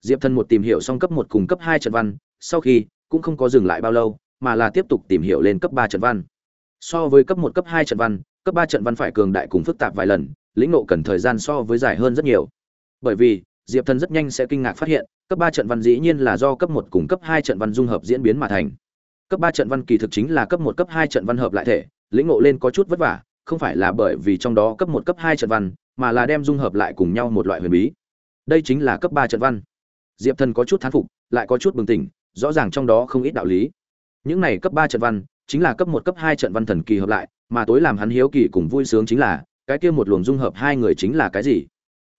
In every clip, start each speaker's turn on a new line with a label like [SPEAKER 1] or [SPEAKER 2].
[SPEAKER 1] diệp thần một tìm hiểu xong cấp một cùng cấp hai trận văn, sau khi cũng không có dừng lại bao lâu, mà là tiếp tục tìm hiểu lên cấp ba trận văn. So với cấp một, cấp hai trận văn, cấp ba trận văn phải cường đại cùng phức tạp vài lần, lĩnh ngộ cần thời gian so với dài hơn rất nhiều. Bởi vì, diệp thần rất nhanh sẽ kinh ngạc phát hiện, cấp ba trận văn dĩ nhiên là do cấp một cùng cấp hai trận văn dung hợp diễn biến mà thành. Cấp ba trận văn kỳ thực chính là cấp một, cấp hai trận văn hợp lại thể, lĩnh ngộ lên có chút vất vả, không phải là bởi vì trong đó cấp một, cấp hai trận văn, mà là đem dung hợp lại cùng nhau một loại huyền bí. Đây chính là cấp ba trận văn diệp thần có chút thán phục, lại có chút bừng tỉnh, rõ ràng trong đó không ít đạo lý. Những này cấp ba trận văn, chính là cấp một, cấp hai trận văn thần kỳ hợp lại, mà tối làm hắn hiếu kỳ cùng vui sướng chính là, cái kia một luồng dung hợp hai người chính là cái gì?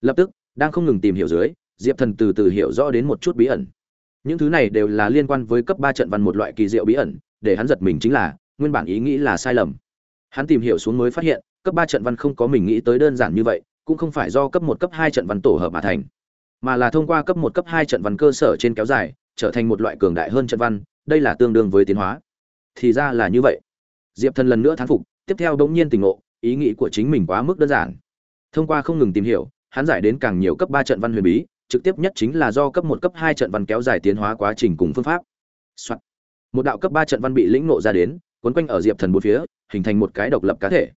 [SPEAKER 1] Lập tức, đang không ngừng tìm hiểu dưới, diệp thần từ từ hiểu rõ đến một chút bí ẩn. Những thứ này đều là liên quan với cấp ba trận văn một loại kỳ diệu bí ẩn, để hắn giật mình chính là, nguyên bản ý nghĩ là sai lầm. Hắn tìm hiểu xuống mới phát hiện, cấp ba trận văn không có mình nghĩ tới đơn giản như vậy, cũng không phải do cấp một, cấp hai trận văn tổ hợp mà thành mà là thông qua cấp một, cấp hai trận văn cơ sở trên kéo dài, trở thành một loại cường đại hơn trận văn, đây là tương đương với tiến hóa. Thì ra là như vậy. Diệp thần lần nữa thán phục, tiếp theo đ nhiên tình ngộ, ý nghĩ của chính mình quá mức đơn giản. Thông qua không ngừng tìm hiểu, hắn giải đến càng nhiều cấp ba trận văn huyền bí, trực tiếp nhất chính là do cấp một, cấp hai trận văn kéo dài tiến hóa quá trình cùng phương pháp、Soạn. một đạo cấp ba trận văn bị lĩnh ngộ ra đến quấn quanh ở diệp thần bốn phía, hình thành một cái độc lập cá thể.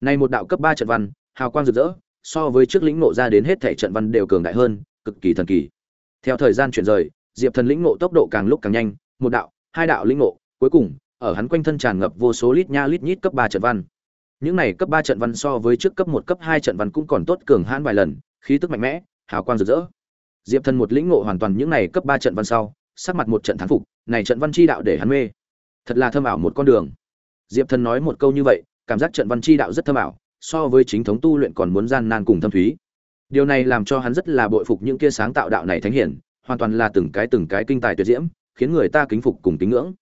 [SPEAKER 1] Này một đạo cấp ba trận văn, hào quang rực rỡ, so với trước lĩnh ngộ ra đến hết thể trận văn đều cường đại hơn cực kỳ thần kỳ. Theo thời gian chuyển rời diệp thần lĩnh ngộ tốc độ càng lúc càng nhanh một đạo hai đạo lĩnh ngộ, cuối cùng ở hắn quanh thân tràn ngập vô số lít nha lít nhít cấp ba trận văn. Những này cấp ba trận văn so với trước cấp một cấp hai trận văn cũng còn tốt cường hãn vài lần khí tức mạnh mẽ hào quang rực rỡ. Diệp thần một lĩnh ngộ hoàn toàn những này cấp ba trận văn sau sắc mặt một trận thắng phục này trận văn chi đạo để hắn mê. Thật là thâm ảo một con đường. Diệp thần nói một câu như vậy cảm giác trận văn chi đạo rất thâm ảo so với chính thống tu luyện còn muốn gian nan cùng thâm thúy điều này làm cho hắn rất là bội phục những kia sáng tạo đạo này thánh hiển, hoàn toàn là từng cái từng cái kinh tài tuyệt diễm, khiến người ta kính phục cùng kính ngưỡng.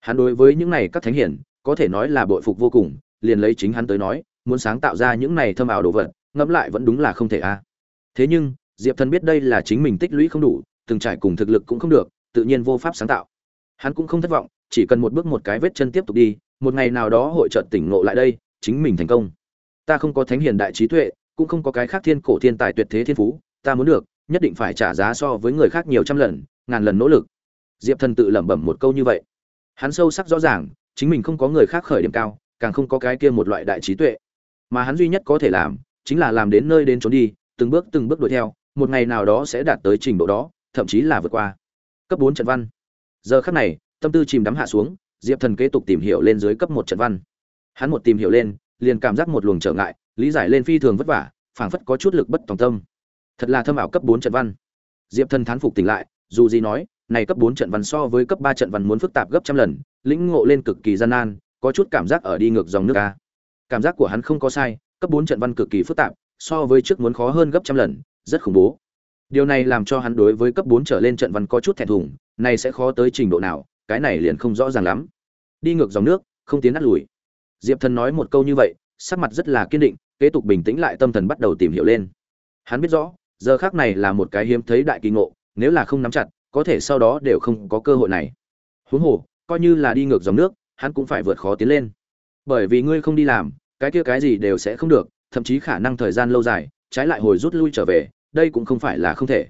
[SPEAKER 1] Hắn đối với những này các thánh hiển, có thể nói là bội phục vô cùng, liền lấy chính hắn tới nói, muốn sáng tạo ra những này thâm ảo đồ vật, ngẫm lại vẫn đúng là không thể a. À. Thế nhưng, diệp thần biết đây là chính mình tích lũy không đủ, từng trải cùng thực lực cũng không được, tự nhiên vô pháp sáng tạo. Hắn cũng không thất vọng, chỉ cần một bước một cái vết chân tiếp tục đi, một ngày nào đó hội trợ tỉnh ngộ lại đây, chính mình thành công. Ta không có thánh hiền đại trí tuệ cũng không có cái khác thiên cổ thiên tài tuyệt thế thiên phú, ta muốn được, nhất định phải trả giá so với người khác nhiều trăm lần, ngàn lần nỗ lực. Diệp thần tự lẩm bẩm một câu như vậy. Hắn sâu sắc rõ ràng, chính mình không có người khác khởi điểm cao, càng không có cái kia một loại đại trí tuệ. Mà hắn duy nhất có thể làm, chính là làm đến nơi đến trốn đi, từng bước từng bước đuổi theo, một ngày nào đó sẽ đạt tới trình độ đó, thậm chí là vượt qua. Cấp bốn trận văn. Giờ khắc này, tâm tư chìm đắm hạ xuống, diệp thần kế tục tìm hiểu lên dưới cấp một trận văn. Hắn một tìm hiểu lên liền cảm giác một luồng trở ngại, lý giải lên phi thường vất vả, phảng phất có chút lực bất tòng tâm. Thật là thâm ảo cấp bốn trận văn. Diệp thần thán phục tỉnh lại, dù gì nói, này cấp bốn trận văn so với cấp ba trận văn muốn phức tạp gấp trăm lần, lĩnh ngộ lên cực kỳ gian nan, có chút cảm giác ở đi ngược dòng nước a. Cảm giác của hắn không có sai, cấp bốn trận văn cực kỳ phức tạp, so với trước muốn khó hơn gấp trăm lần, rất khủng bố. Điều này làm cho hắn đối với cấp bốn trở lên trận văn có chút thẹn thùng, này sẽ khó tới trình độ nào, cái này liền không rõ ràng lắm. Đi ngược dòng nước, không tiến nát lùi diệp thần nói một câu như vậy, sắc mặt rất là kiên định, kế tục bình tĩnh lại tâm thần bắt đầu tìm hiểu lên. Hắn biết rõ, giờ khác này là một cái hiếm thấy đại kỳ ngộ, nếu là không nắm chặt, có thể sau đó đều không có cơ hội này. Huống hồ, coi như là đi ngược dòng nước, hắn cũng phải vượt khó tiến lên. Bởi vì ngươi không đi làm, cái kia cái gì đều sẽ không được, thậm chí khả năng thời gian lâu dài, trái lại hồi rút lui trở về, đây cũng không phải là không thể.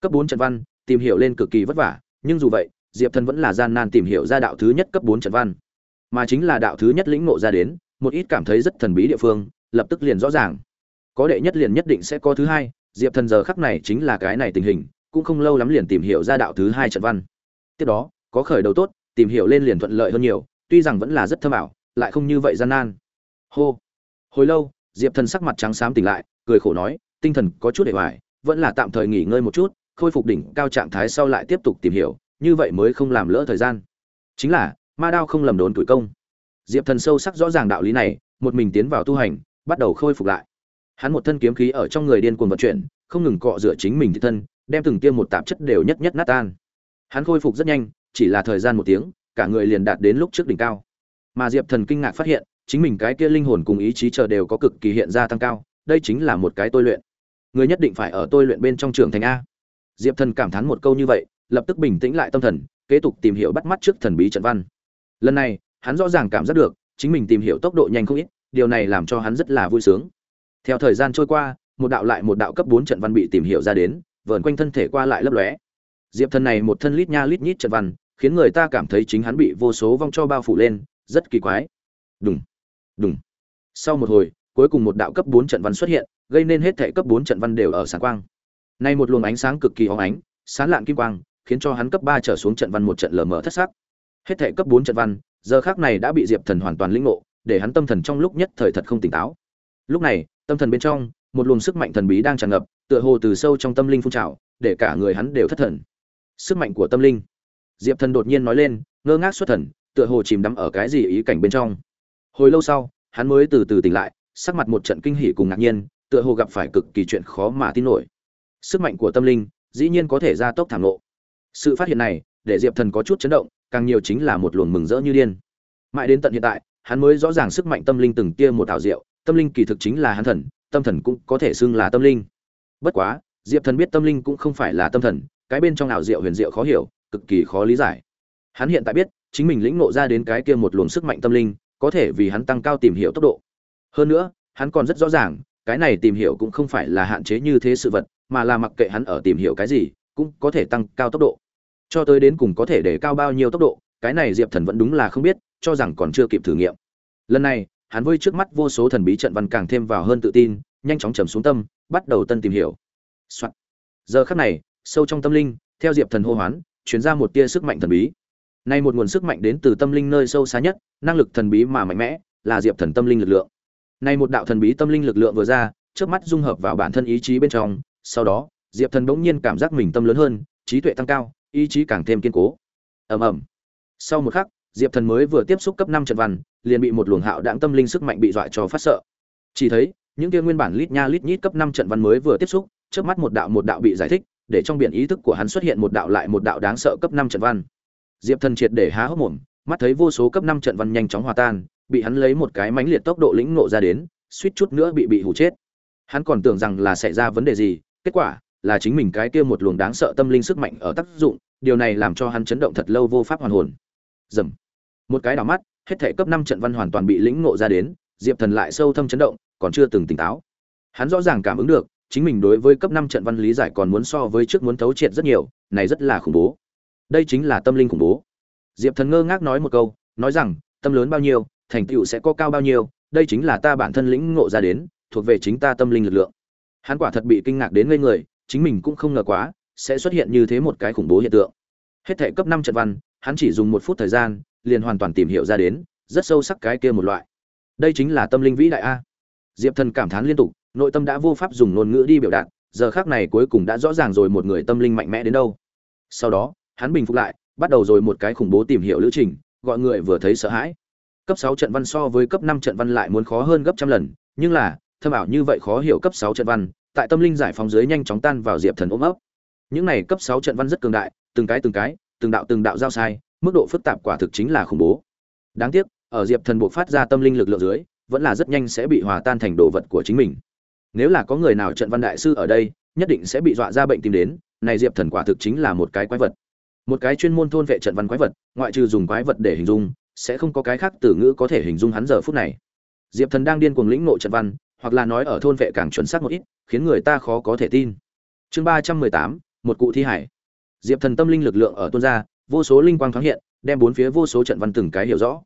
[SPEAKER 1] Cấp bốn trận văn, tìm hiểu lên cực kỳ vất vả, nhưng dù vậy, diệp thần vẫn là gian nan tìm hiểu ra đạo thứ nhất cấp bốn trận văn mà chính là đạo thứ nhất lĩnh ngộ ra đến, một ít cảm thấy rất thần bí địa phương, lập tức liền rõ ràng. Có đệ nhất liền nhất định sẽ có thứ hai, diệp thần giờ khắc này chính là cái này tình hình, cũng không lâu lắm liền tìm hiểu ra đạo thứ hai trận văn. Tiếp đó, có khởi đầu tốt, tìm hiểu lên liền thuận lợi hơn nhiều, tuy rằng vẫn là rất thâm ảo, lại không như vậy gian nan. Hô. Hồi lâu, diệp thần sắc mặt trắng xám tỉnh lại, cười khổ nói, tinh thần có chút để hoài vẫn là tạm thời nghỉ ngơi một chút, khôi phục đỉnh cao trạng thái sau lại tiếp tục tìm hiểu, như vậy mới không làm lỡ thời gian. Chính là ma đao không lầm đốn tuổi công. Diệp thần sâu sắc rõ ràng đạo lý này, một mình tiến vào tu hành, bắt đầu khôi phục lại. Hắn một thân kiếm khí ở trong người điên cuồng vận chuyển, không ngừng cọ rửa chính mình thị thân, đem từng tiêm một tạp chất đều nhất nhất nát tan. Hắn khôi phục rất nhanh, chỉ là thời gian một tiếng, cả người liền đạt đến lúc trước đỉnh cao. Mà diệp thần kinh ngạc phát hiện, chính mình cái kia linh hồn cùng ý chí chờ đều có cực kỳ hiện ra tăng cao, đây chính là một cái tôi luyện. Người nhất định phải ở tôi luyện bên trong trường thành a. Diệp thần cảm thán một câu như vậy, lập tức bình tĩnh lại tâm thần, kế tục tìm hiểu bắt mắt trước thần bí trận văn lần này, hắn rõ ràng cảm giác được, chính mình tìm hiểu tốc độ nhanh không ít, điều này làm cho hắn rất là vui sướng. Theo thời gian trôi qua, một đạo lại một đạo cấp bốn trận văn bị tìm hiểu ra đến, vờn quanh thân thể qua lại lấp lóe. Diệp thần này một thân lít nha lít nhít trận văn, khiến người ta cảm thấy chính hắn bị vô số vong cho bao phủ lên, rất kỳ quái. Đúng đúng sau một hồi, cuối cùng một đạo cấp bốn trận văn xuất hiện, gây nên hết thể cấp bốn trận văn đều ở sáng quang. Nay một luồng ánh sáng cực kỳ hóng ánh sán lạn kim quang, khiến cho hắn cấp ba trở xuống trận văn một trận lờ mờ thất sắc hết thể cấp bốn trận văn, giờ khác này đã bị diệp thần hoàn toàn lĩnh ngộ, để hắn tâm thần trong lúc nhất thời thật không tỉnh táo. Lúc này, tâm thần bên trong, một luồng sức mạnh thần bí đang tràn ngập, tựa hồ từ sâu trong tâm linh phun trào, để cả người hắn đều thất thần. Sức mạnh của tâm linh. Diệp thần đột nhiên nói lên, ngơ ngác xuất thần, tựa hồ chìm đắm ở cái gì ý cảnh bên trong. Hồi lâu sau, hắn mới từ từ tỉnh lại, sắc mặt một trận kinh hỉ cùng ngạc nhiên, tựa hồ gặp phải cực kỳ chuyện khó mà tin nổi. Sức mạnh của tâm linh, dĩ nhiên có thể gia tốc thảm lộ. Sự phát hiện này để diệp thần có chút chấn động, càng nhiều chính là một luồng mừng rỡ như điên. Mãi đến tận hiện tại, hắn mới rõ ràng sức mạnh tâm linh từng tia một ảo diệu, tâm linh kỳ thực chính là hắn thần, tâm thần cũng có thể xưng là tâm linh. Bất quá, diệp thần biết tâm linh cũng không phải là tâm thần, cái bên trong ảo diệu huyền diệu khó hiểu, cực kỳ khó lý giải. Hắn hiện tại biết, chính mình lĩnh ngộ ra đến cái kia một luồng sức mạnh tâm linh, có thể vì hắn tăng cao tìm hiểu tốc độ. Hơn nữa, hắn còn rất rõ ràng, cái này tìm hiểu cũng không phải là hạn chế như thế sự vật, mà là mặc kệ hắn ở tìm hiểu cái gì, cũng có thể tăng cao tốc độ cho tới đến cùng có thể để cao bao nhiêu tốc độ, cái này diệp thần vẫn đúng là không biết, cho rằng còn chưa kịp thử nghiệm. Lần này, hắn với trước mắt vô số thần bí trận văn càng thêm vào hơn tự tin, nhanh chóng trầm xuống tâm, bắt đầu tân tìm hiểu、Soạn. giờ khắc này, sâu trong tâm linh, theo diệp thần hô hoán chuyển ra một tia sức mạnh thần bí. Nay một nguồn sức mạnh đến từ tâm linh nơi sâu xa nhất, năng lực thần bí mà mạnh mẽ, là diệp thần tâm linh lực lượng. Nay một đạo thần bí tâm linh lực lượng vừa ra trước mắt dung hợp vào bản thân ý chí bên trong, sau đó, diệp thần bỗng nhiên cảm giác mình tâm lớn hơn, trí tuệ tăng cao ý chí càng thêm kiên cố. Ầm ầm. Sau một khắc, diệp thần mới vừa tiếp xúc cấp năm trận văn, liền bị một luồng hạo đãng tâm linh sức mạnh bị dọa cho phát sợ. Chỉ thấy, những kia nguyên bản lít nha lít nhít cấp năm trận văn mới vừa tiếp xúc trước mắt một đạo một đạo bị giải thích, để trong biển ý thức của hắn xuất hiện một đạo lại một đạo đáng sợ cấp năm trận văn. Diệp thần triệt để há hốc mồm, mắt thấy vô số cấp năm trận văn nhanh chóng hòa tan, bị hắn lấy một cái mãnh liệt tốc độ lĩnh ngộ ra đến, suýt chút nữa bị bị hủ chết. Hắn còn tưởng rằng là xảy ra vấn đề gì, kết quả là chính mình cái kia một luồng đáng sợ tâm linh sức mạnh ở tác dụng, điều này làm cho hắn chấn động thật lâu vô pháp hoàn hồn. Dầm. Một cái đảo mắt, hết thể cấp năm trận văn hoàn toàn bị lĩnh ngộ ra đến, diệp thần lại sâu thâm chấn động, còn chưa từng tỉnh táo. Hắn rõ ràng cảm ứng được, chính mình đối với cấp năm trận văn lý giải còn muốn so với trước muốn thấu triệt rất nhiều, này rất là khủng bố. Đây chính là tâm linh khủng bố. Diệp thần ngơ ngác nói một câu, nói rằng, tâm lớn bao nhiêu, thành tựu sẽ có cao bao nhiêu, đây chính là ta bản thân lĩnh ngộ ra đến, thuộc về chính ta tâm linh lực lượng. Hắn quả thật bị kinh ngạc đến ngây người chính mình cũng không ngờ quá, sẽ xuất hiện như thế một cái khủng bố hiện tượng. Hết thể cấp năm trận văn, hắn chỉ dùng một phút thời gian, liền hoàn toàn tìm hiểu ra đến, rất sâu sắc cái kia một loại. Đây chính là tâm linh vĩ đại a. Diệp thần cảm thán liên tục, nội tâm đã vô pháp dùng ngôn ngữ đi biểu đạt, giờ khác này cuối cùng đã rõ ràng rồi một người tâm linh mạnh mẽ đến đâu. Sau đó, hắn bình phục lại, bắt đầu rồi một cái khủng bố tìm hiểu lữ trình, gọi người vừa thấy sợ hãi. Cấp sáu trận văn so với cấp năm trận văn lại muốn khó hơn gấp trăm lần, nhưng là, thâm ảo như vậy khó hiểu cấp sáu trận văn tại tâm linh giải phóng dưới nhanh chóng tan vào diệp thần ôm ấp. Những này cấp sáu trận văn rất cường đại, từng cái từng cái, từng đạo từng đạo giao sai, mức độ phức tạp quả thực chính là khủng bố. Đáng tiếc, ở diệp thần buộc phát ra tâm linh lực lượng dưới, vẫn là rất nhanh sẽ bị hòa tan thành đồ vật của chính mình. Nếu là có người nào trận văn đại sư ở đây, nhất định sẽ bị dọa ra bệnh tìm đến, này diệp thần quả thực chính là một cái quái vật. Một cái chuyên môn thôn vệ trận văn quái vật, ngoại trừ dùng quái vật để hình dung, sẽ không có cái khác từ ngữ có thể hình dung hắn giờ phút này. Diệp thần đang điên cuồng lĩnh nộ trận văn hoặc là nói ở thôn vệ càng chuẩn xác một ít, khiến người ta khó có thể tin. Chương ba trăm mười tám, một cụ thi hải. Diệp thần tâm linh lực lượng ở tuôn ra, vô số linh quang thoáng hiện, đem bốn phía vô số trận văn từng cái hiểu rõ.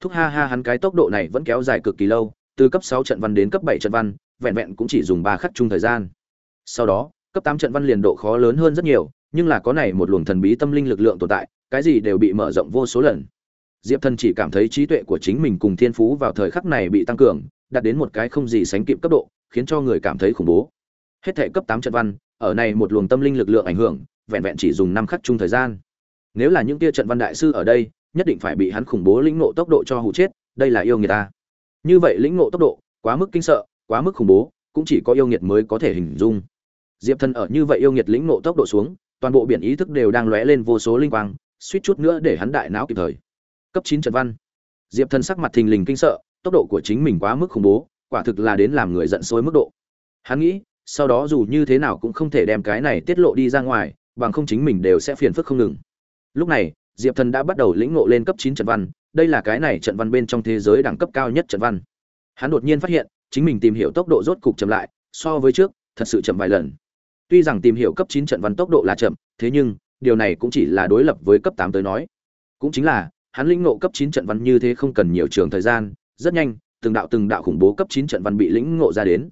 [SPEAKER 1] Thúc ha ha hắn cái tốc độ này vẫn kéo dài cực kỳ lâu, từ cấp sáu trận văn đến cấp bảy trận văn, vẹn vẹn cũng chỉ dùng ba khắc chung thời gian. Sau đó, cấp tám trận văn liền độ khó lớn hơn rất nhiều, nhưng là có này một luồng thần bí tâm linh lực lượng tồn tại, cái gì đều bị mở rộng vô số lần. Diệp thần chỉ cảm thấy trí tuệ của chính mình cùng thiên phú vào thời khắc này bị tăng cường đạt đến một cái không gì sánh kịp cấp độ, khiến cho người cảm thấy khủng bố. Hết thể cấp tám trận văn, ở này một luồng tâm linh lực lượng ảnh hưởng, vẹn vẹn chỉ dùng năm khắc chung thời gian. Nếu là những tia trận văn đại sư ở đây, nhất định phải bị hắn khủng bố lĩnh ngộ tốc độ cho hù chết, đây là yêu người ta. Như vậy lĩnh ngộ tốc độ, quá mức kinh sợ, quá mức khủng bố, cũng chỉ có yêu nghiệt mới có thể hình dung. Diệp thần ở như vậy yêu nghiệt lĩnh ngộ tốc độ xuống, toàn bộ biển ý thức đều đang lóe lên vô số linh quang, suýt chút nữa để hắn đại não kịp thời. Cấp chín trận văn. Diệp thần sắc mặt thình lình kinh sợ tốc độ của chính mình quá mức khủng bố, quả thực là đến làm người giận sôi mức độ. Hắn nghĩ, sau đó dù như thế nào cũng không thể đem cái này tiết lộ đi ra ngoài, bằng không chính mình đều sẽ phiền phức không ngừng. Lúc này, diệp thần đã bắt đầu lĩnh ngộ lên cấp chín trận văn, đây là cái này trận văn bên trong thế giới đẳng cấp cao nhất trận văn. Hắn đột nhiên phát hiện, chính mình tìm hiểu tốc độ rốt cục chậm lại, so với trước, thật sự chậm vài lần. Tuy rằng tìm hiểu cấp chín trận văn tốc độ là chậm, thế nhưng, điều này cũng chỉ là đối lập với cấp tám tới nói. Cũng chính là, hắn lĩnh ngộ cấp chín trận văn như thế không cần nhiều trường thời gian rất nhanh, từng đạo từng đạo khủng bố cấp chín trận văn bị lĩnh ngộ ra đến.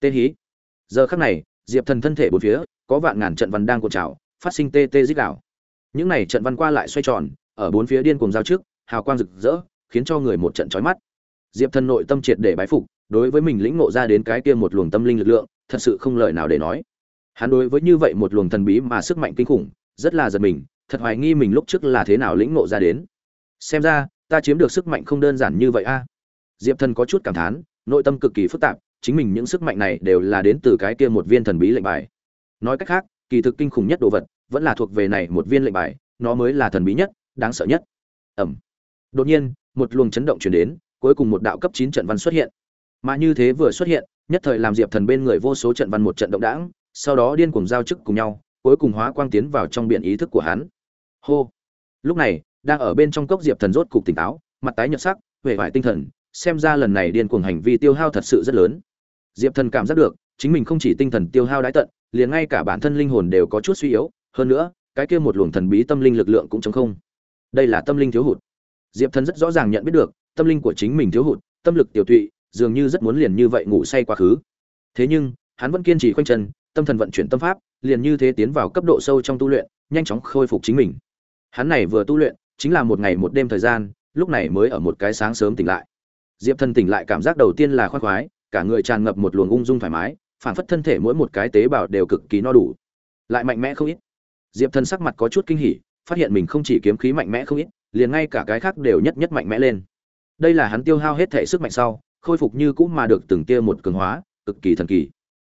[SPEAKER 1] Tê hí. Giờ khắc này, diệp thần thân thể bốn phía, có vạn ngàn trận văn đang cột trào, phát sinh tê tê dích đạo. Những này trận văn qua lại xoay tròn, ở bốn phía điên cuồng giao trước, hào quang rực rỡ, khiến cho người một trận trói mắt. Diệp thần nội tâm triệt để bái phục, đối với mình lĩnh ngộ ra đến cái kia một luồng tâm linh lực lượng, thật sự không lời nào để nói. Hắn đối với như vậy một luồng thần bí mà sức mạnh kinh khủng, rất là giật mình, thật hoài nghi mình lúc trước là thế nào lĩnh ngộ ra đến. Xem ra, ta chiếm được sức mạnh không đơn giản như vậy a diệp thần có chút cảm thán, nội tâm cực kỳ phức tạp, chính mình những sức mạnh này đều là đến từ cái kia một viên thần bí lệnh bài. Nói cách khác, kỳ thực kinh khủng nhất đồ vật vẫn là thuộc về này một viên lệnh bài, nó mới là thần bí nhất, đáng sợ nhất. Ẩm. Đột nhiên, một luồng chấn động chuyển đến, cuối cùng một đạo cấp chín trận văn xuất hiện. Mà như thế vừa xuất hiện, nhất thời làm diệp thần bên người vô số trận văn một trận động đãng, sau đó điên cuồng giao chức cùng nhau, cuối cùng hóa quang tiến vào trong biển ý thức của hắn. Hô. Lúc này, đang ở bên trong cốc diệp thần rốt cục tỉnh táo, mặt tái nhợt sắc, vẻ vải tinh thần xem ra lần này điên cuồng hành vi tiêu hao thật sự rất lớn. Diệp thần cảm giác được, chính mình không chỉ tinh thần tiêu hao đái tận, liền ngay cả bản thân linh hồn đều có chút suy yếu, hơn nữa, cái kia một luồng thần bí tâm linh lực lượng cũng chống không. Đây là tâm linh thiếu hụt. Diệp thần rất rõ ràng nhận biết được, tâm linh của chính mình thiếu hụt, tâm lực tiểu tụy, dường như rất muốn liền như vậy ngủ say quá khứ. Thế nhưng, hắn vẫn kiên trì khoanh chân, tâm thần vận chuyển tâm pháp, liền như thế tiến vào cấp độ sâu trong tu luyện, nhanh chóng khôi phục chính mình. Hắn này vừa tu luyện, chính là một ngày một đêm thời gian, lúc này mới ở một cái sáng sớm tỉnh lại diệp thần tỉnh lại cảm giác đầu tiên là khoan khoái, cả người tràn ngập một luồng ung dung thoải mái phản phất thân thể mỗi một cái tế bào đều cực kỳ no đủ. Lại mạnh mẽ không ít. Diệp thần sắc mặt có chút kinh hỉ, phát hiện mình không chỉ kiếm khí mạnh mẽ không ít, liền ngay cả cái khác đều nhất nhất mạnh mẽ lên. Đây là hắn tiêu hao hết thể sức mạnh sau, khôi phục như cũ mà được từng tia một cường hóa, cực kỳ thần kỳ.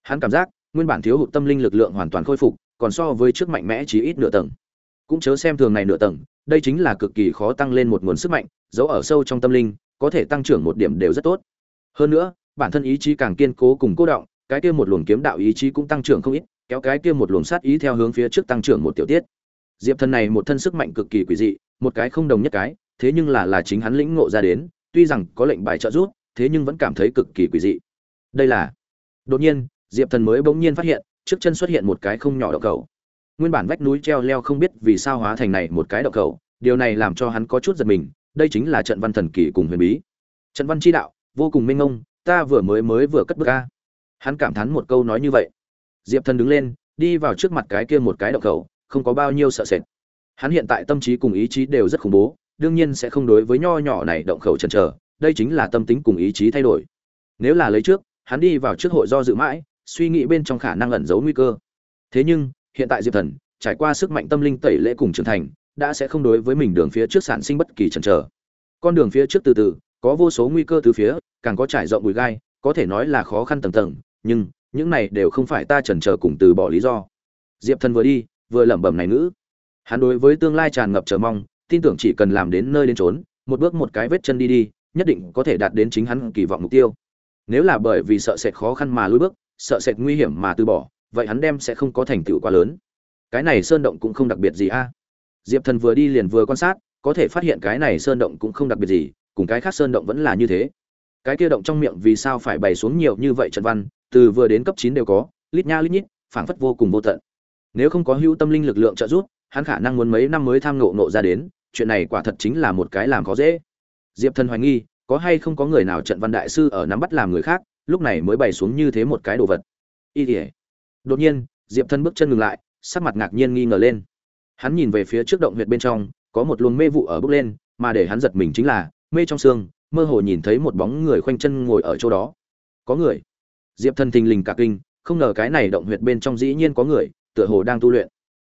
[SPEAKER 1] Hắn cảm giác, nguyên bản thiếu hụt tâm linh lực lượng hoàn toàn khôi phục, còn so với trước mạnh mẽ chỉ ít nửa tầng. Cũng chớ xem thường này nửa tầng, đây chính là cực kỳ khó tăng lên một nguồn sức mạnh, giấu ở sâu trong tâm linh có thể tăng trưởng một điểm đều rất tốt. Hơn nữa, bản thân ý chí càng kiên cố cùng cố động, cái kia một luồng kiếm đạo ý chí cũng tăng trưởng không ít, kéo cái kia một luồng sát ý theo hướng phía trước tăng trưởng một tiểu tiết. Diệp thần này một thân sức mạnh cực kỳ quỷ dị, một cái không đồng nhất cái, thế nhưng là là chính hắn lĩnh ngộ ra đến, tuy rằng có lệnh bài trợ giúp, thế nhưng vẫn cảm thấy cực kỳ quỷ dị. Đây là, đột nhiên, diệp thần mới bỗng nhiên phát hiện, trước chân xuất hiện một cái không nhỏ động cầu. Nguyên bản vách núi treo leo không biết vì sao hóa thành này một cái động cầu, điều này làm cho hắn có chút giật mình đây chính là trận văn thần kỳ cùng huyền bí. Trận văn chi đạo vô cùng minh ngông ta vừa mới mới vừa cất bước ca hắn cảm thán một câu nói như vậy. Diệp thần đứng lên đi vào trước mặt cái kia một cái động khẩu, không có bao nhiêu sợ sệt. Hắn hiện tại tâm trí cùng ý chí đều rất khủng bố đương nhiên sẽ không đối với nho nhỏ này động khẩu chần chờ đây chính là tâm tính cùng ý chí thay đổi. Nếu là lấy trước hắn đi vào trước hội do dự mãi suy nghĩ bên trong khả năng ẩn giấu nguy cơ. Thế nhưng hiện tại diệp thần trải qua sức mạnh tâm linh tẩy lễ cùng trưởng thành đã sẽ không đối với mình đường phía trước sản sinh bất kỳ chần chờ. Con đường phía trước từ từ, có vô số nguy cơ từ phía, càng có trải rộng bụi gai, có thể nói là khó khăn tầng tầng, nhưng những này đều không phải ta chần chờ cùng từ bỏ lý do. Diệp thần vừa đi, vừa lẩm bẩm này ngữ. Hắn đối với tương lai tràn ngập chờ mong, tin tưởng chỉ cần làm đến nơi đến trốn một bước một cái vết chân đi đi, nhất định có thể đạt đến chính hắn kỳ vọng mục tiêu. Nếu là bởi vì sợ sệt khó khăn mà lùi bước, sợ sệt nguy hiểm mà từ bỏ, vậy hắn đem sẽ không có thành tựu quá lớn. Cái này sơn động cũng không đặc biệt gì a diệp thần vừa đi liền vừa quan sát, có thể phát hiện cái này sơn động cũng không đặc biệt gì, cùng cái khác sơn động vẫn là như thế. Cái kia động trong miệng vì sao phải bày xuống nhiều như vậy trận văn, từ vừa đến cấp chín đều có, lít nha lít nhít, phảng phất vô cùng vô tận. Nếu không có hữu tâm linh lực lượng trợ giúp, hắn khả năng muốn mấy năm mới tham ngộ nộ ra đến, chuyện này quả thật chính là một cái làm khó dễ. Diệp thần hoài nghi, có hay không có người nào trận văn đại sư ở nắm bắt làm người khác, lúc này mới bày xuống như thế một cái đồ vật. Y đột nhiên, diệp thần bước chân ngừng lại, sắc mặt ngạc nhiên nghi ngờ lên hắn nhìn về phía trước động huyệt bên trong, có một luồng mê vụ ở bước lên, mà để hắn giật mình chính là, mê trong xương, mơ hồ nhìn thấy một bóng người khoanh chân ngồi ở chỗ đó. Có người. Diệp thần thình lình cả kinh, không ngờ cái này động huyệt bên trong dĩ nhiên có người, tựa hồ đang tu luyện.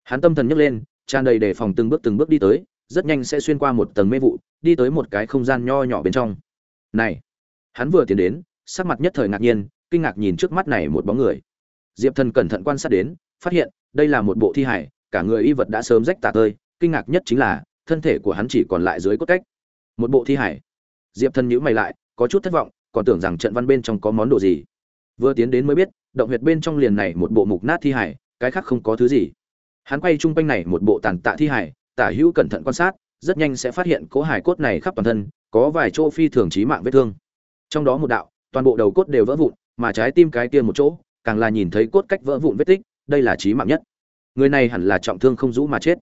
[SPEAKER 1] Hắn tâm thần nhấc lên, tràn đầy đề phòng từng bước từng bước đi tới, rất nhanh sẽ xuyên qua một tầng mê vụ, đi tới một cái không gian nho nhỏ bên trong. Này! Hắn vừa tiến đến, sắc mặt nhất thời ngạc nhiên, kinh ngạc nhìn trước mắt này một bóng người. Diệp thần cẩn thận quan sát đến, phát hiện, đây là một bộ thi hải cả người y vật đã sớm rách tả tơi, kinh ngạc nhất chính là, thân thể của hắn chỉ còn lại dưới cốt cách. Một bộ thi hải diệp thân nhữ mày lại, có chút thất vọng, còn tưởng rằng trận văn bên trong có món đồ gì. Vừa tiến đến mới biết, động huyệt bên trong liền này một bộ mục nát thi hải cái khác không có thứ gì. Hắn quay chung quanh này một bộ tàn tạ thi hải tả hữu cẩn thận quan sát, rất nhanh sẽ phát hiện cỗ hải cốt này khắp toàn thân, có vài chỗ phi thường chí mạng vết thương. Trong đó một đạo, toàn bộ đầu cốt đều vỡ vụn, mà trái tim cái kia một chỗ, càng là nhìn thấy cốt cách vỡ vụn vết tích, đây là chí mạng nhất người này hẳn là trọng thương không rũ mà chết.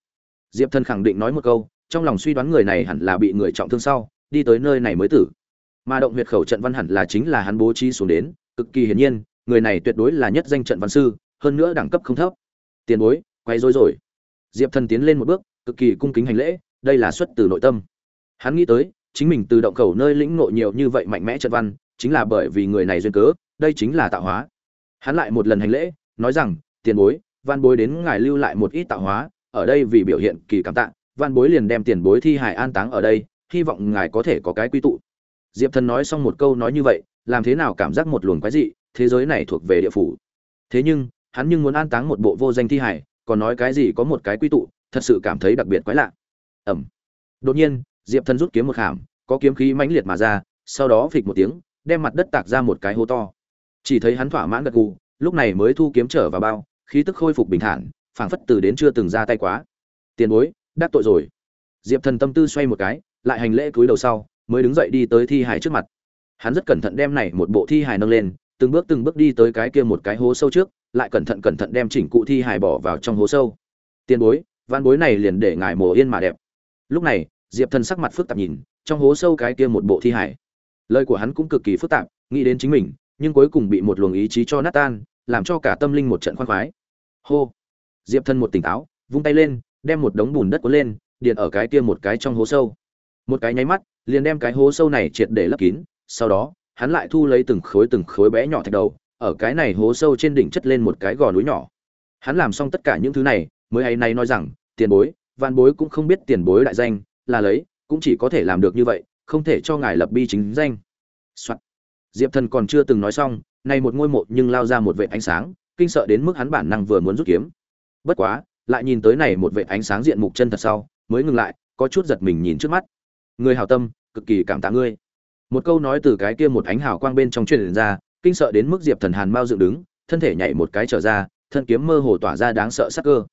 [SPEAKER 1] Diệp thần khẳng định nói một câu, trong lòng suy đoán người này hẳn là bị người trọng thương sau, đi tới nơi này mới tử. Mà động huyệt khẩu trận văn hẳn là chính là hắn bố trí xuống đến, cực kỳ hiển nhiên, người này tuyệt đối là nhất danh trận văn sư, hơn nữa đẳng cấp không thấp. Tiền bối, quay rối rồi. Diệp thần tiến lên một bước, cực kỳ cung kính hành lễ, đây là xuất từ nội tâm. Hắn nghĩ tới, chính mình từ động khẩu nơi lĩnh ngộ nhiều như vậy mạnh mẽ trận văn, chính là bởi vì người này duyên cớ, đây chính là tạo hóa. Hắn lại một lần hành lễ, nói rằng, tiền bối Van bối đến ngài lưu lại một ít tạo hóa, ở đây vì biểu hiện kỳ cảm tạ Van bối liền đem tiền bối thi hải an táng ở đây, hy vọng ngài có thể có cái quy tụ. Diệp thần nói xong một câu nói như vậy, làm thế nào cảm giác một luồng quái dị, thế giới này thuộc về địa phủ. Thế nhưng, hắn nhưng muốn an táng một bộ vô danh thi hải còn nói cái gì có một cái quy tụ, thật sự cảm thấy đặc biệt quái lạ. Ẩm. Đột nhiên, diệp thần rút kiếm một khảm có kiếm khí mãnh liệt mà ra, sau đó phịch một tiếng, đem mặt đất tạc ra một cái hố to. Chỉ thấy hắn thỏa mãn gật gù, lúc này mới thu kiếm trở vào bao khí tức khôi phục bình thản, phảng phất từ đến chưa từng ra tay quá. Tiền bối, đắc tội rồi. Diệp thần tâm tư xoay một cái, lại hành lễ cúi đầu sau, mới đứng dậy đi tới thi hài trước mặt. Hắn rất cẩn thận đem này một bộ thi hài nâng lên, từng bước từng bước đi tới cái kia một cái hố sâu trước, lại cẩn thận cẩn thận đem chỉnh cụ thi hài bỏ vào trong hố sâu. Tiền bối văn bối này liền để ngài mồ yên mà đẹp. Lúc này, diệp thần sắc mặt phức tạp nhìn trong hố sâu cái kia một bộ thi hài. Lời của hắn cũng cực kỳ phức tạp, nghĩ đến chính mình, nhưng cuối cùng bị một luồng ý chí cho nát tan, làm cho cả tâm linh một trận khoan khoái hô. Diệp thần một tỉnh táo, vung tay lên, đem một đống bùn đất cuốn lên, điện ở cái kia một cái trong hố sâu. Một cái nháy mắt, liền đem cái hố sâu này triệt để lấp kín, sau đó, hắn lại thu lấy từng khối từng khối bé nhỏ thạch đầu, ở cái này hố sâu trên đỉnh chất lên một cái gò núi nhỏ. Hắn làm xong tất cả những thứ này, mới hay nay nói rằng, tiền bối văn bối cũng không biết tiền bối đại danh, là lấy, cũng chỉ có thể làm được như vậy, không thể cho ngài lập bi chính danh、Soạn. diệp thần còn chưa từng nói xong, nay một ngôi mộ nhưng lao ra một vệ ánh sáng kinh sợ đến mức hắn bản năng vừa muốn rút kiếm. Bất quá, lại nhìn tới này một vệ ánh sáng diện mục chân thật sau, mới ngừng lại, có chút giật mình nhìn trước mắt. Người hào tâm, cực kỳ cảm tạ ngươi. Một câu nói từ cái kia một ánh hào quang bên trong truyền ra, kinh sợ đến mức diệp thần hàn mau dựng đứng, thân thể nhảy một cái trở ra, thân kiếm mơ hồ tỏa ra đáng sợ sắc cơ.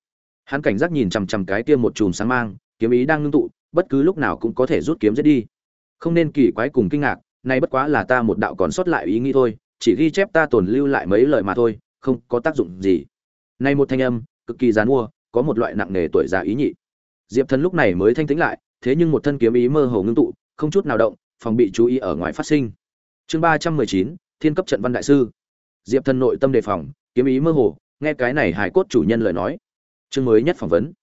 [SPEAKER 1] Hắn cảnh giác nhìn chằm chằm cái kia một chùm sáng mang, kiếm ý đang ngưng tụ, bất cứ lúc nào cũng có thể rút kiếm giết đi. Không nên kỳ quái cùng kinh ngạc nay bất quá là ta một đạo còn sót lại ý nghĩ thôi, chỉ ghi chép ta tồn lưu lại mấy lời mà thôi không có tác dụng gì. Nay một thanh âm, cực kỳ dán mua, có một loại nặng nề tuổi già ý nhị. Diệp thần lúc này mới thanh tĩnh lại, thế nhưng một thân kiếm ý mơ hồ ngưng tụ, không chút nào động, phòng bị chú ý ở ngoài phát sinh. Chương ba trăm mười chín, thiên cấp trận văn đại sư. Diệp thần nội tâm đề phòng, kiếm ý mơ hồ, nghe cái này hài cốt chủ nhân lời nói. Chương mới nhất phỏng vấn.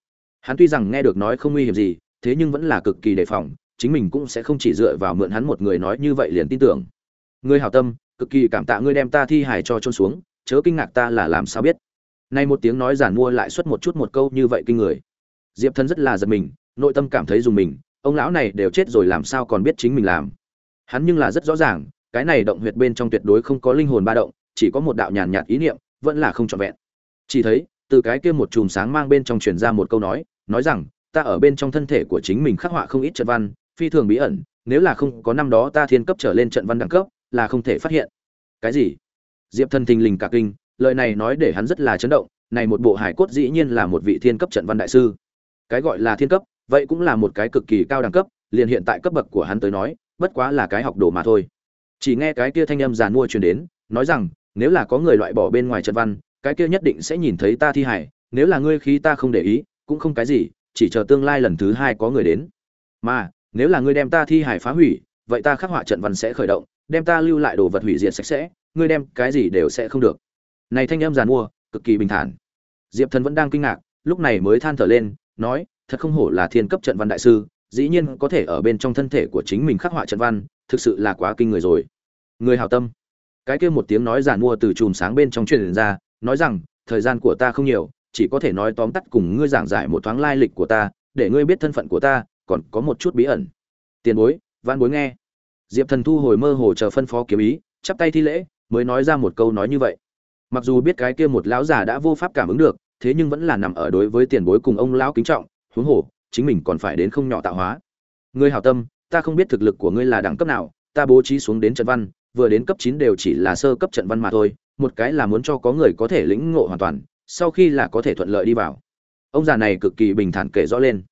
[SPEAKER 1] Hắn tuy rằng nghe được nói không nguy hiểm gì, thế nhưng vẫn là cực kỳ đề phòng, chính mình cũng sẽ không chỉ dựa vào mượn hắn một người nói như vậy liền tin tưởng. Ngươi hảo tâm, cực kỳ cảm tạ ngươi đem ta thi hài cho trôn xuống chớ kinh ngạc ta là làm sao biết. Nay một tiếng nói giản mua lại xuất một chút một câu như vậy kinh người. Diệp thân rất là giật mình, nội tâm cảm thấy dùng mình, ông lão này đều chết rồi làm sao còn biết chính mình làm. Hắn nhưng là rất rõ ràng, cái này động huyệt bên trong tuyệt đối không có linh hồn ba động, chỉ có một đạo nhàn nhạt ý niệm, vẫn là không trọn vẹn. Chỉ thấy, từ cái kia một chùm sáng mang bên trong truyền ra một câu nói nói rằng, ta ở bên trong thân thể của chính mình khắc họa không ít trận văn, phi thường bí ẩn, nếu là không có năm đó ta thiên cấp trở lên trận văn đẳng cấp, là không thể phát hiện. Cái gì? Diệp thần thình lình cả kinh, lời này nói để hắn rất là chấn động, này một bộ hải cốt dĩ nhiên là một vị thiên cấp trận văn đại sư. Cái gọi là thiên cấp, vậy cũng là một cái cực kỳ cao đẳng cấp, liền hiện tại cấp bậc của hắn tới nói, bất quá là cái học đồ mà thôi. Chỉ nghe cái kia thanh âm giàn mua truyền đến, nói rằng, nếu là có người loại bỏ bên ngoài trận văn, cái kia nhất định sẽ nhìn thấy ta thi hải nếu là ngươi khí ta không để ý, cũng không cái gì, chỉ chờ tương lai lần thứ hai có người đến. Mà, nếu là ngươi đem ta thi hải phá hủy vậy ta khắc họa trận văn sẽ khởi động, đem ta lưu lại đồ vật hủy diệt sạch sẽ, ngươi đem cái gì đều sẽ không được. Này thanh âm giàn mua, cực kỳ bình thản. Diệp thần vẫn đang kinh ngạc, lúc này mới than thở lên, nói, thật không hổ là thiên cấp trận văn đại sư, dĩ nhiên có thể ở bên trong thân thể của chính mình khắc họa trận văn, thực sự là quá kinh người rồi. Người hảo tâm. Cái kia một tiếng nói giàn mua từ chùm sáng bên trong truyền ra, nói rằng, thời gian của ta không nhiều, chỉ có thể nói tóm tắt cùng ngươi giảng giải một thoáng lai lịch của ta, để ngươi biết thân phận của ta, còn có một chút bí ẩn. Tiền bối văn bối nghe. Diệp thần thu hồi mơ hồ chờ phân phó kiếm ý, chắp tay thi lễ, mới nói ra một câu nói như vậy. Mặc dù biết cái kia một lão già đã vô pháp cảm ứng được, thế nhưng vẫn là nằm ở đối với tiền bối cùng ông lão kính trọng, huống hồ, chính mình còn phải đến không nhỏ tạo hóa. Ngươi hảo tâm, ta không biết thực lực của ngươi là đẳng cấp nào, ta bố trí xuống đến trận văn, vừa đến cấp chín đều chỉ là sơ cấp trận văn mà thôi, một cái là muốn cho có người có thể lĩnh ngộ hoàn toàn, sau khi là có thể thuận lợi đi vào. Ông già này cực kỳ bình thản kể rõ lên.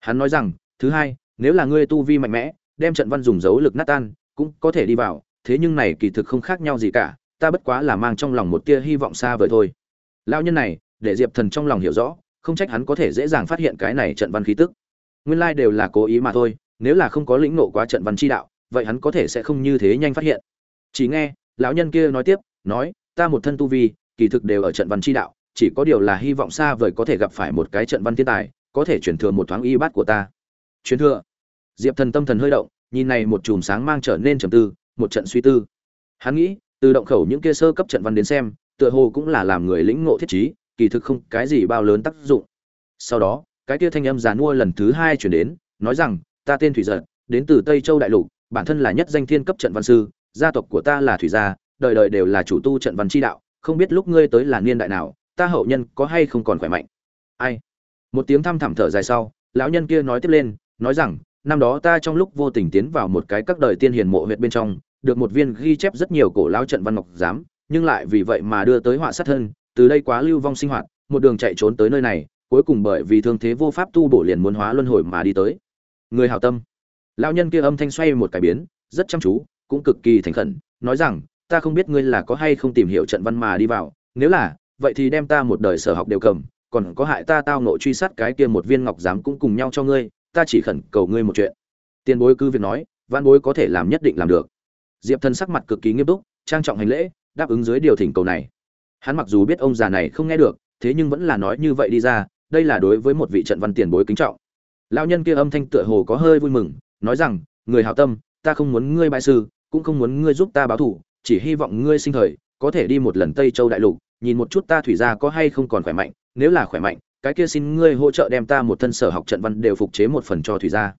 [SPEAKER 1] Hắn nói rằng, thứ hai, nếu là ngươi tu vi mạnh mẽ đem trận văn dùng dấu lực nát tan, cũng có thể đi vào, thế nhưng này kỳ thực không khác nhau gì cả, ta bất quá là mang trong lòng một tia hy vọng xa vời thôi. Lao nhân này, để diệp thần trong lòng hiểu rõ, không trách hắn có thể dễ dàng phát hiện cái này trận văn khí tức. Nguyên lai đều là cố ý mà thôi, nếu là không có lĩnh nộ quá trận văn chi đạo, vậy hắn có thể sẽ không như thế nhanh phát hiện. Chỉ nghe, lão nhân kia nói tiếp, nói, ta một thân tu vi, kỳ thực đều ở trận văn chi đạo, chỉ có điều là hy vọng xa vời có thể gặp phải một cái trận văn thiên tài, có thể chuyển thừa một thoáng y bát của ta. Truyền thừa diệp thần tâm thần hơi động, nhìn này một chùm sáng mang trở nên trầm tư, một trận suy tư. Hắn nghĩ, từ động khẩu những kia sơ cấp trận văn đến xem, tựa hồ cũng là làm người lĩnh ngộ thiết trí, kỳ thực không cái gì bao lớn tác dụng. Sau đó, cái kia thanh âm giàn mua lần thứ hai chuyển đến, nói rằng, ta tên thủy giật, đến từ tây châu đại lục, bản thân là nhất danh thiên cấp trận văn sư, gia tộc của ta là thủy gia, đời đời đều là chủ tu trận văn chi đạo, không biết lúc ngươi tới là niên đại nào, ta hậu nhân có hay không còn khỏe mạnh? Ai? Một tiếng thăm thẳm thở dài sau, lão nhân kia nói tiếp lên, nói rằng năm đó ta trong lúc vô tình tiến vào một cái các đời tiên hiền mộ huyệt bên trong, được một viên ghi chép rất nhiều cổ lão trận văn ngọc giám, nhưng lại vì vậy mà đưa tới họa sát thân, từ đây quá lưu vong sinh hoạt, một đường chạy trốn tới nơi này, cuối cùng bởi vì thương thế vô pháp tu bổ liền muốn hóa luân hồi mà đi tới. Người hảo tâm. Lão nhân kia âm thanh xoay một cái biến, rất chăm chú, cũng cực kỳ thành khẩn, nói rằng, ta không biết ngươi là có hay không tìm hiểu trận văn mà đi vào, nếu là, vậy thì đem ta một đời sở học đều cầm, còn có hại ta tao nội truy sát cái kia một viên ngọc giám cũng cùng nhau cho ngươi ta chỉ khẩn cầu ngươi một chuyện. Tiền bối cứ việc nói, văn bối có thể làm nhất định làm được. Diệp thần sắc mặt cực kỳ nghiêm túc, trang trọng hành lễ, đáp ứng dưới điều thỉnh cầu này. Hắn mặc dù biết ông già này không nghe được, thế nhưng vẫn là nói như vậy đi ra, đây là đối với một vị trận văn tiền bối kính trọng. Lão nhân kia âm thanh tựa hồ có hơi vui mừng, nói rằng, người hảo tâm, ta không muốn ngươi bại sư, cũng không muốn ngươi giúp ta báo thù chỉ hy vọng ngươi sinh thời, có thể đi một lần tây châu đại lục, nhìn một chút ta thủy gia có hay không còn khỏe mạnh, nếu là khỏe mạnh cái kia xin ngươi hỗ trợ đem ta một thân sở học trận văn đều phục chế một phần cho thủy gia.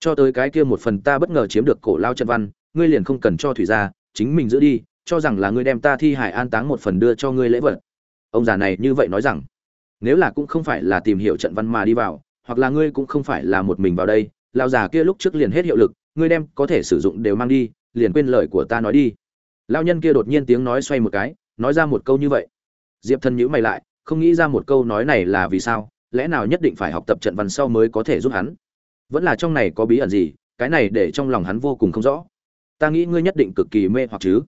[SPEAKER 1] Cho tới cái kia một phần ta bất ngờ chiếm được cổ lao trận văn, ngươi liền không cần cho thủy gia, chính mình giữ đi, cho rằng là ngươi đem ta thi hải an táng một phần đưa cho ngươi lễ vật. Ông già này như vậy nói rằng, nếu là cũng không phải là tìm hiểu trận văn mà đi vào, hoặc là ngươi cũng không phải là một mình vào đây, lao già kia lúc trước liền hết hiệu lực, ngươi đem có thể sử dụng đều mang đi, liền quên lời của ta nói đi. Lao nhân kia đột nhiên tiếng nói xoay một cái, nói ra một câu như vậy. Diệp thần nhữ mày lại không nghĩ ra một câu nói này là vì sao, lẽ nào nhất định phải học tập trận văn sau mới có thể giúp hắn? Vẫn là trong này có bí ẩn gì, cái này để trong lòng hắn vô cùng không rõ. Ta nghĩ ngươi nhất định cực kỳ mê hoặc chứ.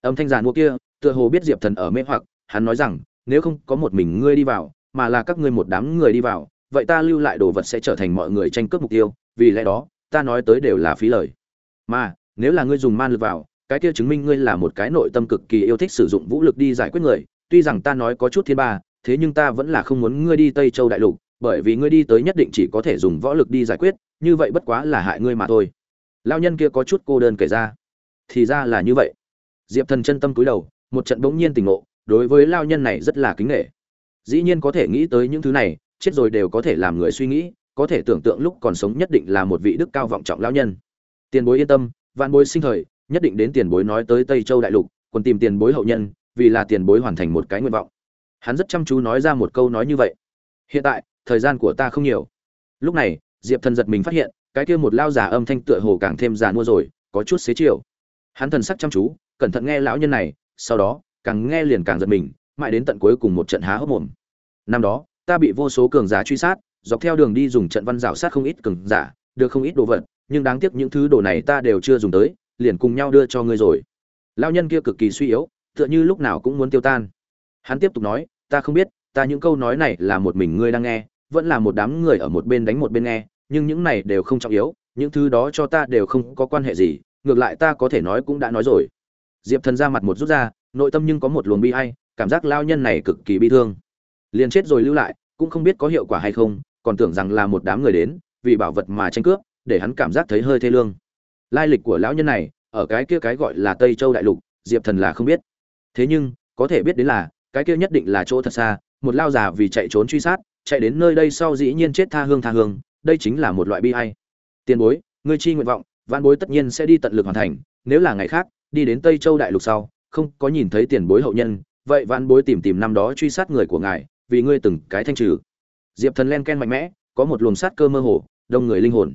[SPEAKER 1] Âm thanh giàn mua kia, tựa hồ biết diệp thần ở mê hoặc, hắn nói rằng, nếu không có một mình ngươi đi vào, mà là các ngươi một đám người đi vào, vậy ta lưu lại đồ vật sẽ trở thành mọi người tranh cướp mục tiêu, vì lẽ đó, ta nói tới đều là phí lời. Mà, nếu là ngươi dùng man lực vào, cái kia chứng minh ngươi là một cái nội tâm cực kỳ yêu thích sử dụng vũ lực đi giải quyết người, tuy rằng ta nói có chút thiên ba thế nhưng ta vẫn là không muốn ngươi đi tây châu đại lục, bởi vì ngươi đi tới nhất định chỉ có thể dùng võ lực đi giải quyết, như vậy bất quá là hại ngươi mà thôi. Lão nhân kia có chút cô đơn kể ra. Thì ra là như vậy. Diệp thần chân tâm cúi đầu, một trận bỗng nhiên tỉnh ngộ, đối với lão nhân này rất là kính nể. dĩ nhiên có thể nghĩ tới những thứ này, chết rồi đều có thể làm người suy nghĩ, có thể tưởng tượng lúc còn sống nhất định là một vị đức cao vọng trọng lão nhân. Tiền bối yên tâm, vạn bối sinh thời, nhất định đến tiền bối nói tới tây châu đại lục, còn tìm tiền bối hậu nhân, vì là tiền bối hoàn thành một cái nguyện vọng hắn rất chăm chú nói ra một câu nói như vậy. Hiện tại, thời gian của ta không nhiều. Lúc này, diệp thần giật mình phát hiện, cái kia một lao giả âm thanh tựa hồ càng thêm già mua rồi, có chút xế chiều. Hắn thần sắc chăm chú, cẩn thận nghe lão nhân này, sau đó, càng nghe liền càng giật mình, mãi đến tận cuối cùng một trận há hốc mồm. Năm đó, ta bị vô số cường giả truy sát, dọc theo đường đi dùng trận văn rào sát không ít cường giả, được không ít đồ vật, nhưng đáng tiếc những thứ đồ này ta đều chưa dùng tới, liền cùng nhau đưa cho ngươi rồi. Lao nhân kia cực kỳ suy yếu, tựa như lúc nào cũng muốn tiêu tan. Hắn tiếp tục nói ta không biết, ta những câu nói này là một mình ngươi đang nghe, vẫn là một đám người ở một bên đánh một bên nghe, nhưng những này đều không trọng yếu, những thứ đó cho ta đều không có quan hệ gì, ngược lại ta có thể nói cũng đã nói rồi. Diệp thần ra mặt một rút ra, nội tâm nhưng có một luồng bi hay cảm giác lao nhân này cực kỳ bi thương. Liền chết rồi lưu lại, cũng không biết có hiệu quả hay không, còn tưởng rằng là một đám người đến, vì bảo vật mà tranh cướp, để hắn cảm giác thấy hơi thê lương. Lai lịch của lão nhân này, ở cái kia cái gọi là tây châu đại lục, diệp thần là không biết. Thế nhưng, có thể biết đến là cái kia nhất định là chỗ thật xa, một lao già vì chạy trốn truy sát, chạy đến nơi đây sau dĩ nhiên chết tha hương tha hương, đây chính là một loại bi hay tiền bối, ngươi chi nguyện vọng văn bối tất nhiên sẽ đi tận lực hoàn thành, nếu là ngày khác, đi đến tây châu đại lục sau, không có nhìn thấy tiền bối hậu nhân, vậy văn bối tìm tìm năm đó truy sát người của ngài, vì ngươi từng cái thanh trừ. Diệp thần len ken mạnh mẽ, có một luồng sát cơ mơ hồ, đông người linh hồn.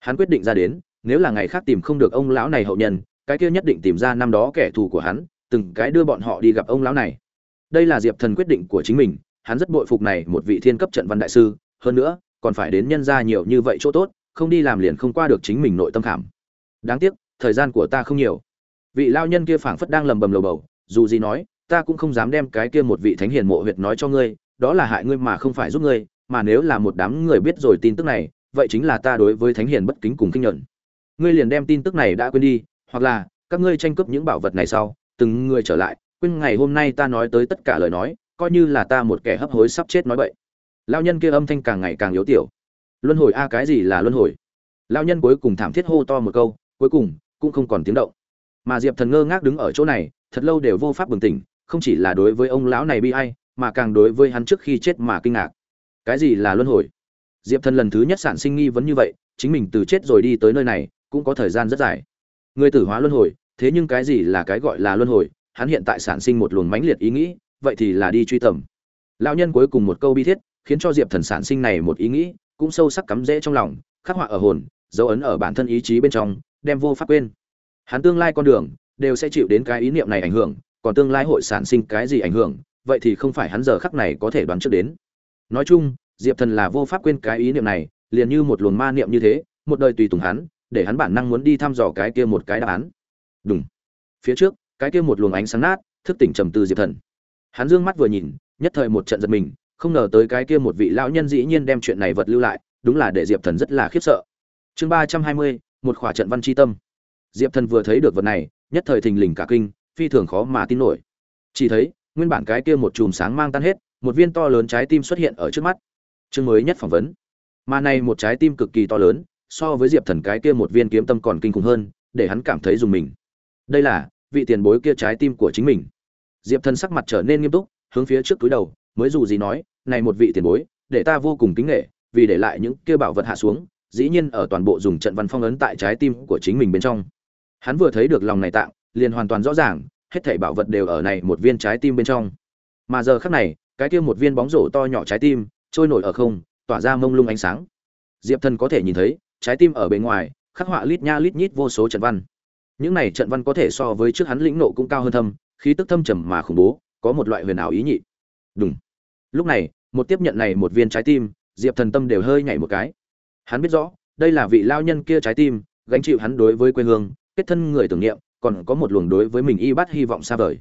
[SPEAKER 1] Hắn quyết định ra đến, nếu là ngày khác tìm không được ông lão này hậu nhân, cái kia nhất định tìm ra năm đó kẻ thù của hắn, từng cái đưa bọn họ đi gặp ông lão này đây là diệp thần quyết định của chính mình, hắn rất bội phục này một vị thiên cấp trận văn đại sư, hơn nữa, còn phải đến nhân ra nhiều như vậy chỗ tốt, không đi làm liền không qua được chính mình nội tâm khảm. Đáng tiếc, thời gian của ta không nhiều. Vị lao nhân kia phảng phất đang lầm bầm lầu bầu, dù gì nói, ta cũng không dám đem cái kia một vị thánh hiền mộ huyệt nói cho ngươi, đó là hại ngươi mà không phải giúp ngươi, mà nếu là một đám người biết rồi tin tức này, vậy chính là ta đối với thánh hiền bất kính cùng kinh nhận ngươi liền đem tin tức này đã quên đi, hoặc là, các ngươi tranh cướp những bảo vật này sau, từng người trở lại quên ngày hôm nay ta nói tới tất cả lời nói, coi như là ta một kẻ hấp hối sắp chết nói vậy lao nhân kia âm thanh càng ngày càng yếu tiểu. Luân hồi a, cái gì là luân hồi? Lao nhân cuối cùng thảm thiết hô to một câu, cuối cùng cũng không còn tiếng động. Mà diệp thần ngơ ngác đứng ở chỗ này, thật lâu đều vô pháp bừng tỉnh, không chỉ là đối với ông lão này bi ai, mà càng đối với hắn trước khi chết mà kinh ngạc. Cái gì là luân hồi? Diệp thần lần thứ nhất sản sinh nghi vấn như vậy, chính mình từ chết rồi đi tới nơi này, cũng có thời gian rất dài. Người tử hóa luân hồi, thế nhưng cái gì là cái gọi là luân hồi hắn hiện tại sản sinh một luồng mãnh liệt ý nghĩ, vậy thì là đi truy tầm. Lão nhân cuối cùng một câu bi thiết, khiến cho diệp thần sản sinh này một ý nghĩ, cũng sâu sắc cắm rễ trong lòng, khắc họa ở hồn, dấu ấn ở bản thân ý chí bên trong, đem vô pháp quên. Hắn tương lai con đường, đều sẽ chịu đến cái ý niệm này ảnh hưởng, còn tương lai hội sản sinh cái gì ảnh hưởng, vậy thì không phải hắn giờ khắc này có thể đoán trước đến. Nói chung, diệp thần là vô pháp quên cái ý niệm này, liền như một luồng ma niệm như thế, một đời tùy tùng hắn, để hắn bản năng muốn đi thăm dò cái kia một cái đáp án. Đúng phía trước cái kia một luồng ánh sáng nát, thức tỉnh trầm tư diệp thần. Hắn dương mắt vừa nhìn, nhất thời một trận giật mình, không ngờ tới cái kia một vị lão nhân dĩ nhiên đem chuyện này vật lưu lại, đúng là để diệp thần rất là khiếp sợ. Chương ba trăm hai mươi, một khỏa trận văn chi tâm. Diệp thần vừa thấy được vật này, nhất thời thình lình cả kinh, phi thường khó mà tin nổi. Chỉ thấy, nguyên bản cái kia một chùm sáng mang tan hết, một viên to lớn trái tim xuất hiện ở trước mắt. Chương mới nhất phỏng vấn. Mà này một trái tim cực kỳ to lớn, so với diệp thần cái kia một viên kiếm tâm còn kinh khủng hơn, để hắn cảm thấy dùng mình. Đây là vị tiền bối kia trái tim của chính mình. Diệp thần sắc mặt trở nên nghiêm túc, hướng phía trước túi đầu, mới dù gì nói, này một vị tiền bối, để ta vô cùng kính nghệ vì để lại những kia bảo vật hạ xuống, dĩ nhiên ở toàn bộ dùng trận văn phong ấn tại trái tim của chính mình bên trong. Hắn vừa thấy được lòng này tạng, liền hoàn toàn rõ ràng, hết thảy bảo vật đều ở này một viên trái tim bên trong. Mà giờ khắc này, cái kia một viên bóng rổ to nhỏ trái tim, trôi nổi ở không, tỏa ra mông lung ánh sáng. Diệp thần có thể nhìn thấy, trái tim ở bên ngoài, khắc họa lít nha lít nhít vô số trận văn những này trận văn có thể so với trước hắn lĩnh nộ cũng cao hơn thâm, khí tức thâm trầm mà khủng bố, có một loại huyền ảo ý nhị. Đúng lúc này, một tiếp nhận này một viên trái tim, diệp thần tâm đều hơi nhảy một cái. Hắn biết rõ, đây là vị lao nhân kia trái tim, gánh chịu hắn đối với quê hương, kết thân người tưởng niệm, còn có một luồng đối với mình y bắt hy vọng xa vời.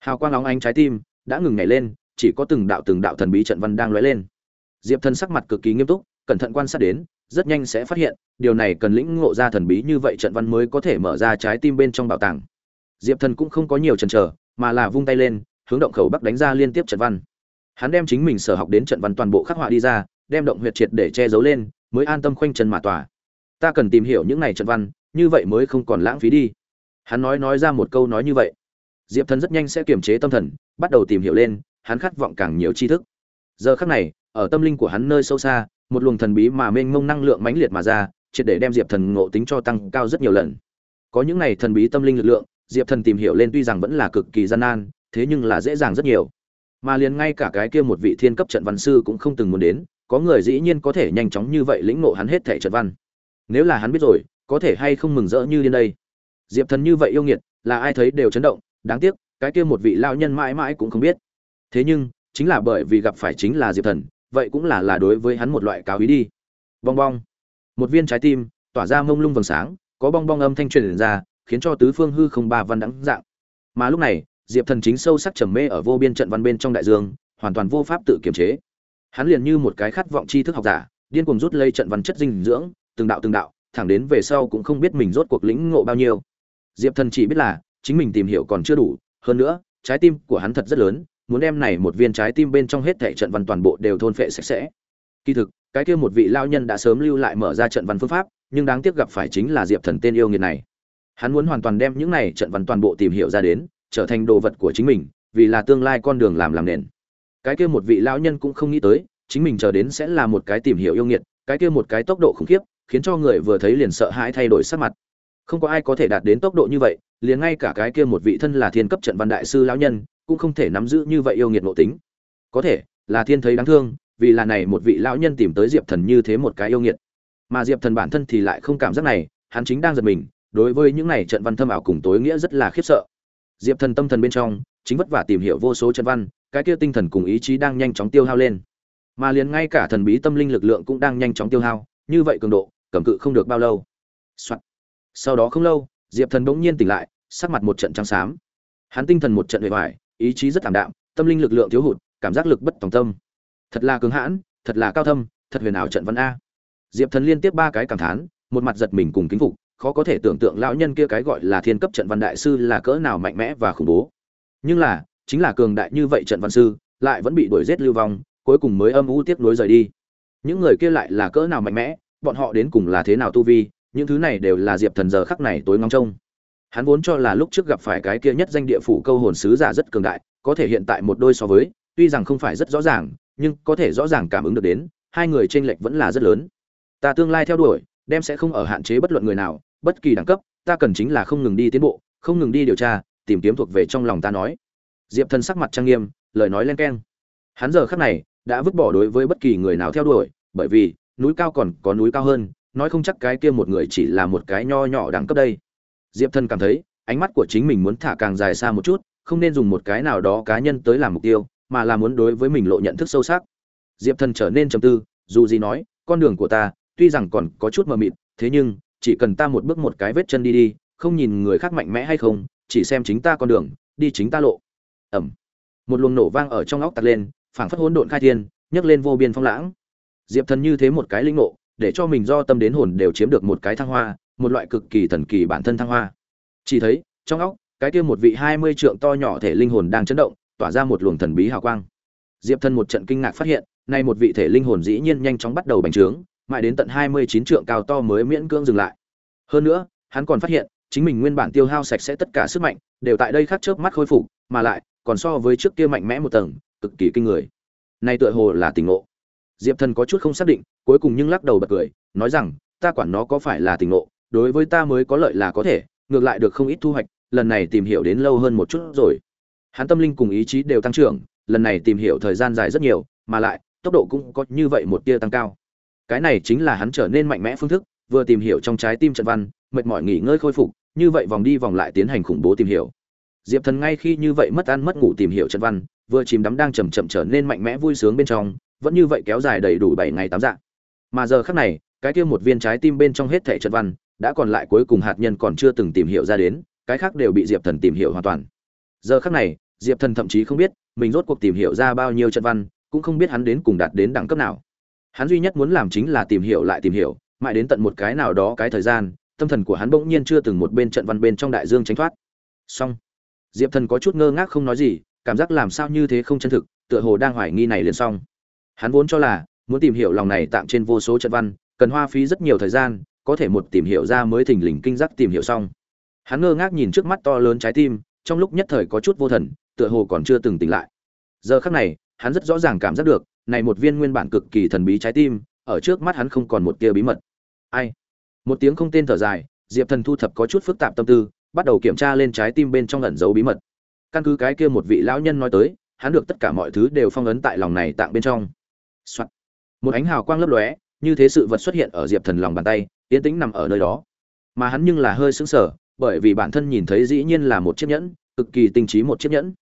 [SPEAKER 1] Hào quang óng ánh trái tim, đã ngừng nhảy lên, chỉ có từng đạo từng đạo thần bí trận văn đang lóe lên. Diệp thần sắc mặt cực kỳ nghiêm túc, cẩn thận quan sát đến, rất nhanh sẽ phát hiện điều này cần lĩnh ngộ ra thần bí như vậy trận văn mới có thể mở ra trái tim bên trong bảo tàng. Diệp thần cũng không có nhiều chần chờ, mà là vung tay lên, hướng động khẩu bắc đánh ra liên tiếp trận văn. Hắn đem chính mình sở học đến trận văn toàn bộ khắc họa đi ra, đem động huyệt triệt để che giấu lên, mới an tâm khoanh chân mà tỏa. Ta cần tìm hiểu những này trận văn, như vậy mới không còn lãng phí đi. Hắn nói nói ra một câu nói như vậy. Diệp thần rất nhanh sẽ kiềm chế tâm thần, bắt đầu tìm hiểu lên, hắn khát vọng càng nhiều tri thức. Giờ khắc này, ở tâm linh của hắn nơi sâu xa, một luồng thần bí mà mênh mông năng lượng mãnh liệt mà ra triệt để đem diệp thần ngộ tính cho tăng cao rất nhiều lần. Có những này thần bí tâm linh lực lượng, diệp thần tìm hiểu lên tuy rằng vẫn là cực kỳ gian nan, thế nhưng là dễ dàng rất nhiều. Mà liền ngay cả cái kia một vị thiên cấp trận văn sư cũng không từng muốn đến, có người dĩ nhiên có thể nhanh chóng như vậy lĩnh ngộ hắn hết thể trận văn. Nếu là hắn biết rồi, có thể hay không mừng rỡ như đến đây? Diệp thần như vậy yêu nghiệt, là ai thấy đều chấn động, đáng tiếc, cái kia một vị lao nhân mãi mãi cũng không biết. Thế nhưng, chính là bởi vì gặp phải chính là diệp thần, vậy cũng là là đối với hắn một loại cáo ý đi. Bong bong một viên trái tim, tỏa ra mông lung vầng sáng, có bong bong âm thanh truyền ra, khiến cho tứ phương hư không ba văn đắng dạng. Mà lúc này, diệp thần chính sâu sắc trầm mê ở vô biên trận văn bên trong đại dương, hoàn toàn vô pháp tự kiềm chế. Hắn liền như một cái khát vọng tri thức học giả, điên cuồng rút lây trận văn chất dinh dưỡng, từng đạo từng đạo, thẳng đến về sau cũng không biết mình rốt cuộc lĩnh ngộ bao nhiêu. Diệp thần chỉ biết là, chính mình tìm hiểu còn chưa đủ, hơn nữa, trái tim của hắn thật rất lớn, muốn đem này một viên trái tim bên trong hết thảy trận văn toàn bộ đều thôn phệ sạch sẽ. Kỳ thực cái kia một vị lao nhân đã sớm lưu lại mở ra trận văn phương pháp, nhưng đáng tiếc gặp phải chính là diệp thần tên yêu nghiệt này. Hắn muốn hoàn toàn đem những này trận văn toàn bộ tìm hiểu ra đến, trở thành đồ vật của chính mình, vì là tương lai con đường làm làm nền. Cái kia một vị lão nhân cũng không nghĩ tới, chính mình chờ đến sẽ là một cái tìm hiểu yêu nghiệt, cái kia một cái tốc độ khủng khiếp, khiến cho người vừa thấy liền sợ hãi thay đổi sắc mặt. Không có ai có thể đạt đến tốc độ như vậy, liền ngay cả cái kia một vị thân là thiên cấp trận văn đại sư lão nhân, cũng không thể nắm giữ như vậy yêu nghiệt nội tính. Có thể, là thiên thấy đáng thương vì là này một vị lão nhân tìm tới diệp thần như thế một cái yêu nghiệt. Mà diệp thần bản thân thì lại không cảm giác này, hắn chính đang giật mình, đối với những này trận văn thâm ảo cùng tối nghĩa rất là khiếp sợ. Diệp thần tâm thần bên trong, chính vất vả tìm hiểu vô số trận văn, cái kia tinh thần cùng ý chí đang nhanh chóng tiêu hao lên. Mà liền ngay cả thần bí tâm linh lực lượng cũng đang nhanh chóng tiêu hao, như vậy cường độ, cầm cự không được bao lâu、Soạn. sau đó không lâu, diệp thần bỗng nhiên tỉnh lại, sắc mặt một trận trắng xám. Hắn tinh thần một trận bề ngoài ý chí rất thảm đạm, tâm linh lực lượng thiếu hụt, cảm giác lực bất tòng tâm thật là cứng hãn, thật là cao thâm, thật huyền ảo trận văn a. Diệp thần liên tiếp ba cái cảm thán, một mặt giật mình cùng kính phục, khó có thể tưởng tượng lão nhân kia cái gọi là thiên cấp trận văn đại sư là cỡ nào mạnh mẽ và khủng bố. Nhưng là, chính là cường đại như vậy trận văn sư, lại vẫn bị đuổi giết lưu vong, cuối cùng mới âm u tiếp nối rời đi. Những người kia lại là cỡ nào mạnh mẽ, bọn họ đến cùng là thế nào tu vi, những thứ này đều là diệp thần giờ khắc này tối ngóng trông. Hắn vốn cho là lúc trước gặp phải cái kia nhất danh địa phủ câu hồn sứ giả rất cường đại, có thể hiện tại một đôi so với, tuy rằng không phải rất rõ ràng nhưng có thể rõ ràng cảm ứng được đến, hai người t r ê n lệch vẫn là rất lớn. Ta tương lai theo đuổi, đem sẽ không ở hạn chế bất luận người nào, bất kỳ đẳng cấp, ta cần chính là không ngừng đi tiến bộ, không ngừng đi điều tra, tìm kiếm thuộc về trong lòng ta nói. Diệp thần sắc mặt trang nghiêm, lời nói len keng. Hắn giờ khắc này đã vứt bỏ đối với bất kỳ người nào theo đuổi, bởi vì núi cao còn có núi cao hơn, nói không chắc cái kia một người chỉ là một cái nho nhỏ đẳng cấp đây. Diệp thần cảm thấy, ánh mắt của chính mình muốn thả càng dài xa một chút, không nên dùng một cái nào đó cá nhân tới làm mục tiêu mà là muốn đối với mình lộ nhận thức sâu sắc. Diệp thần trở nên trầm tư, dù gì nói, con đường của ta, tuy rằng còn có chút mờ mịt, thế nhưng, chỉ cần ta một bước một cái vết chân đi đi, không nhìn người khác mạnh mẽ hay không, chỉ xem chính ta con đường, đi chính ta lộ. Ẩm. Một luồng nổ vang ở trong óc tạt lên, phảng phất hỗn độn khai thiên, nhấc lên vô biên phong lãng. Diệp thần như thế một cái linh ngộ, để cho mình do tâm đến hồn đều chiếm được một cái thăng hoa, một loại cực kỳ thần kỳ bản thân thăng hoa. Chỉ thấy, trong óc, cái kia một vị hai mươi trượng to nhỏ thể linh hồn đang chấn động tỏa ra một luồng thần bí hào quang. Diệp thân một trận kinh ngạc phát hiện, nay một vị thể linh hồn dĩ nhiên nhanh chóng bắt đầu bành trướng, mãi đến tận hai mươi chín trượng cao to mới miễn cưỡng dừng lại. Hơn nữa, hắn còn phát hiện, chính mình nguyên bản tiêu hao sạch sẽ tất cả sức mạnh, đều tại đây khắc chớp mắt khôi phục, mà lại, còn so với trước kia mạnh mẽ một tầng, cực kỳ kinh người. Nay tựa hồ là tình ngộ. Diệp thần có chút không xác định, cuối cùng nhưng lắc đầu bật cười, nói rằng, ta quản nó có phải là tình ngộ, đối với ta mới có lợi là có thể, ngược lại được không ít thu hoạch, lần này tìm hiểu đến lâu hơn một chút rồi hắn tâm linh cùng ý chí đều tăng trưởng, lần này tìm hiểu thời gian dài rất nhiều, mà lại, tốc độ cũng có như vậy một tia tăng cao. Cái này chính là hắn trở nên mạnh mẽ phương thức, vừa tìm hiểu trong trái tim trận văn, mệt mỏi nghỉ ngơi khôi phục, như vậy vòng đi vòng lại tiến hành khủng bố tìm hiểu. Diệp thần ngay khi như vậy mất ăn mất ngủ tìm hiểu trận văn, vừa chìm đắm đang chầm chậm trở nên mạnh mẽ vui sướng bên trong, vẫn như vậy kéo dài đầy đủ bảy ngày tám dạng mà giờ khác này, cái kia một viên trái tim bên trong hết thẻ trận văn, đã còn lại cuối cùng hạt nhân còn chưa từng tìm hiểu ra đến, cái khác đều bị diệp thần tìm hiểu hoàn toàn giờ khắc này, diệp thần thậm chí không biết mình rốt cuộc tìm hiểu ra bao nhiêu trận văn, cũng không biết hắn đến cùng đạt đến đẳng cấp nào. Hắn duy nhất muốn làm chính là tìm hiểu lại tìm hiểu, mãi đến tận một cái nào đó cái thời gian, tâm thần của hắn bỗng nhiên chưa từng một bên trận văn bên trong đại dương tránh thoát. Xong. Diệp thần có chút ngơ ngác không nói gì, cảm giác làm sao như thế không chân thực, tựa hồ đang hoài nghi này liền xong. Hắn vốn cho là, muốn tìm hiểu lòng này tạm trên vô số trận văn, cần hoa phí rất nhiều thời gian, có thể một tìm hiểu ra mới thình lình kinh giác tìm hiểu xong. Hắn ngơ ngác nhìn trước mắt to lớn trái tim trong lúc nhất thời có chút vô thần, tựa hồ còn chưa từng tỉnh lại. Giờ khắc này, hắn rất rõ ràng cảm giác được, này một viên nguyên bản cực kỳ thần bí trái tim, ở trước mắt hắn không còn một tia bí mật. Ai? Một tiếng không tên thở dài, diệp thần thu thập có chút phức tạp tâm tư, bắt đầu kiểm tra lên trái tim bên trong ẩn giấu bí mật. Căn cứ cái kia một vị lão nhân nói tới, hắn được tất cả mọi thứ đều phong ấn tại lòng này tạng bên trong、Soạn. một ánh hào quang lấp lóe, như thế sự vật xuất hiện ở diệp thần lòng bàn tay, yên tĩnh nằm ở nơi đó. Mà hắn nhưng là hơi sững sờ bởi vì bản thân nhìn thấy dĩ nhiên là một chiếc nhẫn, cực kỳ tinh trí một chiếc nhẫn.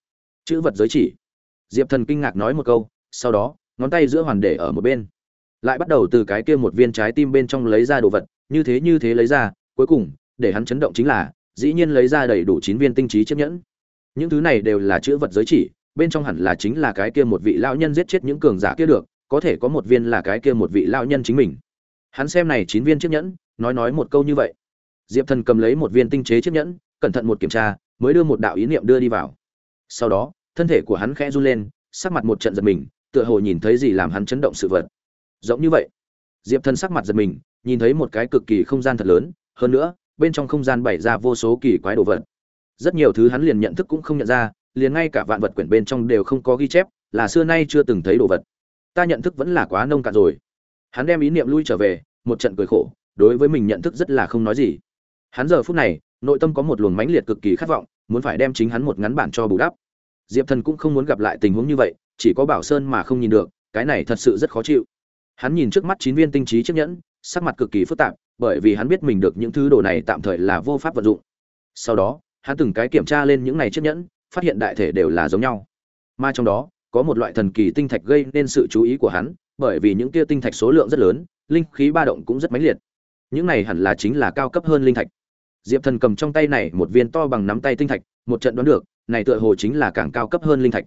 [SPEAKER 1] Chữ vật giới chỉ. Diệp thần kinh ngạc nói một câu, sau đó, ngón tay giữa hoàn để ở một bên. Lại bắt đầu từ cái kia một viên trái tim bên trong lấy ra đồ vật, như thế như thế lấy ra, cuối cùng, để hắn chấn động chính là, dĩ nhiên lấy ra đầy đủ chín viên tinh trí chiếc nhẫn. Những thứ này đều là chữ vật giới chỉ, bên trong hẳn là chính là cái kia một vị lão nhân giết chết những cường giả kia được, có thể có một viên là cái kia một vị lão nhân chính mình. Hắn xem này chín viên chiếc nhẫn, nói nói một câu như vậy diệp thần cầm lấy một viên tinh chế chiếc nhẫn, cẩn thận một kiểm tra, mới đưa một đạo ý niệm đưa đi vào. Sau đó, thân thể của hắn khẽ run lên, sắc mặt một trận giật mình, tựa hồ nhìn thấy gì làm hắn chấn động sự vật. Giống như vậy, diệp thần sắc mặt giật mình, nhìn thấy một cái cực kỳ không gian thật lớn, hơn nữa, bên trong không gian bày ra vô số kỳ quái đồ vật. Rất nhiều thứ hắn liền nhận thức cũng không nhận ra, liền ngay cả vạn vật quyển bên trong đều không có ghi chép, là xưa nay chưa từng thấy đồ vật. Ta nhận thức vẫn là quá nông cạn rồi. Hắn đem ý niệm lui trở về, một trận cười khổ, đối với mình nhận thức rất là không nói gì hắn giờ phút này, nội tâm có một luồng mãnh liệt cực kỳ khát vọng, muốn phải đem chính hắn một ngắn bản cho bù đắp. Diệp thần cũng không muốn gặp lại tình huống như vậy, chỉ có bảo sơn mà không nhìn được, cái này thật sự rất khó chịu. Hắn nhìn trước mắt chín viên tinh trí chiếc nhẫn, sắc mặt cực kỳ phức tạp, bởi vì hắn biết mình được những thứ đồ này tạm thời là vô pháp vận dụng. Sau đó, hắn từng cái kiểm tra lên những này chiếc nhẫn, phát hiện đại thể đều là giống nhau. Mà trong đó, có một loại thần kỳ tinh thạch gây nên sự chú ý của hắn, bởi vì những kia tinh thạch số lượng rất lớn, linh khí ba động cũng rất mãnh liệt. Những này hẳn là chính là cao cấp hơn linh thạch diệp thần cầm trong tay này một viên to bằng nắm tay tinh thạch, một trận đoán được, này tựa hồ chính là càng cao cấp hơn linh thạch.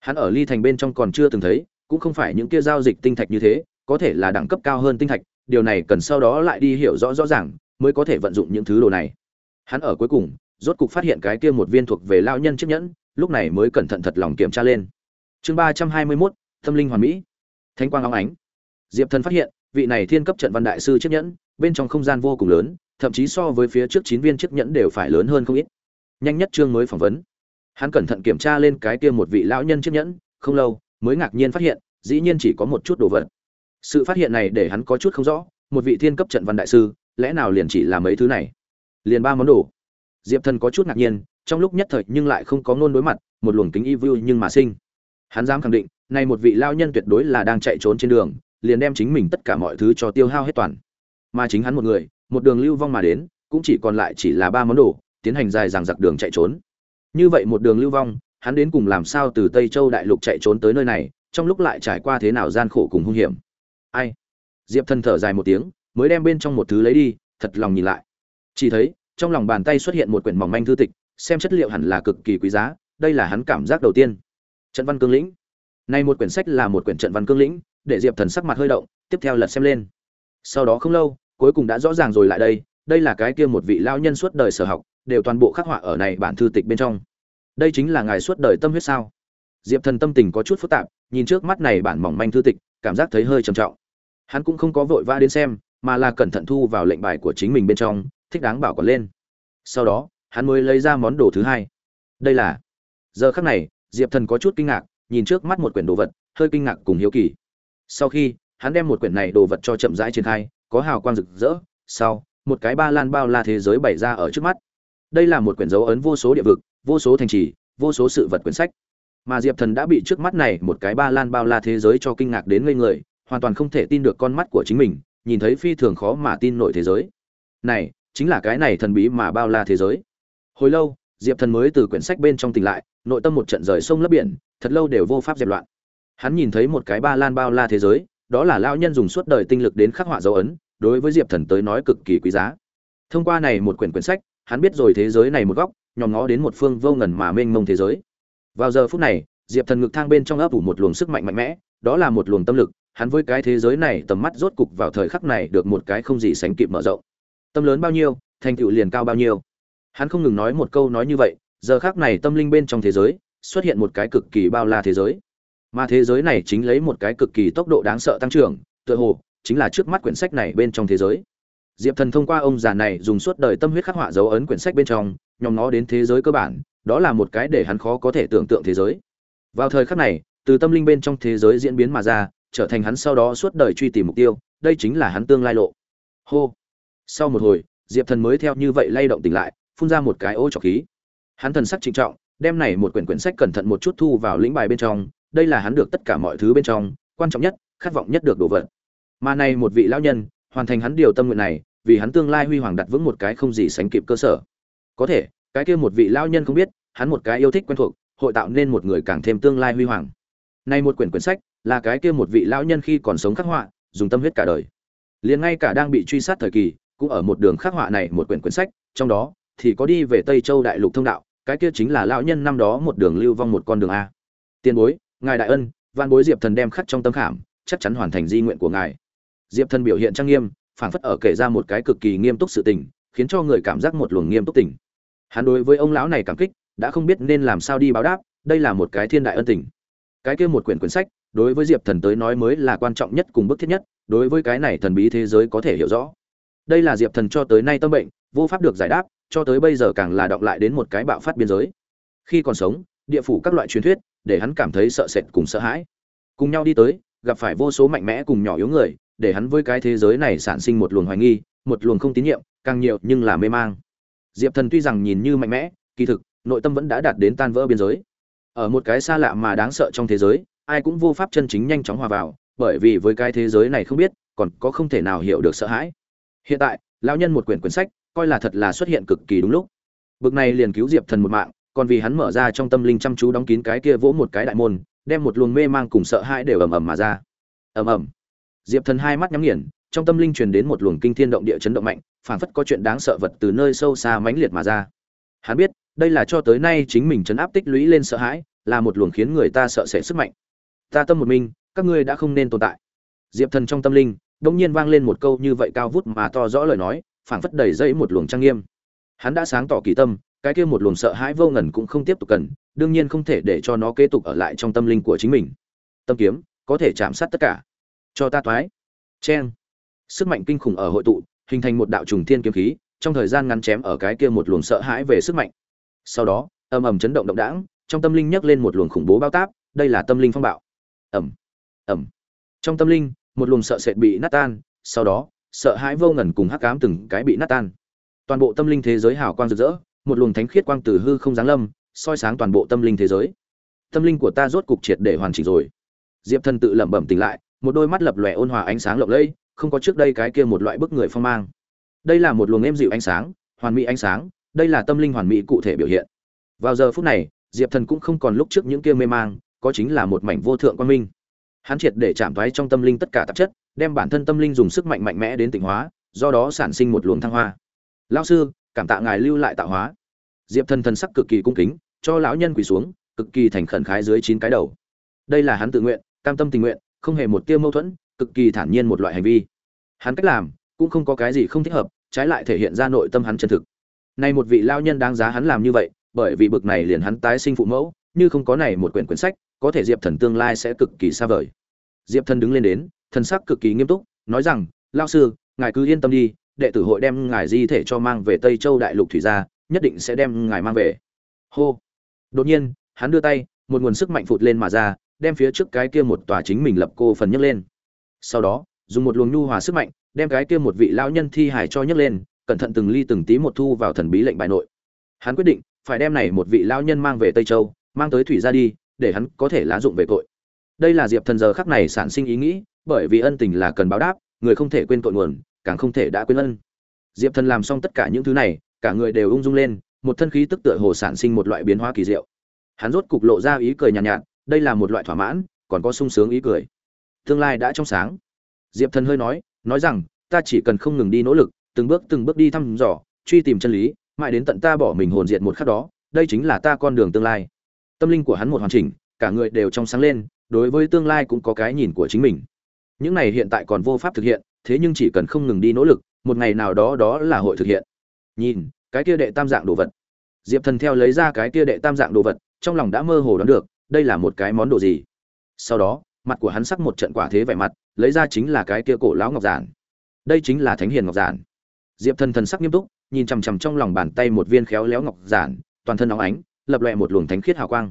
[SPEAKER 1] Hắn ở ly thành bên trong còn chưa từng thấy, cũng không phải những kia giao dịch tinh thạch như thế, có thể là đẳng cấp cao hơn tinh thạch, điều này cần sau đó lại đi hiểu rõ rõ ràng, mới có thể vận dụng những thứ đồ này. Hắn ở cuối cùng, rốt cục phát hiện cái kia một viên thuộc về lao nhân chiếc nhẫn, lúc này mới cẩn thận thật lòng kiểm tra lên. Chương ba trăm hai mươi mốt, tâm linh hoàn mỹ. Thánh quang Long ánh. Diệp thần phát hiện, vị này thiên cấp trận văn đại sư chiếc nhẫn, bên trong không gian vô cùng lớn thậm chí so với phía trước chín viên chiếc nhẫn đều phải lớn hơn không ít. Nhanh nhất trương mới phỏng vấn. Hắn cẩn thận kiểm tra lên cái kia một vị lão nhân chiếc nhẫn, không lâu, mới ngạc nhiên phát hiện, dĩ nhiên chỉ có một chút đồ vật. Sự phát hiện này để hắn có chút không rõ, một vị thiên cấp trận văn đại sư, lẽ nào liền chỉ là mấy thứ này? Liền ba món đồ. Diệp thần có chút ngạc nhiên, trong lúc nhất thời nhưng lại không có ngôn đối mặt, một luồng kính y view nhưng mà sinh. Hắn dám khẳng định, này một vị lao nhân tuyệt đối là đang chạy trốn trên đường, liền đem chính mình tất cả mọi thứ cho tiêu hao hết toàn. Mà chính hắn một người một đường lưu vong mà đến, cũng chỉ còn lại chỉ là ba món đồ, tiến hành dài dằng dặc đường chạy trốn. Như vậy một đường lưu vong, hắn đến cùng làm sao từ tây châu đại lục chạy trốn tới nơi này, trong lúc lại trải qua thế nào gian khổ cùng hung hiểm. Ai? Diệp thần thở dài một tiếng, mới đem bên trong một thứ lấy đi, thật lòng nhìn lại. Chỉ thấy, trong lòng bàn tay xuất hiện một quyển mỏng manh thư tịch, xem chất liệu hẳn là cực kỳ quý giá, đây là hắn cảm giác đầu tiên. Trận văn cương lĩnh. Nay một quyển sách là một quyển trận văn cương lĩnh, để diệp thần sắc mặt hơi động, tiếp theo lật xem lên. Sau đó không lâu cuối cùng đã rõ ràng rồi lại đây đây là cái kia một vị lao nhân suốt đời sở học, đều toàn bộ khắc họa ở này bản thư tịch bên trong. Đây chính là ngài suốt đời tâm huyết sao? Diệp thần tâm tình có chút phức tạp, nhìn trước mắt này bản mỏng manh thư tịch, cảm giác thấy hơi trầm trọng. Hắn cũng không có vội vã đến xem, mà là cẩn thận thu vào lệnh bài của chính mình bên trong, thích đáng bảo còn lên. Sau đó, hắn mới lấy ra món đồ thứ hai. Đây là giờ khắc này, diệp thần có chút kinh ngạc, nhìn trước mắt một quyển đồ vật, hơi kinh ngạc cùng hiếu kỳ. Sau khi, hắn đem một quyển này đồ vật cho chậm rãi triển khai có hào quang rực rỡ, sau, một cái ba lan bao la thế giới bày ra ở trước mắt. Đây là một quyển dấu ấn vô số địa vực, vô số thành trì, vô số sự vật quyển sách. Mà diệp thần đã bị trước mắt này một cái ba lan bao la thế giới cho kinh ngạc đến ngây người, hoàn toàn không thể tin được con mắt của chính mình, nhìn thấy phi thường khó mà tin nổi thế giới. Này, chính là cái này thần bí mà bao la thế giới. Hồi lâu, diệp thần mới từ quyển sách bên trong tỉnh lại, nội tâm một trận rời sông lấp biển, thật lâu đều vô pháp dẹp loạn. Hắn nhìn thấy một cái ba lan bao la thế giới đó là lao nhân dùng suốt đời tinh lực đến khắc họa dấu ấn, đối với diệp thần tới nói cực kỳ quý giá. Thông qua này một quyển quyển sách, hắn biết rồi thế giới này một góc, nhòm ngó đến một phương vô ngần mà mênh mông thế giới. Vào giờ phút này, diệp thần ngực thang bên trong ấp ủ một luồng sức mạnh mạnh mẽ, đó là một luồng tâm lực, hắn với cái thế giới này tầm mắt rốt cục vào thời khắc này được một cái không gì sánh kịp mở rộng. Tâm lớn bao nhiêu, thành tựu liền cao bao nhiêu. Hắn không ngừng nói một câu nói như vậy, giờ khắc này tâm linh bên trong thế giới xuất hiện một cái cực kỳ bao la thế giới mà thế giới này chính lấy một cái cực kỳ tốc độ đáng sợ tăng trưởng, tựa hồ, chính là trước mắt quyển sách này bên trong thế giới. Diệp thần thông qua ông già này dùng suốt đời tâm huyết khắc họa dấu ấn quyển sách bên trong, nhóm nó đến thế giới cơ bản, đó là một cái để hắn khó có thể tưởng tượng thế giới. Vào thời khắc này, từ tâm linh bên trong thế giới diễn biến mà ra, trở thành hắn sau đó suốt đời truy tìm mục tiêu, đây chính là hắn tương lai lộ. Hô! Sau một hồi, diệp thần mới theo như vậy lay động tỉnh lại, phun ra một cái ô trọc khí. Hắn thần sắc trịnh trọng, đem này một quyển quyển sách cẩn thận một chút thu vào lĩnh bài bên trong đây là hắn được tất cả mọi thứ bên trong, quan trọng nhất, khát vọng nhất được đồ vật mà này một vị lão nhân, hoàn thành hắn điều tâm nguyện này, vì hắn tương lai huy hoàng đặt vững một cái không gì sánh kịp cơ sở. Có thể, cái kia một vị lão nhân không biết, hắn một cái yêu thích quen thuộc, hội tạo nên một người càng thêm tương lai huy hoàng. Nay một quyển quyển sách, là cái kia một vị lão nhân khi còn sống khắc họa, dùng tâm huyết cả đời. Liền ngay cả đang bị truy sát thời kỳ, cũng ở một đường khắc họa này một quyển quyển sách, trong đó, thì có đi về tây châu đại lục thông đạo, cái kia chính là lão nhân năm đó một đường lưu vong một con đường a. Tiền bối ngài đại ân văn bối diệp thần đem khắc trong tâm khảm, chắc chắn hoàn thành di nguyện của ngài. Diệp thần biểu hiện trang nghiêm, phảng phất ở kể ra một cái cực kỳ nghiêm túc sự tình, khiến cho người cảm giác một luồng nghiêm túc tình. Hắn đối với ông lão này cảm kích, đã không biết nên làm sao đi báo đáp, đây là một cái thiên đại ân tình. Cái kia một quyển quyển sách, đối với diệp thần tới nói mới là quan trọng nhất cùng bức thiết nhất, đối với cái này thần bí thế giới có thể hiểu rõ. Đây là diệp thần cho tới nay tâm bệnh, vô pháp được giải đáp, cho tới bây giờ càng là động lại đến một cái bạo phát biên giới. Khi còn sống, địa phủ các loại truyền thuyết để hắn cảm thấy sợ sệt cùng sợ hãi. Cùng nhau đi tới, gặp phải vô số mạnh mẽ cùng nhỏ yếu người, để hắn với cái thế giới này sản sinh một luồng hoài nghi, một luồng không tín nhiệm, càng nhiều nhưng là mê mang. Diệp thần tuy rằng nhìn như mạnh mẽ, kỳ thực, nội tâm vẫn đã đạt đến tan vỡ biên giới. Ở một cái xa lạ mà đáng sợ trong thế giới, ai cũng vô pháp chân chính nhanh chóng hòa vào, bởi vì với cái thế giới này không biết, còn có không thể nào hiểu được sợ hãi. Hiện tại, lão nhân một quyển quyển sách, coi là thật là xuất hiện cực kỳ đúng lúc. Bực này liền cứu diệp thần một mạng còn vì hắn mở ra trong tâm linh chăm chú đóng kín cái kia vỗ một cái đại môn đem một luồng mê mang cùng sợ hãi đều ầm ầm mà ra. Ầm ầm. Diệp thần hai mắt nhắm nghiền trong tâm linh truyền đến một luồng kinh thiên động địa chấn động mạnh phảng phất có chuyện đáng sợ vật từ nơi sâu xa mãnh liệt mà ra. Hắn biết đây là cho tới nay chính mình chấn áp tích lũy lên sợ hãi là một luồng khiến người ta sợ sệt sức mạnh. Ta tâm một mình, các ngươi đã không nên tồn tại. Diệp thần trong tâm linh đột nhiên vang lên một câu như vậy cao vút mà to rõ lời nói phảng phất đầy dây một luồng trang nghiêm. Hắn đã sáng tỏ kỳ tâm cái kia một luồng sợ hãi vô ngần cũng không tiếp tục cần, đương nhiên không thể để cho nó kế tục ở lại trong tâm linh của chính mình. Tâm kiếm, có thể chạm sát tất cả. Cho ta toái. Chen. sức mạnh kinh khủng ở hội tụ, hình thành một đạo trùng thiên kiếm khí, trong thời gian ngắn chém ở cái kia một luồng sợ hãi về sức mạnh. Sau đó ầm ầm chấn động động đãng, trong tâm linh nhấc lên một luồng khủng bố bao táp, đây là tâm linh phong bạo. Ầm. Ầm. Trong tâm linh, một luồng sợ sệt bị nát tan, sau đó, sợ hãi vô ngần cùng hắc ám từng cái bị nát tan. Toàn bộ tâm linh thế giới hào quang rực rỡ một luồng thánh khiết quang từ hư không giáng lâm, soi sáng toàn bộ tâm linh thế giới. Tâm linh của ta rốt cục triệt để hoàn chỉnh rồi. Diệp thần tự lẩm bẩm tỉnh lại, một đôi mắt lập lòe ôn hòa ánh sáng lộng lẫy, không có trước đây cái kia một loại bức người phong mang. Đây là một luồng êm dịu ánh sáng, hoàn mỹ ánh sáng, đây là tâm linh hoàn mỹ cụ thể biểu hiện. Vào giờ phút này, diệp thần cũng không còn lúc trước những kia mê mang, có chính là một mảnh vô thượng quan minh. Hắn triệt để chạm thoái trong tâm linh tất cả tạp chất, đem bản thân tâm linh dùng sức mạnh mạnh mẽ đến tịnh hóa, do đó sản sinh một luồng thăng hoa. Lao sư cảm tạ ngài lưu lại tạo hóa. Diệp thần thần sắc cực kỳ cung kính, cho lão nhân quỳ xuống, cực kỳ thành khẩn khái dưới chín cái đầu. Đây là hắn tự nguyện, cam tâm tình nguyện, không hề một tia mâu thuẫn, cực kỳ thản nhiên một loại hành vi. Hắn cách làm, cũng không có cái gì không thích hợp, trái lại thể hiện ra nội tâm hắn chân thực. Nay một vị lao nhân đáng giá hắn làm như vậy, bởi vì bực này liền hắn tái sinh phụ mẫu, như không có này một quyển quyển sách, có thể diệp thần tương lai sẽ cực kỳ xa vời. Diệp thần đứng lên đến, thần sắc cực kỳ nghiêm túc, nói rằng lao sư, ngài cứ yên tâm đi đệ tử hội đem ngài di thể cho mang về tây châu đại lục thủy gia, nhất định sẽ đem ngài mang về. Hô. Đột nhiên, hắn đưa tay, một nguồn sức mạnh phụt lên mà ra, đem phía trước cái kia một tòa chính mình lập cô phần nhấc lên. Sau đó, dùng một luồng nhu hòa sức mạnh, đem cái kia một vị lão nhân thi hài cho nhấc lên, cẩn thận từng ly từng tí một thu vào thần bí lệnh bài nội. Hắn quyết định, phải đem này một vị lão nhân mang về tây châu, mang tới thủy ra đi, để hắn có thể lá dụng về tội. Đây là diệp thần giờ khắc này sản sinh ý nghĩ, bởi vì ân tình là cần báo đáp, người không thể quên tội nguồn càng không thể đã quên ân. Diệp thần làm xong tất cả những thứ này cả người đều ung dung lên một thân khí tức tựa hồ sản sinh một loại biến hóa kỳ diệu. Hắn rốt cục lộ ra ý cười nhàn nhạt, nhạt đây là một loại thỏa mãn còn có sung sướng ý cười. Tương lai đã trong sáng. Diệp thần hơi nói nói rằng ta chỉ cần không ngừng đi nỗ lực từng bước từng bước đi thăm dò truy tìm chân lý mãi đến tận ta bỏ mình hồn diệt một khắc đó đây chính là ta con đường tương lai. Tâm linh của hắn một hoàn chỉnh cả người đều trong sáng lên đối với tương lai cũng có cái nhìn của chính mình. Những này hiện tại còn vô pháp thực hiện thế nhưng chỉ cần không ngừng đi nỗ lực, một ngày nào đó đó là hội thực hiện. Nhìn, cái kia đệ tam dạng đồ vật. Diệp thần theo lấy ra cái kia đệ tam dạng đồ vật, trong lòng đã mơ hồ đoán được, đây là một cái món đồ gì. Sau đó, mặt của hắn sắc một trận quả thế vẻ mặt, lấy ra chính là cái kia cổ lão ngọc giản. Đây chính là thánh hiền ngọc giản. Diệp thần thần sắc nghiêm túc, nhìn chằm chằm trong lòng bàn tay một viên khéo léo ngọc giản, toàn thân óng ánh, lập loẹ một luồng thánh khiết hào quang.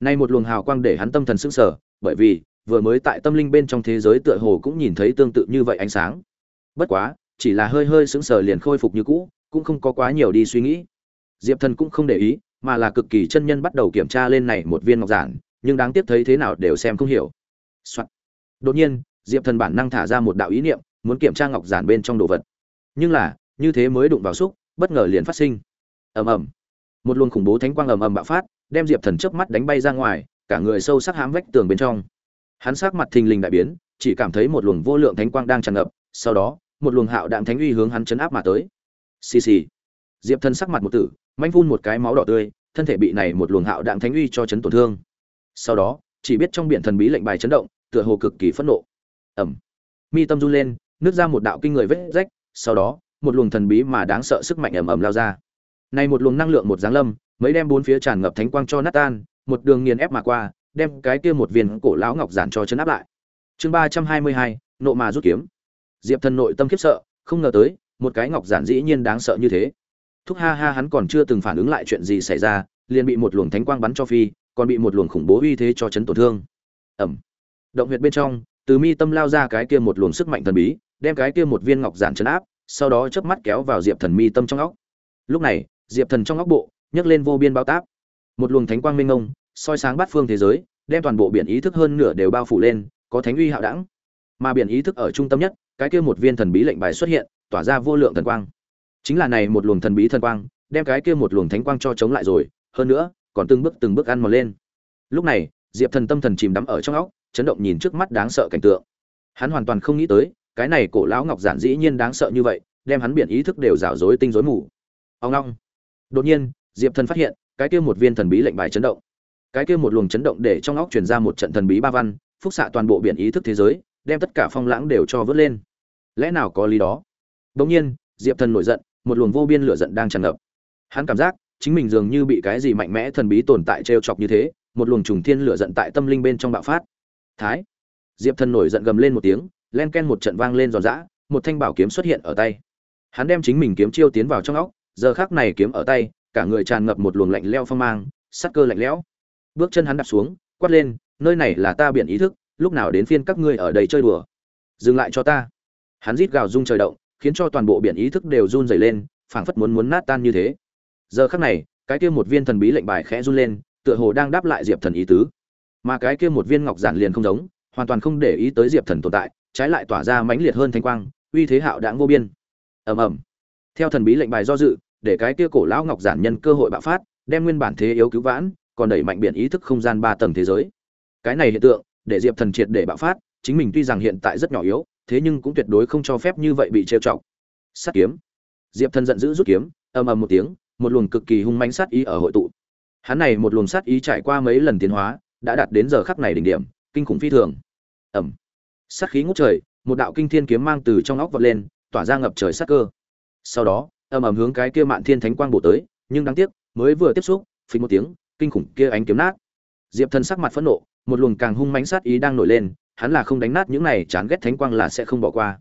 [SPEAKER 1] Nay một luồng hào quang để hắn tâm thần sững sờ, bởi vì vừa mới tại tâm linh bên trong thế giới tựa hồ cũng nhìn thấy tương tự như vậy ánh sáng. Bất quá, chỉ là hơi hơi sững sờ liền khôi phục như cũ, cũng không có quá nhiều đi suy nghĩ. Diệp thần cũng không để ý, mà là cực kỳ chân nhân bắt đầu kiểm tra lên này một viên ngọc giản, nhưng đáng tiếc thấy thế nào đều xem không hiểu、Soạn. đột nhiên, diệp thần bản năng thả ra một đạo ý niệm, muốn kiểm tra ngọc giản bên trong đồ vật. Nhưng là, như thế mới đụng vào xúc, bất ngờ liền phát sinh. Ầm ầm. Một luồng khủng bố thánh quang ầm ầm bạo phát, đem diệp thần chớp mắt đánh bay ra ngoài, cả người sâu sắc hãm vách tường bên trong hắn sắc mặt thình lình đại biến, chỉ cảm thấy một luồng vô lượng thánh quang đang tràn ngập, sau đó, một luồng hạo đạm thánh uy hướng hắn chấn áp mà tới. Xì xì. Diệp thần sắc mặt một tử, manh phun một cái máu đỏ tươi, thân thể bị này một luồng hạo đạm thánh uy cho chấn tổn thương. Sau đó, chỉ biết trong biển thần bí lệnh bài chấn động, tựa hồ cực kỳ phẫn nộ. Ẩm mi tâm run lên nước ra một đạo kinh người vết rách, sau đó, một luồng thần bí mà đáng sợ sức mạnh ầm ầm lao ra. Này một luồng năng lượng một giáng lâm, mấy đem bốn phía tràn ngập thánh quang cho nát tan, một đường nghiền ép mà qua đem cái kia một viên cổ lão ngọc giản cho chấn áp lại. Chương ba trăm hai mươi hai, nộ mà rút kiếm. Diệp thần nội tâm khiếp sợ, không ngờ tới, một cái ngọc giản dĩ nhiên đáng sợ như thế. Thúc ha ha hắn còn chưa từng phản ứng lại chuyện gì xảy ra, liền bị một luồng thánh quang bắn cho phi, còn bị một luồng khủng bố uy thế cho chấn tổn thương. Ẩm động huyệt bên trong, từ mi tâm lao ra cái kia một luồng sức mạnh thần bí, đem cái kia một viên ngọc giản chấn áp, sau đó chớp mắt kéo vào diệp thần mi tâm trong óc. Lúc này, diệp thần trong óc bộ, nhấc lên vô biên bao táp. Một luồng thánh quang minh ngông soi sáng bát phương thế giới, đem toàn bộ biển ý thức hơn nửa đều bao phủ lên, có thánh uy hạo đẳng. Mà biển ý thức ở trung tâm nhất, cái kia một viên thần bí lệnh bài xuất hiện, tỏa ra vô lượng thần quang. Chính là này một luồng thần bí thần quang, đem cái kia một luồng thánh quang cho chống lại rồi, hơn nữa, còn từng bước từng bước ăn mòn lên. Lúc này, diệp thần tâm thần chìm đắm ở trong óc, chấn động nhìn trước mắt đáng sợ cảnh tượng. Hắn hoàn toàn không nghĩ tới, cái này cổ lão ngọc giản dĩ nhiên đáng sợ như vậy, đem hắn biển ý thức đều rảo rối tinh rối mù. Ông long. Đột nhiên, diệp thần phát hiện, cái kia một viên thần bí lệnh bài chấn động cái kia một luồng chấn động để trong óc truyền ra một trận thần bí ba văn, phúc xạ toàn bộ biển ý thức thế giới, đem tất cả phong lãng đều cho vớt lên. Lẽ nào có lý đó? Bỗng nhiên, diệp thần nổi giận, một luồng vô biên lửa giận đang tràn ngập. Hắn cảm giác, chính mình dường như bị cái gì mạnh mẽ thần bí tồn tại t chọc như thế, một luồng trùng thiên lửa giận tại tâm linh bên trong bạo phát. Thái! Diệp thần nổi giận gầm lên một tiếng, len ken một trận vang lên giòn giã, một thanh bảo kiếm xuất hiện ở tay. Hắn đem chính mình kiếm chiêu tiến vào trong óc, giờ khác này kiếm ở tay, cả người tràn ngập một luồng lạnh leo phong mang, sắc cơ lạnh lẽo bước chân hắn đạp xuống, quát lên, nơi này là ta biển ý thức, lúc nào đến phiên các ngươi ở đây chơi đùa? Dừng lại cho ta. Hắn rít gào rung trời động, khiến cho toàn bộ biển ý thức đều run dày lên, phảng phất muốn muốn nát tan như thế. Giờ khắc này, cái kia một viên thần bí lệnh bài khẽ run lên, tựa hồ đang đáp lại diệp thần ý tứ. Mà cái kia một viên ngọc giản liền không giống, hoàn toàn không để ý tới diệp thần tồn tại, trái lại tỏa ra mãnh liệt hơn thanh quang, uy thế hạo đãng vô biên. Ầm ầm. Theo thần bí lệnh bài do dự, để cái kia cổ lão ngọc giản nhân cơ hội bạo phát, đem nguyên bản thế yếu cứu vãn còn đẩy mạnh biển ý thức không gian ba tầng thế giới. Cái này hiện tượng, để diệp thần triệt để bạo phát, chính mình tuy rằng hiện tại rất nhỏ yếu, thế nhưng cũng tuyệt đối không cho phép như vậy bị trêu chọc. Sát kiếm. Diệp thần giận dữ rút kiếm, ầm ầm một tiếng, một luồng cực kỳ hung mãnh sát ý ở hội tụ. Hắn này một luồng sát ý trải qua mấy lần tiến hóa, đã đạt đến giờ khắc này đỉnh điểm, kinh khủng phi thường. Ầm. Sát khí ngút trời, một đạo kinh thiên kiếm mang từ trong óc vọt lên, tỏa ra ngập trời sát cơ. Sau đó, ầm ầm hướng cái kia mạn thiên thánh quang bổ tới, nhưng đáng tiếc, mới vừa tiếp xúc, phình một tiếng kinh khủng kia ánh kiếm nát. Diệp thần sắc mặt phẫn nộ, một luồng càng hung mãnh sát ý đang nổi lên, hắn là không đánh nát những này chán ghét thánh quang là sẽ không bỏ qua.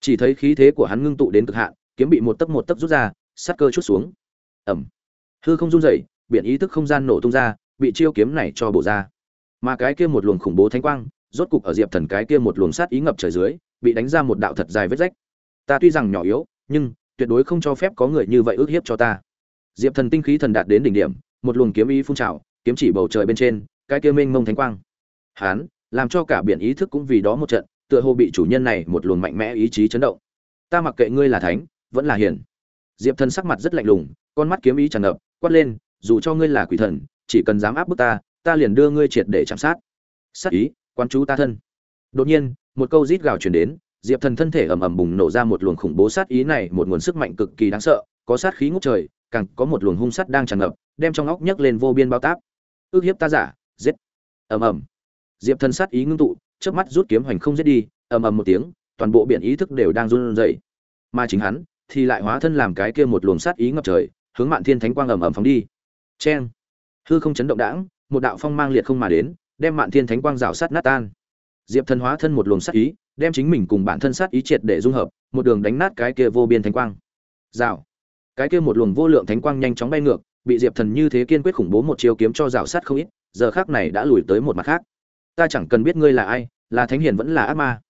[SPEAKER 1] Chỉ thấy khí thế của hắn ngưng tụ đến cực hạn, kiếm bị một tấc một tấc rút ra, sát cơ chút xuống. Ẩm hư không run rẩy, biển ý thức không gian nổ tung ra, bị chiêu kiếm này cho bổ ra. Mà cái kia một luồng khủng bố thánh quang, rốt cục ở diệp thần cái kia một luồng sát ý ngập trời dưới, bị đánh ra một đạo thật dài vết rách. Ta tuy rằng nhỏ yếu, nhưng tuyệt đối không cho phép có người như vậy ước hiếp cho ta. Diệp thần tinh khí thần đạt đến đỉnh điểm một luồng kiếm ý phun trào, kiếm chỉ bầu trời bên trên, cái kia mênh mông thánh quang. Hán, làm cho cả biển ý thức cũng vì đó một trận, tựa hồ bị chủ nhân này một luồng mạnh mẽ ý chí chấn động. Ta mặc kệ ngươi là thánh, vẫn là hiền. Diệp thần sắc mặt rất lạnh lùng, con mắt kiếm ý tràn ngập, quát lên, dù cho ngươi là quỷ thần, chỉ cần dám áp bức ta ta liền đưa ngươi triệt để chạm sát. Sát ý quan chú ta thân. Đột nhiên, một câu rít gào truyền đến, diệp thần thân thể ầm ầm bùng nổ ra một luồng khủng bố sát ý này, một nguồn sức mạnh cực kỳ đáng sợ, có sát khí ngút trời càng có một luồng hung sắt đang tràn ngập, đem trong óc nhấc lên vô biên bao táp. Ước hiếp ta giả, giết. Ầm ầm. Diệp thần sát ý ngưng tụ trước mắt rút kiếm hoành không giết đi, ầm ầm một tiếng, toàn bộ biển ý thức đều đang run rẩy. Mà chính hắn, thì lại hóa thân làm cái kia một luồng sát ý ngập trời, hướng mạn thiên thánh quang ầm ầm phóng đi. Chen hư không chấn động đãng, một đạo phong mang liệt không mà đến, đem mạn thiên thánh quang rào sát nát tan. Diệp thần hóa thân một luồng sát ý, đem chính mình cùng bản thân sát ý triệt để dung hợp, một đường đánh nát cái kia vô biên thánh quang. Rào cái kia một luồng vô lượng thánh quang nhanh chóng bay ngược, bị diệp thần như thế kiên quyết khủng bố một chiêu kiếm cho rào sát không ít, giờ khác này đã lùi tới một mặt khác. Ta chẳng cần biết ngươi là ai, là thánh hiền vẫn là ác ma.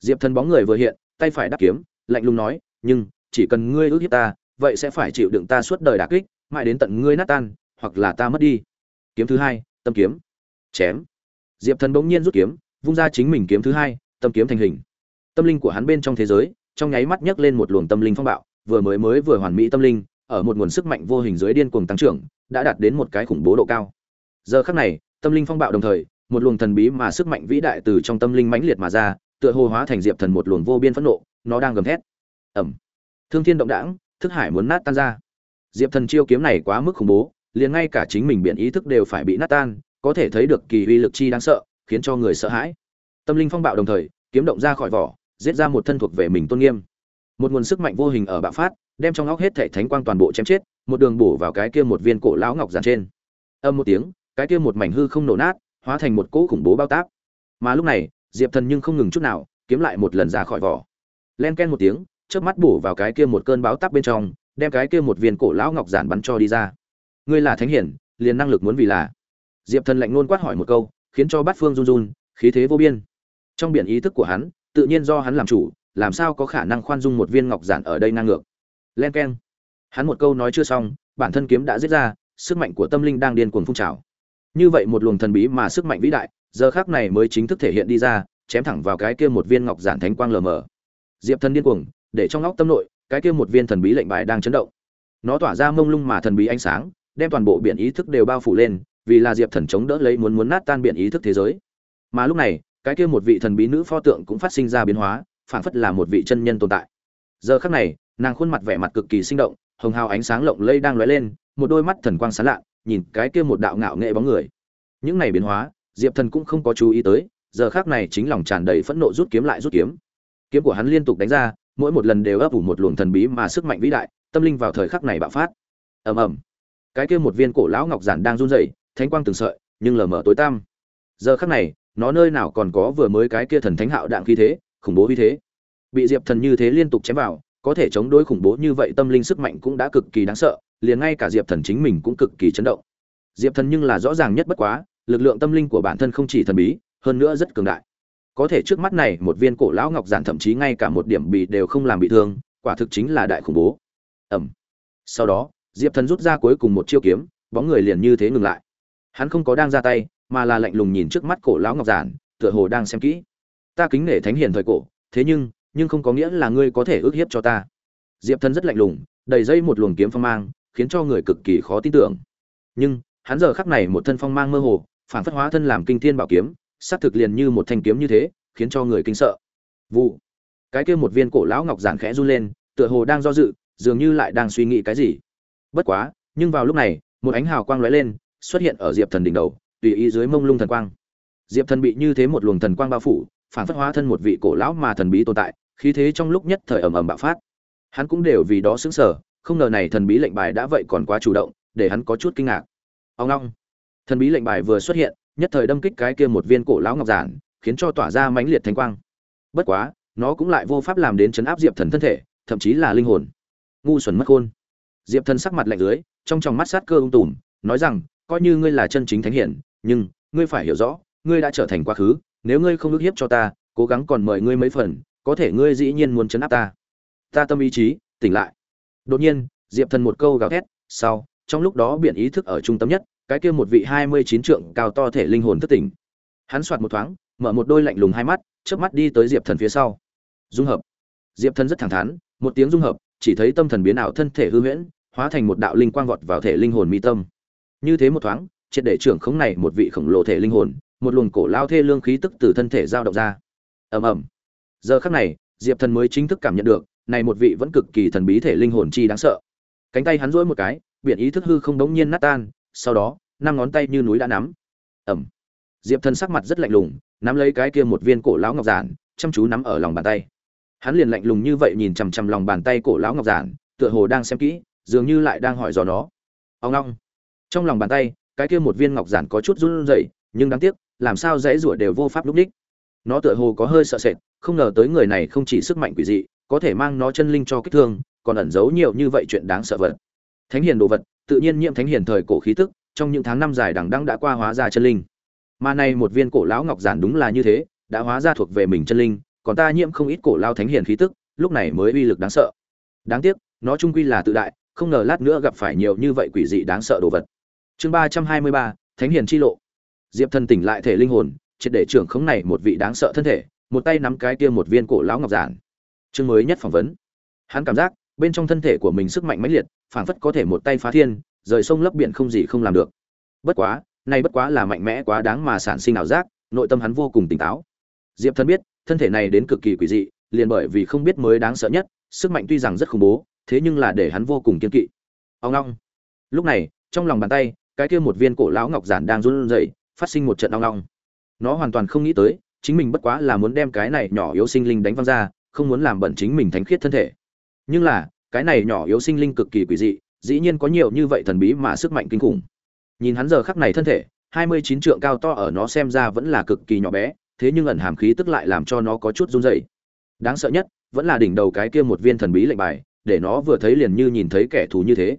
[SPEAKER 1] Diệp thần bóng người vừa hiện, tay phải đắp kiếm, lạnh lùng nói, nhưng, chỉ cần ngươi ước hiếp ta, vậy sẽ phải chịu đựng ta suốt đời đà kích, mãi đến tận ngươi nát tan, hoặc là ta mất đi. Kiếm thứ hai, tâm kiếm. Chém. Diệp thần bỗng nhiên rút kiếm, vung ra chính mình kiếm thứ hai, tâm kiếm thành hình. Tâm linh của hắn bên trong thế giới, trong nháy mắt nhấc lên một luồng tâm linh phong bạo vừa mới mới vừa hoàn mỹ tâm linh, ở một nguồn sức mạnh vô hình dưới điên cuồng tăng trưởng, đã đạt đến một cái khủng bố độ cao. Giờ khắc này, tâm linh phong bạo đồng thời, một luồng thần bí mà sức mạnh vĩ đại từ trong tâm linh mãnh liệt mà ra, tựa hồ hóa thành diệp thần một luồng vô biên phẫn nộ, nó đang gầm thét. Ầm. Thương thiên động đãng thức hải muốn nát tan ra. Diệp thần chiêu kiếm này quá mức khủng bố, liền ngay cả chính mình biện ý thức đều phải bị nát tan, có thể thấy được kỳ uy lực chi đáng sợ, khiến cho người sợ hãi. Tâm linh phong bạo đồng thời, kiếm động ra khỏi vỏ, giết ra một thân thuộc về mình tôn nghiêm một nguồn sức mạnh vô hình ở bạo phát, đem trong óc hết thể thánh quang toàn bộ chém chết, một đường bổ vào cái kia một viên cổ lão ngọc giản trên. Âm một tiếng, cái kia một mảnh hư không nổ nát, hóa thành một cỗ khủng bố bao tác mà lúc này, diệp thần nhưng không ngừng chút nào, kiếm lại một lần ra khỏi vỏ. Len ken một tiếng trước mắt bổ vào cái kia một cơn báo tắc bên trong, đem cái kia một viên cổ lão ngọc giản bắn cho đi ra. Ngươi là thánh hiển, liền năng lực muốn vì là. Diệp thần lạnh nôn quát hỏi một câu, khiến cho bát phương run run, khí thế vô biên. Trong biển ý thức của hắn, tự nhiên do hắn làm chủ làm sao có khả năng khoan dung một viên ngọc giản ở đây ngang ngược? Len keng. Hắn một câu nói chưa xong, bản thân kiếm đã giết ra, sức mạnh của tâm linh đang điên cuồng phun trào. Như vậy một luồng thần bí mà sức mạnh vĩ đại, giờ khác này mới chính thức thể hiện đi ra, chém thẳng vào cái kia một viên ngọc giản thánh quang lờ mờ. Diệp thần điên cuồng, để trong óc tâm nội, cái kia một viên thần bí lệnh bài đang chấn động. Nó tỏa ra mông lung mà thần bí ánh sáng, đem toàn bộ biển ý thức đều bao phủ lên, vì là diệp thần chống đỡ lấy muốn muốn nát tan biển ý thức thế giới. Mà lúc này, cái kia một vị thần bí nữ pho tượng cũng phát sinh ra biến hóa phảng phất là một vị chân nhân tồn tại. Giờ khắc này, nàng khuôn mặt vẻ mặt cực kỳ sinh động, hồng hào ánh sáng lộng lây đang lóe lên, một đôi mắt thần quang sáng lạ nhìn cái kia một đạo ngạo nghệ bóng người. Những này biến hóa, diệp thần cũng không có chú ý tới, giờ khác này chính lòng tràn đầy phẫn nộ rút kiếm lại rút kiếm. Kiếm của hắn liên tục đánh ra, mỗi một lần đều ấp ủ một luồng thần bí mà sức mạnh vĩ đại, tâm linh vào thời khắc này bạo phát. Ầm ầm. Cái kia một viên cổ lão ngọc giản đang run rẩy, thánh quang từng sợi, nhưng lờ mờ tối tăm. Giờ khắc này, nó nơi nào còn có vừa mới cái kia thần thánh hạo đạm khí thế khủng bố như thế. Bị diệp thần như thế liên tục chém vào, có thể chống đối khủng bố như vậy tâm linh sức mạnh cũng đã cực kỳ đáng sợ, liền ngay cả diệp thần chính mình cũng cực kỳ chấn động. Diệp thần nhưng là rõ ràng nhất bất quá, lực lượng tâm linh của bản thân không chỉ thần bí, hơn nữa rất cường đại. Có thể trước mắt này, một viên cổ lão ngọc giản thậm chí ngay cả một điểm bị đều không làm bị thương, quả thực chính là đại khủng bố. Ẩm sau đó, diệp thần rút ra cuối cùng một chiêu kiếm, bóng người liền như thế ngừng lại. Hắn không có đang ra tay, mà là lạnh lùng nhìn trước mắt cổ lão ngọc giản, tựa hồ đang xem kỹ ta kính nể thánh hiền thời cổ, thế nhưng nhưng không có nghĩa là ngươi có thể ước hiếp cho ta. Diệp thần rất lạnh lùng, đầy dây một luồng kiếm phong mang, khiến cho người cực kỳ khó tin tưởng. Nhưng, hắn giờ khắc này một thân phong mang mơ hồ, phản phất hóa thân làm kinh thiên bảo kiếm xác thực liền như một thanh kiếm như thế, khiến cho người kinh sợ. Vụ. Cái kia một viên cổ lão ngọc giản khẽ run lên, tựa hồ đang do dự, dường như lại đang suy nghĩ cái gì. Bất quá, nhưng vào lúc này, một ánh hào quang lóe lên, xuất hiện ở diệp thần đỉnh đầu, tùy ý dưới mông lung thần quang. Diệp thần bị như thế một luồng thần quang bao phủ phản phất hóa thân một vị cổ lão mà thần bí tồn tại, khí thế trong lúc nhất thời ầm ầm bạo phát. Hắn cũng đều vì đó xứng sở không ngờ này thần bí lệnh bài đã vậy còn quá chủ động, để hắn có chút kinh ngạc. Ông long thần bí lệnh bài vừa xuất hiện, nhất thời đâm kích cái kia một viên cổ lão ngọc giản, khiến cho tỏa ra mãnh liệt thánh quang. Bất quá, nó cũng lại vô pháp làm đến chấn áp diệp thần thân thể, thậm chí là linh hồn. Ngu xuẩn mất khôn. Diệp thần sắc mặt lạnh dưới, trong tròng mắt sát cơ ung tùm, nói rằng, coi như ngươi là chân chính thánh hiển, nhưng, ngươi phải hiểu rõ, ngươi đã trở thành quá khứ nếu ngươi không ức hiếp cho ta, cố gắng còn mời ngươi mấy phần, có thể ngươi dĩ nhiên muốn chấn áp ta. Ta tâm ý chí, tỉnh lại. Đột nhiên, diệp thần một câu gào thét, sau, trong lúc đó biện ý thức ở trung tâm nhất, cái kia một vị hai mươi chín trượng cao to thể linh hồn thất tỉnh. Hắn soạt một thoáng, mở một đôi lạnh lùng hai mắt trước mắt đi tới diệp thần phía sau. Dung hợp. Diệp thần rất thẳng thắn, một tiếng dung hợp, chỉ thấy tâm thần biến ảo thân thể hư huyễn, hóa thành một đạo linh quang vọt vào thể linh hồn mi tâm. Như thế một thoáng, triệt để trưởng khống này một vị khổng lồ thể linh hồn một luồng cổ lao thê lương khí tức từ thân thể dao động ra. Ầm ầm. Giờ khắc này, diệp thần mới chính thức cảm nhận được, này một vị vẫn cực kỳ thần bí thể linh hồn chi đáng sợ. Cánh tay hắn duỗi một cái, biển ý thức hư không đống nhiên nát tan, sau đó, năm ngón tay như núi đã nắm. Ẩm diệp thần sắc mặt rất lạnh lùng, nắm lấy cái kia một viên cổ lão ngọc giản, chăm chú nắm ở lòng bàn tay. Hắn liền lạnh lùng như vậy nhìn chằm chằm lòng bàn tay cổ lão ngọc giản, tựa hồ đang xem kỹ, dường như lại đang hỏi dò nó. Ông long. Trong lòng bàn tay, cái kia một viên ngọc giản có chút run rẩy, nhưng đáng tiếc làm sao dễ rủa đều vô pháp lúc đích. Nó tựa hồ có hơi sợ sệt, không ngờ tới người này không chỉ sức mạnh quỷ dị, có thể mang nó chân linh cho kích thương, còn ẩn giấu nhiều như vậy chuyện đáng sợ vật. Thánh hiền đồ vật, tự nhiên nhiễm thánh hiền thời cổ khí tức, trong những tháng năm dài đằng đẵng đã qua hóa ra chân linh. Mà này một viên cổ lão ngọc giản đúng là như thế, đã hóa ra thuộc về mình chân linh, còn ta nhiễm không ít cổ lao thánh hiền khí tức, lúc này mới uy lực đáng sợ. Đáng tiếc, nó trung quy là tự đại, không ngờ lát nữa gặp phải nhiều như vậy quỷ dị đáng sợ đồ vật. Chương ba trăm hai mươi ba, thánh hiền chi lộ diệp thần tỉnh lại thể linh hồn, triệt để trưởng khống này một vị đáng sợ thân thể, một tay nắm cái kia một viên cổ lão ngọc giản. Chương mới nhất phỏng vấn. Hắn cảm giác, bên trong thân thể của mình sức mạnh mãnh liệt, phảng phất có thể một tay phá thiên, rời sông lấp biển không gì không làm được. Bất quá nay bất quá là mạnh mẽ quá đáng mà sản sinh ảo giác, nội tâm hắn vô cùng tỉnh táo. Diệp thần biết, thân thể này đến cực kỳ quỷ dị, liền bởi vì không biết mới đáng sợ nhất, sức mạnh tuy rằng rất khủng bố, thế nhưng là để hắn vô cùng kiên kỵ. Ông long. Lúc này, trong lòng bàn tay, cái kia một viên cổ lão ngọc giản đang run rẩy phát sinh một trận đau long nó hoàn toàn không nghĩ tới, chính mình bất quá là muốn đem cái này nhỏ yếu sinh linh đánh văng ra, không muốn làm bẩn chính mình thánh khiết thân thể. Nhưng là, cái này nhỏ yếu sinh linh cực kỳ quỷ dị, dĩ nhiên có nhiều như vậy thần bí mà sức mạnh kinh khủng. Nhìn hắn giờ khắc này thân thể, hai mươi chín trượng cao to ở nó xem ra vẫn là cực kỳ nhỏ bé, thế nhưng ẩn hàm khí tức lại làm cho nó có chút run rẩy. Đáng sợ nhất, vẫn là đỉnh đầu cái kia một viên thần bí lệnh bài, để nó vừa thấy liền như nhìn thấy kẻ thù như thế.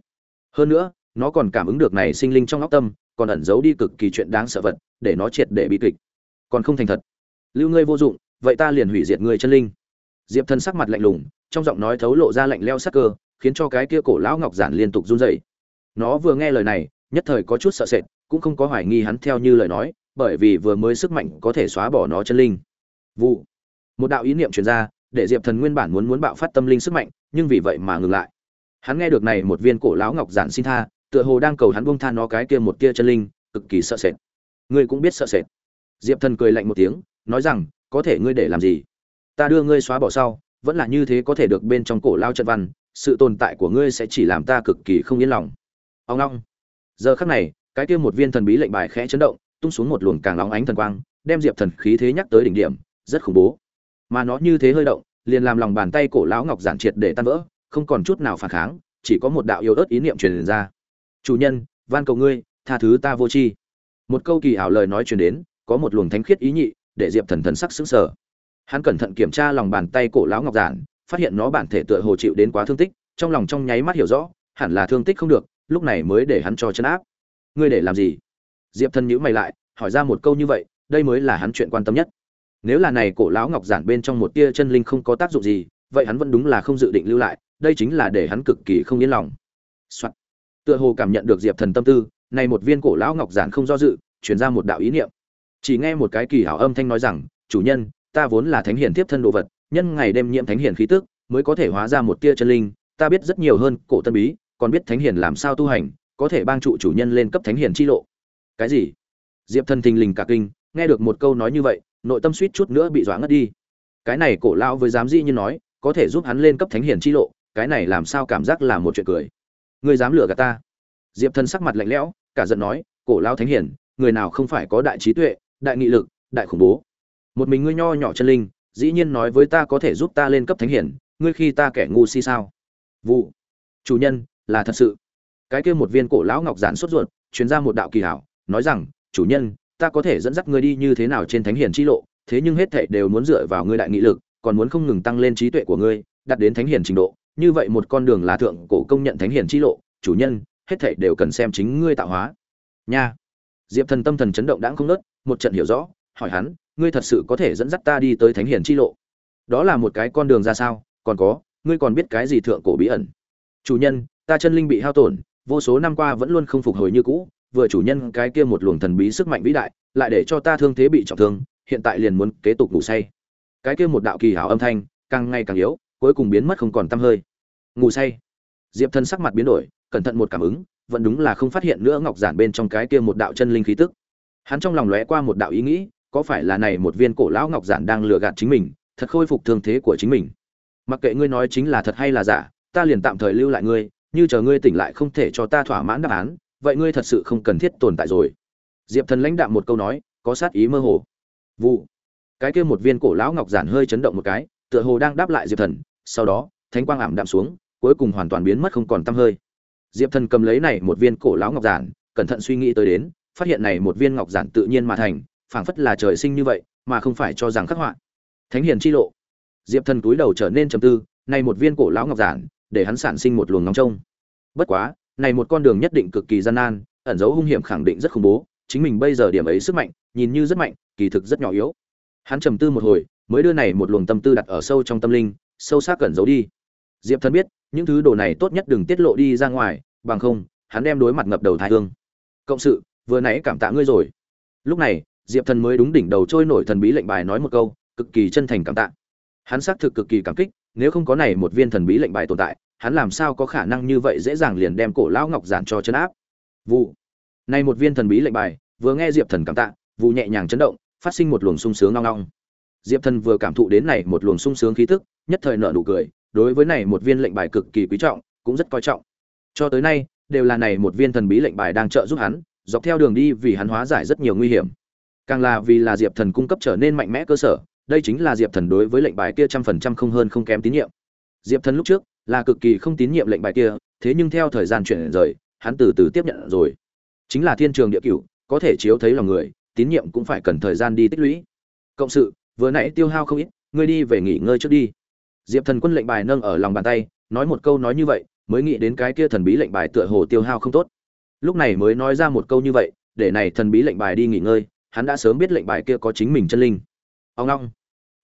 [SPEAKER 1] Hơn nữa, nó còn cảm ứng được này sinh linh trong óc tâm còn ẩn giấu đi cực kỳ chuyện đáng sợ vật, để nó triệt để bị kịch. Còn không thành thật. Lưu ngươi vô dụng, vậy ta liền hủy diệt ngươi chân linh. Diệp thần sắc mặt lạnh lùng, trong giọng nói thấu lộ ra lạnh leo sắc cơ, khiến cho cái kia cổ lão ngọc giản liên tục run rẩy. Nó vừa nghe lời này, nhất thời có chút sợ sệt, cũng không có hoài nghi hắn theo như lời nói, bởi vì vừa mới sức mạnh có thể xóa bỏ nó chân linh. Vụ. Một đạo ý niệm truyền ra, để diệp thần nguyên bản muốn muốn bạo phát tâm linh sức mạnh, nhưng vì vậy mà ngừng lại. Hắn nghe được này một viên cổ lão ngọc giản xin tha tựa hồ đang cầu hắn buông tha nó cái kia một tia chân linh, cực kỳ sợ sệt. Ngươi cũng biết sợ sệt. Diệp thần cười lạnh một tiếng, nói rằng, có thể ngươi để làm gì? Ta đưa ngươi xóa bỏ sau, vẫn là như thế có thể được bên trong cổ lao trận văn, sự tồn tại của ngươi sẽ chỉ làm ta cực kỳ không yên lòng. Ông long. Giờ khắc này, cái kia một viên thần bí lệnh bài khẽ chấn động, tung xuống một luồng càng nóng ánh thần quang, đem diệp thần khí thế nhắc tới đỉnh điểm, rất khủng bố. Mà nó như thế hơi động, liền làm lòng bàn tay cổ lão ngọc giản triệt để tan vỡ, không còn chút nào phản kháng, chỉ có một đạo yêu ớt ý niệm truyền ra chủ nhân, van cầu ngươi, tha thứ ta vô tri. Một câu kỳ ảo lời nói truyền đến, có một luồng thánh khiết ý nhị, để diệp thần thần sắc sững sờ. Hắn cẩn thận kiểm tra lòng bàn tay cổ lão ngọc giản, phát hiện nó bản thể tựa hồ chịu đến quá thương tích, trong lòng trong nháy mắt hiểu rõ, hẳn là thương tích không được, lúc này mới để hắn cho chân áp. Ngươi để làm gì? Diệp thần nhữ mày lại, hỏi ra một câu như vậy, đây mới là hắn chuyện quan tâm nhất. Nếu là này cổ lão ngọc giản bên trong một tia chân linh không có tác dụng gì, vậy hắn vẫn đúng là không dự định lưu lại, đây chính là để hắn cực kỳ không yên lòng、Soạn tựa hồ cảm nhận được diệp thần tâm tư, này một viên cổ lão ngọc giản không do dự chuyển ra một đạo ý niệm. Chỉ nghe một cái kỳ hảo âm thanh nói rằng, chủ nhân, ta vốn là thánh hiền tiếp thân đồ vật, nhân ngày đêm nhiễm thánh hiền khí tức, mới có thể hóa ra một tia chân linh, ta biết rất nhiều hơn cổ tân bí, còn biết thánh hiền làm sao tu hành, có thể bang trụ chủ nhân lên cấp thánh hiền chi lộ. Cái gì? Diệp thần thình lình cả kinh, nghe được một câu nói như vậy, nội tâm suýt chút nữa bị dọa ngất đi. Cái này cổ lão với dám dĩ như nói, có thể giúp hắn lên cấp thánh hiền chi lộ, cái này làm sao cảm giác là một chuyện cười ngươi dám lừa gạt ta? Diệp thần sắc mặt lạnh lẽo cả giận nói cổ lão thánh hiển, người nào không phải có đại trí tuệ đại nghị lực đại khủng bố? Một mình ngươi nho nhỏ chân linh dĩ nhiên nói với ta có thể giúp ta lên cấp thánh hiển ngươi khi ta kẻ ngu si sao? Vụ. Chủ nhân là thật sự. Cái kia một viên cổ lão ngọc giản sốt ruột chuyến ra một đạo kỳ hảo nói rằng chủ nhân ta có thể dẫn dắt ngươi đi như thế nào trên thánh hiển chi lộ thế nhưng hết thảy đều muốn dựa vào ngươi đại nghị lực còn muốn không ngừng tăng lên trí tuệ của ngươi đạt đến thánh hiển trình độ như vậy một con đường là thượng cổ công nhận thánh hiển chi lộ, chủ nhân, hết thảy đều cần xem chính ngươi tạo hóa. Nha. Diệp thần tâm thần chấn động đãng không nớt một trận hiểu rõ, hỏi hắn, ngươi thật sự có thể dẫn dắt ta đi tới thánh hiển chi lộ? Đó là một cái con đường ra sao, còn có, ngươi còn biết cái gì thượng cổ bí ẩn? Chủ nhân, ta chân linh bị hao tổn, vô số năm qua vẫn luôn không phục hồi như cũ, vừa chủ nhân cái kia một luồng thần bí sức mạnh vĩ đại, lại để cho ta thương thế bị trọng thương, hiện tại liền muốn kế tục ngủ say. Cái kia một đạo kỳ hảo âm thanh, càng ngày càng yếu, cuối cùng biến mất không còn tăm hơi ngủ say. Diệp Thần sắc mặt biến đổi, cẩn thận một cảm ứng, vẫn đúng là không phát hiện nữa ngọc giản bên trong cái kia một đạo chân linh khí tức. Hắn trong lòng lóe qua một đạo ý nghĩ, có phải là này một viên cổ lão ngọc giản đang lừa gạt chính mình, thật khôi phục thương thế của chính mình? Mặc kệ ngươi nói chính là thật hay là giả, ta liền tạm thời lưu lại ngươi, như chờ ngươi tỉnh lại không thể cho ta thỏa mãn đáp án, vậy ngươi thật sự không cần thiết tồn tại rồi. Diệp thần lãnh đạm một câu nói, có sát ý mơ hồ. Vụ. Cái kia một viên cổ lão ngọc giản hơi chấn động một cái, tựa hồ đang đáp lại diệp thần, sau đó, thánh quang ảm đạm xuống cuối cùng hoàn toàn biến mất không còn tăm hơi. Diệp thần cầm lấy này một viên cổ lão ngọc giản, cẩn thận suy nghĩ tới đến, phát hiện này một viên ngọc giản tự nhiên mà thành, phảng phất là trời sinh như vậy, mà không phải cho rằng khắc họa. Thánh hiền chi lộ. Diệp thần túi đầu trở nên trầm tư, này một viên cổ lão ngọc giản, để hắn sản sinh một luồng nóng trông. Bất quá, này một con đường nhất định cực kỳ gian nan, ẩn dấu hung hiểm khẳng định rất khủng bố, chính mình bây giờ điểm ấy sức mạnh, nhìn như rất mạnh, kỳ thực rất nhỏ yếu. Hắn trầm tư một hồi, mới đưa này một luồng tâm tư đặt ở sâu trong tâm linh, sâu sắc cẩn giấu đi diệp thần biết, những thứ đồ này tốt nhất đừng tiết lộ đi ra ngoài, bằng không, hắn đem đối mặt ngập đầu thái hương. Cộng sự, vừa nãy cảm tạ ngươi rồi. Lúc này, diệp thần mới đúng đỉnh đầu trôi nổi thần bí lệnh bài nói một câu, cực kỳ chân thành cảm tạ. Hắn xác thực cực kỳ cảm kích, nếu không có này một viên thần bí lệnh bài tồn tại, hắn làm sao có khả năng như vậy dễ dàng liền đem cổ lão ngọc giản cho chân áp. Vụ. Này một viên thần bí lệnh bài, vừa nghe diệp thần cảm tạ, vụ nhẹ nhàng chấn động, phát sinh một luồng sung sướng ngong ngong diệp thần vừa cảm thụ đến này một luồng sung sướng khí tức, nhất thời nợ nụ cười đối với này một viên lệnh bài cực kỳ quý trọng, cũng rất coi trọng. Cho tới nay, đều là này một viên thần bí lệnh bài đang trợ giúp hắn, dọc theo đường đi vì hắn hóa giải rất nhiều nguy hiểm. Càng là vì là diệp thần cung cấp trở nên mạnh mẽ cơ sở, đây chính là diệp thần đối với lệnh bài kia trăm phần trăm không hơn không kém tín nhiệm. Diệp thần lúc trước là cực kỳ không tín nhiệm lệnh bài kia, thế nhưng theo thời gian chuyển rời, hắn từ từ tiếp nhận rồi. Chính là thiên trường địa cửu, có thể chiếu thấy lòng người, tín nhiệm cũng phải cần thời gian đi tích lũy. Cộng sự, vừa nãy tiêu hao không ít, ngươi đi về nghỉ ngơi trước đi diệp thần quân lệnh bài nâng ở lòng bàn tay, nói một câu nói như vậy, mới nghĩ đến cái kia thần bí lệnh bài tựa hồ tiêu hao không tốt. Lúc này mới nói ra một câu như vậy, để này thần bí lệnh bài đi nghỉ ngơi, hắn đã sớm biết lệnh bài kia có chính mình chân linh. Ông long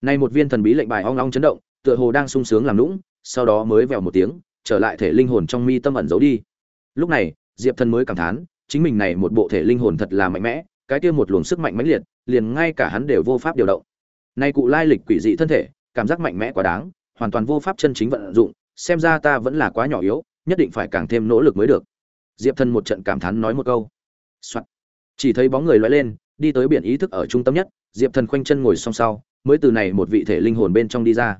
[SPEAKER 1] nay một viên thần bí lệnh bài ong long chấn động, tựa hồ đang sung sướng làm lũng sau đó mới vèo một tiếng, trở lại thể linh hồn trong mi tâm ẩn giấu đi. Lúc này, diệp thần mới cảm thán, chính mình này một bộ thể linh hồn thật là mạnh mẽ, cái kia một luồng sức mạnh mãnh liệt, liền ngay cả hắn đều vô pháp điều động. Nay cụ lai lịch quỷ dị thân thể, cảm giác mạnh mẽ quá đáng hoàn toàn vô pháp chân chính vận dụng, xem ra ta vẫn là quá nhỏ yếu, nhất định phải càng thêm nỗ lực mới được. Diệp thần một trận cảm thán nói một câu、Soạn. chỉ thấy bóng người loay lên, đi tới biển ý thức ở trung tâm nhất, diệp thần khoanh chân ngồi song sau, mới từ này một vị thể linh hồn bên trong đi ra.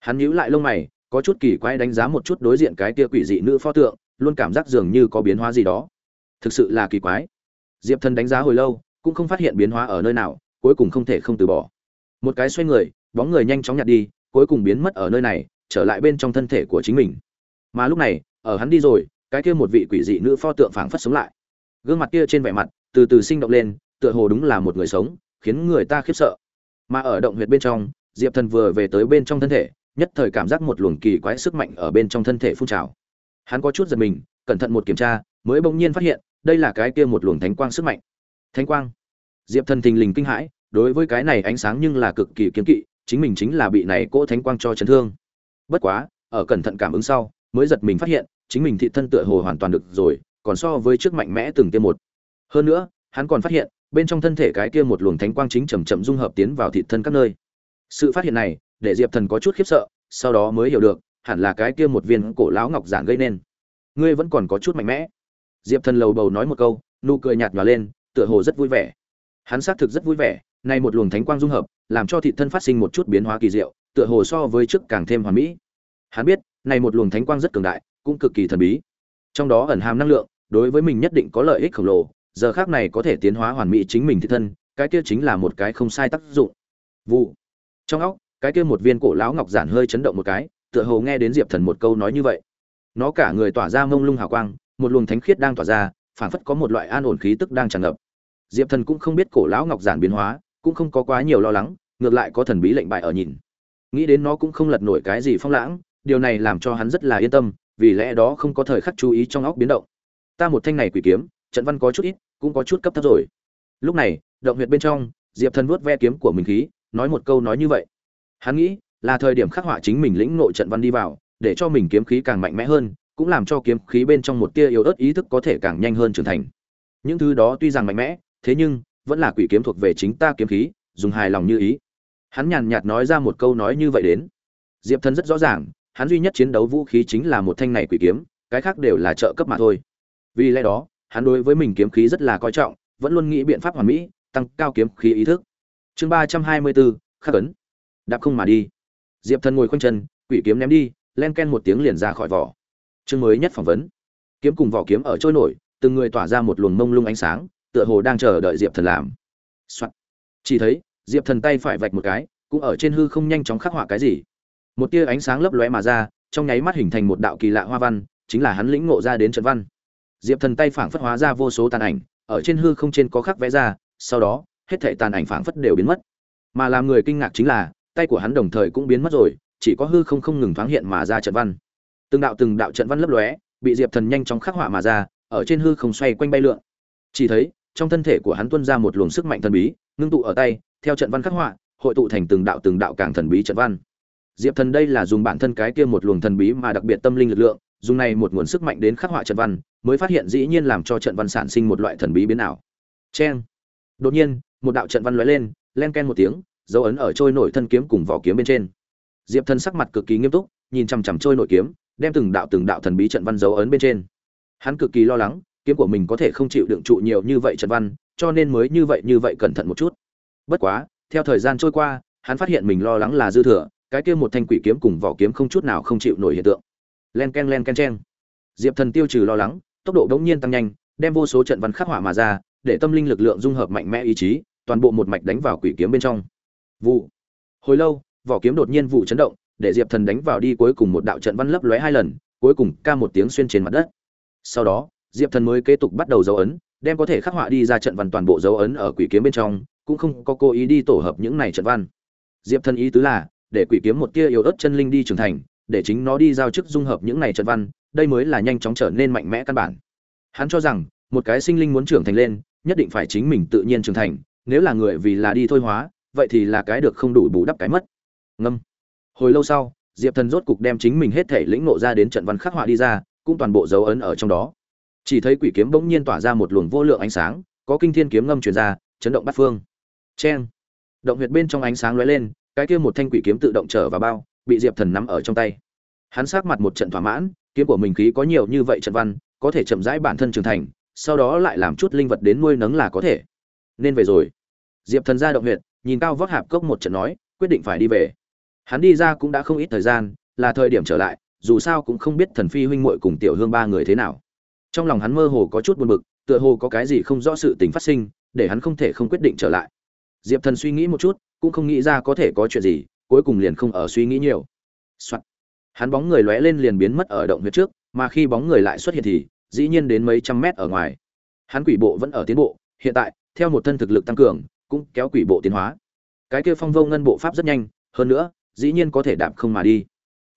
[SPEAKER 1] Hắn nhíu lại lông mày, có chút kỳ quái đánh giá một chút đối diện cái kia quỷ dị nữ pho tượng, luôn cảm giác dường như có biến hóa gì đó. Thực sự là kỳ quái. Diệp thần đánh giá hồi lâu, cũng không phát hiện biến hóa ở nơi nào, cuối cùng không thể không từ bỏ. Một cái xoay người, bóng người nhanh chóng nhặt đi cuối cùng biến mất ở nơi này, trở lại bên trong thân thể của chính mình. Mà lúc này, ở hắn đi rồi, cái kia một vị quỷ dị nữ pho tượng phảng phất sống lại. Gương mặt kia trên vẻ mặt, từ từ sinh động lên, tựa hồ đúng là một người sống, khiến người ta khiếp sợ. Mà ở động huyệt bên trong, diệp thần vừa về tới bên trong thân thể, nhất thời cảm giác một luồng kỳ quái sức mạnh ở bên trong thân thể phun trào. Hắn có chút giật mình, cẩn thận một kiểm tra, mới bỗng nhiên phát hiện, đây là cái kia một luồng thánh quang sức mạnh. Thánh quang. Diệp thần thình lình kinh hãi, đối với cái này ánh sáng nhưng là cực kỳ kiếm kỵ chính mình chính là bị này cỗ thánh quang cho chấn thương. Bất quá, ở cẩn thận cảm ứng sau, mới giật mình phát hiện, chính mình thị thân tựa hồ hoàn toàn được rồi, còn so với trước mạnh mẽ từng tiêm một. Hơn nữa, hắn còn phát hiện, bên trong thân thể cái kia một luồng thánh quang chính chậm chậm dung hợp tiến vào thịt thân các nơi. Sự phát hiện này, để diệp thần có chút khiếp sợ, sau đó mới hiểu được, hẳn là cái kia một viên cổ lão ngọc giản gây nên. Ngươi vẫn còn có chút mạnh mẽ. Diệp thần lầu bầu nói một câu, nụ cười nhạt nhòa lên, tựa hồ rất vui vẻ. Hắn xác thực rất vui vẻ nay một luồng thánh quang dung hợp làm cho thịt thân phát sinh một chút biến hóa kỳ diệu, tựa hồ so với trước càng thêm hoàn mỹ. Hắn biết, này một luồng thánh quang rất cường đại, cũng cực kỳ thần bí. Trong đó ẩn hàm năng lượng, đối với mình nhất định có lợi ích khổng lồ, giờ khác này có thể tiến hóa hoàn mỹ chính mình thịt thân, cái kia chính là một cái không sai tác dụng. Vụ. Trong óc, cái kia một viên cổ lão ngọc giản hơi chấn động một cái, tựa hồ nghe đến diệp thần một câu nói như vậy. Nó cả người tỏa ra mông lung hào quang, một luồng thánh khiết đang tỏa ra, phảng phất có một loại an ổn khí tức đang tràn ngập. Diệp thần cũng không biết cổ lão ngọc giản biến hóa cũng không có quá nhiều lo lắng, ngược lại có thần bí lệnh bài ở nhìn. Nghĩ đến nó cũng không lật nổi cái gì phong lãng, điều này làm cho hắn rất là yên tâm, vì lẽ đó không có thời khắc chú ý trong óc biến động. Ta một thanh này quỷ kiếm, trận văn có chút ít, cũng có chút cấp thấp rồi. Lúc này, động huyệt bên trong, diệp thần vuốt ve kiếm của mình khí, nói một câu nói như vậy. Hắn nghĩ, là thời điểm khắc họa chính mình lĩnh nội trận văn đi vào, để cho mình kiếm khí càng mạnh mẽ hơn, cũng làm cho kiếm khí bên trong một tia yếu ớt ý thức có thể càng nhanh hơn trưởng thành. Những thứ đó tuy rằng mạnh mẽ, thế nhưng vẫn là quỷ kiếm thuộc về chính ta kiếm khí, dùng hài lòng như ý. Hắn nhàn nhạt nói ra một câu nói như vậy đến. Diệp thần rất rõ ràng, hắn duy nhất chiến đấu vũ khí chính là một thanh này quỷ kiếm, cái khác đều là trợ cấp mà thôi. Vì lẽ đó, hắn đối với mình kiếm khí rất là coi trọng, vẫn luôn nghĩ biện pháp hoàn mỹ, tăng cao kiếm khí ý thức. Chương ba trăm hai mươi bốn, khắc ấn đạp không mà đi. Diệp thần ngồi khoanh chân, quỷ kiếm ném đi, len ken một tiếng liền ra khỏi vỏ. Chương mới nhất phỏng vấn. Kiếm cùng vỏ kiếm ở trôi nổi, từng người tỏa ra một luồng mông lung ánh sáng tựa hồ đang chờ đợi diệp thần làm、Soạn. chỉ thấy, diệp thần tay phải vạch một cái, cũng ở trên hư không nhanh chóng khắc họa cái gì. Một tia ánh sáng lấp lóe mà ra, trong nháy mắt hình thành một đạo kỳ lạ hoa văn, chính là hắn lĩnh ngộ ra đến trận văn. Diệp thần tay phảng phất hóa ra vô số tàn ảnh, ở trên hư không trên có khắc vẽ ra, sau đó, hết thảy tàn ảnh phảng phất đều biến mất. Mà làm người kinh ngạc chính là, tay của hắn đồng thời cũng biến mất rồi, chỉ có hư không không ngừng thoáng hiện mà ra trận văn. Từng đạo từng đạo trận văn lấp lóe, bị diệp thần nhanh chóng khắc họa mà ra, ở trên hư không xoay quanh bay lượn. Chỉ thấy trong thân thể của hắn tuôn ra một luồng sức mạnh thần bí, ngưng tụ ở tay, theo trận văn khắc họa, hội tụ thành từng đạo từng đạo càng thần bí trận văn. Diệp thần đây là dùng bản thân cái kia một luồng thần bí mà đặc biệt tâm linh lực lượng, dùng này một nguồn sức mạnh đến khắc họa trận văn, mới phát hiện dĩ nhiên làm cho trận văn sản sinh một loại thần bí biến ảo. Chen đột nhiên, một đạo trận văn lóe lên, len ken một tiếng, dấu ấn ở trôi nổi thân kiếm cùng vỏ kiếm bên trên. Diệp thần sắc mặt cực kỳ nghiêm túc, nhìn chằm chằm trôi nổi kiếm, đem từng đạo từng đạo thần bí trận văn dấu ấn bên trên. Hắn cực kỳ lo lắng kiếm của mình có thể không chịu đựng trụ nhiều như vậy trận văn, cho nên mới như vậy như vậy cẩn thận một chút. Bất quá, theo thời gian trôi qua, hắn phát hiện mình lo lắng là dư thừa, cái kia một thanh quỷ kiếm cùng vỏ kiếm không chút nào không chịu nổi hiện tượng. Len ken len ken, chen. Diệp thần tiêu trừ lo lắng, tốc độ đống nhiên tăng nhanh, đem vô số trận văn khắc họa mà ra, để tâm linh lực lượng dung hợp mạnh mẽ ý chí, toàn bộ một mạch đánh vào quỷ kiếm bên trong. Vụ. Hồi lâu, vỏ kiếm đột nhiên vụ chấn động, để diệp thần đánh vào đi cuối cùng một đạo trận văn lấp lóe hai lần, cuối cùng ca một tiếng xuyên trên mặt đất. Sau đó diệp thần mới kế tục bắt đầu dấu ấn, đem có thể khắc họa đi ra trận văn toàn bộ dấu ấn ở quỷ kiếm bên trong, cũng không có cố ý đi tổ hợp những này trận văn. Diệp thần ý tứ là, để quỷ kiếm một tia yếu ớt chân linh đi trưởng thành, để chính nó đi giao chức dung hợp những này trận văn, đây mới là nhanh chóng trở nên mạnh mẽ căn bản. Hắn cho rằng, một cái sinh linh muốn trưởng thành lên, nhất định phải chính mình tự nhiên trưởng thành, nếu là người vì là đi thôi hóa, vậy thì là cái được không đủ bù đắp cái mất. Ngâm. Hồi lâu sau, diệp thần rốt cục đem chính mình hết thể lĩnh nộ ra đến trận văn khắc họa đi ra, cũng toàn bộ dấu ấn ở trong đó chỉ thấy quỷ kiếm bỗng nhiên tỏa ra một luồng vô lượng ánh sáng, có kinh thiên kiếm ngâm truyền ra, chấn động bát phương. Cheng! Động huyệt bên trong ánh sáng lóe lên, cái kia một thanh quỷ kiếm tự động trở vào bao, bị diệp thần nắm ở trong tay. Hắn sát mặt một trận thỏa mãn, kiếm của mình khí có nhiều như vậy trận văn, có thể chậm rãi bản thân trưởng thành, sau đó lại làm chút linh vật đến nuôi nấng là có thể. Nên về rồi. Diệp thần ra động huyệt, nhìn cao vóc hạp cốc một trận nói, quyết định phải đi về. Hắn đi ra cũng đã không ít thời gian, là thời điểm trở lại, dù sao cũng không biết thần phi huynh muội cùng tiểu hương ba người thế nào trong lòng hắn mơ hồ có chút buồn bực, tựa hồ có cái gì không rõ sự tình phát sinh, để hắn không thể không quyết định trở lại. Diệp thần suy nghĩ một chút, cũng không nghĩ ra có thể có chuyện gì, cuối cùng liền không ở suy nghĩ nhiều、Soạn. hắn bóng người lóe lên liền biến mất ở động huyệt trước, mà khi bóng người lại xuất hiện thì, dĩ nhiên đến mấy trăm mét ở ngoài. Hắn quỷ bộ vẫn ở tiến bộ, hiện tại, theo một thân thực lực tăng cường, cũng kéo quỷ bộ tiến hóa. Cái kia phong vô ngân bộ pháp rất nhanh, hơn nữa, dĩ nhiên có thể đạp không mà đi.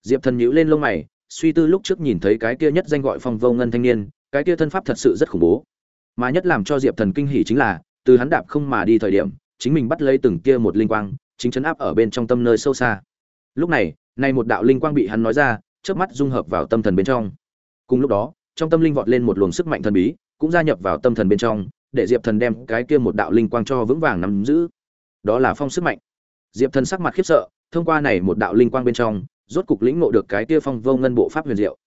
[SPEAKER 1] Diệp thần nhíu lên lông mày, suy tư lúc trước nhìn thấy cái kia nhất danh gọi phong vô ngân thanh niên cái kia thân pháp thật sự rất khủng bố. Mà nhất làm cho diệp thần kinh hỉ chính là, từ hắn đạp không mà đi thời điểm, chính mình bắt lấy từng kia một linh quang, chính chấn áp ở bên trong tâm nơi sâu xa. Lúc này, nay một đạo linh quang bị hắn nói ra trước mắt dung hợp vào tâm thần bên trong. Cùng lúc đó, trong tâm linh vọt lên một luồng sức mạnh thần bí, cũng gia nhập vào tâm thần bên trong, để diệp thần đem cái kia một đạo linh quang cho vững vàng nắm giữ. Đó là phong sức mạnh. Diệp thần sắc mặt khiếp sợ, thông qua này một đạo linh quang bên trong, rốt cục lĩnh ngộ được cái kia phong vô ngân bộ pháp huyền diệu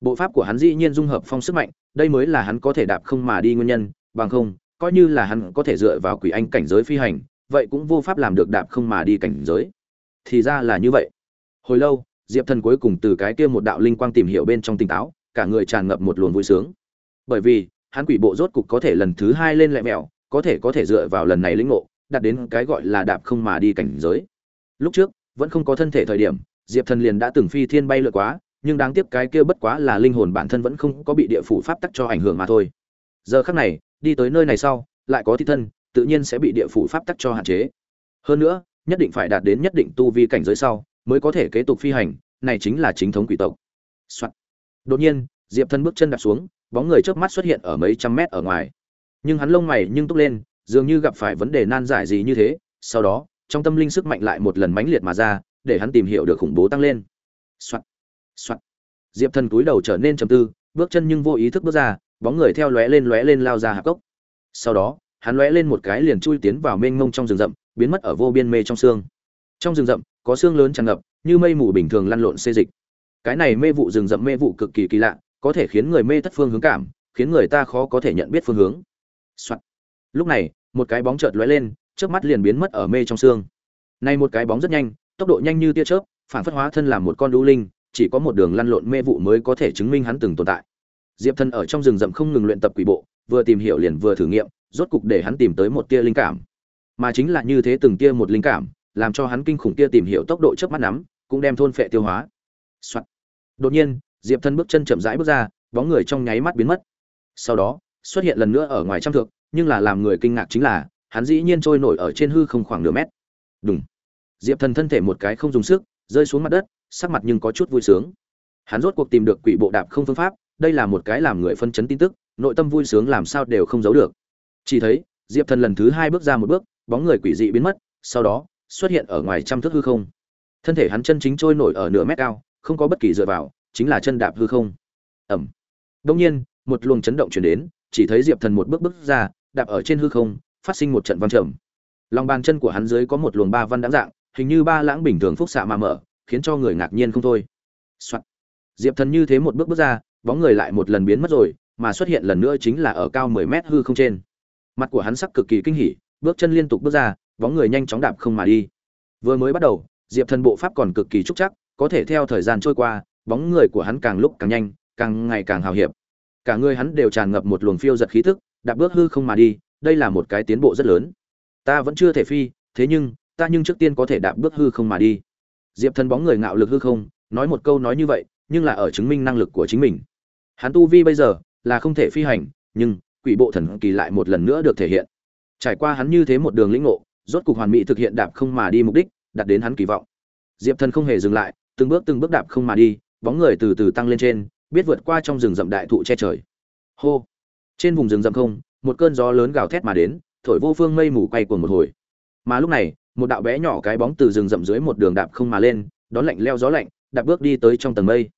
[SPEAKER 1] bộ pháp của hắn dĩ nhiên dung hợp phong sức mạnh, đây mới là hắn có thể đạp không mà đi nguyên nhân, bằng không, coi như là hắn có thể dựa vào quỷ anh cảnh giới phi hành, vậy cũng vô pháp làm được đạp không mà đi cảnh giới. Thì ra là như vậy. Hồi lâu, diệp thần cuối cùng từ cái kia một đạo linh quang tìm hiểu bên trong tỉnh táo, cả người tràn ngập một luồng vui sướng. Bởi vì, hắn quỷ bộ rốt cục có thể lần thứ hai lên lẹ mẹo, có thể có thể dựa vào lần này lĩnh ngộ, đạt đến cái gọi là đạp không mà đi cảnh giới. Lúc trước, vẫn không có thân thể thời điểm, diệp thần liền đã từng phi thiên bay lượn quá nhưng đáng tiếc cái kia bất quá là linh hồn bản thân vẫn không có bị địa phủ pháp tắc cho ảnh hưởng mà thôi. Giờ khắc này, đi tới nơi này sau, lại có thi thân, tự nhiên sẽ bị địa phủ pháp tắc cho hạn chế. Hơn nữa, nhất định phải đạt đến nhất định tu vi cảnh giới sau, mới có thể kế tục phi hành, này chính là chính thống quỷ tộc、Soạn. đột nhiên, diệp thân bước chân đặt xuống, bóng người trước mắt xuất hiện ở mấy trăm mét ở ngoài. Nhưng hắn lông mày nhưng túc lên, dường như gặp phải vấn đề nan giải gì như thế, sau đó, trong tâm linh sức mạnh lại một lần mãnh liệt mà ra, để hắn tìm hiểu được khủng bố tăng lên. Soạn. Soạn. diệp thần cúi đầu trở nên trầm tư, bước chân nhưng vô ý thức bước ra, bóng người theo lóe lên lóe lên lao ra hạp cốc sau đó, hắn lóe lên một cái liền chui tiến vào mênh mông trong rừng rậm, biến mất ở vô biên mê trong sương. trong rừng rậm, có sương lớn tràn ngập, như mây mù bình thường lăn lộn xê dịch cái này mê vụ rừng rậm mê vụ cực kỳ kỳ lạ, có thể khiến người mê thất phương hướng cảm, khiến người ta khó có thể nhận biết phương hướng、Soạn. lúc này, một cái bóng chợt lóe lên trước mắt liền biến mất ở mê trong sương. này một cái bóng rất nhanh, tốc độ nhanh như tia chớp, phản phất hóa thân làm một con đu linh chỉ có một đường lăn lộn mê vụ mới có thể chứng minh hắn từng tồn tại. Diệp thần ở trong rừng rậm không ngừng luyện tập quỷ bộ, vừa tìm hiểu liền vừa thử nghiệm, rốt cục để hắn tìm tới một tia linh cảm. Mà chính là như thế từng tia một linh cảm, làm cho hắn kinh khủng tia tìm hiểu tốc độ chớp mắt nắm, cũng đem thôn phệ tiêu hóa、Soạn. đột nhiên, diệp thần bước chân chậm rãi bước ra, bóng người trong nháy mắt biến mất. Sau đó, xuất hiện lần nữa ở ngoài trăm thượng nhưng là làm người kinh ngạc chính là, hắn dĩ nhiên trôi nổi ở trên hư không khoảng nửa mét. Đúng diệp thần thân thể một cái không dùng sức, rơi xuống mặt đất sắc mặt nhưng có chút vui sướng. Hắn rốt cuộc tìm được quỷ bộ đạp không phương pháp, đây là một cái làm người phân chấn tin tức, nội tâm vui sướng làm sao đều không giấu được. Chỉ thấy, diệp thần lần thứ hai bước ra một bước, bóng người quỷ dị biến mất, sau đó, xuất hiện ở ngoài trăm thước hư không. Thân thể hắn chân chính trôi nổi ở nửa mét cao, không có bất kỳ dựa vào, chính là chân đạp hư không. Ẩm. Đông nhiên, một luồng chấn động chuyển đến, chỉ thấy diệp thần một bước bước ra, đạp ở trên hư không, phát sinh một trận văng trầm. Lòng bàn chân của hắn dưới có một luồng ba văn đáng dạng, hình như ba lãng bình thường phúc xạ mà mở khiến cho người ngạc nhiên không thôi、Soạn. diệp thần như thế một bước bước ra bóng người lại một lần biến mất rồi mà xuất hiện lần nữa chính là ở cao mười mét hư không trên. Mặt của hắn sắc cực kỳ kinh hỉ bước chân liên tục bước ra bóng người nhanh chóng đạp không mà đi. Vừa mới bắt đầu diệp thần bộ pháp còn cực kỳ trúc chắc có thể theo thời gian trôi qua bóng người của hắn càng lúc càng nhanh càng ngày càng hào hiệp. Cả người hắn đều tràn ngập một luồng phiêu giật khí tức, đạp bước hư không mà đi đây là một cái tiến bộ rất lớn. Ta vẫn chưa thể phi thế nhưng ta nhưng trước tiên có thể đạp bước hư không mà đi diệp thần bóng người ngạo lực hư không, nói một câu nói như vậy, nhưng là ở chứng minh năng lực của chính mình. Hắn tu vi bây giờ là không thể phi hành, nhưng quỷ bộ thần kỳ lại một lần nữa được thể hiện. Trải qua hắn như thế một đường lĩnh ngộ, rốt cục hoàn mỹ thực hiện đạp không mà đi mục đích, đạt đến hắn kỳ vọng. Diệp thần không hề dừng lại, từng bước từng bước đạp không mà đi, bóng người từ từ tăng lên trên, biết vượt qua trong rừng rậm đại thụ che trời. Hô! Trên vùng rừng rậm không, một cơn gió lớn gào thét mà đến, thổi vô phương mây mù quay cuồng một hồi. Mà lúc này một đạo bé nhỏ cái bóng từ rừng rậm dưới một đường đạp không mà lên, đón lạnh leo gió lạnh, đạp bước đi tới trong tầng mây.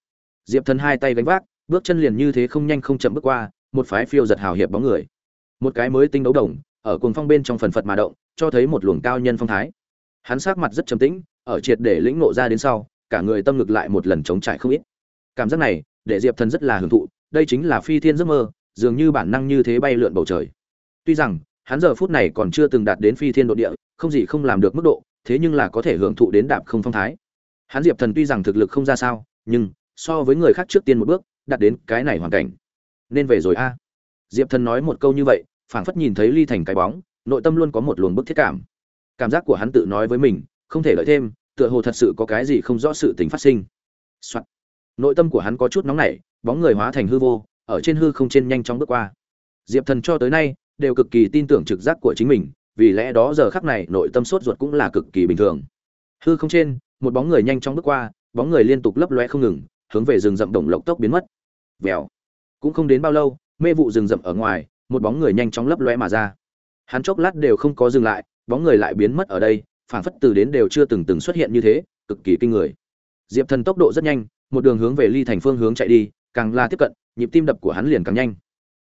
[SPEAKER 1] Diệp thần hai tay gánh vác, bước chân liền như thế không nhanh không chậm bước qua, một phái phiêu giật hào hiệp bóng người. Một cái mới tinh đấu đồng, ở cuồng phong bên trong phần phật mà động, cho thấy một luồng cao nhân phong thái. Hắn sắc mặt rất trầm tĩnh, ở triệt để lĩnh ngộ ra đến sau, cả người tâm ngực lại một lần chống trải không ít. Cảm giác này, để diệp thần rất là hưởng thụ, đây chính là phi thiên giấc mơ, dường như bản năng như thế bay lượn bầu trời. Tuy rằng hắn giờ phút này còn chưa từng đạt đến phi thiên độ địa, không gì không làm được mức độ, thế nhưng là có thể hưởng thụ đến đạp không phong thái. Hắn diệp thần tuy rằng thực lực không ra sao, nhưng, so với người khác trước tiên một bước, đạt đến cái này hoàn cảnh. Nên về rồi a. Diệp thần nói một câu như vậy, phảng phất nhìn thấy ly thành cái bóng, nội tâm luôn có một luồng bức thiết cảm. Cảm giác của hắn tự nói với mình, không thể lợi thêm, tựa hồ thật sự có cái gì không rõ sự tình phát sinh、Soạn. nội tâm của hắn có chút nóng nảy, bóng người hóa thành hư vô, ở trên hư không trên nhanh chóng bước qua. Diệp thần cho tới nay đều cực kỳ tin tưởng trực giác của chính mình, vì lẽ đó giờ khắc này nội tâm sốt ruột cũng là cực kỳ bình thường. Hư không trên, một bóng người nhanh chóng bước qua, bóng người liên tục lấp loe không ngừng, hướng về rừng rậm động lộc tốc biến mất. Vèo. Cũng không đến bao lâu, mê vụ rừng rậm ở ngoài, một bóng người nhanh chóng lấp loe mà ra. Hắn chốc lát đều không có dừng lại, bóng người lại biến mất ở đây phản phất từ đến đều chưa từng từng xuất hiện như thế, cực kỳ kinh người. Diệp thần tốc độ rất nhanh, một đường hướng về ly thành phương hướng chạy đi, càng la tiếp cận, nhịp tim đập của hắn liền càng nhanh.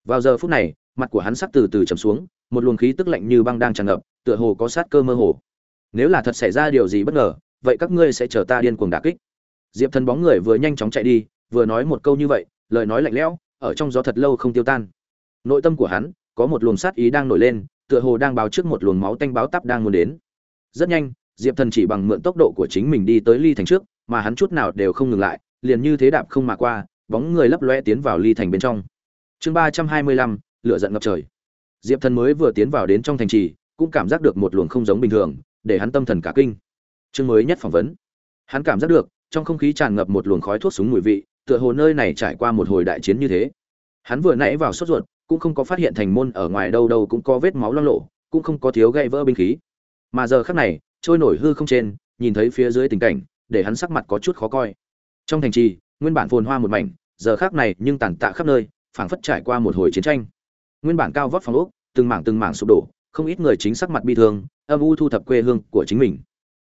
[SPEAKER 1] Vào giờ phút này mặt của hắn sắc từ từ trầm xuống, một luồng khí tức lạnh như băng đang tràn ngập, tựa hồ có sát cơ mơ hồ. Nếu là thật xảy ra điều gì bất ngờ, vậy các ngươi sẽ chờ ta điên cuồng đả kích. Diệp thần bóng người vừa nhanh chóng chạy đi, vừa nói một câu như vậy, lời nói lạnh lẽo, ở trong gió thật lâu không tiêu tan. Nội tâm của hắn, có một luồng sát ý đang nổi lên, tựa hồ đang báo trước một luồng máu tanh báo tắp đang muốn đến. Rất nhanh, diệp thần chỉ bằng mượn tốc độ của chính mình đi tới ly thành trước, mà hắn chút nào đều không ngừng lại, liền như thế đạp không mà qua, bóng người lấp loe tiến vào ly thành bên trong. Chương ba trăm hai mươi lăm lửa giận ngập trời. Diệp thần mới vừa tiến vào đến trong thành trì, cũng cảm giác được một luồng không giống bình thường, để hắn tâm thần cả kinh. Chương mới nhất phỏng vấn. Hắn cảm giác được, trong không khí tràn ngập một luồng khói thuốc súng mùi vị, tựa hồ nơi này trải qua một hồi đại chiến như thế. Hắn vừa nãy vào sốt ruột, cũng không có phát hiện thành môn ở ngoài đâu đâu cũng có vết máu loang lộ cũng không có thiếu gãy vỡ binh khí. Mà giờ khắc này, trôi nổi hư không trên, nhìn thấy phía dưới tình cảnh, để hắn sắc mặt có chút khó coi. Trong thành trì, nguyên bản phồn hoa một mảnh, giờ khắc này nhưng tàn tạ khắp nơi, phảng phất trải qua một hồi chiến tranh nguyên bản cao vóc phòng ốc, từng mảng từng mảng sụp đổ, không ít người chính sắc mặt bi thương, âm u thu thập quê hương của chính mình.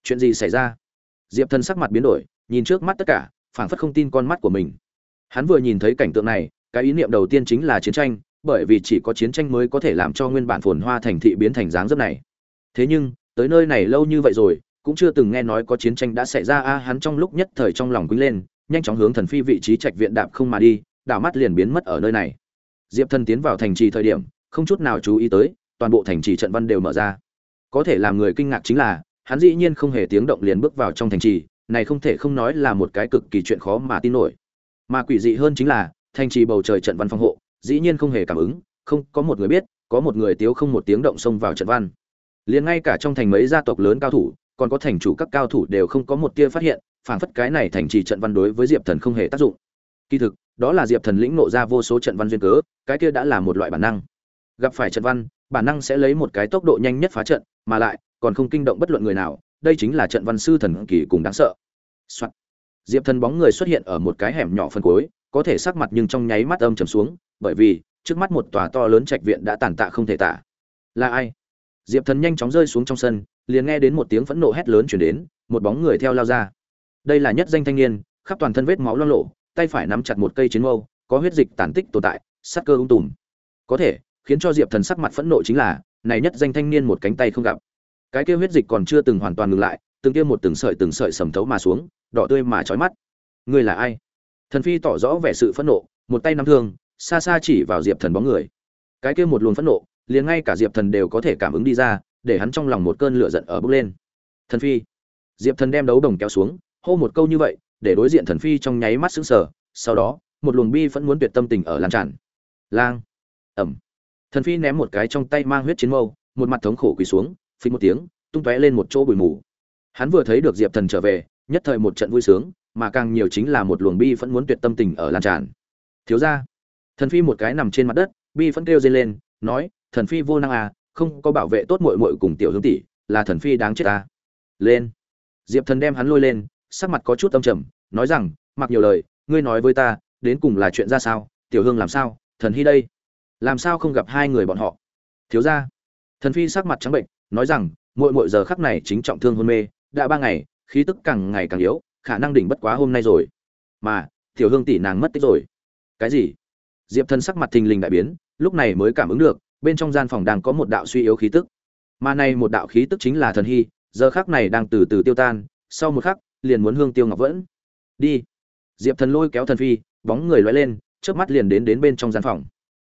[SPEAKER 1] Chuyện gì xảy ra? Diệp thần sắc mặt biến đổi, nhìn trước mắt tất cả, phảng phất không tin con mắt của mình. Hắn vừa nhìn thấy cảnh tượng này, cái ý niệm đầu tiên chính là chiến tranh, bởi vì chỉ có chiến tranh mới có thể làm cho nguyên bản phồn hoa thành thị biến thành dáng dấp này. Thế nhưng, tới nơi này lâu như vậy rồi, cũng chưa từng nghe nói có chiến tranh đã xảy ra. A, hắn trong lúc nhất thời trong lòng quýnh lên, nhanh chóng hướng thần phi vị trí trạch viện đạp không mà đi, đảo mắt liền biến mất ở nơi này diệp thần tiến vào thành trì thời điểm, không chút nào chú ý tới, toàn bộ thành trì trận văn đều mở ra. Có thể làm người kinh ngạc chính là, hắn dĩ nhiên không hề tiếng động liền bước vào trong thành trì, này không thể không nói là một cái cực kỳ chuyện khó mà tin nổi. Mà quỷ dị hơn chính là, thành trì bầu trời trận văn phòng hộ, dĩ nhiên không hề cảm ứng, không, có một người biết, có một người tiếu không một tiếng động xông vào trận văn. Liền ngay cả trong thành mấy gia tộc lớn cao thủ, còn có thành chủ các cao thủ đều không có một tia phát hiện, phảng phất cái này thành trì trận văn đối với diệp thần không hề tác dụng. Kỳ thực đó là diệp thần lĩnh nộ ra vô số trận văn duyên cớ cái kia đã là một loại bản năng. Gặp phải trận văn bản năng sẽ lấy một cái tốc độ nhanh nhất phá trận mà lại còn không kinh động bất luận người nào đây chính là trận văn sư thần kỳ cùng đáng sợ、Soạn. diệp thần bóng người xuất hiện ở một cái hẻm nhỏ phân cối, có thể sắc mặt nhưng trong nháy mắt âm trầm xuống bởi vì trước mắt một tòa to lớn trạch viện đã tàn tạ không thể tả. Là ai? Diệp thần nhanh chóng rơi xuống trong sân liền nghe đến một tiếng phẫn nộ hét lớn chuyển đến một bóng người theo lao ra. Đây là nhất danh thanh niên khắp toàn thân vết máu lo lộ tay phải nắm chặt một cây chiến mâu, có huyết dịch tàn tích tồn tại sát cơ ung tùm. Có thể, khiến cho diệp thần sắc mặt phẫn nộ chính là, này nhất danh thanh niên một cánh tay không gặp. Cái kia huyết dịch còn chưa từng hoàn toàn ngừng lại, từng kia một từng sợi từng sợi sầm thấu mà xuống, đỏ tươi mà chói mắt. Ngươi là ai? Thần phi tỏ rõ vẻ sự phẫn nộ, một tay nắm thương, xa xa chỉ vào diệp thần bóng người. Cái kia một luồng phẫn nộ, liền ngay cả diệp thần đều có thể cảm ứng đi ra, để hắn trong lòng một cơn lửa giận ở bốc lên. Thần phi, diệp thần đem đấu đồng kéo xuống, hô một câu như vậy để đối diện thần phi trong nháy mắt sững sờ, sau đó, một luồng bi vẫn muốn tuyệt tâm tình ở lan tràn. Lang. Ẩm thần phi ném một cái trong tay mang huyết chiến mâu, một mặt thống khổ quỳ xuống phình một tiếng, tung tóe lên một chỗ bụi mù. Hắn vừa thấy được diệp thần trở về, nhất thời một trận vui sướng, mà càng nhiều chính là một luồng bi vẫn muốn tuyệt tâm tình ở lan tràn. Thiếu gia. Thần phi một cái nằm trên mặt đất, bi vẫn kêu dây lên, nói, thần phi vô năng à không có bảo vệ tốt muội muội cùng tiểu hướng tỷ, là thần phi đáng chết ta. Lên. Diệp thần đem hắn lôi lên sắc mặt có chút âm trầm nói rằng mặc nhiều lời ngươi nói với ta đến cùng là chuyện ra sao? Tiểu hương làm sao? Thần hy đây? Làm sao không gặp hai người bọn họ? Thiếu gia, thần phi sắc mặt trắng bệnh nói rằng Muội muội giờ khắc này chính trọng thương hôn mê đã ba ngày khí tức càng ngày càng yếu khả năng đỉnh bất quá hôm nay rồi. Mà tiểu hương tỷ nàng mất tích rồi. Cái gì? Diệp thần sắc mặt thình lình đại biến lúc này mới cảm ứng được bên trong gian phòng đang có một đạo suy yếu khí tức. Mà này một đạo khí tức chính là thần hy giờ khắc này đang từ từ tiêu tan sau một khắc liền muốn hương tiêu ngọc vẫn. Đi. Diệp thần lôi kéo thần phi, bóng người loay lên trước mắt liền đến đến bên trong gian phòng.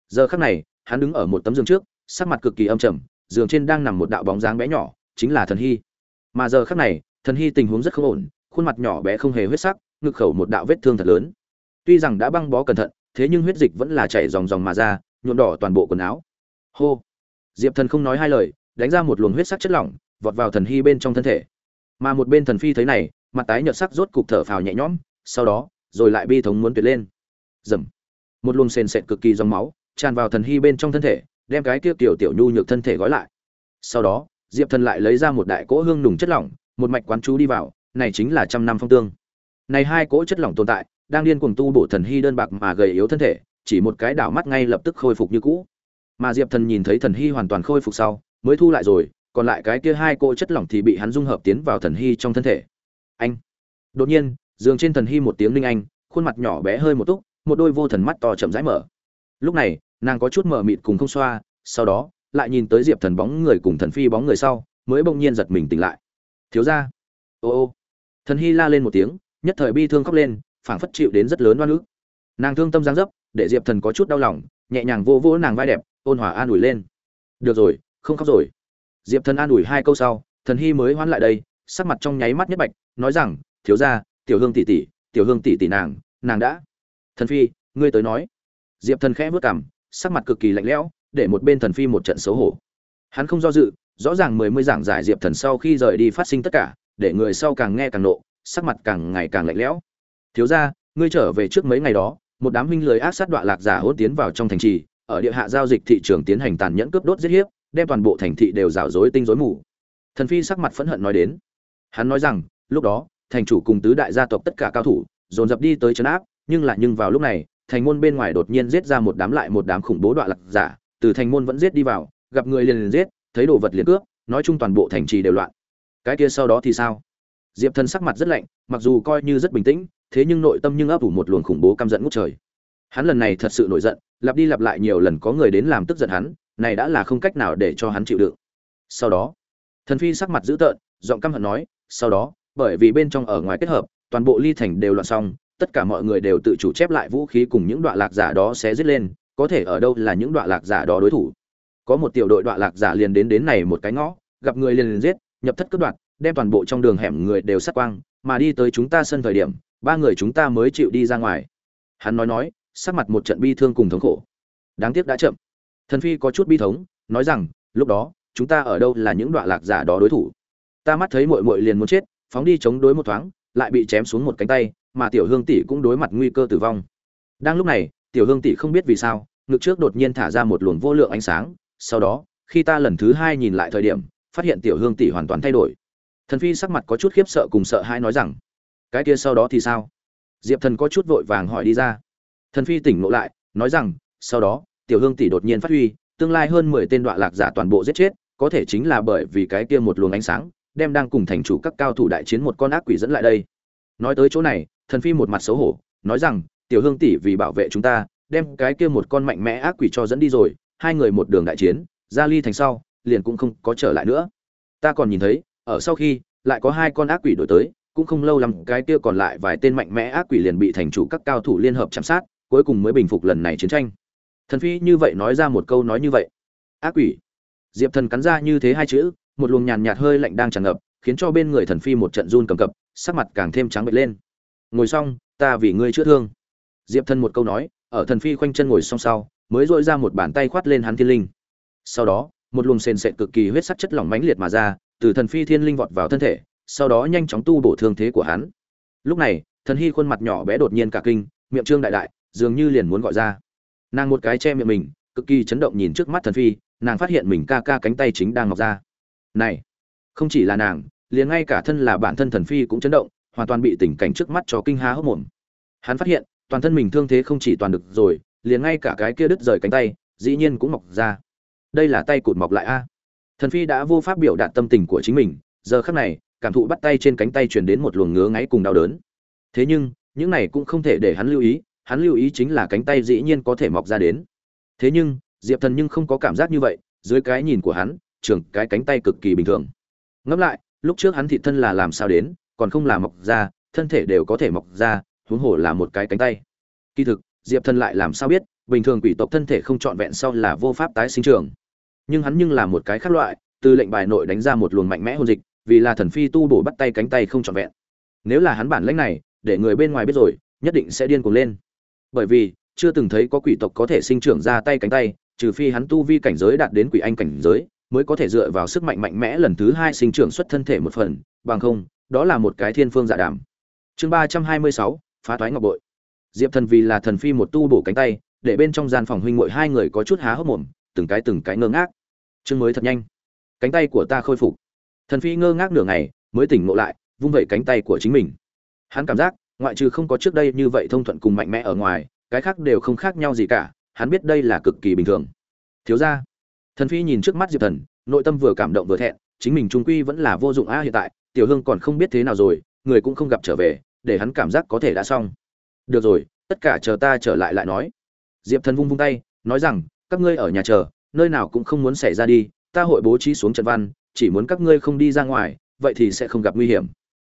[SPEAKER 1] Giờ khắc này, hắn đứng ở một tấm giường trước, sắc mặt cực kỳ âm trầm, giường trên đang nằm một đạo bóng dáng bé nhỏ, chính là thần hy. Mà giờ khắc này, thần hy tình huống rất không ổn, khuôn mặt nhỏ bé không hề huyết sắc, ngực khẩu một đạo vết thương thật lớn. Tuy rằng đã băng bó cẩn thận, thế nhưng huyết dịch vẫn là chảy dòng dòng mà ra, nhuộm đỏ toàn bộ quần áo. Hô. Diệp thần không nói hai lời, đánh ra một luồng huyết sắc chất lỏng, vọt vào thần hy bên trong thân thể. Mà một bên thần phi thấy này mặt tái nhợt sắc rốt cục thở phào nhẹ nhõm, sau đó, rồi lại bi thống muốn tuyệt lên. Rầm. một luồng sền sệt cực kỳ dòng máu, tràn vào thần hy bên trong thân thể, đem cái kia tiểu tiểu nhu nhược thân thể gói lại. Sau đó, diệp thần lại lấy ra một đại cỗ hương nùng chất lỏng, một mạch quán chú đi vào, này chính là trăm năm phong tương. Này hai cỗ chất lỏng tồn tại, đang điên cuồng tu bổ thần hy đơn bạc mà gầy yếu thân thể, chỉ một cái đảo mắt ngay lập tức khôi phục như cũ. Mà diệp thần nhìn thấy thần hy hoàn toàn khôi phục sau, mới thu lại rồi, còn lại cái kia hai cỗ chất lỏng thì bị hắn dung hợp tiến vào thần hy trong thân thể anh. Đột nhiên, giường trên thần hy một tiếng linh anh, khuôn mặt nhỏ bé hơi một túc, một đôi vô thần mắt to chậm rãi mở. Lúc này, nàng có chút mở mịt cùng không xoa, sau đó, lại nhìn tới diệp thần bóng người cùng thần phi bóng người sau, mới bỗng nhiên giật mình tỉnh lại. Thiếu ra ô ô. Thần hy la lên một tiếng, nhất thời bi thương khóc lên, phảng phất chịu đến rất lớn oan ức. Nàng thương tâm giáng dấp, để diệp thần có chút đau lòng, nhẹ nhàng vô vỗ nàng vai đẹp, ôn hòa an ủi lên. Được rồi, không khóc rồi. Diệp thần an ủi hai câu sau, thần hy mới hoán lại đây, sắc mặt trong nháy mắt nhất bạch nói rằng, thiếu ra tiểu hương tỷ tỷ, tiểu hương tỷ tỷ nàng nàng đã. Thần phi, ngươi tới nói. Diệp thần khẽ vớt cảm sắc mặt cực kỳ lạnh lẽo, để một bên thần phi một trận xấu hổ. Hắn không do dự, rõ ràng mười mươi giảng giải diệp thần sau khi rời đi phát sinh tất cả, để người sau càng nghe càng nộ, sắc mặt càng ngày càng lạnh lẽo. Thiếu ra ngươi trở về trước mấy ngày đó, một đám huynh lười ác sát đoạn lạc giả hốt tiến vào trong thành trì, ở địa hạ giao dịch thị trường tiến hành tàn nhẫn cướp đốt giết hiếp, đem toàn bộ thành thị đều rào rối tinh rối mù. Thần phi sắc mặt phẫn hận nói đến. Hắn nói rằng lúc đó, thành chủ cùng tứ đại gia tộc tất cả cao thủ, dồn dập đi tới trấn áp, nhưng lại nhưng vào lúc này, thành môn bên ngoài đột nhiên giết ra một đám lại một đám khủng bố đoạn lạc giả, từ thành môn vẫn giết đi vào, gặp người liền liền giết, thấy đồ vật liền cướp, nói chung toàn bộ thành trì đều loạn. Cái kia sau đó thì sao? Diệp thần sắc mặt rất lạnh, mặc dù coi như rất bình tĩnh, thế nhưng nội tâm nhưng ấp ủ một luồng khủng bố căm giận ngút trời. Hắn lần này thật sự nổi giận, lặp đi lặp lại nhiều lần có người đến làm tức giận hắn, này đã là không cách nào để cho hắn chịu đựng. Sau đó, thần phi sắc mặt dữ tợn, giọng căm hận nói, sau đó bởi vì bên trong ở ngoài kết hợp, toàn bộ ly thành đều loạn xong, tất cả mọi người đều tự chủ chép lại vũ khí cùng những đoạn lạc giả đó sẽ giết lên, có thể ở đâu là những đoạn lạc giả đó đối thủ. Có một tiểu đội đoạn lạc giả liền đến đến này một cái ngõ, gặp người liền liền giết, nhập thất cướp đoạt, đem toàn bộ trong đường hẻm người đều sát quang, mà đi tới chúng ta sân thời điểm, ba người chúng ta mới chịu đi ra ngoài. Hắn nói nói, sắc mặt một trận bi thương cùng thống khổ. Đáng tiếc đã chậm. Thần phi có chút bi thống, nói rằng, lúc đó, chúng ta ở đâu là những đoạn lạc giả đó đối thủ? Ta mắt thấy muội muội liền muốn chết phóng đi chống đối một thoáng, lại bị chém xuống một cánh tay, mà tiểu hương tỷ cũng đối mặt nguy cơ tử vong. Đang lúc này, tiểu hương tỷ không biết vì sao, ngực trước đột nhiên thả ra một luồng vô lượng ánh sáng, sau đó, khi ta lần thứ hai nhìn lại thời điểm, phát hiện tiểu hương tỷ hoàn toàn thay đổi. Thần phi sắc mặt có chút khiếp sợ cùng sợ hãi nói rằng, cái kia sau đó thì sao? Diệp thần có chút vội vàng hỏi đi ra. Thần phi tỉnh ngộ lại, nói rằng, sau đó, tiểu hương tỷ đột nhiên phát huy, tương lai hơn mười tên đoạn lạc giả toàn bộ giết chết, có thể chính là bởi vì cái kia một luồng ánh sáng đem đang cùng thành chủ các cao thủ đại chiến một con ác quỷ dẫn lại đây. Nói tới chỗ này, thần phi một mặt xấu hổ, nói rằng, tiểu hương tỷ vì bảo vệ chúng ta, đem cái kia một con mạnh mẽ ác quỷ cho dẫn đi rồi, hai người một đường đại chiến, ra ly thành sau, liền cũng không có trở lại nữa. Ta còn nhìn thấy, ở sau khi lại có hai con ác quỷ đổi tới, cũng không lâu lắm, cái kia còn lại vài tên mạnh mẽ ác quỷ liền bị thành chủ các cao thủ liên hợp chạm sát, cuối cùng mới bình phục lần này chiến tranh. Thần phi như vậy nói ra một câu nói như vậy. Ác quỷ? Diệp thần cắn ra như thế hai chữ một luồng nhàn nhạt hơi lạnh đang tràn ngập, khiến cho bên người thần phi một trận run cầm cập, sắc mặt càng thêm trắng bệch lên. Ngồi xong, ta vì ngươi chữa thương. Diệp thần một câu nói, ở thần phi khoanh chân ngồi xong sau, mới dội ra một bàn tay khoát lên hắn thiên linh. Sau đó, một luồng sền sệt cực kỳ huyết sắc chất lỏng mãnh liệt mà ra, từ thần phi thiên linh vọt vào thân thể, sau đó nhanh chóng tu bổ thương thế của hắn. Lúc này, thần hy khuôn mặt nhỏ bé đột nhiên cả kinh, miệng trương đại đại, dường như liền muốn gọi ra. Nàng một cái che miệng mình, cực kỳ chấn động nhìn trước mắt thần phi, nàng phát hiện mình ca ca cánh tay chính đang ngọc ra này, không chỉ là nàng, liền ngay cả thân là bản thân thần phi cũng chấn động, hoàn toàn bị tình cảnh trước mắt cho kinh há hốc mồm. Hắn phát hiện, toàn thân mình thương thế không chỉ toàn được rồi, liền ngay cả cái kia đứt rời cánh tay, dĩ nhiên cũng mọc ra. Đây là tay cụt mọc lại a. Thần phi đã vô pháp biểu đạt tâm tình của chính mình, giờ khắc này, cảm thụ bắt tay trên cánh tay truyền đến một luồng ngứa ngáy cùng đau đớn. Thế nhưng, những này cũng không thể để hắn lưu ý, hắn lưu ý chính là cánh tay dĩ nhiên có thể mọc ra đến. Thế nhưng, diệp thần nhưng không có cảm giác như vậy, dưới cái nhìn của hắn trưởng cái cánh tay cực kỳ bình thường. Ngẫm lại, lúc trước hắn thị thân là làm sao đến, còn không là mọc ra, thân thể đều có thể mọc ra, huống hồ là một cái cánh tay. Kỳ thực, diệp thần lại làm sao biết, bình thường quỷ tộc thân thể không trọn vẹn sau là vô pháp tái sinh trường nhưng hắn nhưng là một cái khác loại, từ lệnh bài nội đánh ra một luồng mạnh mẽ hôn dịch, vì là thần phi tu bổ bắt tay cánh tay không trọn vẹn. Nếu là hắn bản lãnh này, để người bên ngoài biết rồi, nhất định sẽ điên cuồng lên. Bởi vì, chưa từng thấy có quỷ tộc có thể sinh trưởng ra tay cánh tay, trừ phi hắn tu vi cảnh giới đạt đến quỷ anh cảnh giới mới có thể dựa vào sức mạnh mạnh mẽ lần thứ hai sinh trưởng xuất thân thể một phần, bằng không, đó là một cái thiên phương dạ đàm. Chương ba trăm hai mươi sáu, phá toái ngọc bội. Diệp thần vì là thần phi một tu bổ cánh tay, để bên trong gian phòng huynh muội hai người có chút há hốc mồm, từng cái từng cái ngơ ngác. Chương mới thật nhanh. Cánh tay của ta khôi phục. Thần phi ngơ ngác nửa ngày, mới tỉnh ngộ lại, vung vẩy cánh tay của chính mình. Hắn cảm giác, ngoại trừ không có trước đây như vậy thông thuận cùng mạnh mẽ ở ngoài, cái khác đều không khác nhau gì cả, hắn biết đây là cực kỳ bình thường. Thiếu ra thần phi nhìn trước mắt diệp thần, nội tâm vừa cảm động vừa thẹn, chính mình trung quy vẫn là vô dụng a, hiện tại, tiểu hương còn không biết thế nào rồi, người cũng không gặp trở về, để hắn cảm giác có thể đã xong. Được rồi, tất cả chờ ta trở lại lại nói. Diệp thần vung vung tay, nói rằng, các ngươi ở nhà chờ, nơi nào cũng không muốn xảy ra đi, ta hội bố trí xuống trận văn, chỉ muốn các ngươi không đi ra ngoài, vậy thì sẽ không gặp nguy hiểm.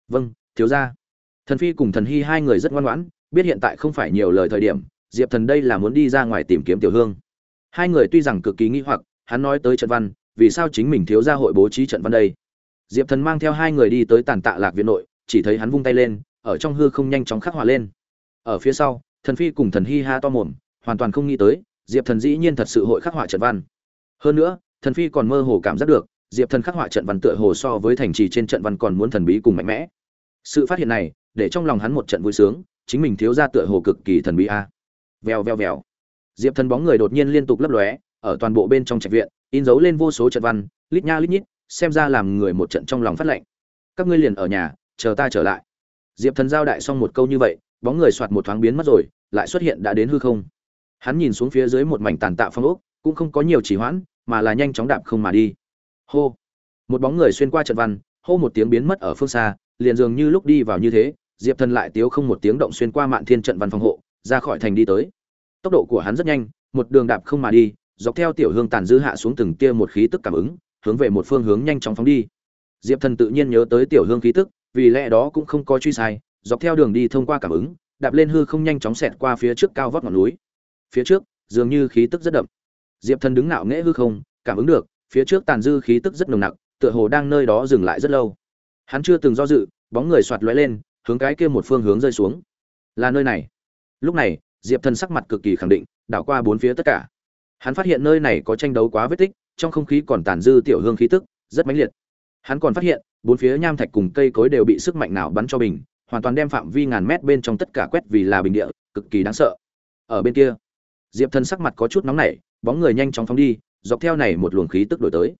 [SPEAKER 1] Vâng thiếu ra thần phi cùng thần hy hai người rất ngoan ngoãn, biết hiện tại không phải nhiều lời thời điểm, diệp thần đây là muốn đi ra ngoài tìm kiếm tiểu hương. Hai người tuy rằng cực kỳ nghi hoặc hắn nói tới trận văn, vì sao chính mình thiếu gia hội bố trí trận văn đây? Diệp thần mang theo hai người đi tới tàn tạ lạc viện nội, chỉ thấy hắn vung tay lên, ở trong hư không nhanh chóng khắc họa lên. Ở phía sau, thần phi cùng thần hi ha to mồm, hoàn toàn không nghĩ tới, diệp thần dĩ nhiên thật sự hội khắc họa trận văn. Hơn nữa, thần phi còn mơ hồ cảm giác được, diệp thần khắc họa trận văn tựa hồ so với thành trì trên trận văn còn muốn thần bí cùng mạnh mẽ. Sự phát hiện này, để trong lòng hắn một trận vui sướng, chính mình thiếu ra tựa hồ cực kỳ thần bí a. Vèo vèo vèo. Diệp thần bóng người đột nhiên liên tục lấp lóe ở toàn bộ bên trong trạch viện, in dấu lên vô số trận văn, lít nha lít nhít, xem ra làm người một trận trong lòng phát lệnh. Các ngươi liền ở nhà, chờ ta trở lại. Diệp thần giao đại xong một câu như vậy, bóng người soạt một thoáng biến mất rồi, lại xuất hiện đã đến hư không. Hắn nhìn xuống phía dưới một mảnh tàn tạ phong ốc, cũng không có nhiều chỉ hoãn, mà là nhanh chóng đạp không mà đi. Hô! Một bóng người xuyên qua trận văn, hô một tiếng biến mất ở phương xa, liền dường như lúc đi vào như thế, diệp thần lại tiếu không một tiếng động xuyên qua mạn thiên trận văn phòng hộ, ra khỏi thành đi tới. Tốc độ của hắn rất nhanh, một đường đạp không mà đi dọc theo tiểu hương tàn dư hạ xuống từng tia một khí tức cảm ứng, hướng về một phương hướng nhanh chóng phóng đi. Diệp thần tự nhiên nhớ tới tiểu hương khí tức, vì lẽ đó cũng không có truy sai, dọc theo đường đi thông qua cảm ứng, đạp lên hư không nhanh chóng xẹt qua phía trước cao vót ngọn núi. Phía trước, dường như khí tức rất đậm. Diệp thần đứng ngạo nghễ hư không, cảm ứng được, phía trước tàn dư khí tức rất nồng nặc, tựa hồ đang nơi đó dừng lại rất lâu. Hắn chưa từng do dự, bóng người xoạt lóe lên, hướng cái kia một phương hướng rơi xuống. Là nơi này. Lúc này, diệp thần sắc mặt cực kỳ khẳng định, đảo qua bốn phía tất cả hắn phát hiện nơi này có tranh đấu quá vết tích, trong không khí còn tàn dư tiểu hương khí tức, rất mãnh liệt. Hắn còn phát hiện, bốn phía nham thạch cùng cây cối đều bị sức mạnh nào bắn cho bình, hoàn toàn đem phạm vi ngàn mét bên trong tất cả quét vì là bình địa, cực kỳ đáng sợ. Ở bên kia, diệp thần sắc mặt có chút nóng nảy, bóng người nhanh chóng phóng đi, dọc theo này một luồng khí tức đổi tới.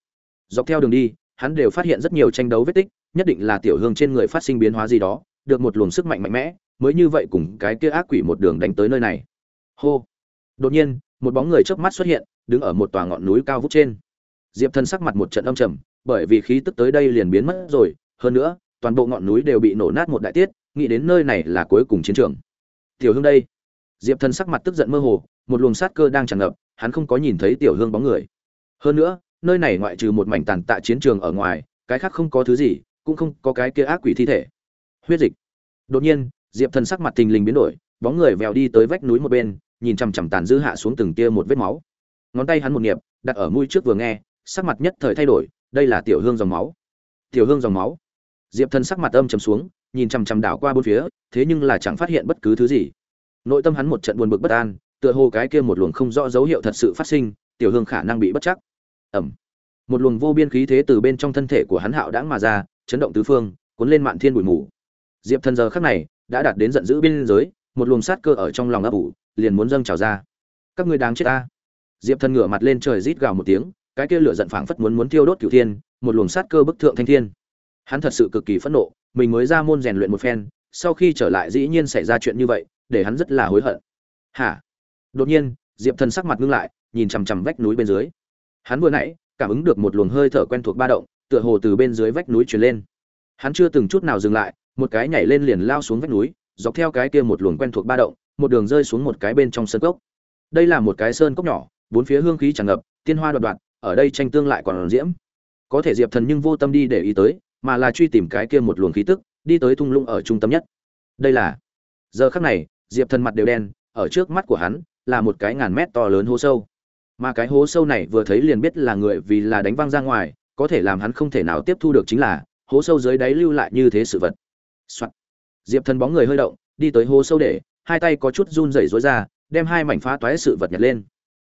[SPEAKER 1] Dọc theo đường đi, hắn đều phát hiện rất nhiều tranh đấu vết tích, nhất định là tiểu hương trên người phát sinh biến hóa gì đó, được một luồng sức mạnh mạnh mẽ, mới như vậy cùng cái kia ác quỷ một đường đánh tới nơi này. Hô! Đột nhiên một bóng người chớp mắt xuất hiện, đứng ở một tòa ngọn núi cao vút trên. Diệp thần sắc mặt một trận âm trầm, bởi vì khí tức tới đây liền biến mất rồi, hơn nữa, toàn bộ ngọn núi đều bị nổ nát một đại tiết, nghĩ đến nơi này là cuối cùng chiến trường. Tiểu hương đây. Diệp thần sắc mặt tức giận mơ hồ, một luồng sát cơ đang tràn ngập, hắn không có nhìn thấy tiểu hương bóng người. Hơn nữa, nơi này ngoại trừ một mảnh tàn tạ chiến trường ở ngoài, cái khác không có thứ gì, cũng không có cái kia ác quỷ thi thể. Huyết dịch. Đột nhiên, diệp thần sắc mặt tình lình biến đổi, bóng người vèo đi tới vách núi một bên nhìn chằm chằm tàn dư hạ xuống từng tia một vết máu. Ngón tay hắn một nghiệp đặt ở mũi trước vừa nghe, sắc mặt nhất thời thay đổi, đây là tiểu hương dòng máu. Tiểu hương dòng máu. Diệp thần sắc mặt âm trầm xuống, nhìn chằm chằm đảo qua bốn phía, thế nhưng là chẳng phát hiện bất cứ thứ gì. Nội tâm hắn một trận buồn bực bất an, tựa hồ cái kia một luồng không rõ dấu hiệu thật sự phát sinh, tiểu hương khả năng bị bất chắc. Ẩm một luồng vô biên khí thế từ bên trong thân thể của hắn hạo đãng mà ra, chấn động tứ phương, cuốn lên mạn thiên bụi mù. Diệp thần giờ khắc này, đã đạt đến giận dữ biên giới, một luồng sát cơ ở trong lòng ấp ủ liền muốn dâng trào ra. Các ngươi đáng chết ta. Diệp thần ngửa mặt lên trời rít gào một tiếng, cái kia lửa giận phảng phất muốn muốn thiêu đốt cửu thiên, một luồng sát cơ bức thượng thanh thiên. Hắn thật sự cực kỳ phẫn nộ, mình mới ra môn rèn luyện một phen, sau khi trở lại dĩ nhiên xảy ra chuyện như vậy, để hắn rất là hối hận. Hả? Đột nhiên, diệp thần sắc mặt ngưng lại, nhìn chằm chằm vách núi bên dưới. Hắn vừa nãy, cảm ứng được một luồng hơi thở quen thuộc ba động, tựa hồ từ bên dưới vách núi truyền lên. Hắn chưa từng chút nào dừng lại, một cái nhảy lên liền lao xuống vách núi, dọc theo cái kia một luồng quen thuộc ba động một đường rơi xuống một cái bên trong sơn cốc. Đây là một cái sơn cốc nhỏ, bốn phía hương khí tràn ngập, tiên hoa đoạn đoạn ở đây tranh tương lại còn diễm. Có thể diệp thần nhưng vô tâm đi để ý tới, mà là truy tìm cái kia một luồng khí tức, đi tới thung lũng ở trung tâm nhất. Đây là, giờ khắc này, diệp thần mặt đều đen, ở trước mắt của hắn, là một cái ngàn mét to lớn hố sâu. Mà cái hố sâu này vừa thấy liền biết là người vì là đánh văng ra ngoài, có thể làm hắn không thể nào tiếp thu được chính là, hố sâu dưới đáy lưu lại như thế sự vật、Soạn. diệp thần bóng người hơi động, đi tới hố sâu để hai tay có chút run rẩy rối ra, đem hai mảnh phá toái sự vật nhặt lên.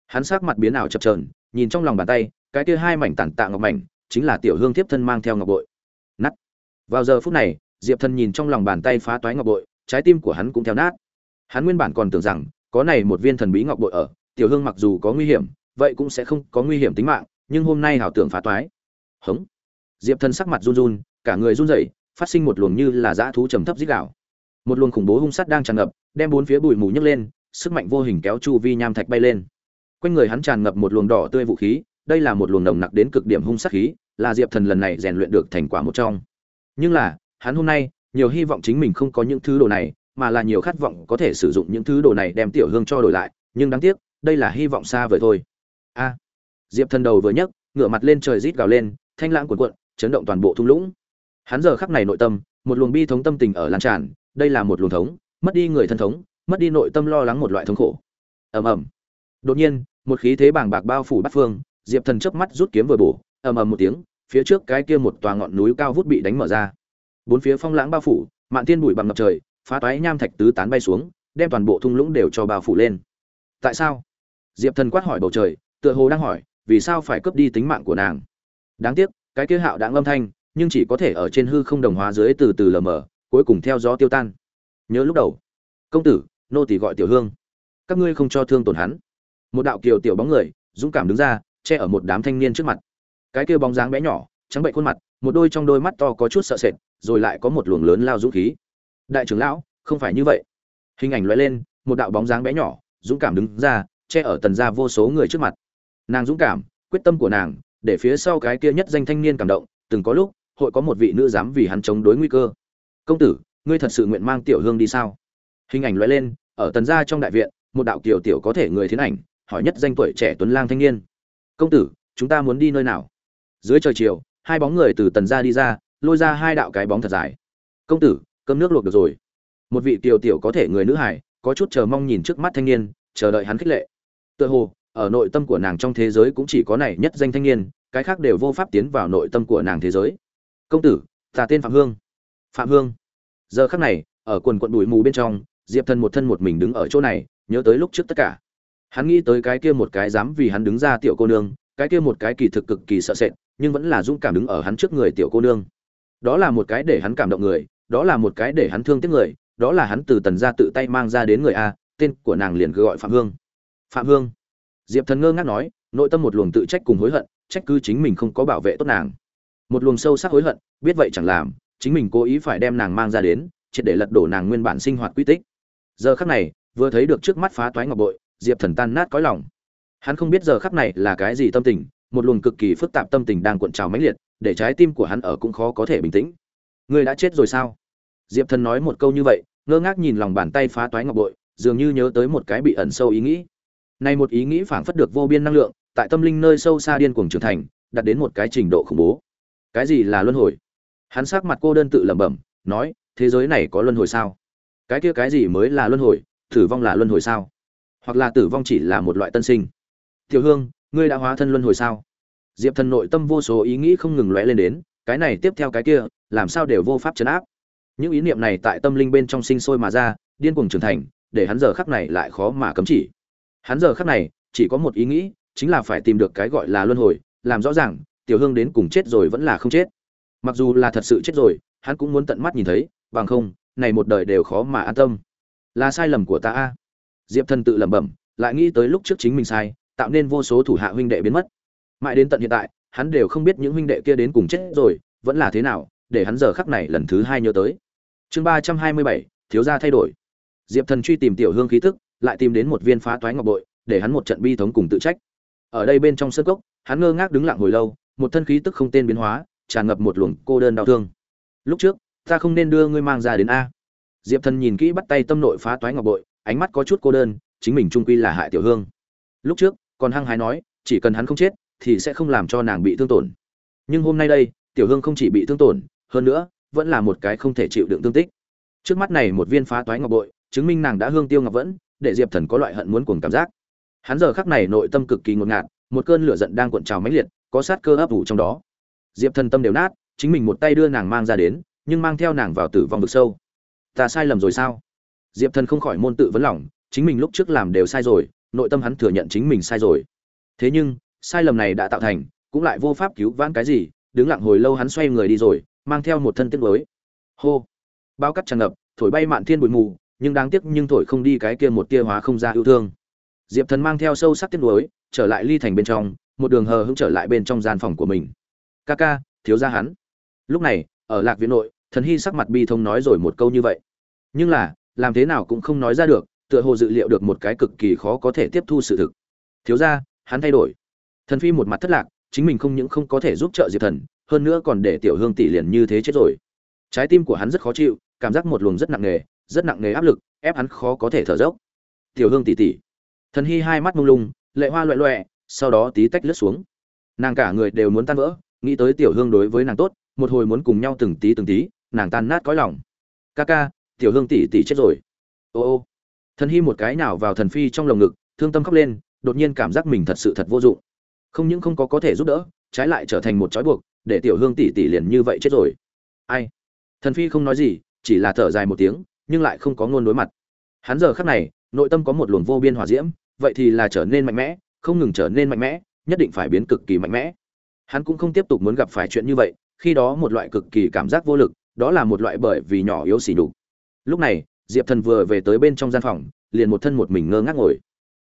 [SPEAKER 1] Hắn sắc mặt biến ảo chập trờn nhìn trong lòng bàn tay, cái kia hai mảnh tản tạ ngọc mảnh, chính là tiểu hương tiếp thân mang theo ngọc bội. Nát. Vào giờ phút này, diệp thần nhìn trong lòng bàn tay phá toái ngọc bội, trái tim của hắn cũng theo nát. Hắn nguyên bản còn tưởng rằng, có này một viên thần bí ngọc bội ở, tiểu hương mặc dù có nguy hiểm, vậy cũng sẽ không có nguy hiểm tính mạng, nhưng hôm nay hảo tưởng phá toái. Hống. Diệp thần sắc mặt run run, cả người run rẩy, phát sinh một luồng như là dã thú trầm thấp rít gào một luồng khủng bố hung sát đang tràn ngập, đem bốn phía bụi mù nhấc lên, sức mạnh vô hình kéo chu vi nham thạch bay lên. Quanh người hắn tràn ngập một luồng đỏ tươi vũ khí, đây là một luồng nồng nặc đến cực điểm hung sát khí, là diệp thần lần này rèn luyện được thành quả một trong. Nhưng là, hắn hôm nay, nhiều hy vọng chính mình không có những thứ đồ này, mà là nhiều khát vọng có thể sử dụng những thứ đồ này đem tiểu hương cho đổi lại, nhưng đáng tiếc, đây là hy vọng xa vời thôi. A. Diệp thần đầu vừa nhấc, ngửa mặt lên trời rít gào lên, thanh lãng cuộn cuộn, chấn động toàn bộ thung lũng. Hắn giờ khắc này nội tâm, một luồng bi thống tâm tình ở lan tràn đây là một luồng thống, mất đi người thân thống, mất đi nội tâm lo lắng một loại thống khổ. Ầm ầm. Đột nhiên, một khí thế bàng bạc bao phủ bát phương, diệp thần chớp mắt rút kiếm vừa bổ, ầm ầm một tiếng, phía trước cái kia một tòa ngọn núi cao vút bị đánh mở ra. Bốn phía phong lãng bao phủ, mạn thiên bụi bằng ngập trời, phá toái nham thạch tứ tán bay xuống, đem toàn bộ thung lũng đều cho bao phủ lên. Tại sao? Diệp thần quát hỏi bầu trời, tựa hồ đang hỏi, vì sao phải cướp đi tính mạng của nàng? Đáng tiếc, cái kia hạo đã âm thanh, nhưng chỉ có thể ở trên hư không đồng hóa dưới từ từ lờ mờ cuối cùng theo gió tiêu tan. Nhớ lúc đầu, công tử, nô tỳ gọi tiểu hương. Các ngươi không cho thương tổn hắn. Một đạo kiều tiểu bóng người, dũng cảm đứng ra, che ở một đám thanh niên trước mặt. Cái kia bóng dáng bé nhỏ, trắng bệnh khuôn mặt, một đôi trong đôi mắt to có chút sợ sệt, rồi lại có một luồng lớn lao dũng khí. Đại trưởng lão, không phải như vậy. Hình ảnh lóe lên, một đạo bóng dáng bé nhỏ, dũng cảm đứng ra, che ở tần gia vô số người trước mặt. Nàng dũng cảm, quyết tâm của nàng, để phía sau cái kia nhất danh thanh niên cảm động, từng có lúc, hội có một vị nữ dám vì hắn chống đối nguy cơ công tử, ngươi thật sự nguyện mang tiểu hương đi sao? Hình ảnh lóe lên, ở tần gia trong đại viện, một đạo kiều tiểu có thể người thiến ảnh, hỏi nhất danh tuổi trẻ tuấn lang thanh niên. Công tử, chúng ta muốn đi nơi nào? Dưới trời chiều, hai bóng người từ tần gia đi ra, lôi ra hai đạo cái bóng thật dài. Công tử, cơm nước luộc được rồi. Một vị tiểu tiểu có thể người nữ hải có chút chờ mong nhìn trước mắt thanh niên, chờ đợi hắn khích lệ. Tựa hồ, ở nội tâm của nàng trong thế giới cũng chỉ có này nhất danh thanh niên, cái khác đều vô pháp tiến vào nội tâm của nàng thế giới. Công tử, ta tên phạm hương phạm hương. Giờ khắc này, ở quần quận bụi mù bên trong, diệp thần một thân một mình đứng ở chỗ này, nhớ tới lúc trước tất cả. Hắn nghĩ tới cái kia một cái dám vì hắn đứng ra tiểu cô nương, cái kia một cái kỳ thực cực kỳ sợ sệt, nhưng vẫn là dũng cảm đứng ở hắn trước người tiểu cô nương. Đó là một cái để hắn cảm động người, đó là một cái để hắn thương tiếc người, đó là hắn từ tần ra tự tay mang ra đến người a, tên của nàng liền cứ gọi phạm hương. Phạm hương. Diệp thần ngơ ngác nói, nội tâm một luồng tự trách cùng hối hận, trách cứ chính mình không có bảo vệ tốt nàng. Một luồng sâu sắc hối hận, biết vậy chẳng làm chính mình cố ý phải đem nàng mang ra đến, triệt để lật đổ nàng nguyên bản sinh hoạt quy tích. Giờ khắc này, vừa thấy được trước mắt phá toái ngọc bội, diệp thần tan nát cõi lòng. Hắn không biết giờ khắc này là cái gì tâm tình, một luồng cực kỳ phức tạp tâm tình đang cuộn trào mãnh liệt, để trái tim của hắn ở cũng khó có thể bình tĩnh. Người đã chết rồi sao? Diệp thần nói một câu như vậy, ngơ ngác nhìn lòng bàn tay phá toái ngọc bội, dường như nhớ tới một cái bị ẩn sâu ý nghĩ. Nay một ý nghĩ phảng phất được vô biên năng lượng, tại tâm linh nơi sâu xa điên cuồng trưởng thành, đạt đến một cái trình độ khủng bố. Cái gì là luân hồi? Hắn sắc mặt cô đơn tự lẩm bẩm, nói, thế giới này có luân hồi sao? Cái kia cái gì mới là luân hồi? Tử vong là luân hồi sao? Hoặc là tử vong chỉ là một loại tân sinh? Tiểu hương, ngươi đã hóa thân luân hồi sao? Diệp thần nội tâm vô số ý nghĩ không ngừng lóe lên đến, cái này tiếp theo cái kia, làm sao đều vô pháp chấn áp? Những ý niệm này tại tâm linh bên trong sinh sôi mà ra, điên cuồng trưởng thành, để hắn giờ khắc này lại khó mà cấm chỉ. Hắn giờ khắc này, chỉ có một ý nghĩ, chính là phải tìm được cái gọi là luân hồi, làm rõ ràng, tiểu hương đến cùng chết rồi vẫn là không chết mặc dù là thật sự chết rồi, hắn cũng muốn tận mắt nhìn thấy, bằng không, này một đời đều khó mà an tâm. Là sai lầm của ta a. Diệp thần tự lẩm bẩm, lại nghĩ tới lúc trước chính mình sai, tạo nên vô số thủ hạ huynh đệ biến mất. Mãi đến tận hiện tại, hắn đều không biết những huynh đệ kia đến cùng chết rồi, vẫn là thế nào, để hắn giờ khắc này lần thứ hai nhớ tới. Chương ba trăm hai mươi bảy, thiếu gia thay đổi. Diệp thần truy tìm tiểu hương khí tức, lại tìm đến một viên phá toái ngọc bội, để hắn một trận bi thống cùng tự trách. Ở đây bên trong sân cốc, hắn ngơ ngác đứng lặng hồi lâu, một thân khí tức không tên biến hóa tràn ngập một luồng cô đơn đau thương. Lúc trước, ta không nên đưa ngươi mang ra đến a. Diệp thần nhìn kỹ bắt tay tâm nội phá toái ngọc bội, ánh mắt có chút cô đơn, chính mình trung quy là hại tiểu hương. Lúc trước, còn hăng hái nói, chỉ cần hắn không chết, thì sẽ không làm cho nàng bị thương tổn. Nhưng hôm nay đây, tiểu hương không chỉ bị thương tổn, hơn nữa, vẫn là một cái không thể chịu đựng thương tích. Trước mắt này một viên phá toái ngọc bội, chứng minh nàng đã hương tiêu ngọc vẫn, để diệp thần có loại hận muốn cuồng cảm giác. Hắn giờ khắc này nội tâm cực kỳ ngột ngạt, một cơn lửa giận đang cuộn trào mãnh liệt, có sát cơ ấp ủ trong đó diệp thần tâm đều nát, chính mình một tay đưa nàng mang ra đến, nhưng mang theo nàng vào tử vong vực sâu. Ta sai lầm rồi sao? Diệp thần không khỏi môn tự vấn lòng, chính mình lúc trước làm đều sai rồi, nội tâm hắn thừa nhận chính mình sai rồi. Thế nhưng, sai lầm này đã tạo thành, cũng lại vô pháp cứu vãn cái gì, đứng lặng hồi lâu hắn xoay người đi rồi, mang theo một thân tiếc mới. Hô! Bao cắt tràn ngập, thổi bay mạn thiên bụi mù, nhưng đáng tiếc nhưng thổi không đi cái kia một tia hóa không ra yêu thương. Diệp thần mang theo sâu sắc tiếc nuối trở lại ly thành bên trong, một đường hờ hững trở lại bên trong gian phòng của mình ca ca, thiếu ra hắn. Lúc này, ở lạc viện nội, thần hy sắc mặt bi thông nói rồi một câu như vậy. Nhưng là, làm thế nào cũng không nói ra được, tựa hồ dự liệu được một cái cực kỳ khó có thể tiếp thu sự thực. Thiếu ra hắn thay đổi. Thần phi một mặt thất lạc, chính mình không những không có thể giúp trợ diệp thần, hơn nữa còn để tiểu hương tỷ liền như thế chết rồi. Trái tim của hắn rất khó chịu, cảm giác một luồng rất nặng nề, rất nặng nề áp lực, ép hắn khó có thể thở dốc. Tiểu hương tỷ tỷ. Thần hy hai mắt mông lung, lệ hoa loẹ loẹ, sau đó tí tách lướt xuống. Nàng cả người đều muốn tan vỡ nghĩ tới tiểu hương đối với nàng tốt, một hồi muốn cùng nhau từng tí từng tí, nàng tan nát cõi lòng. Ca ca, tiểu hương tỷ tỷ chết rồi. Ô ô. Thần hy một cái nào vào thần phi trong lồng ngực, thương tâm khóc lên, đột nhiên cảm giác mình thật sự thật vô dụng. Không những không có có thể giúp đỡ, trái lại trở thành một trói buộc, để tiểu hương tỷ tỷ liền như vậy chết rồi. Ai? Thần phi không nói gì, chỉ là thở dài một tiếng, nhưng lại không có ngôn đối mặt. Hắn giờ khắc này, nội tâm có một luồng vô biên hỏa diễm, vậy thì là trở nên mạnh mẽ, không ngừng trở nên mạnh mẽ, nhất định phải biến cực kỳ mạnh mẽ hắn cũng không tiếp tục muốn gặp phải chuyện như vậy, khi đó một loại cực kỳ cảm giác vô lực, đó là một loại bởi vì nhỏ yếu xỉ nhục. Lúc này, diệp thần vừa về tới bên trong gian phòng, liền một thân một mình ngơ ngác ngồi.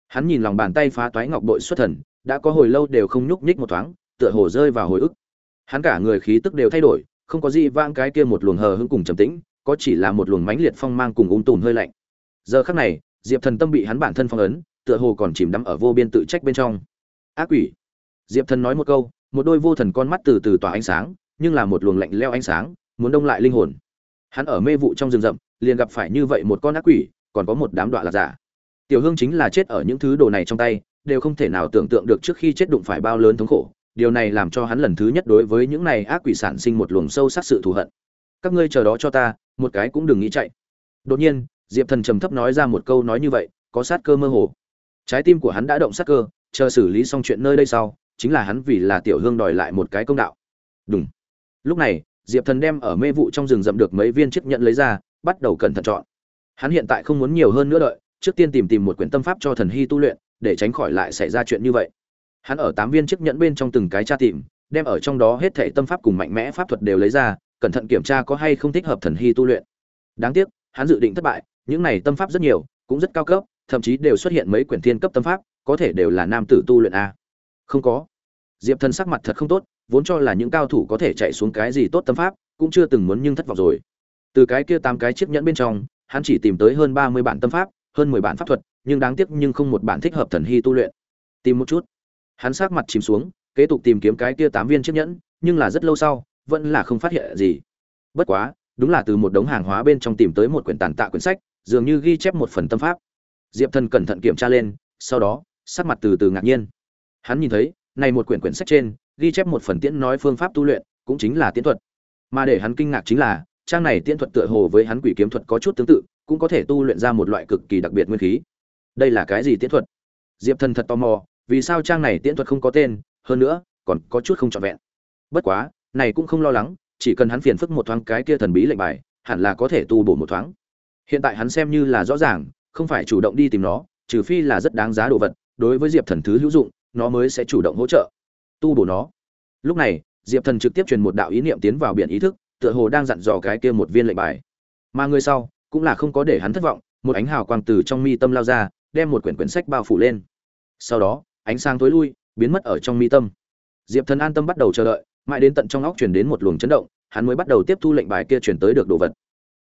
[SPEAKER 1] Hắn nhìn lòng bàn tay phá toái ngọc bội xuất thần, đã có hồi lâu đều không nhúc nhích một thoáng, tựa hồ rơi vào hồi ức. Hắn cả người khí tức đều thay đổi, không có gì vang cái kia một luồng hờ hững cùng trầm tĩnh, có chỉ là một luồng mãnh liệt phong mang cùng ung tùm hơi lạnh. Giờ khắc này, diệp thần tâm bị hắn bản thân phong ấn, tựa hồ còn chìm đắm ở vô biên tự trách bên trong. Ác quỷ! Diệp thần nói một câu một đôi vô thần con mắt từ từ tỏa ánh sáng, nhưng là một luồng lạnh leo ánh sáng, muốn đông lại linh hồn. Hắn ở mê vụ trong rừng rậm, liền gặp phải như vậy một con ác quỷ, còn có một đám đoạn là giả. Tiểu hương chính là chết ở những thứ đồ này trong tay, đều không thể nào tưởng tượng được trước khi chết đụng phải bao lớn thống khổ. Điều này làm cho hắn lần thứ nhất đối với những này ác quỷ sản sinh một luồng sâu sắc sự thù hận. Các ngươi chờ đó cho ta, một cái cũng đừng nghĩ chạy. Đột nhiên, diệp thần trầm thấp nói ra một câu nói như vậy, có sát cơ mơ hồ. Trái tim của hắn đã động sát cơ, chờ xử lý xong chuyện nơi đây sau chính là hắn vì là tiểu hương đòi lại một cái công đạo. Đúng. Lúc này, diệp thần đem ở mê vụ trong rừng rậm được mấy viên chiếc nhận lấy ra, bắt đầu cẩn thận chọn. Hắn hiện tại không muốn nhiều hơn nữa đợi, trước tiên tìm tìm một quyển tâm pháp cho thần hy tu luyện, để tránh khỏi lại xảy ra chuyện như vậy. Hắn ở tám viên chiếc nhẫn bên trong từng cái tra tìm, đem ở trong đó hết thể tâm pháp cùng mạnh mẽ pháp thuật đều lấy ra, cẩn thận kiểm tra có hay không thích hợp thần hy tu luyện. Đáng tiếc, hắn dự định thất bại, những này tâm pháp rất nhiều, cũng rất cao cấp, thậm chí đều xuất hiện mấy quyển thiên cấp tâm pháp, có thể đều là nam tử tu luyện a không có. Diệp thần sắc mặt thật không tốt, vốn cho là những cao thủ có thể chạy xuống cái gì tốt tâm pháp, cũng chưa từng muốn nhưng thất vọng rồi. Từ cái kia tám cái chiếc nhẫn bên trong, hắn chỉ tìm tới hơn ba mươi bản tâm pháp, hơn mười bản pháp thuật, nhưng đáng tiếc nhưng không một bản thích hợp thần hy tu luyện. Tìm một chút. Hắn sắc mặt chìm xuống, kế tục tìm kiếm cái kia tám viên chiếc nhẫn, nhưng là rất lâu sau, vẫn là không phát hiện gì. Bất quá, đúng là từ một đống hàng hóa bên trong tìm tới một quyển tàn tạ quyển sách, dường như ghi chép một phần tâm pháp. Diệp thần cẩn thận kiểm tra lên, sau đó, sắc mặt từ từ ngạc nhiên hắn nhìn thấy, này một quyển quyển sách trên, ghi chép một phần tiễn nói phương pháp tu luyện, cũng chính là tiễn thuật. Mà để hắn kinh ngạc chính là, trang này tiễn thuật tựa hồ với hắn quỷ kiếm thuật có chút tương tự, cũng có thể tu luyện ra một loại cực kỳ đặc biệt nguyên khí. Đây là cái gì tiễn thuật? Diệp thần thật tò mò, vì sao trang này tiễn thuật không có tên, hơn nữa, còn có chút không trọn vẹn. Bất quá, này cũng không lo lắng, chỉ cần hắn phiền phức một thoáng cái kia thần bí lệnh bài, hẳn là có thể tu bổ một thoáng. Hiện tại hắn xem như là rõ ràng, không phải chủ động đi tìm nó, trừ phi là rất đáng giá đồ vật, đối với diệp thần thứ hữu dụng nó mới sẽ chủ động hỗ trợ. Tu bổ nó. Lúc này, diệp thần trực tiếp truyền một đạo ý niệm tiến vào biển ý thức, tựa hồ đang dặn dò cái kia một viên lệnh bài. Mà người sau, cũng là không có để hắn thất vọng, một ánh hào quang từ trong mi tâm lao ra, đem một quyển quyển sách bao phủ lên. Sau đó, ánh sáng tối lui, biến mất ở trong mi tâm. Diệp thần an tâm bắt đầu chờ đợi, mãi đến tận trong óc chuyển đến một luồng chấn động, hắn mới bắt đầu tiếp thu lệnh bài kia chuyển tới được đồ vật.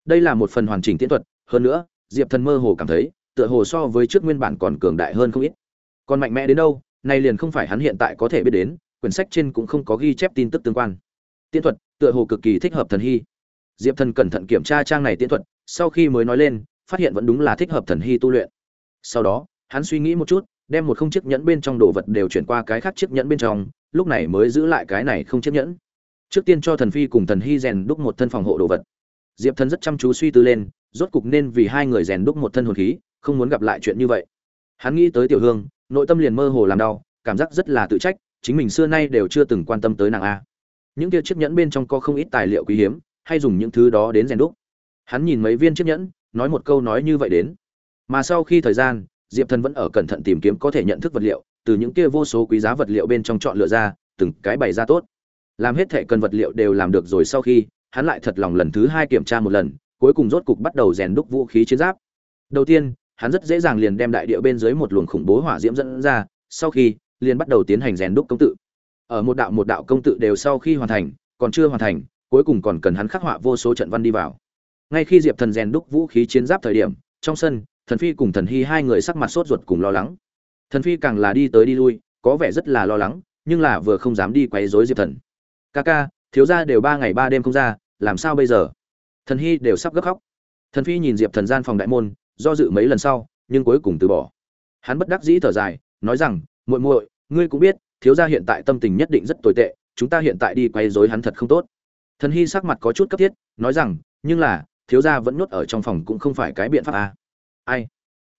[SPEAKER 1] Đây là một phần hoàn chỉnh tiễn thuật, hơn nữa, diệp thần mơ hồ cảm thấy, tựa hồ so với trước nguyên bản còn cường đại hơn không ít. Còn mạnh mẽ đến đâu nay liền không phải hắn hiện tại có thể biết đến, quyển sách trên cũng không có ghi chép tin tức tương quan. Tiễn thuật, tựa hồ cực kỳ thích hợp thần hy. Diệp thần cẩn thận kiểm tra trang này tiễn thuật, sau khi mới nói lên, phát hiện vẫn đúng là thích hợp thần hy tu luyện. Sau đó, hắn suy nghĩ một chút, đem một không chiếc nhẫn bên trong đồ vật đều chuyển qua cái khác chiếc nhẫn bên trong, lúc này mới giữ lại cái này không chiếc nhẫn. Trước tiên cho thần phi cùng thần hy rèn đúc một thân phòng hộ đồ vật. Diệp thần rất chăm chú suy tư lên, rốt cục nên vì hai người rèn đúc một thân hồn khí, không muốn gặp lại chuyện như vậy. Hắn nghĩ tới tiểu hương nội tâm liền mơ hồ làm đau, cảm giác rất là tự trách, chính mình xưa nay đều chưa từng quan tâm tới nàng a. Những kia chiếc nhẫn bên trong có không ít tài liệu quý hiếm, hay dùng những thứ đó đến rèn đúc. Hắn nhìn mấy viên chiếc nhẫn, nói một câu nói như vậy đến. Mà sau khi thời gian, diệp thần vẫn ở cẩn thận tìm kiếm có thể nhận thức vật liệu, từ những kia vô số quý giá vật liệu bên trong chọn lựa ra, từng cái bày ra tốt. Làm hết thệ cần vật liệu đều làm được rồi sau khi, hắn lại thật lòng lần thứ hai kiểm tra một lần, cuối cùng rốt cục bắt đầu rèn đúc vũ khí chiến giáp. Đầu tiên hắn rất dễ dàng liền đem đại địa bên dưới một luồng khủng bố hỏa diễm dẫn ra, sau khi, liền bắt đầu tiến hành rèn đúc công tự. Ở một đạo một đạo công tự đều sau khi hoàn thành, còn chưa hoàn thành, cuối cùng còn cần hắn khắc họa vô số trận văn đi vào. Ngay khi diệp thần rèn đúc vũ khí chiến giáp thời điểm, trong sân, thần phi cùng thần hy hai người sắc mặt sốt ruột cùng lo lắng. Thần phi càng là đi tới đi lui, có vẻ rất là lo lắng, nhưng là vừa không dám đi quấy rối diệp thần. Ca ca, thiếu gia đều ba ngày ba đêm không ra, làm sao bây giờ? Thần hy đều sắp gấp khóc. Thần phi nhìn diệp thần gian phòng đại môn do dự mấy lần sau, nhưng cuối cùng từ bỏ. Hắn bất đắc dĩ thở dài, nói rằng, muội muội, ngươi cũng biết, thiếu gia hiện tại tâm tình nhất định rất tồi tệ, chúng ta hiện tại đi quay rối hắn thật không tốt. Thần hy sắc mặt có chút cấp thiết, nói rằng, nhưng là, thiếu gia vẫn nhốt ở trong phòng cũng không phải cái biện pháp à. ai?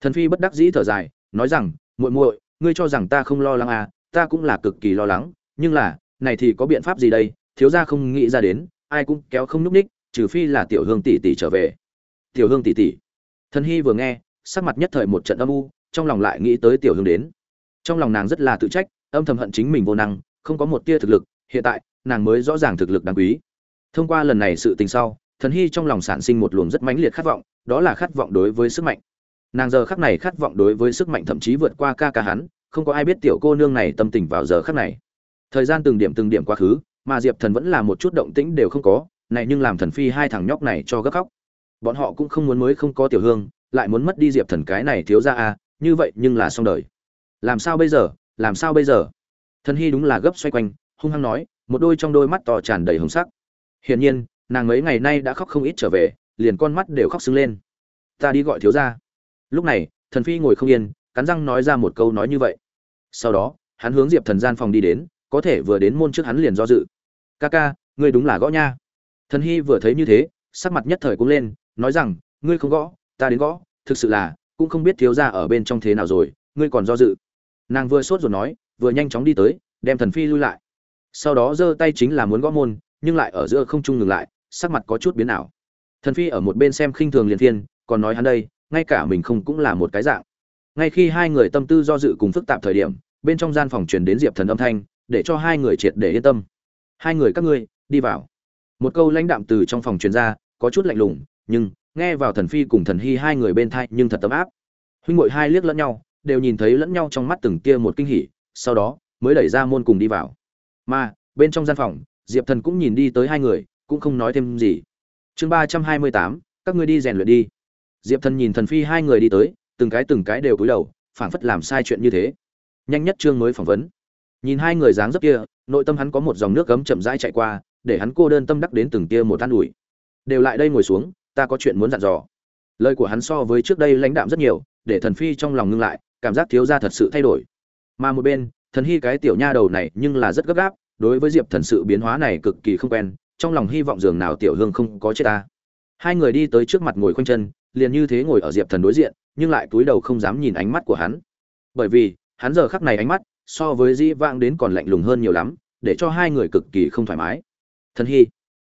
[SPEAKER 1] Thần phi bất đắc dĩ thở dài, nói rằng, muội muội, ngươi cho rằng ta không lo lắng à ta cũng là cực kỳ lo lắng, nhưng là, này thì có biện pháp gì đây? Thiếu gia không nghĩ ra đến, ai cũng kéo không núp ních, trừ phi là tiểu hương tỷ tỷ trở về. Tiểu hương tỷ tỷ? Thần hy vừa nghe, sắc mặt nhất thời một trận âm u, trong lòng lại nghĩ tới tiểu hương đến. Trong lòng nàng rất là tự trách, âm thầm hận chính mình vô năng, không có một tia thực lực, hiện tại, nàng mới rõ ràng thực lực đáng quý. Thông qua lần này sự tình sau, thần hy trong lòng sản sinh một luồng rất mãnh liệt khát vọng, đó là khát vọng đối với sức mạnh. Nàng giờ khắc này khát vọng đối với sức mạnh thậm chí vượt qua ca ca hắn, không có ai biết tiểu cô nương này tâm tình vào giờ khắc này. Thời gian từng điểm từng điểm quá khứ, mà diệp thần vẫn là một chút động tĩnh đều không có, này nhưng làm thần phi hai thằng nhóc này cho gấp khóc bọn họ cũng không muốn mới không có tiểu hương, lại muốn mất đi diệp thần cái này thiếu ra à như vậy nhưng là xong đời. Làm sao bây giờ, làm sao bây giờ? Thần hy đúng là gấp xoay quanh, hung hăng nói, một đôi trong đôi mắt to tràn đầy hồng sắc. Hiển nhiên, nàng mấy ngày nay đã khóc không ít trở về, liền con mắt đều khóc sưng lên. Ta đi gọi thiếu ra lúc này, thần phi ngồi không yên, cắn răng nói ra một câu nói như vậy. Sau đó, hắn hướng diệp thần gian phòng đi đến, có thể vừa đến môn trước hắn liền do dự. Ca ca, ngươi đúng là gõ nha. Thần hy vừa thấy như thế, sắc mặt nhất thời cũng lên nói rằng, ngươi không gõ, ta đến gõ, thực sự là, cũng không biết thiếu ra ở bên trong thế nào rồi, ngươi còn do dự. Nàng vừa sốt rồi nói, vừa nhanh chóng đi tới, đem thần phi lui lại. Sau đó giơ tay chính là muốn gõ môn, nhưng lại ở giữa không trung ngừng lại, sắc mặt có chút biến ảo. Thần phi ở một bên xem khinh thường liền thiên, còn nói hắn đây, ngay cả mình không cũng là một cái dạng. Ngay khi hai người tâm tư do dự cùng phức tạp thời điểm, bên trong gian phòng truyền đến diệp thần âm thanh, để cho hai người triệt để yên tâm. Hai người các ngươi, đi vào. Một câu lãnh đạm từ trong phòng truyền ra, có chút lạnh lùng nhưng, nghe vào thần phi cùng thần hy hai người bên thai nhưng thật tấm áp. Huynh ngội hai liếc lẫn nhau, đều nhìn thấy lẫn nhau trong mắt từng tia một kinh hỉ, sau đó, mới đẩy ra môn cùng đi vào. Mà, bên trong gian phòng, diệp thần cũng nhìn đi tới hai người, cũng không nói thêm gì. Chương ba trăm hai mươi tám, các ngươi đi rèn luyện đi. Diệp thần nhìn thần phi hai người đi tới, từng cái từng cái đều cúi đầu, phảng phất làm sai chuyện như thế. Nhanh nhất chương mới phỏng vấn. Nhìn hai người dáng dấp kia, nội tâm hắn có một dòng nước cấm chậm rãi chạy qua, để hắn cô đơn tâm đắc đến từng tia một an ủi. Đều lại đây ngồi xuống ta có chuyện muốn dặn dò. Lời của hắn so với trước đây lãnh đạm rất nhiều, để thần phi trong lòng ngưng lại, cảm giác thiếu gia thật sự thay đổi. Mà một bên, thần hy cái tiểu nha đầu này nhưng là rất gấp gáp, đối với diệp thần sự biến hóa này cực kỳ không quen, trong lòng hy vọng dường nào tiểu hương không có chết ta. Hai người đi tới trước mặt ngồi khoanh chân, liền như thế ngồi ở diệp thần đối diện, nhưng lại cúi đầu không dám nhìn ánh mắt của hắn. Bởi vì, hắn giờ khắc này ánh mắt, so với dĩ vãng đến còn lạnh lùng hơn nhiều lắm, để cho hai người cực kỳ không thoải mái. Thần hy.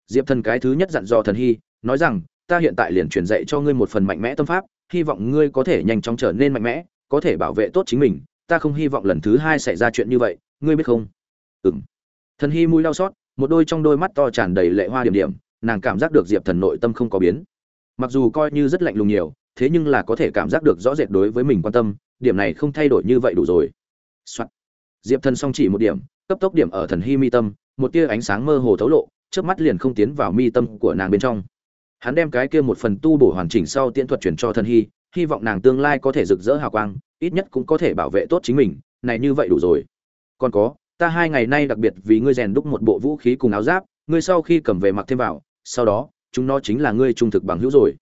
[SPEAKER 1] Diệp thần cái thứ nhất dặn dò thần hy, nói rằng ta hiện tại liền truyền dạy cho ngươi một phần mạnh mẽ tâm pháp, hy vọng ngươi có thể nhanh chóng trở nên mạnh mẽ, có thể bảo vệ tốt chính mình. Ta không hy vọng lần thứ hai xảy ra chuyện như vậy, ngươi biết không? Ừ m thần hy mũi đau xót, một đôi trong đôi mắt to tràn đầy lệ hoa điểm điểm, nàng cảm giác được diệp thần nội tâm không có biến. Mặc dù coi như rất lạnh lùng nhiều, thế nhưng là có thể cảm giác được rõ rệt đối với mình quan tâm, điểm này không thay đổi như vậy đủ rồi、Soạn. diệp thần song chỉ một điểm, cấp tốc điểm ở thần hy mi tâm, một tia ánh sáng mơ hồ thấu lộ trước mắt liền không tiến vào mi tâm của nàng bên trong hắn đem cái kia một phần tu bổ hoàn chỉnh sau tiễn thuật chuyển cho thần hy hy vọng nàng tương lai có thể rực rỡ hào quang, ít nhất cũng có thể bảo vệ tốt chính mình, này như vậy đủ rồi. Còn có, ta hai ngày nay đặc biệt vì ngươi rèn đúc một bộ vũ khí cùng áo giáp, ngươi sau khi cầm về mặc thêm vào, sau đó, chúng nó chính là ngươi trung thực bằng hữu rồi.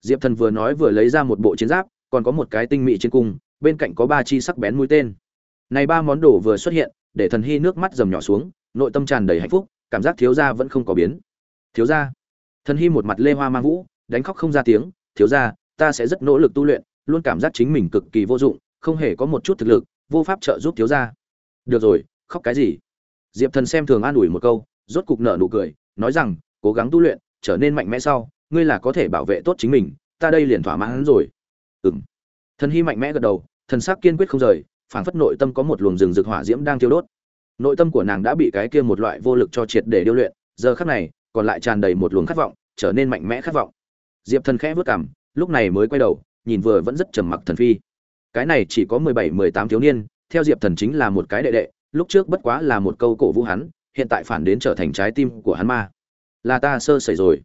[SPEAKER 1] Diệp thần vừa nói vừa lấy ra một bộ chiến giáp, còn có một cái tinh mỹ trên cung, bên cạnh có ba chi sắc bén mũi tên. Này ba món đồ vừa xuất hiện, để thần hy nước mắt dầm nhỏ xuống, nội tâm tràn đầy hạnh phúc, cảm giác thiếu gia vẫn không có biến. Thiếu gia thần hy một mặt lê hoa mang vũ, đánh khóc không ra tiếng, thiếu gia, ta sẽ rất nỗ lực tu luyện, luôn cảm giác chính mình cực kỳ vô dụng, không hề có một chút thực lực, vô pháp trợ giúp thiếu gia. Được rồi, khóc cái gì? Diệp thần xem thường an ủi một câu, rốt cục nở nụ cười, nói rằng, cố gắng tu luyện, trở nên mạnh mẽ sau, ngươi là có thể bảo vệ tốt chính mình, ta đây liền thỏa mãn rồi. Ừm. Thần hy mạnh mẽ gật đầu, thần sắc kiên quyết không rời, phảng phất nội tâm có một luồng rừng rực hỏa diễm đang thiêu đốt. Nội tâm của nàng đã bị cái kia một loại vô lực cho triệt để điêu luyện, giờ khắc này còn lại tràn đầy một luồng khát vọng, trở nên mạnh mẽ khát vọng. Diệp thần khẽ vớt cảm lúc này mới quay đầu, nhìn vừa vẫn rất trầm mặc thần phi. Cái này chỉ có mười bảy, mười tám thiếu niên, theo diệp thần chính là một cái đệ đệ, lúc trước bất quá là một câu cổ vũ hắn, hiện tại phản đến trở thành trái tim của hắn ma. Là ta sơ sẩy rồi.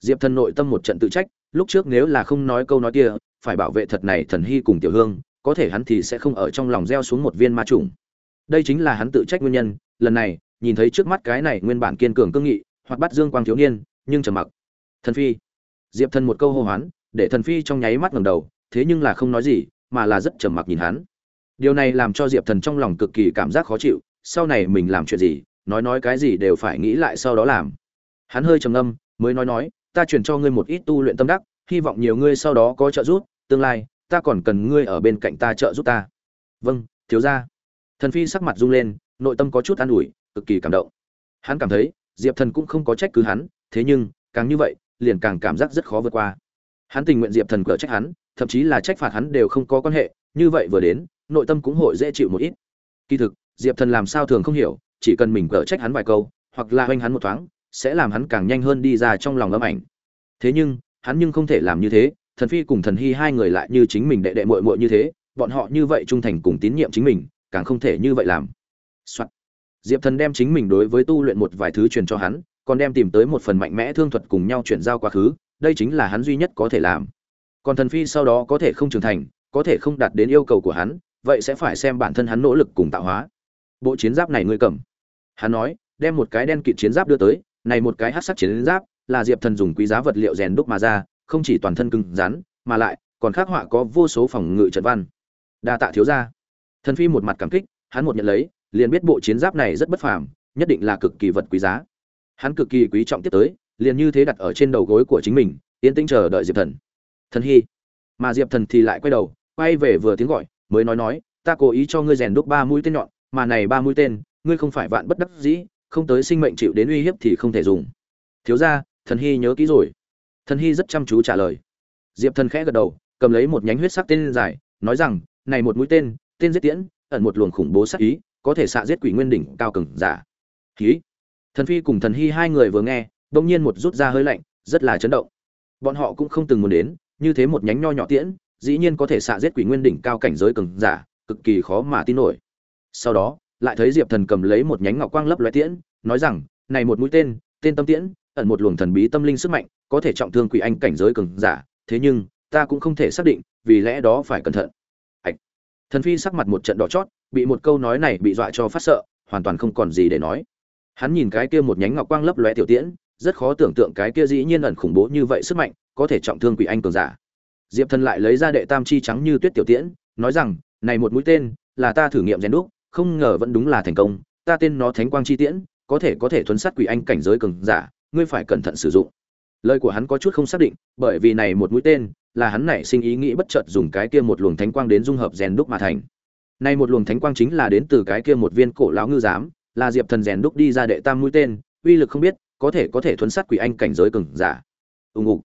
[SPEAKER 1] Diệp thần nội tâm một trận tự trách, lúc trước nếu là không nói câu nói kia, phải bảo vệ thật này thần hy cùng tiểu hương, có thể hắn thì sẽ không ở trong lòng gieo xuống một viên ma trùng đây chính là hắn tự trách nguyên nhân, lần này, nhìn thấy trước mắt cái này nguyên bản kiên cường cương nghị hoặc bắt dương quang thiếu niên, nhưng trầm mặc. Thần phi. Diệp thần một câu hô hoán, để thần phi trong nháy mắt ngầm đầu, thế nhưng là không nói gì, mà là rất trầm mặc nhìn hắn. Điều này làm cho diệp thần trong lòng cực kỳ cảm giác khó chịu, sau này mình làm chuyện gì, nói nói cái gì đều phải nghĩ lại sau đó làm. Hắn hơi trầm ngâm, mới nói nói, ta truyền cho ngươi một ít tu luyện tâm đắc, hy vọng nhiều ngươi sau đó có trợ giúp, tương lai, ta còn cần ngươi ở bên cạnh ta trợ giúp ta. Vâng thiếu gia. Thần phi sắc mặt rung lên, nội tâm có chút an ủi, cực kỳ cảm động. Hắn cảm thấy diệp thần cũng không có trách cứ hắn, thế nhưng, càng như vậy, liền càng cảm giác rất khó vượt qua. Hắn tình nguyện diệp thần cở trách hắn, thậm chí là trách phạt hắn đều không có quan hệ, như vậy vừa đến, nội tâm cũng hội dễ chịu một ít. Kỳ thực, diệp thần làm sao thường không hiểu, chỉ cần mình cở trách hắn vài câu, hoặc là oanh hắn một thoáng, sẽ làm hắn càng nhanh hơn đi ra trong lòng âm ảnh. Thế nhưng, hắn nhưng không thể làm như thế, thần phi cùng thần hy hai người lại như chính mình đệ đệ muội muội như thế, bọn họ như vậy trung thành cùng tín nhiệm chính mình, càng không thể như vậy làm、Soạn diệp thần đem chính mình đối với tu luyện một vài thứ truyền cho hắn, còn đem tìm tới một phần mạnh mẽ thương thuật cùng nhau chuyển giao quá khứ, đây chính là hắn duy nhất có thể làm. Còn thần phi sau đó có thể không trưởng thành, có thể không đạt đến yêu cầu của hắn, vậy sẽ phải xem bản thân hắn nỗ lực cùng tạo hóa. Bộ chiến giáp này ngươi cầm. Hắn nói, đem một cái đen kịt chiến giáp đưa tới, này một cái hắc sắc chiến giáp là diệp thần dùng quý giá vật liệu rèn đúc mà ra, không chỉ toàn thân cứng rắn, mà lại còn khắc họa có vô số phòng ngự trận văn. Đa tạ thiếu gia. Thần phi một mặt cảm kích, hắn một nhận lấy liền biết bộ chiến giáp này rất bất phàm nhất định là cực kỳ vật quý giá. Hắn cực kỳ quý trọng tiếp tới liền như thế đặt ở trên đầu gối của chính mình yên tĩnh chờ đợi diệp thần. Thần hy. Mà diệp thần thì lại quay đầu quay về vừa tiếng gọi mới nói nói ta cố ý cho ngươi rèn đúc ba mũi tên nhọn mà này ba mũi tên ngươi không phải vạn bất đắc dĩ không tới sinh mệnh chịu đến uy hiếp thì không thể dùng. Thiếu gia, thần hy nhớ kỹ rồi. Thần hy rất chăm chú trả lời. Diệp thần khẽ gật đầu cầm lấy một nhánh huyết sắc tên dài nói rằng này một mũi tên tên giết tiễn ẩn một luồng khủng bố sắc ý có thể xạ giết quỷ nguyên đỉnh cao cường giả. Khí thần phi cùng thần hy hai người vừa nghe, bỗng nhiên một rút ra hơi lạnh, rất là chấn động. Bọn họ cũng không từng muốn đến, như thế một nhánh nho nhỏ tiễn, dĩ nhiên có thể xạ giết quỷ nguyên đỉnh cao cảnh giới cường giả, cực kỳ khó mà tin nổi. Sau đó, lại thấy diệp thần cầm lấy một nhánh ngọc quang lấp loé tiễn, nói rằng, này một mũi tên tên tâm tiễn, ẩn một luồng thần bí tâm linh sức mạnh, có thể trọng thương quỷ anh cảnh giới cường giả, thế nhưng, ta cũng không thể xác định, vì lẽ đó phải cẩn thận. Thần phi sắc mặt một trận đỏ chót bị một câu nói này bị dọa cho phát sợ, hoàn toàn không còn gì để nói. Hắn nhìn cái kia một nhánh ngọc quang lấp lóe tiểu tiễn, rất khó tưởng tượng cái kia dĩ nhiên ẩn khủng bố như vậy sức mạnh, có thể trọng thương quỷ anh cường giả. Diệp thần lại lấy ra đệ tam chi trắng như tuyết tiểu tiễn, nói rằng, này một mũi tên, là ta thử nghiệm rèn đúc, không ngờ vẫn đúng là thành công. Ta tên nó thánh quang chi tiễn, có thể có thể thuấn sát quỷ anh cảnh giới cường giả, ngươi phải cẩn thận sử dụng. Lời của hắn có chút không xác định, bởi vì này một mũi tên, là hắn nảy sinh ý nghĩ bất chợt dùng cái kia một luồng thánh quang đến dung hợp rèn đúc mà thành nay một luồng thánh quang chính là đến từ cái kia một viên cổ lão ngư giám, là diệp thần rèn đúc đi ra đệ tam mũi tên, uy lực không biết, có thể có thể thuấn sát quỷ anh cảnh giới cường giả. Ùng ục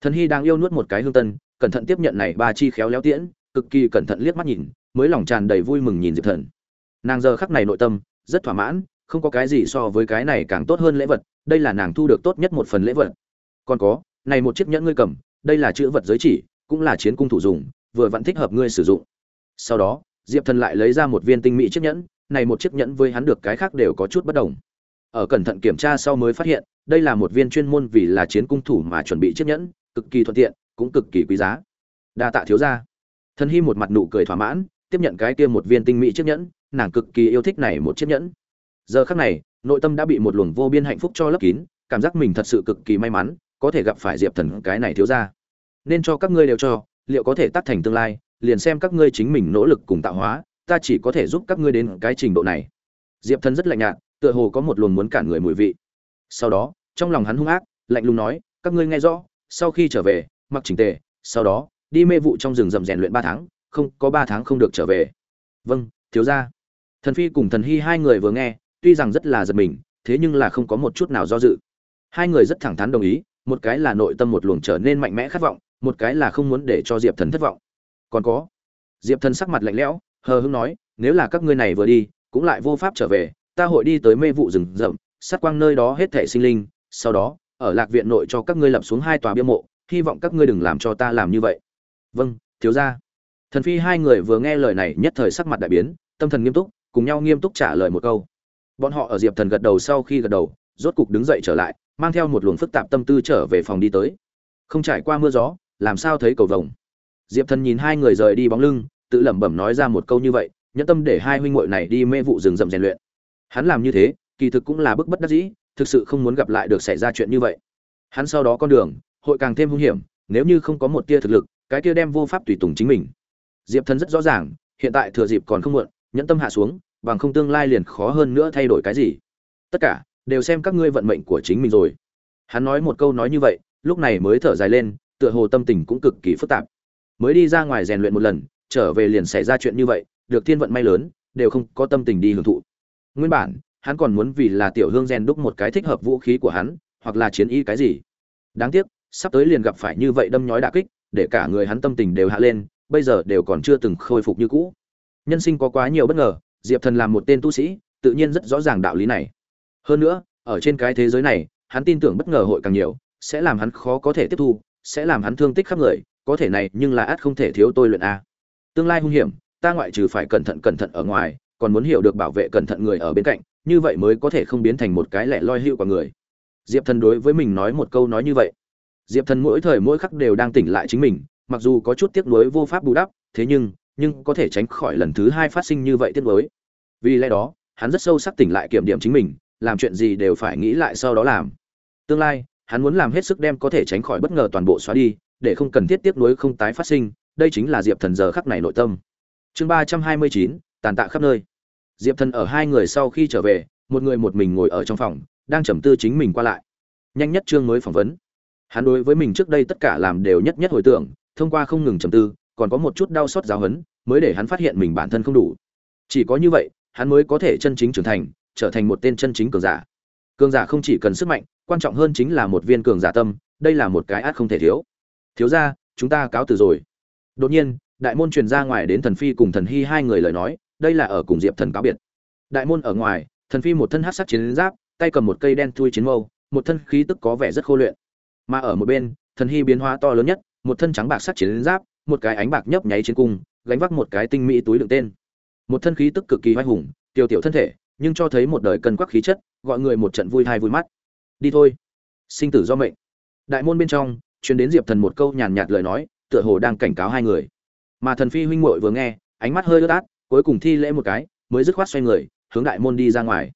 [SPEAKER 1] thần hy đang yêu nuốt một cái hương tân, cẩn thận tiếp nhận này ba chi khéo léo tiễn, cực kỳ cẩn thận liếc mắt nhìn, mới lòng tràn đầy vui mừng nhìn diệp thần. Nàng giờ khắc này nội tâm, rất thỏa mãn, không có cái gì so với cái này càng tốt hơn lễ vật, đây là nàng thu được tốt nhất một phần lễ vật. Còn có, này một chiếc nhẫn ngươi cầm, đây là chữ vật giới chỉ, cũng là chiến cung thủ dùng, vừa vẫn thích hợp ngươi sử dụng. Sau đó diệp thần lại lấy ra một viên tinh mỹ chiếc nhẫn, này một chiếc nhẫn với hắn được cái khác đều có chút bất đồng. Ở cẩn thận kiểm tra sau mới phát hiện, đây là một viên chuyên môn vì là chiến cung thủ mà chuẩn bị chiếc nhẫn, cực kỳ thuận tiện, cũng cực kỳ quý giá. Đa tạ thiếu gia. Thần hy một mặt nụ cười thỏa mãn, tiếp nhận cái kia một viên tinh mỹ chiếc nhẫn, nàng cực kỳ yêu thích này một chiếc nhẫn. Giờ khắc này, nội tâm đã bị một luồng vô biên hạnh phúc cho lấp kín, cảm giác mình thật sự cực kỳ may mắn, có thể gặp phải diệp thần cái này thiếu ra nên cho các ngươi đều cho, liệu có thể tác thành tương lai liền xem các ngươi chính mình nỗ lực cùng tạo hóa, ta chỉ có thể giúp các ngươi đến cái trình độ này. Diệp thần rất lạnh nhạt, tựa hồ có một luồng muốn cản người mùi vị. Sau đó, trong lòng hắn hung ác, lạnh lùng nói, các ngươi nghe rõ, sau khi trở về, mặc chỉnh tề, sau đó, đi mê vụ trong rừng rậm rèn luyện ba tháng, không, có ba tháng không được trở về. Vâng thiếu ra thần phi cùng thần hy hai người vừa nghe, tuy rằng rất là giật mình, thế nhưng là không có một chút nào do dự. Hai người rất thẳng thắn đồng ý, một cái là nội tâm một luồng trở nên mạnh mẽ khát vọng, một cái là không muốn để cho diệp thần thất vọng còn có. Diệp thần sắc mặt lạnh lẽo, hờ hưng nói, nếu là các ngươi này vừa đi, cũng lại vô pháp trở về, ta hội đi tới mê vụ rừng rậm, sát quang nơi đó hết thể sinh linh, sau đó, ở lạc viện nội cho các ngươi lập xuống hai tòa bia mộ, hy vọng các ngươi đừng làm cho ta làm như vậy. Vâng thiếu gia. Thần phi hai người vừa nghe lời này nhất thời sắc mặt đại biến, tâm thần nghiêm túc, cùng nhau nghiêm túc trả lời một câu. Bọn họ ở diệp thần gật đầu sau khi gật đầu, rốt cục đứng dậy trở lại, mang theo một luồng phức tạp tâm tư trở về phòng đi tới. Không trải qua mưa gió, làm sao thấy cầu vồng? Diệp thần nhìn hai người rời đi bóng lưng, tự lẩm bẩm nói ra một câu như vậy, nhẫn tâm để hai huynh muội này đi mê vụ rừng rậm rèn luyện. Hắn làm như thế, kỳ thực cũng là bức bất đắc dĩ, thực sự không muốn gặp lại được xảy ra chuyện như vậy. Hắn sau đó con đường, hội càng thêm hung hiểm, nếu như không có một tia thực lực, cái kia đem vô pháp tùy tùng chính mình. Diệp thần rất rõ ràng, hiện tại thừa dịp còn không muộn, nhẫn tâm hạ xuống, bằng không tương lai liền khó hơn nữa thay đổi cái gì. Tất cả đều xem các ngươi vận mệnh của chính mình rồi. Hắn nói một câu nói như vậy, lúc này mới thở dài lên, tựa hồ tâm tình cũng cực kỳ phức tạp mới đi ra ngoài rèn luyện một lần, trở về liền xảy ra chuyện như vậy, được thiên vận may lớn, đều không có tâm tình đi hưởng thụ. Nguyên bản, hắn còn muốn vì là tiểu hương rèn đúc một cái thích hợp vũ khí của hắn, hoặc là chiến y cái gì. Đáng tiếc, sắp tới liền gặp phải như vậy đâm nhói đả kích, để cả người hắn tâm tình đều hạ lên, bây giờ đều còn chưa từng khôi phục như cũ. Nhân sinh có quá nhiều bất ngờ, diệp thần làm một tên tu sĩ, tự nhiên rất rõ ràng đạo lý này. Hơn nữa, ở trên cái thế giới này, hắn tin tưởng bất ngờ hội càng nhiều, sẽ làm hắn khó có thể tiếp thu, sẽ làm hắn thương tích khắp người có thể này nhưng là át không thể thiếu tôi luyện a. Tương lai hung hiểm, ta ngoại trừ phải cẩn thận cẩn thận ở ngoài, còn muốn hiểu được bảo vệ cẩn thận người ở bên cạnh, như vậy mới có thể không biến thành một cái lẻ loi hữu của người. Diệp thần đối với mình nói một câu nói như vậy. Diệp thần mỗi thời mỗi khắc đều đang tỉnh lại chính mình, mặc dù có chút tiếc nuối vô pháp bù đắp, thế nhưng nhưng có thể tránh khỏi lần thứ hai phát sinh như vậy tiếc nuối. Vì lẽ đó, hắn rất sâu sắc tỉnh lại kiểm điểm chính mình, làm chuyện gì đều phải nghĩ lại sau đó làm. Tương lai hắn muốn làm hết sức đem có thể tránh khỏi bất ngờ toàn bộ xóa đi, để không cần thiết tiếc nuối không tái phát sinh, đây chính là diệp thần giờ khắc này nội tâm. Chương ba trăm hai mươi chín, tàn tạ khắp nơi. Diệp thần ở hai người sau khi trở về, một người một mình ngồi ở trong phòng, đang trầm tư chính mình qua lại. Nhanh nhất chương mới phỏng vấn. Hắn đối với mình trước đây tất cả làm đều nhất nhất hồi tưởng, thông qua không ngừng trầm tư, còn có một chút đau xót giáo hấn mới để hắn phát hiện mình bản thân không đủ. Chỉ có như vậy, hắn mới có thể chân chính trưởng thành, trở thành một tên chân chính cường giả. Cường giả không chỉ cần sức mạnh quan trọng hơn chính là một viên cường giả tâm, đây là một cái át không thể thiếu. Thiếu ra chúng ta cáo từ rồi. Đột nhiên, đại môn truyền ra ngoài đến thần phi cùng thần hy hai người lời nói, đây là ở cùng diệp thần cáo biệt. Đại môn ở ngoài, thần phi một thân hát sắc chiến giáp, tay cầm một cây đen thui chiến mâu, một thân khí tức có vẻ rất khô luyện. Mà ở một bên, thần hy biến hóa to lớn nhất, một thân trắng bạc sắc chiến giáp, một cái ánh bạc nhấp nháy trên cung, gánh vác một cái tinh mỹ túi đựng tên. Một thân khí tức cực kỳ oai hùng, tiêu tiểu thân thể, nhưng cho thấy một đời cân quắc khí chất, gọi người một trận vui thai vui mắt đi thôi. Sinh tử do mệnh. Đại môn bên trong, truyền đến diệp thần một câu nhàn nhạt lời nói, tựa hồ đang cảnh cáo hai người. Mà thần phi huynh muội vừa nghe, ánh mắt hơi ướt át, cuối cùng thi lễ một cái, mới dứt khoát xoay người, hướng đại môn đi ra ngoài.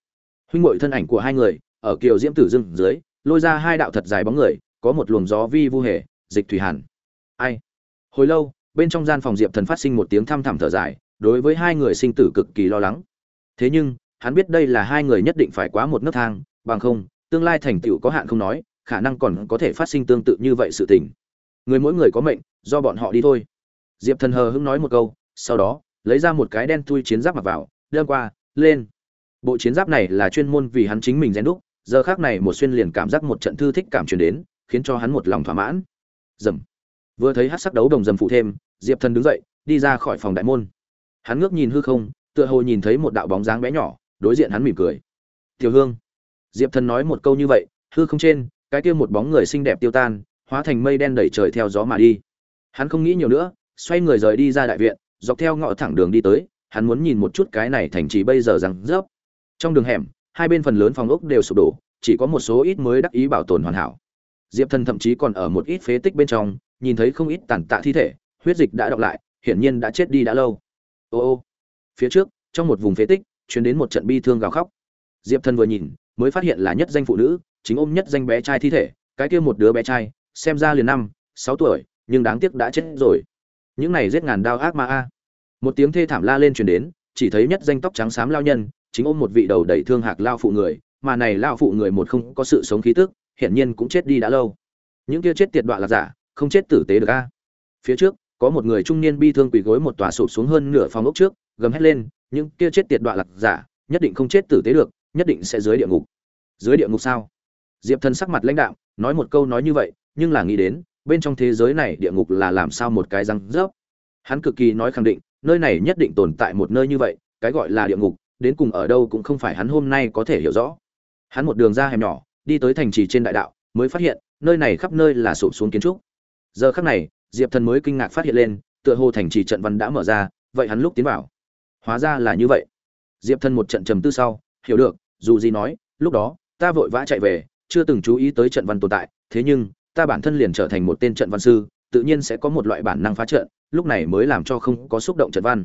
[SPEAKER 1] Huynh muội thân ảnh của hai người, ở kiều diễm tử dưng dưới, lôi ra hai đạo thật dài bóng người, có một luồng gió vi vu hề, dịch thủy hàn. Ai? Hồi lâu, bên trong gian phòng diệp thần phát sinh một tiếng thăm thẳm thở dài, đối với hai người sinh tử cực kỳ lo lắng. Thế nhưng, hắn biết đây là hai người nhất định phải quá một nấc thang, bằng không tương lai thành tựu có hạn không nói, khả năng còn có thể phát sinh tương tự như vậy sự tình. Người mỗi người có mệnh, do bọn họ đi thôi. Diệp thần hờ hững nói một câu, sau đó, lấy ra một cái đen thui chiến giáp mặc vào đơn qua, lên. Bộ chiến giáp này là chuyên môn vì hắn chính mình rèn đúc, giờ khác này một xuyên liền cảm giác một trận thư thích cảm truyền đến, khiến cho hắn một lòng thỏa mãn. Dầm. Vừa thấy hát sắc đấu đồng dầm phụ thêm, diệp thần đứng dậy, đi ra khỏi phòng đại môn. Hắn ngước nhìn hư không, tựa hồ nhìn thấy một đạo bóng dáng bé nhỏ, đối diện hắn mỉm cười. Tiểu hương diệp thần nói một câu như vậy, hư không trên, cái kia một bóng người xinh đẹp tiêu tan, hóa thành mây đen đẩy trời theo gió mà đi. Hắn không nghĩ nhiều nữa, xoay người rời đi ra đại viện, dọc theo ngõ thẳng đường đi tới, hắn muốn nhìn một chút cái này thành trì bây giờ rằng rớp. Trong đường hẻm, hai bên phần lớn phòng ốc đều sụp đổ, chỉ có một số ít mới đắc ý bảo tồn hoàn hảo. Diệp thần thậm chí còn ở một ít phế tích bên trong, nhìn thấy không ít tàn tạ thi thể, huyết dịch đã đọng lại, hiển nhiên đã chết đi đã lâu. Ô ô. Phía trước, trong một vùng phế tích, truyền đến một trận bi thương gào khóc. Diệp thần vừa nhìn mới phát hiện là nhất danh phụ nữ, chính ôm nhất danh bé trai thi thể, cái kia một đứa bé trai, xem ra liền năm, sáu tuổi, nhưng đáng tiếc đã chết rồi. Những này giết ngàn đao ác ma a. Một tiếng thê thảm la lên truyền đến, chỉ thấy nhất danh tóc trắng xám lao nhân, chính ôm một vị đầu đầy thương hạc lao phụ người, mà này lao phụ người một không có sự sống khí tức, hiển nhiên cũng chết đi đã lâu. Những kia chết tiệt đoạn là giả, không chết tử tế được a. Phía trước, có một người trung niên bi thương quỳ gối một tòa sụp xuống hơn nửa phòng ốc trước, gầm hét lên, những kia chết tiệt đoạn lạc giả, nhất định không chết tử tế được nhất định sẽ dưới địa ngục. Dưới địa ngục sao? Diệp thần sắc mặt lãnh đạo nói một câu nói như vậy, nhưng là nghĩ đến, bên trong thế giới này địa ngục là làm sao một cái răng rớp? Hắn cực kỳ nói khẳng định, nơi này nhất định tồn tại một nơi như vậy, cái gọi là địa ngục, đến cùng ở đâu cũng không phải hắn hôm nay có thể hiểu rõ. Hắn một đường ra hẻm nhỏ, đi tới thành trì trên đại đạo, mới phát hiện, nơi này khắp nơi là sụp xuống kiến trúc. Giờ khắc này, diệp thần mới kinh ngạc phát hiện lên, tựa hồ thành trì trận văn đã mở ra, vậy hắn lúc tiến vào. Hóa ra là như vậy. Diệp thần một trận trầm tư sau, hiểu được dù gì nói, lúc đó, ta vội vã chạy về, chưa từng chú ý tới trận văn tồn tại, thế nhưng, ta bản thân liền trở thành một tên trận văn sư, tự nhiên sẽ có một loại bản năng phá trận, lúc này mới làm cho không có xúc động trận văn.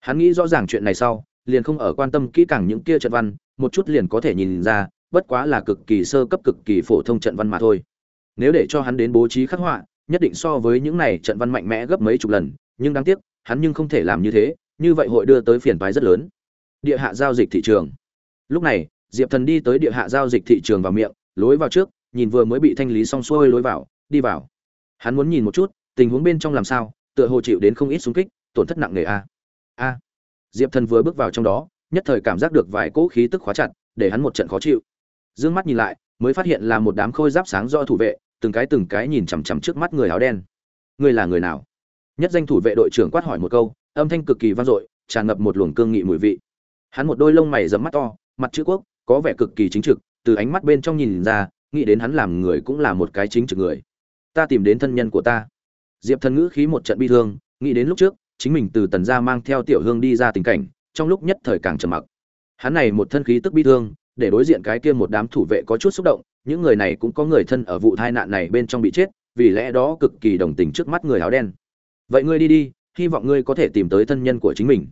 [SPEAKER 1] Hắn nghĩ rõ ràng chuyện này sau, liền không ở quan tâm kỹ càng những kia trận văn, một chút liền có thể nhìn ra, bất quá là cực kỳ sơ cấp cực kỳ phổ thông trận văn mà thôi. Nếu để cho hắn đến bố trí khắc họa, nhất định so với những này trận văn mạnh mẽ gấp mấy chục lần, nhưng đáng tiếc, hắn nhưng không thể làm như thế, như vậy hội đưa tới phiền toái rất lớn. Địa hạ giao dịch thị trường. Lúc này diệp thần đi tới địa hạ giao dịch thị trường vào miệng, lối vào trước, nhìn vừa mới bị thanh lý xong xuôi lối vào, đi vào. Hắn muốn nhìn một chút, tình huống bên trong làm sao, tựa hồ chịu đến không ít xung kích, tổn thất nặng nề a. A. Diệp thần vừa bước vào trong đó, nhất thời cảm giác được vài cỗ khí tức khóa chặt, để hắn một trận khó chịu. D ư ơ n g mắt nhìn lại, mới phát hiện là một đám khôi giáp sáng do thủ vệ, từng cái từng cái nhìn chằm chằm trước mắt người áo đen. Ngươi là người nào? Nhất danh thủ vệ đội trưởng quát hỏi một câu, âm thanh cực kỳ vang dội, tràn ngập một luồng cương nghị mùi vị. Hắn một đôi lông mày dấm mắt to, mặt chữ quốc có vẻ cực kỳ chính trực, từ ánh mắt bên trong nhìn ra, nghĩ đến hắn làm người cũng là một cái chính trực người. Ta tìm đến thân nhân của ta. Diệp thần ngữ khí một trận bi thương, nghĩ đến lúc trước, chính mình từ tần gia mang theo tiểu hương đi ra tình cảnh, trong lúc nhất thời càng trầm mặc. Hắn này một thân khí tức bi thương, để đối diện cái kia một đám thủ vệ có chút xúc động, những người này cũng có người thân ở vụ tai nạn này bên trong bị chết, vì lẽ đó cực kỳ đồng tình trước mắt người áo đen. Vậy ngươi đi đi, hy vọng ngươi có thể tìm tới thân nhân của chính mình.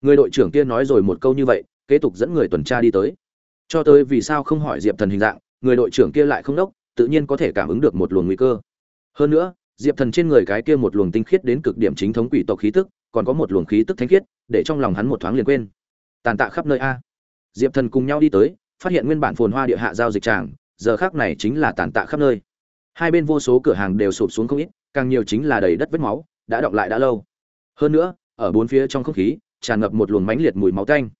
[SPEAKER 1] Người đội trưởng kia nói rồi một câu như vậy, kế tục dẫn người tuần tra đi tới cho tới vì sao không hỏi diệp thần hình dạng, người đội trưởng kia lại không đốc, tự nhiên có thể cảm ứng được một luồng nguy cơ. Hơn nữa, diệp thần trên người cái kia một luồng tinh khiết đến cực điểm chính thống quỷ tộc khí tức, còn có một luồng khí tức thánh khiết, để trong lòng hắn một thoáng liền quên. Tàn tạ khắp nơi a. Diệp thần cùng nhau đi tới, phát hiện nguyên bản phồn hoa địa hạ giao dịch tràng, giờ khác này chính là tàn tạ khắp nơi. Hai bên vô số cửa hàng đều sụp xuống không ít, càng nhiều chính là đầy đất vết máu, đã đọng lại đã lâu. Hơn nữa, ở bốn phía trong không khí, tràn ngập một luồng mãnh liệt mùi máu tanh.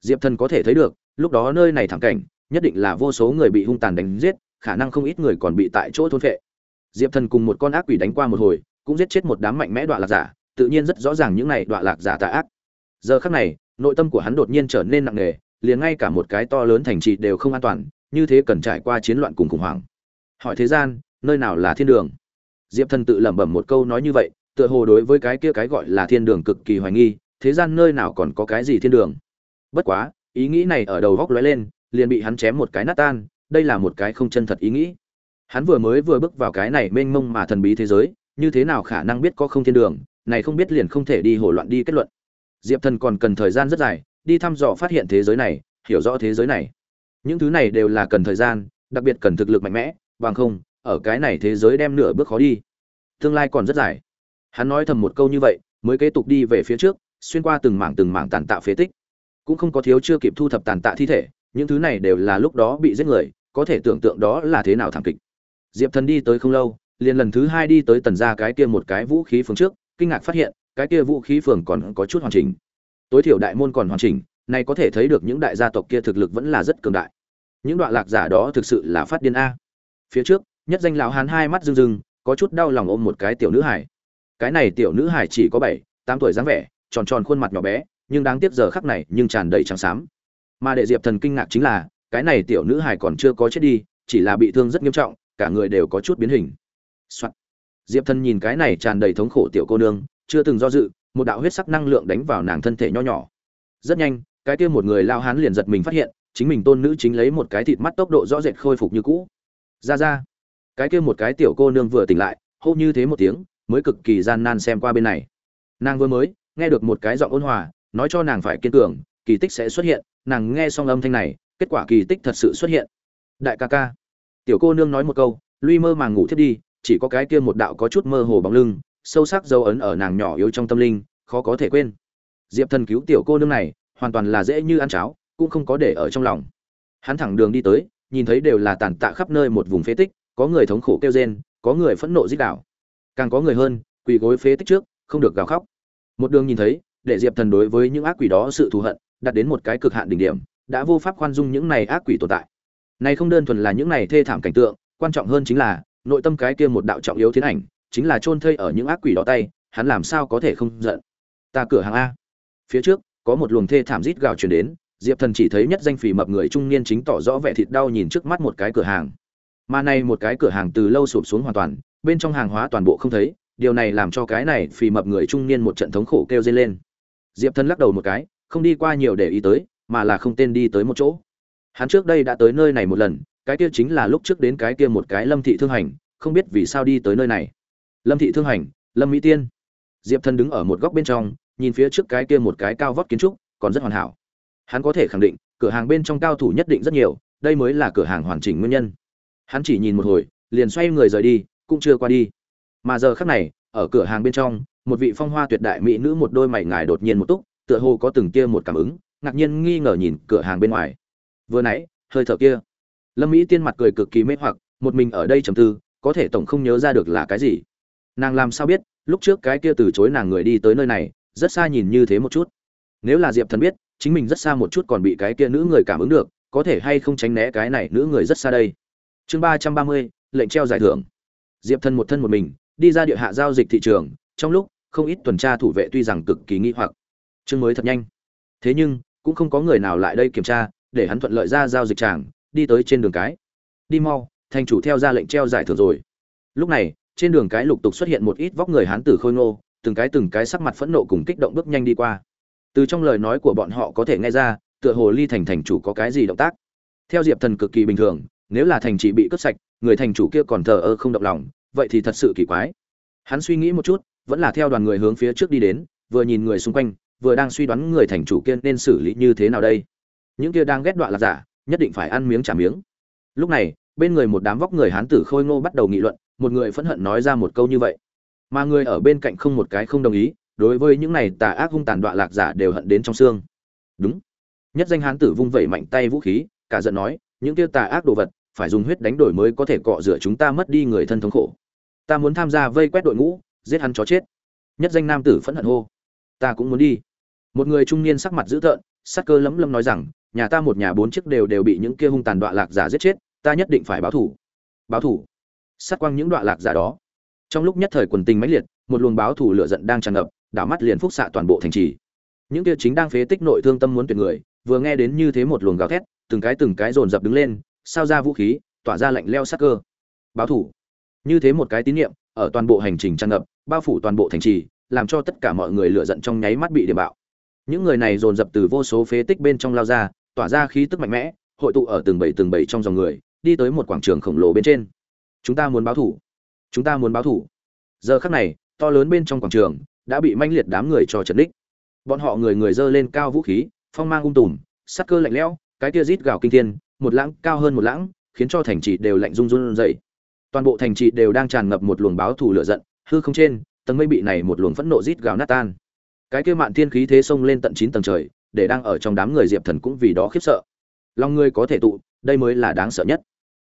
[SPEAKER 1] Diệp thần có thể thấy được lúc đó nơi này thảm cảnh, nhất định là vô số người bị hung tàn đánh giết, khả năng không ít người còn bị tại chỗ thôn phệ. Diệp thần cùng một con ác quỷ đánh qua một hồi, cũng giết chết một đám mạnh mẽ đoạn lạc giả, tự nhiên rất rõ ràng những này đoạn lạc giả tà ác. Giờ khắc này, nội tâm của hắn đột nhiên trở nên nặng nề, liền ngay cả một cái to lớn thành trì đều không an toàn, như thế cần trải qua chiến loạn cùng khủng hoảng. Hỏi thế gian, nơi nào là thiên đường? Diệp thần tự lẩm bẩm một câu nói như vậy, tựa hồ đối với cái kia cái gọi là thiên đường cực kỳ hoài nghi, thế gian nơi nào còn có cái gì thiên đường? Bất quá ý nghĩ này ở đầu góc lóe lên, liền bị hắn chém một cái nát tan, đây là một cái không chân thật ý nghĩ. Hắn vừa mới vừa bước vào cái này mênh mông mà thần bí thế giới, như thế nào khả năng biết có không thiên đường, này không biết liền không thể đi hổ loạn đi kết luận. Diệp thần còn cần thời gian rất dài, đi thăm dò phát hiện thế giới này, hiểu rõ thế giới này. Những thứ này đều là cần thời gian, đặc biệt cần thực lực mạnh mẽ, bằng không, ở cái này thế giới đem nửa bước khó đi. Tương lai còn rất dài. Hắn nói thầm một câu như vậy, mới kế tục đi về phía trước, xuyên qua từng mảng từng mảng tàn tạo phế tích cũng không có thiếu chưa kịp thu thập tàn tạ thi thể, những thứ này đều là lúc đó bị giết người, có thể tưởng tượng đó là thế nào thảm kịch. Diệp thần đi tới không lâu, liền lần thứ hai đi tới tần ra cái kia một cái vũ khí phường trước, kinh ngạc phát hiện, cái kia vũ khí phường còn có chút hoàn chỉnh. Tối thiểu đại môn còn hoàn chỉnh, này có thể thấy được những đại gia tộc kia thực lực vẫn là rất cường đại. Những đoạn lạc giả đó thực sự là phát điên a. Phía trước, nhất danh lão hán hai mắt rưng rưng, có chút đau lòng ôm một cái tiểu nữ hải. Cái này tiểu nữ hải chỉ có bảy, tám tuổi dáng vẻ, tròn tròn khuôn mặt nhỏ bé nhưng đáng tiếc giờ khắc này nhưng tràn đầy trắng xám. Mà để diệp thần kinh ngạc chính là, cái này tiểu nữ hải còn chưa có chết đi, chỉ là bị thương rất nghiêm trọng, cả người đều có chút biến hình、Soạn. diệp thần nhìn cái này tràn đầy thống khổ tiểu cô nương, chưa từng do dự, một đạo huyết sắc năng lượng đánh vào nàng thân thể nho nhỏ. Rất nhanh, cái kia một người lao hán liền giật mình phát hiện, chính mình tôn nữ chính lấy một cái thịt mắt tốc độ rõ rệt khôi phục như cũ. Ra ra. Cái kia một cái tiểu cô nương vừa tỉnh lại, hô như thế một tiếng, mới cực kỳ gian nan xem qua bên này. Nàng vừa mới, nghe được một cái giọng ôn hòa nói cho nàng phải kiên cường, kỳ tích sẽ xuất hiện. Nàng nghe xong âm thanh này, kết quả kỳ tích thật sự xuất hiện. Đại ca ca. Tiểu cô nương nói một câu, luy mơ màng ngủ thiết đi, chỉ có cái kia một đạo có chút mơ hồ bóng lưng, sâu sắc dấu ấn ở nàng nhỏ yếu trong tâm linh, khó có thể quên. Diệp thần cứu tiểu cô nương này, hoàn toàn là dễ như ăn cháo, cũng không có để ở trong lòng. Hắn thẳng đường đi tới, nhìn thấy đều là tàn tạ khắp nơi một vùng phế tích, có người thống khổ kêu rên, có người phẫn nộ dích đảo càng có người hơn, quỳ gối phế tích trước, không được gào khóc. Một đường nhìn thấy để diệp thần đối với những ác quỷ đó sự thù hận đạt đến một cái cực hạn đỉnh điểm, đã vô pháp khoan dung những này ác quỷ tồn tại. Này không đơn thuần là những này thê thảm cảnh tượng, quan trọng hơn chính là, nội tâm cái kia một đạo trọng yếu thiên ảnh, chính là chôn thây ở những ác quỷ đó tay, hắn làm sao có thể không giận? Ta cửa hàng a. Phía trước, có một luồng thê thảm rít gào truyền đến, diệp thần chỉ thấy nhất danh phì mập người trung niên chính tỏ rõ vẻ thịt đau nhìn trước mắt một cái cửa hàng. Mà này một cái cửa hàng từ lâu sụp xuống hoàn toàn, bên trong hàng hóa toàn bộ không thấy, điều này làm cho cái này phì mập người trung niên một trận thống khổ kêu dây lên diệp thần lắc đầu một cái, không đi qua nhiều để ý tới, mà là không tên đi tới một chỗ. Hắn trước đây đã tới nơi này một lần, cái kia chính là lúc trước đến cái kia một cái lâm thị thương hành, không biết vì sao đi tới nơi này. Lâm thị thương hành, lâm mỹ tiên. Diệp thần đứng ở một góc bên trong, nhìn phía trước cái kia một cái cao vóc kiến trúc, còn rất hoàn hảo. Hắn có thể khẳng định, cửa hàng bên trong cao thủ nhất định rất nhiều, đây mới là cửa hàng hoàn chỉnh nguyên nhân. Hắn chỉ nhìn một hồi, liền xoay người rời đi, cũng chưa qua đi. Mà giờ khác này, ở cửa hàng bên trong một vị phong hoa tuyệt đại mỹ nữ một đôi mày ngài đột nhiên một túc, tựa hồ có từng kia một cảm ứng, ngạc nhiên nghi ngờ nhìn cửa hàng bên ngoài. Vừa nãy, hơi thở kia. Lâm mỹ tiên mặt cười cực kỳ mê hoặc, một mình ở đây trầm tư, có thể tổng không nhớ ra được là cái gì. Nàng làm sao biết, lúc trước cái kia từ chối nàng người đi tới nơi này, rất xa nhìn như thế một chút. Nếu là diệp thần biết, chính mình rất xa một chút còn bị cái kia nữ người cảm ứng được, có thể hay không tránh né cái này nữ người rất xa đây? Chương ba trăm ba mươi, lệnh treo giải thưởng. Diệp thần một thân một mình, đi ra địa hạ giao dịch thị trường, trong lúc không ít tuần tra thủ vệ tuy rằng cực kỳ nghi hoặc. Chương mới thật nhanh. Thế nhưng, cũng không có người nào lại đây kiểm tra, để hắn thuận lợi ra giao dịch tràng, đi tới trên đường cái. Đi mau, thành chủ theo ra lệnh treo giải thưởng rồi. Lúc này, trên đường cái lục tục xuất hiện một ít vóc người hán tử khôi ngô, từng cái từng cái sắc mặt phẫn nộ cùng kích động bước nhanh đi qua. Từ trong lời nói của bọn họ có thể nghe ra, tựa hồ ly thành thành chủ có cái gì động tác. Theo diệp thần cực kỳ bình thường, nếu là thành chỉ bị cướp sạch, người thành chủ kia còn thờ ơ không động lòng, vậy thì thật sự kỳ quái. Hắn suy nghĩ một chút vẫn là theo đoàn người hướng phía trước đi đến, vừa nhìn người xung quanh, vừa đang suy đoán người thành chủ kia nên xử lý như thế nào đây. Những kia đang ghét đoạn là giả, nhất định phải ăn miếng trả miếng. Lúc này, bên người một đám vóc người hán tử khôi ngô bắt đầu nghị luận, một người phẫn hận nói ra một câu như vậy. Mà người ở bên cạnh không một cái không đồng ý, đối với những này tà ác hung tàn đoạn lạc giả đều hận đến trong xương. Đúng. Nhất danh hán tử vung vẩy mạnh tay vũ khí, cả giận nói, những kia tà ác đồ vật, phải dùng huyết đánh đổi mới có thể cọ rửa chúng ta mất đi người thân thống khổ. Ta muốn tham gia vây quét đội ngũ giết hắn chó chết. Nhất danh nam tử phẫn hận hô, ta cũng muốn đi. Một người trung niên sắc mặt dữ tợn sắc cơ lấm lấm nói rằng, nhà ta một nhà bốn chiếc đều đều bị những kia hung tàn đoạn lạc giả giết chết, ta nhất định phải báo thủ báo thủ sát quang những đoạn lạc giả đó. Trong lúc nhất thời quần tình mãnh liệt, một luồng báo thủ lửa giận đang tràn ngập, đảo mắt liền phúc xạ toàn bộ thành trì. Những kia chính đang phế tích nội thương tâm muốn tuyệt người, vừa nghe đến như thế một luồng gào thét, từng cái từng cái dồn dập đứng lên, sao ra vũ khí, tỏa ra lạnh leo sắc cơ. Báo thủ như thế một cái tín niệm, ở toàn bộ hành trình tràn ngập bao phủ toàn bộ thành trì, làm cho tất cả mọi người lựa giận trong nháy mắt bị điểm bạo. Những người này dồn dập từ vô số phế tích bên trong lao ra, tỏa ra khí tức mạnh mẽ, hội tụ ở từng bảy từng bảy trong dòng người, đi tới một quảng trường khổng lồ bên trên. Chúng ta muốn báo thủ. Chúng ta muốn báo thủ. Giờ khắc này, to lớn bên trong quảng trường đã bị manh liệt đám người cho trấn đích bọn họ người người dơ lên cao vũ khí, phong mang ung tùm, sắc cơ lạnh lẽo, cái kia rít gào kinh thiên, một lãng cao hơn một lãng, khiến cho thành trì đều lạnh run run dậy toàn bộ thành trì đều đang tràn ngập một luồng báo thù lửa giận hư không trên, tầng mây bị này một luồng phẫn nộ rít gào nát tan. Cái kia mạn thiên khí thế xông lên tận chín tầng trời, để đang ở trong đám người diệp thần cũng vì đó khiếp sợ. Lòng người có thể tụ, đây mới là đáng sợ nhất.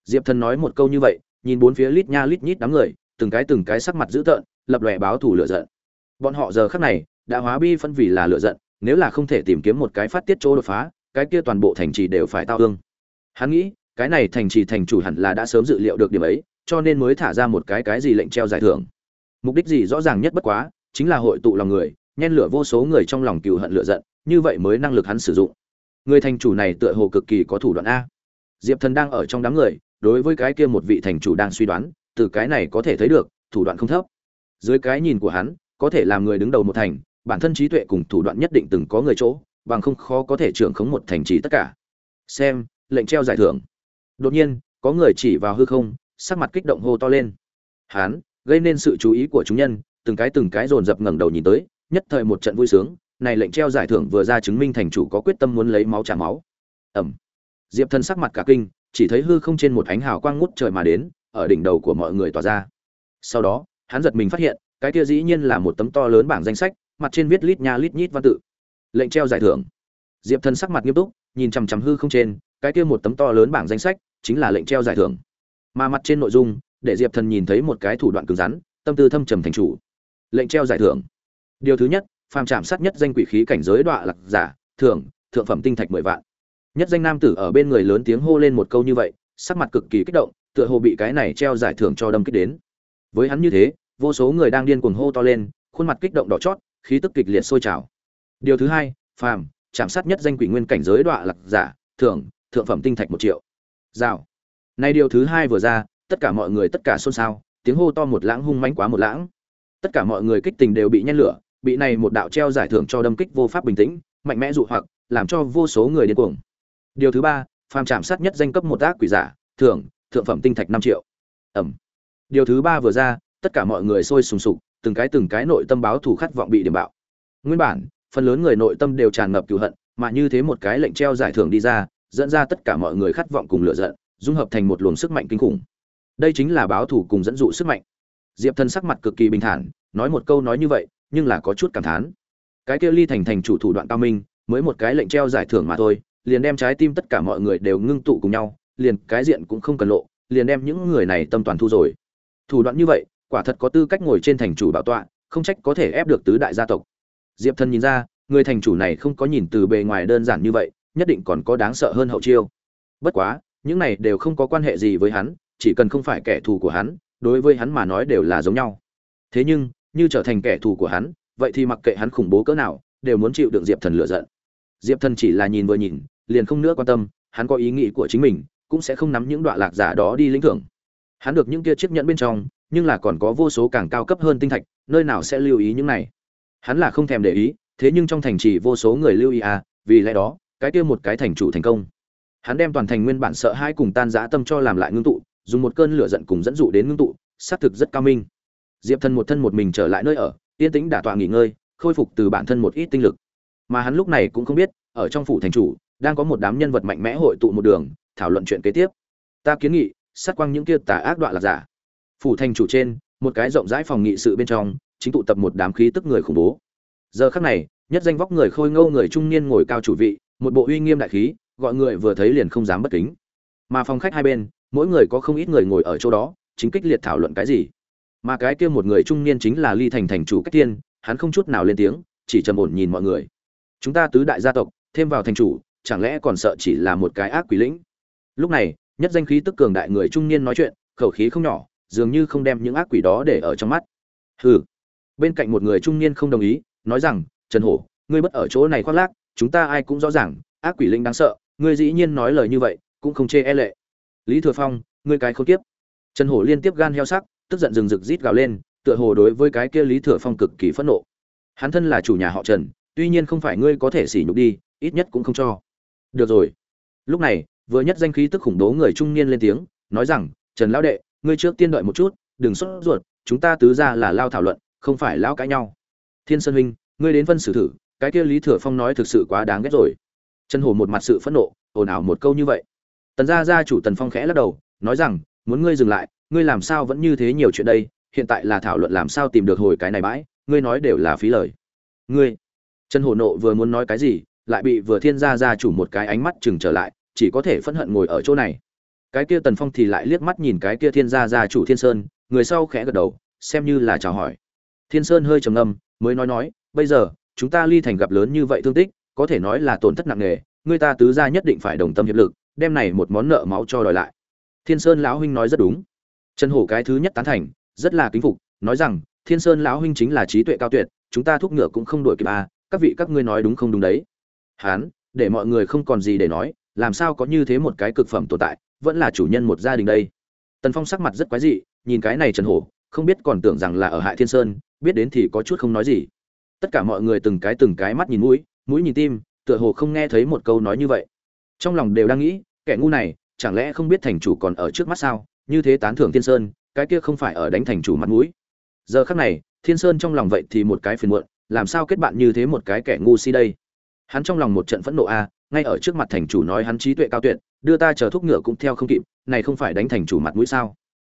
[SPEAKER 1] Diệp thần nói một câu như vậy, nhìn bốn phía lít nha lít nhít đám người, từng cái từng cái sắc mặt dữ tợn, lập lòe báo thù lửa giận. Bọn họ giờ khắc này, đã hóa bi phân vì là lửa giận, nếu là không thể tìm kiếm một cái phát tiết chỗ đột phá, cái kia toàn bộ thành trì đều phải tao ương hắn nghĩ, cái này thành trì thành chủ hẳn là đã sớm dự liệu được điểm ấy, cho nên mới thả ra một cái cái gì lệnh treo giải thưởng mục đích gì rõ ràng nhất bất quá, chính là hội tụ lòng người, nhen lửa vô số người trong lòng cừu hận lửa giận, như vậy mới năng lực hắn sử dụng. Người thành chủ này tựa hồ cực kỳ có thủ đoạn a. Diệp thần đang ở trong đám người, đối với cái kia một vị thành chủ đang suy đoán, từ cái này có thể thấy được, thủ đoạn không thấp. Dưới cái nhìn của hắn, có thể làm người đứng đầu một thành, bản thân trí tuệ cùng thủ đoạn nhất định từng có người chỗ, bằng không khó có thể trưởng khống một thành trì tất cả. Xem, lệnh treo giải thưởng. Đột nhiên, có người chỉ vào hư không, sắc mặt kích động hô to lên. Hán gây nên sự chú ý của chúng nhân, từng cái từng cái dồn dập ngẩng đầu nhìn tới, nhất thời một trận vui sướng, này lệnh treo giải thưởng vừa ra chứng minh thành chủ có quyết tâm muốn lấy máu trả máu. Ẩm. Diệp thần sắc mặt cả kinh, chỉ thấy hư không trên một ánh hào quang ngút trời mà đến, ở đỉnh đầu của mọi người tỏa ra. Sau đó, hắn giật mình phát hiện, cái kia dĩ nhiên là một tấm to lớn bảng danh sách, mặt trên viết lít nha lít nhít văn tự. Lệnh treo giải thưởng. Diệp thần sắc mặt nghiêm túc, nhìn chằm chằm hư không trên, cái kia một tấm to lớn bảng danh sách, chính là lệnh treo giải thưởng. Mà mặt trên nội dung để diệp thần nhìn thấy một cái thủ đoạn cứng rắn, tâm tư thâm trầm thành chủ. Lệnh treo giải thưởng. Điều thứ nhất, phàm trạm sát nhất danh quỷ khí cảnh giới đọa lạc giả, thưởng, thượng phẩm tinh thạch mười vạn. Nhất danh nam tử ở bên người lớn tiếng hô lên một câu như vậy, sắc mặt cực kỳ kích động, tựa hồ bị cái này treo giải thưởng cho đâm kích đến. Với hắn như thế, vô số người đang điên cuồng hô to lên, khuôn mặt kích động đỏ chót, khí tức kịch liệt sôi trào. Điều thứ hai, phàm chạm sát nhất danh quỷ nguyên cảnh giới đọa lạc giả, thưởng, thượng phẩm tinh thạch một triệu. Rào. Nay điều thứ hai vừa ra tất cả mọi người tất cả xôn xao, tiếng hô to một lãng hung mãnh quá một lãng. Tất cả mọi người kích tình đều bị nhen lửa, bị này một đạo treo giải thưởng cho đâm kích vô pháp bình tĩnh, mạnh mẽ dụ hoặc, làm cho vô số người điên cuồng. Điều thứ ba, phàm chạm sát nhất danh cấp một ác quỷ giả, thưởng, thượng phẩm tinh thạch năm triệu. Ẩm. Điều thứ ba vừa ra, tất cả mọi người sôi sùng sục, từng cái từng cái nội tâm báo thù khát vọng bị điểm bạo. Nguyên bản, phần lớn người nội tâm đều tràn ngập cựu hận, mà như thế một cái lệnh treo giải thưởng đi ra, dẫn ra tất cả mọi người khát vọng cùng lựa giận, dung hợp thành một luồng sức mạnh kinh khủng đây chính là báo thù cùng dẫn dụ sức mạnh. Diệp thần sắc mặt cực kỳ bình thản, nói một câu nói như vậy, nhưng là có chút cảm thán. Cái kia ly thành thành chủ thủ đoạn cao minh, mới một cái lệnh treo giải thưởng mà thôi, liền đem trái tim tất cả mọi người đều ngưng tụ cùng nhau, liền cái diện cũng không cần lộ, liền đem những người này tâm toàn thu rồi. Thủ đoạn như vậy, quả thật có tư cách ngồi trên thành chủ bảo tọa, không trách có thể ép được tứ đại gia tộc. Diệp thần nhìn ra, người thành chủ này không có nhìn từ bề ngoài đơn giản như vậy, nhất định còn có đáng sợ hơn hậu chiêu. Bất quá, những này đều không có quan hệ gì với hắn chỉ cần không phải kẻ thù của hắn, đối với hắn mà nói đều là giống nhau. Thế nhưng, như trở thành kẻ thù của hắn, vậy thì mặc kệ hắn khủng bố cỡ nào, đều muốn chịu đựng diệp thần lựa giận. Diệp thần chỉ là nhìn vừa nhìn, liền không nữa quan tâm, hắn có ý nghĩ của chính mình, cũng sẽ không nắm những đoạn lạc giả đó đi lĩnh thưởng. Hắn được những kia chiếc nhẫn bên trong, nhưng là còn có vô số càng cao cấp hơn tinh thạch, nơi nào sẽ lưu ý những này? Hắn là không thèm để ý, thế nhưng trong thành chỉ vô số người lưu ý à vì lẽ đó, cái kia một cái thành chủ thành công. Hắn đem toàn thành nguyên bản sợ hai cùng tan dã tâm cho làm lại ngưng tụ dùng một cơn lửa giận cùng dẫn dụ đến ngưng tụ, xác thực rất cao minh. Diệp thần một thân một mình trở lại nơi ở, yên tĩnh đả tọa nghỉ ngơi, khôi phục từ bản thân một ít tinh lực. Mà hắn lúc này cũng không biết, ở trong phủ thành chủ, đang có một đám nhân vật mạnh mẽ hội tụ một đường, thảo luận chuyện kế tiếp. Ta kiến nghị, sát quang những kia tà ác đoạn là giả. Phủ thành chủ trên, một cái rộng rãi phòng nghị sự bên trong, chính tụ tập một đám khí tức người khủng bố. Giờ khắc này, nhất danh vóc người khôi ngâu người trung niên ngồi cao chủ vị, một bộ uy nghiêm đại khí, gọi người vừa thấy liền không dám bất kính. Mà phòng khách hai bên mỗi người có không ít người ngồi ở chỗ đó, chính kích liệt thảo luận cái gì. Mà cái kia một người trung niên chính là ly thành thành chủ cách tiên hắn không chút nào lên tiếng, chỉ trầm ổn nhìn mọi người. Chúng ta tứ đại gia tộc, thêm vào thành chủ, chẳng lẽ còn sợ chỉ là một cái ác quỷ lĩnh? Lúc này, nhất danh khí tức cường đại người trung niên nói chuyện, khẩu khí không nhỏ, dường như không đem những ác quỷ đó để ở trong mắt. Hừ. Bên cạnh một người trung niên không đồng ý, nói rằng, trần hổ, ngươi bất ở chỗ này khoác lác, chúng ta ai cũng rõ ràng, ác quỷ linh đáng sợ, ngươi dĩ nhiên nói lời như vậy, cũng không chê e lệ lý thừa phong, ngươi cái không tiếp trần hổ liên tiếp gan heo sắc, tức giận rừng rực rít gào lên, tựa hồ đối với cái kia lý thừa phong cực kỳ phẫn nộ. Hắn thân là chủ nhà họ trần, tuy nhiên không phải ngươi có thể sỉ nhục đi, ít nhất cũng không cho. Được rồi. Lúc này, vừa nhất danh khí tức khủng bố người trung niên lên tiếng, nói rằng, trần lão đệ, ngươi trước tiên đợi một chút, đừng sốt ruột, chúng ta tứ ra là lao thảo luận, không phải lao cãi nhau. Thiên sơn huynh, ngươi đến phân xử thử, cái kia lý thừa phong nói thực sự quá đáng ghét rồi. Trần hồ một mặt sự phẫn nộ, ồn ào một câu như vậy tần gia gia chủ tần phong khẽ lắc đầu, nói rằng, muốn ngươi dừng lại, ngươi làm sao vẫn như thế nhiều chuyện đây? Hiện tại là thảo luận làm sao tìm được hồi cái này bãi, ngươi nói đều là phí lời. Ngươi? Trần hồ nộ vừa muốn nói cái gì, lại bị vừa thiên gia gia chủ một cái ánh mắt chừng trở lại, chỉ có thể phẫn hận ngồi ở chỗ này. Cái kia tần phong thì lại liếc mắt nhìn cái kia thiên gia gia chủ thiên sơn, người sau khẽ gật đầu, xem như là chào hỏi. Thiên sơn hơi trầm ngâm, mới nói nói, bây giờ, chúng ta ly thành gặp lớn như vậy thương tích, có thể nói là tổn thất nặng nề người ta tứ gia nhất định phải đồng tâm hiệp lực đem này một món nợ máu cho đòi lại. Thiên sơn lão huynh nói rất đúng. Trần hổ cái thứ nhất tán thành, rất là kính phục, nói rằng, thiên sơn lão huynh chính là trí tuệ cao tuyệt, chúng ta thúc ngựa cũng không đổi kịp à các vị các ngươi nói đúng không đúng đấy? Hán, để mọi người không còn gì để nói, làm sao có như thế một cái cực phẩm tồn tại, vẫn là chủ nhân một gia đình đây. Tần phong sắc mặt rất quái dị, nhìn cái này trần hổ, không biết còn tưởng rằng là ở hại thiên sơn, biết đến thì có chút không nói gì. Tất cả mọi người từng cái từng cái mắt nhìn mũi mũi nhìn tim, tựa hồ không nghe thấy một câu nói như vậy trong lòng đều đang nghĩ, kẻ ngu này, chẳng lẽ không biết thành chủ còn ở trước mắt sao? Như thế tán thưởng thiên sơn, cái kia không phải ở đánh thành chủ mặt mũi. Giờ khắc này, thiên sơn trong lòng vậy thì một cái phiền muộn, làm sao kết bạn như thế một cái kẻ ngu si đây? Hắn trong lòng một trận phẫn nộ a, ngay ở trước mặt thành chủ nói hắn trí tuệ cao tuyệt, đưa ta chờ thúc ngựa cũng theo không kịp, này không phải đánh thành chủ mặt mũi sao?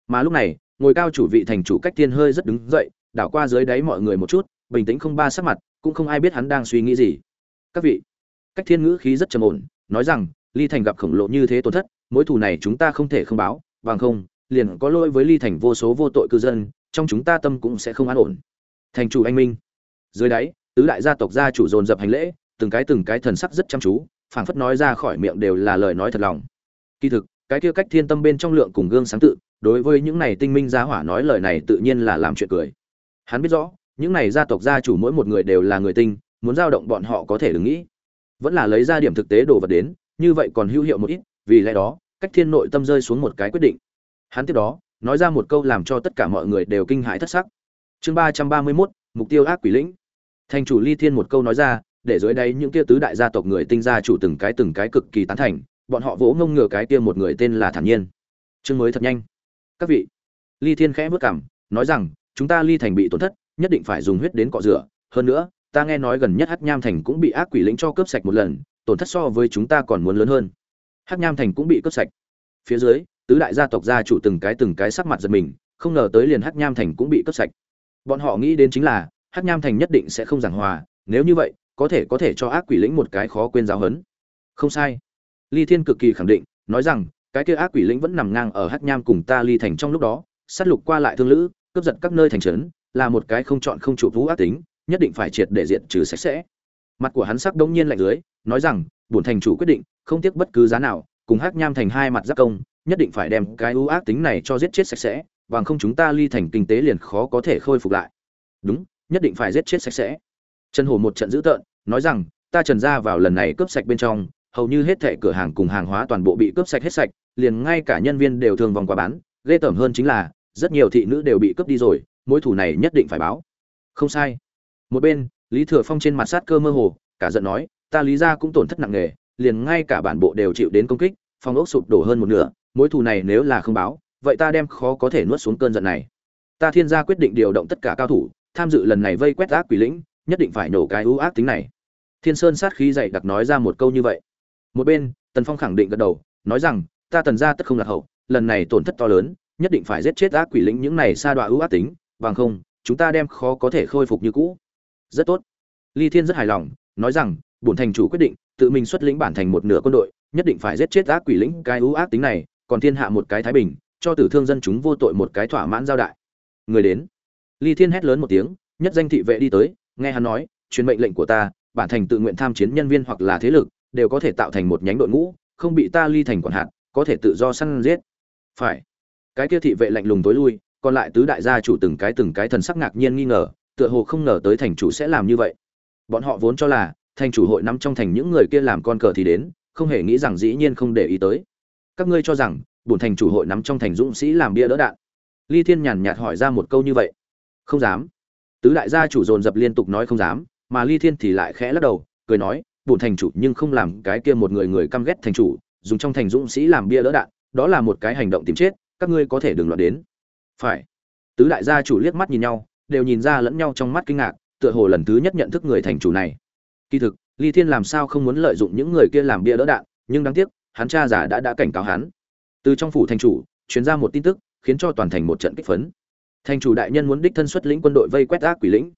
[SPEAKER 1] Mà lúc này, ngồi cao chủ vị thành chủ cách thiên hơi rất đứng dậy, đảo qua dưới đáy mọi người một chút, bình tĩnh không ba sắc mặt, cũng không ai biết hắn đang suy nghĩ gì. Các vị, cách thiên ngữ khí rất trầm ổn nói rằng ly thành gặp khổng lồ như thế tổn thất, mối thù này chúng ta không thể không báo, bằng không, liền có lỗi với ly thành vô số vô tội cư dân, trong chúng ta tâm cũng sẽ không an ổn. Thành chủ anh minh. Dưới đáy, tứ đại gia tộc gia chủ dồn dập hành lễ, từng cái từng cái thần sắc rất chăm chú, phảng phất nói ra khỏi miệng đều là lời nói thật lòng. Kỳ thực, cái kia cách thiên tâm bên trong lượng cùng gương sáng tự, đối với những này tinh minh gia hỏa nói lời này tự nhiên là làm chuyện cười. Hắn biết rõ, những này gia tộc gia chủ mỗi một người đều là người tinh, muốn giao động bọn họ có thể đừng nghĩ vẫn là lấy ra điểm thực tế đồ vật đến, như vậy còn hữu hiệu một ít, vì lẽ đó, cách thiên nội tâm rơi xuống một cái quyết định. Hắn tiếp đó, nói ra một câu làm cho tất cả mọi người đều kinh hãi thất sắc. Chương ba trăm ba mươi mốt, mục tiêu ác quỷ lĩnh. Thành chủ ly thiên một câu nói ra, để dưới đây những kia tứ đại gia tộc người tinh gia chủ từng cái từng cái cực kỳ tán thành, bọn họ vỗ ngông ngừa cái kia một người tên là thản nhiên. Chương mới thật nhanh. Các vị, ly thiên khẽ bước cảm, nói rằng, chúng ta ly thành bị tổn thất, nhất định phải dùng huyết đến cọ rửa, hơn nữa ta nghe nói gần nhất hắc nham thành cũng bị ác quỷ lĩnh cho cướp sạch một lần, tổn thất so với chúng ta còn muốn lớn hơn. Hắc nham thành cũng bị cướp sạch. Phía dưới, tứ đại gia tộc gia chủ từng cái từng cái sắc mặt giật mình, không ngờ tới liền hắc nham thành cũng bị cướp sạch. Bọn họ nghĩ đến chính là, hắc nham thành nhất định sẽ không giảng hòa, nếu như vậy, có thể có thể cho ác quỷ lĩnh một cái khó quên giáo hấn. Không sai. Ly thiên cực kỳ khẳng định, nói rằng, cái kia ác quỷ lĩnh vẫn nằm ngang ở hắc nham cùng ta ly thành trong lúc đó, sát lục qua lại thương lữ, cướp giật các nơi thành trấn, là một cái không chọn không chủ vũ ác tính nhất định phải triệt để diện trừ sạch sẽ. Mặt của hắn sắc đông nhiên lạnh dưới, nói rằng, bổn thành chủ quyết định, không tiếc bất cứ giá nào, cùng hắc nham thành hai mặt giáp công, nhất định phải đem cái ưu ác tính này cho giết chết sạch sẽ, bằng không chúng ta ly thành kinh tế liền khó có thể khôi phục lại. Đúng, nhất định phải giết chết sạch sẽ. Trần hổ một trận dữ tợn, nói rằng, ta trần ra vào lần này cướp sạch bên trong, hầu như hết thẻ cửa hàng cùng hàng hóa toàn bộ bị cướp sạch hết sạch, liền ngay cả nhân viên đều thường vòng qua bán, ghê tởm hơn chính là, rất nhiều thị nữ đều bị cướp đi rồi, mối thủ này nhất định phải báo. Không sai một bên, lý thừa phong trên mặt sát cơ mơ hồ, cả giận nói, ta lý ra cũng tổn thất nặng nề, liền ngay cả bản bộ đều chịu đến công kích phong ốc sụp đổ hơn một nửa, mối thù này nếu là không báo, vậy ta đem khó có thể nuốt xuống cơn giận này. Ta thiên gia quyết định điều động tất cả cao thủ, tham dự lần này vây quét ác quỷ lĩnh, nhất định phải nổ cái ưu ác tính này. Thiên sơn sát khí dày đặc nói ra một câu như vậy. Một bên, tần phong khẳng định gật đầu, nói rằng, ta tần gia tất không lạc hậu, lần này tổn thất to lớn, nhất định phải giết chết ác quỷ lĩnh những này sa đọa ưu ác tính, bằng không, chúng ta đem khó có thể khôi phục như cũ rất tốt. Ly thiên rất hài lòng, nói rằng, bổn thành chủ quyết định, tự mình xuất lĩnh bản thành một nửa quân đội, nhất định phải giết chết ác quỷ lĩnh cái ưu ác tính này, còn thiên hạ một cái thái bình, cho tử thương dân chúng vô tội một cái thỏa mãn giao đại. Người đến. Ly thiên hét lớn một tiếng, nhất danh thị vệ đi tới, nghe hắn nói, truyền mệnh lệnh của ta, bản thành tự nguyện tham chiến nhân viên hoặc là thế lực, đều có thể tạo thành một nhánh đội ngũ, không bị ta ly thành quản hạt, có thể tự do săn giết. Phải. Cái kia thị vệ lạnh lùng tối lui, còn lại tứ đại gia chủ từng cái từng cái thần sắc ngạc nhiên nghi ngờ tựa hồ không ngờ tới thành chủ sẽ làm như vậy. Bọn họ vốn cho là, thành chủ hội nắm trong thành những người kia làm con cờ thì đến, không hề nghĩ rằng dĩ nhiên không để ý tới. Các ngươi cho rằng, bổn thành chủ hội nắm trong thành dũng sĩ làm bia đỡ đạn. Ly thiên nhàn nhạt hỏi ra một câu như vậy. Không dám. Tứ đại gia chủ dồn dập liên tục nói không dám, mà ly thiên thì lại khẽ lắc đầu, cười nói, bổn thành chủ nhưng không làm cái kia một người người căm ghét thành chủ, dùng trong thành dũng sĩ làm bia đỡ đạn, đó là một cái hành động tìm chết, các ngươi có thể đừng loạn đến. Phải. Tứ đại gia chủ liếc mắt nhìn nhau đều nhìn ra lẫn nhau trong mắt kinh ngạc, tựa hồ lần thứ nhất nhận thức người thành chủ này. Kỳ thực, ly thiên làm sao không muốn lợi dụng những người kia làm bia đỡ đạn, nhưng đáng tiếc, hắn cha giả đã đã cảnh cáo hắn. Từ trong phủ thành chủ, truyền ra một tin tức, khiến cho toàn thành một trận kích phấn. Thành chủ đại nhân muốn đích thân xuất lĩnh quân đội vây quét ác quỷ lĩnh.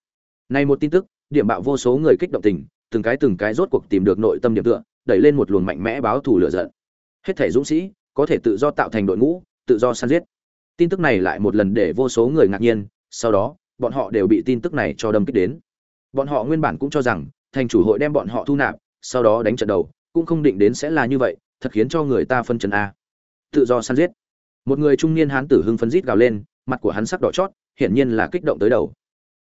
[SPEAKER 1] Này một tin tức, điểm bạo vô số người kích động tình, từng cái từng cái rốt cuộc tìm được nội tâm điểm tựa, đẩy lên một luồng mạnh mẽ báo thù lửa giận. Hết thể dũng sĩ, có thể tự do tạo thành đội ngũ, tự do săn giết. Tin tức này lại một lần để vô số người ngạc nhiên, sau đó bọn họ đều bị tin tức này cho đâm kích đến. Bọn họ nguyên bản cũng cho rằng, thành chủ hội đem bọn họ thu nạp, sau đó đánh trận đầu, cũng không định đến sẽ là như vậy, thật khiến cho người ta phân trần a. Tự do săn giết. Một người trung niên hán tử hưng phấn rít gào lên, mặt của hắn sắc đỏ chót, hiển nhiên là kích động tới đầu.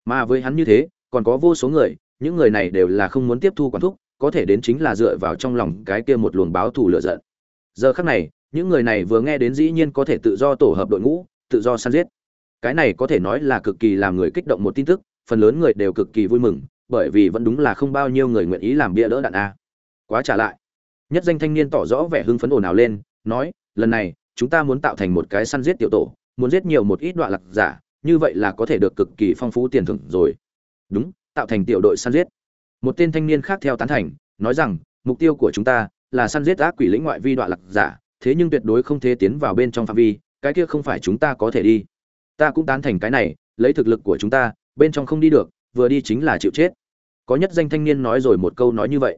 [SPEAKER 1] Mà với hắn như thế, còn có vô số người, những người này đều là không muốn tiếp thu quản thúc, có thể đến chính là dựa vào trong lòng cái kia một luồng báo thù lửa giận. Giờ khắc này, những người này vừa nghe đến dĩ nhiên có thể tự do tổ hợp đội ngũ, tự do săn giết cái này có thể nói là cực kỳ làm người kích động một tin tức, phần lớn người đều cực kỳ vui mừng, bởi vì vẫn đúng là không bao nhiêu người nguyện ý làm bia đỡ đạn a. Quá trả lại. Nhất danh thanh niên tỏ rõ vẻ hưng phấn ồn ào lên, nói, lần này, chúng ta muốn tạo thành một cái săn giết tiểu tổ, muốn giết nhiều một ít đoạn lạc giả, như vậy là có thể được cực kỳ phong phú tiền thưởng rồi. Đúng, tạo thành tiểu đội săn giết. Một tên thanh niên khác theo tán thành, nói rằng, mục tiêu của chúng ta là săn giết ác quỷ lĩnh ngoại vi đoạn lạc giả, thế nhưng tuyệt đối không thể tiến vào bên trong phạm vi, cái kia không phải chúng ta có thể đi ta cũng tán thành cái này, lấy thực lực của chúng ta, bên trong không đi được, vừa đi chính là chịu chết. Có nhất danh thanh niên nói rồi một câu nói như vậy.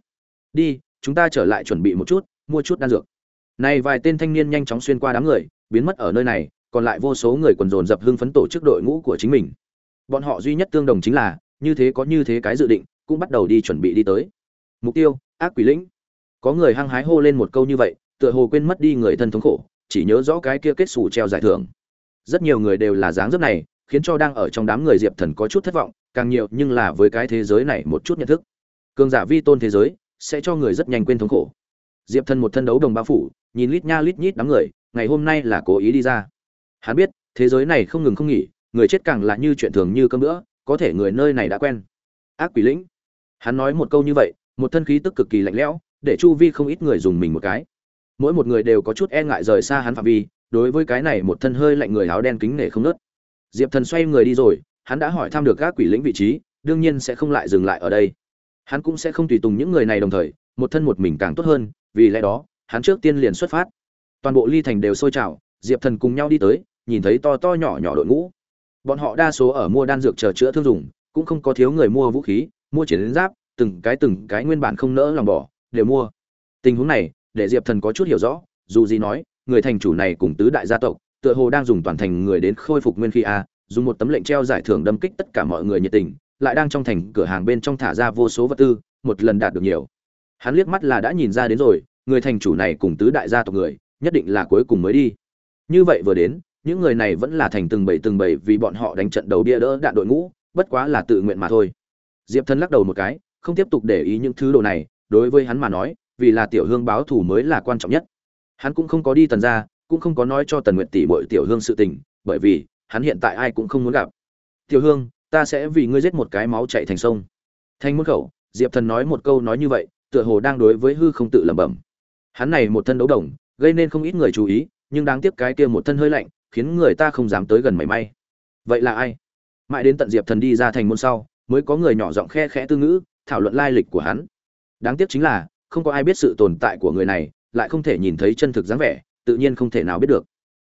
[SPEAKER 1] Đi, chúng ta trở lại chuẩn bị một chút, mua chút đan dược. Này vài tên thanh niên nhanh chóng xuyên qua đám người, biến mất ở nơi này, còn lại vô số người quần dồn dập hưng phấn tổ chức đội ngũ của chính mình. Bọn họ duy nhất tương đồng chính là, như thế có như thế cái dự định, cũng bắt đầu đi chuẩn bị đi tới. Mục tiêu, ác quỷ lĩnh. Có người hăng hái hô lên một câu như vậy, tựa hồ quên mất đi người thân thống khổ, chỉ nhớ rõ cái kia kết xù treo giải thưởng rất nhiều người đều là dáng dấp này, khiến cho đang ở trong đám người diệp thần có chút thất vọng, càng nhiều nhưng là với cái thế giới này một chút nhận thức. Cường giả vi tôn thế giới sẽ cho người rất nhanh quên thống khổ. Diệp thần một thân đấu đồng bao phủ, nhìn lít nha lít nhít đám người, ngày hôm nay là cố ý đi ra. Hắn biết, thế giới này không ngừng không nghỉ, người chết càng là như chuyện thường như cơm nữa có thể người nơi này đã quen. Ác quỷ lĩnh. Hắn nói một câu như vậy, một thân khí tức cực kỳ lạnh lẽo, để chu vi không ít người dùng mình một cái. Mỗi một người đều có chút e ngại rời xa hắn phạm vi đối với cái này một thân hơi lạnh người áo đen kính nể không nớt. Diệp thần xoay người đi rồi, hắn đã hỏi thăm được các quỷ lĩnh vị trí, đương nhiên sẽ không lại dừng lại ở đây. Hắn cũng sẽ không tùy tùng những người này đồng thời, một thân một mình càng tốt hơn, vì lẽ đó, hắn trước tiên liền xuất phát. Toàn bộ ly thành đều sôi trào, diệp thần cùng nhau đi tới, nhìn thấy to to nhỏ nhỏ đội ngũ. Bọn họ đa số ở mua đan dược chờ chữa thương dùng, cũng không có thiếu người mua vũ khí, mua chiến giáp, từng cái từng cái nguyên bản không nỡ lòng bỏ, đều mua. Tình huống này, để diệp thần có chút hiểu rõ, dù gì nói người thành chủ này cùng tứ đại gia tộc, tựa hồ đang dùng toàn thành người đến khôi phục nguyên khí a, dùng một tấm lệnh treo giải thưởng đâm kích tất cả mọi người nhiệt tình, lại đang trong thành cửa hàng bên trong thả ra vô số vật tư, một lần đạt được nhiều. Hắn liếc mắt là đã nhìn ra đến rồi, người thành chủ này cùng tứ đại gia tộc người, nhất định là cuối cùng mới đi. Như vậy vừa đến, những người này vẫn là thành từng bảy từng bảy vì bọn họ đánh trận đầu bia đỡ đạn đội ngũ, bất quá là tự nguyện mà thôi. Diệp thân lắc đầu một cái, không tiếp tục để ý những thứ đồ này, đối với hắn mà nói, vì là tiểu hương báo thù mới là quan trọng nhất hắn cũng không có đi tần ra cũng không có nói cho tần nguyện tỷ bội tiểu hương sự tình, bởi vì, hắn hiện tại ai cũng không muốn gặp. Tiểu hương, ta sẽ vì ngươi giết một cái máu chạy thành sông. Thanh môn khẩu, diệp thần nói một câu nói như vậy, tựa hồ đang đối với hư không tự lẩm bẩm. Hắn này một thân đấu đồng, gây nên không ít người chú ý, nhưng đáng tiếc cái kia một thân hơi lạnh, khiến người ta không dám tới gần mảy may. Vậy là ai? Mãi đến tận diệp thần đi ra thành môn sau, mới có người nhỏ giọng khe khẽ tư ngữ, thảo luận lai lịch của hắn. Đáng tiếc chính là, không có ai biết sự tồn tại của người này lại không thể nhìn thấy chân thực dáng vẻ, tự nhiên không thể nào biết được.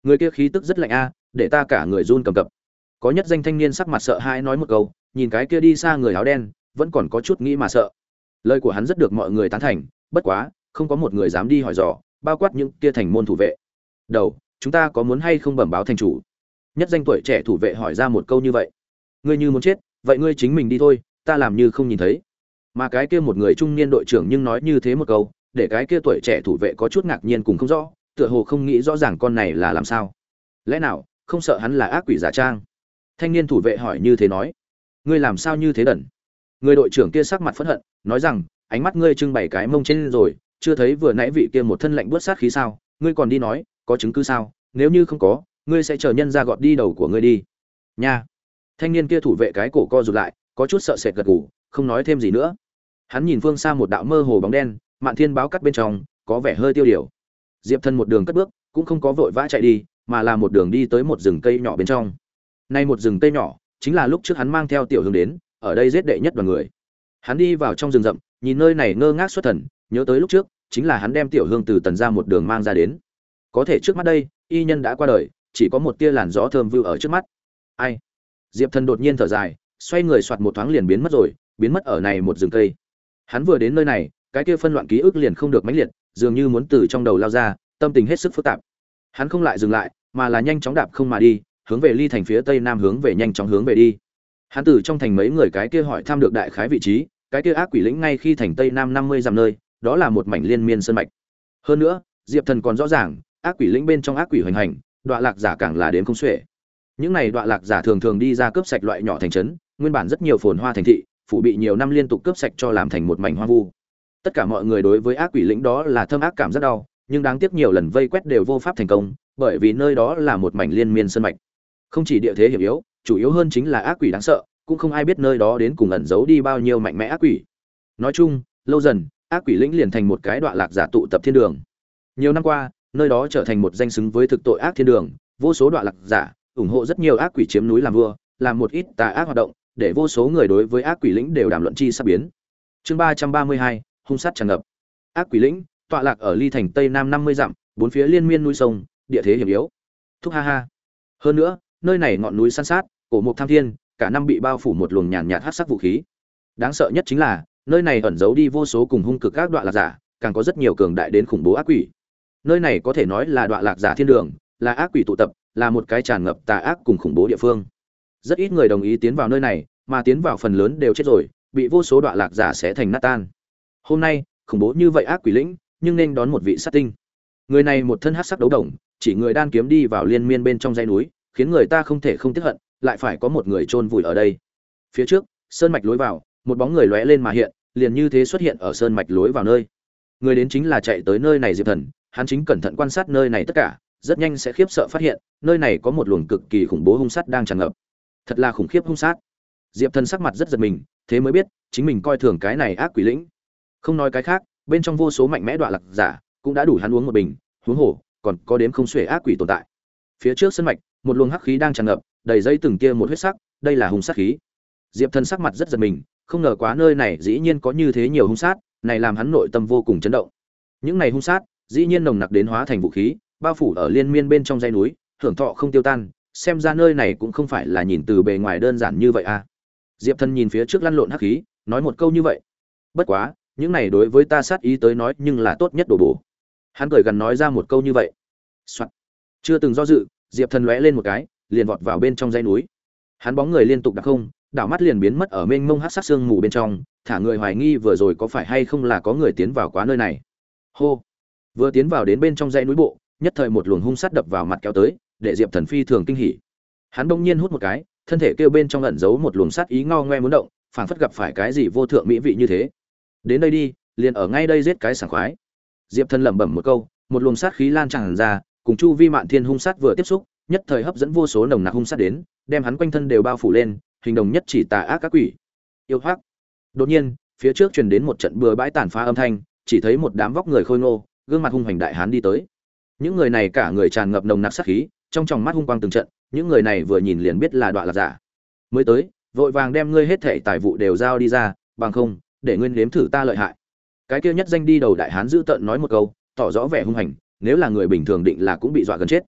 [SPEAKER 1] Người kia khí tức rất lạnh a, để ta cả người run cầm cập. Có nhất danh thanh niên sắc mặt sợ hãi nói một câu, nhìn cái kia đi xa người áo đen, vẫn còn có chút nghĩ mà sợ. Lời của hắn rất được mọi người tán thành, bất quá, không có một người dám đi hỏi dò, bao quát những kia thành môn thủ vệ. Đầu, chúng ta có muốn hay không bẩm báo thành chủ? Nhất danh tuổi trẻ thủ vệ hỏi ra một câu như vậy. Ngươi như muốn chết, vậy ngươi chính mình đi thôi, ta làm như không nhìn thấy. Mà cái kia một người trung niên đội trưởng nhưng nói như thế một câu để cái kia tuổi trẻ thủ vệ có chút ngạc nhiên cùng không rõ, tựa hồ không nghĩ rõ ràng con này là làm sao. Lẽ nào, không sợ hắn là ác quỷ giả trang? Thanh niên thủ vệ hỏi như thế nói. Ngươi làm sao như thế đần? Người đội trưởng kia sắc mặt phẫn hận, nói rằng, ánh mắt ngươi trưng bày cái mông trên rồi, chưa thấy vừa nãy vị kia một thân lạnh buốt sát khí sao? Ngươi còn đi nói, có chứng cứ sao? Nếu như không có, ngươi sẽ chờ nhân ra gọt đi đầu của ngươi đi. Nha. Thanh niên kia thủ vệ cái cổ co rụt lại, có chút sợ sệt gật gù, không nói thêm gì nữa. Hắn nhìn phương xa một đạo mơ hồ bóng đen mạn thiên báo cắt bên trong, có vẻ hơi tiêu điều. Diệp thân một đường cất bước, cũng không có vội vã chạy đi, mà là một đường đi tới một rừng cây nhỏ bên trong. Nay một rừng cây nhỏ, chính là lúc trước hắn mang theo tiểu hương đến, ở đây giết đệ nhất đoàn người. Hắn đi vào trong rừng rậm, nhìn nơi này ngơ ngác xuất thần, nhớ tới lúc trước, chính là hắn đem tiểu hương từ tần ra một đường mang ra đến. Có thể trước mắt đây, y nhân đã qua đời, chỉ có một tia làn gió thơm vưu ở trước mắt. Ai? Diệp thần đột nhiên thở dài, xoay người soạt một thoáng liền biến mất rồi, biến mất ở này một rừng cây. Hắn vừa đến nơi này cái kia phân loạn ký ức liền không được mãnh liệt, dường như muốn từ trong đầu lao ra, tâm tình hết sức phức tạp. Hắn không lại dừng lại, mà là nhanh chóng đạp không mà đi, hướng về ly thành phía tây nam hướng về nhanh chóng hướng về đi. Hắn từ trong thành mấy người cái kia hỏi thăm được đại khái vị trí, cái kia ác quỷ lĩnh ngay khi thành tây nam năm mươi dặm nơi, đó là một mảnh liên miên sơn mạch. Hơn nữa, diệp thần còn rõ ràng, ác quỷ lĩnh bên trong ác quỷ hoành hành đoạn lạc giả càng là đến không xuể. Những này đoạn lạc giả thường thường đi ra cướp sạch loại nhỏ thành trấn, nguyên bản rất nhiều phồn hoa thành thị phụ bị nhiều năm liên tục cướp sạch cho làm thành một mảnh hoang vu tất cả mọi người đối với ác quỷ lĩnh đó là thâm ác cảm rất đau, nhưng đáng tiếc nhiều lần vây quét đều vô pháp thành công, bởi vì nơi đó là một mảnh liên miên sơn mạch. Không chỉ địa thế hiểm yếu, chủ yếu hơn chính là ác quỷ đáng sợ, cũng không ai biết nơi đó đến cùng ẩn giấu đi bao nhiêu mạnh mẽ ác quỷ. Nói chung, lâu dần, ác quỷ lĩnh liền thành một cái đoạn lạc giả tụ tập thiên đường. Nhiều năm qua, nơi đó trở thành một danh xứng với thực tội ác thiên đường, vô số đoạn lạc giả ủng hộ rất nhiều ác quỷ chiếm núi làm vua, làm một ít tà ác hoạt động, để vô số người đối với ác quỷ lĩnh đều đàm luận chi sắp biến. Chương ba trăm ba mươi hai hung sát tràn ngập. Ác quỷ lĩnh, tọa lạc ở ly thành tây nam năm mươi dặm, bốn phía liên miên núi sông, địa thế hiểm yếu. Thúc ha ha. Hơn nữa, nơi này ngọn núi san sát, cổ mục tham thiên, cả năm bị bao phủ một luồng nhàn nhạt hắc sắc vũ khí. Đáng sợ nhất chính là, nơi này ẩn giấu đi vô số cùng hung cực các đoạn lạc giả, càng có rất nhiều cường đại đến khủng bố ác quỷ. Nơi này có thể nói là đoạn lạc giả thiên đường, là ác quỷ tụ tập, là một cái tràn ngập tà ác cùng khủng bố địa phương. Rất ít người đồng ý tiến vào nơi này, mà tiến vào phần lớn đều chết rồi, bị vô số đoạn lạc giả sẽ thành nát tan hôm nay, khủng bố như vậy ác quỷ lĩnh, nhưng nên đón một vị sát tinh. Người này một thân hát sắc đấu đồng, chỉ người đan kiếm đi vào liên miên bên trong dãy núi, khiến người ta không thể không tiếp hận, lại phải có một người chôn vùi ở đây. Phía trước, sơn mạch lối vào, một bóng người lóe lên mà hiện, liền như thế xuất hiện ở sơn mạch lối vào nơi. Người đến chính là chạy tới nơi này diệp thần, hắn chính cẩn thận quan sát nơi này tất cả, rất nhanh sẽ khiếp sợ phát hiện, nơi này có một luồng cực kỳ khủng bố hung sát đang tràn ngập. Thật là khủng khiếp hung sát. Diệp thần sắc mặt rất giật mình, thế mới biết, chính mình coi thường cái này ác quỷ lĩnh không nói cái khác, bên trong vô số mạnh mẽ đoạn lạc giả cũng đã đủ hắn uống một bình, huống hồ, còn có đếm không xuể ác quỷ tồn tại. Phía trước sân mạch, một luồng hắc khí đang tràn ngập, đầy dây từng kia một huyết sắc, đây là hung sát khí. Diệp thần sắc mặt rất giật mình, không ngờ quá nơi này dĩ nhiên có như thế nhiều hung sát, này làm hắn nội tâm vô cùng chấn động. Những này hung sát, dĩ nhiên nồng nặc đến hóa thành vũ khí, bao phủ ở liên miên bên trong dãy núi, hưởng thọ không tiêu tan, xem ra nơi này cũng không phải là nhìn từ bề ngoài đơn giản như vậy à. Diệp thần nhìn phía trước lăn lộn hắc khí, nói một câu như vậy. Bất quá những này đối với ta sát ý tới nói nhưng là tốt nhất đổ bổ. Hắn cười gần nói ra một câu như vậy、Soạn. chưa từng do dự, diệp thần lóe lên một cái, liền vọt vào bên trong dãy núi. Hắn bóng người liên tục đặc không, đảo mắt liền biến mất ở mênh mông hát sát sương mù bên trong, thả người hoài nghi vừa rồi có phải hay không là có người tiến vào quá nơi này. Hô. Vừa tiến vào đến bên trong dãy núi bộ, nhất thời một luồng hung sát đập vào mặt kéo tới, để diệp thần phi thường kinh hỉ. Hắn bỗng nhiên hút một cái, thân thể kêu bên trong ẩn giấu một luồng sát ý ngao ngoe muốn động, phảng phất gặp phải cái gì vô thượng mỹ vị như thế đến đây đi, liền ở ngay đây giết cái sảng khoái. Diệp thần lẩm bẩm một câu, một luồng sát khí lan tràn ra, cùng chu vi mạn thiên hung sát vừa tiếp xúc, nhất thời hấp dẫn vô số nồng nặc hung sát đến, đem hắn quanh thân đều bao phủ lên, hình đồng nhất chỉ tà ác các quỷ. Yêu hoác đột nhiên, phía trước truyền đến một trận bừa bãi tàn phá âm thanh, chỉ thấy một đám vóc người khôi ngô, gương mặt hung hoành đại hán đi tới. Những người này cả người tràn ngập nồng nặc sát khí, trong tròng mắt hung quang từng trận, những người này vừa nhìn liền biết là đoạn lạc giả. Mới tới, vội vàng đem ngươi hết thể tài vụ đều giao đi ra, bằng không để ngươi nếm thử ta lợi hại. Cái kia nhất danh đi đầu đại hán giữ tợn nói một câu, tỏ rõ vẻ hung hành, nếu là người bình thường định là cũng bị dọa gần chết.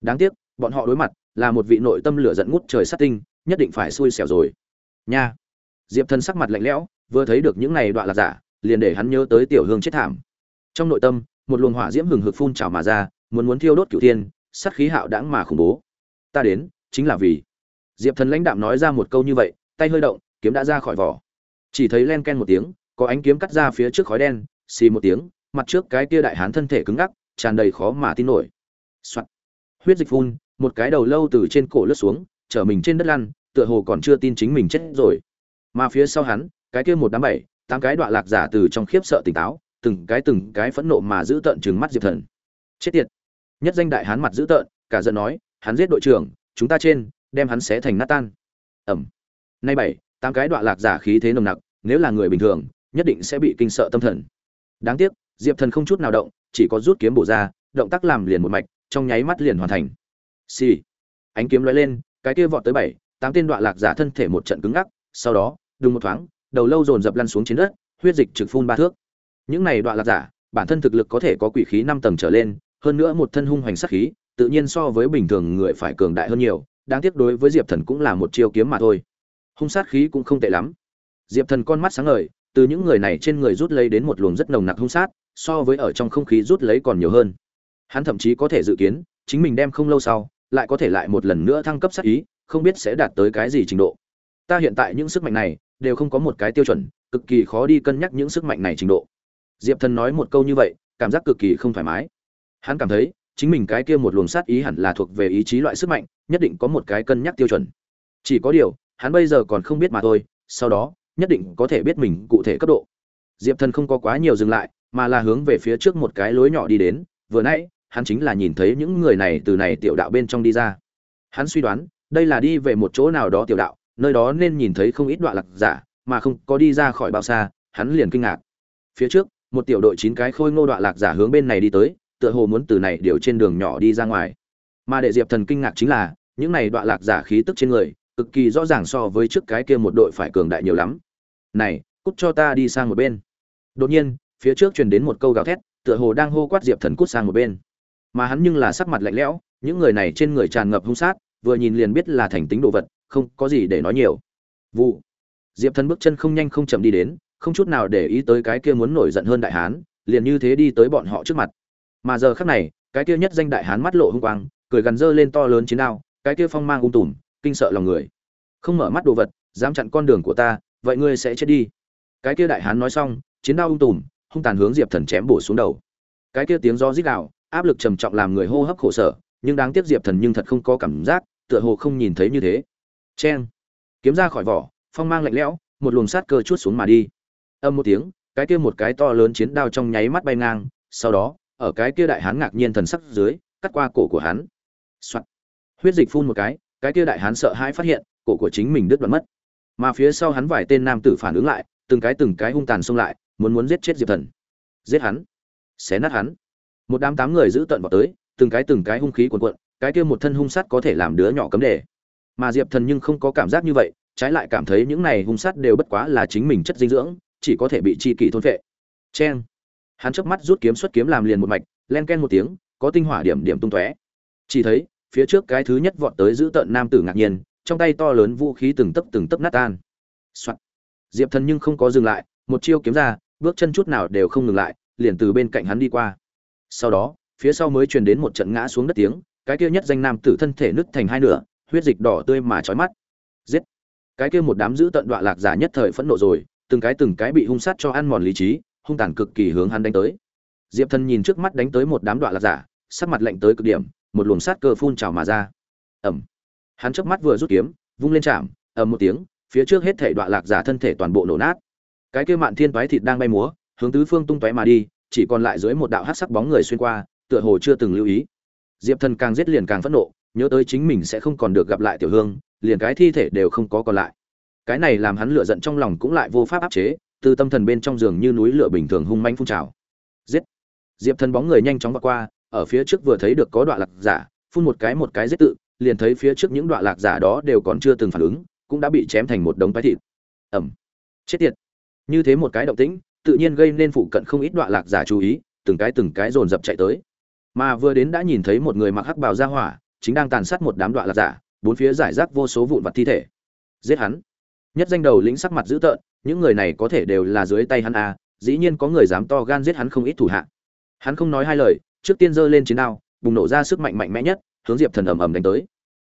[SPEAKER 1] Đáng tiếc, bọn họ đối mặt là một vị nội tâm lửa giận ngút trời sát tinh, nhất định phải xui xẻo rồi. Nha. Diệp thân sắc mặt lạnh lẽo, vừa thấy được những này đoạn lạc giả, liền để hắn nhớ tới tiểu hương chết thảm. Trong nội tâm, một luồng hỏa diễm hừng hực phun trào mà ra, muốn muốn thiêu đốt cửu thiên, sát khí hạo đãng mà khủng bố. Ta đến, chính là vì. Diệp thần lãnh đạm nói ra một câu như vậy, tay hơi động, kiếm đã ra khỏi vỏ chỉ thấy len ken một tiếng, có ánh kiếm cắt ra phía trước khói đen, xì một tiếng, mặt trước cái kia đại hán thân thể cứng ngắc, tràn đầy khó mà tin nổi. Soạn. huyết dịch phun, một cái đầu lâu từ trên cổ lướt xuống, trở mình trên đất lăn, tựa hồ còn chưa tin chính mình chết rồi. Mà phía sau hắn, cái kia một đám bảy, tám cái đoạn lạc giả từ trong khiếp sợ tỉnh táo, từng cái từng cái phẫn nộ mà giữ tợn trừng mắt diệp thần. Chết tiệt. Nhất danh đại hán mặt giữ tợn, cả giận nói, hắn giết đội trưởng, chúng ta trên, đem hắn xé thành nát tan. Ẩm. Nay bảy tám cái đoạn lạc giả khí thế nồng nặc, nếu là người bình thường, nhất định sẽ bị kinh sợ tâm thần. Đáng tiếc, diệp thần không chút nào động, chỉ có rút kiếm bổ ra, động tác làm liền một mạch, trong nháy mắt liền hoàn thành. Xì、sì. ánh kiếm lóe lên, cái kia vọt tới bảy, tám tên đoạn lạc giả thân thể một trận cứng ngắc, sau đó, đùng một thoáng, đầu lâu dồn dập lăn xuống trên đất, huyết dịch trực phun ba thước. Những này đoạn lạc giả, bản thân thực lực có thể có quỷ khí năm tầng trở lên, hơn nữa một thân hung hoành sát khí, tự nhiên so với bình thường người phải cường đại hơn nhiều, đáng tiếc đối với diệp thần cũng là một chiêu kiếm mà thôi hung sát khí cũng không tệ lắm. Diệp thần con mắt sáng ngời, từ những người này trên người rút lấy đến một luồng rất nồng nặc hung sát, so với ở trong không khí rút lấy còn nhiều hơn. Hắn thậm chí có thể dự kiến, chính mình đem không lâu sau, lại có thể lại một lần nữa thăng cấp sát ý, không biết sẽ đạt tới cái gì trình độ. Ta hiện tại những sức mạnh này, đều không có một cái tiêu chuẩn, cực kỳ khó đi cân nhắc những sức mạnh này trình độ. Diệp thần nói một câu như vậy, cảm giác cực kỳ không thoải mái. Hắn cảm thấy, chính mình cái kia một luồng sát ý hẳn là thuộc về ý chí loại sức mạnh, nhất định có một cái cân nhắc tiêu chuẩn. Chỉ có điều hắn bây giờ còn không biết mà thôi, sau đó, nhất định có thể biết mình cụ thể cấp độ. Diệp thần không có quá nhiều dừng lại, mà là hướng về phía trước một cái lối nhỏ đi đến, vừa nãy, hắn chính là nhìn thấy những người này từ này tiểu đạo bên trong đi ra. Hắn suy đoán, đây là đi về một chỗ nào đó tiểu đạo, nơi đó nên nhìn thấy không ít đoạn lạc giả, mà không có đi ra khỏi bao xa, hắn liền kinh ngạc. Phía trước, một tiểu đội chín cái khôi ngô đoạn lạc giả hướng bên này đi tới, tựa hồ muốn từ này điều trên đường nhỏ đi ra ngoài. Mà để diệp thần kinh ngạc chính là, những này đoạn lạc giả khí tức trên người cực kỳ rõ ràng so với trước cái kia một đội phải cường đại nhiều lắm. Này, cút cho ta đi sang một bên. Đột nhiên, phía trước truyền đến một câu gào thét, tựa hồ đang hô quát diệp thần cút sang một bên. Mà hắn nhưng là sắc mặt lạnh lẽo, những người này trên người tràn ngập hung sát, vừa nhìn liền biết là thành tính đồ vật, không có gì để nói nhiều. Vụ. Diệp thần bước chân không nhanh không chậm đi đến, không chút nào để ý tới cái kia muốn nổi giận hơn đại hán, liền như thế đi tới bọn họ trước mặt. Mà giờ khắc này, cái kia nhất danh đại hán mắt lộ hung quang, cười gần dơ lên to lớn chiến đao, cái kia phong mang ung tùm kinh sợ lòng người. Không mở mắt đồ vật, dám chặn con đường của ta, vậy ngươi sẽ chết đi. Cái kia đại hán nói xong, chiến đao ung tùm, hung tàn hướng diệp thần chém bổ xuống đầu. Cái kia tiếng do rít gào, áp lực trầm trọng làm người hô hấp khổ sở, nhưng đáng tiếc diệp thần nhưng thật không có cảm giác, tựa hồ không nhìn thấy như thế. Cheng! Kiếm ra khỏi vỏ, phong mang lạnh lẽo, một luồng sát cơ chuốt xuống mà đi. Âm một tiếng, cái kia một cái to lớn chiến đao trong nháy mắt bay ngang, sau đó, ở cái kia đại hán ngạc nhiên thần sắc dưới, cắt qua cổ của hắn. Soạn. huyết dịch phun một cái cái kia đại hán sợ hãi phát hiện, cổ của chính mình đứt đoạn mất. Mà phía sau hắn vài tên nam tử phản ứng lại, từng cái từng cái hung tàn xông lại, muốn muốn giết chết diệp thần. Giết hắn. Xé nát hắn. Một đám tám người giữ tận vào tới, từng cái từng cái hung khí cuồn cuộn, cái kia một thân hung sát có thể làm đứa nhỏ cấm đề. Mà diệp thần nhưng không có cảm giác như vậy, trái lại cảm thấy những này hung sát đều bất quá là chính mình chất dinh dưỡng, chỉ có thể bị chi kỷ thôn phệ. Cheng. Hắn chớp mắt rút kiếm xuất kiếm làm liền một mạch, len ken một tiếng, có tinh hỏa điểm điểm tung tóe. Chỉ thấy phía trước cái thứ nhất vọt tới giữ tận nam tử ngạc nhiên, trong tay to lớn vũ khí từng tấc từng tấc nát tan. Soạn. diệp thần nhưng không có dừng lại, một chiêu kiếm ra, bước chân chút nào đều không ngừng lại, liền từ bên cạnh hắn đi qua. Sau đó, phía sau mới truyền đến một trận ngã xuống đất tiếng, cái kia nhất danh nam tử thân thể nứt thành hai nửa, huyết dịch đỏ tươi mà chói mắt. Giết. Cái kia một đám giữ tận đọa lạc giả nhất thời phẫn nộ rồi, từng cái từng cái bị hung sát cho ăn mòn lý trí, hung tàn cực kỳ hướng hắn đánh tới. Diệp thần nhìn trước mắt đánh tới một đám đọa lạc giả, sắc mặt lạnh tới cực điểm một luồng sát cơ phun trào mà ra. Ẩm hắn chớp mắt vừa rút kiếm, vung lên chạm, ầm một tiếng, phía trước hết thể đọa lạc giả thân thể toàn bộ nổ nát. Cái kia mạn thiên toái thịt đang bay múa, hướng tứ phương tung tóe mà đi, chỉ còn lại dưới một đạo hắc sắc bóng người xuyên qua, tựa hồ chưa từng lưu ý. Diệp thần càng giết liền càng phẫn nộ, nhớ tới chính mình sẽ không còn được gặp lại tiểu hương, liền cái thi thể đều không có còn lại. Cái này làm hắn lửa giận trong lòng cũng lại vô pháp áp chế, từ tâm thần bên trong giường như núi lửa bình thường hung manh phun trào. Giết. Diệp thần bóng người nhanh chóng vượt qua ở phía trước vừa thấy được có đoạn lạc giả, phun một cái một cái giết tự, liền thấy phía trước những đoạn lạc giả đó đều còn chưa từng phản ứng, cũng đã bị chém thành một đống tái thịt. Ẩm chết tiệt. Như thế một cái động tĩnh, tự nhiên gây nên phụ cận không ít đoạn lạc giả chú ý, từng cái từng cái dồn dập chạy tới. Mà vừa đến đã nhìn thấy một người mặc hắc bào ra hỏa, chính đang tàn sát một đám đoạn lạc giả, bốn phía giải rác vô số vụn vặt thi thể. Giết hắn. Nhất danh đầu lĩnh sắc mặt dữ tợn, những người này có thể đều là dưới tay hắn à dĩ nhiên có người dám to gan giết hắn không ít thủ hạ. Hắn không nói hai lời trước tiên giơ lên chiến đao, bùng nổ ra sức mạnh mạnh mẽ nhất, hướng diệp thần ầm ầm đánh tới.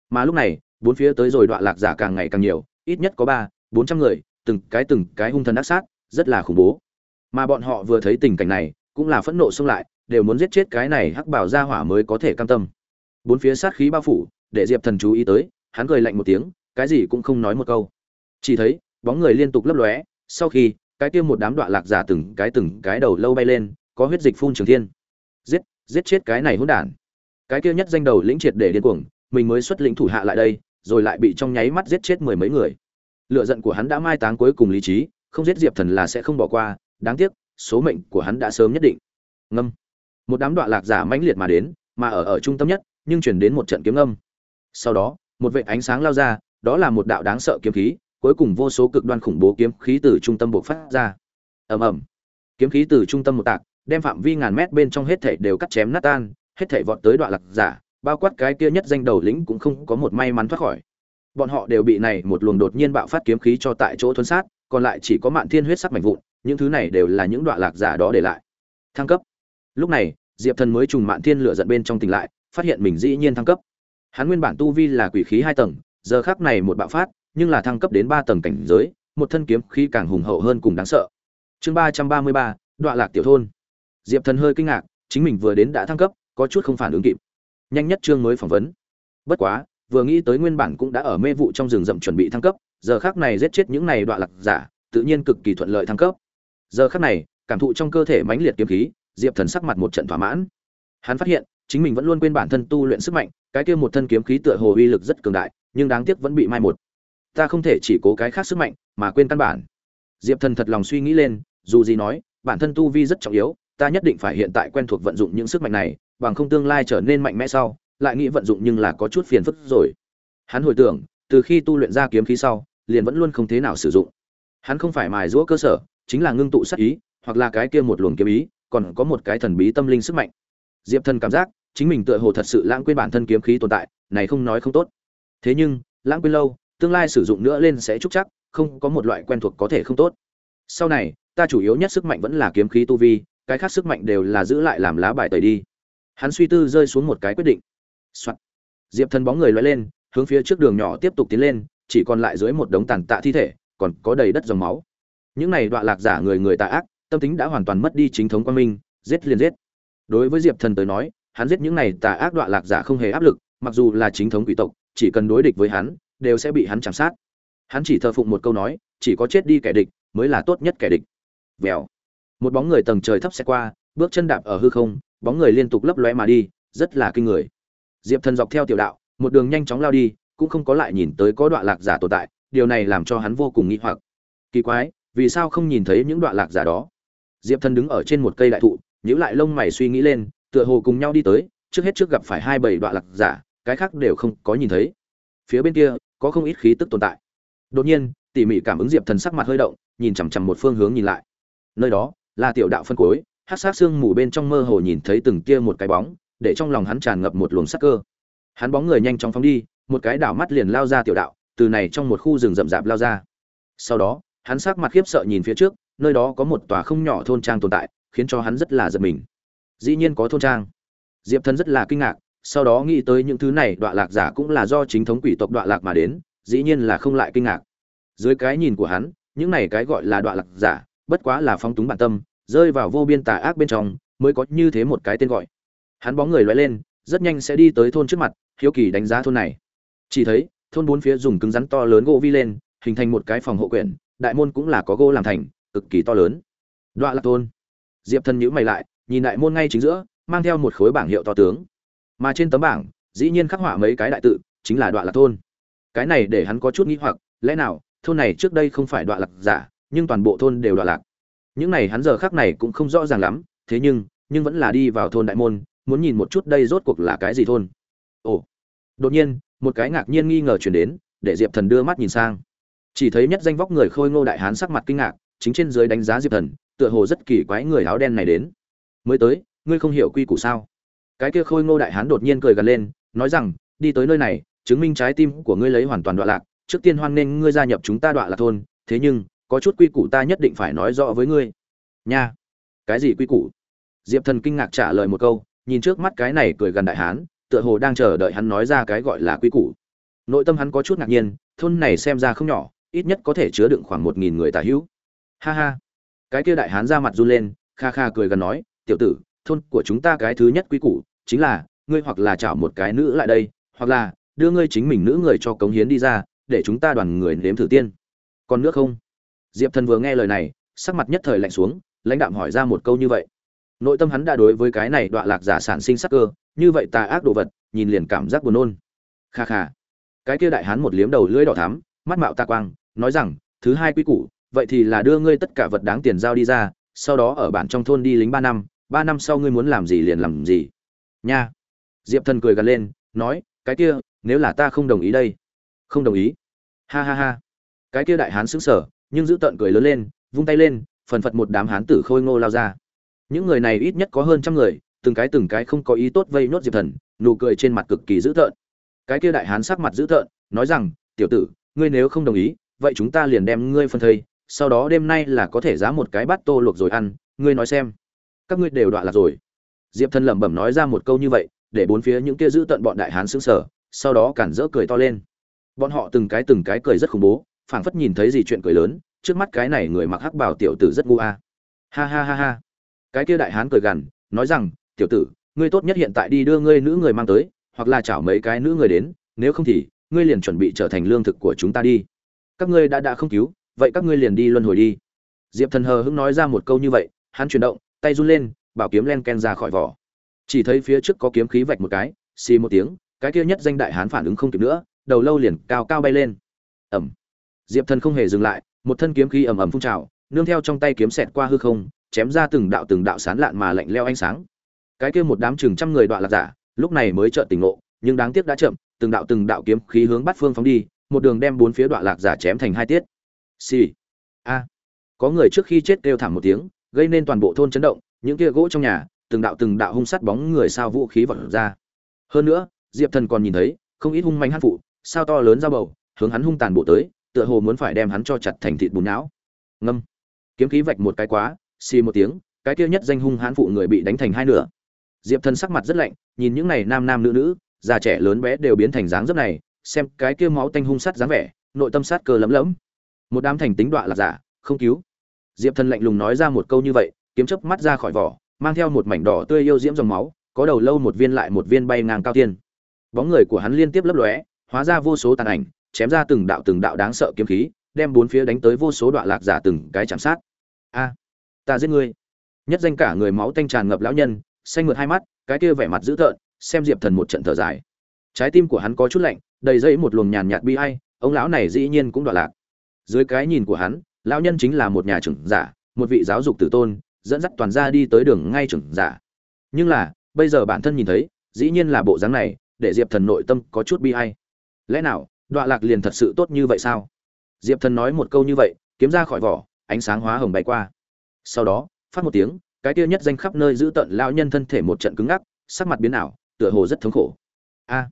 [SPEAKER 1] Mà lúc này, bốn phía tới rồi đoạn lạc giả càng ngày càng nhiều, ít nhất có ba, bốn trăm người, từng cái từng cái hung thần ác sát, rất là khủng bố. Mà bọn họ vừa thấy tình cảnh này, cũng là phẫn nộ xông lại, đều muốn giết chết cái này hắc bảo gia hỏa mới có thể cam tâm. Bốn phía sát khí bao phủ, để diệp thần chú ý tới, hắn cười lạnh một tiếng, cái gì cũng không nói một câu. Chỉ thấy, bóng người liên tục lấp lóe, sau khi, cái kia một đám đoạn lạc giả từng cái từng cái đầu lâu bay lên, có huyết dịch phun trường thiên giết chết cái này hỗn đản. Cái kia nhất danh đầu lĩnh triệt để điên cuồng, mình mới xuất lĩnh thủ hạ lại đây, rồi lại bị trong nháy mắt giết chết mười mấy người. Lựa giận của hắn đã mai táng cuối cùng lý trí, không giết diệp thần là sẽ không bỏ qua, đáng tiếc, số mệnh của hắn đã sớm nhất định. Ngâm. Một đám đoạn lạc giả mãnh liệt mà đến, mà ở ở trung tâm nhất, nhưng chuyển đến một trận kiếm ngâm. Sau đó, một vệ ánh sáng lao ra, đó là một đạo đáng sợ kiếm khí, cuối cùng vô số cực đoan khủng bố kiếm khí từ trung tâm buộc phát ra. Ầm ầm. Kiếm khí từ trung tâm một tạc đem phạm vi ngàn mét bên trong hết thảy đều cắt chém nát tan, hết thảy vọt tới đoạn lạc giả, bao quát cái kia nhất danh đầu lĩnh cũng không có một may mắn thoát khỏi. Bọn họ đều bị này một luồng đột nhiên bạo phát kiếm khí cho tại chỗ thuần sát, còn lại chỉ có mạn thiên huyết sắc mảnh vụn, những thứ này đều là những đoạn lạc giả đó để lại. Thăng cấp. Lúc này, diệp thần mới trùng mạn thiên lửa giận bên trong tỉnh lại, phát hiện mình dĩ nhiên thăng cấp. Hắn nguyên bản tu vi là quỷ khí hai tầng, giờ khắc này một bạo phát, nhưng là thăng cấp đến ba tầng cảnh giới, một thân kiếm khí càng hùng hậu hơn cùng đáng sợ. Chương ba trăm ba mươi ba, đoạn lạc tiểu thôn diệp thần hơi kinh ngạc, chính mình vừa đến đã thăng cấp, có chút không phản ứng kịp. Nhanh nhất chương mới phỏng vấn. Bất quá, vừa nghĩ tới nguyên bản cũng đã ở mê vụ trong rừng rậm chuẩn bị thăng cấp, giờ khắc này giết chết những này đoạn lạc giả, tự nhiên cực kỳ thuận lợi thăng cấp. Giờ khắc này, cảm thụ trong cơ thể mãnh liệt kiếm khí, diệp thần sắc mặt một trận thỏa mãn. Hắn phát hiện, chính mình vẫn luôn quên bản thân tu luyện sức mạnh, cái kia một thân kiếm khí tựa hồ uy lực rất cường đại, nhưng đáng tiếc vẫn bị mai một. Ta không thể chỉ cố cái khác sức mạnh, mà quên căn bản. Diệp thần thật lòng suy nghĩ lên, dù gì nói, bản thân tu vi rất trọng yếu ta nhất định phải hiện tại quen thuộc vận dụng những sức mạnh này, bằng không tương lai trở nên mạnh mẽ sau, lại nghĩ vận dụng nhưng là có chút phiền phức rồi. Hắn hồi tưởng, từ khi tu luyện ra kiếm khí sau, liền vẫn luôn không thế nào sử dụng. Hắn không phải mài giũa cơ sở, chính là ngưng tụ sát ý, hoặc là cái kia một luồng kiếm ý, còn có một cái thần bí tâm linh sức mạnh. Diệp thần cảm giác, chính mình tựa hồ thật sự lãng quên bản thân kiếm khí tồn tại, này không nói không tốt. Thế nhưng, lãng quên lâu, tương lai sử dụng nữa lên sẽ trúc chắc, không có một loại quen thuộc có thể không tốt. Sau này, ta chủ yếu nhất sức mạnh vẫn là kiếm khí tu vi cái khác sức mạnh đều là giữ lại làm lá bài tẩy đi. Hắn suy tư rơi xuống một cái quyết định、Soạn. diệp thần bóng người loay lên, hướng phía trước đường nhỏ tiếp tục tiến lên, chỉ còn lại dưới một đống tàn tạ thi thể, còn có đầy đất dòng máu. Những này đoạn lạc giả người người tà ác, tâm tính đã hoàn toàn mất đi chính thống quan minh, giết liền giết. Đối với diệp thần tới nói, hắn giết những này tà ác đoạn lạc giả không hề áp lực, mặc dù là chính thống quỷ tộc, chỉ cần đối địch với hắn, đều sẽ bị hắn chạm sát. Hắn chỉ thờ phụng một câu nói, chỉ có chết đi kẻ địch mới là tốt nhất kẻ địch. Vèo một bóng người tầng trời thấp xe qua, bước chân đạp ở hư không, bóng người liên tục lấp lóe mà đi, rất là kinh người. Diệp thần dọc theo tiểu đạo, một đường nhanh chóng lao đi, cũng không có lại nhìn tới có đoạn lạc giả tồn tại, điều này làm cho hắn vô cùng nghi hoặc. Kỳ quái, vì sao không nhìn thấy những đoạn lạc giả đó? Diệp thần đứng ở trên một cây đại thụ, nhíu lại lông mày suy nghĩ lên, tựa hồ cùng nhau đi tới, trước hết trước gặp phải hai bảy đoạn lạc giả, cái khác đều không có nhìn thấy. Phía bên kia, có không ít khí tức tồn tại. Đột nhiên, tỉ mỉ cảm ứng diệp thần sắc mặt hơi động, nhìn chằm chằm một phương hướng nhìn lại. Nơi đó là tiểu đạo phân cối hát sát xương mù bên trong mơ hồ nhìn thấy từng kia một cái bóng, để trong lòng hắn tràn ngập một luồng sắc cơ. Hắn bóng người nhanh chóng phóng đi, một cái đảo mắt liền lao ra tiểu đạo, từ này trong một khu rừng rậm rạp lao ra. Sau đó, hắn sắc mặt khiếp sợ nhìn phía trước, nơi đó có một tòa không nhỏ thôn trang tồn tại, khiến cho hắn rất là giật mình. Dĩ nhiên có thôn trang. Diệp thần rất là kinh ngạc, sau đó nghĩ tới những thứ này đoạn lạc giả cũng là do chính thống quỷ tộc đoạn lạc mà đến, dĩ nhiên là không lại kinh ngạc. Dưới cái nhìn của hắn, những này cái gọi là đoạn lạc giả, bất quá là phóng túng bản tâm rơi vào vô biên tà ác bên trong, mới có như thế một cái tên gọi. Hắn bóng người loay lên, rất nhanh sẽ đi tới thôn trước mặt, hiếu kỳ đánh giá thôn này. Chỉ thấy, thôn bốn phía dùng cứng rắn to lớn gỗ vi lên, hình thành một cái phòng hộ quyển, đại môn cũng là có gỗ làm thành, cực kỳ to lớn. Đoạn lạc thôn. Diệp thần nhữ mày lại, nhìn đại môn ngay chính giữa, mang theo một khối bảng hiệu to tướng. Mà trên tấm bảng, dĩ nhiên khắc họa mấy cái đại tự, chính là đoạn lạc thôn. Cái này để hắn có chút nghĩ hoặc, lẽ nào, thôn này trước đây không phải đoạn lạc giả, nhưng toàn bộ thôn đều đoạn lạc? Những này hắn giờ khác này cũng không rõ ràng lắm, thế nhưng nhưng vẫn là đi vào thôn đại môn, muốn nhìn một chút đây rốt cuộc là cái gì thôn. Ồ, đột nhiên, một cái ngạc nhiên nghi ngờ chuyển đến, để diệp thần đưa mắt nhìn sang. Chỉ thấy nhất danh vóc người khôi ngô đại hán sắc mặt kinh ngạc, chính trên dưới đánh giá diệp thần, tựa hồ rất kỳ quái người áo đen này đến. Mới tới, ngươi không hiểu quy củ sao? Cái kia khôi ngô đại hán đột nhiên cười gần lên, nói rằng, đi tới nơi này, chứng minh trái tim của ngươi lấy hoàn toàn đoạn lạc, trước tiên hoan nghênh ngươi gia nhập chúng ta đoạn lạc thôn, thế nhưng có chút quy củ ta nhất định phải nói rõ với ngươi. Nha. Cái gì quy củ? Diệp thần kinh ngạc trả lời một câu, nhìn trước mắt cái này cười gần đại hán, tựa hồ đang chờ đợi hắn nói ra cái gọi là quy củ. Nội tâm hắn có chút ngạc nhiên, thôn này xem ra không nhỏ, ít nhất có thể chứa đựng khoảng một nghìn người tả hữu. Ha ha. Cái kia đại hán ra mặt run lên, kha kha cười gần nói, tiểu tử, thôn của chúng ta cái thứ nhất quy củ chính là, ngươi hoặc là chảo một cái nữ lại đây, hoặc là đưa ngươi chính mình nữ người cho cống hiến đi ra, để chúng ta đoàn người nếm thử tiên. Còn nước không? Diệp thần vừa nghe lời này, sắc mặt nhất thời lạnh xuống, lãnh đạm hỏi ra một câu như vậy. Nội tâm hắn đã đối với cái này đọa lạc giả sản sinh sắc cơ, như vậy tà ác đồ vật, nhìn liền cảm giác buồn nôn. Kha kha. Cái kia đại hán một liếm đầu lưỡi đỏ thắm, mắt mạo ta quang, nói rằng, thứ hai quy củ, vậy thì là đưa ngươi tất cả vật đáng tiền giao đi ra, sau đó ở bản trong thôn đi lính ba năm ba năm sau ngươi muốn làm gì liền làm gì. Nha. Diệp thần cười gần lên, nói, cái kia, nếu là ta không đồng ý đây. Không đồng ý? Ha ha ha. Cái kia đại hán sững sờ nhưng giữ tợn cười lớn lên, vung tay lên, phần phật một đám hán tử khôi ngô lao ra. Những người này ít nhất có hơn trăm người, từng cái từng cái không có ý tốt vây nốt diệp thần, nụ cười trên mặt cực kỳ dữ tợn. Cái kia đại hán sắc mặt dữ tợn, nói rằng, tiểu tử, ngươi nếu không đồng ý, vậy chúng ta liền đem ngươi phân thây, sau đó đêm nay là có thể giá một cái bát tô luộc rồi ăn, ngươi nói xem, các ngươi đều đoạn lạc rồi. Diệp thần lẩm bẩm nói ra một câu như vậy, để bốn phía những kia giữ tận bọn đại hán sững sờ, sau đó cản rỡ cười to lên. Bọn họ từng cái từng cái cười rất khủng bố phảng phất nhìn thấy gì chuyện cười lớn, trước mắt cái này người mặc hắc bảo tiểu tử rất ngu a. Ha ha ha ha. Cái kia đại hán cười gằn, nói rằng, tiểu tử, ngươi tốt nhất hiện tại đi đưa ngươi nữ người mang tới, hoặc là chảo mấy cái nữ người đến, nếu không thì, ngươi liền chuẩn bị trở thành lương thực của chúng ta đi. Các ngươi đã đã không cứu, vậy các ngươi liền đi luân hồi đi. Diệp thần hờ hững nói ra một câu như vậy, hắn chuyển động, tay run lên, bảo kiếm len ken ra khỏi vỏ. Chỉ thấy phía trước có kiếm khí vạch một cái, xì một tiếng, cái kia nhất danh đại hán phản ứng không kịp nữa, đầu lâu liền cao cao bay lên. Ẩm diệp thần không hề dừng lại, một thân kiếm khí ầm ầm phun trào, nương theo trong tay kiếm xẹt qua hư không, chém ra từng đạo từng đạo sán lạn mà lạnh lẽo ánh sáng. Cái kia một đám chừng trăm người đoạn lạc giả, lúc này mới chợt tỉnh ngộ, nhưng đáng tiếc đã chậm, từng đạo từng đạo kiếm khí hướng bắt phương phóng đi, một đường đem bốn phía đoạn lạc giả chém thành hai tiết. Xì. A. Có người trước khi chết kêu thảm một tiếng, gây nên toàn bộ thôn chấn động, những kia gỗ trong nhà, từng đạo từng đạo hung sắt bóng người sao vũ khí vọt ra. Hơn nữa, diệp thần còn nhìn thấy, không ít hung manh hán phụ, sao to lớn ra bầu, hướng hắn hung tàn bộ tới tựa hồ muốn phải đem hắn cho chặt thành thịt bùn não. Ngâm. Kiếm khí vạch một cái quá, xì một tiếng, cái kia nhất danh hung hãn phụ người bị đánh thành hai nửa. Diệp thần sắc mặt rất lạnh, nhìn những này nam nam nữ nữ, già trẻ lớn bé đều biến thành dáng dấp này, xem cái kia máu tanh hung sắt dáng vẻ, nội tâm sát cơ lấm lẫm một đám thành tính đọa là giả, không cứu. Diệp thần lạnh lùng nói ra một câu như vậy, kiếm chớp mắt ra khỏi vỏ, mang theo một mảnh đỏ tươi yêu diễm dòng máu, có đầu lâu một viên lại một viên bay ngang cao thiên bóng người của hắn liên tiếp lấp lóe, hóa ra vô số tàn ảnh chém ra từng đạo từng đạo đáng sợ kiếm khí, đem bốn phía đánh tới vô số đoạn lạc giả từng cái chạm sát. A, ta giết ngươi. Nhất danh cả người máu tanh tràn ngập lão nhân, xanh ngược hai mắt, cái kia vẻ mặt dữ tợn, xem diệp thần một trận thở dài. Trái tim của hắn có chút lạnh, đầy dây một luồng nhàn nhạt bi ai, ông lão này dĩ nhiên cũng đoạn lạc. Dưới cái nhìn của hắn, lão nhân chính là một nhà trưởng giả, một vị giáo dục tử tôn, dẫn dắt toàn gia đi tới đường ngay trưởng giả. Nhưng là, bây giờ bản thân nhìn thấy, dĩ nhiên là bộ dáng này, để diệp thần nội tâm có chút bi ai. Lẽ nào đoạn lạc liền thật sự tốt như vậy sao? Diệp thần nói một câu như vậy, kiếm ra khỏi vỏ, ánh sáng hóa hồng bay qua. Sau đó, phát một tiếng, cái kia nhất danh khắp nơi giữ tận lão nhân thân thể một trận cứng ngắc, sắc mặt biến ảo, tựa hồ rất thống khổ. A,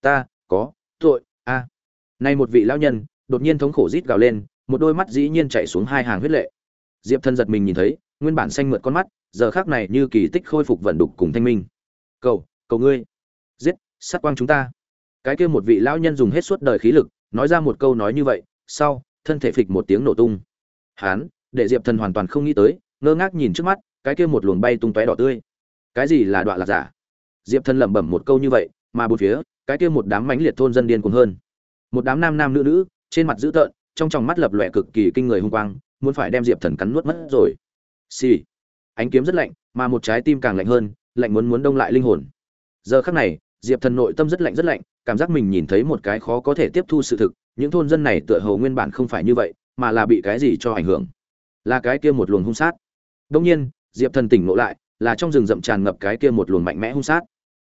[SPEAKER 1] ta, có, tội, a. À. nay một vị lão nhân, đột nhiên thống khổ rít gào lên, một đôi mắt dĩ nhiên chạy xuống hai hàng huyết lệ. Diệp Thần giật mình nhìn thấy, nguyên bản xanh mượt con mắt, giờ khác này như kỳ tích khôi phục vận đục cùng thanh minh. Cầu cầu ngươi, giết, sát quang chúng ta cái kia một vị lão nhân dùng hết suốt đời khí lực, nói ra một câu nói như vậy, sau, thân thể phịch một tiếng nổ tung. Hán, để diệp thần hoàn toàn không nghĩ tới, ngơ ngác nhìn trước mắt, cái kia một luồng bay tung tóe đỏ tươi. Cái gì là đoạn lạc giả? Diệp thần lẩm bẩm một câu như vậy, mà bốn phía, cái kia một đám mãnh liệt thôn dân điên cuồng hơn. Một đám nam nam nữ nữ, trên mặt dữ tợn, trong tròng mắt lập lòe cực kỳ kinh người hung quang, muốn phải đem diệp thần cắn nuốt mất rồi. Xì、sì. ánh kiếm rất lạnh, mà một trái tim càng lạnh hơn, lạnh muốn muốn đông lại linh hồn. Giờ khắc này diệp thần nội tâm rất lạnh rất lạnh, cảm giác mình nhìn thấy một cái khó có thể tiếp thu sự thực, những thôn dân này tựa hồ nguyên bản không phải như vậy, mà là bị cái gì cho ảnh hưởng? Là cái kia một luồng hung sát. Đông nhiên, diệp thần tỉnh ngộ lại, là trong rừng rậm tràn ngập cái kia một luồng mạnh mẽ hung sát.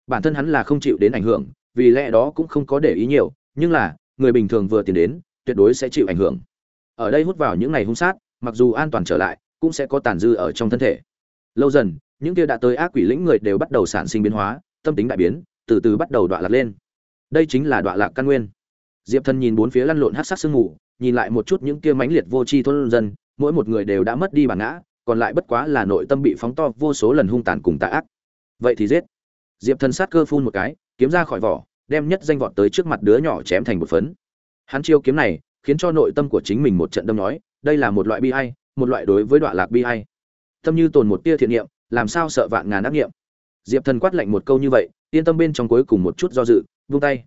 [SPEAKER 1] Bản thân hắn là không chịu đến ảnh hưởng, vì lẽ đó cũng không có để ý nhiều, nhưng là, người bình thường vừa tiến đến, tuyệt đối sẽ chịu ảnh hưởng. Ở đây hút vào những ngày hung sát, mặc dù an toàn trở lại, cũng sẽ có tàn dư ở trong thân thể. Lâu dần, những kia đã tới ác quỷ lĩnh người đều bắt đầu sản sinh biến hóa, tâm tính đại biến từ từ bắt đầu đọa lạc lên. Đây chính là đọa lạc căn nguyên. Diệp thần nhìn bốn phía lăn lộn hát sát sương mù, nhìn lại một chút những kia mãnh liệt vô tri thôn dân, mỗi một người đều đã mất đi bản ngã, còn lại bất quá là nội tâm bị phóng to vô số lần hung tàn cùng tà ác. Vậy thì giết. Diệp thần sát cơ phun một cái, kiếm ra khỏi vỏ, đem nhất danh vọt tới trước mặt đứa nhỏ chém thành một phấn. Hắn chiêu kiếm này, khiến cho nội tâm của chính mình một trận đâm nói, đây là một loại bi hay một loại đối với đoạn lạc bi hay tâm như tồn một tia thiện niệm, làm sao sợ vạn ngàn ác niệm? Diệp thần quát lạnh một câu như vậy yên tâm bên trong cuối cùng một chút do dự, vung tay.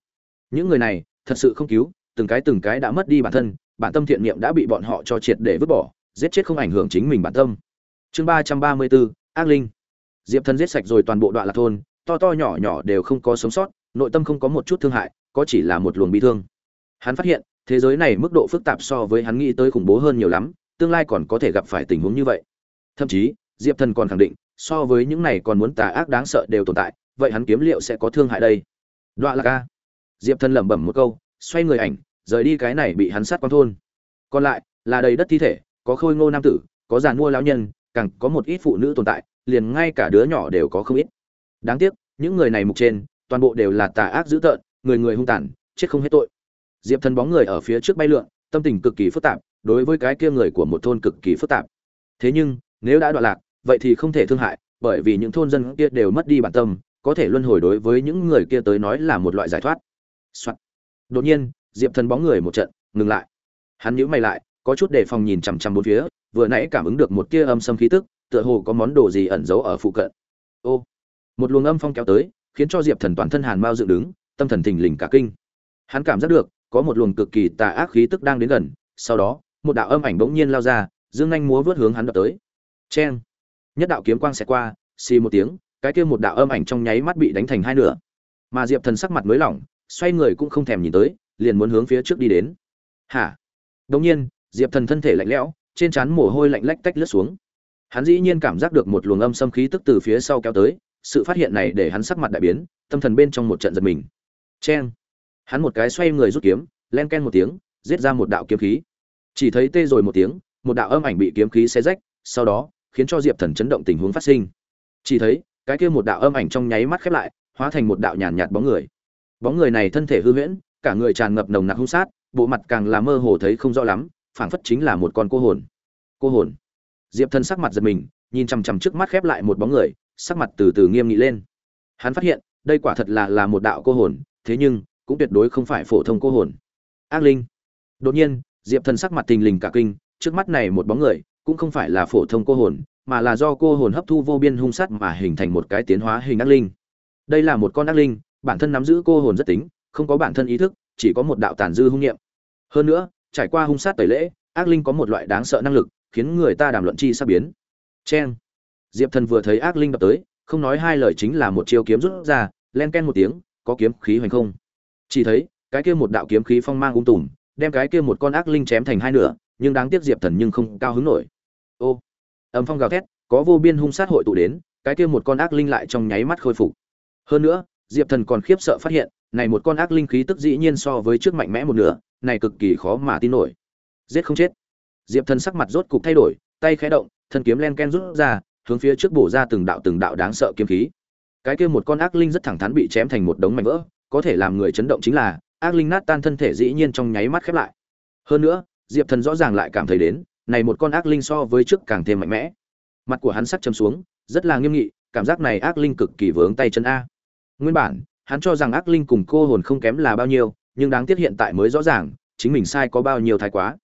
[SPEAKER 1] Những người này, thật sự không cứu, từng cái từng cái đã mất đi bản thân, bản tâm thiện niệm đã bị bọn họ cho triệt để vứt bỏ, giết chết không ảnh hưởng chính mình bản tâm. Chương ba trăm ba mươi bốn, ác linh. Diệp thần giết sạch rồi toàn bộ đoạn lạc thôn, to to nhỏ nhỏ đều không có sống sót, nội tâm không có một chút thương hại, có chỉ là một luồng bi thương. Hắn phát hiện, thế giới này mức độ phức tạp so với hắn nghĩ tới khủng bố hơn nhiều lắm, tương lai còn có thể gặp phải tình huống như vậy. Thậm chí, diệp thần còn khẳng định, so với những này còn muốn tà ác đáng sợ đều tồn tại vậy hắn kiếm liệu sẽ có thương hại đây. Đoạn lạc ca diệp thần lẩm bẩm một câu, xoay người ảnh, rời đi cái này bị hắn sát quan thôn. Còn lại, là đầy đất thi thể, có khôi ngô nam tử, có giàn mua lão nhân, càng có một ít phụ nữ tồn tại, liền ngay cả đứa nhỏ đều có không ít. Đáng tiếc, những người này mục trên, toàn bộ đều là tà ác dữ tợn, người người hung tàn, chết không hết tội. Diệp thần bóng người ở phía trước bay lượn, tâm tình cực kỳ phức tạp, đối với cái kia người của một thôn cực kỳ phức tạp. Thế nhưng, nếu đã đoạn lạc, vậy thì không thể thương hại, bởi vì những thôn dân kia đều mất đi bản tâm có thể luân hồi đối với những người kia tới nói là một loại giải thoát、Soạn. đột nhiên, diệp thần bóng người một trận, ngừng lại. Hắn nhíu mày lại, có chút đề phòng nhìn chằm chằm bốn phía, vừa nãy cảm ứng được một tia âm xâm khí tức, tựa hồ có món đồ gì ẩn giấu ở phụ cận. Ô. Một luồng âm phong kéo tới, khiến cho diệp thần toàn thân hàn mao dựng đứng, tâm thần thình lình cả kinh. Hắn cảm giác được, có một luồng cực kỳ tà ác khí tức đang đến gần, sau đó, một đạo âm ảnh bỗng nhiên lao ra, dương nhanh múa vớt hướng hắn đập tới. Cheng. Nhất đạo kiếm quang xẹt qua, xì một tiếng cái kia một đạo âm ảnh trong nháy mắt bị đánh thành hai nửa. Mà diệp thần sắc mặt mới lỏng xoay người cũng không thèm nhìn tới liền muốn hướng phía trước đi đến. Hả? Đống nhiên diệp thần thân thể lạnh lẽo trên trán mồ hôi lạnh lách tách lướt xuống. Hắn dĩ nhiên cảm giác được một luồng âm xâm khí tức từ phía sau kéo tới sự phát hiện này để hắn sắc mặt đại biến tâm thần bên trong một trận giật mình. Chen, hắn một cái xoay người rút kiếm len ken một tiếng giết ra một đạo kiếm khí. Chỉ thấy tê rồi một tiếng một đạo âm ảnh bị kiếm khí xé rách sau đó khiến cho diệp thần chấn động tình huống phát sinh. Chỉ thấy cái kia một đạo âm ảnh trong nháy mắt khép lại, hóa thành một đạo nhàn nhạt bóng người. Bóng người này thân thể hư huyễn, cả người tràn ngập nồng nặc hung sát, bộ mặt càng là mơ hồ thấy không rõ lắm, phảng phất chính là một con cô hồn. Cô hồn. Diệp thân sắc mặt giật mình, nhìn chằm chằm trước mắt khép lại một bóng người, sắc mặt từ từ nghiêm nghị lên. Hắn phát hiện, đây quả thật là là một đạo cô hồn, thế nhưng, cũng tuyệt đối không phải phổ thông cô hồn. Ác linh. Đột nhiên, diệp thần sắc mặt tình lình cả kinh, trước mắt này một bóng người, cũng không phải là phổ thông cô hồn mà là do cô hồn hấp thu vô biên hung sát mà hình thành một cái tiến hóa hình ác linh đây là một con ác linh bản thân nắm giữ cô hồn rất tính không có bản thân ý thức chỉ có một đạo tàn dư hung nghiệm hơn nữa trải qua hung sát tẩy lễ ác linh có một loại đáng sợ năng lực khiến người ta đàm luận chi sắp biến Chen. Diệp Thần vừa thấy ác linh đập tới, không nói hai lời chính là một chiêu kiếm rút ra, len ken một tiếng, có kiếm khí hoành không. Chỉ thấy, cái kia một đạo kiếm khí phong mang um tùm, đem cái kia một con ác linh chém thành hai nửa, nhưng đáng tiếc Diệp Thần nhưng không cao hứng nổi. Ô. Âm phong gào thét, có vô biên hung sát hội tụ đến, cái kia một con ác linh lại trong nháy mắt khôi phục. Hơn nữa, Diệp Thần còn khiếp sợ phát hiện, này một con ác linh khí tức dĩ nhiên so với trước mạnh mẽ một nửa, này cực kỳ khó mà tin nổi. Giết không chết. Diệp Thần sắc mặt rốt cục thay đổi, tay khẽ động, thân kiếm len ken rút ra, hướng phía trước bổ ra từng đạo từng đạo đáng sợ kiếm khí. Cái kia một con ác linh rất thẳng thắn bị chém thành một đống mảnh vỡ, có thể làm người chấn động chính là, ác linh nát tan thân thể dĩ nhiên trong nháy mắt khép lại. Hơn nữa, Diệp Thần rõ ràng lại cảm thấy đến, này một con ác linh so với trước càng thêm mạnh mẽ. Mặt của hắn sắc châm xuống, rất là nghiêm nghị, cảm giác này ác linh cực kỳ vướng tay chân a. Nguyên bản, hắn cho rằng ác linh cùng cô hồn không kém là bao nhiêu, nhưng đáng tiếc hiện tại mới rõ ràng, chính mình sai có bao nhiêu thái quá.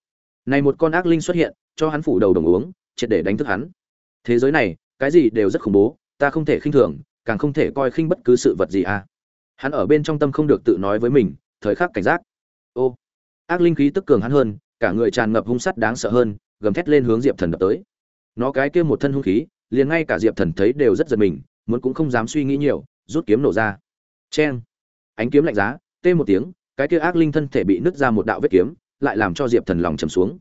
[SPEAKER 1] Này một con ác linh xuất hiện, cho hắn phủ đầu đồng uống, triệt để đánh thức hắn. Thế giới này, cái gì đều rất khủng bố, ta không thể khinh thường, càng không thể coi khinh bất cứ sự vật gì a. Hắn ở bên trong tâm không được tự nói với mình, thời khắc cảnh giác. Ô, ác linh khí tức cường hắn hơn, cả người tràn ngập hung sát đáng sợ hơn, gầm thét lên hướng Diệp Thần đập tới. Nó cái kia một thân hung khí, liền ngay cả Diệp Thần thấy đều rất giật mình, muốn cũng không dám suy nghĩ nhiều, rút kiếm nổ ra. Chen. Ánh kiếm lạnh giá, tê một tiếng, cái kia ác linh thân thể bị nứt ra một đạo vết kiếm, lại làm cho Diệp Thần lòng trầm xuống.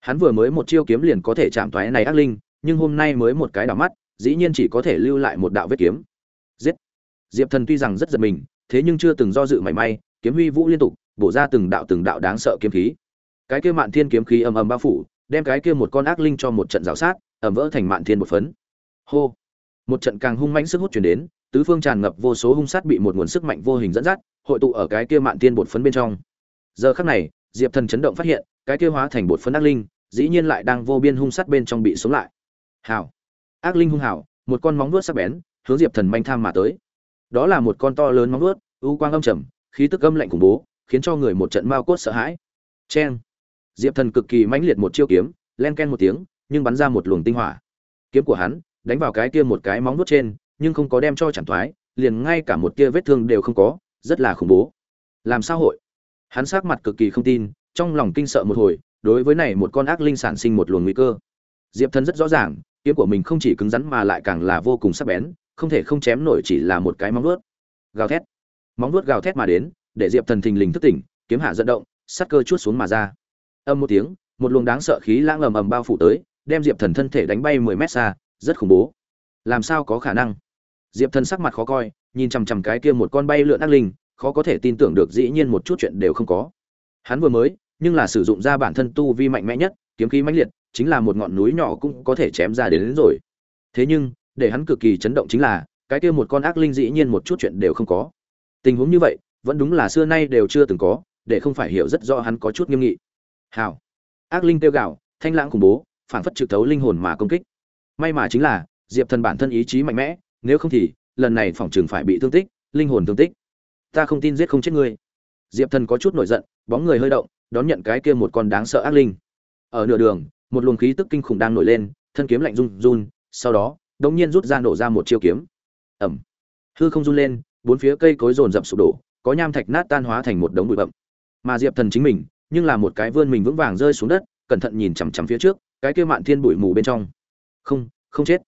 [SPEAKER 1] Hắn vừa mới một chiêu kiếm liền có thể chạm toái này ác linh, nhưng hôm nay mới một cái đảo mắt, dĩ nhiên chỉ có thể lưu lại một đạo vết kiếm. Giết. Diệp Thần tuy rằng rất giật mình, thế nhưng chưa từng do dự mảy may, kiếm huy vũ liên tục, bổ ra từng đạo từng đạo đáng sợ kiếm khí. Cái kia Mạn Thiên kiếm khí ầm ầm bao phủ, đem cái kia một con ác linh cho một trận rào sát, ầm vỡ thành Mạn Thiên một phấn. Hô. Một trận càng hung mãnh sức hút truyền đến, tứ phương tràn ngập vô số hung sát bị một nguồn sức mạnh vô hình dẫn dắt, hội tụ ở cái kia Mạn Thiên bột phấn bên trong. Giờ khắc này, Diệp Thần chấn động phát hiện, cái kia hóa thành bột phấn ác linh, dĩ nhiên lại đang vô biên hung sát bên trong bị sống lại. Hảo. Ác linh hung hảo, một con móng vuốt sắc bén, hướng Diệp Thần manh tham mà tới. Đó là một con to lớn móng vuốt, u quang âm trầm, khí tức âm lạnh khủng bố, khiến cho người một trận mao cốt sợ hãi. Chen. Diệp Thần cực kỳ mãnh liệt một chiêu kiếm, len ken một tiếng, nhưng bắn ra một luồng tinh hỏa. Kiếm của hắn đánh vào cái kia một cái móng vuốt trên, nhưng không có đem cho chẳng thoái, liền ngay cả một tia vết thương đều không có, rất là khủng bố. Làm sao hội? Hắn sắc mặt cực kỳ không tin, trong lòng kinh sợ một hồi, đối với này một con ác linh sản sinh một luồng nguy cơ. Diệp Thần rất rõ ràng, kiếm của mình không chỉ cứng rắn mà lại càng là vô cùng sắc bén, không thể không chém nổi chỉ là một cái móng vuốt. Gào thét. Móng vuốt gào thét mà đến, để Diệp Thần thình lình thức tỉnh, kiếm hạ dẫn động, sát cơ chuốt xuống mà ra. Âm một tiếng, một luồng đáng sợ khí lãng ầm ầm bao phủ tới, đem Diệp Thần thân thể đánh bay 10 mét xa, rất khủng bố. Làm sao có khả năng? Diệp Thần sắc mặt khó coi, nhìn chằm chằm cái kia một con bay lượn ác linh, khó có thể tin tưởng được dĩ nhiên một chút chuyện đều không có. Hắn vừa mới, nhưng là sử dụng ra bản thân tu vi mạnh mẽ nhất, kiếm khí mãnh liệt, chính là một ngọn núi nhỏ cũng có thể chém ra đến, đến rồi. Thế nhưng, để hắn cực kỳ chấn động chính là, cái kia một con ác linh dĩ nhiên một chút chuyện đều không có. Tình huống như vậy, vẫn đúng là xưa nay đều chưa từng có, để không phải hiểu rất rõ hắn có chút nghiêm nghị. Hảo. Ác linh tiêu gạo, thanh lãng khủng bố, phản phất trực thấu linh hồn mà công kích. May mà chính là, Diệp Thần bản thân ý chí mạnh mẽ, nếu không thì, lần này phòng trường phải bị thương tích, linh hồn thương tích. Ta không tin giết không chết ngươi. Diệp Thần có chút nổi giận, bóng người hơi động, đón nhận cái kia một con đáng sợ ác linh. Ở nửa đường, một luồng khí tức kinh khủng đang nổi lên, thân kiếm lạnh run run, sau đó, đột nhiên rút ra nổ ra một chiêu kiếm. Ẩm, Hư không run lên, bốn phía cây cối rồn rập sụp đổ, có nham thạch nát tan hóa thành một đống bụi bậm. Mà Diệp Thần chính mình, nhưng là một cái vươn mình vững vàng rơi xuống đất, cẩn thận nhìn chằm chằm phía trước, cái kia mạn thiên bụi mù bên trong. Không, không chết.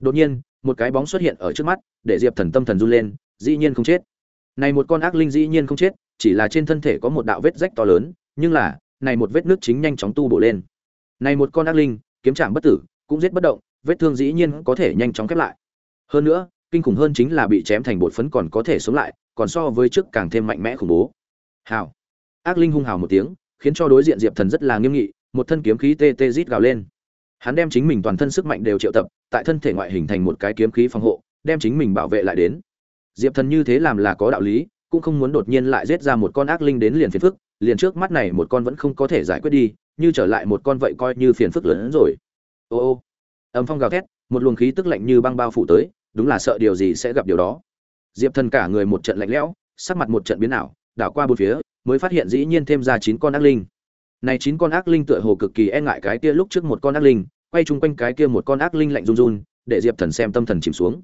[SPEAKER 1] Đột nhiên, một cái bóng xuất hiện ở trước mắt, để Diệp Thần tâm thần run lên, dĩ nhiên không chết. Này một con ác linh dĩ nhiên không chết, chỉ là trên thân thể có một đạo vết rách to lớn, nhưng là, này một vết nước chính nhanh chóng tu bổ lên. Này một con ác linh, kiếm trạng bất tử, cũng giết bất động, vết thương dĩ nhiên có thể nhanh chóng khép lại. Hơn nữa, kinh khủng hơn chính là bị chém thành bột phấn còn có thể sống lại, còn so với trước càng thêm mạnh mẽ khủng bố. Hào. Ác linh hung hào một tiếng, khiến cho đối diện Diệp Thần rất là nghiêm nghị, một thân kiếm khí tê tê rít gào lên. Hắn đem chính mình toàn thân sức mạnh đều triệu tập, tại thân thể ngoại hình thành một cái kiếm khí phòng hộ, đem chính mình bảo vệ lại đến. Diệp Thần như thế làm là có đạo lý, cũng không muốn đột nhiên lại giết ra một con ác linh đến liền phiền phức, liền trước mắt này một con vẫn không có thể giải quyết đi, như trở lại một con vậy coi như phiền phức lớn hơn rồi. Ô ô. Âm phong gào thét, một luồng khí tức lạnh như băng bao phủ tới, đúng là sợ điều gì sẽ gặp điều đó. Diệp Thần cả người một trận lạnh lẽo, sắc mặt một trận biến ảo, đảo qua bốn phía, mới phát hiện dĩ nhiên thêm ra chín con ác linh. Này chín con ác linh tựa hồ cực kỳ e ngại cái kia lúc trước một con ác linh, quay chung quanh cái kia một con ác linh lạnh run run, để Diệp Thần xem tâm thần chìm xuống.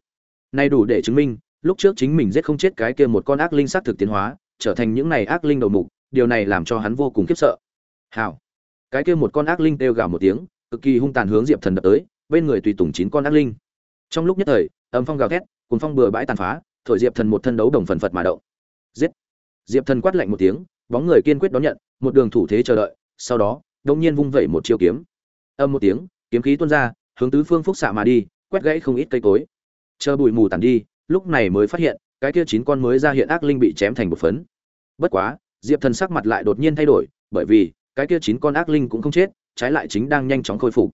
[SPEAKER 1] Này đủ để chứng minh, lúc trước chính mình giết không chết cái kia một con ác linh sát thực tiến hóa, trở thành những này ác linh đầu mục, điều này làm cho hắn vô cùng khiếp sợ. Hảo. Cái kia một con ác linh kêu gào một tiếng, cực kỳ hung tàn hướng Diệp Thần đập tới, bên người tùy tùng chín con ác linh trong lúc nhất thời âm phong gào thét cuốn phong bừa bãi tàn phá thổi diệp thần một thân đấu đồng phần phật mà động giết diệp thần quát lạnh một tiếng, bóng người kiên quyết đón nhận, một đường thủ thế chờ đợi, sau đó, đông nhiên vung vẩy một chiêu kiếm. Âm một tiếng, kiếm khí tuôn ra, hướng tứ phương phúc xạ mà đi, quét gãy không ít cây cối. Chờ bụi mù tàn đi, lúc này mới phát hiện, cái kia chín con mới ra hiện ác linh bị chém thành một phấn. Bất quá, diệp thần sắc mặt lại đột nhiên thay đổi, bởi vì, cái kia chín con ác linh cũng không chết, trái lại chính đang nhanh chóng khôi phục.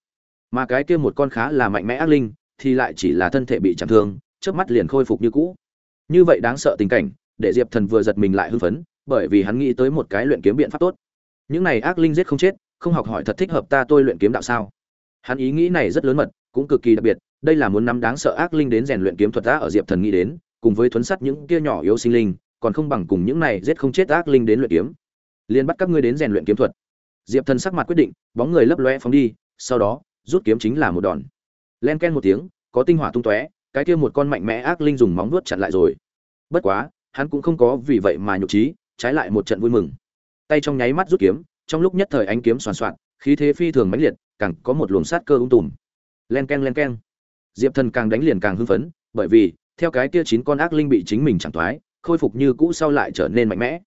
[SPEAKER 1] Mà cái kia một con khá là mạnh mẽ ác linh, thì lại chỉ là thân thể bị chạm thương trước mắt liền khôi phục như cũ. Như vậy đáng sợ tình cảnh để diệp thần vừa giật mình lại hưng phấn, bởi vì hắn nghĩ tới một cái luyện kiếm biện pháp tốt. Những này ác linh giết không chết, không học hỏi thật thích hợp ta tôi luyện kiếm đạo sao? Hắn ý nghĩ này rất lớn mật, cũng cực kỳ đặc biệt, đây là muốn nắm đáng sợ ác linh đến rèn luyện kiếm thuật đã ở diệp thần nghĩ đến, cùng với thuấn sắt những kia nhỏ yếu sinh linh, còn không bằng cùng những này giết không chết ác linh đến luyện kiếm. Liền bắt các ngươi đến rèn luyện kiếm thuật. Diệp thần sắc mặt quyết định, bóng người lấp loe phóng đi, sau đó, rút kiếm chính là một đòn. Len ken một tiếng, có tinh hỏa tung tóe, cái kia một con mạnh mẽ ác linh dùng móng vuốt chặn lại rồi. Bất quá hắn cũng không có vì vậy mà nhục trí, trái lại một trận vui mừng. Tay trong nháy mắt rút kiếm, trong lúc nhất thời ánh kiếm soàn soạn, khí thế phi thường mãnh liệt, càng có một luồng sát cơ ung tùm. Len ken len ken diệp thần càng đánh liền càng hưng phấn, bởi vì, theo cái kia chín con ác linh bị chính mình chẳng thoái, khôi phục như cũ sau lại trở nên mạnh mẽ.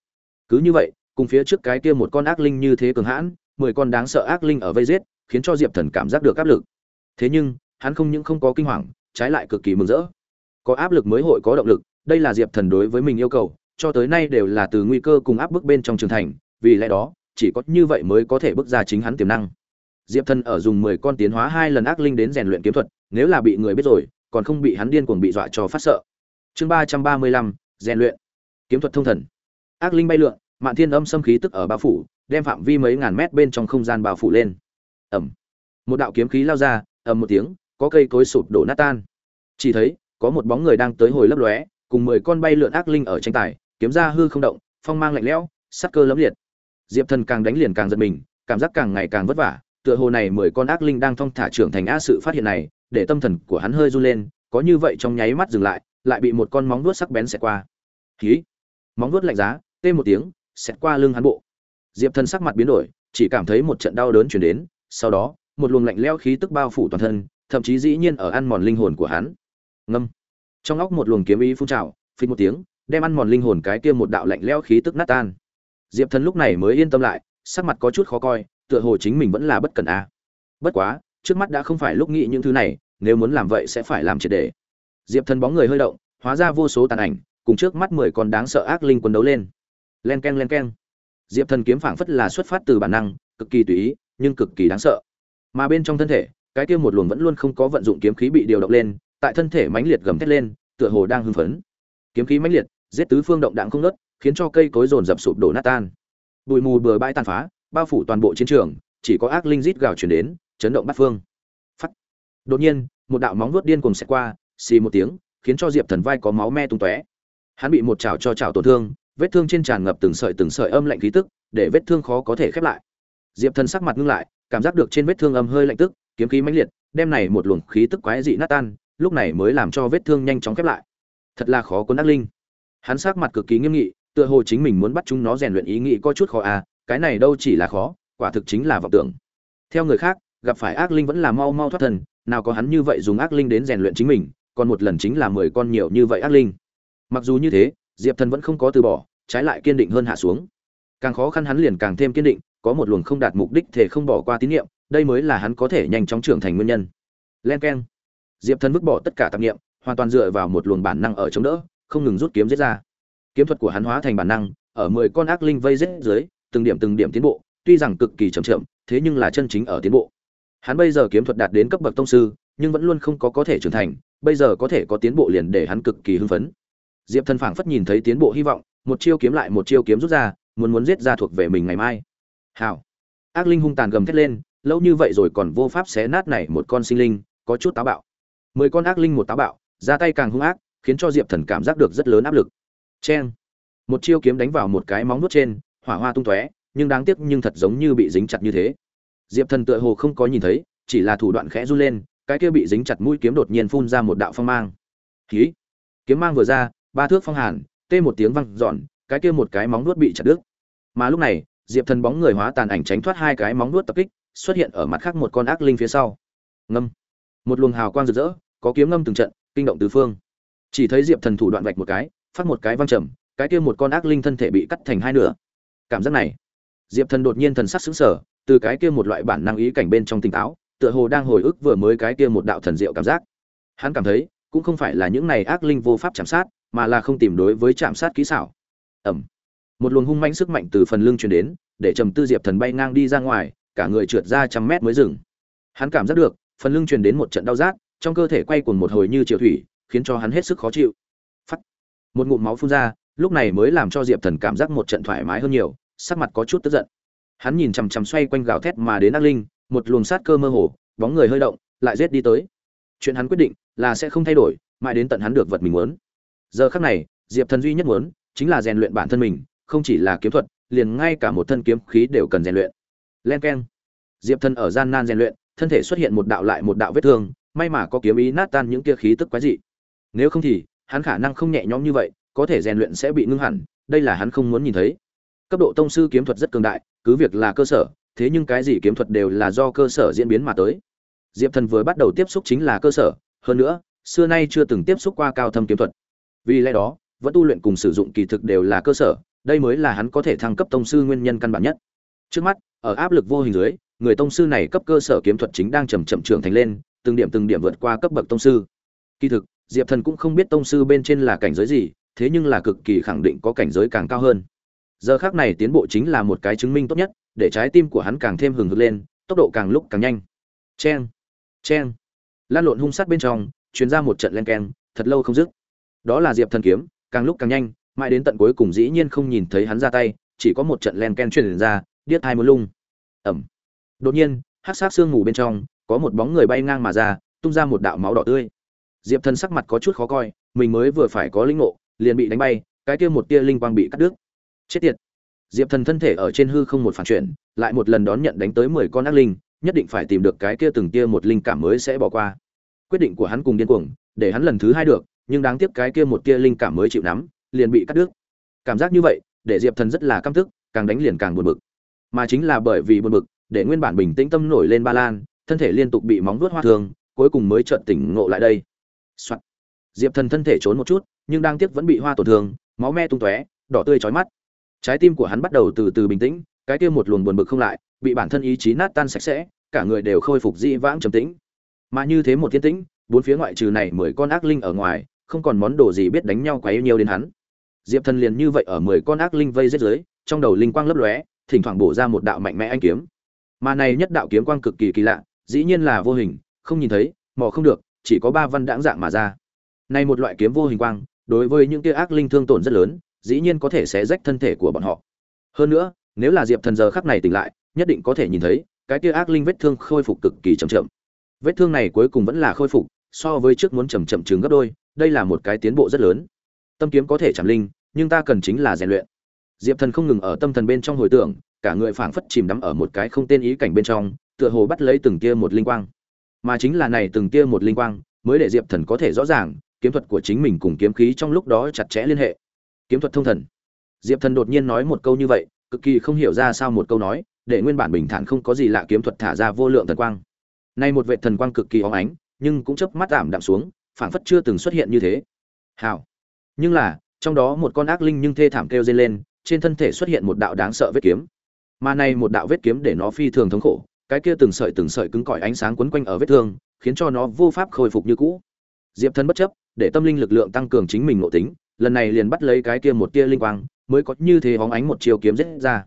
[SPEAKER 1] Cứ như vậy, cùng phía trước cái kia một con ác linh như thế cường hãn, mười con đáng sợ ác linh ở vây giết, khiến cho diệp thần cảm giác được áp lực. Thế nhưng, hắn không những không có kinh hoàng, trái lại cực kỳ mừng rỡ. Có áp lực mới hội có động lực đây là diệp thần đối với mình yêu cầu, cho tới nay đều là từ nguy cơ cùng áp bức bên trong trường thành, vì lẽ đó, chỉ có như vậy mới có thể bước ra chính hắn tiềm năng. Diệp thần ở dùng mười con tiến hóa hai lần ác linh đến rèn luyện kiếm thuật, nếu là bị người biết rồi, còn không bị hắn điên cuồng bị dọa cho phát sợ. Chương ba trăm ba mươi lăm, rèn luyện. Kiếm thuật thông thần. Ác linh bay lượn, mạn thiên âm xâm khí tức ở bao phủ, đem phạm vi mấy ngàn mét bên trong không gian bao phủ lên. Ẩm. Một đạo kiếm khí lao ra, ầm một tiếng, có cây cối sụp đổ nát tan. Chỉ thấy, có một bóng người đang tới hồi lấp lóe cùng mười con bay lượn ác linh ở tranh tài, kiếm ra hư không động, phong mang lạnh lẽo sát cơ lẫm liệt. Diệp thần càng đánh liền càng giật mình, cảm giác càng ngày càng vất vả, tựa hồ này mười con ác linh đang thong thả trưởng thành a sự phát hiện này, để tâm thần của hắn hơi run lên, có như vậy trong nháy mắt dừng lại lại bị một con móng vuốt sắc bén xẹt qua. Hí! móng vuốt lạnh giá, tê một tiếng, xẹt qua lưng hắn bộ. Diệp thần sắc mặt biến đổi, chỉ cảm thấy một trận đau đớn truyền đến, sau đó, một luồng lạnh lẽo khí tức bao phủ toàn thân, thậm chí dĩ nhiên ở ăn mòn linh hồn của hắn. Ngâm! Trong óc một luồng kiếm ý phun trào phình một tiếng, đem ăn mòn linh hồn cái kia một đạo lạnh lẽo khí tức nát tan. Diệp thần lúc này mới yên tâm lại, sắc mặt có chút khó coi, tựa hồ chính mình vẫn là bất cẩn a. À. bất quá, trước mắt đã không phải lúc nghĩ những thứ này, nếu muốn làm vậy sẽ phải làm triệt để. Diệp thần bóng người hơi động, hóa ra vô số tàn ảnh, cùng trước mắt mười con đáng sợ ác linh quân đấu lên. Len k e n len k e n diệp thần kiếm phảng phất là xuất phát từ bản năng, cực kỳ tùy ý, nhưng cực kỳ đáng sợ. Mà bên trong thân thể, cái kia một luồng vẫn luôn không có vận dụng kiếm khí bị điều động lên tại thân thể mãnh liệt gầm thét lên, tựa hồ đang hưng phấn. Kiếm khí mãnh liệt, giết tứ phương động đạn không ngớt, khiến cho cây cối rồn dập sụp đổ nát tan. Bụi mù bừa bãi tàn phá, bao phủ toàn bộ chiến trường, chỉ có ác linh rít gào truyền đến, chấn động bát phương. Phắt. Đột nhiên, một đạo móng vuốt điên cuồng xẹt qua, xì một tiếng, khiến cho diệp thần vai có máu me tung tóe. Hắn bị một chảo cho chảo tổn thương, vết thương trên tràn ngập từng sợi từng sợi âm lạnh khí tức, để vết thương khó có thể khép lại. Diệp thần sắc mặt ngưng lại, cảm giác được trên vết thương âm hơi lạnh tức, kiếm khí mãnh liệt, đem này một luồng khí tức quái dị nát tan lúc này mới làm cho vết thương nhanh chóng khép lại. Thật là khó cuốn ác linh. Hắn sắc mặt cực kỳ nghiêm nghị, tựa hồ chính mình muốn bắt chúng nó rèn luyện ý nghĩ có chút khó à cái này đâu chỉ là khó, quả thực chính là vọng tưởng. Theo người khác, gặp phải ác linh vẫn là mau mau thoát thần nào có hắn như vậy dùng ác linh đến rèn luyện chính mình, còn một lần chính là mười con nhiều như vậy ác linh. Mặc dù như thế, diệp thần vẫn không có từ bỏ, trái lại kiên định hơn hạ xuống. Càng khó khăn hắn liền càng thêm kiên định, có một luồng không đạt mục đích thể không bỏ qua tín nhiệm đây mới là hắn có thể nhanh chóng trưởng thành nguyên nhân. Len k diệp thần vứt bỏ tất cả tạp nghiệm hoàn toàn dựa vào một luồng bản năng ở chống đỡ, không ngừng rút kiếm giết ra. Kiếm thuật của hắn hóa thành bản năng, ở mười con ác linh vây giết dưới, từng điểm từng điểm tiến bộ, tuy rằng cực kỳ chậm chậm, thế nhưng là chân chính ở tiến bộ. Hắn bây giờ kiếm thuật đạt đến cấp bậc tông sư, nhưng vẫn luôn không có có thể trưởng thành, bây giờ có thể có tiến bộ liền để hắn cực kỳ hưng phấn. Diệp thần phảng phất nhìn thấy tiến bộ hy vọng, một chiêu kiếm lại một chiêu kiếm rút ra, muốn muốn giết ra thuộc về mình ngày mai. Hảo ác linh hung tàn gầm thét lên, lâu như vậy rồi còn vô pháp xé nát này một con sinh linh, có chút táo bạo mười con ác linh một táo bạo, ra tay càng hung ác, khiến cho diệp thần cảm giác được rất lớn áp lực. Cheng! Một chiêu kiếm đánh vào một cái móng nuốt trên, hỏa hoa tung tóe, nhưng đáng tiếc nhưng thật giống như bị dính chặt như thế. Diệp thần tựa hồ không có nhìn thấy, chỉ là thủ đoạn khẽ run lên, cái kia bị dính chặt mũi kiếm đột nhiên phun ra một đạo phong mang. Khí kiếm mang vừa ra, ba thước phong hàn, tê một tiếng văng giòn cái kia một cái móng nuốt bị chặt đứt. Mà lúc này, diệp thần bóng người hóa tàn ảnh tránh thoát hai cái móng nuốt tập kích, xuất hiện ở mặt khác một con ác linh phía sau. Ngâm! Một luồng hào quang rực rỡ có kiếm ngâm từng trận, kinh động tứ phương. Chỉ thấy diệp thần thủ đoạn vạch một cái, phát một cái văng trầm, cái kia một con ác linh thân thể bị cắt thành hai nửa. Cảm giác này, diệp thần đột nhiên thần sắc xứng sở từ cái kia một loại bản năng ý cảnh bên trong tỉnh táo, tựa hồ đang hồi ức vừa mới cái kia một đạo thần diệu cảm giác. Hắn cảm thấy, cũng không phải là những này ác linh vô pháp chạm sát, mà là không tìm đối với chạm sát kỹ xảo. Ẩm một luồng hung manh sức mạnh từ phần lưng truyền đến, để trầm tư diệp thần bay ngang đi ra ngoài, cả người trượt ra trăm mét mới dừng. Hắn cảm giác được, phần lưng truyền đến một trận đau rát trong cơ thể quay cuồng một hồi như triều thủy, khiến cho hắn hết sức khó chịu. Phắt. Một ngụm máu phun ra, lúc này mới làm cho diệp thần cảm giác một trận thoải mái hơn nhiều, sắc mặt có chút tức giận. Hắn nhìn chằm chằm xoay quanh gào thét mà đến ác linh, một luồng sát cơ mơ hồ, bóng người hơi động, lại giết đi tới. Chuyện hắn quyết định là sẽ không thay đổi, mãi đến tận hắn được vật mình muốn. Giờ khắc này, diệp thần duy nhất muốn chính là rèn luyện bản thân mình, không chỉ là kiếm thuật, liền ngay cả một thân kiếm khí đều cần rèn luyện. Len keng. Diệp thần ở gian nan rèn luyện, thân thể xuất hiện một đạo lại một đạo vết thương may mà có kiếm ý nát tan những kia khí tức quái dị. Nếu không thì, hắn khả năng không nhẹ nhõm như vậy, có thể rèn luyện sẽ bị ngưng hẳn, đây là hắn không muốn nhìn thấy. Cấp độ tông sư kiếm thuật rất cường đại, cứ việc là cơ sở, thế nhưng cái gì kiếm thuật đều là do cơ sở diễn biến mà tới. Diệp thần vừa bắt đầu tiếp xúc chính là cơ sở, hơn nữa, xưa nay chưa từng tiếp xúc qua cao thâm kiếm thuật. Vì lẽ đó, vẫn tu luyện cùng sử dụng kỳ thực đều là cơ sở, đây mới là hắn có thể thăng cấp tông sư nguyên nhân căn bản nhất. Trước mắt, ở áp lực vô hình dưới, người tông sư này cấp cơ sở kiếm thuật chính đang chậm chậm trưởng thành lên từng điểm từng điểm vượt qua cấp bậc tông sư. Kỳ thực, diệp thần cũng không biết tông sư bên trên là cảnh giới gì, thế nhưng là cực kỳ khẳng định có cảnh giới càng cao hơn. Giờ khác này tiến bộ chính là một cái chứng minh tốt nhất, để trái tim của hắn càng thêm hừng hực lên, tốc độ càng lúc càng nhanh. Chen chen lan lộn hung sát bên trong chuyến ra một trận len keng, thật lâu không dứt. Đó là diệp thần kiếm, càng lúc càng nhanh, mãi đến tận cuối cùng dĩ nhiên không nhìn thấy hắn ra tay, chỉ có một trận len ken truyền ra, điếc hai một lung. Ẩm. Đột nhiên hát sát sương mù bên trong có một bóng người bay ngang mà ra, tung ra một đạo máu đỏ tươi. Diệp thần sắc mặt có chút khó coi, mình mới vừa phải có linh ngộ, liền bị đánh bay, cái kia một tia linh quang bị cắt đứt. Chết tiệt. Diệp thần thân thể ở trên hư không một phản chuyển, lại một lần đón nhận đánh tới mười con ác linh, nhất định phải tìm được cái kia từng tia một linh cảm mới sẽ bỏ qua. Quyết định của hắn cùng điên cuồng, để hắn lần thứ hai được, nhưng đáng tiếc cái kia một tia linh cảm mới chịu nắm, liền bị cắt đứt. Cảm giác như vậy, để diệp thần rất là căm tức, càng đánh liền càng buồn bực. Mà chính là bởi vì buồn bực, để nguyên bản bình tĩnh tâm nổi lên ba lan thân thể liên tục bị móng vuốt hoa thường cuối cùng mới chợt tỉnh ngộ lại đây. Soạn. diệp thần thân thể trốn một chút, nhưng đang tiếc vẫn bị hoa tổn thương, máu me tung tóe, đỏ tươi chói mắt. Trái tim của hắn bắt đầu từ từ bình tĩnh, cái kia một luồng buồn bực không lại, bị bản thân ý chí nát tan sạch sẽ, cả người đều khôi phục dị vãng trầm tĩnh. Mà như thế một thiên tĩnh, bốn phía ngoại trừ này mười con ác linh ở ngoài, không còn món đồ gì biết đánh nhau quá yêu nhiều đến hắn. Diệp thần liền như vậy ở mười con ác linh vây giết dưới, trong đầu linh quang lấp lóe, thỉnh thoảng bổ ra một đạo mạnh mẽ anh kiếm. Mà này nhất đạo kiếm quang cực kỳ kỳ lạ dĩ nhiên là vô hình, không nhìn thấy, mò không được, chỉ có ba văn đãng dạng mà ra. Này một loại kiếm vô hình quang, đối với những kia ác linh thương tổn rất lớn, dĩ nhiên có thể xé rách thân thể của bọn họ. Hơn nữa, nếu là diệp thần giờ khắc này tỉnh lại, nhất định có thể nhìn thấy, cái kia ác linh vết thương khôi phục cực kỳ chậm chậm. Vết thương này cuối cùng vẫn là khôi phục, so với trước muốn chậm chậm trứng gấp đôi, đây là một cái tiến bộ rất lớn. Tâm kiếm có thể chạm linh, nhưng ta cần chính là rèn luyện. Diệp thần không ngừng ở tâm thần bên trong hồi tưởng, cả người phảng phất chìm đắm ở một cái không tên ý cảnh bên trong tựa hồ bắt lấy từng tia một linh quang. Mà chính là này từng tia một linh quang mới để diệp thần có thể rõ ràng kiếm thuật của chính mình cùng kiếm khí trong lúc đó chặt chẽ liên hệ. Kiếm thuật thông thần. Diệp thần đột nhiên nói một câu như vậy cực kỳ không hiểu ra sao một câu nói để nguyên bản bình thản không có gì lạ kiếm thuật thả ra vô lượng thần quang. Nay một vệ thần quang cực kỳ óng ánh nhưng cũng chớp mắt giảm đạm xuống phảng phất chưa từng xuất hiện như thế. Hảo, nhưng là trong đó một con ác linh nhưng thê thảm kêu dây lên trên thân thể xuất hiện một đạo đáng sợ vết kiếm. Mà này một đạo vết kiếm để nó phi thường thống khổ cái kia từng sợi từng sợi cứng cỏi ánh sáng quấn quanh ở vết thương, khiến cho nó vô pháp khôi phục như cũ. Diệp thân bất chấp, để tâm linh lực lượng tăng cường chính mình nội tính, lần này liền bắt lấy cái kia một tia linh quang, mới có như thế hóng ánh một chiêu kiếm giết ra.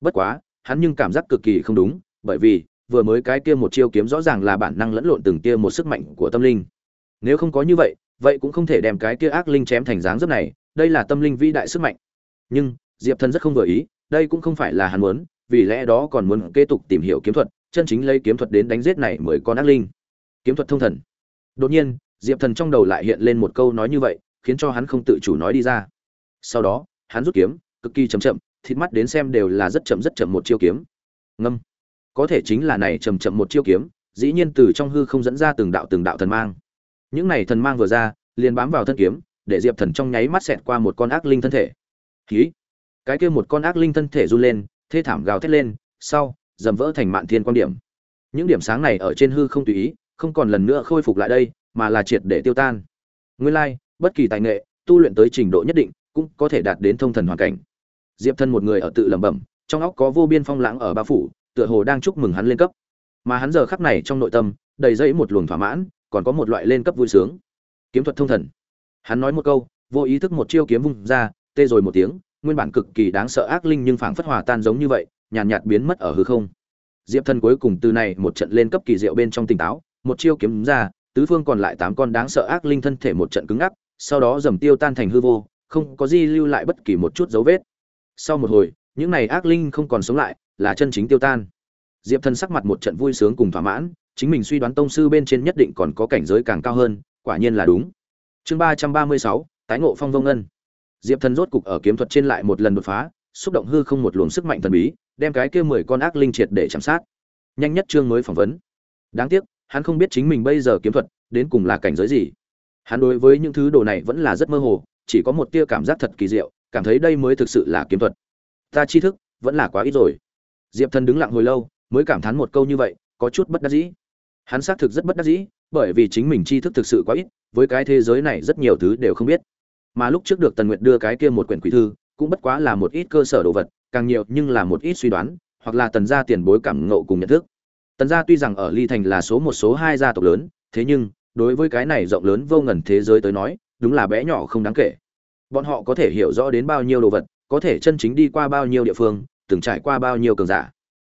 [SPEAKER 1] Bất quá, hắn nhưng cảm giác cực kỳ không đúng, bởi vì, vừa mới cái kia một chiêu kiếm rõ ràng là bản năng lẫn lộn từng kia một sức mạnh của tâm linh. Nếu không có như vậy vậy cũng không thể đem cái kia ác linh chém thành dáng dấp này, đây là tâm linh vĩ đại sức mạnh. Nhưng, diệp thần rất không vừa ý, đây cũng không phải là hắn muốn, vì lẽ đó còn muốn kế tục tìm hiểu kiếm thuật chân chính lấy kiếm thuật đến đánh giết này mười con ác linh. Kiếm thuật thông thần. Đột nhiên, diệp thần trong đầu lại hiện lên một câu nói như vậy, khiến cho hắn không tự chủ nói đi ra. Sau đó, hắn rút kiếm, cực kỳ chậm chậm, thịt mắt đến xem đều là rất chậm rất chậm một chiêu kiếm. Ngâm. Có thể chính là này chậm chậm một chiêu kiếm, dĩ nhiên từ trong hư không dẫn ra từng đạo từng đạo thần mang. Những này thần mang vừa ra, liền bám vào thân kiếm, để diệp thần trong nháy mắt xẹt qua một con ác linh thân thể. Khí cái kia một con ác linh thân thể run lên, thê thảm gào thét lên, sau dầm vỡ thành mạn thiên quan điểm. Những điểm sáng này ở trên hư không tùy ý, không còn lần nữa khôi phục lại đây, mà là triệt để tiêu tan. Nguyên lai, bất kỳ tài nghệ, tu luyện tới trình độ nhất định, cũng có thể đạt đến thông thần hoàn cảnh. Diệp thân một người ở tự lẩm bẩm, trong óc có vô biên phong lãng ở ba phủ, tựa hồ đang chúc mừng hắn lên cấp. Mà hắn giờ khắc này trong nội tâm, đầy dẫy một luồng thỏa mãn, còn có một loại lên cấp vui sướng. Kiếm thuật thông thần. Hắn nói một câu, vô ý thức một chiêu kiếm vung ra, tê rồi một tiếng, nguyên bản cực kỳ đáng sợ ác linh nhưng phảng phất hòa tan giống như vậy nhàn nhạt, nhạt biến mất ở hư không. Diệp thần cuối cùng từ này một trận lên cấp kỳ diệu bên trong tỉnh táo một chiêu kiếm ra tứ phương còn lại tám con đáng sợ ác linh thân thể một trận cứng ngắc sau đó dầm tiêu tan thành hư vô không có gì lưu lại bất kỳ một chút dấu vết. Sau một hồi những này ác linh không còn sống lại là chân chính tiêu tan. Diệp thần sắc mặt một trận vui sướng cùng thỏa mãn chính mình suy đoán tông sư bên trên nhất định còn có cảnh giới càng cao hơn quả nhiên là đúng. Chương ba trăm ba mươi sáu tái ngộ phong vông ân. diệp thần rốt cục ở kiếm thuật trên lại một lần đột phá xúc động hư không một luồng sức mạnh thần bí đem cái kia mười con ác linh triệt để chạm sát. Nhanh nhất chương mới phỏng vấn. Đáng tiếc, hắn không biết chính mình bây giờ kiếm thuật, đến cùng là cảnh giới gì. Hắn đối với những thứ đồ này vẫn là rất mơ hồ, chỉ có một tia cảm giác thật kỳ diệu, cảm thấy đây mới thực sự là kiếm thuật. Ta tri thức, vẫn là quá ít rồi. Diệp thần đứng lặng hồi lâu, mới cảm thán một câu như vậy, có chút bất đắc dĩ. Hắn xác thực rất bất đắc dĩ, bởi vì chính mình tri thức thực sự quá ít, với cái thế giới này rất nhiều thứ đều không biết. Mà lúc trước được tần nguyệt đưa cái kia một quyển quỷ thư, cũng bất quá là một ít cơ sở đồ vật càng nhiều nhưng là một ít suy đoán, hoặc là tần gia tiền bối cảm ngộ cùng nhận thức. Tần gia tuy rằng ở ly thành là số một, số hai gia tộc lớn, thế nhưng, đối với cái này rộng lớn vô ngần thế giới tới nói, đúng là bé nhỏ không đáng kể. Bọn họ có thể hiểu rõ đến bao nhiêu đồ vật, có thể chân chính đi qua bao nhiêu địa phương, từng trải qua bao nhiêu cường giả.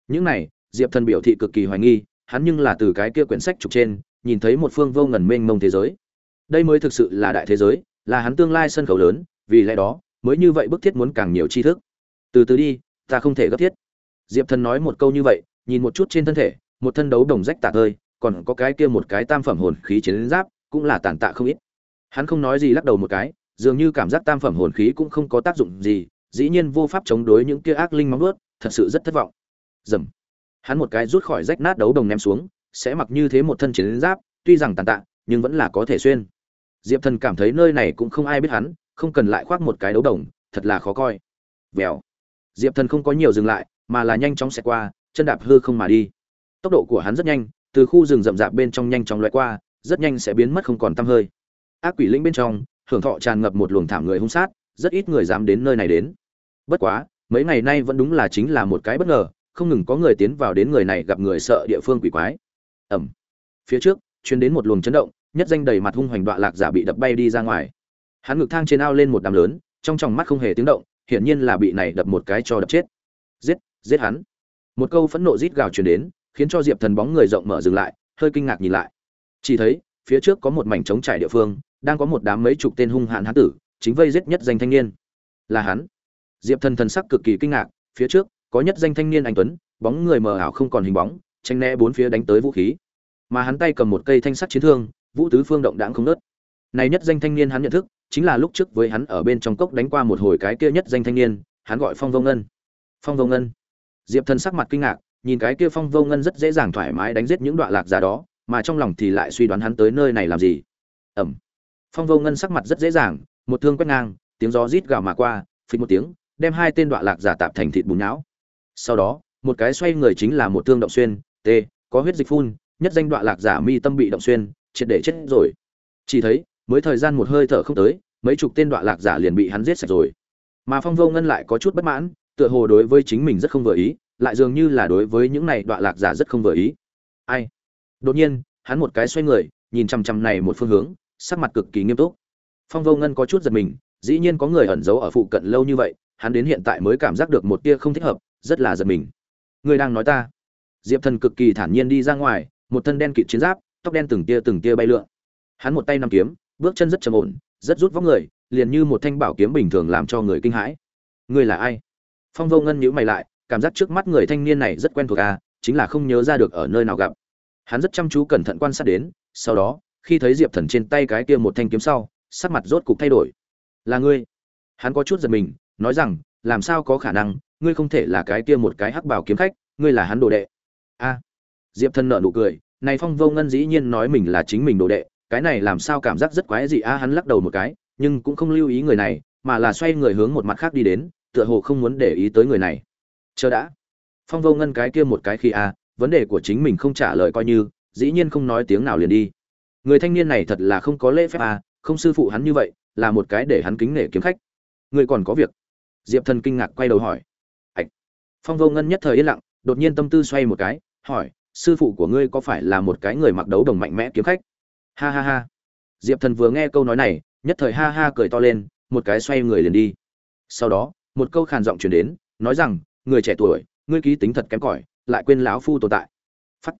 [SPEAKER 1] Những này, diệp thần biểu thị cực kỳ hoài nghi, hắn nhưng là từ cái kia quyển sách trục trên, nhìn thấy một phương vô ngần mênh mông thế giới. Đây mới thực sự là đại thế giới, là hắn tương lai sân khấu lớn, vì lẽ đó, mới như vậy bức thiết muốn càng nhiều tri thức từ từ đi ta không thể gấp thiết. Diệp thần nói một câu như vậy nhìn một chút trên thân thể một thân đấu đồng rách tả tơi còn có cái kia một cái tam phẩm hồn khí chiến giáp cũng là tàn tạ không ít. Hắn không nói gì lắc đầu một cái dường như cảm giác tam phẩm hồn khí cũng không có tác dụng gì dĩ nhiên vô pháp chống đối những kia ác linh móng ướt, thật sự rất thất vọng. Dầm. Hắn một cái rút khỏi rách nát đấu đồng ném xuống sẽ mặc như thế một thân chiến giáp tuy rằng tàn tạ nhưng vẫn là có thể xuyên. Diệp thần cảm thấy nơi này cũng không ai biết hắn không cần lại khoác một cái đấu đồng thật là khó coi. Vèo diệp thần không có nhiều dừng lại, mà là nhanh chóng xẹt qua, chân đạp hư không mà đi. Tốc độ của hắn rất nhanh, từ khu rừng rậm rạp bên trong nhanh chóng loại qua, rất nhanh sẽ biến mất không còn tăm hơi. Ác quỷ linh bên trong, hưởng thọ tràn ngập một luồng thảm người hung sát, rất ít người dám đến nơi này đến. Bất quá, mấy ngày nay vẫn đúng là chính là một cái bất ngờ, không ngừng có người tiến vào đến người này gặp người sợ địa phương quỷ quái. Ẩm. Phía trước chuyến đến một luồng chấn động, nhất danh đầy mặt hung hoành đoạn lạc giả bị đập bay đi ra ngoài. Hắn ngực thang trên ao lên một đám lớn, trong tròng mắt không hề tiếng động hiển nhiên là bị này đập một cái cho đập chết. Giết giết hắn. Một câu phẫn nộ rít gào truyền đến, khiến cho diệp thần bóng người rộng mở dừng lại, hơi kinh ngạc nhìn lại. Chỉ thấy, phía trước có một mảnh trống trải địa phương, đang có một đám mấy chục tên hung hãn hán tử, chính vây giết nhất danh thanh niên. Là hắn. Diệp thần thần sắc cực kỳ kinh ngạc, phía trước, có nhất danh thanh niên anh tuấn, bóng người mờ ảo không còn hình bóng tranh né bốn phía đánh tới vũ khí. Mà hắn tay cầm một cây thanh sắt chiến thương, vũ tứ phương động đãng không ngớt. này nhất danh thanh niên hắn nhận thức chính là lúc trước với hắn ở bên trong cốc đánh qua một hồi cái kia nhất danh thanh niên, hắn gọi phong vô ngân. Phong vô ngân. Diệp thần sắc mặt kinh ngạc, nhìn cái kia phong vô ngân rất dễ dàng thoải mái đánh giết những đoạn lạc giả đó, mà trong lòng thì lại suy đoán hắn tới nơi này làm gì. Ẩm. Phong vô ngân sắc mặt rất dễ dàng, một thương quét ngang, tiếng gió rít gào mà qua, phịch một tiếng, đem hai tên đoạn lạc giả tạp thành thịt bùn nhão sau đó, một cái xoay người chính là một thương động xuyên, t, có huyết dịch phun, nhất danh đoạn lạc giả mi tâm bị động xuyên, triệt để chết rồi. Chỉ thấy, mới thời gian một hơi thở không tới mấy chục tên đoạn lạc giả liền bị hắn giết sạch rồi. Mà phong vô ngân lại có chút bất mãn, tựa hồ đối với chính mình rất không vừa ý, lại dường như là đối với những này đoạn lạc giả rất không vừa ý. Ai? Đột nhiên, hắn một cái xoay người, nhìn chằm chằm này một phương hướng, sắc mặt cực kỳ nghiêm túc. Phong vô ngân có chút giật mình, dĩ nhiên có người ẩn giấu ở phụ cận lâu như vậy, hắn đến hiện tại mới cảm giác được một tia không thích hợp, rất là giật mình. Người đang nói ta. Diệp thần cực kỳ thản nhiên đi ra ngoài, một thân đen kịt chiến giáp, tóc đen từng tia từng tia bay lượn. Hắn một tay nắm kiếm, bước chân rất trầm ổn rất rút vóc người, liền như một thanh bảo kiếm bình thường làm cho người kinh hãi. Ngươi là ai? Phong vô ngân nhíu mày lại, cảm giác trước mắt người thanh niên này rất quen thuộc à chính là không nhớ ra được ở nơi nào gặp. Hắn rất chăm chú cẩn thận quan sát đến, sau đó, khi thấy diệp thần trên tay cái kia một thanh kiếm sau, sắc mặt rốt cục thay đổi. Là ngươi? Hắn có chút giật mình, nói rằng, làm sao có khả năng, ngươi không thể là cái kia một cái hắc bảo kiếm khách, ngươi là hắn đồ đệ. A. Diệp thần nợ nụ cười, này phong vô ngân dĩ nhiên nói mình là chính mình đồ đệ cái này làm sao cảm giác rất quái dị a, hắn lắc đầu một cái, nhưng cũng không lưu ý người này, mà là xoay người hướng một mặt khác đi đến, tựa hồ không muốn để ý tới người này. Chờ đã. Phong vô ngân cái kia một cái khi a, vấn đề của chính mình không trả lời coi như, dĩ nhiên không nói tiếng nào liền đi. Người thanh niên này thật là không có lễ phép à không sư phụ hắn như vậy, là một cái để hắn kính nể kiếm khách. Người còn có việc? Diệp thần kinh ngạc quay đầu hỏi. Ạch phong vô ngân nhất thời yên lặng, đột nhiên tâm tư xoay một cái, hỏi, sư phụ của ngươi có phải là một cái người mặc đấu đồng mạnh mẽ kiếm khách? Ha ha ha. Diệp thần vừa nghe câu nói này nhất thời ha ha cười to lên một cái xoay người liền đi. Sau đó một câu khàn giọng truyền đến nói rằng người trẻ tuổi ngươi ký tính thật kém cỏi lại quên lão phu tồn tại. Phắt.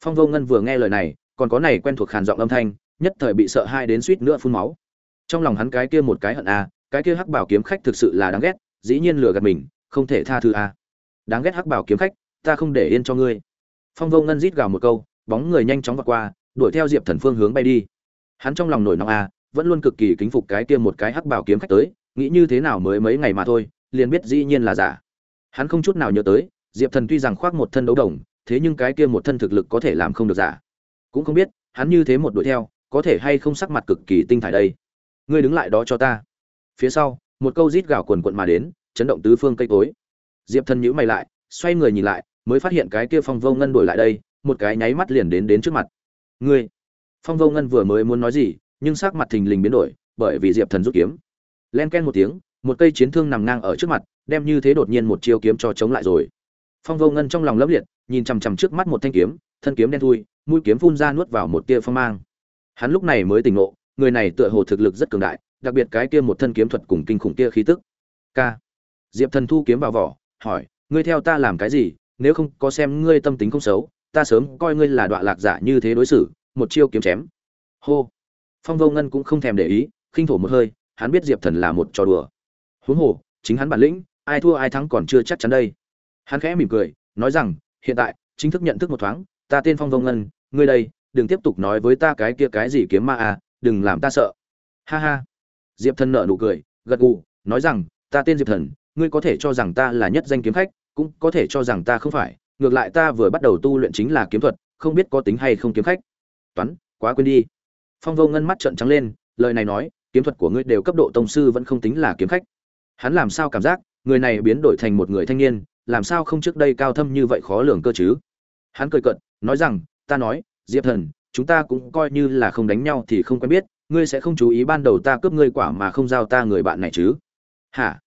[SPEAKER 1] Phong vô ngân vừa nghe lời này còn có này quen thuộc khàn giọng âm thanh nhất thời bị sợ hai đến suýt nữa phun máu. Trong lòng hắn cái kia một cái hận a à, cái kia hắc bảo kiếm khách thực sự là đáng ghét dĩ nhiên lừa gạt mình không thể tha thứ a. À. đáng ghét hắc bảo kiếm khách ta không để yên cho ngươi. Phong vô ngân rít gào một câu bóng người nhanh chóng vượt qua đuổi theo diệp thần phương hướng bay đi. Hắn trong lòng nổi nóng a à, vẫn luôn cực kỳ kính phục cái kia một cái hắc bảo kiếm khách tới nghĩ như thế nào mới mấy ngày mà thôi liền biết dĩ nhiên là giả. Hắn không chút nào nhớ tới diệp thần tuy rằng khoác một thân đấu đồng thế nhưng cái kia một thân thực lực có thể làm không được giả. Cũng không biết hắn như thế một đuổi theo có thể hay không sắc mặt cực kỳ tinh thải đây. Ngươi đứng lại đó cho ta. Phía sau một câu rít gào quần quận mà đến chấn động tứ phương cây cối. Diệp thần nhíu mày lại xoay người nhìn lại mới phát hiện cái kia phong vô ngân đổi lại đây một cái nháy mắt liền đến đến trước mặt ngươi. Phong vô ngân vừa mới muốn nói gì, nhưng sắc mặt thình lình biến đổi, bởi vì diệp thần rút kiếm. Len ken một tiếng, một cây chiến thương nằm ngang ở trước mặt, đem như thế đột nhiên một chiêu kiếm cho chống lại rồi. Phong vô ngân trong lòng lấp liệt, nhìn chằm chằm trước mắt một thanh kiếm, thân kiếm đen thui, mũi kiếm phun ra nuốt vào một tia phong mang. Hắn lúc này mới tỉnh ngộ, người này tựa hồ thực lực rất cường đại, đặc biệt cái kia một thân kiếm thuật cùng kinh khủng kia khí tức. K. Diệp thần thu kiếm vào vỏ, hỏi, ngươi theo ta làm cái gì? Nếu không có xem ngươi tâm tính không xấu ta sớm coi ngươi là đoạn lạc giả như thế đối xử, một chiêu kiếm chém. Hô. Phong vô ngân cũng không thèm để ý, khinh thổ một hơi, hắn biết diệp thần là một trò đùa. Huống hồ, chính hắn bản lĩnh, ai thua ai thắng còn chưa chắc chắn đây. Hắn khẽ mỉm cười, nói rằng, hiện tại, chính thức nhận thức một thoáng, ta tên phong vô ngân, ngươi đây, đừng tiếp tục nói với ta cái kia cái gì kiếm ma à đừng làm ta sợ. Ha ha. Diệp thần nợ nụ cười, gật gù, nói rằng, ta tên diệp thần, ngươi có thể cho rằng ta là nhất danh kiếm khách, cũng có thể cho rằng ta không phải ngược lại ta vừa bắt đầu tu luyện chính là kiếm thuật, không biết có tính hay không kiếm khách. Toán, quá quên đi. Phong vô ngân mắt trợn trắng lên, lời này nói, kiếm thuật của ngươi đều cấp độ tông sư vẫn không tính là kiếm khách. Hắn làm sao cảm giác, người này biến đổi thành một người thanh niên, làm sao không trước đây cao thâm như vậy khó lường cơ chứ? Hắn cười cận nói rằng, ta nói, diệp thần, chúng ta cũng coi như là không đánh nhau thì không quen biết, ngươi sẽ không chú ý ban đầu ta cướp ngươi quả mà không giao ta người bạn này chứ? Hả?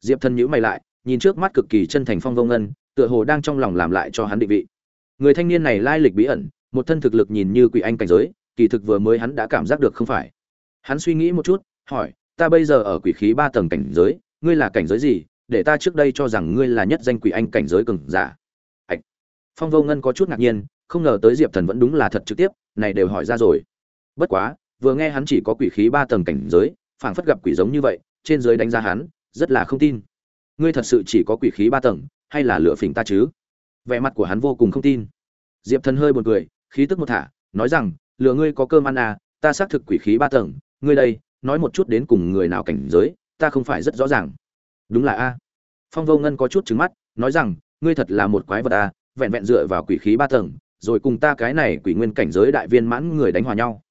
[SPEAKER 1] Diệp thần nhữ mày lại, nhìn trước mắt cực kỳ chân thành phong Vô ngân tựa hồ đang trong lòng làm lại cho hắn định vị. Người thanh niên này lai lịch bí ẩn, một thân thực lực nhìn như quỷ anh cảnh giới, kỳ thực vừa mới hắn đã cảm giác được không phải. Hắn suy nghĩ một chút, hỏi, ta bây giờ ở quỷ khí ba tầng cảnh giới, ngươi là cảnh giới gì? Để ta trước đây cho rằng ngươi là nhất danh quỷ anh cảnh giới cường giả. Ạch. Phong vô ngân có chút ngạc nhiên, không ngờ tới diệp thần vẫn đúng là thật trực tiếp, này đều hỏi ra rồi. Bất quá, vừa nghe hắn chỉ có quỷ khí ba tầng cảnh giới, phảng phất gặp quỷ giống như vậy, trên dưới đánh giá hắn, rất là không tin. Ngươi thật sự chỉ có quỷ khí ba tầng hay là lựa phỉnh ta chứ? Vẻ mặt của hắn vô cùng không tin. Diệp thần hơi buồn cười, khí tức một thả, nói rằng lựa ngươi có cơm ăn à ta xác thực quỷ khí ba tầng, ngươi đây, nói một chút đến cùng người nào cảnh giới, ta không phải rất rõ ràng. Đúng là a. Phong vô ngân có chút trứng mắt, nói rằng, ngươi thật là một quái vật a vẹn vẹn dựa vào quỷ khí ba tầng, rồi cùng ta cái này quỷ nguyên cảnh giới đại viên mãn người đánh hòa nhau.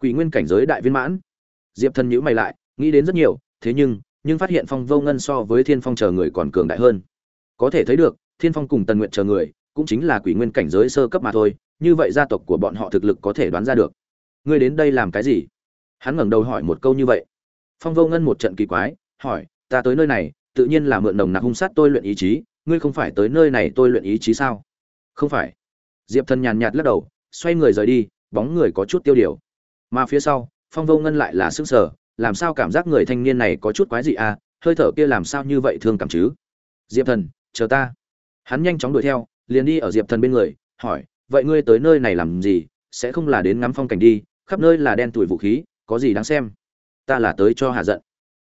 [SPEAKER 1] Quỷ nguyên cảnh giới đại viên mãn? Diệp thần nhữ mày lại, nghĩ đến rất nhiều, thế nhưng nhưng phát hiện phong vô ngân so với thiên phong chờ người còn cường đại hơn có thể thấy được, thiên phong cùng tần nguyện chờ người, cũng chính là quỷ nguyên cảnh giới sơ cấp mà thôi, như vậy gia tộc của bọn họ thực lực có thể đoán ra được. Ngươi đến đây làm cái gì? Hắn ngẩng đầu hỏi một câu như vậy. Phong vô ngân một trận kỳ quái, hỏi, ta tới nơi này, tự nhiên là mượn nồng nặc hung sát tôi luyện ý chí, ngươi không phải tới nơi này tôi luyện ý chí sao? Không phải. Diệp thần nhàn nhạt lắc đầu, xoay người rời đi, bóng người có chút tiêu điều. Mà phía sau, phong vô ngân lại là sức sở làm sao cảm giác người thanh niên này có chút quái gì à? Hơi thở kia làm sao như vậy thương cảm chứ? Diệp thần chờ ta. Hắn nhanh chóng đuổi theo, liền đi ở diệp thần bên người, hỏi, vậy ngươi tới nơi này làm gì? Sẽ không là đến ngắm phong cảnh đi, khắp nơi là đen tuổi vũ khí, có gì đáng xem? Ta là tới cho hạ giận.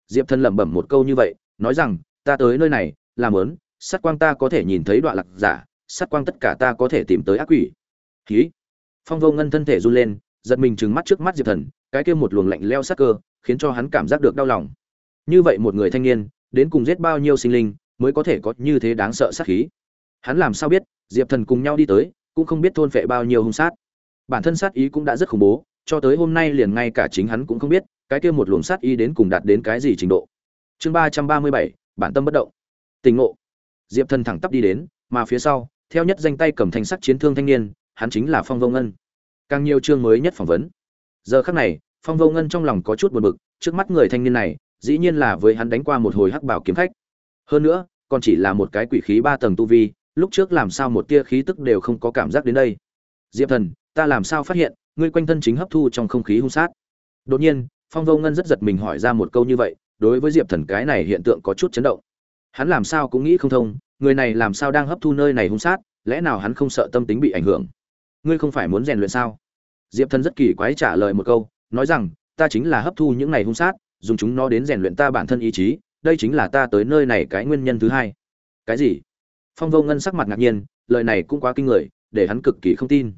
[SPEAKER 1] Diệp thần lẩm bẩm một câu như vậy, nói rằng, ta tới nơi này, làm ớn sát quang ta có thể nhìn thấy đoạn lạc giả sát quang tất cả ta có thể tìm tới ác quỷ. Khí. Phong vô ngân thân thể run lên, giật mình trừng mắt trước mắt diệp thần, cái kia một luồng lạnh leo sát cơ, khiến cho hắn cảm giác được đau lòng. Như vậy một người thanh niên, đến cùng giết bao nhiêu sinh linh mới có thể có như thế đáng sợ sát khí. Hắn làm sao biết, diệp thần cùng nhau đi tới, cũng không biết thôn phệ bao nhiêu hung sát. Bản thân sát ý cũng đã rất khủng bố, cho tới hôm nay liền ngay cả chính hắn cũng không biết, cái kia một luồng sát ý đến cùng đạt đến cái gì trình độ. Chương ba trăm ba mươi bảy, bản tâm bất động. Tình ngộ. Diệp thần thẳng tắp đi đến, mà phía sau, theo nhất danh tay cầm thanh sắc chiến thương thanh niên, hắn chính là phong Vô Ngân. càng nhiều chương mới nhất phỏng vấn. Giờ khắc này, phong vô ngân trong lòng có chút buồn bực, trước mắt người thanh niên này, dĩ nhiên là với hắn đánh qua một hồi hắc bảo kiếm khách. Hơn nữa còn chỉ là một cái quỷ khí ba tầng tu vi, lúc trước làm sao một tia khí tức đều không có cảm giác đến đây. Diệp thần, ta làm sao phát hiện, ngươi quanh thân chính hấp thu trong không khí hung sát? Đột nhiên, phong vô ngân rất giật mình hỏi ra một câu như vậy, đối với diệp thần cái này hiện tượng có chút chấn động. Hắn làm sao cũng nghĩ không thông, người này làm sao đang hấp thu nơi này hung sát, lẽ nào hắn không sợ tâm tính bị ảnh hưởng? Ngươi không phải muốn rèn luyện sao? Diệp thần rất kỳ quái trả lời một câu, nói rằng, ta chính là hấp thu những này hung sát, dùng chúng nó đến rèn luyện ta bản thân ý chí đây chính là ta tới nơi này cái nguyên nhân thứ hai. Cái gì? Phong vô ngân sắc mặt ngạc nhiên, lời này cũng quá kinh người, để hắn cực kỳ không tin.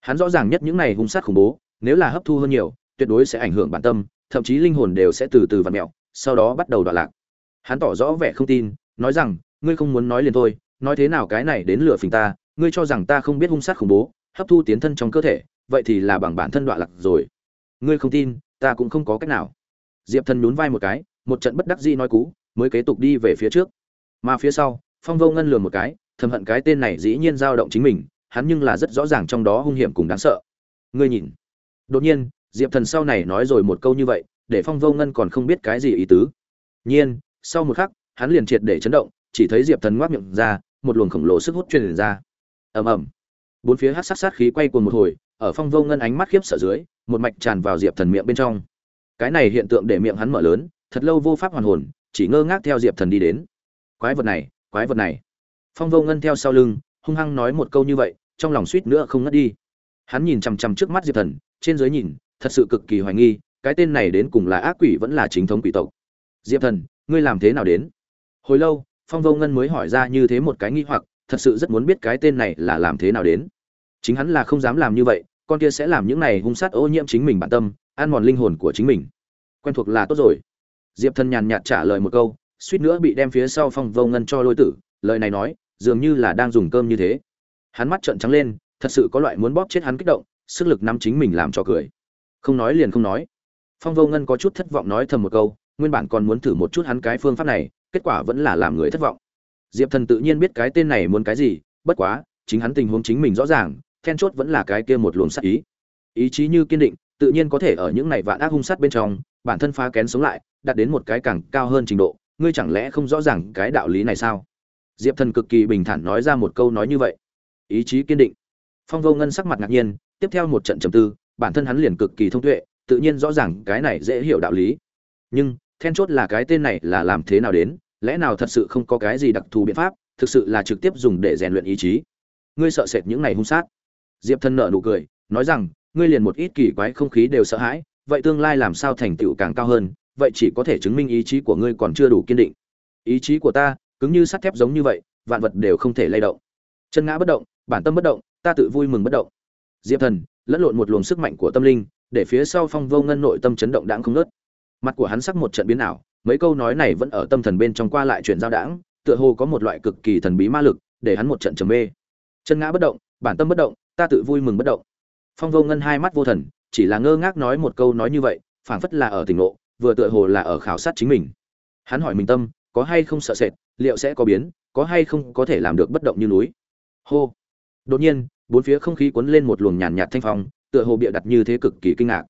[SPEAKER 1] Hắn rõ ràng nhất những này hung sát khủng bố, nếu là hấp thu hơn nhiều, tuyệt đối sẽ ảnh hưởng bản tâm, thậm chí linh hồn đều sẽ từ từ vặn mẹo sau đó bắt đầu đoạn lạc. Hắn tỏ rõ vẻ không tin, nói rằng, ngươi không muốn nói liền thôi, nói thế nào cái này đến lừa phình ta, ngươi cho rằng ta không biết hung sát khủng bố, hấp thu tiến thân trong cơ thể, vậy thì là bằng bản thân đoạn lạc rồi. Ngươi không tin, ta cũng không có cách nào. Diệp thần nhún vai một cái một trận bất đắc dĩ nói cú, mới kế tục đi về phía trước. Mà phía sau, phong vô ngân lườm một cái, thầm hận cái tên này dĩ nhiên dao động chính mình, hắn nhưng là rất rõ ràng trong đó hung hiểm cùng đáng sợ. Ngươi nhìn. Đột nhiên, diệp thần sau này nói rồi một câu như vậy, để phong vô ngân còn không biết cái gì ý tứ. Nhiên, sau một khắc, hắn liền triệt để chấn động, chỉ thấy diệp thần ngoác miệng ra, một luồng khổng lồ sức hút truyền ra. Ầm ầm. Bốn phía hắc sát sát khí quay cuồng một hồi, ở phong vô ngân ánh mắt khiếp sợ dưới, một mạch tràn vào diệp thần miệng bên trong. Cái này hiện tượng để miệng hắn mở lớn thật lâu vô pháp hoàn hồn, chỉ ngơ ngác theo diệp thần đi đến. Quái vật này, quái vật này. Phong vô ngân theo sau lưng, hung hăng nói một câu như vậy, trong lòng suýt nữa không ngất đi. Hắn nhìn chằm chằm trước mắt diệp thần, trên dưới nhìn, thật sự cực kỳ hoài nghi, cái tên này đến cùng là ác quỷ vẫn là chính thống quỷ tộc. Diệp thần, ngươi làm thế nào đến? Hồi lâu, phong vô ngân mới hỏi ra như thế một cái nghi hoặc, thật sự rất muốn biết cái tên này là làm thế nào đến. Chính hắn là không dám làm như vậy, con kia sẽ làm những này hung sát ô nhiễm chính mình bản tâm, ăn mòn linh hồn của chính mình. Quen thuộc là tốt rồi diệp thần nhàn nhạt trả lời một câu, suýt nữa bị đem phía sau phong vô ngân cho lôi tử, lời này nói, dường như là đang dùng cơm như thế. Hắn mắt trợn trắng lên, thật sự có loại muốn bóp chết hắn kích động, sức lực nắm chính mình làm cho cười. Không nói liền không nói. Phong vô ngân có chút thất vọng nói thầm một câu, nguyên bản còn muốn thử một chút hắn cái phương pháp này, kết quả vẫn là làm người thất vọng. Diệp thần tự nhiên biết cái tên này muốn cái gì, bất quá, chính hắn tình huống chính mình rõ ràng, then chốt vẫn là cái kia một luồng sát ý. Ý chí như kiên định, tự nhiên có thể ở những này vạn ác hung sát bên trong, bản thân phá kén sống lại đạt đến một cái càng cao hơn trình độ, ngươi chẳng lẽ không rõ ràng cái đạo lý này sao? Diệp thần cực kỳ bình thản nói ra một câu nói như vậy. Ý chí kiên định. Phong vô ngân sắc mặt ngạc nhiên, tiếp theo một trận trầm tư, bản thân hắn liền cực kỳ thông tuệ, tự nhiên rõ ràng cái này dễ hiểu đạo lý. Nhưng, then chốt là cái tên này là làm thế nào đến, lẽ nào thật sự không có cái gì đặc thù biện pháp, thực sự là trực tiếp dùng để rèn luyện ý chí. Ngươi sợ sệt những này hung sát. Diệp thân nợ nụ cười, nói rằng, ngươi liền một ít kỳ quái không khí đều sợ hãi, vậy tương lai làm sao thành tựu càng cao hơn vậy chỉ có thể chứng minh ý chí của ngươi còn chưa đủ kiên định. Ý chí của ta cứng như sắt thép giống như vậy, vạn vật đều không thể lay động. Chân ngã bất động, bản tâm bất động, ta tự vui mừng bất động. Diệp thần lẫn lộn một luồng sức mạnh của tâm linh, để phía sau phong vô ngân nội tâm chấn động đãng không ngớt. Mặt của hắn sắc một trận biến ảo, mấy câu nói này vẫn ở tâm thần bên trong qua lại chuyển giao đãng, tựa hồ có một loại cực kỳ thần bí ma lực, để hắn một trận trầm mê. Chân ngã bất động, bản tâm bất động, ta tự vui mừng bất động. Phong vô ngân hai mắt vô thần, chỉ là ngơ ngác nói một câu nói như vậy, phảng phất là ở tỉnh ngộ vừa tựa hồ là ở khảo sát chính mình. Hắn hỏi mình tâm, có hay không sợ sệt, liệu sẽ có biến, có hay không có thể làm được bất động như núi? Hô. Đột nhiên, bốn phía không khí cuốn lên một luồng nhàn nhạt thanh phong, tựa hồ bịa đặt như thế cực kỳ kinh ngạc.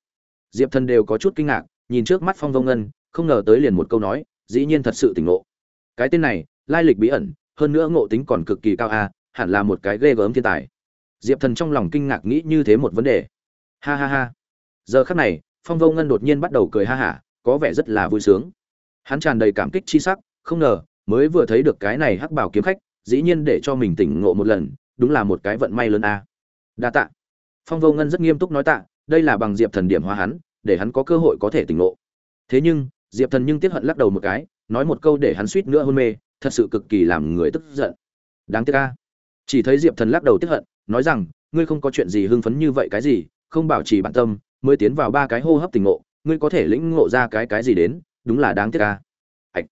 [SPEAKER 1] Diệp thần đều có chút kinh ngạc, nhìn trước mắt phong vông ngân, không ngờ tới liền một câu nói, dĩ nhiên thật sự tỉnh ngộ. Cái tên này, lai lịch bí ẩn, hơn nữa ngộ tính còn cực kỳ cao a, hẳn là một cái ghê gớm thiên tài. Diệp thần trong lòng kinh ngạc nghĩ như thế một vấn đề. Ha ha ha. Giờ khắc này, phong vô ngân đột nhiên bắt đầu cười ha hả có vẻ rất là vui sướng. Hắn tràn đầy cảm kích chi sắc không ngờ mới vừa thấy được cái này hắc bảo kiếm khách dĩ nhiên để cho mình tỉnh ngộ một lần đúng là một cái vận may lớn a. Đa tạ. Phong vô ngân rất nghiêm túc nói tạ đây là bằng diệp thần điểm hóa hắn để hắn có cơ hội có thể tỉnh ngộ. Thế nhưng diệp thần nhưng tiếc hận lắc đầu một cái nói một câu để hắn suýt nữa hôn mê thật sự cực kỳ làm người tức giận. Đáng tiếc a, chỉ thấy diệp thần lắc đầu tiếc hận nói rằng ngươi không có chuyện gì hưng phấn như vậy cái gì không bảo trì bản tâm mới tiến vào ba cái hô hấp tỉnh ngộ ngươi có thể lĩnh ngộ ra cái cái gì đến, đúng là đáng tiếc ca ạch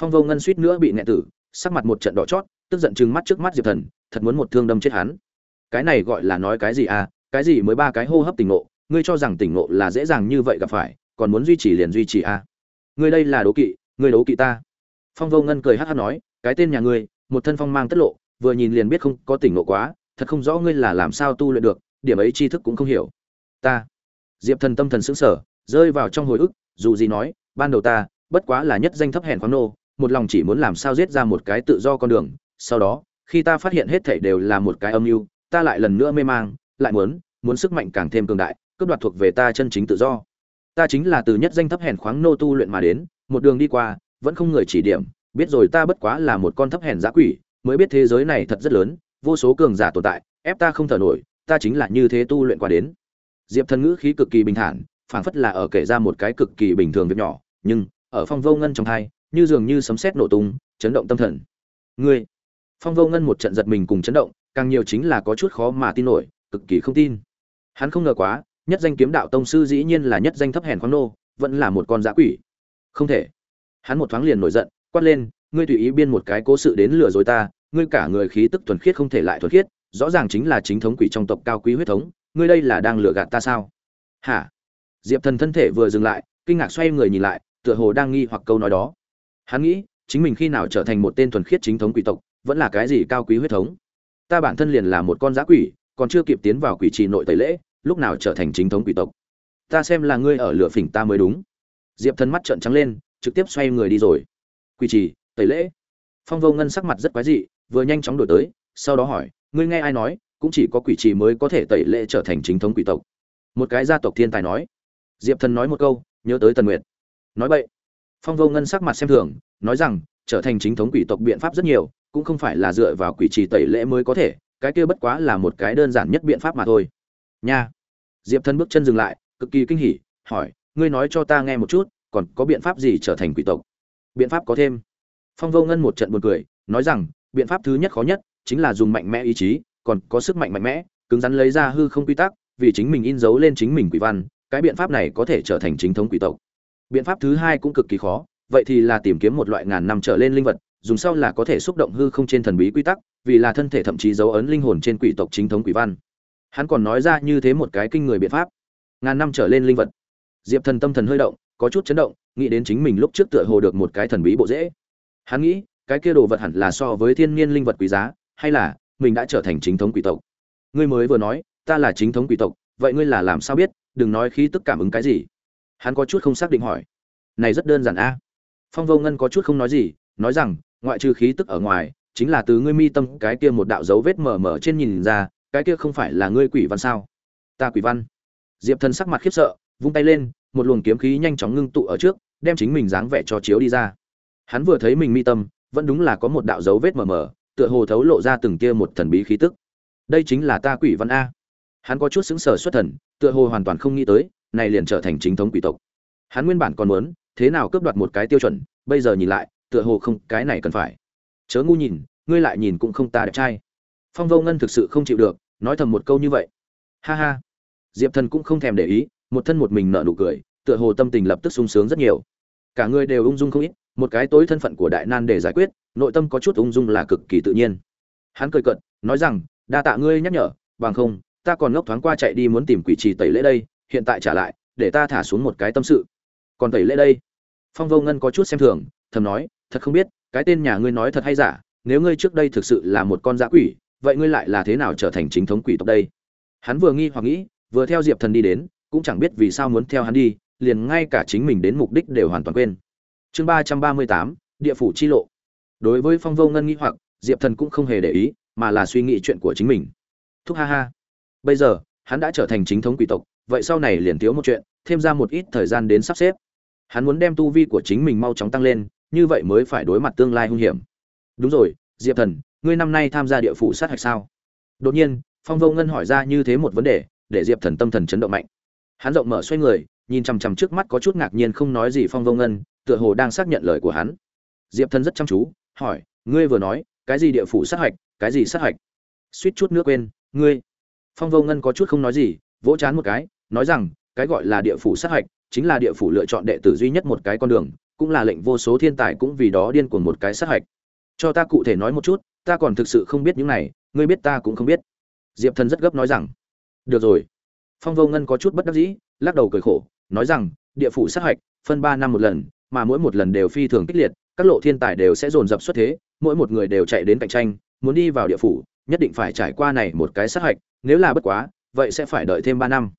[SPEAKER 1] phong vô ngân suýt nữa bị nẹ tử, sắc mặt một trận đỏ chót, tức giận chừng mắt trước mắt diệp thần, thật muốn một thương đâm chết hắn. Cái này gọi là nói cái gì à cái gì mới ba cái hô hấp tỉnh ngộ, ngươi cho rằng tỉnh ngộ là dễ dàng như vậy gặp phải, còn muốn duy trì liền duy trì à ngươi đây là đố kỵ, ngươi đố kỵ ta. Phong vô ngân cười hát hát nói, cái tên nhà ngươi, một thân phong mang tất lộ, vừa nhìn liền biết không có tỉnh ngộ quá, thật không rõ ngươi là làm sao tu luyện được, điểm ấy tri thức cũng không hiểu. Ta. Diệp thần tâm thần sững sờ rơi vào trong hồi ức, dù gì nói, ban đầu ta, bất quá là nhất danh thấp hèn khoáng nô, một lòng chỉ muốn làm sao giết ra một cái tự do con đường, sau đó, khi ta phát hiện hết thảy đều là một cái âm mưu, ta lại lần nữa mê mang, lại muốn muốn sức mạnh càng thêm cường đại, cướp đoạt thuộc về ta chân chính tự do. Ta chính là từ nhất danh thấp hèn khoáng nô tu luyện mà đến, một đường đi qua, vẫn không người chỉ điểm, biết rồi ta bất quá là một con thấp hèn giã quỷ, mới biết thế giới này thật rất lớn, vô số cường giả tồn tại, ép ta không thở nổi, ta chính là như thế tu luyện qua đến. Diệp thần ngữ khí cực kỳ bình thản phảng phất là ở kể ra một cái cực kỳ bình thường việc nhỏ, nhưng, ở phong vô ngân trong thai như dường như sấm sét nổ tung, chấn động tâm thần. Ngươi, phong vô ngân một trận giật mình cùng chấn động, càng nhiều chính là có chút khó mà tin nổi, cực kỳ không tin. Hắn không ngờ quá, nhất danh kiếm đạo tông sư dĩ nhiên là nhất danh thấp hèn khoáng nô, vẫn là một con dã quỷ. Không thể. Hắn một thoáng liền nổi giận, quát lên, ngươi tùy ý biên một cái cố sự đến lừa dối ta, ngươi cả người khí tức thuần khiết không thể lại thuần khiết, rõ ràng chính là chính thống quỷ trong tộc cao quý huyết thống, ngươi đây là đang lừa gạt ta sao? Hả? Diệp thần thân thể vừa dừng lại, kinh ngạc xoay người nhìn lại, tựa hồ đang nghi hoặc câu nói đó. Hắn nghĩ, chính mình khi nào trở thành một tên thuần khiết chính thống quỷ tộc, vẫn là cái gì cao quý huyết thống? Ta bản thân liền là một con giã quỷ, còn chưa kịp tiến vào quỷ trì nội tẩy lễ, lúc nào trở thành chính thống quỷ tộc? Ta xem là ngươi ở lửa phỉnh ta mới đúng. Diệp thần mắt trợn trắng lên, trực tiếp xoay người đi rồi. Quỷ trì, tẩy lễ. Phong vô ngân sắc mặt rất quái dị, vừa nhanh chóng đổi tới, sau đó hỏi, ngươi nghe ai nói, cũng chỉ có quỷ trì mới có thể tẩy lễ trở thành chính thống quỷ tộc? Một cái gia tộc thiên tài nói diệp thần nói một câu, nhớ tới tần nguyệt. Nói vậy phong vô ngân sắc mặt xem thường, nói rằng, trở thành chính thống quỷ tộc biện pháp rất nhiều, cũng không phải là dựa vào quỷ trì tẩy lễ mới có thể, cái kia bất quá là một cái đơn giản nhất biện pháp mà thôi. Nha. Diệp thần bước chân dừng lại, cực kỳ kinh hỉ, hỏi, ngươi nói cho ta nghe một chút, còn có biện pháp gì trở thành quỷ tộc? Biện pháp có thêm. Phong vô ngân một trận buồn cười, nói rằng, biện pháp thứ nhất khó nhất, chính là dùng mạnh mẽ ý chí, còn có sức mạnh mạnh mẽ, cứng rắn lấy ra hư không quy tắc, vì chính mình in dấu lên chính mình quỷ văn cái biện pháp này có thể trở thành chính thống quỷ tộc. Biện pháp thứ hai cũng cực kỳ khó, vậy thì là tìm kiếm một loại ngàn năm trở lên linh vật, dùng sau là có thể xúc động hư không trên thần bí quy tắc, vì là thân thể thậm chí dấu ấn linh hồn trên quỷ tộc chính thống quỷ văn. Hắn còn nói ra như thế một cái kinh người biện pháp. Ngàn năm trở lên linh vật. Diệp thần tâm thần hơi động, có chút chấn động, nghĩ đến chính mình lúc trước tựa hồ được một cái thần bí bộ dễ. Hắn nghĩ, cái kia đồ vật hẳn là so với thiên nhiên linh vật quý giá, hay là mình đã trở thành chính thống quỷ tộc. Ngươi mới vừa nói, ta là chính thống quỷ tộc, vậy ngươi là làm sao biết đừng nói khí tức cảm ứng cái gì. Hắn có chút không xác định hỏi. Này rất đơn giản a. Phong vô ngân có chút không nói gì, nói rằng, ngoại trừ khí tức ở ngoài, chính là từ ngươi mi tâm cái kia một đạo dấu vết mờ mờ trên nhìn ra, cái kia không phải là ngươi quỷ văn sao? Ta quỷ văn. Diệp thần sắc mặt khiếp sợ, vung tay lên, một luồng kiếm khí nhanh chóng ngưng tụ ở trước, đem chính mình dáng vẻ cho chiếu đi ra. Hắn vừa thấy mình mi tâm, vẫn đúng là có một đạo dấu vết mờ mờ, tựa hồ thấu lộ ra từng kia một thần bí khí tức. Đây chính là ta quỷ văn a hắn có chút xứng sở xuất thần, tựa hồ hoàn toàn không nghĩ tới, này liền trở thành chính thống quỷ tộc. Hắn nguyên bản còn muốn, thế nào cướp đoạt một cái tiêu chuẩn, bây giờ nhìn lại, tựa hồ không, cái này cần phải. Chớ ngu nhìn, ngươi lại nhìn cũng không ta đẹp trai. Phong vô ngân thực sự không chịu được, nói thầm một câu như vậy. Ha ha. Diệp thần cũng không thèm để ý, một thân một mình nợ nụ cười, tựa hồ tâm tình lập tức sung sướng rất nhiều. Cả người đều ung dung không ít, một cái tối thân phận của đại nan để giải quyết, nội tâm có chút ung dung là cực kỳ tự nhiên. Hắn cười cận nói rằng, đa tạ ngươi nhắc nhở, bằng không ta còn ngốc thoáng qua chạy đi muốn tìm quỷ trì tẩy lễ đây, hiện tại trả lại, để ta thả xuống một cái tâm sự. Còn tẩy lễ đây? Phong vô ngân có chút xem thường, thầm nói, thật không biết, cái tên nhà ngươi nói thật hay giả, nếu ngươi trước đây thực sự là một con dã quỷ, vậy ngươi lại là thế nào trở thành chính thống quỷ tộc đây? Hắn vừa nghi hoặc nghĩ, vừa theo diệp thần đi đến, cũng chẳng biết vì sao muốn theo hắn đi, liền ngay cả chính mình đến mục đích đều hoàn toàn quên. Chương ba trăm ba mươi tám, địa phủ chi lộ. Đối với phong vô ngân nghi hoặc, diệp thần cũng không hề để ý, mà là suy nghĩ chuyện của chính mình. Thúc ha ha bây giờ, hắn đã trở thành chính thống quỷ tộc, vậy sau này liền thiếu một chuyện, thêm ra một ít thời gian đến sắp xếp. Hắn muốn đem tu vi của chính mình mau chóng tăng lên, như vậy mới phải đối mặt tương lai hung hiểm. Đúng rồi, diệp thần, ngươi năm nay tham gia địa phủ sát hạch sao? Đột nhiên, phong vô ngân hỏi ra như thế một vấn đề, để diệp thần tâm thần chấn động mạnh. Hắn rộng mở xoay người, nhìn chằm chằm trước mắt có chút ngạc nhiên không nói gì phong vô ngân, tựa hồ đang xác nhận lời của hắn. Diệp thần rất chăm chú, hỏi, ngươi vừa nói, cái gì địa phủ sát hạch, cái gì sát hạch? Suýt chút nước quên, ngươi phong vô ngân có chút không nói gì, vỗ chán một cái, nói rằng, cái gọi là địa phủ sát hạch, chính là địa phủ lựa chọn đệ tử duy nhất một cái con đường, cũng là lệnh vô số thiên tài cũng vì đó điên cuồng một cái sát hạch. Cho ta cụ thể nói một chút, ta còn thực sự không biết những này, ngươi biết ta cũng không biết. Diệp thần rất gấp nói rằng, được rồi. Phong vô ngân có chút bất đắc dĩ, lắc đầu cười khổ, nói rằng, địa phủ sát hạch, phân ba năm một lần, mà mỗi một lần đều phi thường kích liệt, các lộ thiên tài đều sẽ dồn dập xuất thế, mỗi một người đều chạy đến cạnh tranh, muốn đi vào địa phủ, nhất định phải trải qua này một cái sát hạch nếu là bất quá, vậy sẽ phải đợi thêm ba năm.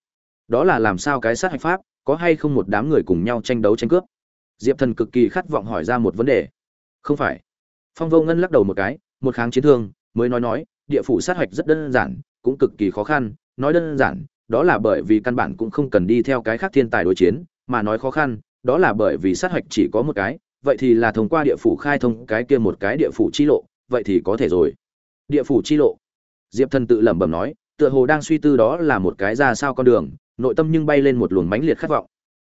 [SPEAKER 1] Đó là làm sao cái sát hạch pháp, có hay không một đám người cùng nhau tranh đấu tranh cướp? Diệp thần cực kỳ khát vọng hỏi ra một vấn đề. Không phải. Phong vô ngân lắc đầu một cái, một kháng chiến thương, mới nói nói, địa phủ sát hạch rất đơn giản, cũng cực kỳ khó khăn. Nói đơn giản, đó là bởi vì căn bản cũng không cần đi theo cái khác thiên tài đối chiến, mà nói khó khăn, đó là bởi vì sát hạch chỉ có một cái, vậy thì là thông qua địa phủ khai thông cái kia một cái địa phủ chi lộ, vậy thì có thể rồi. Địa phủ chi lộ. Diệp thần tự lẩm bẩm nói tựa hồ đang suy tư đó là một cái ra sao con đường, nội tâm nhưng bay lên một luồng mãnh liệt khát vọng.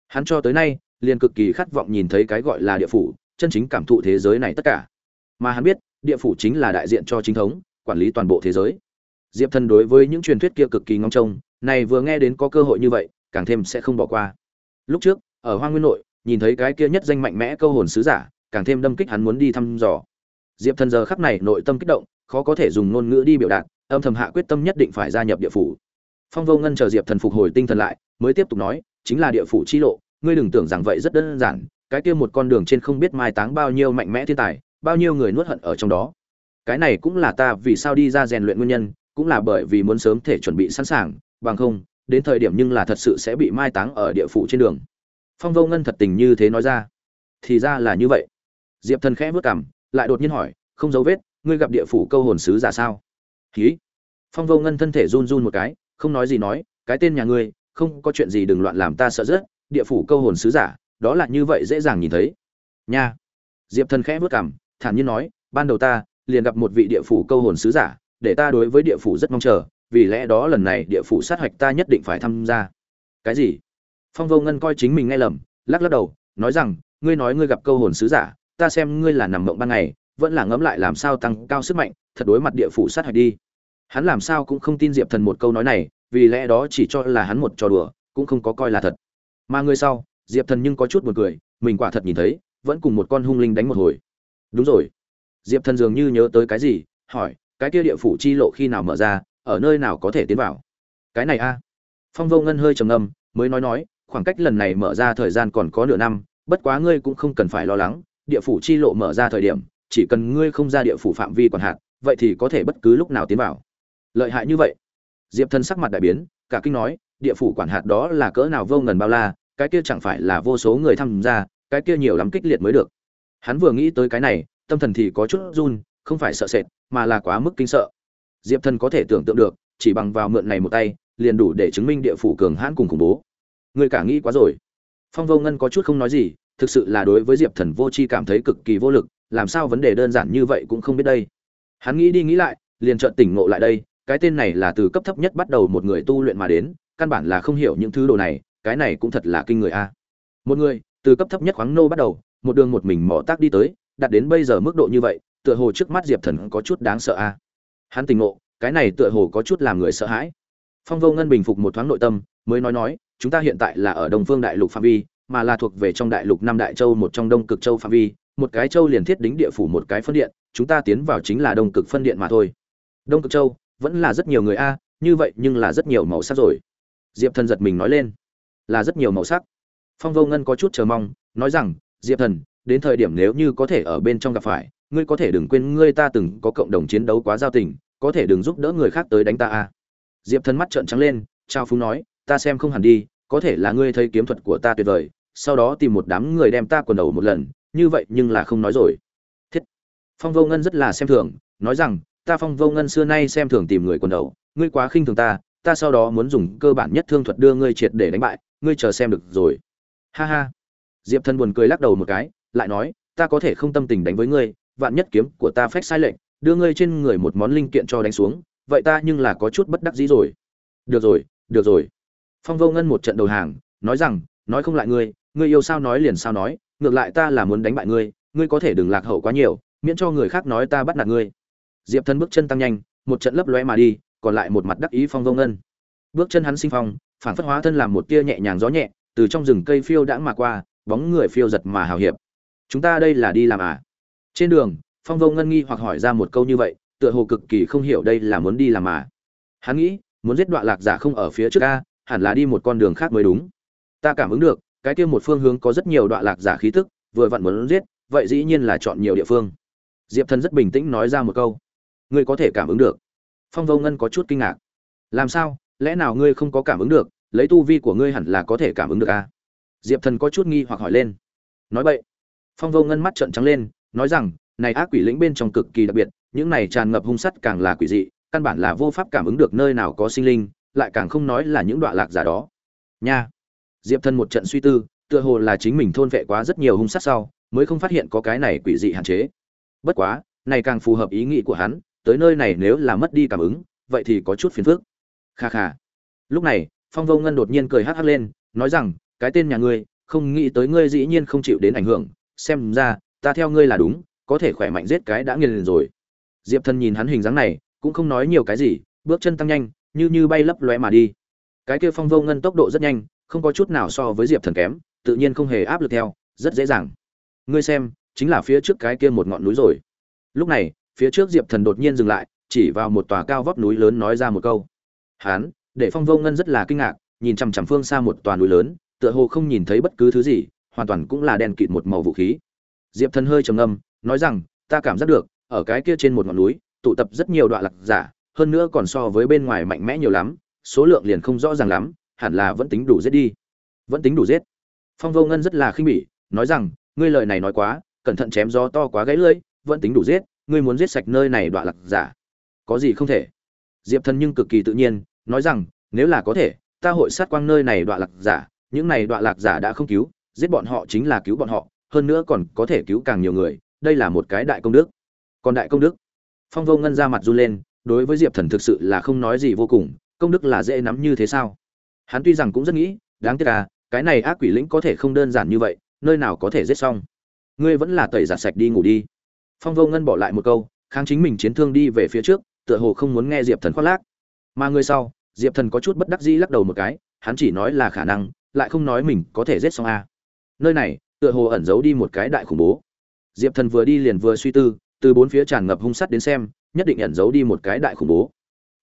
[SPEAKER 1] Hắn cho tới nay, liền cực kỳ khát vọng nhìn thấy cái gọi là địa phủ, chân chính cảm thụ thế giới này tất cả. Mà hắn biết, địa phủ chính là đại diện cho chính thống, quản lý toàn bộ thế giới. Diệp thần đối với những truyền thuyết kia cực kỳ ngóng trông, này vừa nghe đến có cơ hội như vậy, càng thêm sẽ không bỏ qua. Lúc trước, ở hoa nguyên nội, nhìn thấy cái kia nhất danh mạnh mẽ câu hồn sứ giả, càng thêm đâm kích hắn muốn đi thăm dò. Diệp thần giờ khắc này nội tâm kích động, khó có thể dùng ngôn ngữ đi biểu đạt âm thầm hạ quyết tâm nhất định phải gia nhập địa phủ. Phong vô ngân chờ diệp thần phục hồi tinh thần lại, mới tiếp tục nói, chính là địa phủ chi lộ, ngươi đừng tưởng rằng vậy rất đơn giản, cái kia một con đường trên không biết mai táng bao nhiêu mạnh mẽ thiên tài, bao nhiêu người nuốt hận ở trong đó. Cái này cũng là ta vì sao đi ra rèn luyện nguyên nhân, cũng là bởi vì muốn sớm thể chuẩn bị sẵn sàng, bằng không, đến thời điểm nhưng là thật sự sẽ bị mai táng ở địa phủ trên đường. Phong vô ngân thật tình như thế nói ra. Thì ra là như vậy. Diệp thần khẽ vất cảm lại đột nhiên hỏi, không dấu vết, ngươi gặp địa phủ câu hồn sứ giả sao? Hí. Phong vô ngân thân thể run run một cái, không nói gì nói, cái tên nhà ngươi, không có chuyện gì đừng loạn làm ta sợ rớt, địa phủ câu hồn sứ giả, đó là như vậy dễ dàng nhìn thấy. Nha. Diệp thần khẽ vất cảm thản nhiên nói, ban đầu ta liền gặp một vị địa phủ câu hồn sứ giả, để ta đối với địa phủ rất mong chờ, vì lẽ đó lần này địa phủ sát hạch ta nhất định phải tham gia. Cái gì? Phong vô ngân coi chính mình nghe lầm, lắc lắc đầu, nói rằng, ngươi nói ngươi gặp câu hồn sứ giả, ta xem ngươi là nằm mộng ban ngày vẫn là ngẫm lại làm sao tăng cao sức mạnh, thật đối mặt địa phủ sát hạch đi. Hắn làm sao cũng không tin diệp thần một câu nói này, vì lẽ đó chỉ cho là hắn một trò đùa, cũng không có coi là thật. Mà người sau, diệp thần nhưng có chút buồn cười, mình quả thật nhìn thấy, vẫn cùng một con hung linh đánh một hồi. Đúng rồi. Diệp thần dường như nhớ tới cái gì, hỏi, cái kia địa phủ chi lộ khi nào mở ra, ở nơi nào có thể tiến vào? Cái này a. Phong vô ngân hơi trầm ngâm, mới nói nói, khoảng cách lần này mở ra thời gian còn có nửa năm, bất quá ngươi cũng không cần phải lo lắng, địa phủ chi lộ mở ra thời điểm chỉ cần ngươi không ra địa phủ phạm vi quản hạt, vậy thì có thể bất cứ lúc nào tiến vào. Lợi hại như vậy. Diệp thần sắc mặt đại biến, cả kinh nói, địa phủ quản hạt đó là cỡ nào vô ngần bao la, cái kia chẳng phải là vô số người tham gia, cái kia nhiều lắm kích liệt mới được. Hắn vừa nghĩ tới cái này, tâm thần thì có chút run, không phải sợ sệt, mà là quá mức kinh sợ. Diệp thần có thể tưởng tượng được, chỉ bằng vào mượn này một tay, liền đủ để chứng minh địa phủ cường hãn cùng khủng bố. Người cả nghĩ quá rồi. Phong vô ngân có chút không nói gì, thực sự là đối với diệp thần vô c h i cảm thấy cực kỳ vô lực làm sao vấn đề đơn giản như vậy cũng không biết đây. Hắn nghĩ đi nghĩ lại, liền chợt tỉnh ngộ lại đây, cái tên này là từ cấp thấp nhất bắt đầu một người tu luyện mà đến, căn bản là không hiểu những thứ đồ này, cái này cũng thật là kinh người a. À. Một người, từ cấp thấp nhất khoáng nô bắt đầu, một đường một mình mỏ tác đi tới, đạt đến bây giờ mức độ như vậy, tựa hồ trước mắt diệp thần có chút đáng sợ a. À. Hắn tỉnh ngộ, cái này tựa hồ có chút làm người sợ hãi. Phong vô ngân bình phục một thoáng nội tâm, mới nói nói, chúng ta hiện tại là ở đông phương đại lục phạm vi, mà là thuộc về trong đại lục năm đại châu một trong đông cực châu phạm vi một cái châu liền thiết đính địa phủ một cái phân điện, chúng ta tiến vào chính là đông cực phân điện mà thôi. Đông cực châu, vẫn là rất nhiều người a, như vậy nhưng là rất nhiều màu sắc rồi. Diệp thần giật mình nói lên. Là rất nhiều màu sắc. Phong vô ngân có chút chờ mong, nói rằng, diệp thần, đến thời điểm nếu như có thể ở bên trong gặp phải, ngươi có thể đừng quên ngươi ta từng có cộng đồng chiến đấu quá giao tình, có thể đừng giúp đỡ người khác tới đánh ta a. Diệp thần mắt trợn trắng lên, trao phú nói, ta xem không hẳn đi, có thể là ngươi thấy kiếm thuật của ta tuyệt vời, sau đó tìm một đám người đem ta quần đầu một lần như vậy nhưng là không nói rồi. Thiết. Phong vô ngân rất là xem thường, nói rằng, ta phong vô ngân xưa nay xem thường tìm người quần đầu, ngươi quá khinh thường ta ta sau đó muốn dùng cơ bản nhất thương thuật đưa ngươi triệt để đánh bại, ngươi chờ xem được rồi. Ha ha. Diệp thần buồn cười lắc đầu một cái, lại nói, ta có thể không tâm tình đánh với ngươi, vạn nhất kiếm của ta phách sai lệnh đưa ngươi trên người một món linh kiện cho đánh xuống, vậy ta nhưng là có chút bất đắc dĩ rồi. Được rồi được rồi. Phong vô ngân một trận đầu hàng, nói rằng, nói không lại ngươi ngươi yêu sao nói liền sao nói ngược lại ta là muốn đánh bại ngươi ngươi có thể đừng lạc hậu quá nhiều, miễn cho người khác nói ta bắt nạt ngươi. Diệp thân bước chân tăng nhanh, một trận lấp lóe mà đi, còn lại một mặt đắc ý phong vông ngân. Bước chân hắn sinh phong, phản phất hóa thân làm một tia nhẹ nhàng gió nhẹ, từ trong rừng cây phiêu đãng mà qua, bóng người phiêu giật mà hào hiệp. Chúng ta đây là đi làm à? Trên đường, phong vô ngân nghi hoặc hỏi ra một câu như vậy, tựa hồ cực kỳ không hiểu đây là muốn đi làm mà hắn nghĩ, muốn giết đoạn lạc giả không ở phía trước a, hẳn là đi một con đường khác mới đúng. Ta cảm ứng được cái kia một phương hướng có rất nhiều đoạn lạc giả khí tức, vừa vặn muốn giết, vậy dĩ nhiên là chọn nhiều địa phương. Diệp thần rất bình tĩnh nói ra một câu. Ngươi có thể cảm ứng được. Phong vô ngân có chút kinh ngạc. Làm sao? Lẽ nào ngươi không có cảm ứng được? Lấy tu vi của ngươi hẳn là có thể cảm ứng được a diệp thần có chút nghi hoặc hỏi lên. Nói vậy phong vô ngân mắt trợn trắng lên, nói rằng, này ác quỷ lĩnh bên trong cực kỳ đặc biệt, những này tràn ngập hung sắt càng là quỷ dị, căn bản là vô pháp cảm ứng được nơi nào có sinh linh, lại càng không nói là những đoạn lạc giả đó. Nha diệp thần một trận suy tư, tựa hồ là chính mình thôn vệ quá rất nhiều hung sát sau, mới không phát hiện có cái này quỷ dị hạn chế. Bất quá, này càng phù hợp ý nghĩ của hắn, tới nơi này nếu là mất đi cảm ứng, vậy thì có chút phiền phức. Kha kha. Lúc này, phong vô ngân đột nhiên cười hắc hắc lên, nói rằng, cái tên nhà ngươi, không nghĩ tới ngươi dĩ nhiên không chịu đến ảnh hưởng, xem ra, ta theo ngươi là đúng, có thể khỏe mạnh giết cái đã nghiền rồi. Diệp thần nhìn hắn hình dáng này, cũng không nói nhiều cái gì, bước chân tăng nhanh, như như bay lấp lóe mà đi. Cái kia phong vô ngân tốc độ rất nhanh không có chút nào so với diệp thần kém, tự nhiên không hề áp lực theo, rất dễ dàng. Ngươi xem, chính là phía trước cái kia một ngọn núi rồi. Lúc này, phía trước diệp thần đột nhiên dừng lại, chỉ vào một tòa cao vóc núi lớn nói ra một câu. Hán, để phong vô ngân rất là kinh ngạc, nhìn chằm chằm phương xa một tòa núi lớn, tựa hồ không nhìn thấy bất cứ thứ gì, hoàn toàn cũng là đèn kịt một màu vũ khí. Diệp thần hơi trầm ngâm, nói rằng, ta cảm giác được, ở cái kia trên một ngọn núi, tụ tập rất nhiều đoạn lạc giả, hơn nữa còn so với bên ngoài mạnh mẽ nhiều lắm, số lượng liền không rõ ràng lắm hẳn là vẫn tính đủ giết đi. Vẫn tính đủ giết. Phong vô ngân rất là khinh bỉ, nói rằng, ngươi lời này nói quá, cẩn thận chém gió to quá gãy lưỡi, vẫn tính đủ giết, ngươi muốn giết sạch nơi này đoạn lạc giả. Có gì không thể? Diệp thần nhưng cực kỳ tự nhiên, nói rằng, nếu là có thể, ta hội sát quang nơi này đoạn lạc giả, những này đoạn lạc giả đã không cứu, giết bọn họ chính là cứu bọn họ, hơn nữa còn có thể cứu càng nhiều người, đây là một cái đại công đức. Còn đại công đức? Phong vô ngân ra mặt run lên, đối với diệp thần thực sự là không nói gì vô cùng, công đức là dễ nắm như thế sao? Hắn tuy rằng cũng rất nghĩ, đáng tiếc à cái này ác quỷ lĩnh có thể không đơn giản như vậy, nơi nào có thể giết xong. Ngươi vẫn là tẩy giả sạch đi ngủ đi. Phong vô ngân bỏ lại một câu, kháng chính mình chiến thương đi về phía trước, tựa hồ không muốn nghe diệp thần khoác lác. Mà người sau, diệp thần có chút bất đắc dĩ lắc đầu một cái, hắn chỉ nói là khả năng, lại không nói mình có thể giết xong a nơi này, tựa hồ ẩn giấu đi một cái đại khủng bố. Diệp thần vừa đi liền vừa suy tư, từ bốn phía tràn ngập hung sắt đến xem, nhất định ẩn giấu đi một cái đại khủng bố.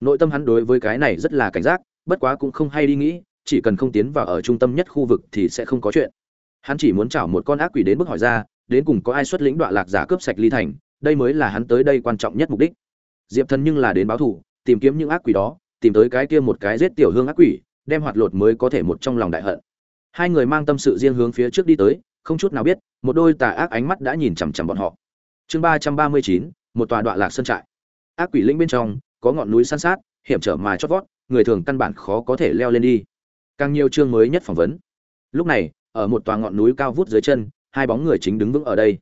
[SPEAKER 1] Nội tâm hắn đối với cái này rất là cảnh giác bất quá cũng không hay đi nghĩ, chỉ cần không tiến vào ở trung tâm nhất khu vực thì sẽ không có chuyện. Hắn chỉ muốn chảo một con ác quỷ đến bước hỏi ra, đến cùng có ai xuất lĩnh đoạn lạc giả cướp sạch ly thành, đây mới là hắn tới đây quan trọng nhất mục đích. Diệp thần nhưng là đến báo thù, tìm kiếm những ác quỷ đó, tìm tới cái kia một cái giết tiểu hương ác quỷ, đem hoạt lột mới có thể một trong lòng đại hận. Hai người mang tâm sự riêng hướng phía trước đi tới, không chút nào biết, một đôi tà ác ánh mắt đã nhìn chằm chằm bọn họ. Chương ba trăm ba mươi chín, một tòa đoạn lạc sơn trại. Ác quỷ linh bên trong, có ngọn núi san sát, hiểm trở mà chót vót người thường căn bản khó có thể leo lên đi. Càng nhiều chương mới nhất phỏng vấn. Lúc này, ở một tòa ngọn núi cao vút dưới chân, hai bóng người chính đứng vững ở đây.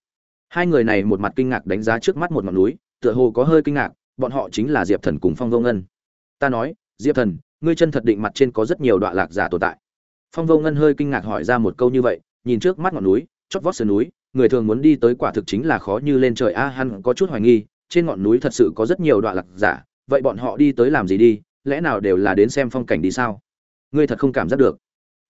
[SPEAKER 1] Hai người này một mặt kinh ngạc đánh giá trước mắt một ngọn núi, tựa hồ có hơi kinh ngạc, bọn họ chính là diệp thần cùng phong vô ngân. Ta nói, diệp thần, ngươi chân thật định mặt trên có rất nhiều đoạn lạc giả tồn tại. Phong vô ngân hơi kinh ngạc hỏi ra một câu như vậy, nhìn trước mắt ngọn núi, chót vót sườn núi, người thường muốn đi tới quả thực chính là khó như lên trời. A, hắn có chút hoài nghi, trên ngọn núi thật sự có rất nhiều đoạn lạc giả, vậy bọn họ đi tới làm gì đi? Lẽ nào đều là đến xem phong cảnh đi sao? Ngươi thật không cảm giác được.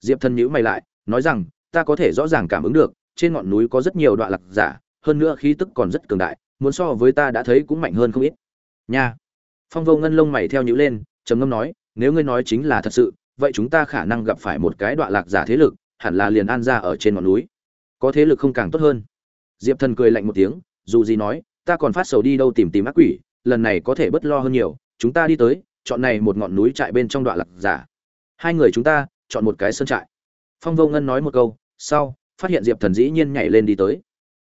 [SPEAKER 1] Diệp thần nhữ mày lại, nói rằng, ta có thể rõ ràng cảm ứng được, trên ngọn núi có rất nhiều đoạn lạc giả, hơn nữa khí tức còn rất cường đại, muốn so với ta đã thấy cũng mạnh hơn không ít. Nha. Phong vô ngân lông mày theo nhữ lên, trầm ngâm nói, nếu ngươi nói chính là thật sự, vậy chúng ta khả năng gặp phải một cái đoạn lạc giả thế lực, hẳn là liền an ra ở trên ngọn núi. Có thế lực không càng tốt hơn. Diệp thần cười lạnh một tiếng, dù gì nói, ta còn phát sầu đi đâu tìm tìm ác quỷ, lần này có thể bất lo hơn nhiều, chúng ta đi tới chọn này một ngọn núi trại bên trong đoạn lạc giả. Hai người chúng ta chọn một cái sơn trại. Phong vô ngân nói một câu, sau, phát hiện diệp thần dĩ nhiên nhảy lên đi tới.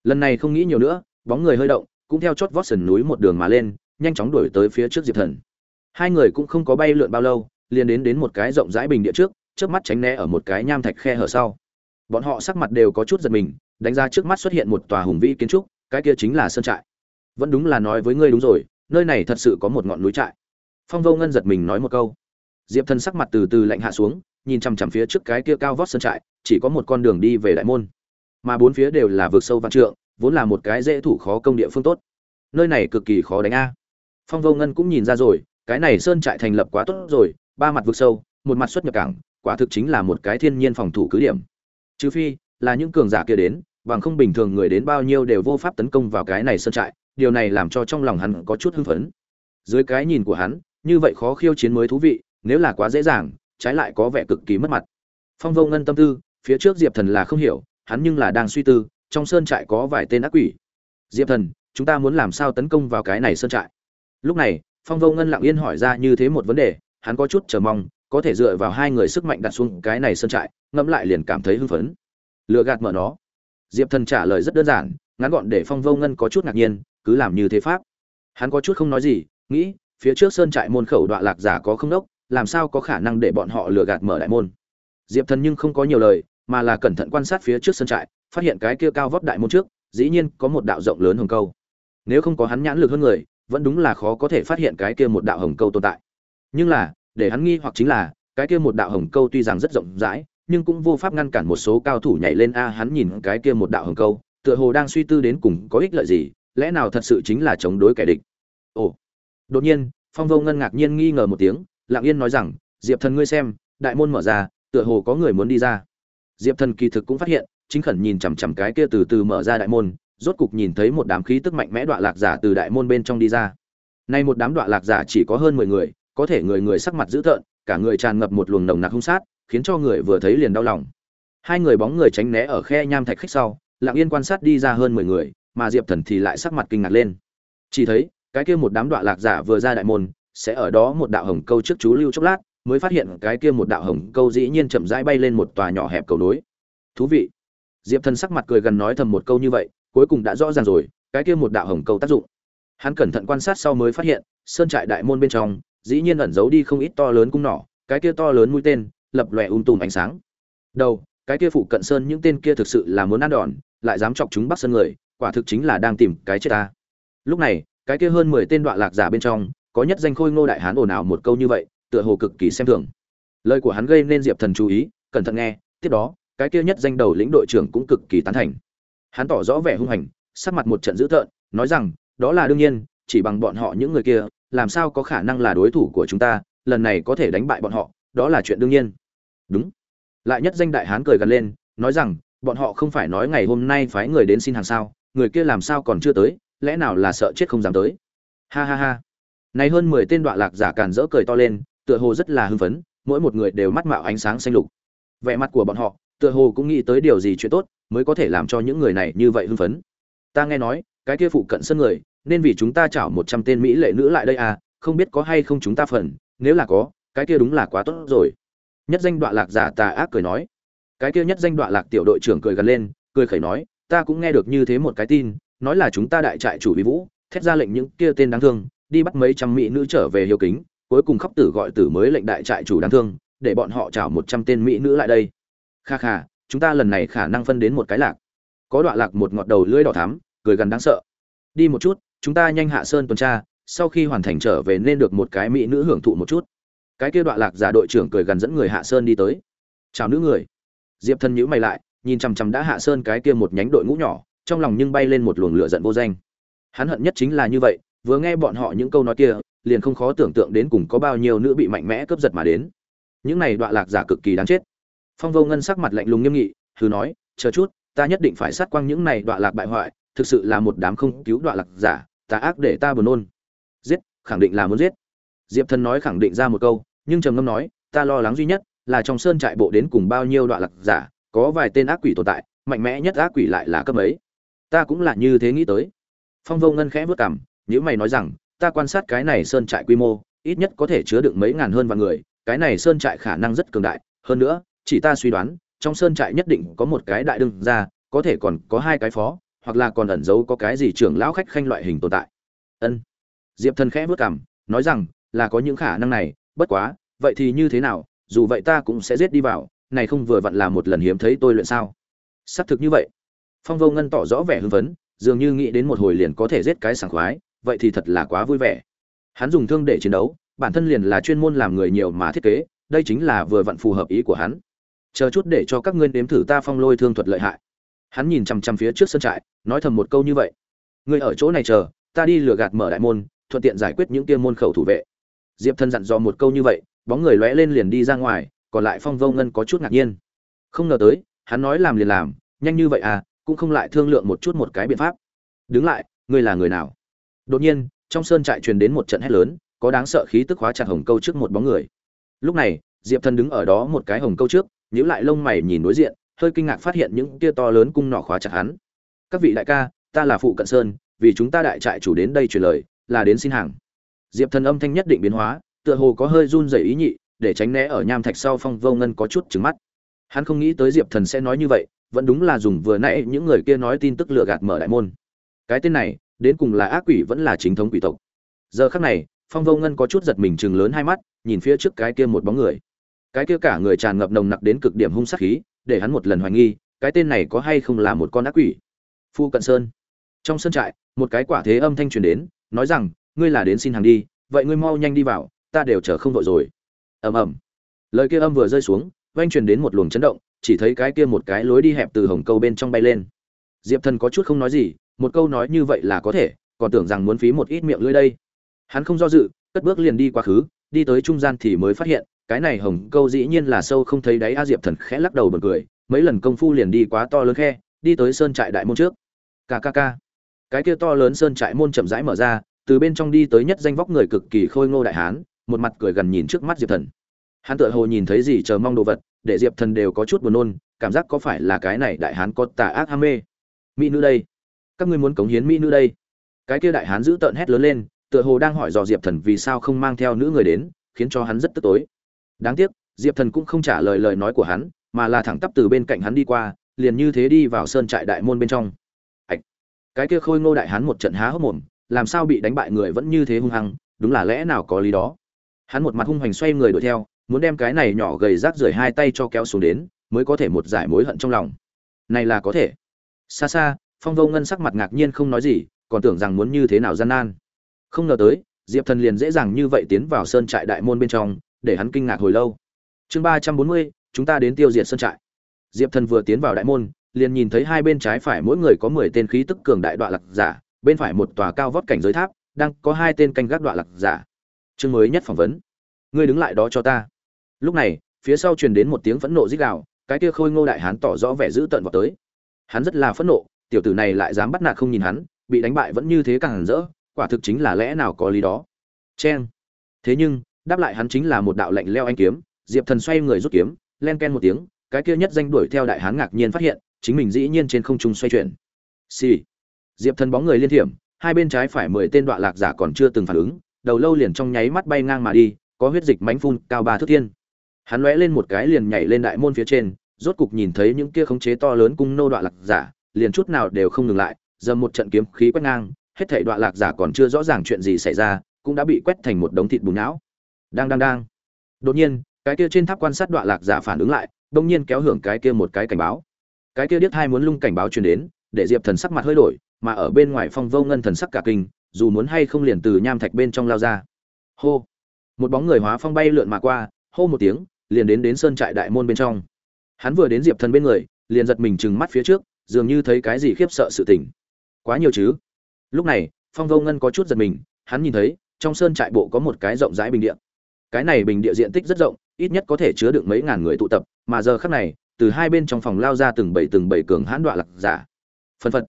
[SPEAKER 1] Lần này không nghĩ nhiều nữa, bóng người hơi động, cũng theo chót vót sườn núi một đường mà lên, nhanh chóng đuổi tới phía trước diệp thần. Hai người cũng không có bay lượn bao lâu, liền đến đến một cái rộng rãi bình địa trước trước mắt tránh né ở một cái nham thạch khe hở sau. Bọn họ sắc mặt đều có chút giật mình, đánh ra trước mắt xuất hiện một tòa hùng vĩ kiến trúc, cái kia chính là sơn trại. Vẫn đúng là nói với ngươi đúng rồi, nơi này thật sự có một ngọn núi trại phong vô ngân giật mình nói một câu. Diệp thần sắc mặt từ từ lạnh hạ xuống, nhìn chằm chằm phía trước cái kia cao vót sơn trại, chỉ có một con đường đi về đại môn. Mà bốn phía đều là vực sâu văn trượng, vốn là một cái dễ thủ khó công địa phương tốt. Nơi này cực kỳ khó đánh a. Phong vô ngân cũng nhìn ra rồi, cái này sơn trại thành lập quá tốt rồi, ba mặt vực sâu, một mặt xuất nhập cảng, quả thực chính là một cái thiên nhiên phòng thủ cứ điểm. Trừ phi, là những cường giả kia đến, bằng không bình thường người đến bao nhiêu đều vô pháp tấn công vào cái này sơn trại, điều này làm cho trong lòng hắn có chút hưng phấn. Dưới cái nhìn của hắn như vậy khó khiêu chiến mới thú vị, nếu là quá dễ dàng, trái lại có vẻ cực kỳ mất mặt. Phong vô ngân tâm tư, phía trước diệp thần là không hiểu, hắn nhưng là đang suy tư, trong sơn trại có vài tên ác quỷ. Diệp thần, chúng ta muốn làm sao tấn công vào cái này sơn trại? Lúc này, phong vô ngân lặng yên hỏi ra như thế một vấn đề, hắn có chút chờ mong, có thể dựa vào hai người sức mạnh đặt xuống cái này sơn trại, ngẫm lại liền cảm thấy hưng phấn. Lựa gạt mở nó. Diệp thần trả lời rất đơn giản, ngắn gọn để phong vô ngân có chút ngạc nhiên, cứ làm như thế pháp. Hắn có chút không nói gì, nghĩ phía trước sơn trại môn khẩu đoạn lạc giả có không đốc, làm sao có khả năng để bọn họ lừa gạt mở đại môn? Diệp thần nhưng không có nhiều lời, mà là cẩn thận quan sát phía trước sơn trại, phát hiện cái kia cao vóc đại môn trước, dĩ nhiên có một đạo rộng lớn hồng câu. Nếu không có hắn nhãn lực hơn người, vẫn đúng là khó có thể phát hiện cái kia một đạo hồng câu tồn tại. Nhưng là, để hắn nghi hoặc chính là, cái kia một đạo hồng câu tuy rằng rất rộng rãi, nhưng cũng vô pháp ngăn cản một số cao thủ nhảy lên. A, hắn nhìn cái kia một đạo hồng câu, tựa hồ đang suy tư đến cùng có ích lợi gì, lẽ nào thật sự chính là chống đối kẻ địch? Ồ đột nhiên, phong vô ngân ngạc nhiên nghi ngờ một tiếng, lặng yên nói rằng, diệp thần ngươi xem, đại môn mở ra, tựa hồ có người muốn đi ra. Diệp thần kỳ thực cũng phát hiện, chính khẩn nhìn chằm chằm cái kia từ từ mở ra đại môn, rốt cục nhìn thấy một đám khí tức mạnh mẽ đoạn lạc giả từ đại môn bên trong đi ra. Nay một đám đoạn lạc giả chỉ có hơn mười người, có thể người người sắc mặt dữ tợn, cả người tràn ngập một luồng nồng nặc hung sát, khiến cho người vừa thấy liền đau lòng. Hai người bóng người tránh né ở khe nham thạch khách sau, lặng yên quan sát đi ra hơn mười người, mà diệp thần thì lại sắc mặt kinh ngạc lên. Chỉ thấy cái kia một đám đoạn lạc giả vừa ra đại môn, sẽ ở đó một đạo hồng câu trước chú lưu chốc lát, mới phát hiện cái kia một đạo hồng câu dĩ nhiên chậm rãi bay lên một tòa nhỏ hẹp cầu nối. Thú vị. Diệp thần sắc mặt cười gần nói thầm một câu như vậy, cuối cùng đã rõ ràng rồi, cái kia một đạo hồng câu tác dụng. Hắn cẩn thận quan sát sau mới phát hiện, sơn trại đại môn bên trong, dĩ nhiên ẩn giấu đi không ít to lớn cung nỏ, cái kia to lớn mũi tên, lập lòe um tùm ánh sáng. Đầu, cái kia phụ cận sơn những tên kia thực sự là muốn ăn đòn, lại dám chọc chúng bắt sơn người, quả thực chính là đang tìm cái chết ta. Lúc này cái kia hơn mười tên đoạn lạc giả bên trong, có nhất danh khôi ngô đại hán ồn ào một câu như vậy, tựa hồ cực kỳ xem thường. Lời của hắn gây nên diệp thần chú ý, cẩn thận nghe, tiếp đó, cái kia nhất danh đầu lĩnh đội trưởng cũng cực kỳ tán thành. Hắn tỏ rõ vẻ hung hành, sắc mặt một trận dữ tợn, nói rằng, đó là đương nhiên, chỉ bằng bọn họ những người kia, làm sao có khả năng là đối thủ của chúng ta, lần này có thể đánh bại bọn họ, đó là chuyện đương nhiên. Đúng. Lại nhất danh đại hán cười gần lên, nói rằng, bọn họ không phải nói ngày hôm nay phái người đến xin hàng sao, người kia làm sao còn chưa tới lẽ nào là sợ chết không dám tới? Ha ha ha. Này hơn mười tên đoạn lạc giả càn rỡ cười to lên, tựa hồ rất là hưng phấn, mỗi một người đều mắt mạo ánh sáng xanh lục. Vẻ mặt của bọn họ, tựa hồ cũng nghĩ tới điều gì chuyện tốt mới có thể làm cho những người này như vậy hưng phấn. Ta nghe nói, cái kia phụ cận sân người, nên vì chúng ta chảo một trăm tên mỹ lệ nữ lại đây à không biết có hay không chúng ta phần, nếu là có, cái kia đúng là quá tốt rồi. Nhất danh đoạn lạc giả tà ác cười nói. Cái kia nhất danh đoạn lạc tiểu đội trưởng cười gần lên, cười khẩy nói, ta cũng nghe được như thế một cái tin nói là chúng ta đại trại chủ bí vũ, thét ra lệnh những kia tên đáng thương, đi bắt mấy trăm mỹ nữ trở về hiếu kính, cuối cùng khóc tử gọi tử mới lệnh đại trại chủ đáng thương, để bọn họ chào một trăm tên mỹ nữ lại đây. Kha kha, chúng ta lần này khả năng phân đến một cái lạc. Có đoạn lạc một ngọt đầu lưỡi đỏ thắm, cười gần đáng sợ. Đi một chút, chúng ta nhanh hạ sơn tuần tra, sau khi hoàn thành trở về nên được một cái mỹ nữ hưởng thụ một chút. Cái kia đoạn lạc giả đội trưởng cười gần dẫn người hạ sơn đi tới. Chào nữ người. Diệp thân nhữ mày lại, nhìn chằm chằm đã hạ sơn cái kia một nhánh đội ngũ nhỏ trong lòng nhưng bay lên một luồng lửa giận vô danh. Hắn hận nhất chính là như vậy, vừa nghe bọn họ những câu nói kia, liền không khó tưởng tượng đến cùng có bao nhiêu nữ bị mạnh mẽ cướp giật mà đến. Những này đoạn lạc giả cực kỳ đáng chết. Phong vô ngân sắc mặt lạnh lùng nghiêm nghị, hừ nói, chờ chút, ta nhất định phải sát quang những này đoạn lạc bại hoại, thực sự là một đám không cứu đoạn lạc giả tà ác để ta buồn nôn. Giết, khẳng định là muốn giết. Diệp thần nói khẳng định ra một câu, nhưng trầm ngâm nói, ta lo lắng duy nhất là trong sơn trại bộ đến cùng bao nhiêu đoạn lạc giả, có vài tên ác quỷ tồn tại, mạnh mẽ nhất ác quỷ lại là cấp ấy ta cũng là như thế nghĩ tới. Phong vô ngân khẽ vất cảm nếu mày nói rằng, ta quan sát cái này sơn trại quy mô, ít nhất có thể chứa được mấy ngàn hơn vạn người, cái này sơn trại khả năng rất cường đại. Hơn nữa, chỉ ta suy đoán, trong sơn trại nhất định có một cái đại đương ra có thể còn có hai cái phó, hoặc là còn ẩn giấu có cái gì trưởng lão khách khanh loại hình tồn tại. Ân. Diệp thần khẽ vất cảm nói rằng, là có những khả năng này, bất quá, vậy thì như thế nào, dù vậy ta cũng sẽ giết đi vào, này không vừa vặn là một lần hiếm thấy tôi luyện sao? Xác thực như vậy phong vô ngân tỏ rõ vẻ hưng phấn, dường như nghĩ đến một hồi liền có thể giết cái sảng khoái, vậy thì thật là quá vui vẻ. Hắn dùng thương để chiến đấu, bản thân liền là chuyên môn làm người nhiều mà thiết kế, đây chính là vừa vặn phù hợp ý của hắn. Chờ chút để cho các ngươi nếm thử ta phong lôi thương thuật lợi hại. Hắn nhìn chằm chằm phía trước sân trại, nói thầm một câu như vậy. Ngươi ở chỗ này chờ, ta đi lừa gạt mở đại môn, thuận tiện giải quyết những kia môn khẩu thủ vệ. Diệp thân dặn dò một câu như vậy, bóng người lóe lên liền đi ra ngoài, còn lại phong vô ngân có chút ngạc nhiên. Không ngờ tới, hắn nói làm liền làm, nhanh như vậy à cũng không lại thương lượng một chút một cái biện pháp. Đứng lại, ngươi là người nào? Đột nhiên, trong sơn trại truyền đến một trận hét lớn, có đáng sợ khí tức hóa chặt hồng câu trước một bóng người. Lúc này, diệp thần đứng ở đó một cái hồng câu trước, nhíu lại lông mày nhìn đối diện, hơi kinh ngạc phát hiện những tia to lớn cung nỏ khóa chặt hắn. Các vị đại ca, ta là phụ cận sơn, vì chúng ta đại trại chủ đến đây truyền lời, là đến xin hàng. Diệp thần âm thanh nhất định biến hóa, tựa hồ có hơi run rẩy ý nhị, để tránh né ở nham thạch sau phong vô ngân có chút trứng mắt. Hắn không nghĩ tới diệp thần sẽ nói như vậy vẫn đúng là dùng vừa nãy những người kia nói tin tức lừa gạt mở đại môn. Cái tên này, đến cùng là ác quỷ vẫn là chính thống quỷ tộc. Giờ khắc này, phong vô ngân có chút giật mình chừng lớn hai mắt, nhìn phía trước cái kia một bóng người. Cái kia cả người tràn ngập nồng nặc đến cực điểm hung sát khí, để hắn một lần hoài nghi, cái tên này có hay không là một con ác quỷ. Phu cận sơn. Trong sân trại, một cái quả thế âm thanh truyền đến, nói rằng, ngươi là đến xin hàng đi, vậy ngươi mau nhanh đi vào, ta đều chờ không vội rồi. Ầm ầm. Lời kia âm vừa rơi xuống oanh truyền đến một luồng chấn động chỉ thấy cái kia một cái lối đi hẹp từ hồng câu bên trong bay lên. Diệp thần có chút không nói gì, một câu nói như vậy là có thể, còn tưởng rằng muốn phí một ít miệng lưỡi đây. Hắn không do dự, cất bước liền đi quá khứ, đi tới trung gian thì mới phát hiện, cái này hồng câu dĩ nhiên là sâu không thấy đáy a diệp thần khẽ lắc đầu bật cười, mấy lần công phu liền đi quá to lớn khe, đi tới sơn trại đại môn trước. Kkk cái kia to lớn sơn trại môn chậm rãi mở ra, từ bên trong đi tới nhất danh vóc người cực kỳ khôi ngô đại hán, một mặt cười gần nhìn trước mắt diệp thần. Hắn tựa hồ nhìn thấy gì chờ mong đồ vật để diệp thần đều có chút buồn nôn, cảm giác có phải là cái này đại hán có tà ác ham mê. Mỹ nữ đây. Các ngươi muốn cống hiến mỹ nữ đây. Cái kia đại hán giữ tợn hét lớn lên, tựa hồ đang hỏi dò diệp thần vì sao không mang theo nữ người đến, khiến cho hắn rất tức tối. Đáng tiếc, diệp thần cũng không trả lời lời nói của hắn, mà là thẳng tắp từ bên cạnh hắn đi qua, liền như thế đi vào sơn trại đại môn bên trong. Ạch cái kia khôi ngô đại hán một trận há hốc mồm, làm sao bị đánh bại người vẫn như thế hung hăng, đúng là lẽ nào có lý đó. Hắn một mặt hung hoành xoay người đuổi theo muốn đem cái này nhỏ gầy rác rưởi hai tay cho kéo xuống đến, mới có thể một giải mối hận trong lòng. Này là có thể. Xa xa, phong vô ngân sắc mặt ngạc nhiên không nói gì, còn tưởng rằng muốn như thế nào gian nan. Không ngờ tới, diệp thần liền dễ dàng như vậy tiến vào sơn trại đại môn bên trong, để hắn kinh ngạc hồi lâu. Chương ba trăm bốn mươi, chúng ta đến tiêu diệt sơn trại. Diệp thần vừa tiến vào đại môn, liền nhìn thấy hai bên trái phải mỗi người có mười tên khí tức cường đại đoạn lạc giả, bên phải một tòa cao vót cảnh giới tháp, đang có hai tên canh gác đoạn lạc giả. Chương mới nhất phỏng vấn. Ngươi đứng lại đó cho ta lúc này, phía sau truyền đến một tiếng phẫn nộ rít gào, cái kia khôi ngô đại hán tỏ rõ vẻ dữ tợn vào tới. Hắn rất là phẫn nộ, tiểu tử này lại dám bắt nạt không nhìn hắn, bị đánh bại vẫn như thế càng hẳn rỡ, quả thực chính là lẽ nào có lý đó. Cheng. Thế nhưng, đáp lại hắn chính là một đạo lạnh leo anh kiếm, diệp thần xoay người rút kiếm, len ken một tiếng, cái kia nhất danh đuổi theo đại hán ngạc nhiên phát hiện, chính mình dĩ nhiên trên không trung xoay chuyển. Xì、sì. diệp thần bóng người liên thiểm, hai bên trái phải mười tên đoạn lạc giả còn chưa từng phản ứng, đầu lâu liền trong nháy mắt bay ngang mà đi, có huyết dịch mánh phun, cao ba thước thiên hắn lóe lên một cái liền nhảy lên đại môn phía trên, rốt cục nhìn thấy những kia khống chế to lớn cung nô đoạn lạc giả, liền chút nào đều không ngừng lại dầm một trận kiếm khí quét ngang, hết thảy đoạn lạc giả còn chưa rõ ràng chuyện gì xảy ra, cũng đã bị quét thành một đống thịt bùn não đang đang đang. Đột nhiên, cái kia trên tháp quan sát đoạn lạc giả phản ứng lại, đông nhiên kéo hưởng cái kia một cái cảnh báo. Cái kia điếc hai muốn lung cảnh báo truyền đến, để diệp thần sắc mặt hơi đổi, mà ở bên ngoài phong vô ngân thần sắc cả kinh, dù muốn hay không liền từ nham thạch bên trong lao ra. Hô. Một bóng người hóa phong bay lượn mà qua, hô một tiếng liền đến đến sơn trại đại môn bên trong. Hắn vừa đến diệp thần bên người, liền giật mình chừng mắt phía trước, dường như thấy cái gì khiếp sợ sự tình. Quá nhiều chứ? Lúc này, phong vô ngân có chút giật mình, hắn nhìn thấy, trong sơn trại bộ có một cái rộng rãi bình địa. Cái này bình địa diện tích rất rộng, ít nhất có thể chứa được mấy ngàn người tụ tập, mà giờ khắc này, từ hai bên trong phòng lao ra từng bảy từng bảy cường hãn đoạn lạc giả. Phân phật.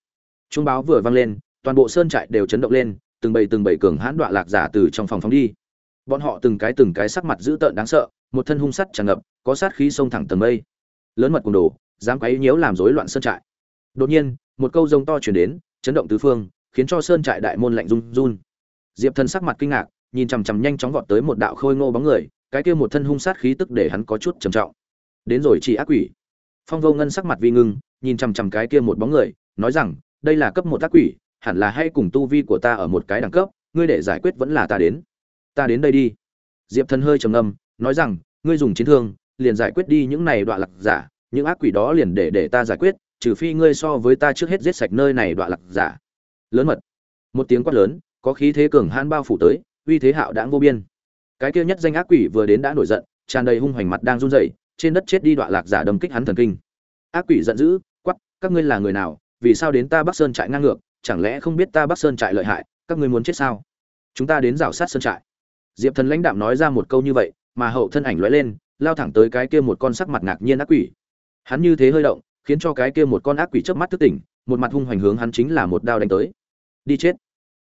[SPEAKER 1] Trung báo vừa vang lên, toàn bộ sơn trại đều chấn động lên, từng bảy từng bảy cường hãn đoạn lạc giả từ trong phòng phóng đi. Bọn họ từng cái từng cái sắc mặt dữ tợn đáng sợ một thân hung sắt tràn ngập, có sát khí xông thẳng tầng mây. Lớn mật cùng đồ, dám quấy nhiễu làm rối loạn sơn trại. Đột nhiên, một câu rông to chuyển đến, chấn động tứ phương, khiến cho sơn trại đại môn lạnh run run. Diệp thần sắc mặt kinh ngạc, nhìn chằm chằm nhanh chóng vọt tới một đạo khôi ngô bóng người, cái kia một thân hung sát khí tức để hắn có chút trầm trọng. Đến rồi chỉ ác quỷ. Phong vô ngân sắc mặt vi ngưng, nhìn chằm chằm cái kia một bóng người, nói rằng, đây là cấp một ác quỷ, hẳn là hay cùng tu vi của ta ở một cái đẳng cấp, ngươi để giải quyết vẫn là ta đến. Ta đến đây đi. Diệp thần hơi trầm ngâm nói rằng, ngươi dùng chiến thương, liền giải quyết đi những này đoạn lạc giả, những ác quỷ đó liền để để ta giải quyết, trừ phi ngươi so với ta trước hết giết sạch nơi này đoạn lạc giả. Lớn mật. Một tiếng quát lớn, có khí thế cường hãn bao phủ tới, uy thế hạo đãng vô biên. Cái kia nhất danh ác quỷ vừa đến đã nổi giận, tràn đầy hung hoành mặt đang run rẩy, trên đất chết đi đoạn lạc giả đâm kích hắn thần kinh. Ác quỷ giận dữ quắc các ngươi là người nào? Vì sao đến ta bắc sơn trại ngang ngược? Chẳng lẽ không biết ta bắc sơn trại lợi hại? Các ngươi muốn chết sao? Chúng ta đến rào sát sơn trại. Diệp thần lãnh đạm nói ra một câu như vậy mà hậu thân ảnh lóe lên, lao thẳng tới cái kia một con sắc mặt ngạc nhiên ác quỷ. Hắn như thế hơi động, khiến cho cái kia một con ác quỷ chớp mắt thức tỉnh, một mặt hung hoành hướng hắn chính là một đao đánh tới. Đi chết.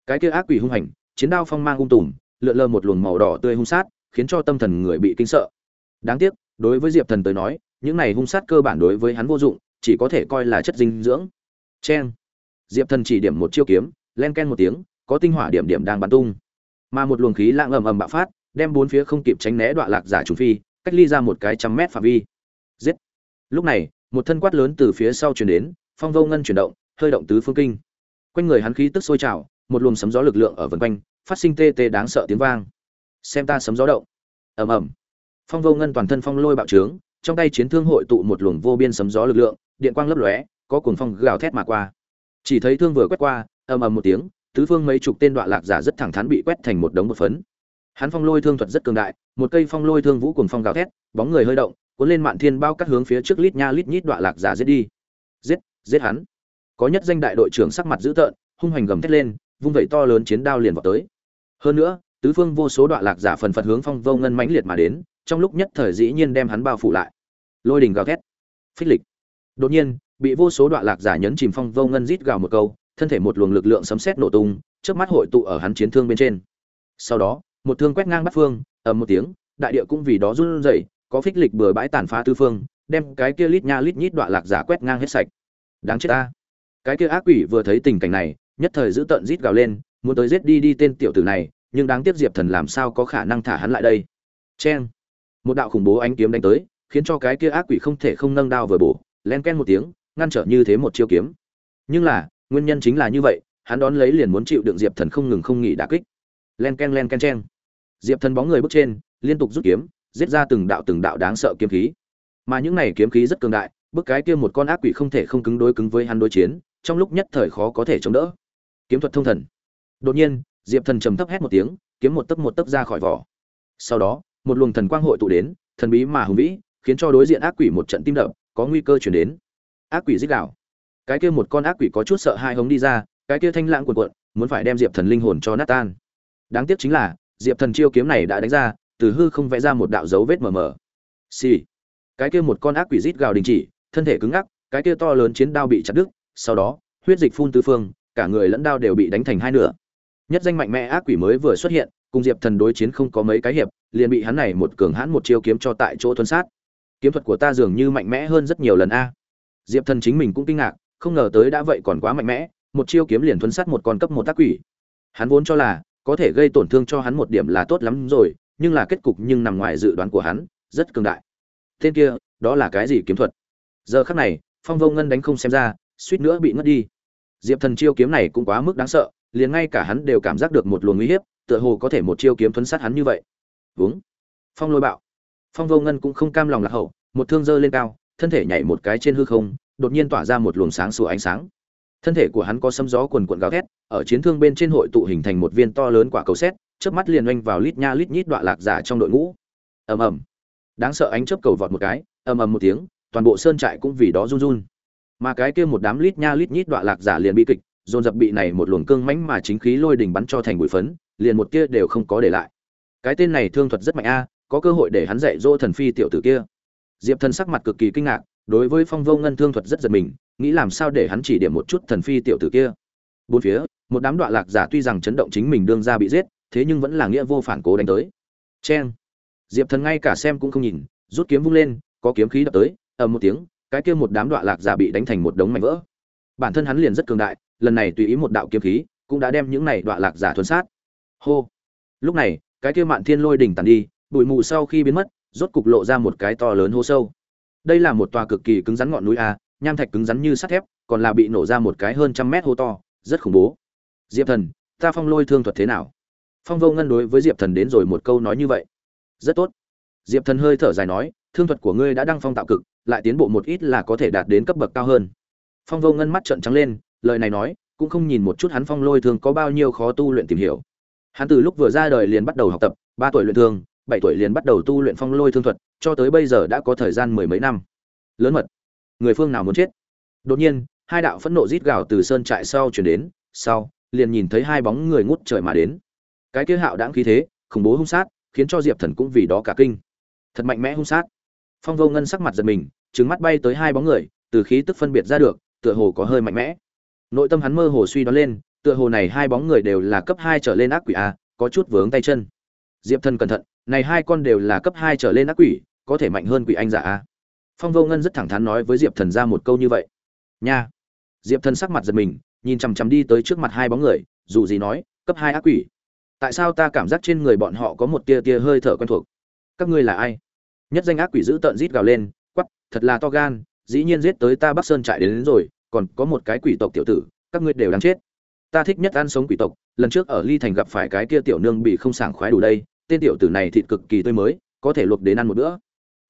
[SPEAKER 1] Cái kia ác quỷ hung hành chiến đao phong mang ung tùm, lượn lờ một luồng màu đỏ tươi hung sát, khiến cho tâm thần người bị kinh sợ. Đáng tiếc, đối với diệp thần tới nói, những này hung sát cơ bản đối với hắn vô dụng, chỉ có thể coi là chất dinh dưỡng. Chen. diệp thần chỉ điểm một chiêu kiếm, len ken một tiếng, có tinh hỏa điểm điểm đang bắn tung. Mà một luồng khí lãng ầm ầm bạo phát đem bốn phía không kịp tránh né đoạn lạc giả trùng phi, cách ly ra một cái trăm mét phạm vi. Giết. Lúc này, một thân quát lớn từ phía sau chuyển đến, phong vô ngân chuyển động, hơi động tứ phương kinh. Quanh người hắn khí tức sôi trào, một luồng sấm gió lực lượng ở vần quanh, phát sinh tê tê đáng sợ tiếng vang. Xem ta sấm gió động. Ầm ầm. Phong vô ngân toàn thân phong lôi bạo trướng, trong tay chiến thương hội tụ một luồng vô biên sấm gió lực lượng, điện quang lấp lóe, có cuồng phong gào thét mà qua. Chỉ thấy thương vừa quét qua, ầm ầm một tiếng, tứ phương mấy chục tên đoạn lạc giả rất thẳng thắn bị quét thành một đống một phấn hắn phong lôi thương thuật rất cường đại, một cây phong lôi thương vũ cuồng phong gào thét, bóng người hơi động, cuốn lên mạn thiên bao cắt hướng phía trước lít nha lít nhít đoạn lạc giả giết đi. Giết giết hắn. Có nhất danh đại đội trưởng sắc mặt dữ tợn, hung hoành gầm thét lên, vung vẩy to lớn chiến đao liền vào tới. Hơn nữa, tứ phương vô số đoạn lạc giả phần phật hướng phong vô ngân mãnh liệt mà đến, trong lúc nhất thời dĩ nhiên đem hắn bao phủ lại. Lôi đình gào thét. Phích lịch. Đột nhiên, bị vô số đoạn lạc giả nhấn chìm phong vô ngân rít gào một câu, thân thể một luồng lực lượng sấm sét nổ tung trước mắt hội tụ ở hắn chiến thương bên trên. Sau đó một thương quét ngang bắt phương, ầm một tiếng, đại địa cũng vì đó run rẩy, có phích lịch bừa bãi tàn phá tứ phương, đem cái kia lít nha lít nhít đoạn lạc giả quét ngang hết sạch. Đáng chết ta. Cái kia ác quỷ vừa thấy tình cảnh này, nhất thời giữ tận rít gào lên, muốn tới giết đi đi tên tiểu tử này, nhưng đáng tiếc diệp thần làm sao có khả năng thả hắn lại đây? Cheng một đạo khủng bố ánh kiếm đánh tới, khiến cho cái kia ác quỷ không thể không nâng đao vừa bổ, len ken một tiếng, ngăn trở như thế một chiêu kiếm. Nhưng là, nguyên nhân chính là như vậy, hắn đón lấy liền muốn chịu đựng diệp thần không ngừng không nghỉ đả kích. Len ken len ken cheng diệp thần bóng người bước trên, liên tục rút kiếm, giết ra từng đạo từng đạo đáng sợ kiếm khí. Mà những này kiếm khí rất cường đại bức cái kia một con ác quỷ không thể không cứng đối cứng với hắn đối chiến, trong lúc nhất thời khó có thể chống đỡ. Kiếm thuật thông thần. Đột nhiên, diệp thần trầm thấp hét một tiếng, kiếm một tấc một tấc ra khỏi vỏ. Sau đó, một luồng thần quang hội tụ đến, thần bí mà hùng vĩ, khiến cho đối diện ác quỷ một trận tim đập, có nguy cơ chuyển đến. Ác quỷ dích đạo cái kia một con ác quỷ có chút sợ hai hống đi ra, cái kia thanh lãng cuộn cuộn, muốn phải đem diệp thần linh hồn cho nát tan. Đáng tiếc chính là diệp thần chiêu kiếm này đã đánh ra, từ hư không vẽ ra một đạo dấu vết mờ mờ. Xì、sì. cái kia một con ác quỷ rít gào đình chỉ, thân thể cứng ngắc, cái kia to lớn chiến đao bị chặt đứt, sau đó, huyết dịch phun tứ phương, cả người lẫn đao đều bị đánh thành hai nửa. Nhất danh mạnh mẽ ác quỷ mới vừa xuất hiện, cùng diệp thần đối chiến không có mấy cái hiệp, liền bị hắn này một cường hãn một chiêu kiếm cho tại chỗ thuần sát. Kiếm thuật của ta dường như mạnh mẽ hơn rất nhiều lần a. Diệp thần chính mình cũng kinh ngạc, không ngờ tới đã vậy còn quá mạnh mẽ, một chiêu kiếm liền thuấn sát một con cấp một ác quỷ. Hắn vốn cho là có thể gây tổn thương cho hắn một điểm là tốt lắm rồi, nhưng là kết cục nhưng nằm ngoài dự đoán của hắn, rất cường đại. Tên kia, đó là cái gì kiếm thuật? Giờ khắc này, phong vô ngân đánh không xem ra, suýt nữa bị ngất đi. Diệp thần chiêu kiếm này cũng quá mức đáng sợ, liền ngay cả hắn đều cảm giác được một luồng uy hiếp, tựa hồ có thể một chiêu kiếm thuấn sát hắn như vậy. Vúng. phong lôi bạo. Phong vô ngân cũng không cam lòng lạc hậu, một thương dơ lên cao, thân thể nhảy một cái trên hư không, đột nhiên tỏa ra một luồng sáng sủa ánh sáng. Thân thể của hắn có sấm gió quần quần gào thét ở chiến thương bên trên hội tụ hình thành một viên to lớn quả cầu xét chớp mắt liền oanh vào lít nha lít nhít đoạn lạc giả trong đội ngũ. Ầm ầm. Đáng sợ ánh chớp cầu vọt một cái, ầm ầm một tiếng, toàn bộ sơn trại cũng vì đó run run. Mà cái kia một đám lít nha lít nhít đoạn lạc giả liền bị kịch, dồn dập bị này một luồng cương mãnh mà chính khí lôi đỉnh bắn cho thành bụi phấn, liền một kia đều không có để lại. Cái tên này thương thuật rất mạnh a, có cơ hội để hắn dạy dỗ thần phi tiểu tử kia. Diệp thần sắc mặt cực kỳ kinh ngạc, đối với phong vô ngân thương thuật rất giật mình, nghĩ làm sao để hắn chỉ điểm một chút thần phi tiểu tử kia bốn phía, một đám đoạn lạc giả tuy rằng chấn động chính mình đương ra bị giết, thế nhưng vẫn là nghĩa vô phản cố đánh tới. Cheng. Diệp thần ngay cả xem cũng không nhìn, rút kiếm vung lên, có kiếm khí đập tới, ầm một tiếng, cái kia một đám đoạn lạc giả bị đánh thành một đống mảnh vỡ. Bản thân hắn liền rất cường đại, lần này tùy ý một đạo kiếm khí, cũng đã đem những này đoạn lạc giả thuần sát. Hô. Lúc này, cái kia mạn thiên lôi đỉnh tàn đi, bụi mù sau khi biến mất, rốt cục lộ ra một cái to lớn hố sâu. Đây là một tòa cực kỳ cứng rắn ngọn núi a, nham thạch cứng rắn như sắt thép, còn là bị nổ ra một cái hơn trăm mét hô to rất khủng bố. Diệp thần, ta phong lôi thương thuật thế nào? Phong vô ngân đối với diệp thần đến rồi một câu nói như vậy. Rất tốt. Diệp thần hơi thở dài nói, thương thuật của ngươi đã đăng phong tạo cực, lại tiến bộ một ít là có thể đạt đến cấp bậc cao hơn. Phong vô ngân mắt trợn trắng lên, lời này nói, cũng không nhìn một chút hắn phong lôi thương có bao nhiêu khó tu luyện tìm hiểu. Hắn từ lúc vừa ra đời liền bắt đầu học tập, ba tuổi luyện thương, bảy tuổi liền bắt đầu tu luyện phong lôi thương thuật, cho tới bây giờ đã có thời gian mười mấy năm. Lớn mật. Người phương nào muốn chết? Đột nhiên hai đạo phẫn nộ rít gào từ sơn trại sau chuyển đến, sau, liền nhìn thấy hai bóng người ngút trời mà đến. Cái kia hạo đãng khí thế, khủng bố hung sát, khiến cho diệp thần cũng vì đó cả kinh. Thật mạnh mẽ hung sát. Phong vô ngân sắc mặt giật mình trứng mắt bay tới hai bóng người, từ khí tức phân biệt ra được, tựa hồ có hơi mạnh mẽ. Nội tâm hắn mơ hồ suy đoán lên, tựa hồ này hai bóng người đều là cấp hai trở lên ác quỷ a có chút vướng tay chân. Diệp thần cẩn thận, này hai con đều là cấp hai trở lên ác quỷ, có thể mạnh hơn quỷ anh giả a phong vô ngân rất thẳng thắn nói với diệp thần ra một câu như vậy nha. Diệp thần sắc mặt giật mình nhìn chằm chằm đi tới trước mặt hai bóng người dù gì nói cấp hai ác quỷ. Tại sao ta cảm giác trên người bọn họ có một tia tia hơi thở quen thuộc? Các ngươi là ai? Nhất danh ác quỷ giữ tợn rít gào lên quắp thật là to gan dĩ nhiên giết tới ta bắc sơn trại đến, đến rồi còn có một cái quỷ tộc tiểu tử các ngươi đều đáng chết. Ta thích nhất ăn sống quỷ tộc lần trước ở ly thành gặp phải cái kia tiểu nương bị không sảng khoái đủ đây tên tiểu tử này thịt cực kỳ tươi mới có thể luộc đến ăn một bữa.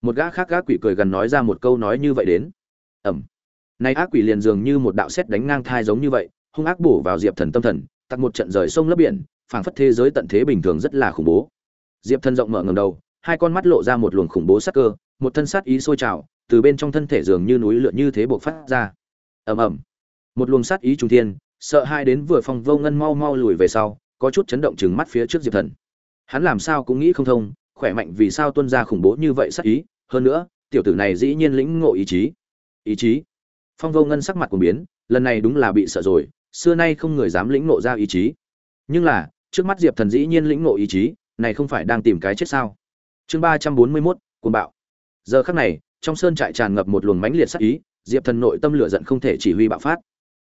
[SPEAKER 1] Một gã khác gã quỷ cười gần nói ra một câu nói như vậy đến. Ẩm nay ác quỷ liền dường như một đạo sét đánh ngang thai giống như vậy, hung ác bổ vào diệp thần tâm thần, tặc một trận rời sông lấp biển, phảng phất thế giới tận thế bình thường rất là khủng bố. Diệp thần rộng mở ngẩng đầu, hai con mắt lộ ra một luồng khủng bố sắc cơ, một thân sát ý sôi trào, từ bên trong thân thể dường như núi lượn như thế buộc phát ra. Ầm ầm. Một luồng sát ý trùng thiên, sợ hai đến vừa phong vô ngân mau mau lùi về sau, có chút chấn động chừng mắt phía trước diệp thần. Hắn làm sao cũng nghĩ không thông, khỏe mạnh vì sao tuân ra khủng bố như vậy sát ý, hơn nữa, tiểu tử này dĩ nhiên lĩnh ngộ ý chí. Ý chí? Phong vô ngân sắc mặt của biến, lần này đúng là bị sợ rồi, xưa nay không người dám lĩnh nộ ra ý chí. Nhưng là, trước mắt diệp thần dĩ nhiên lĩnh nộ ý chí, này không phải đang tìm cái chết sao? Chương ba trăm bốn mươi mốt, cuồng bạo. Giờ khắc này, trong sơn trại tràn ngập một luồng mãnh liệt sắc ý, diệp thần nội tâm lửa giận không thể chỉ huy bạo phát.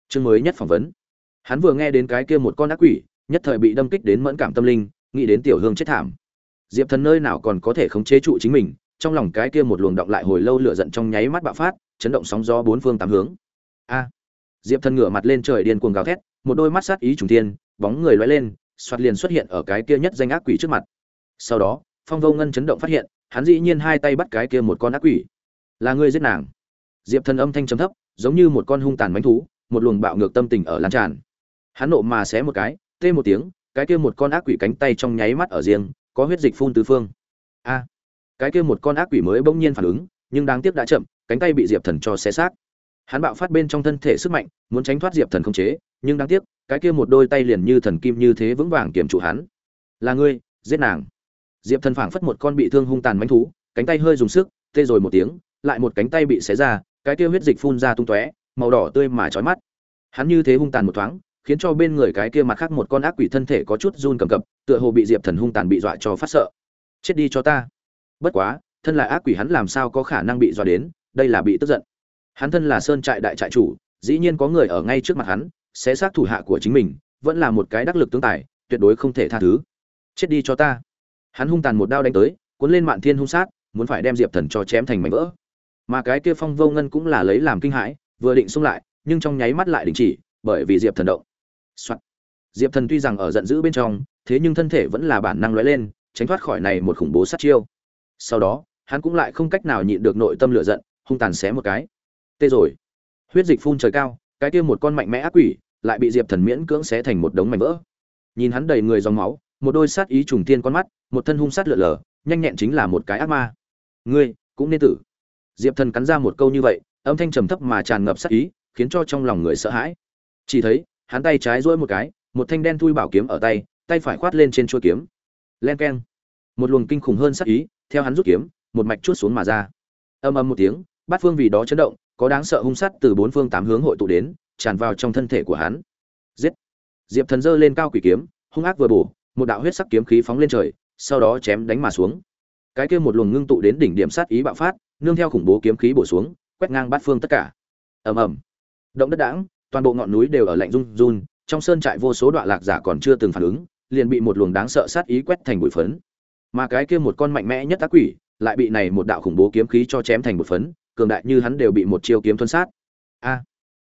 [SPEAKER 1] Chương mới nhất phỏng vấn. Hắn vừa nghe đến cái kia một con ác quỷ, nhất thời bị đâm kích đến mẫn cảm tâm linh, nghĩ đến tiểu hương chết thảm. Diệp thần nơi nào còn có thể khống chế trụ chính mình, trong lòng cái kia một luồng động lại hồi lâu lửa giận trong nháy mắt bạo phát chấn động sóng gió bốn phương tám hướng. A. Diệp thần ngửa mặt lên trời điên cuồng gào thét, một đôi mắt sát ý trùng thiên, bóng người lóe lên xoát liền xuất hiện ở cái kia nhất danh ác quỷ trước mặt. Sau đó, phong vô ngân chấn động phát hiện, hắn dĩ nhiên hai tay bắt cái kia một con ác quỷ. Là ngươi giết nàng. Diệp thần âm thanh trầm thấp, giống như một con hung tàn bánh thú, một luồng bạo ngược tâm tình ở lan tràn. Hắn nộ mà xé một cái, tê một tiếng, cái kia một con ác quỷ cánh tay trong nháy mắt ở riêng, có huyết dịch phun tứ phương. A. Cái kia một con ác quỷ mới bỗng nhiên phản ứng, nhưng đáng tiếc đã chậm cánh tay bị diệp thần cho xé xác. Hắn bạo phát bên trong thân thể sức mạnh, muốn tránh thoát diệp thần không chế, nhưng đáng tiếc, cái kia một đôi tay liền như thần kim như thế vững vàng kiểm trụ hắn. Là ngươi, giết nàng. Diệp thần phảng phất một con bị thương hung tàn mánh thú, cánh tay hơi dùng sức, tê rồi một tiếng, lại một cánh tay bị xé ra, cái kia huyết dịch phun ra tung tóe, màu đỏ tươi mà chói mắt. Hắn như thế hung tàn một thoáng, khiến cho bên người cái kia mặt khác một con ác quỷ thân thể có chút run cầm cập, tựa hồ bị diệp thần hung tàn bị dọa cho phát sợ. Chết đi cho ta. Bất quá, thân là ác quỷ hắn làm sao có khả năng bị dọa đến? Đây là bị tức giận. Hắn thân là sơn trại đại trại chủ, dĩ nhiên có người ở ngay trước mặt hắn, sẽ xác thủ hạ của chính mình, vẫn là một cái đắc lực tướng tài, tuyệt đối không thể tha thứ. Chết đi cho ta. Hắn hung tàn một đao đánh tới, cuốn lên mạn thiên hung sát, muốn phải đem diệp thần cho chém thành mảnh vỡ. Mà cái kia phong vô ngân cũng là lấy làm kinh hãi, vừa định xung lại, nhưng trong nháy mắt lại đình chỉ, bởi vì diệp thần động、Soạn. diệp thần tuy rằng ở giận dữ bên trong, thế nhưng thân thể vẫn là bản năng lóe lên, tránh thoát khỏi này một khủng bố sát chiêu. Sau đó, hắn cũng lại không cách nào nhịn được nội tâm lửa giận hung tàn xé một cái. Tê rồi. Huyết dịch phun trời cao, cái kia một con mạnh mẽ ác quỷ lại bị diệp thần miễn cưỡng xé thành một đống mảnh vỡ. Nhìn hắn đầy người dòng máu, một đôi sát ý trùng tiên con mắt, một thân hung sát lượn lờ, nhanh nhẹn chính là một cái ác ma. Ngươi, cũng nên tử. Diệp thần cắn ra một câu như vậy, âm thanh trầm thấp mà tràn ngập sát ý, khiến cho trong lòng người sợ hãi. Chỉ thấy, hắn tay trái duỗi một cái, một thanh đen thui bảo kiếm ở tay tay phải khoát lên trên chuôi kiếm. Len keng. Một luồng kinh khủng hơn sát ý, theo hắn rút kiếm, một mạch chuốt xuống mà ra. Âm âm một tiếng bát phương vì đó chấn động, có đáng sợ hung sát từ bốn phương tám hướng hội tụ đến, tràn vào trong thân thể của hắn. Giết! Diệp thần giơ lên cao quỷ kiếm, hung ác vừa bổ, một đạo huyết sắc kiếm khí phóng lên trời, sau đó chém đánh mà xuống. Cái kia một luồng ngưng tụ đến đỉnh điểm sát ý bạo phát, nương theo khủng bố kiếm khí bổ xuống, quét ngang bát phương tất cả. Ầm ầm. Động đất đãng, toàn bộ ngọn núi đều ở lạnh run run, trong sơn trại vô số đoạn lạc giả còn chưa từng phản ứng, liền bị một luồng đáng sợ sát ý quét thành bụi phấn. Mà cái kia một con mạnh mẽ nhất ác quỷ, lại bị này một đạo khủng bố kiếm khí cho chém thành bụi phấn cường đại như hắn đều bị một chiêu kiếm thuần sát. A.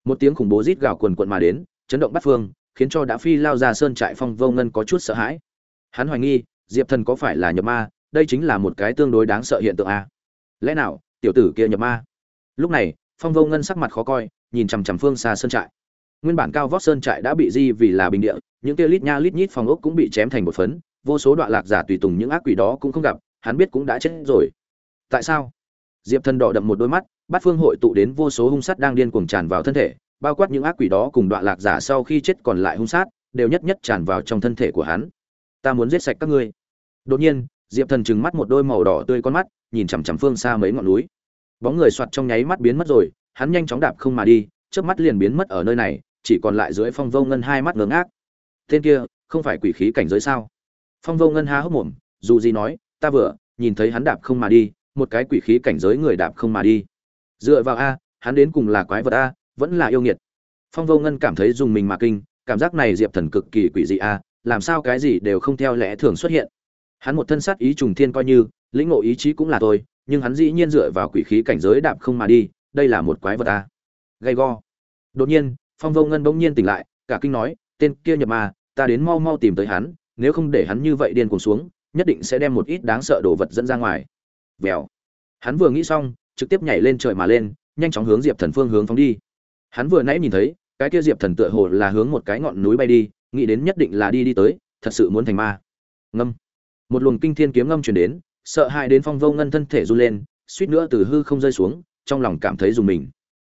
[SPEAKER 1] Một tiếng khủng bố rít gào quần quận mà đến, chấn động bát phương, khiến cho đã phi lao ra sơn trại phong vô ngân có chút sợ hãi. Hắn hoài nghi, diệp thần có phải là nhập ma? Đây chính là một cái tương đối đáng sợ hiện tượng a. Lẽ nào, tiểu tử kia nhập ma? Lúc này, phong vô ngân sắc mặt khó coi, nhìn chằm chằm phương xa sơn trại. Nguyên bản cao vóc sơn trại đã bị di vì là bình địa, những kia lít nha lít nhít phòng ốc cũng bị chém thành một phấn, vô số đoạn lạc giả tùy tùng những ác quỷ đó cũng không gặp, hắn biết cũng đã chết rồi. Tại sao? Diệp thần đỏ đậm một đôi mắt, bát phương hội tụ đến vô số hung sát đang điên cuồng tràn vào thân thể, bao quát những ác quỷ đó cùng đoạn lạc giả sau khi chết còn lại hung sát, đều nhất nhất tràn vào trong thân thể của hắn. Ta muốn giết sạch các ngươi. Đột nhiên, diệp thần trừng mắt một đôi màu đỏ tươi con mắt, nhìn chằm chằm phương xa mấy ngọn núi. Bóng người soạt trong nháy mắt biến mất rồi, hắn nhanh chóng đạp không mà đi trước mắt liền biến mất ở nơi này, chỉ còn lại dưới phong vô ngân hai mắt ngớ ngác. Tên kia, không phải quỷ khí cảnh giới sao? Phong vô ngân há hốc mồm, dù gì nói, ta vừa, nhìn thấy hắn đạp không mà đi một cái quỷ khí cảnh giới người đạp không mà đi. Dựa vào a, hắn đến cùng là quái vật a, vẫn là yêu nghiệt. Phong vô ngân cảm thấy dùng mình mà kinh, cảm giác này diệp thần cực kỳ quỷ dị a, làm sao cái gì đều không theo lẽ thường xuất hiện. Hắn một thân sát ý trùng thiên coi như, lĩnh ngộ ý chí cũng là tôi, nhưng hắn dĩ nhiên dựa vào quỷ khí cảnh giới đạp không mà đi, đây là một quái vật a. Gay go. Đột nhiên, phong vô ngân bỗng nhiên tỉnh lại, cả kinh nói, tên kia nhập ma, ta đến mau mau tìm tới hắn, nếu không để hắn như vậy điên cuồng xuống, nhất định sẽ đem một ít đáng sợ đồ vật dẫn ra ngoài vèo. Hắn vừa nghĩ xong, trực tiếp nhảy lên trời mà lên, nhanh chóng hướng diệp thần phương hướng phóng đi. Hắn vừa nãy nhìn thấy, cái kia diệp thần tựa hồ là hướng một cái ngọn núi bay đi, nghĩ đến nhất định là đi đi tới, thật sự muốn thành ma. Ngâm. Một luồng kinh thiên kiếm ngâm truyền đến, sợ hãi đến phong vô ngân thân thể run lên, suýt nữa từ hư không rơi xuống, trong lòng cảm thấy dùng mình.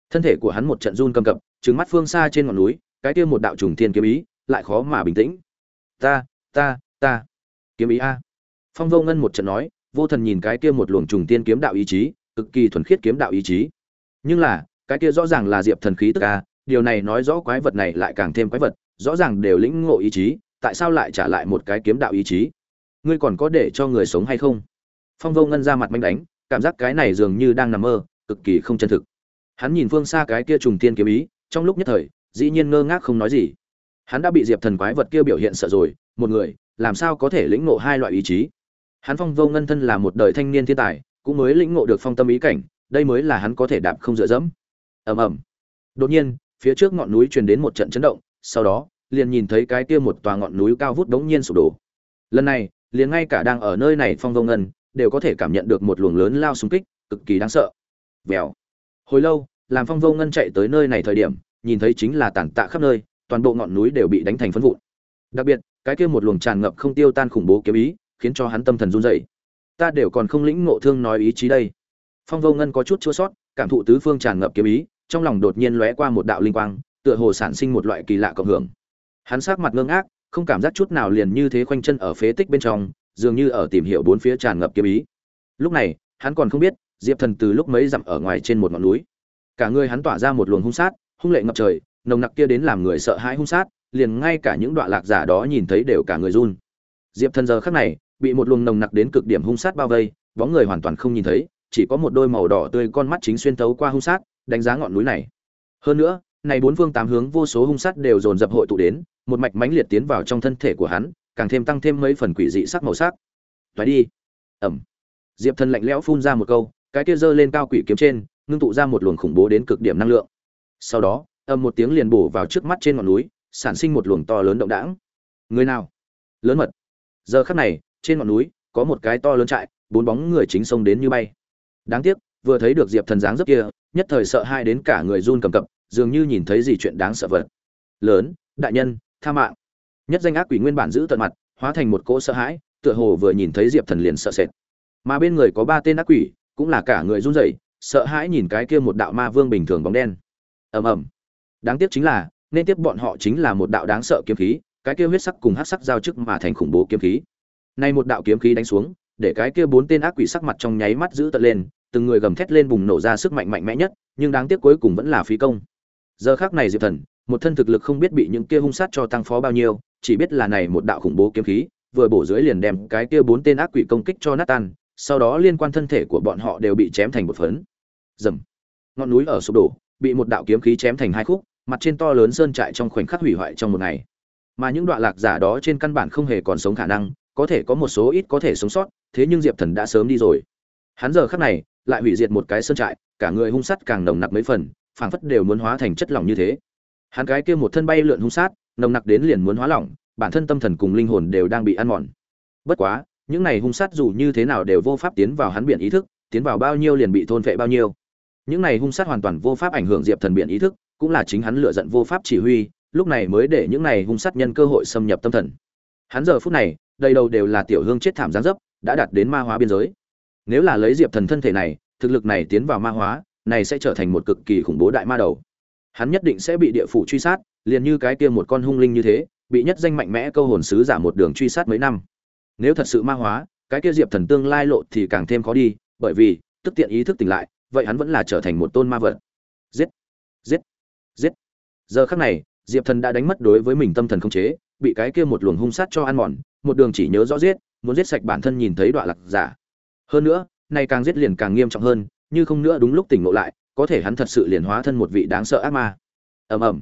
[SPEAKER 1] Thân thể của hắn một trận run cầm cập, trừng mắt phương xa trên ngọn núi, cái kia một đạo trùng thiên kiếm ý, lại khó mà bình tĩnh. Ta ta ta. Kiếm ý a. Phong vô ngân một trận nói vô thần nhìn cái kia một luồng trùng tiên kiếm đạo ý chí, cực kỳ thuần khiết kiếm đạo ý chí. Nhưng là, cái kia rõ ràng là diệp thần khí tức a điều này nói rõ quái vật này lại càng thêm quái vật, rõ ràng đều lĩnh ngộ ý chí, tại sao lại trả lại một cái kiếm đạo ý chí? Ngươi còn có để cho người sống hay không? Phong vô ngân ra mặt manh đánh, cảm giác cái này dường như đang nằm mơ, cực kỳ không chân thực. Hắn nhìn phương xa cái kia trùng tiên kiếm ý, trong lúc nhất thời, dĩ nhiên ngơ ngác không nói gì. Hắn đã bị diệp thần quái vật kia biểu hiện sợ rồi, một người, làm sao có thể lĩnh ngộ hai loại ý chí? Hắn phong vô ngân thân là một đời thanh niên thiên tài, cũng mới lĩnh ngộ được phong tâm ý cảnh, đây mới là hắn có thể đạp không dựa dẫm. Ầm ầm. Đột nhiên, phía trước ngọn núi truyền đến một trận chấn động, sau đó, liền nhìn thấy cái kia một tòa ngọn núi cao vút đống nhiên sụp đổ. Lần này, liền ngay cả đang ở nơi này phong vô ngân, đều có thể cảm nhận được một luồng lớn lao xung kích, cực kỳ đáng sợ. Vèo. Hồi lâu, làm phong vô ngân chạy tới nơi này thời điểm, nhìn thấy chính là tàn tạ khắp nơi, toàn bộ ngọn núi đều bị đánh thành phân vụn. Đặc biệt, cái kia một luồng tràn ngập không tiêu tan khủng bố kiếm ý khiến cho hắn tâm thần run rẩy. Ta đều còn không lĩnh ngộ thương nói ý chí đây. Phong vô ngân có chút chua sót, cảm thụ tứ phương tràn ngập kiếm ý, trong lòng đột nhiên lóe qua một đạo linh quang, tựa hồ sản sinh một loại kỳ lạ cộng hưởng. Hắn sắc mặt ngơ ngác, không cảm giác chút nào liền như thế khoanh chân ở phế tích bên trong, dường như ở tìm hiểu bốn phía tràn ngập kiếm ý. Lúc này, hắn còn không biết, diệp thần từ lúc mấy dặm ở ngoài trên một ngọn núi. Cả người hắn tỏa ra một luồng hung sát, hung lệ ngập trời, nồng nặc kia đến làm người sợ hãi hung sát, liền ngay cả những đoạn lạc giả đó nhìn thấy đều cả người run. Diệp thần giờ khắc này bị một luồng nồng nặc đến cực điểm hung sát bao vây, bóng người hoàn toàn không nhìn thấy, chỉ có một đôi màu đỏ tươi con mắt chính xuyên tấu qua hung sát, đánh giá ngọn núi này. Hơn nữa, này bốn phương tám hướng vô số hung sát đều dồn dập hội tụ đến, một mạch mãnh liệt tiến vào trong thân thể của hắn, càng thêm tăng thêm mấy phần quỷ dị sắc màu sắc. Toái đi. Ẩm. Diệp thần lạnh lẽo phun ra một câu, cái kia giơ lên cao quỷ kiếm trên, ngưng tụ ra một luồng khủng bố đến cực điểm năng lượng. Sau đó, ầm một tiếng liền bổ vào trước mắt trên ngọn núi, sản sinh một luồng to lớn động đãng. Người nào? Lớn mật. Giờ khắc này trên ngọn núi, có một cái to lớn trại, bốn bóng người chính xông đến như bay. Đáng tiếc, vừa thấy được diệp thần dáng dấp kia, nhất thời sợ hai đến cả người run cầm cập, dường như nhìn thấy gì chuyện đáng sợ vật. Lớn, đại nhân, tha mạng. Nhất danh ác quỷ nguyên bản giữ tận mặt, hóa thành một cỗ sợ hãi, tựa hồ vừa nhìn thấy diệp thần liền sợ sệt. Mà bên người có ba tên ác quỷ, cũng là cả người run rẩy, sợ hãi nhìn cái kia một đạo ma vương bình thường bóng đen. Ầm ầm. Đáng tiếc chính là, nên tiếp bọn họ chính là một đạo đáng sợ kiếm khí, cái kia huyết sắc cùng hắc sắc giao chức mà thành khủng bố kiếm khí nay một đạo kiếm khí đánh xuống, để cái kia bốn tên ác quỷ sắc mặt trong nháy mắt giữ tận lên, từng người gầm thét lên bùng nổ ra sức mạnh mạnh mẽ nhất, nhưng đáng tiếc cuối cùng vẫn là phí công. Giờ khắc này diệp thần, một thân thực lực không biết bị những kia hung sát cho tăng phó bao nhiêu, chỉ biết là này một đạo khủng bố kiếm khí, vừa bổ dưới liền đem cái kia bốn tên ác quỷ công kích cho nát tan, sau đó liên quan thân thể của bọn họ đều bị chém thành một phấn. Rầm. ngọn núi ở sụp đổ, bị một đạo kiếm khí chém thành hai khúc, mặt trên to lớn sơn trại trong khoảnh khắc hủy hoại trong một ngày. Mà những đoạn lạc giả đó trên căn bản không hề còn sống khả năng có thể có một số ít có thể sống sót, thế nhưng diệp thần đã sớm đi rồi. Hắn giờ khắc này lại hủy diệt một cái sơn trại, cả người hung sắt càng nồng nặc mấy phần, phảng phất đều muốn hóa thành chất lỏng như thế. Hắn cái kia một thân bay lượn hung sát, nồng nặc đến liền muốn hóa lỏng, bản thân tâm thần cùng linh hồn đều đang bị ăn mòn. Bất quá, những này hung sát dù như thế nào đều vô pháp tiến vào hắn biển ý thức, tiến vào bao nhiêu liền bị thôn phệ bao nhiêu. Những này hung sát hoàn toàn vô pháp ảnh hưởng diệp thần biển ý thức, cũng là chính hắn lựa giận vô pháp chỉ huy, lúc này mới để những này hung sát nhân cơ hội xâm nhập tâm thần. Hắn giờ phút này đầy đầu đều là tiểu hương chết thảm giáng dấp, đã đạt đến ma hóa biên giới. Nếu là lấy diệp thần thân thể này, thực lực này tiến vào ma hóa, này sẽ trở thành một cực kỳ khủng bố đại ma đầu. Hắn nhất định sẽ bị địa phủ truy sát, liền như cái kia một con hung linh như thế, bị nhất danh mạnh mẽ câu hồn sứ giả một đường truy sát mấy năm. Nếu thật sự ma hóa, cái kia diệp thần tương lai lộ thì càng thêm khó đi, bởi vì, tức tiện ý thức tỉnh lại, vậy hắn vẫn là trở thành một tôn ma vật. Giết! Giết! Giết! Giờ khắc này, diệp thần đã đánh mất đối với mình tâm thần không chế bị cái kia một luồng hung sát cho ăn mòn, một đường chỉ nhớ rõ giết, muốn giết sạch bản thân nhìn thấy đoạn lạc giả. Hơn nữa, nay càng giết liền càng nghiêm trọng hơn, như không nữa đúng lúc tỉnh ngộ lại, có thể hắn thật sự liền hóa thân một vị đáng sợ ác ma. Ầm ầm.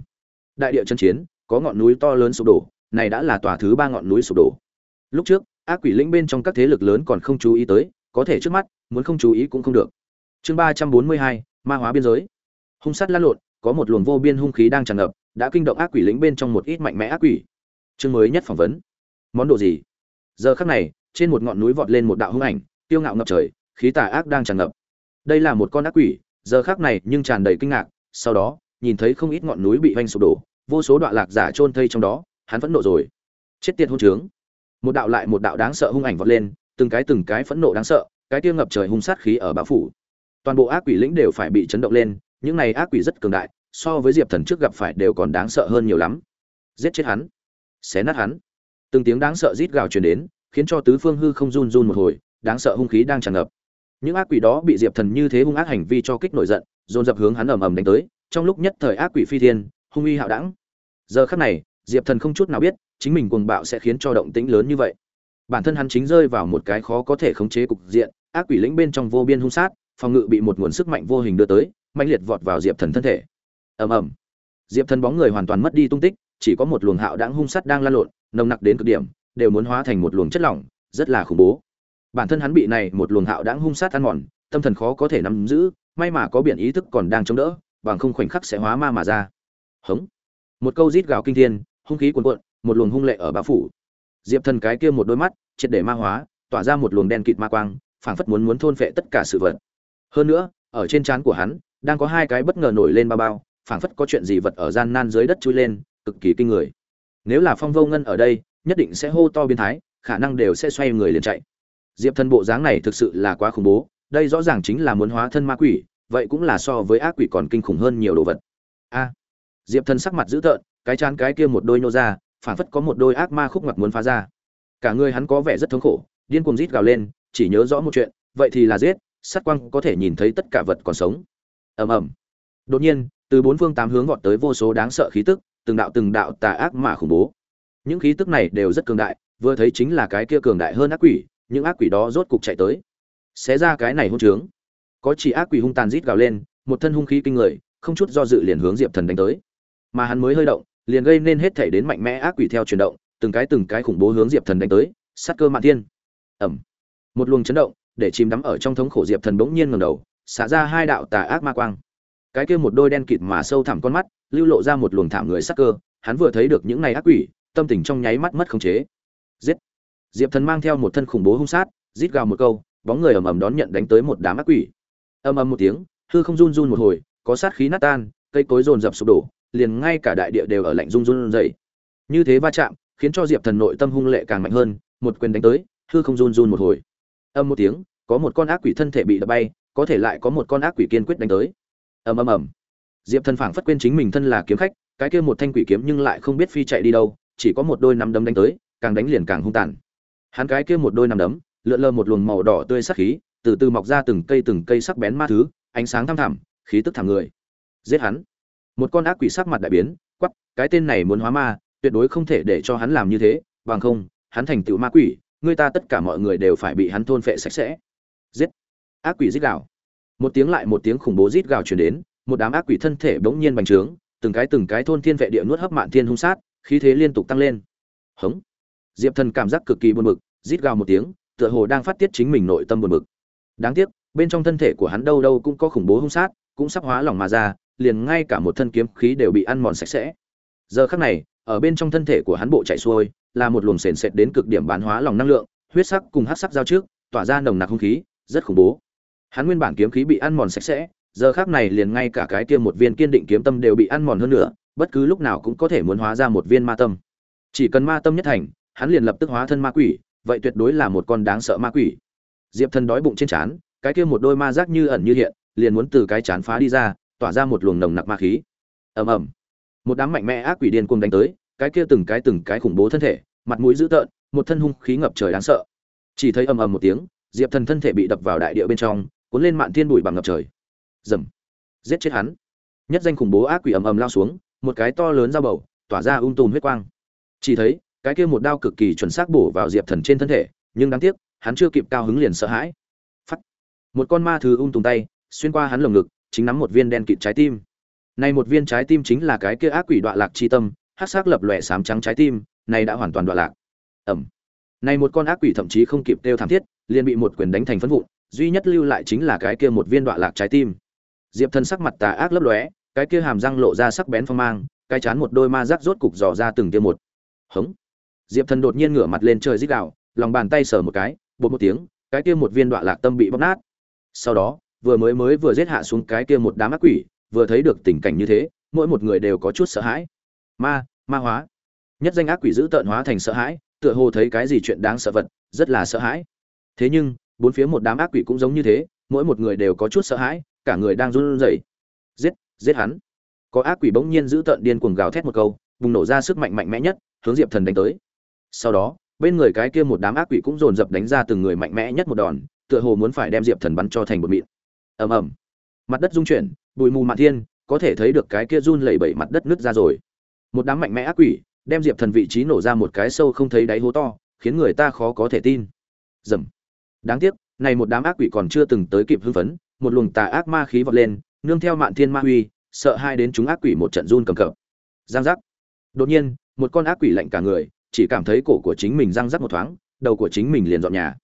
[SPEAKER 1] Đại địa chân chiến, có ngọn núi to lớn sụp đổ, này đã là tòa thứ ba ngọn núi sụp đổ. Lúc trước, ác quỷ lĩnh bên trong các thế lực lớn còn không chú ý tới, có thể trước mắt, muốn không chú ý cũng không được. Chương ba trăm bốn mươi hai, ma hóa biên giới. Hung sát lan lộn, có một luồng vô biên hung khí đang tràn ngập, đã kinh động ác quỷ lĩnh bên trong một ít mạnh mẽ ác quỷ chương mới nhất phỏng vấn. Món đồ gì? Giờ khắc này, trên một ngọn núi vọt lên một đạo hung ảnh tiêu ngạo ngập trời, khí tà ác đang tràn ngập. Đây là một con ác quỷ, giờ khắc này nhưng tràn đầy kinh ngạc, sau đó, nhìn thấy không ít ngọn núi bị hoành sụp đổ, vô số đoạn lạc giả trôn thây trong đó, hắn phẫn nộ rồi. Chết tiệt hôn trướng. Một đạo lại một đạo đáng sợ hung ảnh vọt lên, từng cái từng cái phẫn nộ đáng sợ, cái tiêu ngập trời hung sát khí ở bão phủ. Toàn bộ ác quỷ lĩnh đều phải bị chấn động lên, những này ác quỷ rất cường đại, so với diệp thần trước gặp phải đều còn đáng sợ hơn nhiều lắm. Giết chết hắn xé nát hắn. Từng tiếng đáng sợ rít gào truyền đến, khiến cho tứ phương hư không run run một hồi, đáng sợ hung khí đang tràn ngập. Những ác quỷ đó bị diệp thần như thế hung ác hành vi cho kích nổi giận, dồn dập hướng hắn ầm ầm đánh tới, trong lúc nhất thời ác quỷ phi thiên, hung uy hạo đẳng. Giờ khắc này, diệp thần không chút nào biết, chính mình cuồng bạo sẽ khiến cho động tĩnh lớn như vậy. Bản thân hắn chính rơi vào một cái khó có thể khống chế cục diện, ác quỷ lĩnh bên trong vô biên hung sát, phòng ngự bị một nguồn sức mạnh vô hình đưa tới mạnh liệt vọt vào diệp thần thân thể. Ầm ầm. Diệp thần bóng người hoàn toàn mất đi tung tích chỉ có một luồng hạo đãng hung sát đang lan lộn, nồng nặc đến cực điểm, đều muốn hóa thành một luồng chất lỏng, rất là khủng bố. Bản thân hắn bị này một luồng hạo đãng hung sát ăn mòn, tâm thần khó có thể nắm giữ, may mà có biển ý thức còn đang chống đỡ, bằng không khoảnh khắc sẽ hóa ma mà ra. Hống. Một câu rít gào kinh thiên, hung khí cuồn cuộn, một luồng hung lệ ở bao phủ. Diệp thần cái kia một đôi mắt, triệt để ma hóa, tỏa ra một luồng đen kịt ma quang, phảng phất muốn muốn thôn phệ tất cả sự vật. Hơn nữa, ở trên trán của hắn, đang có hai cái bất ngờ nổi lên bao bao, phảng phất có chuyện gì vật ở gian nan dưới đất chui lên cực kỳ kinh người. Nếu là phong vô ngân ở đây, nhất định sẽ hô to biến thái, khả năng đều sẽ xoay người liền chạy. Diệp thần bộ dáng này thực sự là quá khủng bố, đây rõ ràng chính là muốn hóa thân ma quỷ, vậy cũng là so với ác quỷ còn kinh khủng hơn nhiều đồ vật. A. À, Diệp thần sắc mặt dữ tợn, cái chán cái kia một đôi nô ra phản phất có một đôi ác ma khúc ngặt muốn phá ra. Cả người hắn có vẻ rất thống khổ, điên cuồng rít gào lên, chỉ nhớ rõ một chuyện, vậy thì là giết sát quang có thể nhìn thấy tất cả vật còn sống. Ầm ầm. Đột nhiên, từ bốn phương tám hướng vọt tới vô số đáng sợ khí tức từng đạo từng đạo tà ác mà khủng bố. Những khí tức này đều rất cường đại, vừa thấy chính là cái kia cường đại hơn ác quỷ, những ác quỷ đó rốt cục chạy tới. Xé ra cái này hung trướng. Có chỉ ác quỷ hung tàn rít gào lên, một thân hung khí kinh người, không chút do dự liền hướng diệp thần đánh tới. Mà hắn mới hơi động, liền gây nên hết thể đến mạnh mẽ ác quỷ theo chuyển động, từng cái từng cái khủng bố hướng diệp thần đánh tới, sát cơ mạn thiên. Ẩm một luồng chấn động, để chìm đắm ở trong thống khổ diệp thần bỗng nhiên ngầm đầu, xả ra hai đạo tà ác ma quang cái kia một đôi đen kịt mà sâu thẳm con mắt, lưu lộ ra một luồng thảm người sắc cơ, hắn vừa thấy được những này ác quỷ, tâm tình trong nháy mắt mất khống chế. Giết! Diệp thần mang theo một thân khủng bố hung sát, rít gào một câu, bóng người ầm ầm đón nhận đánh tới một đám ác quỷ. Ầm ầm một tiếng, hư không run run một hồi, có sát khí nát tan, cây cối rồn rập sụp đổ, liền ngay cả đại địa đều ở lạnh run run dậy như thế va chạm, khiến cho diệp thần nội tâm hung lệ càng mạnh hơn, một quyền đánh tới, hư không run run một hồi. Âm một tiếng, có một con ác quỷ thân thể bị đập bay, có thể lại có một con ác quỷ kiên quyết đánh tới ầm ầm ầm. Diệp thần phảng phất quên chính mình thân là kiếm khách, cái kia một thanh quỷ kiếm nhưng lại không biết phi chạy đi đâu, chỉ có một đôi nắm đấm đánh tới, càng đánh liền càng hung tàn. Hắn cái kia một đôi nắm đấm, lượn lờ một luồng màu đỏ tươi sắc khí, từ từ mọc ra từng cây từng cây sắc bén ma thứ, ánh sáng thăm thẳm, khí tức thẳng người. Giết hắn. Một con ác quỷ sắc mặt đại biến quắp cái tên này muốn hóa ma, tuyệt đối không thể để cho hắn làm như thế, bằng không, hắn thành tựu ma quỷ, người ta tất cả mọi người đều phải bị hắn thôn phệ sạch sẽ. Giết. Ác quỷ giết đảo! Một tiếng lại một tiếng khủng bố rít gào truyền đến, một đám ác quỷ thân thể bỗng nhiên bành trướng, từng cái từng cái thôn thiên vệ địa nuốt hấp mạn thiên hung sát, khí thế liên tục tăng lên. Hống. Diệp thần cảm giác cực kỳ buồn bực, rít gào một tiếng, tựa hồ đang phát tiết chính mình nội tâm buồn bực. Đáng tiếc, bên trong thân thể của hắn đâu đâu cũng có khủng bố hung sát, cũng sắp hóa lỏng mà ra, liền ngay cả một thân kiếm khí đều bị ăn mòn sạch sẽ. Giờ khắc này, ở bên trong thân thể của hắn bộ chạy xuôi, là một luồng sền sệt đến cực điểm bán hóa lòng năng lượng, huyết sắc cùng hắc sắc giao trước, tỏa ra nồng nặc hung khí, rất khủng bố hắn nguyên bản kiếm khí bị ăn mòn sạch sẽ, giờ khắc này liền ngay cả cái kia một viên kiên định kiếm tâm đều bị ăn mòn hơn nữa, bất cứ lúc nào cũng có thể muốn hóa ra một viên ma tâm. Chỉ cần ma tâm nhất thành, hắn liền lập tức hóa thân ma quỷ, vậy tuyệt đối là một con đáng sợ ma quỷ. Diệp thần đói bụng trên trán, cái kia một đôi ma giác như ẩn như hiện, liền muốn từ cái chán phá đi ra, tỏa ra một luồng nồng nặc ma khí. Ầm ầm. Một đám mạnh mẽ ác quỷ điên cuồng đánh tới, cái kia từng cái từng cái khủng bố thân thể, mặt mũi dữ tợn, một thân hung khí ngập trời đáng sợ. Chỉ thấy ầm ầm một tiếng, diệp thần thân thể bị đập vào đại địa bên trong cuốn lên mạn thiên bụi bằng ngập trời. Dầm. Giết chết hắn. Nhất danh khủng bố ác quỷ ầm ầm lao xuống, một cái to lớn dao bầu, tỏa ra ung tùm huyết quang. Chỉ thấy, cái kia một đao cực kỳ chuẩn xác bổ vào diệp thần trên thân thể, nhưng đáng tiếc, hắn chưa kịp cao hứng liền sợ hãi. Phắt. Một con ma thứ ung um tùm tay, xuyên qua hắn lồng ngực, chính nắm một viên đen kịt trái tim. Này một viên trái tim chính là cái kia ác quỷ đoạn lạc chi tâm, hắc sắc lập lòe sám trắng trái tim, này đã hoàn toàn đoạn lạc. Ẩm này một con ác quỷ thậm chí không kịp kêu thảm thiết, liền bị một quyền đánh thành phân vụn duy nhất lưu lại chính là cái kia một viên đoạn lạc trái tim. Diệp thần sắc mặt tà ác lấp lóe, cái kia hàm răng lộ ra sắc bén phong mang, cái chán một đôi ma rác rốt cục dò ra từng tia một. Hống! Diệp thần đột nhiên ngửa mặt lên trời rít gạo lòng bàn tay sờ một cái, bột một tiếng, cái kia một viên đoạn lạc tâm bị bóc nát. Sau đó, vừa mới mới vừa giết hạ xuống cái kia một đám ác quỷ, vừa thấy được tình cảnh như thế, mỗi một người đều có chút sợ hãi. Ma ma hóa. Nhất danh ác quỷ giữ tợn hóa thành sợ hãi, tựa hồ thấy cái gì chuyện đáng sợ vật, rất là sợ hãi. Thế nhưng bốn phía một đám ác quỷ cũng giống như thế, mỗi một người đều có chút sợ hãi, cả người đang run rẩy. Giết giết hắn. Có ác quỷ bỗng nhiên giữ tợn điên cuồng gào thét một câu, bùng nổ ra sức mạnh mạnh mẽ nhất, hướng diệp thần đánh tới. Sau đó, bên người cái kia một đám ác quỷ cũng dồn dập đánh ra từng người mạnh mẽ nhất một đòn, tựa hồ muốn phải đem diệp thần bắn cho thành một mịn. Ầm ầm. Mặt đất rung chuyển, bụi mù mạn thiên, có thể thấy được cái kia run lẩy bẩy mặt đất nứt ra rồi. Một đám mạnh mẽ ác quỷ, đem diệp thần vị trí nổ ra một cái sâu không thấy đáy hố to, khiến người ta khó có thể tin. Dầm đáng tiếc, này một đám ác quỷ còn chưa từng tới kịp hưng phấn, một luồng tà ác ma khí vọt lên, nương theo mạn thiên ma huy, sợ hai đến chúng ác quỷ một trận run cầm cập. Giang giác. Đột nhiên, một con ác quỷ lạnh cả người, chỉ cảm thấy cổ của chính mình răng rắc một thoáng, đầu của chính mình liền dọn nhà.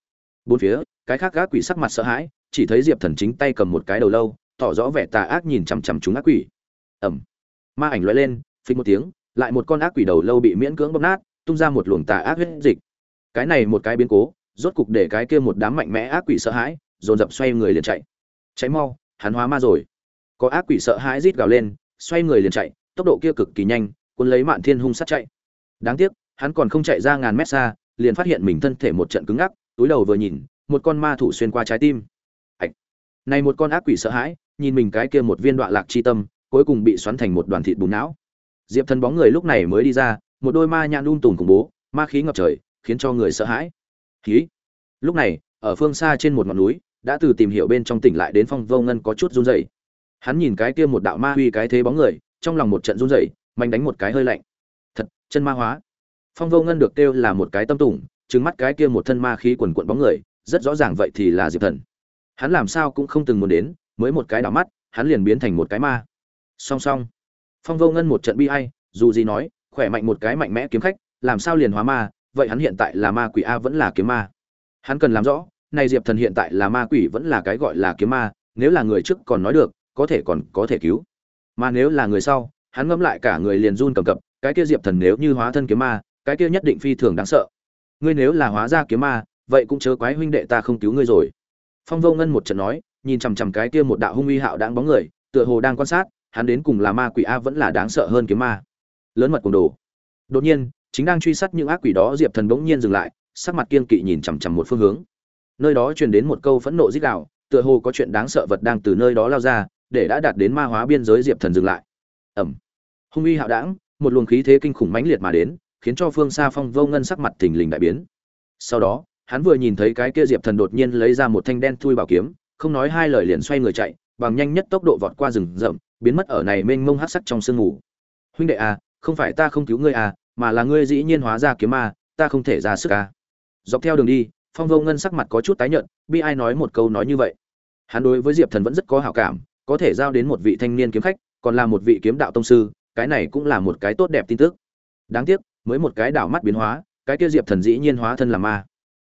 [SPEAKER 1] Bốn phía, cái khác ác quỷ sắc mặt sợ hãi, chỉ thấy diệp thần chính tay cầm một cái đầu lâu, tỏ rõ vẻ tà ác nhìn chằm chằm chúng ác quỷ. Ẩm ma ảnh loại lên phình một tiếng, lại một con ác quỷ đầu lâu bị miễn cưỡng bóp nát, tung ra một luồng tà ác huyết dịch. Cái này một cái biến cố rốt cục để cái kia một đám mạnh mẽ ác quỷ sợ hãi, dồn dập xoay người liền chạy. Cháy mau, hắn hóa ma rồi. Có ác quỷ sợ hãi rít gào lên, xoay người liền chạy, tốc độ kia cực kỳ nhanh, cuốn lấy mạn thiên hung sát chạy. Đáng tiếc, hắn còn không chạy ra ngàn mét xa, liền phát hiện mình thân thể một trận cứng ngắc, túi đầu vừa nhìn, một con ma thủ xuyên qua trái tim. Hạch. này một con ác quỷ sợ hãi, nhìn mình cái kia một viên đoạn lạc chi tâm, cuối cùng bị xoắn thành một đoàn thịt bùn não. Diệp thần bóng người lúc này mới đi ra, một đôi ma nhãn um tùm cùng bố, ma khí ngập trời, khiến cho người sợ hãi khí. Lúc này, ở phương xa trên một ngọn núi, đã từ tìm hiểu bên trong tỉnh lại đến phong vô ngân có chút run rẩy. Hắn nhìn cái kia một đạo ma huy cái thế bóng người, trong lòng một trận run rẩy mạnh đánh một cái hơi lạnh. Thật, chân ma hóa. Phong vô ngân được kêu là một cái tâm tủng trứng mắt cái kia một thân ma khí quần quận bóng người, rất rõ ràng vậy thì là diệp thần. Hắn làm sao cũng không từng muốn đến, mới một cái đảo mắt, hắn liền biến thành một cái ma. Song song. Phong vô ngân một trận bi ai, dù gì nói, khỏe mạnh một cái mạnh mẽ kiếm khách, làm sao liền hóa ma vậy hắn hiện tại là ma quỷ a vẫn là kiếm ma. Hắn cần làm rõ, này diệp thần hiện tại là ma quỷ vẫn là cái gọi là kiếm ma, nếu là người trước còn nói được, có thể còn có thể cứu. Mà nếu là người sau, hắn ngẫm lại cả người liền run cầm cập, cái kia diệp thần nếu như hóa thân kiếm ma, cái kia nhất định phi thường đáng sợ. Ngươi nếu là hóa ra kiếm ma, vậy cũng chớ quái huynh đệ ta không cứu ngươi rồi. Phong vô ngân một trận nói, nhìn chằm chằm cái kia một đạo hung uy hạo đáng bóng người, tựa hồ đang quan sát, hắn đến cùng là ma quỷ a vẫn là đáng sợ hơn kiếm ma. Lớn mật cùng đồ. Đột nhiên chính đang truy sát những ác quỷ đó, diệp thần bỗng nhiên dừng lại, sắc mặt kiên kỵ nhìn chằm chằm một phương hướng. Nơi đó truyền đến một câu phẫn nộ dích đạo tựa hồ có chuyện đáng sợ vật đang từ nơi đó lao ra, để đã đạt đến ma hóa biên giới, diệp thần dừng lại. Ẩm hung uy hạo đảng một luồng khí thế kinh khủng mãnh liệt mà đến, khiến cho phương xa phong vô ngân sắc mặt thình lình đại biến. Sau đó, hắn vừa nhìn thấy cái kia diệp thần đột nhiên lấy ra một thanh đen thui bảo kiếm, không nói hai lời liền xoay người chạy, bằng nhanh nhất tốc độ vọt qua rừng rậm, biến mất ở này mênh mông hát sắc trong sương mù. Huynh đệ à không phải ta không cứu ngươi à mà là ngươi dĩ nhiên hóa ra kiếm ma, ta không thể ra sức à. Dọc theo đường đi, phong vô ngân sắc mặt có chút tái nhợt, bi ai nói một câu nói như vậy. Hắn đối với diệp thần vẫn rất có hảo cảm, có thể giao đến một vị thanh niên kiếm khách, còn là một vị kiếm đạo tông sư, cái này cũng là một cái tốt đẹp tin tức. Đáng tiếc, mới một cái đảo mắt biến hóa, cái kia diệp thần dĩ nhiên hóa thân làm ma.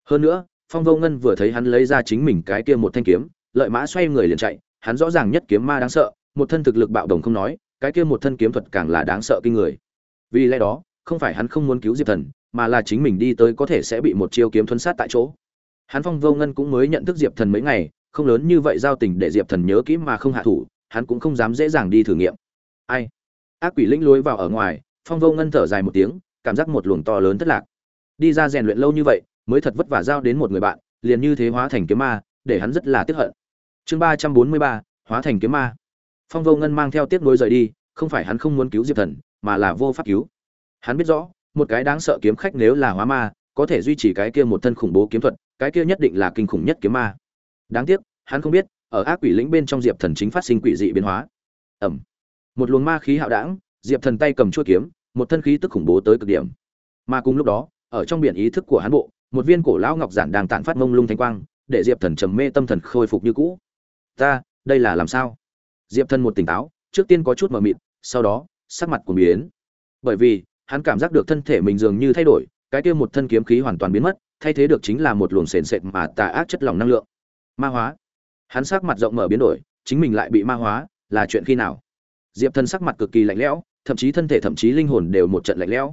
[SPEAKER 1] Hơn nữa, phong vô ngân vừa thấy hắn lấy ra chính mình cái kia một thanh kiếm, lợi mã xoay người liền chạy, hắn rõ ràng nhất kiếm ma đáng sợ, một thân thực lực bạo đồng không nói, cái kia một thân kiếm thuật càng là đáng sợ kinh người. Vì lẽ đó không phải hắn không muốn cứu diệp thần, mà là chính mình đi tới có thể sẽ bị một chiêu kiếm thuấn sát tại chỗ. Hắn phong vô ngân cũng mới nhận thức diệp thần mấy ngày, không lớn như vậy giao tình để diệp thần nhớ kỹ mà không hạ thủ, hắn cũng không dám dễ dàng đi thử nghiệm. Ai? Ác quỷ lĩnh lối vào ở ngoài, phong vô ngân thở dài một tiếng, cảm giác một luồng to lớn thất lạc. Đi ra rèn luyện lâu như vậy, mới thật vất vả giao đến một người bạn, liền như thế hóa thành kiếm ma, để hắn rất là tiếc hận. Chương ba trăm bốn mươi ba, hóa thành kiếm ma. Phong vô ngân mang theo tiếc nuối rời đi, không phải hắn không muốn cứu diệp thần, mà là vô pháp cứu hắn biết rõ, một cái đáng sợ kiếm khách nếu là hóa ma, có thể duy trì cái kia một thân khủng bố kiếm thuật, cái kia nhất định là kinh khủng nhất kiếm ma. Đáng tiếc, hắn không biết, ở ác quỷ lĩnh bên trong diệp thần chính phát sinh quỷ dị biến hóa. Ẩm một luồng ma khí hạo đảng diệp thần tay cầm chuôi kiếm, một thân khí tức khủng bố tới cực điểm. Mà cùng lúc đó, ở trong biển ý thức của hắn bộ, một viên cổ lão ngọc giản đang tản phát mông lung thanh quang, để diệp thần trầm mê tâm thần khôi phục như cũ. Ta, đây là làm sao? Diệp thần một tỉnh táo, trước tiên có chút mờ mịt, sau đó, sắc mặt của biến. Bởi vì hắn cảm giác được thân thể mình dường như thay đổi, cái kia một thân kiếm khí hoàn toàn biến mất, thay thế được chính là một luồng sền sệt mà tà ác chất lỏng năng lượng. Ma hóa. Hắn sắc mặt rộng mở biến đổi, chính mình lại bị ma hóa, là chuyện khi nào? Diệp thân sắc mặt cực kỳ lạnh lẽo, thậm chí thân thể thậm chí linh hồn đều một trận lạnh lẽo.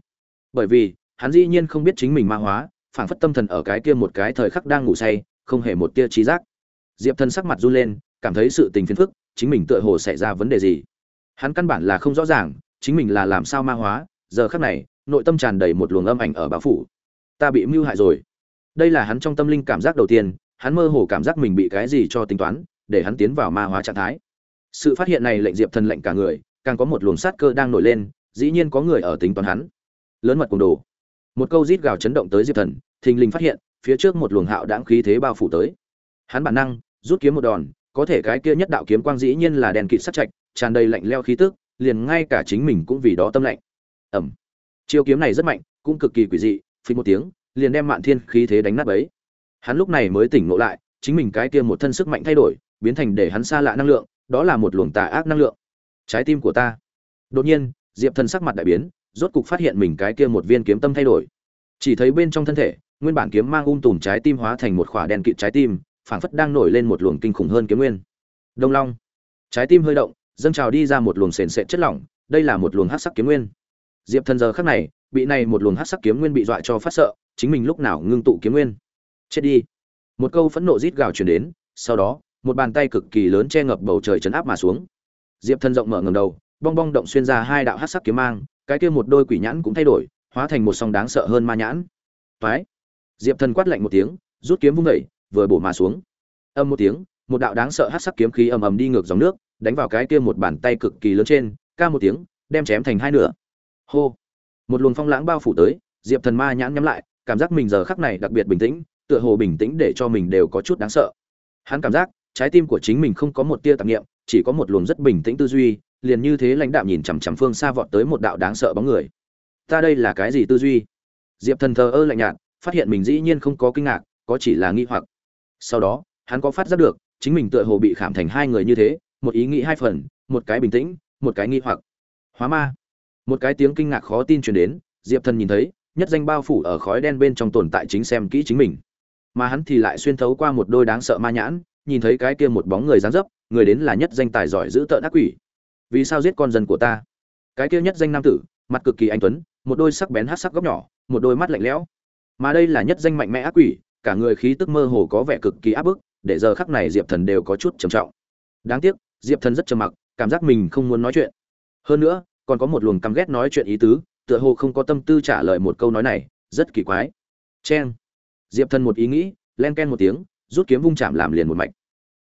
[SPEAKER 1] Bởi vì, hắn dĩ nhiên không biết chính mình ma hóa, phảng phất tâm thần ở cái kia một cái thời khắc đang ngủ say, không hề một tia trí giác. Diệp thân sắc mặt run lên, cảm thấy sự tình phiền phức, chính mình tựa hồ xảy ra vấn đề gì? Hắn căn bản là không rõ ràng, chính mình là làm sao ma hóa giờ khắc này, nội tâm tràn đầy một luồng âm ảnh ở báo phủ. Ta bị mưu hại rồi. Đây là hắn trong tâm linh cảm giác đầu tiên, hắn mơ hồ cảm giác mình bị cái gì cho tính toán, để hắn tiến vào ma hóa trạng thái. Sự phát hiện này lệnh diệp thần lệnh cả người, càng có một luồng sát cơ đang nổi lên, dĩ nhiên có người ở tính toán hắn. Lớn mật cùng đồ. Một câu rít gào chấn động tới diệp thần, thình lình phát hiện, phía trước một luồng hạo đãng khí thế bao phủ tới. Hắn bản năng, rút kiếm một đòn, có thể cái kia nhất đạo kiếm quang dĩ nhiên là đèn kịt sắt chạch tràn đầy lạnh leo khí tức, liền ngay cả chính mình cũng vì đó tâm lạnh ẩm. Chiêu kiếm này rất mạnh, cũng cực kỳ quỷ dị, phí một tiếng, liền đem mạn thiên khí thế đánh nát ấy hắn lúc này mới tỉnh ngộ lại, chính mình cái kia một thân sức mạnh thay đổi, biến thành để hắn xa lạ năng lượng, đó là một luồng tà ác năng lượng. Trái tim của ta. Đột nhiên, diệp thần sắc mặt đại biến, rốt cục phát hiện mình cái kia một viên kiếm tâm thay đổi. Chỉ thấy bên trong thân thể, nguyên bản kiếm mang um tùm trái tim hóa thành một khỏa đèn kịt trái tim, phảng phất đang nổi lên một luồng kinh khủng hơn kiếm nguyên. Đông long. Trái tim hơi động, dâng trào đi ra một luồng sền sệt chất lỏng, đây là một luồng hát sắc kiếm nguyên diệp thần giờ khắc này, bị này một luồng hắc sắc kiếm nguyên bị dọa cho phát sợ, chính mình lúc nào ngưng tụ kiếm nguyên. Chết đi. Một câu phẫn nộ rít gào truyền đến, sau đó, một bàn tay cực kỳ lớn che ngập bầu trời chấn áp mà xuống. Diệp thần rộng mở ngầm đầu, bong bong động xuyên ra hai đạo hắc sắc kiếm mang, cái kia một đôi quỷ nhãn cũng thay đổi, hóa thành một song đáng sợ hơn ma nhãn. Toái. Diệp thần quát lạnh một tiếng, rút kiếm vung đẩy vừa bổ mà xuống. Âm một tiếng, một đạo đáng sợ hắc sắc kiếm khí ầm ầm đi ngược dòng nước, đánh vào cái kia một bàn tay cực kỳ lớn trên, ca một tiếng, đem chém thành hai nửa hô. Một luồng phong lãng bao phủ tới, diệp thần ma nhãn nhắm lại, cảm giác mình giờ khắc này đặc biệt bình tĩnh, tựa hồ bình tĩnh để cho mình đều có chút đáng sợ. Hắn cảm giác, trái tim của chính mình không có một tia tạp nghiệm chỉ có một luồng rất bình tĩnh tư duy, liền như thế lãnh đạm nhìn chằm chằm phương xa vọt tới một đạo đáng sợ bóng người. Ta đây là cái gì tư duy? Diệp thần thờ ơ lạnh nhạt, phát hiện mình dĩ nhiên không có kinh ngạc, có chỉ là nghi hoặc. Sau đó, hắn có phát giác được, chính mình tựa hồ bị khảm thành hai người như thế, một ý nghĩ hai phần, một cái bình tĩnh, một cái nghi hoặc. Hóa ma một cái tiếng kinh ngạc khó tin truyền đến, diệp thần nhìn thấy, nhất danh bao phủ ở khói đen bên trong tồn tại chính xem kỹ chính mình. Mà hắn thì lại xuyên thấu qua một đôi đáng sợ ma nhãn, nhìn thấy cái kia một bóng người dáng dấp, người đến là nhất danh tài giỏi giữ tợn ác quỷ. Vì sao giết con dân của ta? Cái kia nhất danh nam tử, mặt cực kỳ anh tuấn, một đôi sắc bén hát sắc góc nhỏ, một đôi mắt lạnh lẽo. Mà đây là nhất danh mạnh mẽ ác quỷ, cả người khí tức mơ hồ có vẻ cực kỳ áp bức, để giờ khắc này diệp thần đều có chút trầm trọng. Đáng tiếc, diệp thần rất trầm mặc, cảm giác mình không muốn nói chuyện. Hơn nữa còn có một luồng căm ghét nói chuyện ý tứ, tựa hồ không có tâm tư trả lời một câu nói này, rất kỳ quái. Cheng. Diệp thần một ý nghĩ, len ken một tiếng, rút kiếm vung chạm làm liền một mạch.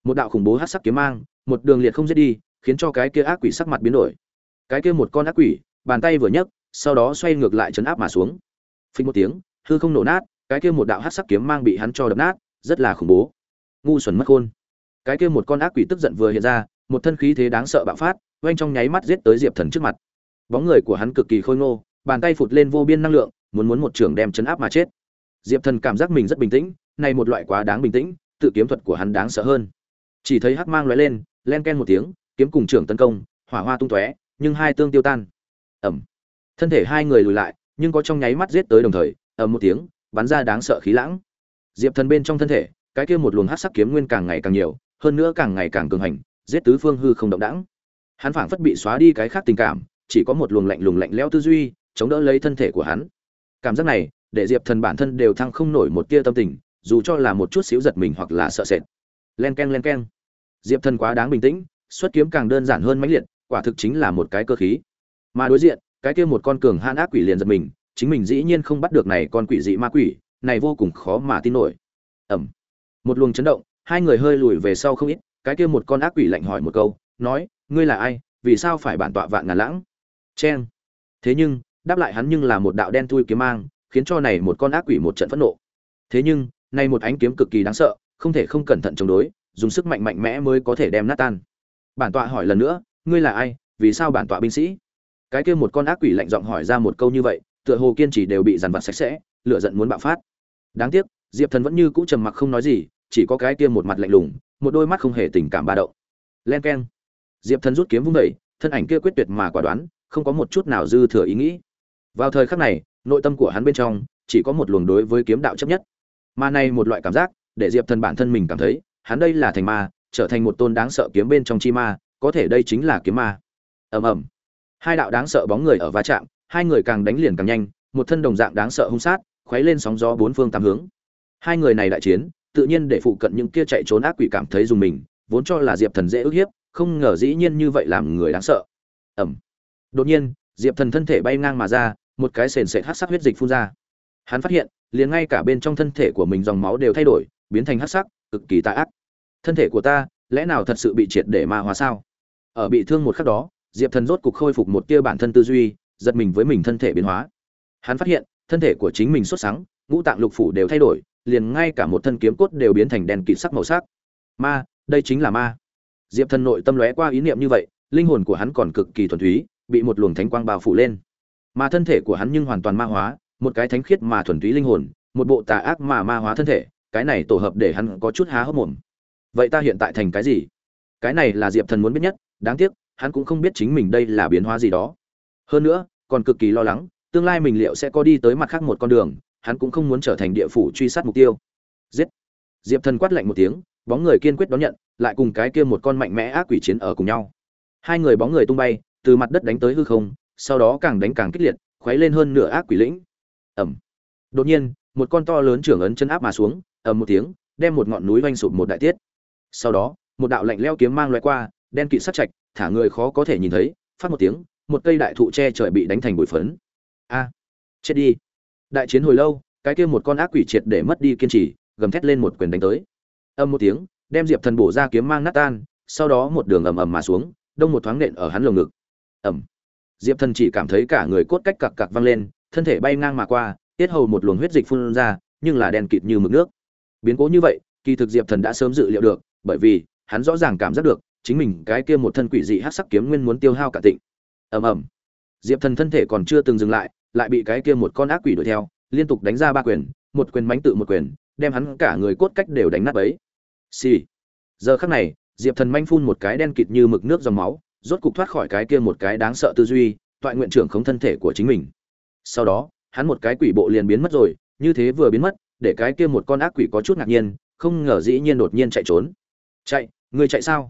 [SPEAKER 1] Một đạo khủng bố hát sắc kiếm mang, một đường liệt không giết đi, khiến cho cái kia ác quỷ sắc mặt biến đổi. Cái kia một con ác quỷ, bàn tay vừa nhấc, sau đó xoay ngược lại chấn áp mà xuống. Phình một tiếng, hư không nổ nát, cái kia một đạo hát sắc kiếm mang bị hắn cho đập nát, rất là khủng bố. Ngu xuẩn mất khôn. Cái kia một con ác quỷ tức giận vừa hiện ra, một thân khí thế đáng sợ bạo phát, oanh trong nháy mắt giết tới diệp thần trước mặt bóng người của hắn cực kỳ khôi ngô, bàn tay phụt lên vô biên năng lượng, muốn muốn một trường đem chấn áp mà chết. Diệp thần cảm giác mình rất bình tĩnh, này một loại quá đáng bình tĩnh, tự kiếm thuật của hắn đáng sợ hơn. Chỉ thấy hắc mang lóe lên, len ken một tiếng, kiếm cùng trưởng tấn công, hỏa hoa tung tóe, nhưng hai tương tiêu tan. Ẩm thân thể hai người lùi lại, nhưng có trong nháy mắt giết tới đồng thời, ầm một tiếng, bắn ra đáng sợ khí lãng. Diệp thần bên trong thân thể, cái kia một luồng hắc sắc kiếm nguyên càng ngày càng nhiều, hơn nữa càng ngày càng cường hành, giết tứ phương hư không động đãng. Hắn phảng phất bị xóa đi cái khác tình cảm chỉ có một luồng lạnh lùng lạnh lẽo tư duy, chống đỡ lấy thân thể của hắn. Cảm giác này, để diệp thần bản thân đều thăng không nổi một tia tâm tình, dù cho là một chút xíu giật mình hoặc là sợ sệt. Len k e n len k e n diệp thần quá đáng bình tĩnh, xuất kiếm càng đơn giản hơn mãnh liệt, quả thực chính là một cái cơ khí. Mà đối diện, cái kia một con cường han ác quỷ liền giật mình, chính mình dĩ nhiên không bắt được này con quỷ dị ma quỷ, này vô cùng khó mà tin nổi. Ẩm một luồng chấn động, hai người hơi lùi về sau không ít, cái kia một con ác quỷ lạnh hỏi một câu, nói, ngươi là ai? Vì sao phải bản tọa vạn ngàn lãng? Chen thế nhưng đáp lại hắn nhưng là một đạo đen thui kiếm mang khiến cho này một con ác quỷ một trận phẫn nộ. Thế nhưng này một ánh kiếm cực kỳ đáng sợ không thể không cẩn thận chống đối dùng sức mạnh mạnh mẽ mới có thể đem nát tan. Bản tọa hỏi lần nữa ngươi là ai? Vì sao bản tọa binh sĩ? Cái kia một con ác quỷ lạnh giọng hỏi ra một câu như vậy tựa hồ kiên trì đều bị dằn vặt sạch sẽ lửa giận muốn bạo phát. Đáng tiếc diệp thần vẫn như cũ trầm mặc không nói gì chỉ có cái kia một mặt lạnh lùng một đôi mắt không hề tình cảm ba đậu len keng. Diệp thần rút kiếm vung dậy, thân ảnh kia quyết tuyệt mà quả đoán không có một chút nào dư thừa ý nghĩ. Vào thời khắc này, nội tâm của hắn bên trong chỉ có một luồng đối với kiếm đạo chấp nhất. Mà này một loại cảm giác để diệp thần bản thân mình cảm thấy, hắn đây là thành ma, trở thành một tôn đáng sợ kiếm bên trong chi ma, có thể đây chính là kiếm ma. Ầm ầm. Hai đạo đáng sợ bóng người ở va chạm, hai người càng đánh liền càng nhanh, một thân đồng dạng đáng sợ hung sát, khuấy lên sóng gió bốn phương tám hướng. Hai người này đại chiến, tự nhiên để phụ cận những kia chạy trốn ác quỷ cảm thấy dùng mình, vốn cho là diệp thần dễ ức hiếp, không ngờ dĩ nhiên như vậy làm người đáng sợ. Ẩm đột nhiên, diệp thần thân thể bay ngang mà ra, một cái sền sệt hát sắc huyết dịch phun ra. Hắn phát hiện, liền ngay cả bên trong thân thể của mình dòng máu đều thay đổi, biến thành hát sắc, cực kỳ tà ác. Thân thể của ta, lẽ nào thật sự bị triệt để ma hóa sao? Ở bị thương một khắc đó, diệp thần rốt cục khôi phục một tia bản thân tư duy, giật mình với mình thân thể biến hóa. Hắn phát hiện, thân thể của chính mình xuất sáng ngũ tạng lục phủ đều thay đổi, liền ngay cả một thân kiếm cốt đều biến thành đèn kịt sắc màu sắc. Ma, đây chính là ma. Diệp thần nội tâm lóe qua ý niệm như vậy, linh hồn của hắn còn cực kỳ thuần túy bị một luồng thánh quang bao phủ lên. Mà thân thể của hắn nhưng hoàn toàn ma hóa, một cái thánh khiết mà thuần túy linh hồn, một bộ tà ác mà ma hóa thân thể, cái này tổ hợp để hắn có chút há hốc mồm. Vậy ta hiện tại thành cái gì? Cái này là diệp thần muốn biết nhất, đáng tiếc, hắn cũng không biết chính mình đây là biến hóa gì đó. Hơn nữa, còn cực kỳ lo lắng, tương lai mình liệu sẽ có đi tới mặt khác một con đường, hắn cũng không muốn trở thành địa phủ truy sát mục tiêu. Giết! Diệp thần quát lạnh một tiếng, bóng người kiên quyết đón nhận, lại cùng cái kia một con mạnh mẽ ác quỷ chiến ở cùng nhau. Hai người bóng người tung bay từ mặt đất đánh tới hư không, sau đó càng đánh càng kích liệt, khuấy lên hơn nửa ác quỷ lĩnh. Ẩm đột nhiên, một con to lớn trưởng ấn chân áp mà xuống, ầm một tiếng, đem một ngọn núi vanh sụp một đại tiết. Sau đó, một đạo lạnh leo kiếm mang loại qua, đen kịt sắc chạch thả người khó có thể nhìn thấy, phát một tiếng, một cây đại thụ che trời bị đánh thành bụi phấn. A. À, chết đi. Đại chiến hồi lâu, cái kia một con ác quỷ triệt để mất đi kiên trì, gầm thét lên một quyền đánh tới. Âm một tiếng, đem diệp thần bổ ra kiếm mang nát tan, sau đó một đường ầm ầm mà xuống, đông một thoáng nện ở hắn lồng ngực ẩm, diệp thần chỉ cảm thấy cả người cốt cách cặc cặc văng lên thân thể bay ngang mà qua tiết hầu một luồng huyết dịch phun ra nhưng là đen kịt như mực nước. Biến cố như vậy kỳ thực diệp thần đã sớm dự liệu được bởi vì hắn rõ ràng cảm giác được chính mình cái kia một thân quỷ dị hắc sắc kiếm nguyên muốn tiêu hao cả tịnh. Ầm ầm. Diệp thần thân thể còn chưa từng dừng lại lại bị cái kia một con ác quỷ đuổi theo liên tục đánh ra ba quyền một quyền mánh tự một quyền đem hắn cả người cốt cách đều đánh nát ấy xì、sì. giờ khắc này diệp thần manh phun một cái đen kịt như mực nước dòng máu rốt cục thoát khỏi cái kia một cái đáng sợ tư duy toại nguyện trưởng không thân thể của chính mình. Sau đó hắn một cái quỷ bộ liền biến mất rồi như thế vừa biến mất để cái kia một con ác quỷ có chút ngạc nhiên không ngờ dĩ nhiên đột nhiên chạy trốn. Chạy người chạy sao?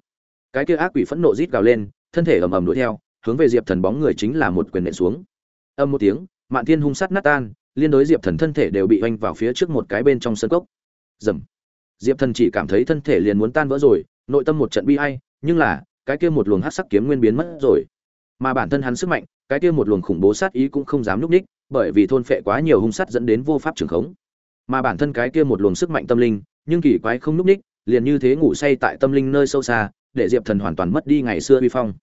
[SPEAKER 1] Cái kia ác quỷ phẫn nộ rít gào lên thân thể ầm ầm đuổi theo hướng về diệp thần bóng người chính là một quyền nện xuống. Âm một tiếng mạn thiên hung sát nát tan liên đối diệp thần thân thể đều bị oanh vào phía trước một cái bên trong sân cốc. Dầm diệp thần chỉ cảm thấy thân thể liền muốn tan vỡ rồi nội tâm một trận bi ai, nhưng là cái kia một luồng hắc sắc kiếm nguyên biến mất rồi. Mà bản thân hắn sức mạnh cái kia một luồng khủng bố sát ý cũng không dám núp đích, bởi vì thôn phệ quá nhiều hung sát dẫn đến vô pháp trường khống. Mà bản thân cái kia một luồng sức mạnh tâm linh nhưng kỳ quái không núp đích, liền như thế ngủ say tại tâm linh nơi sâu xa để diệp thần hoàn toàn mất đi ngày xưa uy phong.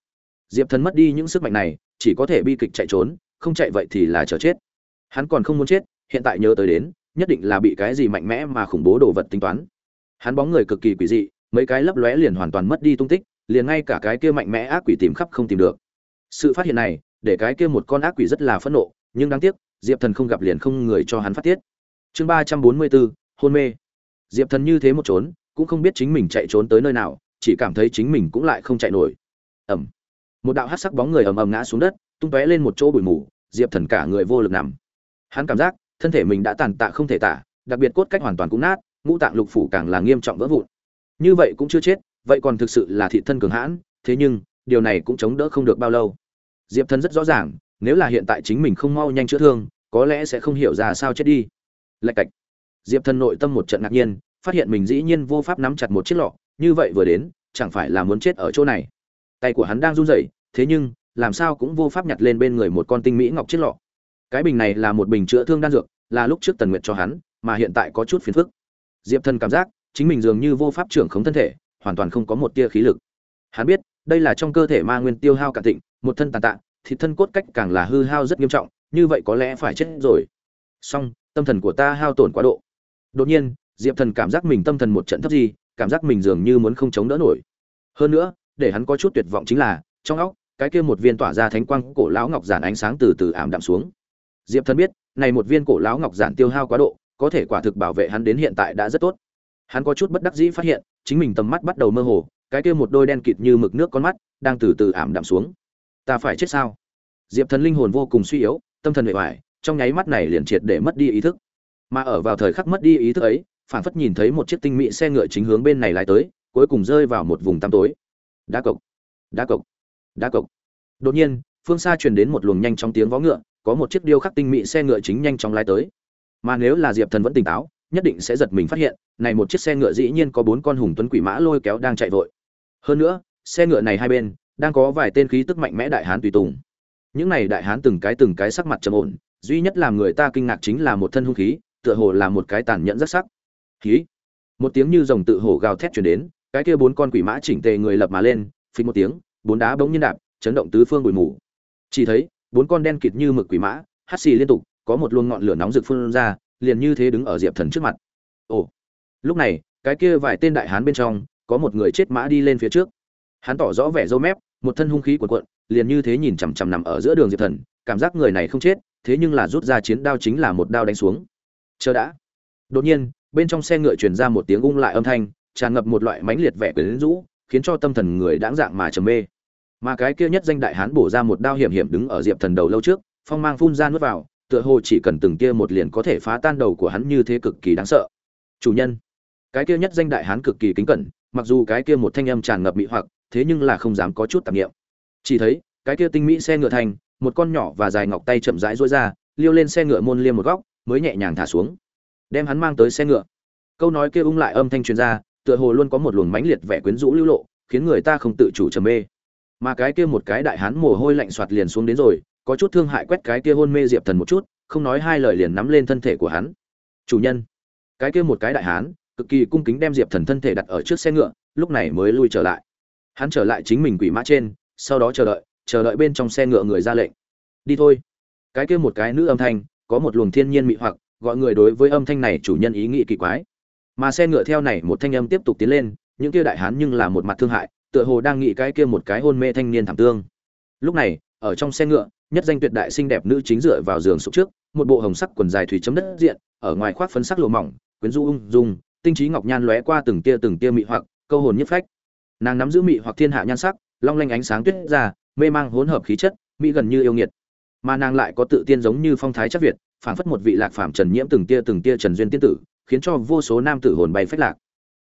[SPEAKER 1] Diệp thần mất đi những sức mạnh này chỉ có thể bi kịch chạy trốn không chạy vậy thì là chờ chết. Hắn còn không muốn chết hiện tại nhớ tới đến nhất định là bị cái gì mạnh mẽ mà khủng bố đồ vật tính toán. Hắn bóng người cực kỳ quỷ dị mấy cái lấp lóe liền hoàn toàn mất đi tung tích liền ngay cả cái kia mạnh mẽ ác quỷ tìm khắp không tìm được. Sự phát hiện này, để cái kia một con ác quỷ rất là phẫn nộ, nhưng đáng tiếc, diệp thần không gặp liền không người cho hắn phát tiết. Chương ba trăm bốn mươi bốn, hôn mê. Diệp thần như thế một trốn, cũng không biết chính mình chạy trốn tới nơi nào, chỉ cảm thấy chính mình cũng lại không chạy nổi. Ẩm một đạo hát sắc bóng người ầm ầm ngã xuống đất, tung tóe lên một chỗ bụi mù, diệp thần cả người vô lực nằm. Hắn cảm giác, thân thể mình đã tàn tạ không thể tả, đặc biệt cốt cách hoàn toàn cũng nát, ngũ tạng lục phủ càng là nghiêm trọng vỡ vụn. Như vậy cũng chưa chết vậy còn thực sự là thị thân cường hãn, thế nhưng, điều này cũng chống đỡ không được bao lâu. Diệp thần rất rõ ràng, nếu là hiện tại chính mình không mau nhanh chữa thương, có lẽ sẽ không hiểu ra sao chết đi. Lạch cạch. Diệp thần nội tâm một trận ngạc nhiên, phát hiện mình dĩ nhiên vô pháp nắm chặt một chiếc lọ, như vậy vừa đến, chẳng phải là muốn chết ở chỗ này. Tay của hắn đang run rẩy, thế nhưng, làm sao cũng vô pháp nhặt lên bên người một con tinh mỹ ngọc chiếc lọ. Cái bình này là một bình chữa thương đan dược, là lúc trước tần nguyệt cho hắn, mà hiện tại có chút phiền phức. Diệp thần cảm giác, chính mình dường như vô pháp trưởng khống thân thể hoàn toàn không có một tia khí lực. Hắn biết, đây là trong cơ thể ma nguyên tiêu hao cạn tịnh, một thân tàn tạ thì thân cốt cách càng là hư hao rất nghiêm trọng, như vậy có lẽ phải chết rồi. Song, tâm thần của ta hao tổn quá độ. Đột nhiên, diệp thần cảm giác mình tâm thần một trận thấp gì cảm giác mình dường như muốn không chống đỡ nổi. Hơn nữa, để hắn có chút tuyệt vọng chính là, trong óc, cái kia một viên tỏa ra thánh quang cổ lão ngọc giản ánh sáng từ từ ảm đạm xuống. Diệp thần biết, này một viên cổ lão ngọc giản tiêu hao quá độ, có thể quả thực bảo vệ hắn đến hiện tại đã rất tốt. Hắn có chút bất đắc dĩ phát hiện chính mình tầm mắt bắt đầu mơ hồ, cái kia một đôi đen kịt như mực nước con mắt đang từ từ ảm đạm xuống. Ta phải chết sao? Diệp thần linh hồn vô cùng suy yếu, tâm thần hệ hoại trong nháy mắt này liền triệt để mất đi ý thức. Mà ở vào thời khắc mất đi ý thức ấy phản phất nhìn thấy một chiếc tinh mỹ xe ngựa chính hướng bên này lái tới, cuối cùng rơi vào một vùng tăm tối. Đá cộc đá cộc đá cộc. Đột nhiên, phương xa truyền đến một luồng nhanh trong tiếng vó ngựa, có một chiếc điêu khắc tinh mỹ xe ngựa chính nhanh chóng lái tới. Mà nếu là diệp thần vẫn tỉnh táo nhất định sẽ giật mình phát hiện, này một chiếc xe ngựa dĩ nhiên có bốn con hùng tuấn quỷ mã lôi kéo đang chạy vội. Hơn nữa, xe ngựa này hai bên đang có vài tên khí tức mạnh mẽ đại hán tùy tùng. Những này đại hán từng cái từng cái sắc mặt trầm ổn, duy nhất làm người ta kinh ngạc chính là một thân hung khí, tựa hồ là một cái tàn nhẫn rất sắc. Khí. Một tiếng như rồng tự hổ gào thét chuyển đến, cái kia bốn con quỷ mã chỉnh tề người lập mà lên phí một tiếng, bốn đá bỗng nhiên đạp, chấn động tứ phương bụi mù. Chỉ thấy, bốn con đen kịt như mực quỷ mã hắt xì liên tục, có một luồng ngọn lửa nóng rực phun ra liền như thế đứng ở diệp thần trước mặt. Ồ, lúc này, cái kia vài tên đại hán bên trong, có một người chết mã đi lên phía trước. Hắn tỏ rõ vẻ râu mép, một thân hung khí cuộn cuộn, liền như thế nhìn chằm chằm nằm ở giữa đường diệp thần, cảm giác người này không chết, thế nhưng là rút ra chiến đao chính là một đao đánh xuống. Chờ đã. Đột nhiên, bên trong xe ngựa truyền ra một tiếng ung lại âm thanh, tràn ngập một loại mãnh liệt vẻ quyến rũ, khiến cho tâm thần người đãng dạng mà trầm mê. Mà cái kia nhất danh đại hán bổ ra một đao hiểm hiểm đứng ở diệp thần đầu lâu trước, phong mang phun ra nuốt vào tựa hồ chỉ cần từng kia một liền có thể phá tan đầu của hắn như thế cực kỳ đáng sợ. Chủ nhân, cái kia nhất danh đại hán cực kỳ kính cẩn, mặc dù cái kia một thanh âm tràn ngập mị hoặc, thế nhưng là không dám có chút tạp niệm. Chỉ thấy, cái kia tinh mỹ xe ngựa thành, một con nhỏ và dài ngọc tay chậm rãi duỗi ra, liêu lên xe ngựa môn liêm một góc, mới nhẹ nhàng thả xuống. Đem hắn mang tới xe ngựa. Câu nói kia ung lại âm thanh truyền ra, tựa hồ luôn có một luồng mãnh liệt vẻ quyến rũ lưu lộ, khiến người ta không tự chủ trầm mê. Mà cái kia một cái đại hán mồ hôi lạnh xoạt liền xuống đến rồi có chút thương hại quét cái kia hôn mê diệp thần một chút, không nói hai lời liền nắm lên thân thể của hắn. Chủ nhân. Cái kia một cái đại hán, cực kỳ cung kính đem diệp thần thân thể đặt ở trước xe ngựa, lúc này mới lui trở lại. Hắn trở lại chính mình quỷ mã trên, sau đó chờ đợi chờ đợi bên trong xe ngựa người ra lệnh. Đi thôi. Cái kia một cái nữ âm thanh, có một luồng thiên nhiên mị hoặc, gọi người đối với âm thanh này chủ nhân ý nghĩ kỳ quái. Mà xe ngựa theo này một thanh âm tiếp tục tiến lên, những kia đại hán nhưng là một mặt thương hại, tựa hồ đang nghĩ cái kia một cái hôn mê thanh niên thảm tương. Lúc này, ở trong xe ngựa nhất danh tuyệt đại xinh đẹp nữ chính dựa vào giường sụp trước, một bộ hồng sắc quần dài thủy chấm đất diện, ở ngoài khoác phấn sắc lụa mỏng, quyến rũ ung dung, tinh trí ngọc nhan lóe qua từng tia từng tia mị hoặc, câu hồn nhất phách. Nàng nắm giữ mị hoặc thiên hạ nhan sắc, long lanh ánh sáng tuyết ra, mê mang hỗn hợp khí chất, mỹ gần như yêu nghiệt. Mà nàng lại có tự tiên giống như phong thái chất việt, phảng phất một vị lạc phàm trần nhiễm từng tia từng tia trần duyên tiên tử, khiến cho vô số nam tử hồn bay phách lạc.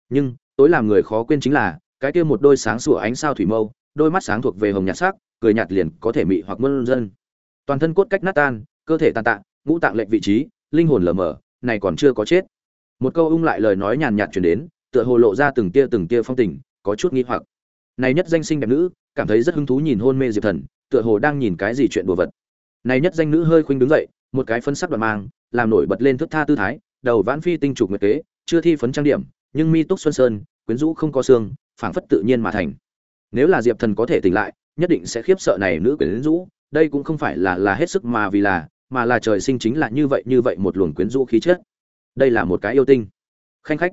[SPEAKER 1] Nhưng, tối làm người khó quên chính là, cái kia một đôi sáng sủa ánh sao thủy mâu đôi mắt sáng thuộc về hồng nhạt sắc, cười nhạt liền có thể mị hoặc muôn dân. Toàn thân cốt cách nát tan, cơ thể tàn tạ, ngũ tạng lệch vị trí, linh hồn lờ mờ, này còn chưa có chết. Một câu ung lại lời nói nhàn nhạt truyền đến, tựa hồ lộ ra từng tia từng tia phong tình, có chút nghi hoặc. Này nhất danh sinh đẹp nữ, cảm thấy rất hứng thú nhìn hôn mê diệp thần, tựa hồ đang nhìn cái gì chuyện đùa vật. Này nhất danh nữ hơi khuynh đứng dậy, một cái phấn sắc đoạn mang, làm nổi bật lên thước tha tư thái, đầu vãn phi tinh trục nguyệt kế, chưa thi phấn trang điểm, nhưng mi túc xuân sơn, quyến rũ không có xương, phảng phất tự nhiên mà thành nếu là diệp thần có thể tỉnh lại, nhất định sẽ khiếp sợ này nữ quyến rũ. Đây cũng không phải là là hết sức mà vì là, mà là trời sinh chính là như vậy như vậy một luồng quyến rũ khí chất. Đây là một cái yêu tinh. Khanh khách.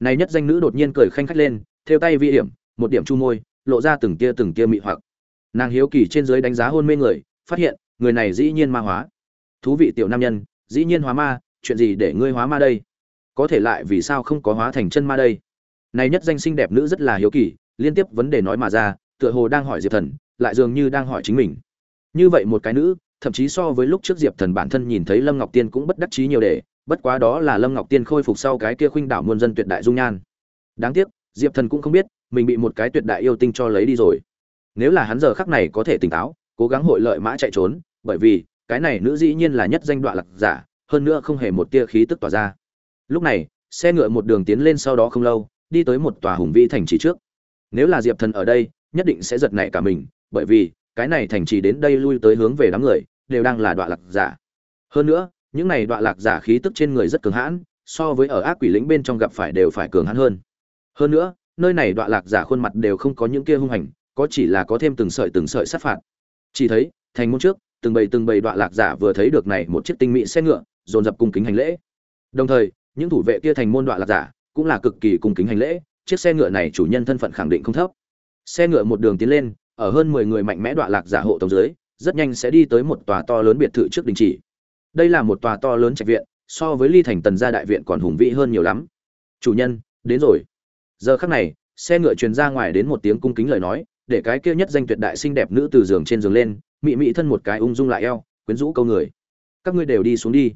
[SPEAKER 1] Này nhất danh nữ đột nhiên cười khanh khách lên, theo tay vi điểm một điểm chu môi, lộ ra từng tia từng tia mị hoặc. Nàng hiếu kỳ trên dưới đánh giá hôn mê người, phát hiện, người này dĩ nhiên ma hóa. Thú vị tiểu nam nhân, dĩ nhiên hóa ma, chuyện gì để ngươi hóa ma đây? Có thể lại vì sao không có hóa thành chân ma đây? Này nhất danh xinh đẹp nữ rất là hiếu kỳ liên tiếp vấn đề nói mà ra, tựa hồ đang hỏi diệp thần, lại dường như đang hỏi chính mình. Như vậy một cái nữ, thậm chí so với lúc trước diệp thần bản thân nhìn thấy lâm ngọc tiên cũng bất đắc chí nhiều để, bất quá đó là lâm ngọc tiên khôi phục sau cái kia khuynh đảo muôn dân tuyệt đại dung nhan. Đáng tiếc, diệp thần cũng không biết, mình bị một cái tuyệt đại yêu tinh cho lấy đi rồi. Nếu là hắn giờ khắc này có thể tỉnh táo, cố gắng hội lợi mã chạy trốn, bởi vì, cái này nữ dĩ nhiên là nhất danh đoạn lạc giả, hơn nữa không hề một tia khí tức tỏa ra. Lúc này, xe ngựa một đường tiến lên sau đó không lâu, đi tới một tòa hùng vĩ thành trì trước nếu là diệp thần ở đây, nhất định sẽ giật nảy cả mình, bởi vì, cái này thành trì đến đây lui tới hướng về đám người, đều đang là đoạn lạc giả. Hơn nữa, những này đoạn lạc giả khí tức trên người rất cường hãn, so với ở ác quỷ lĩnh bên trong gặp phải đều phải cường hãn hơn. Hơn nữa, nơi này đoạn lạc giả khuôn mặt đều không có những kia hung hành, có chỉ là có thêm từng sợi từng sợi sát phạt. Chỉ thấy, thành môn trước, từng bầy từng bầy đoạn lạc giả vừa thấy được này một chiếc tinh mỹ xe ngựa, dồn dập cung kính hành lễ. Đồng thời, những thủ vệ kia thành môn đoạn lạc giả cũng là cực kỳ cung kính hành lễ chiếc xe ngựa này chủ nhân thân phận khẳng định không thấp. Xe ngựa một đường tiến lên, ở hơn mười người mạnh mẽ đoạn lạc giả hộ tống dưới, rất nhanh sẽ đi tới một tòa to lớn biệt thự trước đình chỉ. Đây là một tòa to lớn trạch viện, so với ly thành tần gia đại viện còn hùng vĩ hơn nhiều lắm. Chủ nhân, đến rồi. Giờ khắc này, xe ngựa truyền ra ngoài đến một tiếng cung kính lời nói, để cái kia nhất danh tuyệt đại xinh đẹp nữ từ giường trên giường lên, mị mị thân một cái ung dung lại eo, quyến rũ câu người. Các ngươi đều đi xuống đi.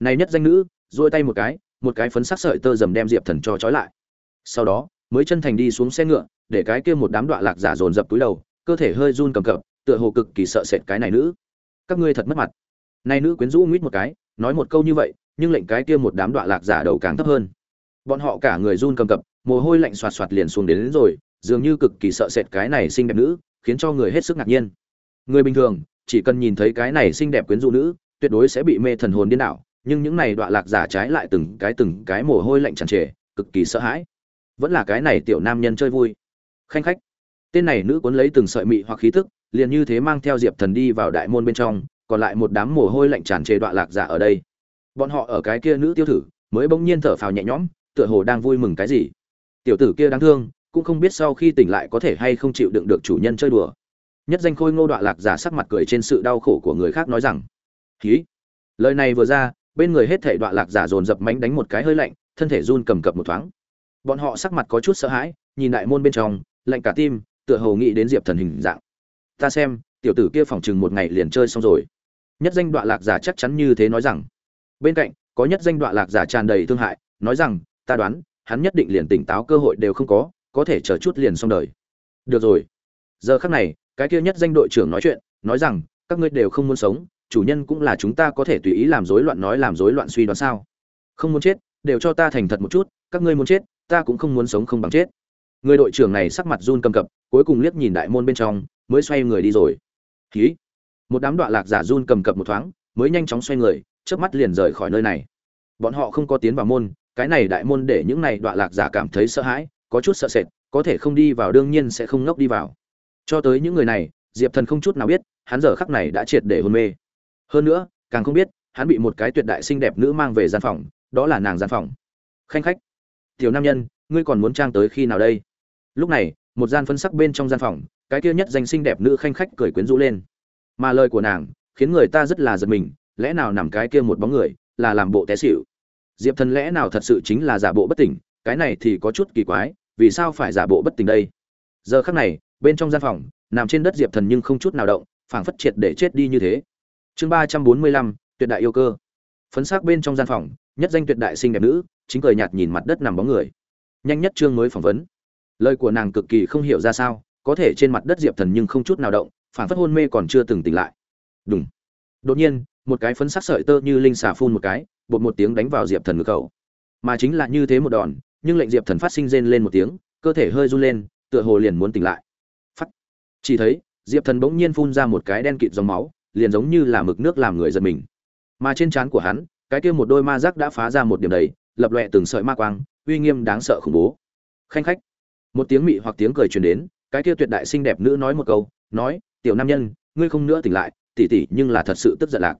[SPEAKER 1] Này nhất danh nữ, duỗi tay một cái một cái phấn sắc sợi tơ dầm đem diệp thần cho trói lại sau đó mới chân thành đi xuống xe ngựa để cái kia một đám đoạn lạc giả dồn dập túi đầu cơ thể hơi run cầm cập tựa hồ cực kỳ sợ sệt cái này nữ. Các ngươi thật mất mặt. Nay nữ quyến rũ nguyết một cái nói một câu như vậy nhưng lệnh cái kia một đám đoạn lạc giả đầu càng thấp hơn. Bọn họ cả người run cầm cập mồ hôi lạnh xoạt xoạt liền xuống đến, đến rồi dường như cực kỳ sợ sệt cái này xinh đẹp nữ khiến cho người hết sức ngạc nhiên. Người bình thường chỉ cần nhìn thấy cái này xinh đẹp quyến rũ nữ tuyệt đối sẽ bị mê thần hồn điên đảo nhưng những này đoạn lạc giả trái lại từng cái từng cái mồ hôi lạnh tràn trề cực kỳ sợ hãi vẫn là cái này tiểu nam nhân chơi vui. Khanh khách. Tên này nữ cuốn lấy từng sợi mị hoặc khí tức, liền như thế mang theo diệp thần đi vào đại môn bên trong, còn lại một đám mồ hôi lạnh tràn trề đoạn lạc giả ở đây. Bọn họ ở cái kia nữ tiêu thử, mới bỗng nhiên thở phào nhẹ nhõm, tựa hồ đang vui mừng cái gì. Tiểu tử kia đáng thương, cũng không biết sau khi tỉnh lại có thể hay không chịu đựng được chủ nhân chơi đùa. Nhất danh khôi ngô đoạn lạc giả sắc mặt cười trên sự đau khổ của người khác nói rằng khí lời này vừa ra, bên người hết thảy đoạn lạc giả dồn dập mánh đánh một cái hơi lạnh, thân thể run cầm cập một thoáng bọn họ sắc mặt có chút sợ hãi, nhìn đại môn bên trong, lạnh cả tim, tựa hồ nghĩ đến diệp thần hình dạng. Ta xem, tiểu tử kia phòng chừng một ngày liền chơi xong rồi. Nhất danh đoạn lạc giả chắc chắn như thế nói rằng. Bên cạnh, có nhất danh đoạn lạc giả tràn đầy thương hại, nói rằng, ta đoán, hắn nhất định liền tỉnh táo cơ hội đều không có có thể chờ chút liền xong đời. Được rồi. Giờ khắc này, cái kia nhất danh đội trưởng nói chuyện, nói rằng, các ngươi đều không muốn sống, chủ nhân cũng là chúng ta có thể tùy ý làm rối loạn nói làm rối loạn suy đoán sao? Không muốn chết, đều cho ta thành thật một chút, các ngươi muốn chết ta cũng không muốn sống không bằng chết. Người đội trưởng này sắc mặt run cầm cập, cuối cùng liếc nhìn đại môn bên trong, mới xoay người đi rồi. Khí một đám đọa lạc giả run cầm cập một thoáng, mới nhanh chóng xoay người trước mắt liền rời khỏi nơi này. Bọn họ không có tiến vào môn, cái này đại môn để những này đọa lạc giả cảm thấy sợ hãi, có chút sợ sệt, có thể không đi vào đương nhiên sẽ không ngốc đi vào. Cho tới những người này, diệp thần không chút nào biết, hắn giờ khắc này đã triệt để hôn mê. Hơn nữa, càng không biết, hắn bị một cái tuyệt đại xinh đẹp nữ mang về gian phòng, đó là nàng gian phòng. Khanh khách tiểu nam nhân, ngươi còn muốn trang tới khi nào đây? Lúc này, một gian phân sắc bên trong gian phòng, cái kia nhất danh xinh đẹp nữ khanh khách cười quyến rũ lên. Mà lời của nàng, khiến người ta rất là giật mình, lẽ nào nằm cái kia một bóng người, là làm bộ té xỉu? Diệp thần lẽ nào thật sự chính là giả bộ bất tỉnh, cái này thì có chút kỳ quái, vì sao phải giả bộ bất tỉnh đây? Giờ khắc này, bên trong gian phòng, nằm trên đất diệp thần nhưng không chút nào động, phảng phất triệt để chết đi như thế. Chương ba trăm bốn mươi lăm, tuyệt đại yêu cơ. Phấn xác bên trong gian phòng, nhất danh tuyệt đại xinh đẹp nữ chính cười nhạt nhìn mặt đất nằm bóng người. Nhanh nhất chương mới phỏng vấn. Lời của nàng cực kỳ không hiểu ra sao, có thể trên mặt đất diệp thần nhưng không chút nào động, phản phất hôn mê còn chưa từng tỉnh lại. Đúng đột nhiên, một cái phấn sắc sợi tơ như linh xà phun một cái, bột một tiếng đánh vào diệp thần ngực cầu mà chính là như thế một đòn, nhưng lệnh diệp thần phát sinh rên lên một tiếng, cơ thể hơi run lên, tựa hồ liền muốn tỉnh lại. Phắt. Chỉ thấy, diệp thần bỗng nhiên phun ra một cái đen kịt dòng máu, liền giống như là mực nước làm người giật mình. Mà trên trán của hắn, cái kia một đôi ma giác đã phá ra một điểm đầy lập lòe từng sợi ma quang, uy nghiêm đáng sợ khủng bố. Khanh khách. Một tiếng mị hoặc tiếng cười truyền đến, cái kia tuyệt đại xinh đẹp nữ nói một câu, nói, tiểu nam nhân, ngươi không nữa tỉnh lại tỷ tỷ nhưng là thật sự tức giận lạc.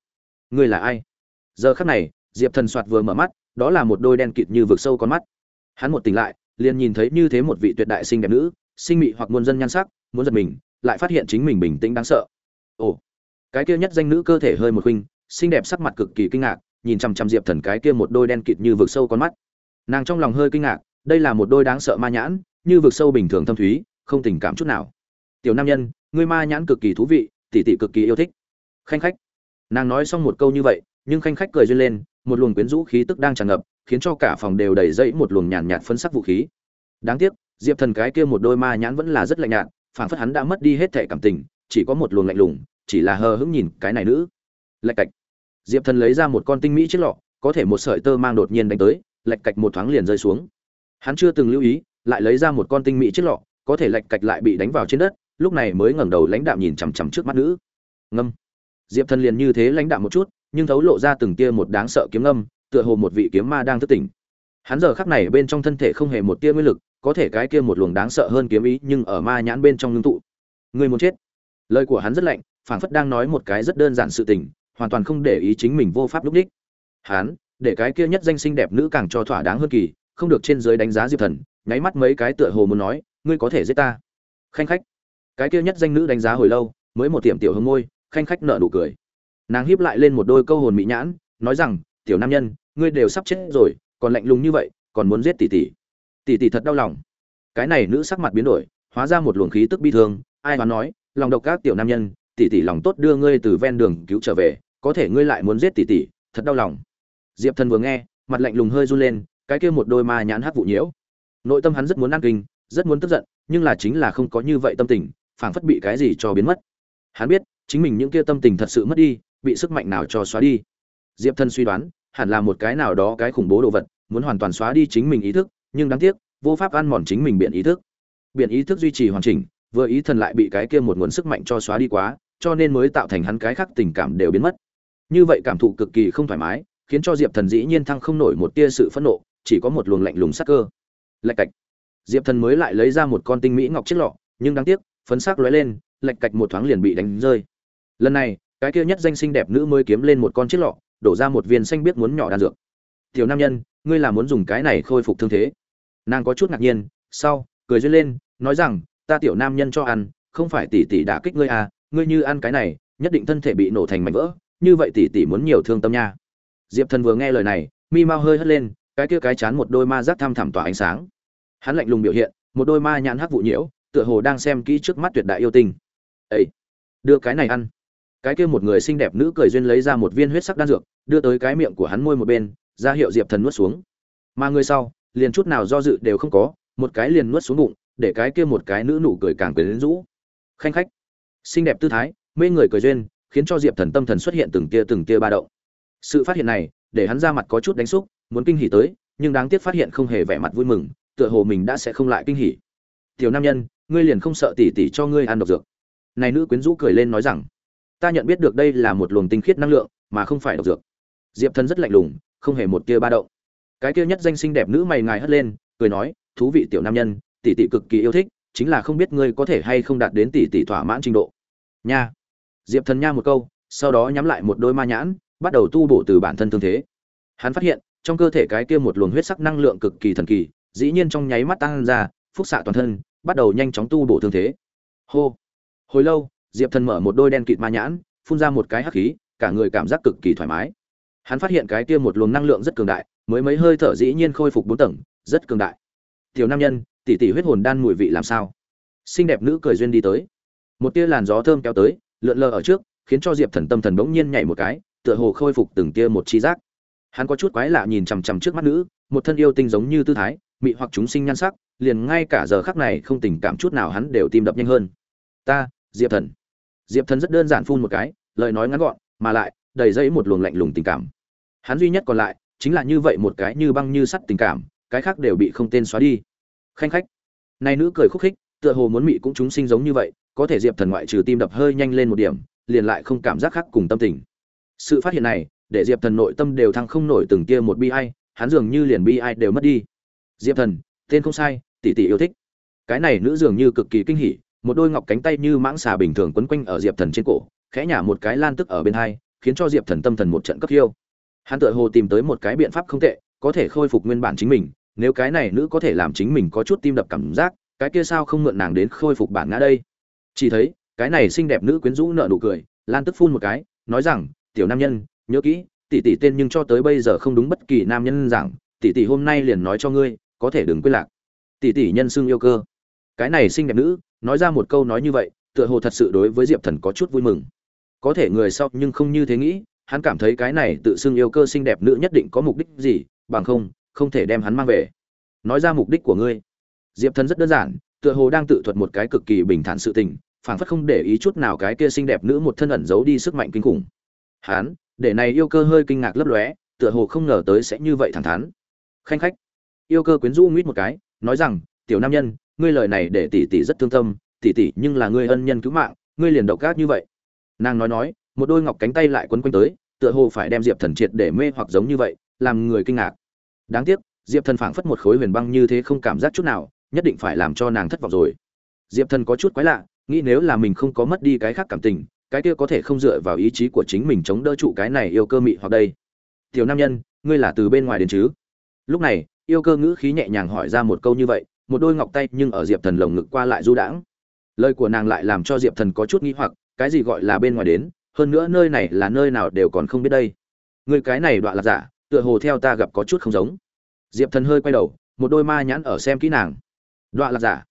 [SPEAKER 1] Ngươi là ai? Giờ khắc này, diệp thần soạt vừa mở mắt, đó là một đôi đen kịt như vực sâu con mắt. Hắn một tỉnh lại, liền nhìn thấy như thế một vị tuyệt đại xinh đẹp nữ, sinh mị hoặc muôn dân nhan sắc, muốn giật mình, lại phát hiện chính mình bình tĩnh đáng sợ. Ồ. Cái kia nhất danh nữ cơ thể hơi một khinh, xinh đẹp sắc mặt cực kỳ kinh ngạc nhìn chằm chằm diệp thần cái kia một đôi đen kịt như vực sâu con mắt. Nàng trong lòng hơi kinh ngạc, đây là một đôi đáng sợ ma nhãn, như vực sâu bình thường thâm thúy, không tình cảm chút nào. Tiểu nam nhân, ngươi ma nhãn cực kỳ thú vị, tỷ tỷ cực kỳ yêu thích. Khanh khách. Nàng nói xong một câu như vậy, nhưng khanh khách cười duyên lên, một luồng quyến rũ khí tức đang tràn ngập, khiến cho cả phòng đều đầy dẫy một luồng nhàn nhạt phân sắc vũ khí. Đáng tiếc, diệp thần cái kia một đôi ma nhãn vẫn là rất lạnh nhạt phản phất hắn đã mất đi hết thể cảm tình, chỉ có một luồng lạnh lùng, chỉ là hờ hững nhìn cái này nữ. Lạch cạch diệp thần lấy ra một con tinh mỹ chiếc lọ, có thể một sợi tơ mang đột nhiên đánh tới lạch cạch một thoáng liền rơi xuống. Hắn chưa từng lưu ý, lại lấy ra một con tinh mỹ chiếc lọ, có thể lạch cạch lại bị đánh vào trên đất, lúc này mới ngẩng đầu lãnh đạm nhìn chằm chằm trước mắt nữ. Ngâm. Diệp thần liền như thế lãnh đạm một chút, nhưng thấu lộ ra từng tia một đáng sợ kiếm ngâm, tựa hồ một vị kiếm ma đang thức tỉnh. Hắn giờ khắc này bên trong thân thể không hề một tia nguyên lực, có thể cái kia một luồng đáng sợ hơn kiếm ý nhưng ở ma nhãn bên trong ngưng tụ. Người muốn chết. Lời của hắn rất lạnh, phảng phất đang nói một cái rất đơn giản sự tình hoàn toàn không để ý chính mình vô pháp lúc đích. Hán, để cái kia nhất danh xinh đẹp nữ càng cho thỏa đáng hơn kỳ không được trên dưới đánh giá diệp thần nháy mắt mấy cái tựa hồ muốn nói ngươi có thể giết ta. Khanh khách. Cái kia nhất danh nữ đánh giá hồi lâu mới một tiệm tiểu hương môi khanh khách nợ nụ cười. Nàng hiếp lại lên một đôi câu hồn mỹ nhãn nói rằng tiểu nam nhân ngươi đều sắp chết rồi còn lạnh lùng như vậy còn muốn giết tỷ tỷ. Tỷ tỷ thật đau lòng. Cái này nữ sắc mặt biến đổi hóa ra một luồng khí tức bi thương ai mà nói lòng độc các tiểu nam nhân tỷ tỷ lòng tốt đưa ngươi từ ven đường cứu trở về có thể ngươi lại muốn giết tỷ tỷ, thật đau lòng. Diệp thần vừa nghe, mặt lạnh lùng hơi run lên, cái kia một đôi ma nhãn hắc vụ nhiễu. Nội tâm hắn rất muốn ăn kinh, rất muốn tức giận, nhưng là chính là không có như vậy tâm tình, phảng phất bị cái gì cho biến mất. Hắn biết, chính mình những kia tâm tình thật sự mất đi, bị sức mạnh nào cho xóa đi. Diệp thần suy đoán, hẳn là một cái nào đó cái khủng bố đồ vật, muốn hoàn toàn xóa đi chính mình ý thức, nhưng đáng tiếc, vô pháp ăn mòn chính mình biện ý thức. Biện ý thức duy trì hoàn chỉnh, vừa ý thần lại bị cái kia một nguồn sức mạnh cho xóa đi quá, cho nên mới tạo thành hắn cái khác tình cảm đều biến mất như vậy cảm thụ cực kỳ không thoải mái, khiến cho diệp thần dĩ nhiên thăng không nổi một tia sự phẫn nộ, chỉ có một luồng lạnh lùng sắc cơ. Lạch cạch. Diệp thần mới lại lấy ra một con tinh mỹ ngọc chiếc lọ, nhưng đáng tiếc, phấn sắc lóe lên, lạch cạch một thoáng liền bị đánh rơi. Lần này, cái kia nhất danh xinh đẹp nữ mới kiếm lên một con chiếc lọ, đổ ra một viên xanh biết muốn nhỏ đan dược. Tiểu nam nhân, ngươi là muốn dùng cái này khôi phục thương thế? Nàng có chút ngạc nhiên, sau, cười duyên lên, nói rằng, ta tiểu nam nhân cho ăn, không phải tỷ tỷ đã kích ngươi à ngươi như ăn cái này, nhất định thân thể bị nổ thành mảnh vỡ như vậy tỷ tỷ muốn nhiều thương tâm nha. Diệp thần vừa nghe lời này, mi mau hơi hất lên, cái kia cái chán một đôi ma giác tham thẳm tỏa ánh sáng. Hắn lạnh lùng biểu hiện, một đôi ma nhãn hắc vụ nhiễu, tựa hồ đang xem kỹ trước mắt tuyệt đại yêu tinh. Ấy đưa cái này ăn. Cái kia một người xinh đẹp nữ cười duyên lấy ra một viên huyết sắc đan dược, đưa tới cái miệng của hắn môi một bên, ra hiệu diệp thần nuốt xuống. Mà người sau, liền chút nào do dự đều không có, một cái liền nuốt xuống bụng, để cái kia một cái nữ nụ cười càng quyến rũ. Khanh khách. Xinh đẹp tư thái, mê người cười duyên khiến cho diệp thần tâm thần xuất hiện từng tia từng tia ba động. Sự phát hiện này, để hắn ra mặt có chút đánh xúc, muốn kinh hỉ tới, nhưng đáng tiếc phát hiện không hề vẻ mặt vui mừng, tựa hồ mình đã sẽ không lại kinh hỉ. Tiểu nam nhân, ngươi liền không sợ tỉ tỉ cho ngươi ăn độc dược? Này nữ quyến rũ cười lên nói rằng, ta nhận biết được đây là một luồng tinh khiết năng lượng, mà không phải độc dược. Diệp thần rất lạnh lùng, không hề một tia ba động. Cái kia nhất danh xinh đẹp nữ mày ngài hất lên, cười nói, thú vị tiểu nam nhân tỷ tỷ cực kỳ yêu thích, chính là không biết ngươi có thể hay không đạt đến tỷ tỷ thỏa mãn trình độ. Nha diệp thần nha một câu, sau đó nhắm lại một đôi ma nhãn, bắt đầu tu bổ từ bản thân thương thế. Hắn phát hiện, trong cơ thể cái kia một luồng huyết sắc năng lượng cực kỳ thần kỳ, dĩ nhiên trong nháy mắt tăng ra, phúc xạ toàn thân, bắt đầu nhanh chóng tu bổ thương thế. Hô. Hồi lâu, diệp thần mở một đôi đen kịt ma nhãn, phun ra một cái hắc khí, cả người cảm giác cực kỳ thoải mái. Hắn phát hiện cái kia một luồng năng lượng rất cường đại, mới mấy hơi thở dĩ nhiên khôi phục bốn tầng, rất cường đại. Tiểu nam nhân, tỷ tỷ huyết hồn đan mùi vị làm sao? Xinh đẹp nữ cười duyên đi tới. Một tia làn gió thơm kéo tới lượn lờ ở trước, khiến cho diệp thần tâm thần bỗng nhiên nhảy một cái, tựa hồ khôi phục từng tia một chi giác. Hắn có chút quái lạ nhìn chằm chằm trước mắt nữ, một thân yêu tinh giống như tư thái, mị hoặc chúng sinh nhan sắc, liền ngay cả giờ khắc này không tình cảm chút nào hắn đều tim đập nhanh hơn. Ta, diệp thần. Diệp thần rất đơn giản phun một cái, lời nói ngắn gọn, mà lại đầy dẫy một luồng lạnh lùng tình cảm. Hắn duy nhất còn lại, chính là như vậy một cái như băng như sắt tình cảm, cái khác đều bị không tên xóa đi. Khanh khách. Này nữ cười khúc khích, tựa hồ muốn mị cũng chúng sinh giống như vậy có thể diệp thần ngoại trừ tim đập hơi nhanh lên một điểm, liền lại không cảm giác khác cùng tâm tình. Sự phát hiện này, để diệp thần nội tâm đều thăng không nổi từng kia một bi ai, hắn dường như liền bi ai đều mất đi. Diệp thần, tên không sai, tỷ tỷ yêu thích. Cái này nữ dường như cực kỳ kinh hỉ, một đôi ngọc cánh tay như mãng xà bình thường quấn quanh ở diệp thần trên cổ, khẽ nhả một cái lan tức ở bên hai, khiến cho diệp thần tâm thần một trận cấp khiêu. Hắn tựa hồ tìm tới một cái biện pháp không tệ, có thể khôi phục nguyên bản chính mình, nếu cái này nữ có thể làm chính mình có chút tim đập cảm giác, cái kia sao không mượn nàng đến khôi phục bản ngã đây? Chỉ thấy, cái này xinh đẹp nữ quyến rũ nợ nụ cười, lan tức phun một cái, nói rằng, tiểu nam nhân, nhớ kỹ, tỷ tỷ tên nhưng cho tới bây giờ không đúng bất kỳ nam nhân rằng tỷ tỷ hôm nay liền nói cho ngươi, có thể đừng quên lạc. Tỷ tỷ nhân xưng yêu cơ. Cái này xinh đẹp nữ, nói ra một câu nói như vậy, tựa hồ thật sự đối với diệp thần có chút vui mừng. Có thể người sau nhưng không như thế nghĩ, hắn cảm thấy cái này tự xưng yêu cơ xinh đẹp nữ nhất định có mục đích gì, bằng không không thể đem hắn mang về. Nói ra mục đích của ngươi. Diệp thần rất đơn giản, tựa hồ đang tự thuật một cái cực kỳ bình thản sự tình phảng phất không để ý chút nào cái kia xinh đẹp nữ một thân ẩn giấu đi sức mạnh kinh khủng. Hán, để này yêu cơ hơi kinh ngạc lấp lóe tựa hồ không ngờ tới sẽ như vậy thẳng thắn. Khanh khách yêu cơ quyến rũ nguyết một cái nói rằng tiểu nam nhân ngươi lời này để tỷ tỷ rất thương tâm tỷ tỷ nhưng là ngươi ân nhân cứu mạng ngươi liền độc ác như vậy. Nàng nói nói một đôi ngọc cánh tay lại quấn quanh tới tựa hồ phải đem diệp thần triệt để mê hoặc giống như vậy làm người kinh ngạc. Đáng tiếc diệp thần phảng phất một khối huyền băng như thế không cảm giác chút nào nhất định phải làm cho nàng thất vọng rồi. Diệp thần có chút quái lạ nghĩ nếu là mình không có mất đi cái khác cảm tình, cái kia có thể không dựa vào ý chí của chính mình chống đỡ trụ cái này yêu cơ mị hoặc đây. Tiểu nam nhân, ngươi là từ bên ngoài đến chứ? Lúc này, yêu cơ ngữ khí nhẹ nhàng hỏi ra một câu như vậy, một đôi ngọc tay nhưng ở diệp thần lồng ngực qua lại du đãng. Lời của nàng lại làm cho diệp thần có chút nghĩ hoặc, cái gì gọi là bên ngoài đến, hơn nữa nơi này là nơi nào đều còn không biết đây. Người cái này đoạn là giả, tựa hồ theo ta gặp có chút không giống. Diệp thần hơi quay đầu, một đôi ma nhãn ở xem kỹ nàng. Đoạn là giả.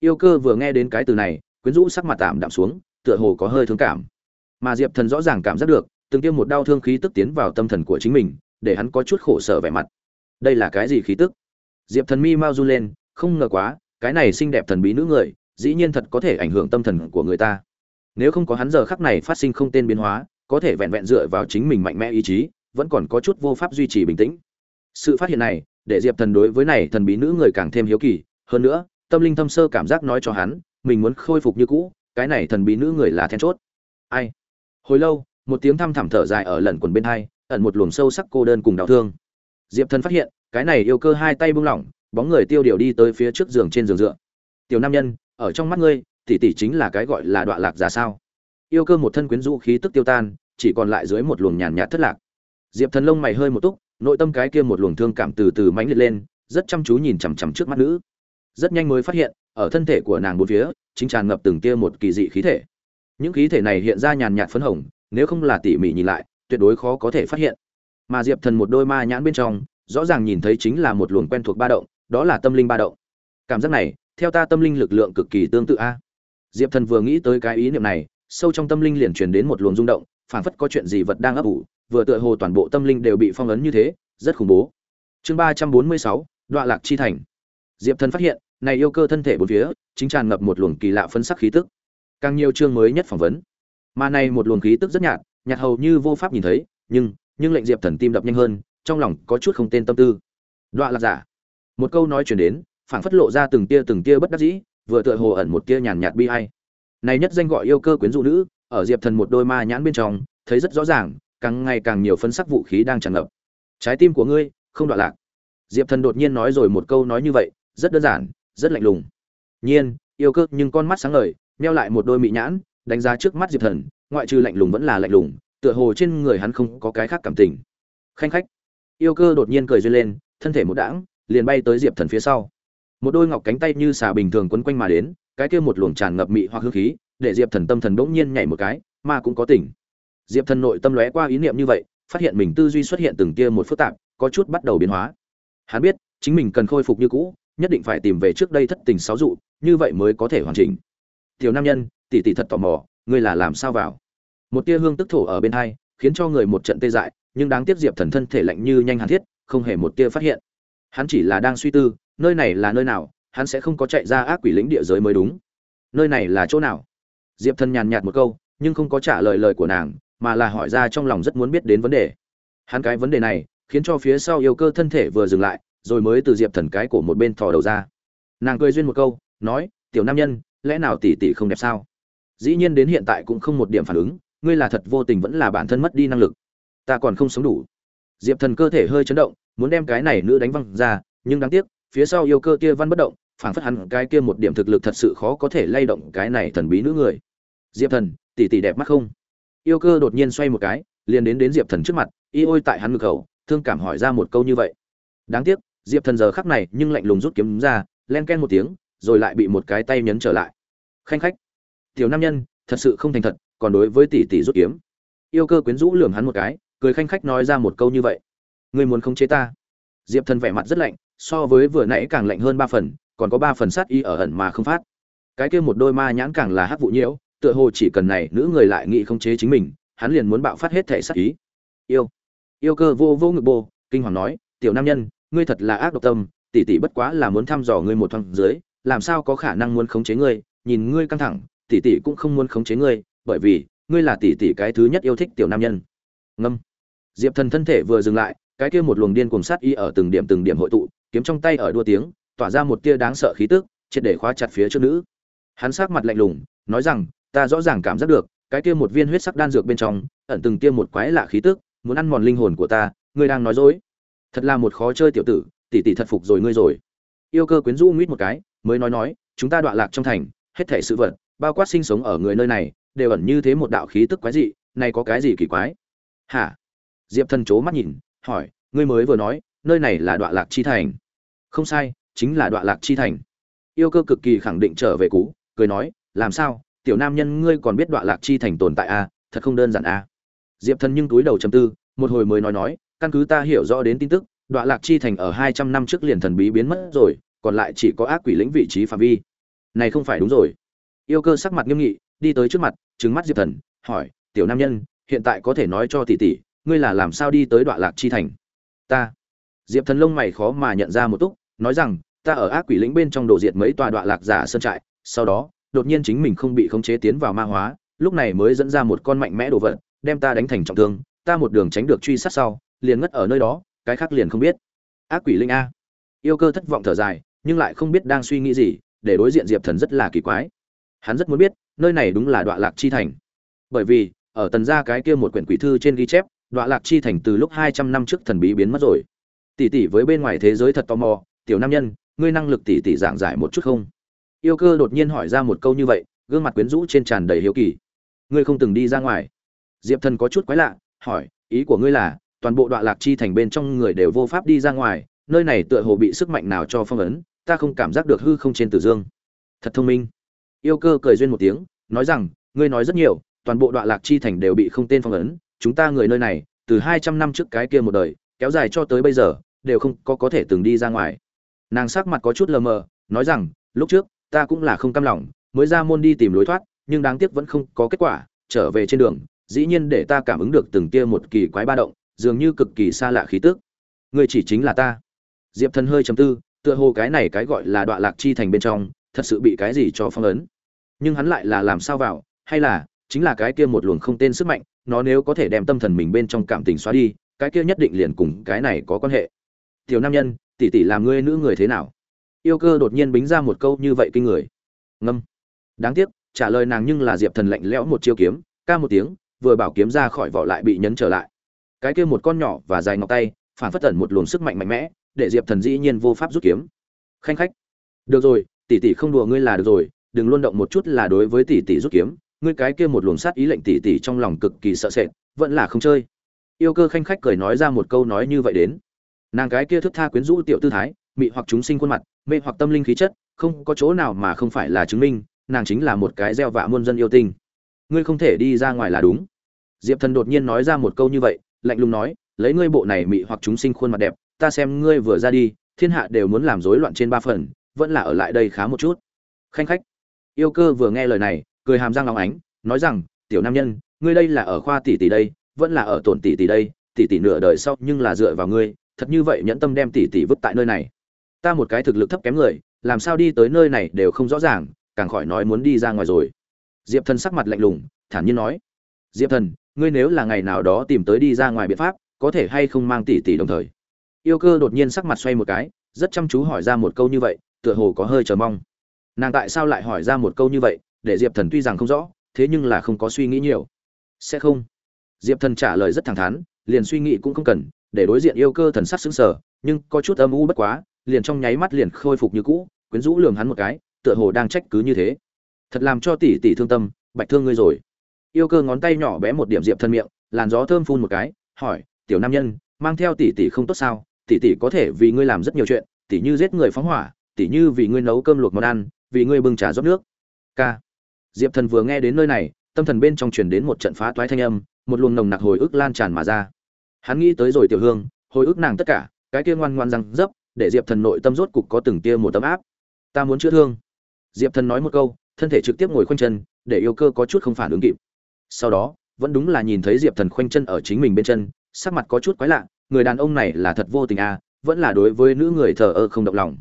[SPEAKER 1] Yêu cơ vừa nghe đến cái từ này quyến rũ sắc mặt tạm đạm xuống, tựa hồ có hơi thương cảm. Mà diệp thần rõ ràng cảm giác được, từng tiêm một đau thương khí tức tiến vào tâm thần của chính mình, để hắn có chút khổ sở vẻ mặt. Đây là cái gì khí tức? Diệp thần mi mau run lên, không ngờ quá, cái này xinh đẹp thần bí nữ người, dĩ nhiên thật có thể ảnh hưởng tâm thần của người ta. Nếu không có hắn giờ khắc này phát sinh không tên biến hóa, có thể vẹn vẹn dựa vào chính mình mạnh mẽ ý chí, vẫn còn có chút vô pháp duy trì bình tĩnh. Sự phát hiện này, để diệp thần đối với này thần bí nữ người càng thêm hiếu kỳ. Hơn nữa, tâm linh thâm sơ cảm giác nói cho hắn mình muốn khôi phục như cũ, cái này thần bí nữ người là then chốt. Ai? Hồi lâu, một tiếng thăm thẳm thở dài ở lần quần bên hai, ẩn một luồng sâu sắc cô đơn cùng đau thương. Diệp thần phát hiện, cái này yêu cơ hai tay buông lỏng, bóng người tiêu điều đi tới phía trước giường trên giường dựa. Tiểu nam nhân, ở trong mắt ngươi, tỷ tỷ chính là cái gọi là đoạn lạc giả sao? Yêu cơ một thân quyến rũ khí tức tiêu tan, chỉ còn lại dưới một luồng nhàn nhạt thất lạc. Diệp thần lông mày hơi một túc, nội tâm cái kia một luồng thương cảm từ từ mãnh liệt lên, rất chăm chú nhìn chằm chằm trước mắt nữ. Rất nhanh mới phát hiện ở thân thể của nàng bốn phía, chính tràn ngập từng tia một kỳ dị khí thể. Những khí thể này hiện ra nhàn nhạt phấn hồng, nếu không là tỉ mỉ nhìn lại, tuyệt đối khó có thể phát hiện. Mà diệp thần một đôi ma nhãn bên trong, rõ ràng nhìn thấy chính là một luồng quen thuộc ba động, đó là tâm linh ba động. Cảm giác này, theo ta tâm linh lực lượng cực kỳ tương tự a. Diệp thần vừa nghĩ tới cái ý niệm này, sâu trong tâm linh liền truyền đến một luồng rung động, phảng phất có chuyện gì vật đang ấp ủ, vừa tựa hồ toàn bộ tâm linh đều bị phong ấn như thế, rất khủng bố. Chương ba trăm bốn mươi sáu đoạn lạc chi thành. Diệp thần phát hiện này yêu cơ thân thể bốn phía, chính tràn ngập một luồng kỳ lạ phân sắc khí tức. Càng nhiều chương mới nhất phỏng vấn. Mà này một luồng khí tức rất nhạt nhạt hầu như vô pháp nhìn thấy, nhưng nhưng lệnh diệp thần tim đập nhanh hơn, trong lòng có chút không tên tâm tư. Đoạn lạc giả. Một câu nói chuyển đến, phảng phất lộ ra từng tia từng tia bất đắc dĩ, vừa tựa hồ ẩn một tia nhàn nhạt bi hay này nhất danh gọi yêu cơ quyến dụ nữ, ở diệp thần một đôi ma nhãn bên trong, thấy rất rõ ràng, càng ngày càng nhiều phân sắc vũ khí đang tràn ngập. Trái tim của ngươi, không đoạn lạc. Diệp thần đột nhiên nói rồi một câu nói như vậy, rất đơn giản rất lạnh lùng. Nhiên, yêu cơ nhưng con mắt sáng ngời neo lại một đôi mị nhãn, đánh giá trước mắt diệp thần, ngoại trừ lạnh lùng vẫn là lạnh lùng, tựa hồ trên người hắn không có cái khác cảm tình. Khanh khách. Yêu cơ đột nhiên cười duyên lên, thân thể một đãng, liền bay tới diệp thần phía sau. Một đôi ngọc cánh tay như xà bình thường quấn quanh mà đến, cái kia một luồng tràn ngập mị hoặc hương khí, để diệp thần tâm thần bỗng nhiên nhảy một cái, mà cũng có tỉnh. Diệp thần nội tâm lóe qua ý niệm như vậy, phát hiện mình tư duy xuất hiện từng kia một phức tạp, có chút bắt đầu biến hóa. Hắn biết, chính mình cần khôi phục như cũ nhất định phải tìm về trước đây thất tình sáu dụ, như vậy mới có thể hoàn chỉnh. Tiểu nam nhân, tỷ tỷ thật tò mò, ngươi là làm sao vào? Một tia hương tức thổ ở bên hai, khiến cho người một trận tê dại, nhưng đáng tiếc diệp thần thân thể lạnh như nhanh hàn thiết, không hề một tia phát hiện. Hắn chỉ là đang suy tư, nơi này là nơi nào, hắn sẽ không có chạy ra ác quỷ lĩnh địa giới mới đúng. Nơi này là chỗ nào? Diệp thần nhàn nhạt một câu, nhưng không có trả lời lời của nàng, mà là hỏi ra trong lòng rất muốn biết đến vấn đề. Hắn cái vấn đề này, khiến cho phía sau yêu cơ thân thể vừa dừng lại rồi mới từ diệp thần cái của một bên thò đầu ra. Nàng cười duyên một câu, nói, tiểu nam nhân, lẽ nào tỷ tỷ không đẹp sao? Dĩ nhiên đến hiện tại cũng không một điểm phản ứng, ngươi là thật vô tình vẫn là bản thân mất đi năng lực. Ta còn không sống đủ. Diệp thần cơ thể hơi chấn động, muốn đem cái này nữ đánh văng ra, nhưng đáng tiếc, phía sau yêu cơ kia văn bất động, phảng phất hắn cái kia một điểm thực lực thật sự khó có thể lay động cái này thần bí nữ người. Diệp thần, tỷ tỷ đẹp mắt không? Yêu cơ đột nhiên xoay một cái, liền đến đến diệp thần trước mặt y ôi tại hắn ngực khẩu, thương cảm hỏi ra một câu như vậy. Đáng tiếc diệp thần giờ khắc này nhưng lạnh lùng rút kiếm ra, len ken một tiếng, rồi lại bị một cái tay nhấn trở lại. Khanh khách. Tiểu nam nhân, thật sự không thành thật, còn đối với tỷ tỷ rút kiếm. Yêu cơ quyến rũ lườm hắn một cái, cười khanh khách nói ra một câu như vậy. Ngươi muốn khống chế ta? Diệp thần vẻ mặt rất lạnh, so với vừa nãy càng lạnh hơn ba phần, còn có ba phần sát y ở ẩn mà không phát. Cái kia một đôi ma nhãn càng là hắc vụ nhiễu, tựa hồ chỉ cần này nữ người lại nghĩ khống chế chính mình, hắn liền muốn bạo phát hết thể sát ý. Yêu. Yêu cơ vô vô ngực bô kinh hoàng nói, tiểu nam nhân ngươi thật là ác độc tâm, tỷ tỷ bất quá là muốn thăm dò ngươi một thoáng dưới, làm sao có khả năng muốn khống chế ngươi, nhìn ngươi căng thẳng, tỷ tỷ cũng không muốn khống chế ngươi, bởi vì, ngươi là tỷ tỷ cái thứ nhất yêu thích tiểu nam nhân. Ngâm. Diệp thần thân thể vừa dừng lại, cái kia một luồng điên cuồng sát y ở từng điểm từng điểm hội tụ, kiếm trong tay ở đua tiếng, tỏa ra một tia đáng sợ khí tức, triệt để khóa chặt phía trước nữ. Hắn sắc mặt lạnh lùng, nói rằng, ta rõ ràng cảm giác được, cái kia một viên huyết sắc đan dược bên trong, ẩn từng tia một quái lạ khí tức, muốn ăn mòn linh hồn của ta, ngươi đang nói dối thật là một khó chơi tiểu tử, tỷ tỷ thật phục rồi ngươi rồi yêu cơ quyến rũ mít một cái, mới nói nói, chúng ta đọa lạc trong thành, hết thể sự vật, bao quát sinh sống ở người nơi này, đều ẩn như thế một đạo khí tức quái dị, này có cái gì kỳ quái hả diệp thần chố mắt nhìn, hỏi, ngươi mới vừa nói, nơi này là đọa lạc chi thành không sai, chính là đọa lạc chi thành yêu cơ cực kỳ khẳng định trở về cú cười nói, làm sao, tiểu nam nhân ngươi còn biết đọa lạc chi thành tồn tại a à? thật không đơn giản a à? diệp thần nhưng túi đầu chầm tư, một hồi mới nói nói căn cứ ta hiểu rõ đến tin tức đọa lạc chi thành ở hai trăm năm trước liền thần bí biến mất rồi, còn lại chỉ có ác quỷ lĩnh vị trí phạm vi. Này không phải đúng rồi. Yêu cơ sắc mặt nghiêm nghị, đi tới trước mặt trứng mắt diệp thần, hỏi, tiểu nam nhân, hiện tại có thể nói cho tỷ tỷ, ngươi là làm sao đi tới đoạn lạc chi thành? Ta. Diệp thần lông mày khó mà nhận ra một túc, nói rằng, ta ở ác quỷ lĩnh bên trong đồ diệt mấy tòa đoạn lạc giả sơn trại, sau đó, đột nhiên chính mình không bị khống chế tiến vào ma hóa, lúc này mới dẫn ra một con mạnh mẽ đồ vật, đem ta đánh thành trọng thương, ta một đường tránh được truy sát sau liền ngất ở nơi đó, cái khác liền không biết. Ác quỷ linh a. Yêu cơ thất vọng thở dài, nhưng lại không biết đang suy nghĩ gì, để đối diện diệp thần rất là kỳ quái. Hắn rất muốn biết, nơi này đúng là đoạn lạc chi thành. Bởi vì, ở tần gia cái kia một quyển quỷ thư trên ghi chép đoạn lạc chi thành từ lúc hai trăm năm trước thần bí biến mất rồi. Tỷ tỷ với bên ngoài thế giới thật tò mò, tiểu nam nhân, ngươi năng lực tỷ tỷ giảng giải một chút không? Yêu cơ đột nhiên hỏi ra một câu như vậy, gương mặt quyến rũ trên tràn đầy hiếu kỳ. Ngươi không từng đi ra ngoài. Diệp thần có chút quái lạ, hỏi, ý của ngươi là toàn bộ đoạn lạc chi thành bên trong người đều vô pháp đi ra ngoài, nơi này tựa hồ bị sức mạnh nào cho phong ấn, ta không cảm giác được hư không trên tử dương. Thật thông minh. Yêu cơ cười duyên một tiếng, nói rằng, ngươi nói rất nhiều, toàn bộ đoạn lạc chi thành đều bị không tên phong ấn, chúng ta người nơi này, từ hai trăm năm trước cái kia một đời, kéo dài cho tới bây giờ, đều không có có thể từng đi ra ngoài. Nàng sắc mặt có chút lờ mờ, nói rằng, lúc trước, ta cũng là không cam lòng, mới ra môn đi tìm lối thoát, nhưng đáng tiếc vẫn không có kết quả, trở về trên đường, dĩ nhiên để ta cảm ứng được từng tia một kỳ quái ba động dường như cực kỳ xa lạ khí tức. Người chỉ chính là ta. Diệp thần hơi trầm tư, tựa hồ cái này cái gọi là đoạn lạc chi thành bên trong, thật sự bị cái gì cho phong ấn. Nhưng hắn lại là làm sao vào, hay là, chính là cái kia một luồng không tên sức mạnh, nó nếu có thể đem tâm thần mình bên trong cảm tình xóa đi, cái kia nhất định liền cùng cái này có quan hệ. Tiểu nam nhân, tỷ tỷ làm ngươi nữ người thế nào? Yêu cơ đột nhiên bính ra một câu như vậy kinh người. Ngâm. Đáng tiếc, trả lời nàng nhưng là diệp thần lạnh lẽo một chiêu kiếm, ca một tiếng, vừa bảo kiếm ra khỏi vỏ lại bị nhấn trở lại cái kia một con nhỏ và dài ngọc tay, phản phất tẩn một luồng sức mạnh mạnh mẽ, để diệp thần dĩ nhiên vô pháp rút kiếm. Khanh khách. Được rồi, tỷ tỷ không đùa ngươi là được rồi, đừng luôn động một chút là đối với tỷ tỷ rút kiếm, ngươi cái kia một luồng sát ý lệnh tỷ tỷ trong lòng cực kỳ sợ sệt, vẫn là không chơi. Yêu cơ khanh khách cười nói ra một câu nói như vậy đến. Nàng cái kia thức tha quyến rũ tiểu tư thái, mị hoặc chúng sinh khuôn mặt, mê hoặc tâm linh khí chất, không có chỗ nào mà không phải là chứng minh, nàng chính là một cái gieo vạ muôn dân yêu tinh. Ngươi không thể đi ra ngoài là đúng. Diệp thần đột nhiên nói ra một câu như vậy lạnh lùng nói, lấy ngươi bộ này mị hoặc chúng sinh khuôn mặt đẹp, ta xem ngươi vừa ra đi, thiên hạ đều muốn làm rối loạn trên ba phần, vẫn là ở lại đây khá một chút. Khanh khách, yêu cơ vừa nghe lời này, cười hàm răng long ánh, nói rằng, tiểu nam nhân, ngươi đây là ở khoa tỷ tỷ đây, vẫn là ở tổn tỷ tỷ đây, tỷ tỷ nửa đời sau nhưng là dựa vào ngươi, thật như vậy nhẫn tâm đem tỷ tỷ vứt tại nơi này. Ta một cái thực lực thấp kém người, làm sao đi tới nơi này đều không rõ ràng, càng khỏi nói muốn đi ra ngoài rồi. Diệp thần sắc mặt lạnh lùng, thản nhiên nói diệp thần, ngươi nếu là ngày nào đó tìm tới đi ra ngoài biện pháp, có thể hay không mang tỷ tỷ đồng thời? Yêu cơ đột nhiên sắc mặt xoay một cái, rất chăm chú hỏi ra một câu như vậy, tựa hồ có hơi chờ mong. Nàng tại sao lại hỏi ra một câu như vậy, để diệp thần tuy rằng không rõ, thế nhưng là không có suy nghĩ nhiều. Sẽ không. Diệp thần trả lời rất thẳng thắn, liền suy nghĩ cũng không cần, để đối diện yêu cơ thần sắc xứng sở nhưng có chút âm u bất quá, liền trong nháy mắt liền khôi phục như cũ, quyến rũ lường hắn một cái, tựa hồ đang trách cứ như thế. Thật làm cho tỷ tỷ thương tâm, bạch thương ngươi rồi yêu cơ ngón tay nhỏ bé một điểm diệp thân miệng, làn gió thơm phun một cái, hỏi, tiểu nam nhân, mang theo tỷ tỷ không tốt sao? Tỷ tỷ có thể vì ngươi làm rất nhiều chuyện, tỷ như giết người phóng hỏa, tỷ như vì ngươi nấu cơm luộc món ăn, vì ngươi bưng trà rót nước. K. Diệp thần vừa nghe đến nơi này, tâm thần bên trong truyền đến một trận phá toái thanh âm, một luồng nồng nặc hồi ức lan tràn mà ra. Hắn nghĩ tới rồi tiểu hương, hồi ức nàng tất cả, cái kia ngoan ngoan răng dấp, để diệp thần nội tâm rốt cục có từng tia một tấm áp. Ta muốn chữa thương. Diệp thần nói một câu, thân thể trực tiếp ngồi khoanh chân, để yêu cơ có chút không phản ứng kịp sau đó vẫn đúng là nhìn thấy diệp thần khoanh chân ở chính mình bên chân sắc mặt có chút quái lạ người đàn ông này là thật vô tình à vẫn là đối với nữ người thờ ơ không động lòng.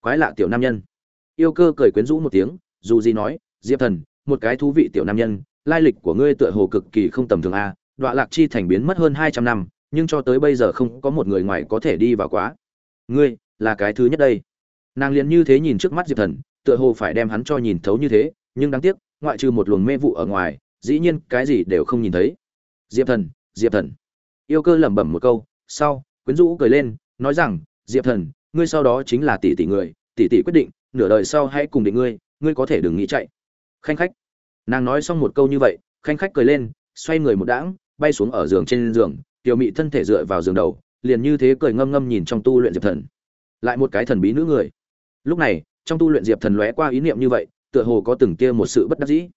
[SPEAKER 1] Quái lạ tiểu nam nhân. Yêu cơ cười quyến rũ một tiếng dù gì nói diệp thần một cái thú vị tiểu nam nhân lai lịch của ngươi tựa hồ cực kỳ không tầm thường à, đọa lạc chi thành biến mất hơn hai trăm năm nhưng cho tới bây giờ không có một người ngoài có thể đi vào quá. Ngươi là cái thứ nhất đây. Nàng liền như thế nhìn trước mắt diệp thần tựa hồ phải đem hắn cho nhìn thấu như thế nhưng đáng tiếc ngoại trừ một luồng mê vụ ở ngoài dĩ nhiên cái gì đều không nhìn thấy. Diệp thần diệp thần. Yêu cơ lẩm bẩm một câu, sau, quyến rũ cười lên, nói rằng, diệp thần, ngươi sau đó chính là tỷ tỷ người, tỷ tỷ quyết định, nửa đời sau hãy cùng định ngươi ngươi có thể đừng nghĩ chạy. Khanh khách. Nàng nói xong một câu như vậy, khanh khách cười lên, xoay người một đãng, bay xuống ở giường trên giường, tiểu mị thân thể dựa vào giường đầu, liền như thế cười ngâm ngâm nhìn trong tu luyện diệp thần. Lại một cái thần bí nữ người. Lúc này, trong tu luyện diệp thần lóe qua ý niệm như vậy, tựa hồ có từng kia một sự bất đắc dĩ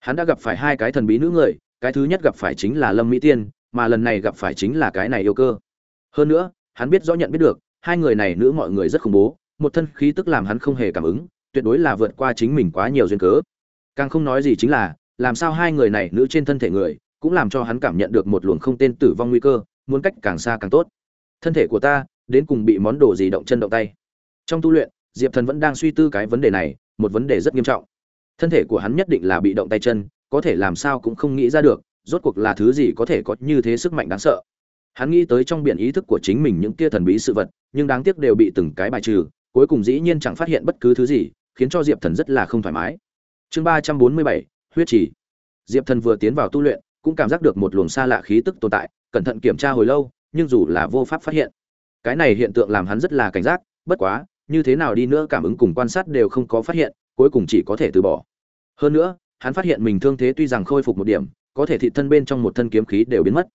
[SPEAKER 1] hắn đã gặp phải hai cái thần bí nữ người, cái thứ nhất gặp phải chính là lâm mỹ tiên, mà lần này gặp phải chính là cái này yêu cơ. Hơn nữa, hắn biết rõ nhận biết được, hai người này nữ mọi người rất khủng bố, một thân khí tức làm hắn không hề cảm ứng, tuyệt đối là vượt qua chính mình quá nhiều duyên cớ. Càng không nói gì chính là, làm sao hai người này nữ trên thân thể người, cũng làm cho hắn cảm nhận được một luồng không tên tử vong nguy cơ, muốn cách càng xa càng tốt. Thân thể của ta, đến cùng bị món đồ gì động chân động tay? Trong tu luyện, diệp thần vẫn đang suy tư cái vấn đề này, một vấn đề rất nghiêm trọng thân thể của hắn nhất định là bị động tay chân, có thể làm sao cũng không nghĩ ra được, rốt cuộc là thứ gì có thể có như thế sức mạnh đáng sợ. Hắn nghĩ tới trong biển ý thức của chính mình những kia thần bí sự vật, nhưng đáng tiếc đều bị từng cái bài trừ, cuối cùng dĩ nhiên chẳng phát hiện bất cứ thứ gì, khiến cho diệp thần rất là không thoải mái. Chương ba trăm bốn mươi bảy, huyết trì. Diệp thần vừa tiến vào tu luyện, cũng cảm giác được một luồng xa lạ khí tức tồn tại, cẩn thận kiểm tra hồi lâu, nhưng dù là vô pháp phát hiện. Cái này hiện tượng làm hắn rất là cảnh giác, bất quá, như thế nào đi nữa cảm ứng cùng quan sát đều không có phát hiện, cuối cùng chỉ có thể từ bỏ hơn nữa, hắn phát hiện mình thương thế tuy rằng khôi phục một điểm, có thể thị thân bên trong một thân kiếm khí đều biến mất.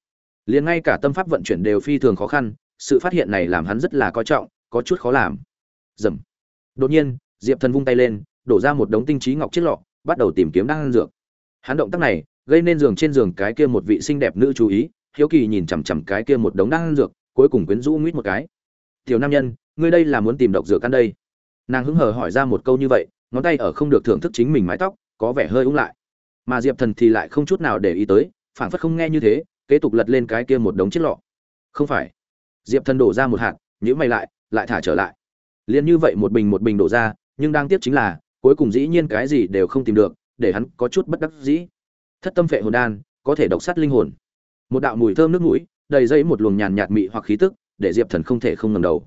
[SPEAKER 1] Liền ngay cả tâm pháp vận chuyển đều phi thường khó khăn, sự phát hiện này làm hắn rất là coi trọng, có chút khó làm. Dầm. Đột nhiên, diệp thần vung tay lên, đổ ra một đống tinh trí ngọc chiếc lọ, bắt đầu tìm kiếm đan dược. Hắn động tác này, gây nên giường trên giường cái kia một vị xinh đẹp nữ chú ý, hiếu kỳ nhìn chằm chằm cái kia một đống đan dược, cuối cùng quyến rũ nguyết một cái. Tiểu nam nhân, ngươi đây là muốn tìm độc dược ăn đây? Nàng hứng hờ hỏi ra một câu như vậy, ngón tay ở không được thưởng thức chính mình mái tóc có vẻ hơi úng lại. Mà diệp thần thì lại không chút nào để ý tới, phảng phất không nghe như thế, kế tục lật lên cái kia một đống chiếc lọ. Không phải. Diệp thần đổ ra một hạt nhữ mày lại lại thả trở lại. Liền như vậy một bình một bình đổ ra, nhưng đang tiếp chính là, cuối cùng dĩ nhiên cái gì đều không tìm được, để hắn có chút bất đắc dĩ. Thất tâm phệ hồn đan, có thể độc sát linh hồn. Một đạo mùi thơm nước mũi, đầy dây một luồng nhàn nhạt mị hoặc khí tức, để diệp thần không thể không ngầm đầu.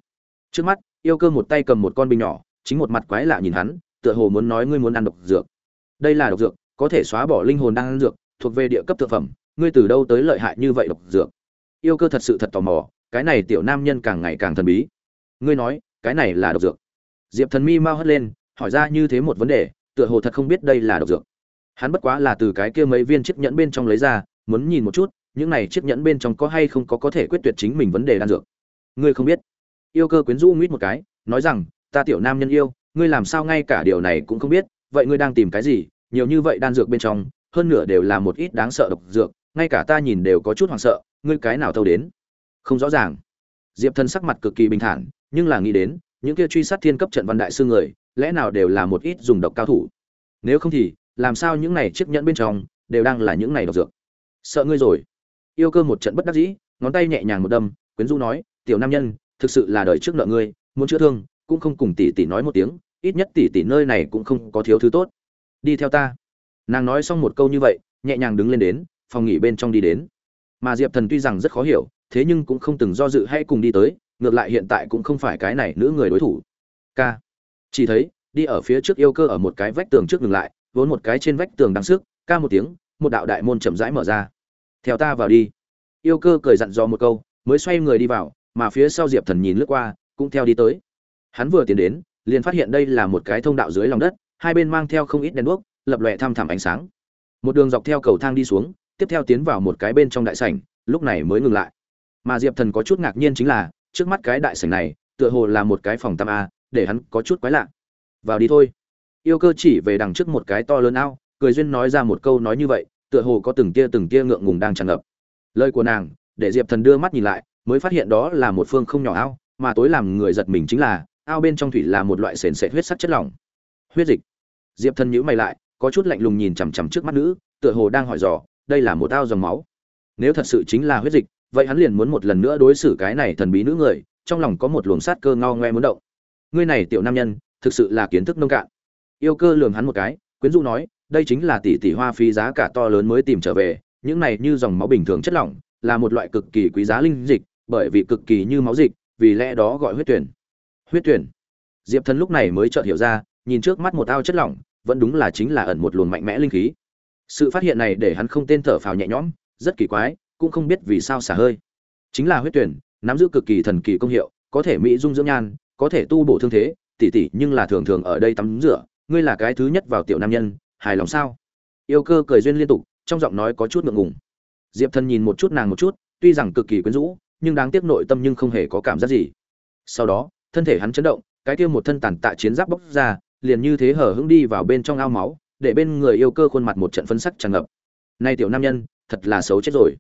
[SPEAKER 1] Trước mắt, yêu cơ một tay cầm một con bình nhỏ, chính một mặt quái lạ nhìn hắn, tựa hồ muốn nói ngươi muốn ăn độc dược đây là độc dược, có thể xóa bỏ linh hồn đang ăn dược, thuộc về địa cấp thực phẩm, ngươi từ đâu tới lợi hại như vậy độc dược? Yêu cơ thật sự thật tò mò, cái này tiểu nam nhân càng ngày càng thần bí. Ngươi nói, cái này là độc dược. Diệp thần mi mau hất lên, hỏi ra như thế một vấn đề, tựa hồ thật không biết đây là độc dược. Hắn bất quá là từ cái kia mấy viên chiếc nhẫn bên trong lấy ra, muốn nhìn một chút, những này chiếc nhẫn bên trong có hay không có có thể quyết tuyệt chính mình vấn đề đan dược. Ngươi không biết. Yêu cơ quyến rũ nguyết một cái, nói rằng, ta tiểu nam nhân yêu, ngươi làm sao ngay cả điều này cũng không biết vậy ngươi đang tìm cái gì? Nhiều như vậy đan dược bên trong, hơn nửa đều là một ít đáng sợ độc dược, ngay cả ta nhìn đều có chút hoảng sợ, ngươi cái nào thâu đến? Không rõ ràng. Diệp thần sắc mặt cực kỳ bình thản, nhưng là nghĩ đến, những kia truy sát thiên cấp trận văn đại sư người, lẽ nào đều là một ít dùng độc cao thủ? Nếu không thì, làm sao những này chiếc nhẫn bên trong đều đang là những này độc dược? Sợ ngươi rồi. Yêu cơ một trận bất đắc dĩ, ngón tay nhẹ nhàng một đâm, quyến Du nói, tiểu nam nhân, thực sự là đời trước nợ ngươi, muốn chữa thương, cũng không cùng tỷ tỷ nói một tiếng ít nhất tỷ tỷ nơi này cũng không có thiếu thứ tốt. Đi theo ta. Nàng nói xong một câu như vậy, nhẹ nhàng đứng lên đến, phòng nghỉ bên trong đi đến. Mà diệp thần tuy rằng rất khó hiểu, thế nhưng cũng không từng do dự hay cùng đi tới, ngược lại hiện tại cũng không phải cái này nữ người đối thủ. K chỉ thấy, đi ở phía trước yêu cơ ở một cái vách tường trước ngừng lại, vốn một cái trên vách tường đằng sức, ca một tiếng, một đạo đại môn chậm rãi mở ra. Theo ta vào đi. Yêu cơ cười dặn dò một câu, mới xoay người đi vào, mà phía sau diệp thần nhìn lướt qua, cũng theo đi tới. Hắn vừa tiến đến liền phát hiện đây là một cái thông đạo dưới lòng đất, hai bên mang theo không ít đèn đuốc, lập lòe thăm thẳm ánh sáng. Một đường dọc theo cầu thang đi xuống, tiếp theo tiến vào một cái bên trong đại sảnh, lúc này mới ngừng lại. Mà diệp thần có chút ngạc nhiên chính là, trước mắt cái đại sảnh này, tựa hồ là một cái phòng tam a, để hắn có chút quái lạ. Vào đi thôi. Yêu cơ chỉ về đằng trước một cái to lớn ao, cười duyên nói ra một câu nói như vậy, tựa hồ có từng tia từng tia ngượng ngùng đang tràn ngập. Lời của nàng, để diệp thần đưa mắt nhìn lại, mới phát hiện đó là một phương không nhỏ ao, mà tối làm người giật mình chính là ao bên trong thủy là một loại sền sệt huyết sắc chất lỏng. Huyết dịch. Diệp thần nhíu mày lại, có chút lạnh lùng nhìn chằm chằm trước mắt nữ, tựa hồ đang hỏi dò, đây là một ao dòng máu. Nếu thật sự chính là huyết dịch, vậy hắn liền muốn một lần nữa đối xử cái này thần bí nữ người, trong lòng có một luồng sát cơ ngao ngoe muốn động. Ngươi này tiểu nam nhân, thực sự là kiến thức nông cạn. Yêu cơ lường hắn một cái, quyến rũ nói, đây chính là tỷ tỷ hoa phí giá cả to lớn mới tìm trở về, những này như dòng máu bình thường chất lỏng, là một loại cực kỳ quý giá linh dịch, bởi vì cực kỳ như máu dịch, vì lẽ đó gọi huyết tuyển huyết tuyển. Diệp thần lúc này mới chợt hiểu ra, nhìn trước mắt một ao chất lỏng, vẫn đúng là chính là ẩn một luồng mạnh mẽ linh khí. Sự phát hiện này để hắn không tên thở phào nhẹ nhõm, rất kỳ quái, cũng không biết vì sao xả hơi. Chính là huyết tuyển, nắm giữ cực kỳ thần kỳ công hiệu, có thể mỹ dung dưỡng nhan, có thể tu bổ thương thế, tỉ tỉ, nhưng là thường thường ở đây tắm rửa, ngươi là cái thứ nhất vào tiểu nam nhân, hài lòng sao? Yêu cơ cười duyên liên tục, trong giọng nói có chút ngượng ngùng. Diệp thần nhìn một chút nàng một chút, tuy rằng cực kỳ quyến rũ, nhưng đáng tiếc nội tâm nhưng không hề có cảm giác gì. Sau đó thân thể hắn chấn động, cái kia một thân tàn tạ chiến giáp bốc ra, liền như thế hở hững đi vào bên trong ao máu, để bên người yêu cơ khuôn mặt một trận phân sắc tràn ngập. Nay tiểu nam nhân, thật là xấu chết rồi.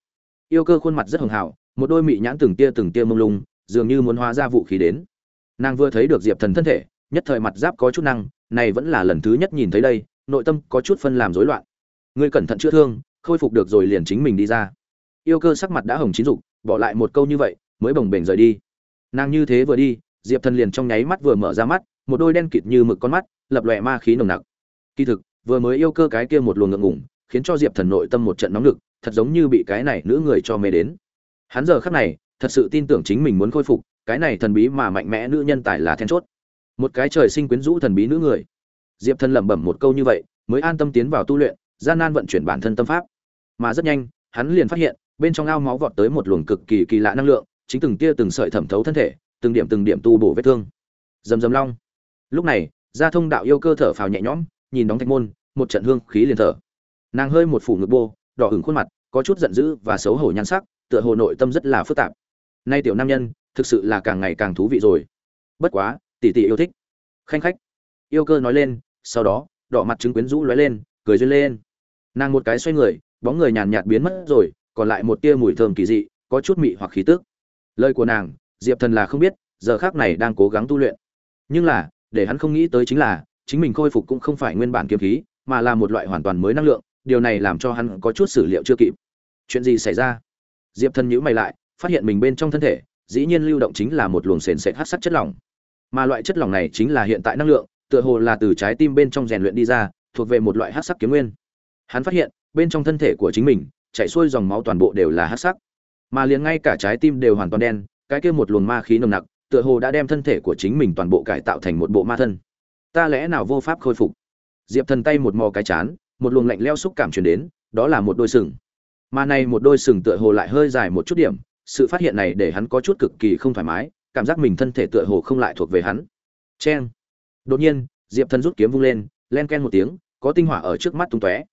[SPEAKER 1] Yêu cơ khuôn mặt rất hường hảo một đôi mị nhãn từng tia từng tia mông lung, dường như muốn hóa ra vũ khí đến. Nàng vừa thấy được diệp thần thân thể, nhất thời mặt giáp có chút năng, này vẫn là lần thứ nhất nhìn thấy đây, nội tâm có chút phân làm rối loạn. Ngươi cẩn thận chữa thương, khôi phục được rồi liền chính mình đi ra. Yêu cơ sắc mặt đã hồng chín dục, bỏ lại một câu như vậy, mới bồng bềnh rời đi. Nàng như thế vừa đi diệp thần liền trong nháy mắt vừa mở ra mắt, một đôi đen kịt như mực con mắt, lập lòe ma khí nồng nặc. Kỳ thực, vừa mới yêu cơ cái kia một luồng ngượng ngủng khiến cho diệp thần nội tâm một trận nóng lực thật giống như bị cái này nữ người cho mê đến. Hắn giờ khắc này, thật sự tin tưởng chính mình muốn khôi phục, cái này thần bí mà mạnh mẽ nữ nhân tài là then chốt. Một cái trời sinh quyến rũ thần bí nữ người. Diệp thần lẩm bẩm một câu như vậy, mới an tâm tiến vào tu luyện, gian nan vận chuyển bản thân tâm pháp. Mà rất nhanh, hắn liền phát hiện, bên trong ao máu vọt tới một luồng cực kỳ kỳ lạ năng lượng, chính từng tia từng sợi thẩm thấu thân thể từng điểm từng điểm tu bổ vết thương. Dầm dầm long. Lúc này, gia thông đạo yêu cơ thở phào nhẹ nhõm, nhìn đóng thạch môn, một trận hương khí liền thở. Nàng hơi một phủ ngực bô, đỏ hửng khuôn mặt, có chút giận dữ và xấu hổ nhan sắc, tựa hồ nội tâm rất là phức tạp. Nay tiểu nam nhân, thực sự là càng ngày càng thú vị rồi. Bất quá, tỷ tỷ yêu thích. Khanh khách. Yêu cơ nói lên, sau đó, đỏ mặt chứng quyến rũ lóe lên, cười duyên lên. Nàng một cái xoay người, bóng người nhàn nhạt biến mất rồi, còn lại một tia mùi thơm kỳ dị, có chút mị hoặc khí tức. Lời của nàng diệp thần là không biết, giờ khác này đang cố gắng tu luyện. Nhưng là, để hắn không nghĩ tới chính là, chính mình khôi phục cũng không phải nguyên bản kiếm khí, mà là một loại hoàn toàn mới năng lượng, điều này làm cho hắn có chút xử liệu chưa kịp. Chuyện gì xảy ra? Diệp thần nhữ mày lại, phát hiện mình bên trong thân thể, dĩ nhiên lưu động chính là một luồng sền sệt hát sắc chất lỏng. Mà loại chất lỏng này chính là hiện tại năng lượng, tựa hồ là từ trái tim bên trong rèn luyện đi ra, thuộc về một loại hát sắc kiếm nguyên. Hắn phát hiện, bên trong thân thể của chính mình chạy xuôi dòng máu toàn bộ đều là hát sắc. Mà liền ngay cả trái tim đều hoàn toàn đen cái kia một luồng ma khí nồng nặc, tựa hồ đã đem thân thể của chính mình toàn bộ cải tạo thành một bộ ma thân. Ta lẽ nào vô pháp khôi phục? Diệp thần tay một mò cái chán, một luồng lạnh lẽo xúc cảm truyền đến, đó là một đôi sừng. Mà này một đôi sừng tựa hồ lại hơi dài một chút điểm, sự phát hiện này để hắn có chút cực kỳ không thoải mái, cảm giác mình thân thể tựa hồ không lại thuộc về hắn. Chen. đột nhiên, diệp thần rút kiếm vung lên, len ken một tiếng, có tinh hỏa ở trước mắt tung tóe.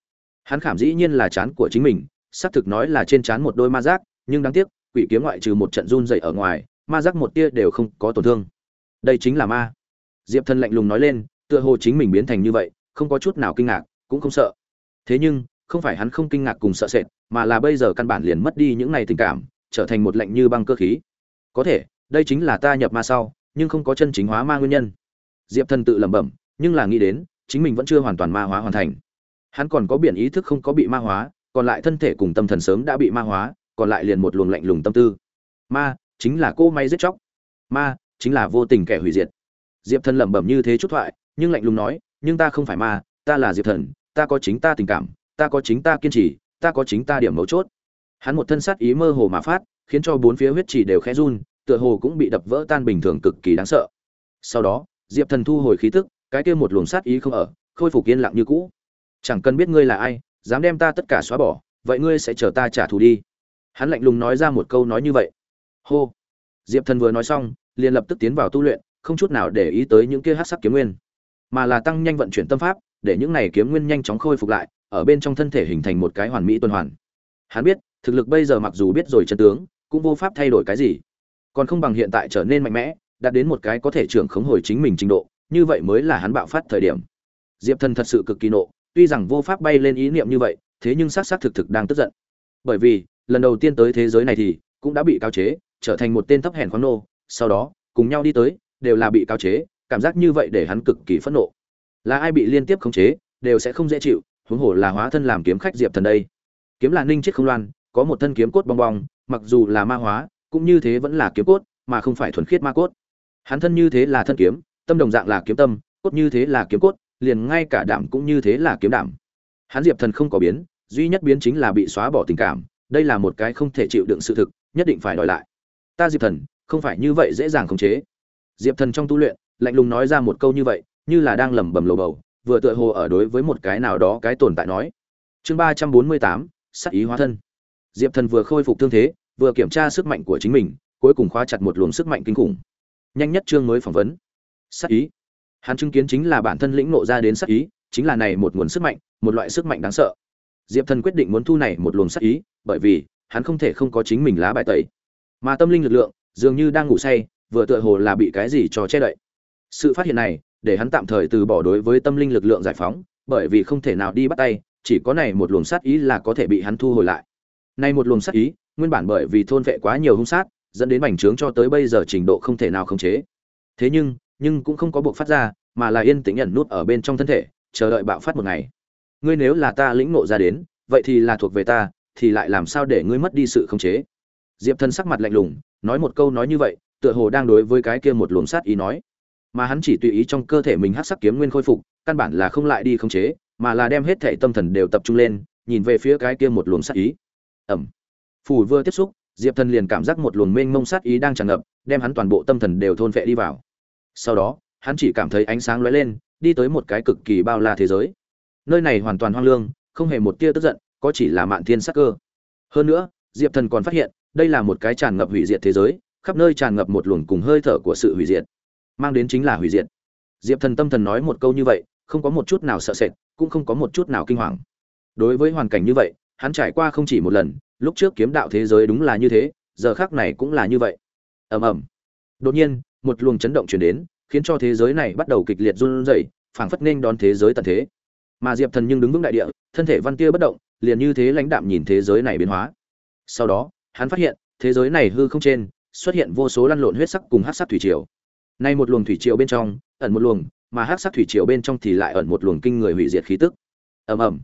[SPEAKER 1] Hắn khảm dĩ nhiên là chán của chính mình, xác thực nói là trên chán một đôi ma giác, nhưng đáng tiếc quỷ kiếm ngoại trừ một trận run dậy ở ngoài, ma giác một tia đều không có tổn thương. Đây chính là ma. Diệp thần lạnh lùng nói lên, tựa hồ chính mình biến thành như vậy, không có chút nào kinh ngạc, cũng không sợ. Thế nhưng, không phải hắn không kinh ngạc cùng sợ sệt, mà là bây giờ căn bản liền mất đi những này tình cảm, trở thành một lạnh như băng cơ khí. Có thể, đây chính là ta nhập ma sau, nhưng không có chân chính hóa ma nguyên nhân. Diệp thần tự lẩm bẩm, nhưng là nghĩ đến, chính mình vẫn chưa hoàn toàn ma hóa hoàn thành. Hắn còn có biển ý thức không có bị ma hóa, còn lại thân thể cùng tâm thần sớm đã bị ma hóa còn lại liền một luồng lạnh lùng tâm tư. Ma, chính là cô may giết chóc. Ma, chính là vô tình kẻ hủy diệt. Diệp thần lẩm bẩm như thế chút thoại, nhưng lạnh lùng nói, nhưng ta không phải ma, ta là diệp thần, ta có chính ta tình cảm, ta có chính ta kiên trì, ta có chính ta điểm mấu chốt. Hắn một thân sát ý mơ hồ mà phát, khiến cho bốn phía huyết chỉ đều khẽ run, tựa hồ cũng bị đập vỡ tan bình thường cực kỳ đáng sợ. Sau đó, diệp thần thu hồi khí tức, cái kia một luồng sát ý không ở, khôi phục yên lặng như cũ. Chẳng cần biết ngươi là ai, dám đem ta tất cả xóa bỏ, vậy ngươi sẽ chờ ta trả thù đi hắn lạnh lùng nói ra một câu nói như vậy. Hô. Diệp thần vừa nói xong, liền lập tức tiến vào tu luyện, không chút nào để ý tới những kia hát sắc kiếm nguyên. Mà là tăng nhanh vận chuyển tâm pháp, để những này kiếm nguyên nhanh chóng khôi phục lại, ở bên trong thân thể hình thành một cái hoàn mỹ tuần hoàn. Hắn biết, thực lực bây giờ mặc dù biết rồi chân tướng, cũng vô pháp thay đổi cái gì. Còn không bằng hiện tại trở nên mạnh mẽ, đạt đến một cái có thể trưởng khống hồi chính mình trình độ, như vậy mới là hắn bạo phát thời điểm. Diệp thần thật sự cực kỳ nộ, tuy rằng vô pháp bay lên ý niệm như vậy, thế nhưng xác xác thực thực đang tức giận. Bởi vì lần đầu tiên tới thế giới này thì cũng đã bị cao chế, trở thành một tên thấp hèn khoáng nô, sau đó cùng nhau đi tới, đều là bị cao chế, cảm giác như vậy để hắn cực kỳ phẫn nộ. Là ai bị liên tiếp khống chế, đều sẽ không dễ chịu, huống hồ là hóa thân làm kiếm khách diệp thần đây. Kiếm là ninh chết không loan, có một thân kiếm cốt bong bong, mặc dù là ma hóa, cũng như thế vẫn là kiếm cốt, mà không phải thuần khiết ma cốt. Hắn thân như thế là thân kiếm, tâm đồng dạng là kiếm tâm, cốt như thế là kiếm cốt, liền ngay cả đảm cũng như thế là kiếm đảm. Hắn diệp thần không có biến, duy nhất biến chính là bị xóa bỏ tình cảm đây là một cái không thể chịu đựng sự thực, nhất định phải đòi lại. Ta diệp thần, không phải như vậy dễ dàng khống chế. Diệp thần trong tu luyện, lạnh lùng nói ra một câu như vậy, như là đang lẩm bẩm lầu bầu, vừa tựa hồ ở đối với một cái nào đó cái tồn tại nói. Chương ba trăm bốn mươi tám, sắc ý hóa thân. Diệp thần vừa khôi phục thương thế, vừa kiểm tra sức mạnh của chính mình, cuối cùng khóa chặt một luồng sức mạnh kinh khủng. Nhanh nhất chương mới phỏng vấn. Sắc ý. Hắn chứng kiến chính là bản thân lĩnh nộ ra đến sắc ý, chính là này một nguồn sức mạnh, một loại sức mạnh đáng sợ diệp thần quyết định muốn thu này một luồng sắc ý, bởi vì hắn không thể không có chính mình lá bài tẩy. Mà tâm linh lực lượng dường như đang ngủ say, vừa tựa hồ là bị cái gì cho che đậy. Sự phát hiện này, để hắn tạm thời từ bỏ đối với tâm linh lực lượng giải phóng, bởi vì không thể nào đi bắt tay, chỉ có này một luồng sát ý là có thể bị hắn thu hồi lại. Nay một luồng sát ý, nguyên bản bởi vì thôn vệ quá nhiều hung sát, dẫn đến bành trướng cho tới bây giờ trình độ không thể nào khống chế. Thế nhưng nhưng cũng không có buộc phát ra, mà là yên tĩnh nhận nút ở bên trong thân thể, chờ đợi bạo phát một ngày ngươi nếu là ta lĩnh ngộ ra đến, vậy thì là thuộc về ta, thì lại làm sao để ngươi mất đi sự khống chế? Diệp thần sắc mặt lạnh lùng, nói một câu nói như vậy, tựa hồ đang đối với cái kia một luồng sát ý nói. Mà hắn chỉ tùy ý trong cơ thể mình hát sắc kiếm nguyên khôi phục, căn bản là không lại đi khống chế, mà là đem hết thể tâm thần đều tập trung lên, nhìn về phía cái kia một luồng sát ý. Ẩm. Phủ vừa tiếp xúc, diệp thần liền cảm giác một luồng mênh mông sát ý đang tràn ngập, đem hắn toàn bộ tâm thần đều thôn vệ đi vào. Sau đó, hắn chỉ cảm thấy ánh sáng lóe lên, đi tới một cái cực kỳ bao la thế giới nơi này hoàn toàn hoang lương, không hề một tia tức giận, có chỉ là mạn thiên sắc cơ. Hơn nữa, diệp thần còn phát hiện, đây là một cái tràn ngập hủy diệt thế giới, khắp nơi tràn ngập một luồng cùng hơi thở của sự hủy diệt. Mang đến chính là hủy diệt. Diệp thần tâm thần nói một câu như vậy, không có một chút nào sợ sệt, cũng không có một chút nào kinh hoàng. Đối với hoàn cảnh như vậy, hắn trải qua không chỉ một lần, lúc trước kiếm đạo thế giới đúng là như thế, giờ khác này cũng là như vậy. Ầm ầm. Đột nhiên, một luồng chấn động chuyển đến, khiến cho thế giới này bắt đầu kịch liệt run rẩy, phảng phất nên đón thế giới tận thế mà diệp thần nhưng đứng vững đại địa, thân thể văn tia bất động, liền như thế lãnh đạm nhìn thế giới này biến hóa. Sau đó, hắn phát hiện, thế giới này hư không trên, xuất hiện vô số lăn lộn huyết sắc cùng hát sắc thủy triều. Nay một luồng thủy triều bên trong, ẩn một luồng, mà hát sắc thủy triều bên trong thì lại ẩn một luồng kinh người hủy diệt khí tức. Ầm ầm.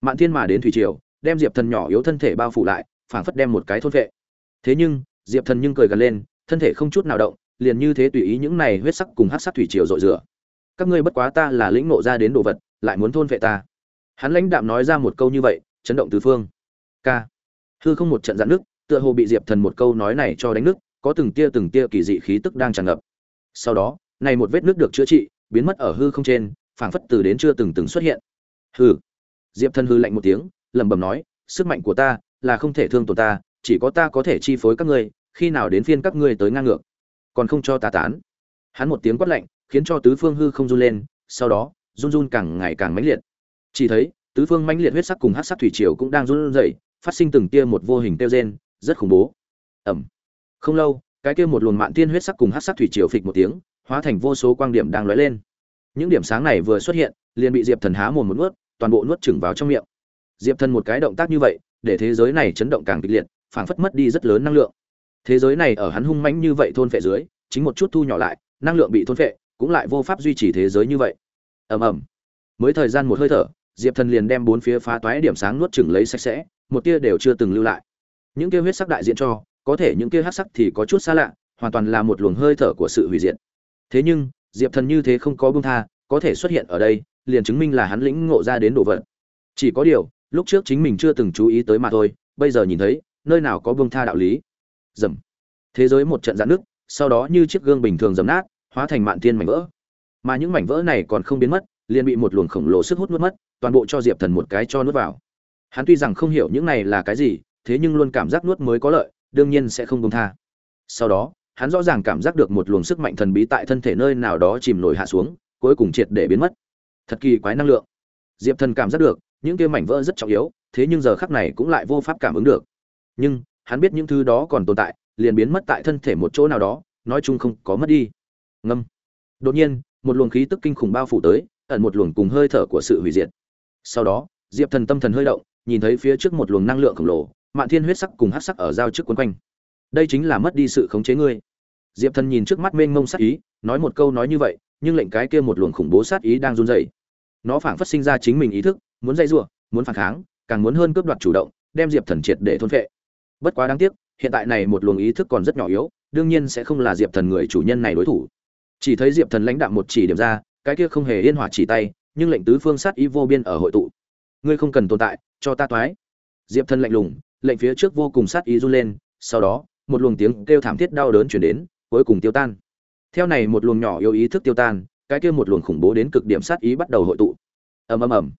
[SPEAKER 1] Mạn thiên mà đến thủy triều, đem diệp thần nhỏ yếu thân thể bao phủ lại, phảng phất đem một cái thôn vệ. Thế nhưng, diệp thần nhưng cười gần lên, thân thể không chút nào động, liền như thế tùy ý những này huyết sắc cùng hát sắc thủy triều rội rửa. Các ngươi bất quá ta là lĩnh nộ ra đến đồ vật lại muốn thôn vệ ta. Hắn lãnh đạm nói ra một câu như vậy, chấn động tứ phương. K. Hư không một trận dạn nước, tựa hồ bị diệp thần một câu nói này cho đánh nước, có từng tia từng tia kỳ dị khí tức đang tràn ngập. Sau đó, này một vết nước được chữa trị, biến mất ở hư không trên, phảng phất từ đến chưa từng từng xuất hiện. Hư diệp thần hư lạnh một tiếng, lẩm bẩm nói, sức mạnh của ta là không thể thương tổn ta, chỉ có ta có thể chi phối các ngươi, khi nào đến phiên các ngươi tới ngang ngược. Còn không cho ta tán. Hắn một tiếng quát lạnh, khiến cho tứ phương hư không run lên, sau đó run run càng ngày càng mãnh liệt. Chỉ thấy, tứ phương mãnh liệt huyết sắc cùng hắc sắc thủy triều cũng đang run rẩy phát sinh từng tia một vô hình tiêu gen rất khủng bố. Ẩm không lâu, cái kia một luồng mạn tiên huyết sắc cùng hắc sắc thủy triều phịch một tiếng, hóa thành vô số quang điểm đang lóe lên. Những điểm sáng này vừa xuất hiện, liền bị diệp thần há mồm một nuốt, toàn bộ nuốt chửng vào trong miệng. Diệp thần một cái động tác như vậy, để thế giới này chấn động càng kịch liệt, phảng phất mất đi rất lớn năng lượng. Thế giới này ở hắn hung mãnh như vậy thôn phệ dưới, chính một chút thu nhỏ lại, năng lượng bị thôn phệ, cũng lại vô pháp duy trì thế giới như vậy ầm ầm. Mới thời gian một hơi thở, diệp thần liền đem bốn phía phá toái điểm sáng nuốt chửng lấy sạch sẽ, một tia đều chưa từng lưu lại. Những kia huyết sắc đại diện cho, có thể những kia hắc sắc thì có chút xa lạ, hoàn toàn là một luồng hơi thở của sự hủy diệt. Thế nhưng, diệp thần như thế không có bưng tha, có thể xuất hiện ở đây, liền chứng minh là hắn lĩnh ngộ ra đến đồ vật. Chỉ có điều, lúc trước chính mình chưa từng chú ý tới mà thôi, bây giờ nhìn thấy, nơi nào có bưng tha đạo lý. Dầm. Thế giới một trận giãn nước sau đó như chiếc gương bình thường dầm nát, hóa thành mạn thiên mảnh vỡ mà những mảnh vỡ này còn không biến mất, liền bị một luồng khổng lồ sức hút nuốt mất, toàn bộ cho diệp thần một cái cho nuốt vào. Hắn tuy rằng không hiểu những này là cái gì, thế nhưng luôn cảm giác nuốt mới có lợi, đương nhiên sẽ không buông tha. Sau đó, hắn rõ ràng cảm giác được một luồng sức mạnh thần bí tại thân thể nơi nào đó chìm nổi hạ xuống, cuối cùng triệt để biến mất. Thật kỳ quái năng lượng. Diệp thần cảm giác được, những kia mảnh vỡ rất trọng yếu, thế nhưng giờ khắc này cũng lại vô pháp cảm ứng được. Nhưng, hắn biết những thứ đó còn tồn tại, liền biến mất tại thân thể một chỗ nào đó, nói chung không có mất đi. Ngâm. Đột nhiên một luồng khí tức kinh khủng bao phủ tới, ẩn một luồng cùng hơi thở của sự hủy diệt. Sau đó, diệp thần tâm thần hơi động, nhìn thấy phía trước một luồng năng lượng khổng lồ, mạn thiên huyết sắc cùng hắc sắc ở giao trước quấn quanh. Đây chính là mất đi sự khống chế ngươi. Diệp thần nhìn trước mắt mênh mông sát ý, nói một câu nói như vậy, nhưng lệnh cái kia một luồng khủng bố sát ý đang run rẩy. Nó phảng phất sinh ra chính mình ý thức, muốn dây giụa muốn phản kháng, càng muốn hơn cướp đoạt chủ động, đem diệp thần triệt để thôn phệ. Bất quá đáng tiếc, hiện tại này một luồng ý thức còn rất nhỏ yếu, đương nhiên sẽ không là diệp thần người chủ nhân này đối thủ chỉ thấy diệp thần lãnh đạm một chỉ điểm ra, cái kia không hề yên hỏa chỉ tay, nhưng lệnh tứ phương sát ý vô biên ở hội tụ. Ngươi không cần tồn tại, cho ta toái. Diệp thần lạnh lùng, lệnh phía trước vô cùng sát ý run lên, sau đó, một luồng tiếng kêu thảm thiết đau đớn chuyển đến, cuối cùng tiêu tan. Theo này một luồng nhỏ yếu ý thức tiêu tan, cái kia một luồng khủng bố đến cực điểm sát ý bắt đầu hội tụ. Ầm ầm ầm.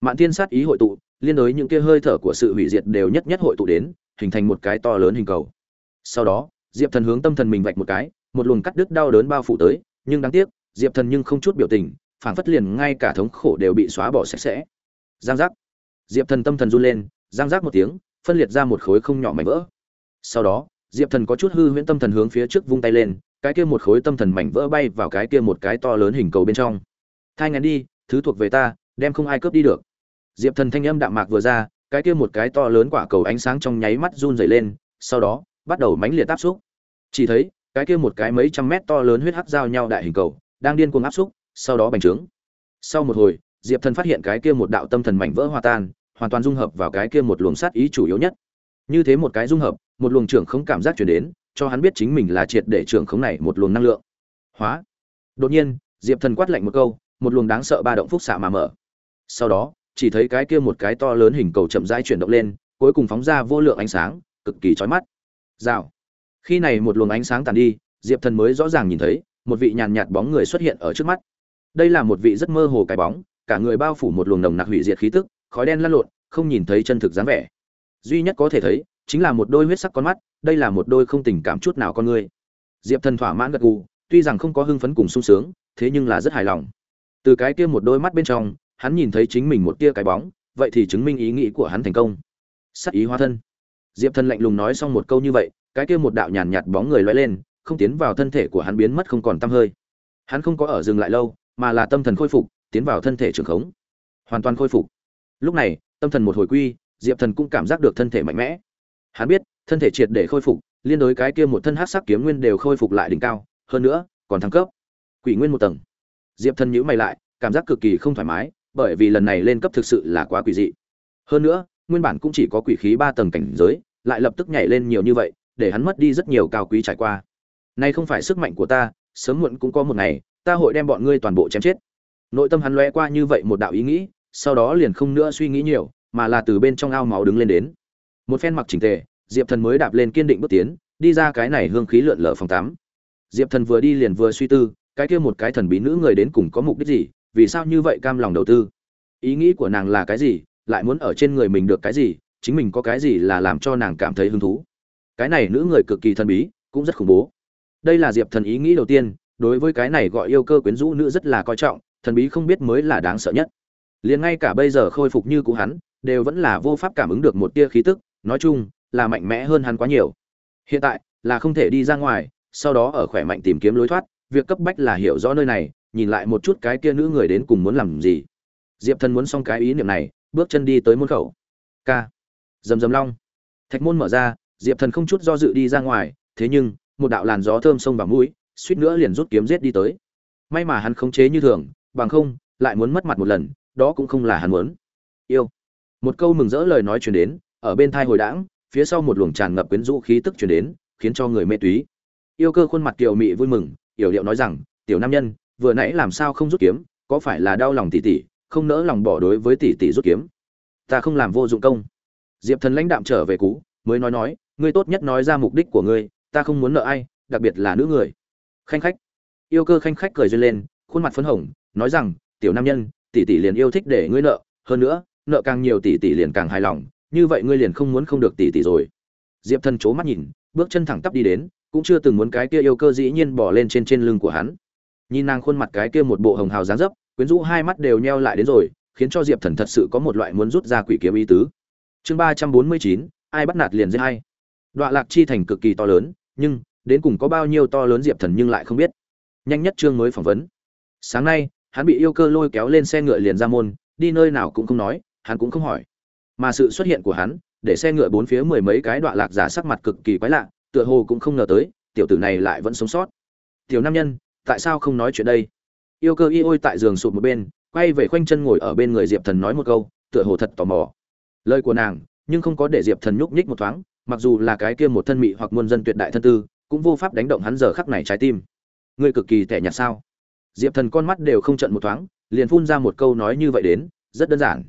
[SPEAKER 1] Mạn thiên sát ý hội tụ, liên đối những kia hơi thở của sự hủy diệt đều nhất nhất hội tụ đến, hình thành một cái to lớn hình cầu. Sau đó, diệp thần hướng tâm thần mình vạch một cái một luồng cắt đứt đau đớn bao phủ tới, nhưng đáng tiếc, diệp thần nhưng không chút biểu tình, phảng phất liền ngay cả thống khổ đều bị xóa bỏ sạch sẽ. Giang giác. Diệp thần tâm thần run lên, giang giác một tiếng, phân liệt ra một khối không nhỏ mảnh vỡ. Sau đó, diệp thần có chút hư huyễn tâm thần hướng phía trước vung tay lên, cái kia một khối tâm thần mảnh vỡ bay vào cái kia một cái to lớn hình cầu bên trong. Thai ngàn đi, thứ thuộc về ta, đem không ai cướp đi được. Diệp thần thanh âm đạm mạc vừa ra, cái kia một cái to lớn quả cầu ánh sáng trong nháy mắt run rẩy lên, sau đó, bắt đầu mãnh liệt áp xúc. Chỉ thấy cái kia một cái mấy trăm mét to lớn huyết hắc giao nhau đại hình cầu, đang điên cuồng áp xúc, sau đó bành trướng. Sau một hồi, diệp thần phát hiện cái kia một đạo tâm thần mảnh vỡ hòa tan, hoàn toàn dung hợp vào cái kia một luồng sát ý chủ yếu nhất. Như thế một cái dung hợp, một luồng trưởng không cảm giác chuyển đến, cho hắn biết chính mình là triệt để trưởng khống này một luồng năng lượng. Hóa. Đột nhiên, diệp thần quát lạnh một câu, một luồng đáng sợ ba động phúc xạ mà mở. Sau đó, chỉ thấy cái kia một cái to lớn hình cầu chậm rãi chuyển động lên, cuối cùng phóng ra vô lượng ánh sáng, cực kỳ chói mắt. Rào khi này một luồng ánh sáng tàn đi, diệp thần mới rõ ràng nhìn thấy, một vị nhàn nhạt bóng người xuất hiện ở trước mắt. Đây là một vị rất mơ hồ cái bóng, cả người bao phủ một luồng nồng nặc hủy diệt khí tức, khói đen lăn lộn, không nhìn thấy chân thực dáng vẻ. Duy nhất có thể thấy, chính là một đôi huyết sắc con mắt, đây là một đôi không tình cảm chút nào con người. Diệp thần thỏa mãn gật gù, tuy rằng không có hưng phấn cùng sung sướng, thế nhưng là rất hài lòng. Từ cái kia một đôi mắt bên trong, hắn nhìn thấy chính mình một tia cái bóng, vậy thì chứng minh ý nghĩ của hắn thành công. Sắc ý hóa thân. Diệp thần lạnh lùng nói xong một câu như vậy cái kia một đạo nhàn nhạt bóng người lóe lên, không tiến vào thân thể của hắn biến mất không còn tăm hơi. Hắn không có ở dừng lại lâu, mà là tâm thần khôi phục, tiến vào thân thể trường khống. Hoàn toàn khôi phục. Lúc này, tâm thần một hồi quy, diệp thần cũng cảm giác được thân thể mạnh mẽ. Hắn biết, thân thể triệt để khôi phục, liên đối cái kia một thân hắc sắc kiếm nguyên đều khôi phục lại đỉnh cao, hơn nữa, còn thăng cấp. Quỷ nguyên một tầng. Diệp thần nhíu mày lại, cảm giác cực kỳ không thoải mái, bởi vì lần này lên cấp thực sự là quá quỷ dị. Hơn nữa, nguyên bản cũng chỉ có quỷ khí ba tầng cảnh giới, lại lập tức nhảy lên nhiều như vậy để hắn mất đi rất nhiều cao quý trải qua. Nay không phải sức mạnh của ta, sớm muộn cũng có một ngày, ta hội đem bọn ngươi toàn bộ chém chết. Nội tâm hắn lóe qua như vậy một đạo ý nghĩ, sau đó liền không nữa suy nghĩ nhiều, mà là từ bên trong ao máu đứng lên đến. Một phen mặc chỉnh tề, diệp thần mới đạp lên kiên định bước tiến, đi ra cái này hương khí lượn lờ phòng tắm. Diệp thần vừa đi liền vừa suy tư, cái kia một cái thần bí nữ người đến cùng có mục đích gì, vì sao như vậy cam lòng đầu tư? Ý nghĩ của nàng là cái gì, lại muốn ở trên người mình được cái gì, chính mình có cái gì là làm cho nàng cảm thấy hứng thú? Cái này nữ người cực kỳ thần bí, cũng rất khủng bố. Đây là diệp thần ý nghĩ đầu tiên, đối với cái này gọi yêu cơ quyến rũ nữ rất là coi trọng, thần bí không biết mới là đáng sợ nhất. Liền ngay cả bây giờ khôi phục như cũ hắn, đều vẫn là vô pháp cảm ứng được một tia khí tức, nói chung, là mạnh mẽ hơn hắn quá nhiều. Hiện tại, là không thể đi ra ngoài, sau đó ở khỏe mạnh tìm kiếm lối thoát, việc cấp bách là hiểu rõ nơi này, nhìn lại một chút cái kia nữ người đến cùng muốn làm gì. Diệp thần muốn xong cái ý niệm này, bước chân đi tới môn khẩu. K dầm dầm long. Thạch môn mở ra diệp thần không chút do dự đi ra ngoài, thế nhưng, một đạo làn gió thơm sông vào mũi, suýt nữa liền rút kiếm giết đi tới. May mà hắn khống chế như thường, bằng không, lại muốn mất mặt một lần, đó cũng không là hắn muốn. Yêu. Một câu mừng rỡ lời nói truyền đến, ở bên thai hồi đãng, phía sau một luồng tràn ngập quyến rũ khí tức truyền đến, khiến cho người mê túy. Yêu cơ khuôn mặt kiều mị vui mừng, yểu điệu nói rằng, tiểu nam nhân, vừa nãy làm sao không rút kiếm, có phải là đau lòng tỷ tỷ, không nỡ lòng bỏ đối với tỷ tỷ rút kiếm? Ta không làm vô dụng công. Diệp thần lãnh đạm trở về cú mới nói nói ngươi tốt nhất nói ra mục đích của ngươi, ta không muốn nợ ai, đặc biệt là nữ người. Khanh khách. Yêu cơ khanh khách cười duyên lên, khuôn mặt phấn hồng, nói rằng, tiểu nam nhân, tỷ tỷ liền yêu thích để ngươi nợ, hơn nữa, nợ càng nhiều tỷ tỷ liền càng hài lòng, như vậy ngươi liền không muốn không được tỷ tỷ rồi. Diệp thần c mắt nhìn, bước chân thẳng tắp đi đến, cũng chưa từng muốn cái kia yêu cơ dĩ nhiên bỏ lên trên trên lưng của hắn. Nhìn nàng khuôn mặt cái kia một bộ hồng hào dáng dấp, quyến rũ hai mắt đều nheo lại đến rồi, khiến cho diệp thần thật sự có một loại muốn rút ra quỷ kiếm ý tứ. Chương ba trăm bốn mươi chín, ai bắt nạt liền dễ hay đoạn lạc chi thành cực kỳ to lớn, nhưng, đến cùng có bao nhiêu to lớn diệp thần nhưng lại không biết. Nhanh nhất chương mới phỏng vấn. Sáng nay, hắn bị yêu cơ lôi kéo lên xe ngựa liền ra môn, đi nơi nào cũng không nói, hắn cũng không hỏi. Mà sự xuất hiện của hắn, để xe ngựa bốn phía mười mấy cái đoạn lạc giả sắc mặt cực kỳ quái lạ, tựa hồ cũng không ngờ tới, tiểu tử này lại vẫn sống sót. Tiểu nam nhân, tại sao không nói chuyện đây? Yêu cơ y ôi tại giường sụp một bên, quay về khoanh chân ngồi ở bên người diệp thần nói một câu, tựa hồ thật tò mò. Lời của nàng, nhưng không có để diệp thần nhúc nhích một thoáng mặc dù là cái kia một thân mị hoặc muôn dân tuyệt đại thân tư, cũng vô pháp đánh động hắn giờ khắc này trái tim. Ngươi cực kỳ tẻ nhạt sao? Diệp thần con mắt đều không trận một thoáng, liền phun ra một câu nói như vậy đến, rất đơn giản.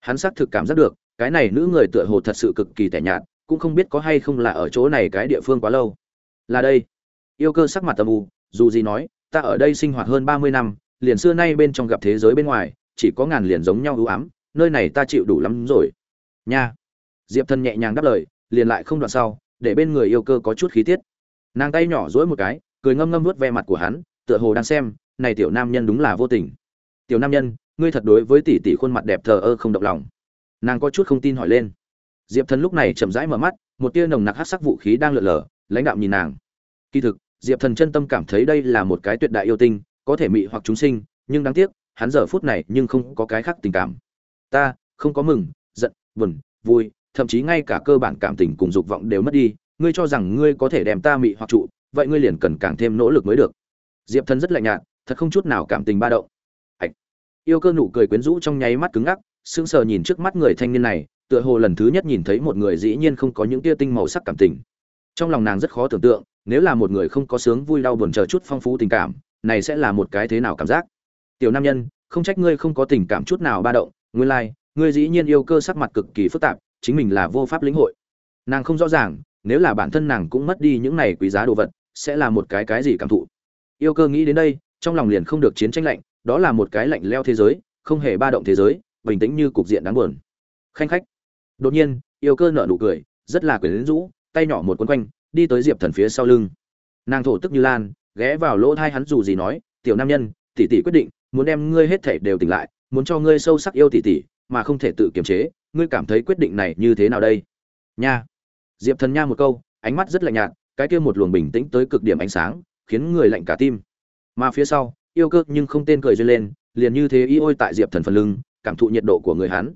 [SPEAKER 1] Hắn xác thực cảm giác được, cái này nữ người tựa hồ thật sự cực kỳ tẻ nhạt, cũng không biết có hay không là ở chỗ này cái địa phương quá lâu. Là đây. Yêu cơ sắc mặt tầm ù dù gì nói, ta ở đây sinh hoạt hơn ba mươi năm, liền xưa nay bên trong gặp thế giới bên ngoài, chỉ có ngàn liền giống nhau ưu ám, nơi này ta chịu đủ lắm rồi. Nha. Diệp thần nhẹ nhàng đáp lời liền lại không đoạn sau, để bên người yêu cơ có chút khí tiết. Nàng tay nhỏ dỗi một cái, cười ngâm ngâm nuốt ve mặt của hắn, tựa hồ đang xem, này tiểu nam nhân đúng là vô tình. Tiểu nam nhân, ngươi thật đối với tỷ tỷ khuôn mặt đẹp thờ ơ không động lòng. Nàng có chút không tin hỏi lên. Diệp thần lúc này chậm rãi mở mắt, một tia nồng nặc hát sắc vũ khí đang lượn lờ, lãnh đạo nhìn nàng. Kỳ thực, diệp thần chân tâm cảm thấy đây là một cái tuyệt đại yêu tinh, có thể mị hoặc chúng sinh, nhưng đáng tiếc, hắn giờ phút này nhưng không có cái khác tình cảm. Ta, không có mừng, giận, buồn, vui thậm chí ngay cả cơ bản cảm tình cùng dục vọng đều mất đi ngươi cho rằng ngươi có thể đem ta mị hoặc trụ vậy ngươi liền cần càng thêm nỗ lực mới được. Diệp thần rất lạnh nhạt thật không chút nào cảm tình ba động. Ạch. Yêu cơ nụ cười quyến rũ trong nháy mắt cứng ngắc sững sờ nhìn trước mắt người thanh niên này tựa hồ lần thứ nhất nhìn thấy một người dĩ nhiên không có những tia tinh màu sắc cảm tình. Trong lòng nàng rất khó tưởng tượng nếu là một người không có sướng vui đau buồn chờ chút phong phú tình cảm này sẽ là một cái thế nào cảm giác? Tiểu nam nhân không trách ngươi không có tình cảm chút nào ba động nguyên lai like, ngươi dĩ nhiên yêu cơ sắc mặt cực kỳ phức tạp chính mình là vô pháp lĩnh hội. Nàng không rõ ràng, nếu là bản thân nàng cũng mất đi những này quý giá đồ vật, sẽ là một cái cái gì cảm thụ? Yêu cơ nghĩ đến đây, trong lòng liền không được chiến tranh lạnh, đó là một cái lạnh leo thế giới, không hề ba động thế giới, bình tĩnh như cục diện đáng buồn. Khanh khách. Đột nhiên, yêu cơ nở nụ cười, rất là quyến rũ, tay nhỏ một quấn quanh, đi tới diệp thần phía sau lưng. Nàng thổ tức như lan, ghé vào lỗ thai hắn dù gì nói, tiểu nam nhân, tỷ tỷ quyết định, muốn đem ngươi hết thể đều tỉnh lại, muốn cho ngươi sâu sắc yêu tỷ tỷ, mà không thể tự kiềm chế ngươi cảm thấy quyết định này như thế nào đây? Nha. Diệp thần nha một câu, ánh mắt rất lạnh nhạt, cái kia một luồng bình tĩnh tới cực điểm ánh sáng, khiến người lạnh cả tim. Mà phía sau, yêu cơ nhưng không tên cười duyên lên, liền như thế y ôi tại diệp thần phần lưng, cảm thụ nhiệt độ của người hắn.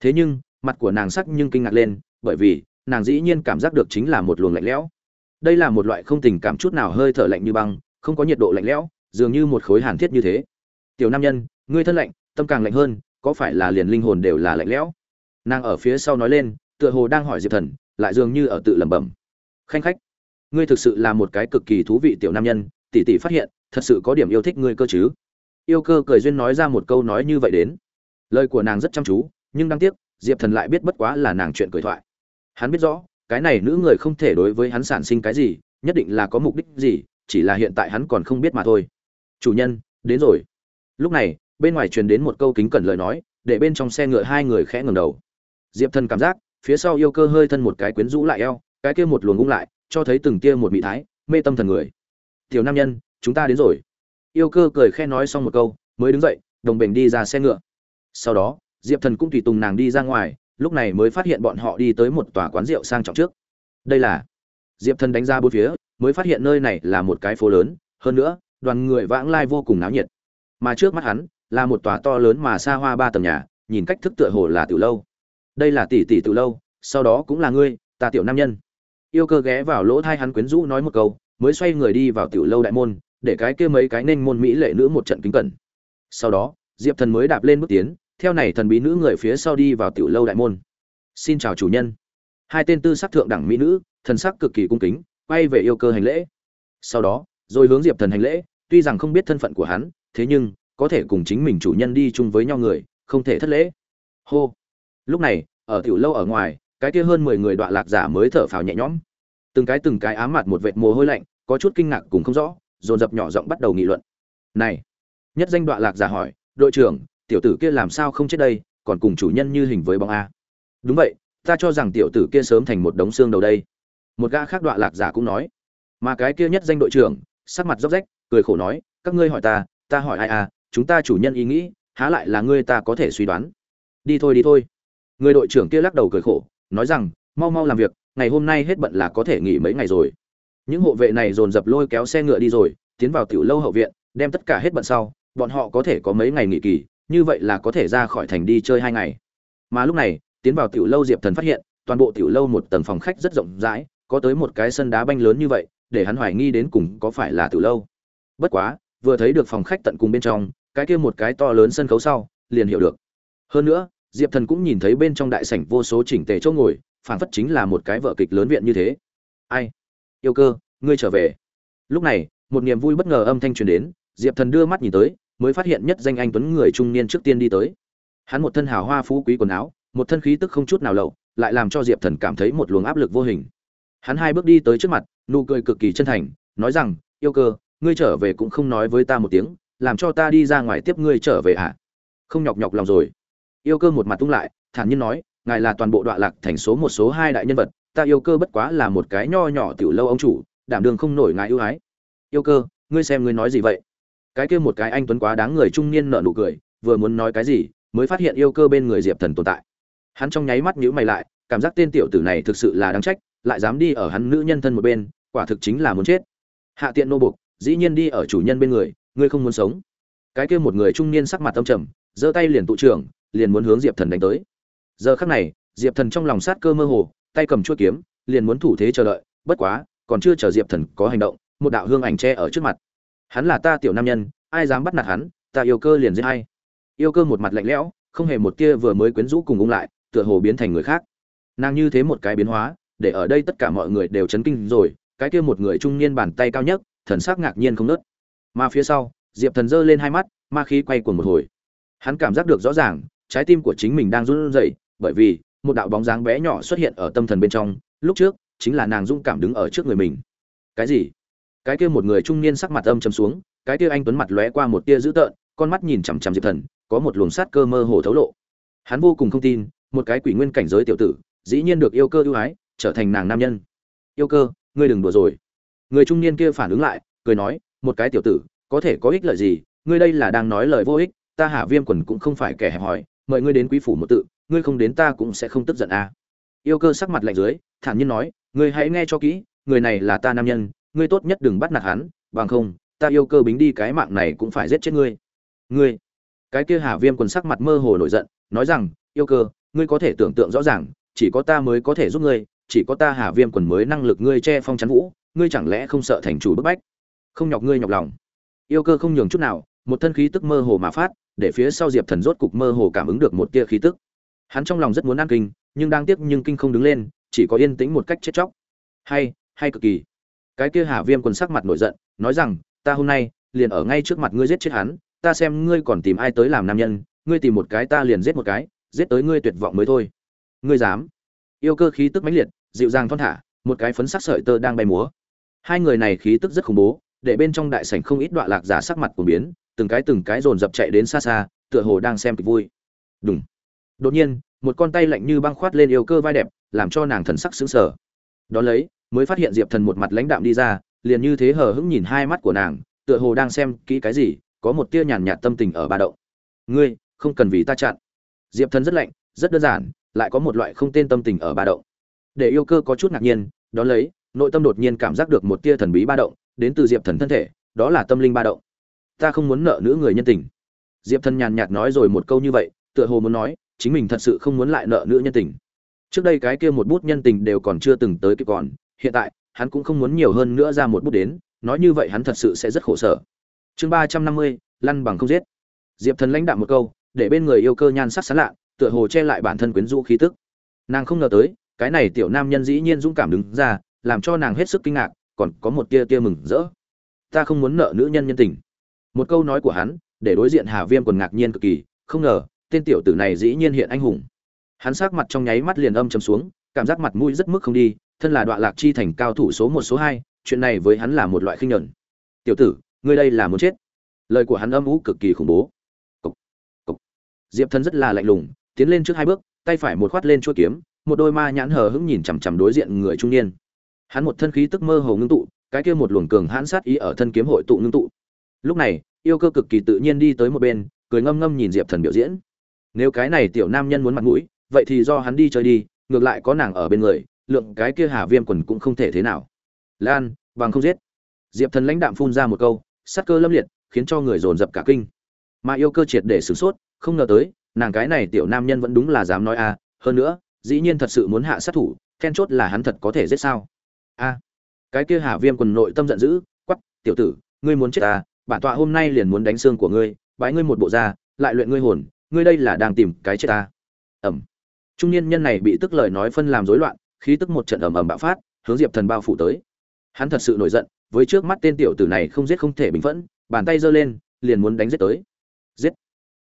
[SPEAKER 1] Thế nhưng, mặt của nàng sắc nhưng kinh ngạc lên, bởi vì, nàng dĩ nhiên cảm giác được chính là một luồng lạnh lẽo. Đây là một loại không tình cảm chút nào hơi thở lạnh như băng, không có nhiệt độ lạnh lẽo, dường như một khối hàn thiết như thế. Tiểu nam nhân, ngươi thân lạnh, tâm càng lạnh hơn, có phải là liền linh hồn đều là lạnh lẽo? Nàng ở phía sau nói lên, tựa hồ đang hỏi diệp thần, lại dường như ở tự lẩm bẩm. Khanh khách, ngươi thực sự là một cái cực kỳ thú vị tiểu nam nhân, tỷ tỷ phát hiện, thật sự có điểm yêu thích ngươi cơ chứ? Yêu cơ cười duyên nói ra một câu nói như vậy đến. Lời của nàng rất chăm chú, nhưng đáng tiếc, diệp thần lại biết bất quá là nàng chuyện cười thoại. Hắn biết rõ, cái này nữ người không thể đối với hắn sản sinh cái gì, nhất định là có mục đích gì, chỉ là hiện tại hắn còn không biết mà thôi. Chủ nhân, đến rồi. Lúc này, bên ngoài truyền đến một câu kính cẩn lời nói, để bên trong xe ngựa hai người khẽ ngừng đầu diệp thần cảm giác, phía sau yêu cơ hơi thân một cái quyến rũ lại eo, cái kia một luồng ung lại, cho thấy từng kia một mỹ thái, mê tâm thần người. Tiểu nam nhân, chúng ta đến rồi. Yêu cơ cười khe nói xong một câu, mới đứng dậy, đồng bình đi ra xe ngựa. Sau đó, diệp thần cũng tùy tùng nàng đi ra ngoài, lúc này mới phát hiện bọn họ đi tới một tòa quán rượu sang trọng trước. Đây là diệp thần đánh ra bốn phía, mới phát hiện nơi này là một cái phố lớn, hơn nữa, đoàn người vãng lai vô cùng náo nhiệt. Mà trước mắt hắn, là một tòa to lớn mà xa hoa ba tầng nhà, nhìn cách thức tựa hồ là từ lâu đây là tỷ tỷ từ lâu, sau đó cũng là ngươi, ta tiểu nam nhân. Yêu cơ ghé vào lỗ thai hắn quyến rũ nói một câu, mới xoay người đi vào tiểu lâu đại môn, để cái kia mấy cái nên môn mỹ lệ nữ một trận kính cẩn. Sau đó, diệp thần mới đạp lên bước tiến, theo này thần bí nữ người phía sau đi vào tiểu lâu đại môn. Xin chào chủ nhân. Hai tên tư sắc thượng đẳng mỹ nữ, thần sắc cực kỳ cung kính, quay về yêu cơ hành lễ. Sau đó, rồi hướng diệp thần hành lễ, tuy rằng không biết thân phận của hắn, thế nhưng, có thể cùng chính mình chủ nhân đi chung với nhau người, không thể thất lễ. Hô lúc này, ở tiểu lâu ở ngoài, cái kia hơn mười người đoạn lạc giả mới thở phào nhẹ nhõm. Từng cái từng cái ám mặt một vệt mồ hôi lạnh, có chút kinh ngạc cùng không rõ, dồn dập nhỏ giọng bắt đầu nghị luận. Này! Nhất danh đoạn lạc giả hỏi, đội trưởng, tiểu tử kia làm sao không chết đây, còn cùng chủ nhân như hình với bóng a? Đúng vậy, ta cho rằng tiểu tử kia sớm thành một đống xương đầu đây. Một gã khác đoạn lạc giả cũng nói. Mà cái kia nhất danh đội trưởng, sắc mặt róc rách, cười khổ nói, các ngươi hỏi ta ta hỏi ai à chúng ta chủ nhân ý nghĩ, há lại là ngươi ta có thể suy đoán. Đi thôi đi thôi người đội trưởng kia lắc đầu cười khổ, nói rằng, mau mau làm việc, ngày hôm nay hết bận là có thể nghỉ mấy ngày rồi. Những hộ vệ này dồn dập lôi kéo xe ngựa đi rồi, tiến vào tiểu lâu hậu viện, đem tất cả hết bận sau, bọn họ có thể có mấy ngày nghỉ kỳ, như vậy là có thể ra khỏi thành đi chơi hai ngày. Mà lúc này, tiến vào tiểu lâu diệp thần phát hiện, toàn bộ tiểu lâu một tầng phòng khách rất rộng rãi, có tới một cái sân đá banh lớn như vậy, để hắn hoài nghi đến cùng có phải là tiểu lâu. Bất quá, vừa thấy được phòng khách tận cùng bên trong, cái kia một cái to lớn sân khấu sau, liền hiểu được. Hơn nữa diệp thần cũng nhìn thấy bên trong đại sảnh vô số chỉnh tề chỗ ngồi, phảng phất chính là một cái vở kịch lớn viện như thế. Ai? Yêu cơ, ngươi trở về. Lúc này, một niềm vui bất ngờ âm thanh truyền đến, diệp thần đưa mắt nhìn tới, mới phát hiện nhất danh anh tuấn người trung niên trước tiên đi tới. Hắn một thân hào hoa phú quý quần áo, một thân khí tức không chút nào lậu, lại làm cho diệp thần cảm thấy một luồng áp lực vô hình. Hắn hai bước đi tới trước mặt, nụ cười cực kỳ chân thành, nói rằng, yêu cơ, ngươi trở về cũng không nói với ta một tiếng, làm cho ta đi ra ngoài tiếp ngươi trở về hả? Không nhọc nhọc lòng rồi yêu cơ một mặt tung lại, thản nhiên nói, ngài là toàn bộ đoạn lạc thành số một số hai đại nhân vật, ta yêu cơ bất quá là một cái nho nhỏ tiểu lâu ông chủ, đảm đường không nổi ngài ưu ái. Yêu cơ, ngươi xem ngươi nói gì vậy? Cái kia một cái anh tuấn quá đáng người trung niên nợ nụ cười, vừa muốn nói cái gì, mới phát hiện yêu cơ bên người diệp thần tồn tại. Hắn trong nháy mắt nhíu mày lại, cảm giác tên tiểu tử này thực sự là đáng trách, lại dám đi ở hắn nữ nhân thân một bên, quả thực chính là muốn chết. Hạ tiện nô bục dĩ nhiên đi ở chủ nhân bên người, ngươi không muốn sống. Cái kia một người trung niên sắc mặt tâm trầm, giơ tay liền tụ trưởng liền muốn hướng diệp thần đánh tới. Giờ khắc này, diệp thần trong lòng sát cơ mơ hồ, tay cầm chuôi kiếm, liền muốn thủ thế chờ đợi, bất quá, còn chưa chờ diệp thần có hành động, một đạo hương ảnh che ở trước mặt. Hắn là ta tiểu nam nhân, ai dám bắt nạt hắn, ta yêu cơ liền giết hay yêu cơ một mặt lạnh lẽo, không hề một tia vừa mới quyến rũ cùng ung lại, tựa hồ biến thành người khác. Nàng như thế một cái biến hóa, để ở đây tất cả mọi người đều chấn kinh rồi, cái kia một người trung niên bàn tay cao nhất, thần sắc ngạc nhiên không nớt. Mà phía sau, diệp thần giơ lên hai mắt, ma khí quay cuồng một hồi. Hắn cảm giác được rõ ràng trái tim của chính mình đang run rẩy, bởi vì một đạo bóng dáng bé nhỏ xuất hiện ở tâm thần bên trong, lúc trước chính là nàng dũng cảm đứng ở trước người mình. Cái gì? Cái kia một người trung niên sắc mặt âm trầm xuống, cái kia anh tuấn mặt lóe qua một tia dữ tợn, con mắt nhìn chằm chằm diệp thần, có một luồng sát cơ mơ hồ thấu lộ. Hắn vô cùng không tin, một cái quỷ nguyên cảnh giới tiểu tử, dĩ nhiên được yêu cơ ưu ái, trở thành nàng nam nhân. Yêu cơ, ngươi đừng đùa rồi. Người trung niên kia phản ứng lại, cười nói, một cái tiểu tử, có thể có ích lợi gì, ngươi đây là đang nói lời vô ích, ta hạ viêm quần cũng không phải kẻ hẹp hòi mời ngươi đến quý phủ một tự, ngươi không đến ta cũng sẽ không tức giận à. yêu cơ sắc mặt lạnh dưới, thản nhiên nói, ngươi hãy nghe cho kỹ, người này là ta nam nhân, ngươi tốt nhất đừng bắt nạt hắn, bằng không, ta yêu cơ bính đi cái mạng này cũng phải giết chết ngươi. Ngươi, cái kia hà viêm quần sắc mặt mơ hồ nổi giận, nói rằng, yêu cơ, ngươi có thể tưởng tượng rõ ràng, chỉ có ta mới có thể giúp ngươi, chỉ có ta hà viêm quần mới năng lực ngươi che phong chắn vũ, ngươi chẳng lẽ không sợ thành chủ bức bách? Không nhọc ngươi nhọc lòng. Yêu cơ không nhường chút nào một thân khí tức mơ hồ mà phát, để phía sau diệp thần rốt cục mơ hồ cảm ứng được một tia khí tức. Hắn trong lòng rất muốn ăn kinh, nhưng đang tiếc nhưng kinh không đứng lên, chỉ có yên tĩnh một cách chết chóc. Hay hay cực kỳ. Cái kia hà viêm quần sắc mặt nổi giận, nói rằng, ta hôm nay, liền ở ngay trước mặt ngươi giết chết hắn, ta xem ngươi còn tìm ai tới làm nam nhân, ngươi tìm một cái ta liền giết một cái, giết tới ngươi tuyệt vọng mới thôi. Ngươi dám? Yêu cơ khí tức mãnh liệt, dịu dàng thon thả, một cái phấn sắc sợi tơ đang bay múa. Hai người này khí tức rất khủng bố, để bên trong đại sảnh không ít đoạn lạc giả sắc mặt của biến từng cái từng cái dồn dập chạy đến xa xa, tựa hồ đang xem kịch vui. Đúng đột nhiên, một con tay lạnh như băng khoát lên yêu cơ vai đẹp, làm cho nàng thần sắc sững sờ. Đón lấy, mới phát hiện diệp thần một mặt lãnh đạm đi ra, liền như thế hờ hững nhìn hai mắt của nàng, tựa hồ đang xem kỹ cái gì, có một tia nhàn nhạt tâm tình ở ba động. Ngươi, không cần vì ta chặn. Diệp thần rất lạnh, rất đơn giản, lại có một loại không tên tâm tình ở ba động. Để yêu cơ có chút ngạc nhiên, đón lấy, nội tâm đột nhiên cảm giác được một tia thần bí ba động, đến từ diệp thần thân thể, đó là tâm linh ba động ta không muốn nợ nữ người nhân tình. Diệp thần nhàn nhạt nói rồi một câu như vậy, tựa hồ muốn nói, chính mình thật sự không muốn lại nợ nữ nhân tình. Trước đây cái kia một bút nhân tình đều còn chưa từng tới kịp còn, hiện tại, hắn cũng không muốn nhiều hơn nữa ra một bút đến, nói như vậy hắn thật sự sẽ rất khổ sở. Chương ba trăm năm mươi, lăn bằng không giết. Diệp thần lãnh đạm một câu, để bên người yêu cơ nhan sắc sán lạ, tựa hồ che lại bản thân quyến rũ khí tức. Nàng không ngờ tới, cái này tiểu nam nhân dĩ nhiên dũng cảm đứng ra, làm cho nàng hết sức kinh ngạc, còn có một tia tia mừng rỡ. Ta không muốn nợ nữ nhân nhân tình một câu nói của hắn, để đối diện hà viêm còn ngạc nhiên cực kỳ, không ngờ, tên tiểu tử này dĩ nhiên hiện anh hùng. Hắn sắc mặt trong nháy mắt liền âm chầm xuống, cảm giác mặt mũi rất mức không đi, thân là đoạn lạc chi thành cao thủ số một, số hai, chuyện này với hắn là một loại khinh nhẫn tiểu tử, ngươi đây là muốn chết? Lời của hắn âm ú cực kỳ khủng bố. Cục. Cục. diệp thân rất là lạnh lùng, tiến lên trước hai bước, tay phải một khoát lên chuôi kiếm, một đôi ma nhãn hờ hững nhìn chằm chằm đối diện người trung niên. Hắn một thân khí tức mơ hồ ngưng tụ, cái kia một luồng cường hãn sát ý ở thân kiếm hội tụ ngưng tụ lúc này, yêu cơ cực kỳ tự nhiên đi tới một bên, cười ngâm ngâm nhìn diệp thần biểu diễn. Nếu cái này tiểu nam nhân muốn mặt mũi, vậy thì do hắn đi chơi đi, ngược lại có nàng ở bên người, lượng cái kia hà viêm quần cũng không thể thế nào. Lan, bằng không giết. Diệp thần lãnh đạm phun ra một câu, sắc cơ lâm liệt, khiến cho người dồn dập cả kinh. Mà yêu cơ triệt để sửng sốt, không ngờ tới, nàng cái này tiểu nam nhân vẫn đúng là dám nói a, hơn nữa, dĩ nhiên thật sự muốn hạ sát thủ, then chốt là hắn thật có thể giết sao? A. Cái kia hà viêm quần nội tâm giận dữ quắp tiểu tử, ngươi muốn chết ta bản tọa hôm nay liền muốn đánh xương của ngươi, bái ngươi một bộ da, lại luyện ngươi hồn, ngươi đây là đang tìm cái chết ta. Ẩm. Trung niên nhân này bị tức lời nói phân làm rối loạn, khí tức một trận ầm ầm bạo phát, hướng diệp thần bao phủ tới. Hắn thật sự nổi giận, với trước mắt tên tiểu tử này không giết không thể bình phẫn, bàn tay giơ lên, liền muốn đánh giết tới. Giết.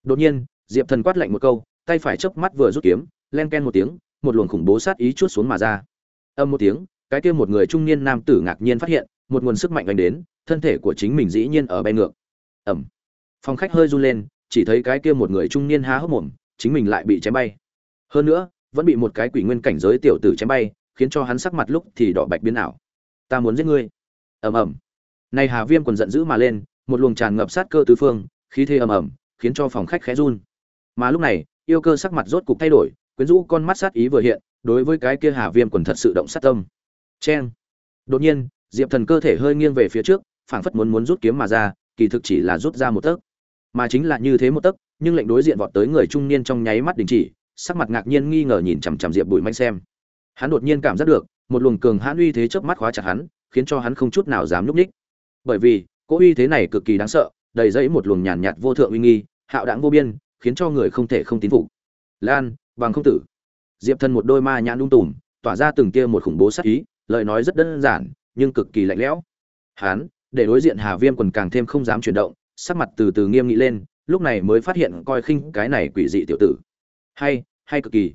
[SPEAKER 1] Đột nhiên, diệp thần quát lạnh một câu, tay phải chớp mắt vừa rút kiếm, len ken một tiếng, một luồng khủng bố sát ý chút xuống mà ra. Âm một tiếng, cái kia một người trung niên nam tử ngạc nhiên phát hiện, một nguồn sức mạnh đánh đến thân thể của chính mình dĩ nhiên ở bay ngược. Ẩm. Phòng khách hơi run lên, chỉ thấy cái kia một người trung niên há hốc mồm, chính mình lại bị chém bay. Hơn nữa, vẫn bị một cái quỷ nguyên cảnh giới tiểu tử chém bay, khiến cho hắn sắc mặt lúc thì đỏ bạch biến ảo. Ta muốn giết ngươi. Ầm ầm. Này hà viêm còn giận dữ mà lên, một luồng tràn ngập sát cơ tứ phương, khí thế ầm ầm, khiến cho phòng khách khẽ run. Mà lúc này, yêu cơ sắc mặt rốt cục thay đổi, quyến rũ con mắt sát ý vừa hiện, đối với cái kia hà viêm quần thật sự động sát tâm. Cheng. Đột nhiên, diệp thần cơ thể hơi nghiêng về phía trước phảng phất muốn muốn rút kiếm mà ra, kỳ thực chỉ là rút ra một tấc. Mà chính là như thế một tấc, nhưng lệnh đối diện vọt tới người trung niên trong nháy mắt đình chỉ, sắc mặt ngạc nhiên nghi ngờ nhìn chằm chằm diệp bụi mạnh xem. Hắn đột nhiên cảm giác được, một luồng cường hãn uy thế chớp mắt khóa chặt hắn, khiến cho hắn không chút nào dám núp ních bởi vì, cỗ uy thế này cực kỳ đáng sợ, đầy dẫy một luồng nhàn nhạt vô thượng uy nghi, hạo đãng vô biên, khiến cho người không thể không tín phục. Lan, bằng không tử. Diệp thân một đôi ma nhãn lung tùm, tỏa ra từng tia một khủng bố sát ý, lời nói rất đơn giản, nhưng cực kỳ lạnh lẽo. Hán để đối diện hà viêm quần càng thêm không dám chuyển động, sắc mặt từ từ nghiêm nghị lên, lúc này mới phát hiện coi khinh cái này quỷ dị tiểu tử. Hay hay cực kỳ.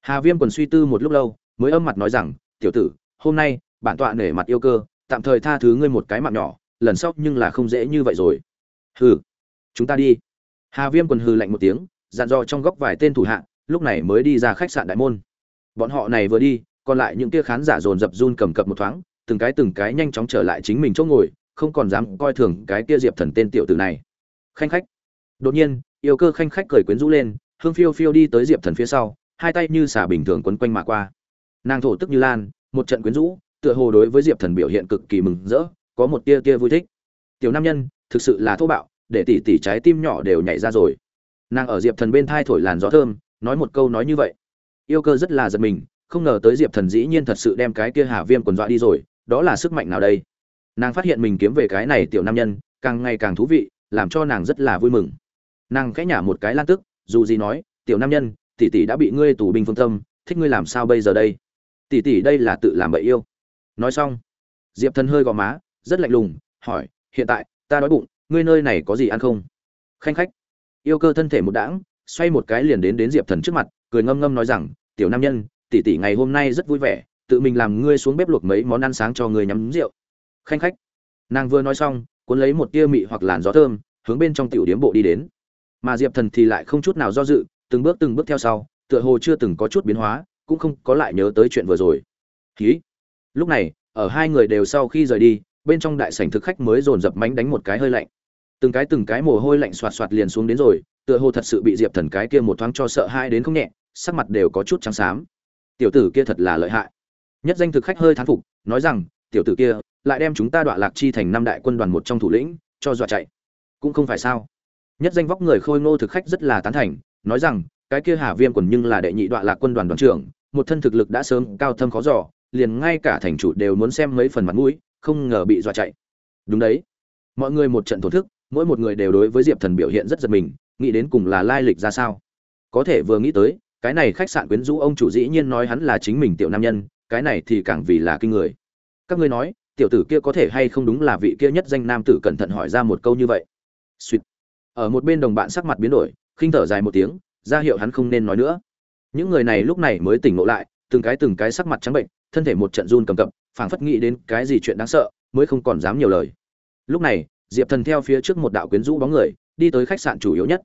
[SPEAKER 1] Hà viêm quần suy tư một lúc lâu, mới âm mặt nói rằng, tiểu tử, hôm nay, bản tọa nể mặt yêu cơ, tạm thời tha thứ ngươi một cái mạng nhỏ, lần sau nhưng là không dễ như vậy rồi. Hừ, chúng ta đi. Hà viêm quần hừ lạnh một tiếng, dặn dò trong góc vài tên thủ hạ, lúc này mới đi ra khách sạn đại môn. Bọn họ này vừa đi, còn lại những kia khán giả dồn dập run cầm cập một thoáng, từng cái từng cái nhanh chóng trở lại chính mình chỗ ngồi không còn dám coi thường cái kia diệp thần tên tiểu tử này. Khanh khách. Đột nhiên, yêu cơ khanh khách cười quyến rũ lên, hương phiêu phiêu đi tới diệp thần phía sau, hai tay như xả bình thường quấn quanh mà qua. Nàng thổ tức như lan, một trận quyến rũ, tựa hồ đối với diệp thần biểu hiện cực kỳ mừng rỡ, có một tia tia vui thích. Tiểu nam nhân, thực sự là thô bạo, để tỉ tỉ trái tim nhỏ đều nhảy ra rồi. Nàng ở diệp thần bên thai thổi làn gió thơm, nói một câu nói như vậy. Yêu cơ rất là giật mình, không ngờ tới diệp thần dĩ nhiên thật sự đem cái kia hà viêm quần dọa đi rồi, đó là sức mạnh nào đây? Nàng phát hiện mình kiếm về cái này tiểu nam nhân, càng ngày càng thú vị, làm cho nàng rất là vui mừng. Nàng khẽ nhả một cái lan tức, dù gì nói, tiểu nam nhân, tỷ tỷ đã bị ngươi tù binh phương tâm, thích ngươi làm sao bây giờ đây? Tỷ tỷ đây là tự làm bậy yêu. Nói xong, diệp thần hơi gò má, rất lạnh lùng, hỏi, hiện tại, ta đói bụng, ngươi nơi này có gì ăn không? Khanh khách, yêu cơ thân thể một đãng, xoay một cái liền đến đến diệp thần trước mặt, cười ngâm ngâm nói rằng, tiểu nam nhân, tỷ tỷ ngày hôm nay rất vui vẻ, tự mình làm ngươi xuống bếp luộc mấy món ăn sáng cho ngươi nhắm rượu khanh khách. Nàng vừa nói xong, cuốn lấy một tia mị hoặc làn gió thơm, hướng bên trong tiểu điếm bộ đi đến. Mà diệp thần thì lại không chút nào do dự, từng bước từng bước theo sau, tựa hồ chưa từng có chút biến hóa, cũng không có lại nhớ tới chuyện vừa rồi. Ký lúc này, ở hai người đều sau khi rời đi, bên trong đại sảnh thực khách mới dồn dập mánh đánh một cái hơi lạnh. Từng cái từng cái mồ hôi lạnh xoạt xoạt liền xuống đến rồi, tựa hồ thật sự bị diệp thần cái kia một thoáng cho sợ hai đến không nhẹ, sắc mặt đều có chút trắng xám. Tiểu tử kia thật là lợi hại. Nhất danh thực khách hơi thán phục, nói rằng, tiểu tử kia lại đem chúng ta đọa lạc chi thành năm đại quân đoàn một trong thủ lĩnh, cho dọa chạy. Cũng không phải sao? Nhất danh vóc người khôi ngô thực khách rất là tán thành, nói rằng, cái kia hà viêm quần nhưng là đệ nhị đọa lạc quân đoàn đoàn trưởng, một thân thực lực đã sớm cao thâm khó giỏ liền ngay cả thành chủ đều muốn xem mấy phần mặt mũi, không ngờ bị dọa chạy. Đúng đấy. Mọi người một trận thổn thức, mỗi một người đều đối với diệp thần biểu hiện rất giật mình, nghĩ đến cùng là lai lịch ra sao. Có thể vừa nghĩ tới, cái này khách sạn quyến rũ ông chủ dĩ nhiên nói hắn là chính mình tiểu nam nhân, cái này thì càng vì là kinh người. Các ngươi nói tiểu tử kia có thể hay không đúng là vị kia nhất danh nam tử cẩn thận hỏi ra một câu như vậy. Suýt ở một bên đồng bạn sắc mặt biến đổi, khinh thở dài một tiếng, ra hiệu hắn không nên nói nữa. Những người này lúc này mới tỉnh ngộ lại, từng cái từng cái sắc mặt trắng bệnh, thân thể một trận run cầm cập, phảng phất nghĩ đến cái gì chuyện đáng sợ, mới không còn dám nhiều lời. Lúc này, diệp thần theo phía trước một đạo quyến rũ bóng người, đi tới khách sạn chủ yếu nhất.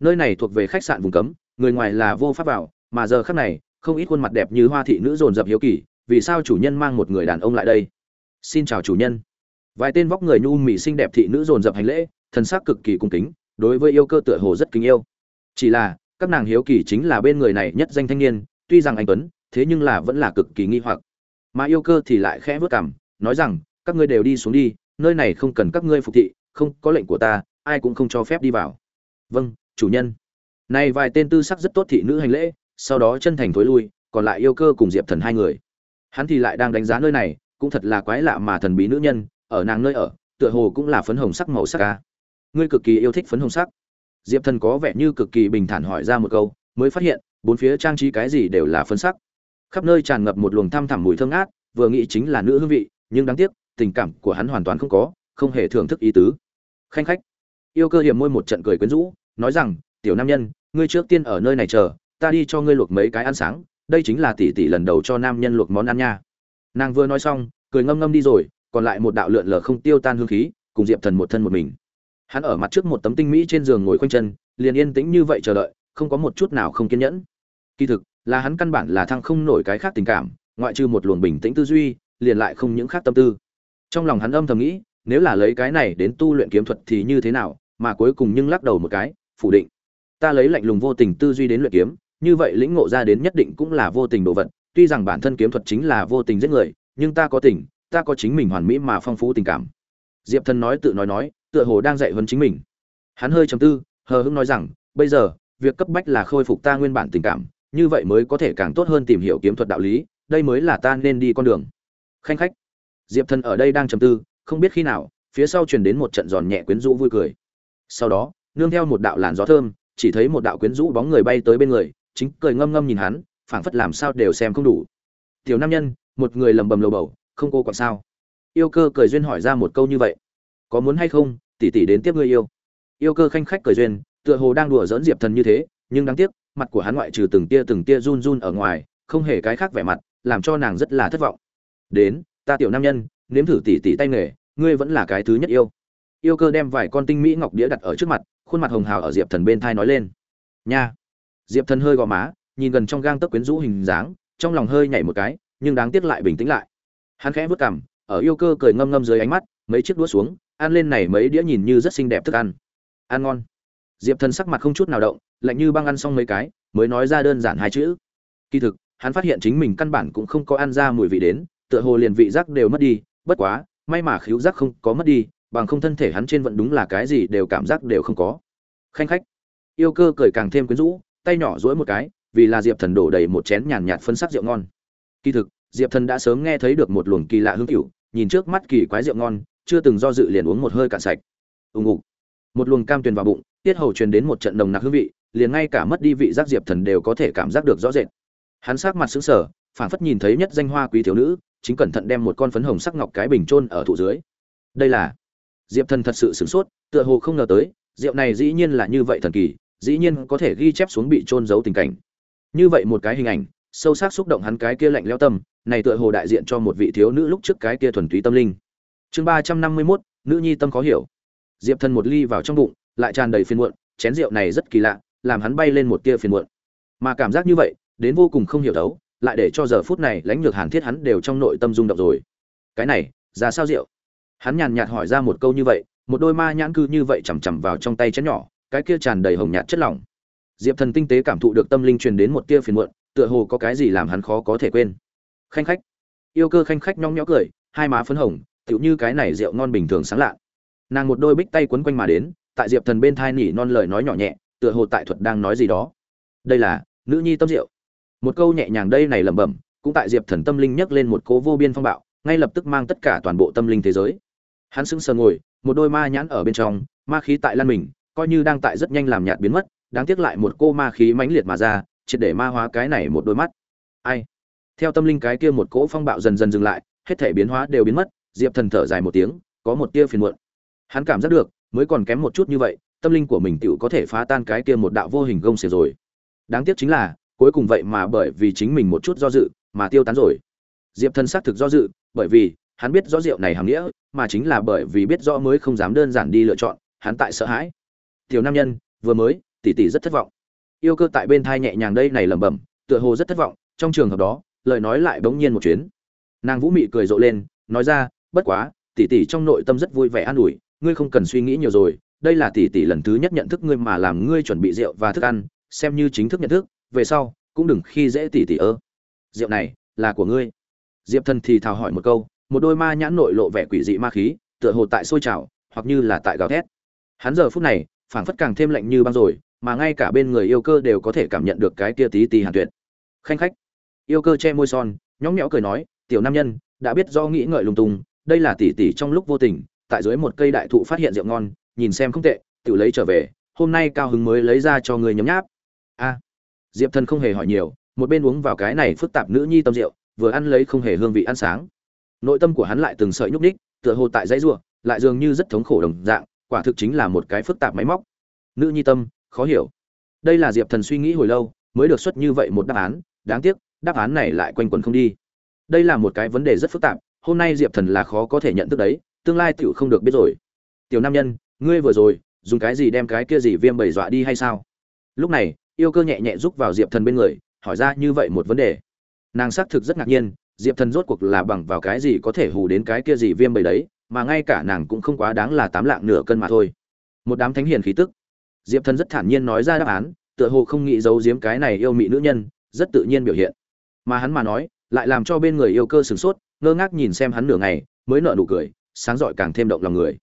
[SPEAKER 1] Nơi này thuộc về khách sạn vùng cấm, người ngoài là vô pháp vào, mà giờ khác này, không ít khuôn mặt đẹp như hoa thị nữ dồn dập hiếu kỳ, vì sao chủ nhân mang một người đàn ông lại đây? Xin chào chủ nhân. Vài tên vóc người nhu mỹ xinh đẹp thị nữ dồn dập hành lễ, thần sắc cực kỳ cung kính, đối với yêu cơ tựa hồ rất kính yêu. Chỉ là, các nàng hiếu kỳ chính là bên người này nhất danh thanh niên, tuy rằng anh tuấn, thế nhưng là vẫn là cực kỳ nghi hoặc. Mà yêu cơ thì lại khẽ vớt cảm nói rằng, các ngươi đều đi xuống đi, nơi này không cần các ngươi phục thị, không có lệnh của ta, ai cũng không cho phép đi vào. Vâng chủ nhân. Này vài tên tư sắc rất tốt thị nữ hành lễ, sau đó chân thành thối lui, còn lại yêu cơ cùng diệp thần hai người. Hắn thì lại đang đánh giá nơi này cũng thật là quái lạ mà thần bí nữ nhân, ở nàng nơi ở, tựa hồ cũng là phấn hồng sắc màu sắc ca ngươi cực kỳ yêu thích phấn hồng sắc. Diệp thần có vẻ như cực kỳ bình thản hỏi ra một câu, mới phát hiện, bốn phía trang trí cái gì đều là phấn sắc. Khắp nơi tràn ngập một luồng thăm thẳm mùi thơm ngát, vừa nghĩ chính là nữ hương vị, nhưng đáng tiếc, tình cảm của hắn hoàn toàn không có, không hề thưởng thức ý tứ. Khanh khách. Yêu cơ hiểm môi một trận cười quyến rũ, nói rằng, tiểu nam nhân, ngươi trước tiên ở nơi này chờ, ta đi cho ngươi luộc mấy cái ăn sáng, đây chính là tỷ tỷ lần đầu cho nam nhân luộc món ăn nha nàng vừa nói xong, cười ngâm ngâm đi rồi, còn lại một đạo lượn lờ không tiêu tan hương khí, cùng diệp thần một thân một mình. Hắn ở mặt trước một tấm tinh mỹ trên giường ngồi khoanh chân, liền yên tĩnh như vậy chờ đợi, không có một chút nào không kiên nhẫn. Kỳ thực, là hắn căn bản là thăng không nổi cái khác tình cảm, ngoại trừ một luồng bình tĩnh tư duy, liền lại không những khác tâm tư. Trong lòng hắn âm thầm nghĩ, nếu là lấy cái này đến tu luyện kiếm thuật thì như thế nào, mà cuối cùng nhưng lắc đầu một cái, phủ định. Ta lấy lạnh lùng vô tình tư duy đến luyện kiếm, như vậy lĩnh ngộ ra đến nhất định cũng là vô tình đồ vật tuy rằng bản thân kiếm thuật chính là vô tình giết người, nhưng ta có tình, ta có chính mình hoàn mỹ mà phong phú tình cảm. Diệp thần nói tự nói nói, tựa hồ đang dạy huấn chính mình. Hắn hơi trầm tư, hờ hững nói rằng, bây giờ, việc cấp bách là khôi phục ta nguyên bản tình cảm, như vậy mới có thể càng tốt hơn tìm hiểu kiếm thuật đạo lý, đây mới là ta nên đi con đường. Khanh khách. Diệp thần ở đây đang trầm tư, không biết khi nào, phía sau truyền đến một trận giòn nhẹ quyến rũ vui cười. Sau đó, nương theo một đạo làn gió thơm, chỉ thấy một đạo quyến rũ bóng người bay tới bên người, chính cười ngâm ngâm nhìn hắn phảng phất làm sao đều xem không đủ. Tiểu nam nhân, một người lầm bầm lầu bầu, không cô còn sao? Yêu cơ cười duyên hỏi ra một câu như vậy. Có muốn hay không? Tỷ tỷ đến tiếp ngươi yêu. Yêu cơ khanh khách cười duyên, tựa hồ đang đùa dỡn diệp thần như thế, nhưng đáng tiếc, mặt của hắn ngoại trừ từng tia từng tia run run ở ngoài, không hề cái khác vẻ mặt, làm cho nàng rất là thất vọng. Đến, ta tiểu nam nhân, nếm thử tỷ tỷ tay nghề, ngươi vẫn là cái thứ nhất yêu. Yêu cơ đem vài con tinh mỹ ngọc đĩa đặt ở trước mặt, khuôn mặt hồng hào ở diệp thần bên thai nói lên. Nha. Diệp thần hơi gò má nhìn gần trong gang tấc quyến rũ hình dáng, trong lòng hơi nhảy một cái, nhưng đáng tiếc lại bình tĩnh lại. Hắn khẽ vứt cằm, ở yêu cơ cười ngâm ngâm dưới ánh mắt, mấy chiếc đũa xuống, ăn lên này mấy đĩa nhìn như rất xinh đẹp thức ăn. Ăn ngon. Diệp thần sắc mặt không chút nào động, lạnh như băng ăn xong mấy cái, mới nói ra đơn giản hai chữ. Kỳ thực, hắn phát hiện chính mình căn bản cũng không có ăn ra mùi vị đến, tựa hồ liền vị giác đều mất đi, bất quá, may mà khiếu giác không có mất đi, bằng không thân thể hắn trên vận đúng là cái gì đều cảm giác đều không có. Khanh khách. Yêu cơ cười càng thêm quyến rũ, tay nhỏ duỗi một cái vì là diệp thần đổ đầy một chén nhàn nhạt phân sắc rượu ngon. Kỳ thực, diệp thần đã sớm nghe thấy được một luồng kỳ lạ hương cựu nhìn trước mắt kỳ quái rượu ngon, chưa từng do dự liền uống một hơi cạn sạch. Ùng ục. Một luồng cam tuyền vào bụng, tiết hầu truyền đến một trận nồng nặc hương vị, liền ngay cả mất đi vị giác diệp thần đều có thể cảm giác được rõ rệt. Hắn sát mặt xứng sờ, phảng phất nhìn thấy nhất danh hoa quý thiếu nữ, chính cẩn thận đem một con phấn hồng sắc ngọc cái bình trôn ở thụ dưới. Đây là diệp thần thật sự sửng sốt, tựa hồ không ngờ tới, rượu này dĩ nhiên là như vậy thần kỳ, dĩ nhiên có thể ghi chép xuống bị trôn giấu tình cảnh như vậy một cái hình ảnh, sâu sắc xúc động hắn cái kia lạnh lẽo tâm, này tựa hồ đại diện cho một vị thiếu nữ lúc trước cái kia thuần túy tâm linh. Chương ba trăm năm mươi mốt, nữ nhi tâm khó hiểu. Diệp thần một ly vào trong bụng, lại tràn đầy phiền muộn, chén rượu này rất kỳ lạ, làm hắn bay lên một tia phiền muộn. Mà cảm giác như vậy, đến vô cùng không hiểu đấu, lại để cho giờ phút này lãnh lược hàn thiết hắn đều trong nội tâm rung động rồi. Cái này, ra sao rượu? Hắn nhàn nhạt hỏi ra một câu như vậy, một đôi ma nhãn cư như vậy chằm chằm vào trong tay chén nhỏ, cái kia tràn đầy hồng nhạt chất lỏng diệp thần tinh tế cảm thụ được tâm linh truyền đến một tia phiền muộn, tựa hồ có cái gì làm hắn khó có thể quên. Khanh khách. Yêu cơ khanh khách nhong nhó cười, hai má phấn hồng, tựu như cái này rượu ngon bình thường sáng lạ. Nàng một đôi bích tay quấn quanh mà đến, tại diệp thần bên thai nỉ non lời nói nhỏ nhẹ, tựa hồ tại thuật đang nói gì đó. Đây là, nữ nhi tâm rượu. Một câu nhẹ nhàng đây này lẩm bẩm, cũng tại diệp thần tâm linh nhấc lên một cố vô biên phong bạo, ngay lập tức mang tất cả toàn bộ tâm linh thế giới. Hắn sững sờ ngồi, một đôi ma nhãn ở bên trong, ma khí tại lan mình, coi như đang tại rất nhanh làm nhạt biến mất đáng tiếc lại một cô ma khí mãnh liệt mà ra, triệt để ma hóa cái này một đôi mắt. Ai? Theo tâm linh cái kia một cỗ phong bạo dần dần dừng lại, hết thể biến hóa đều biến mất, diệp thần thở dài một tiếng, có một tia phiền muộn. Hắn cảm giác được, mới còn kém một chút như vậy, tâm linh của mình tựu có thể phá tan cái kia một đạo vô hình gông xiềng rồi. Đáng tiếc chính là, cuối cùng vậy mà bởi vì chính mình một chút do dự, mà tiêu tán rồi. Diệp thần xác thực do dự, bởi vì, hắn biết rõ rượu này hàm nghĩa, mà chính là bởi vì biết rõ mới không dám đơn giản đi lựa chọn, hắn tại sợ hãi. Tiểu nam nhân, vừa mới tỷ tỷ rất thất vọng. Yêu cơ tại bên thai nhẹ nhàng đây này lẩm bẩm, tựa hồ rất thất vọng, trong trường hợp đó, lời nói lại bỗng nhiên một chuyến. Nàng vũ mị cười rộ lên, nói ra, bất quá, tỷ tỷ trong nội tâm rất vui vẻ an ủi, ngươi không cần suy nghĩ nhiều rồi, đây là tỷ tỷ lần thứ nhất nhận thức ngươi mà làm ngươi chuẩn bị rượu và thức ăn, xem như chính thức nhận thức, về sau, cũng đừng khi dễ tỷ tỷ ơ. Rượu này, là của ngươi. Diệp thần thì thào hỏi một câu, một đôi ma nhãn nội lộ vẻ quỷ dị ma khí, tựa hồ tại sôi trào, hoặc như là tại gào thét. Hắn giờ phút này, phảng phất càng thêm lạnh như băng rồi mà ngay cả bên người yêu cơ đều có thể cảm nhận được cái kia tí tí hàn tuyệt. Khanh khách. Yêu cơ che môi son, nhõng nhẽo cười nói, tiểu nam nhân, đã biết do nghĩ ngợi lung tung, đây là tỷ tỷ trong lúc vô tình, tại dưới một cây đại thụ phát hiện rượu ngon, nhìn xem không tệ tự lấy trở về, hôm nay cao hứng mới lấy ra cho người nhấm nháp. A. Diệp thần không hề hỏi nhiều, một bên uống vào cái này phức tạp nữ nhi tâm rượu, vừa ăn lấy không hề hương vị ăn sáng. Nội tâm của hắn lại từng sợi nhúc ních tựa hồ tại dãy ruộng lại dường như rất thống khổ đồng dạng, quả thực chính là một cái phức tạp máy móc. Nữ nhi tâm khó hiểu. Đây là diệp thần suy nghĩ hồi lâu, mới được xuất như vậy một đáp án, đáng tiếc, đáp án này lại quanh quẩn không đi. Đây là một cái vấn đề rất phức tạp, hôm nay diệp thần là khó có thể nhận thức đấy, tương lai tựu không được biết rồi. Tiểu nam nhân, ngươi vừa rồi, dùng cái gì đem cái kia gì viêm bầy dọa đi hay sao? Lúc này, yêu cơ nhẹ nhẹ rúc vào diệp thần bên người, hỏi ra như vậy một vấn đề. Nàng xác thực rất ngạc nhiên, diệp thần rốt cuộc là bằng vào cái gì có thể hù đến cái kia gì viêm bầy đấy, mà ngay cả nàng cũng không quá đáng là tám lạng nửa cân mà thôi. Một đám thánh hiền khí tức diệp thần rất thản nhiên nói ra đáp án, tựa hồ không nghĩ giấu giếm cái này yêu mị nữ nhân, rất tự nhiên biểu hiện. Mà hắn mà nói, lại làm cho bên người yêu cơ sửng sốt, ngơ ngác nhìn xem hắn nửa ngày, mới nợ nụ cười, sáng rọi càng thêm động lòng người.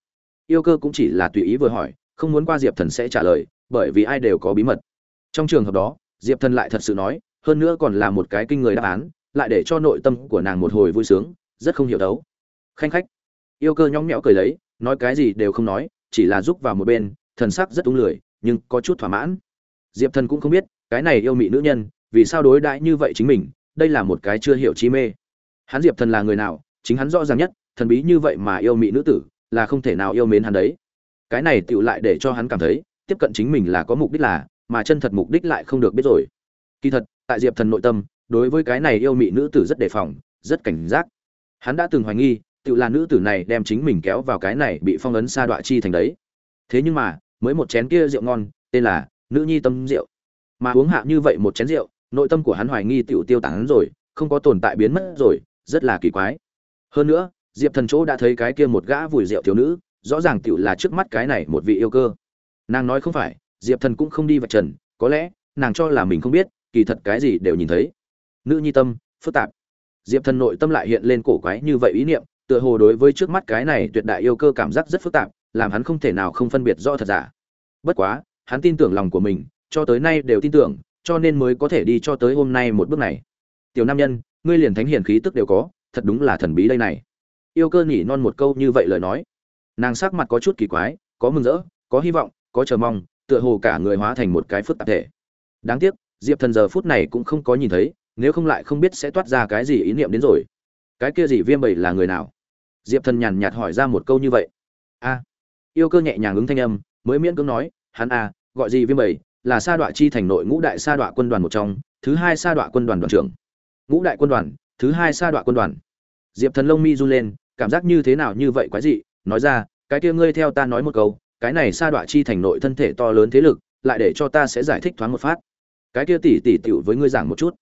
[SPEAKER 1] Yêu cơ cũng chỉ là tùy ý vừa hỏi, không muốn qua diệp thần sẽ trả lời, bởi vì ai đều có bí mật. Trong trường hợp đó, diệp thần lại thật sự nói, hơn nữa còn là một cái kinh người đáp án, lại để cho nội tâm của nàng một hồi vui sướng, rất không hiểu đấu. Khanh khách. Yêu cơ nhõng nhẽo cười lấy, nói cái gì đều không nói, chỉ là giúp vào một bên, thần sắc rất ung lười nhưng có chút thỏa mãn. Diệp thần cũng không biết, cái này yêu mị nữ nhân, vì sao đối đãi như vậy chính mình, đây là một cái chưa hiểu chi mê. Hắn diệp thần là người nào, chính hắn rõ ràng nhất, thần bí như vậy mà yêu mị nữ tử, là không thể nào yêu mến hắn đấy. Cái này tựu lại để cho hắn cảm thấy, tiếp cận chính mình là có mục đích là, mà chân thật mục đích lại không được biết rồi. Kỳ thật, tại diệp thần nội tâm, đối với cái này yêu mị nữ tử rất đề phòng, rất cảnh giác. Hắn đã từng hoài nghi tự là nữ tử này đem chính mình kéo vào cái này bị phong ấn sa đọa chi thành đấy. Thế nhưng mà mới một chén kia rượu ngon, tên là nữ nhi tâm rượu. Mà uống hạ như vậy một chén rượu, nội tâm của hắn hoài nghi tiểu tiêu tán rồi, không có tồn tại biến mất rồi, rất là kỳ quái. Hơn nữa, diệp thần chỗ đã thấy cái kia một gã vùi rượu thiếu nữ, rõ ràng tiểu là trước mắt cái này một vị yêu cơ. Nàng nói không phải, diệp thần cũng không đi vạch trần, có lẽ, nàng cho là mình không biết, kỳ thật cái gì đều nhìn thấy. Nữ nhi tâm, phức tạp. Diệp thần nội tâm lại hiện lên cổ quái như vậy ý niệm, tựa hồ đối với trước mắt cái này tuyệt đại yêu cơ cảm giác rất phức tạp làm hắn không thể nào không phân biệt rõ thật giả. Bất quá, hắn tin tưởng lòng của mình, cho tới nay đều tin tưởng, cho nên mới có thể đi cho tới hôm nay một bước này. Tiểu nam nhân, ngươi liền thánh hiển khí tức đều có, thật đúng là thần bí đây này. Yêu cơ nhỉ non một câu như vậy lời nói. Nàng sắc mặt có chút kỳ quái, có mừng rỡ, có hy vọng, có chờ mong, tựa hồ cả người hóa thành một cái phức tạp thể. Đáng tiếc, diệp thần giờ phút này cũng không có nhìn thấy, nếu không lại không biết sẽ toát ra cái gì ý niệm đến rồi. Cái kia gì viêm bầy là người nào? Diệp thần nhàn nhạt hỏi ra một câu như vậy. A yêu cơ nhẹ nhàng ứng thanh âm, mới miễn cưỡng nói, hắn a gọi gì viêm bảy, là sa đọa chi thành nội ngũ đại sa đọa quân đoàn một trong, thứ hai sa đọa quân đoàn đoàn trưởng. Ngũ đại quân đoàn, thứ hai sa đọa quân đoàn. Diệp thần lông mi run lên, cảm giác như thế nào như vậy quái dị, nói ra, cái kia ngươi theo ta nói một câu, cái này sa đọa chi thành nội thân thể to lớn thế lực, lại để cho ta sẽ giải thích thoáng một phát. Cái kia tỉ tỉ tiểu với ngươi giảng một chút.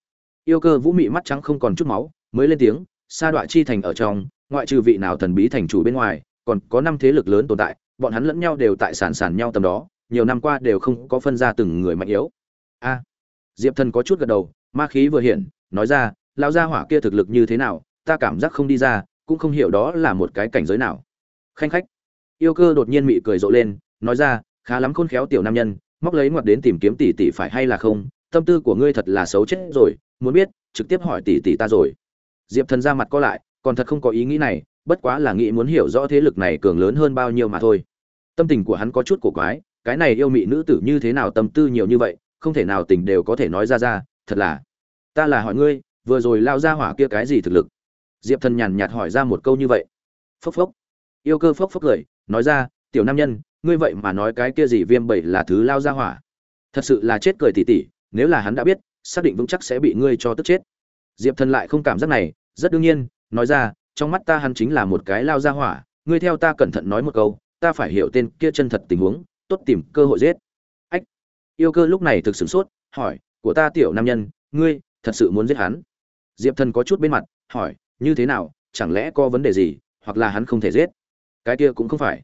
[SPEAKER 1] Yêu cơ vũ mị mắt trắng không còn chút máu, mới lên tiếng, sa đọa chi thành ở trong, ngoại trừ vị nào thần bí thành chủ bên ngoài, còn có năm thế lực lớn tồn tại bọn hắn lẫn nhau đều tại sản sản nhau tầm đó, nhiều năm qua đều không có phân ra từng người mạnh yếu. A, diệp thần có chút gật đầu, ma khí vừa hiện, nói ra, lão gia hỏa kia thực lực như thế nào, ta cảm giác không đi ra, cũng không hiểu đó là một cái cảnh giới nào. Khanh khách, yêu cơ đột nhiên mị cười rộ lên, nói ra, khá lắm khôn khéo tiểu nam nhân, móc lấy ngoặt đến tìm kiếm tỷ tỷ phải hay là không, tâm tư của ngươi thật là xấu chết rồi, muốn biết, trực tiếp hỏi tỷ tỷ ta rồi. Diệp thần ra mặt co lại, còn thật không có ý nghĩ này bất quá là nghĩ muốn hiểu rõ thế lực này cường lớn hơn bao nhiêu mà thôi. Tâm tình của hắn có chút cổ quái, cái này yêu mị nữ tử như thế nào tâm tư nhiều như vậy, không thể nào tình đều có thể nói ra ra, thật là. Ta là hỏi ngươi, vừa rồi lao ra hỏa kia cái gì thực lực? Diệp thần nhàn nhạt hỏi ra một câu như vậy. Phốc phốc. Yêu cơ phốc phốc cười, nói ra, tiểu nam nhân, ngươi vậy mà nói cái kia gì viêm bảy là thứ lao ra hỏa. Thật sự là chết cười tỉ tỉ, nếu là hắn đã biết, xác định vững chắc sẽ bị ngươi cho tức chết. Diệp thần lại không cảm giác này, rất đương nhiên, nói ra trong mắt ta hắn chính là một cái lao ra hỏa, ngươi theo ta cẩn thận nói một câu, ta phải hiểu tên kia chân thật tình huống, tốt tìm cơ hội giết. Ách. Yêu cơ lúc này thực sửng sốt, hỏi, của ta tiểu nam nhân, ngươi, thật sự muốn giết hắn? Diệp thần có chút bên mặt, hỏi, như thế nào, chẳng lẽ có vấn đề gì, hoặc là hắn không thể giết? Cái kia cũng không phải.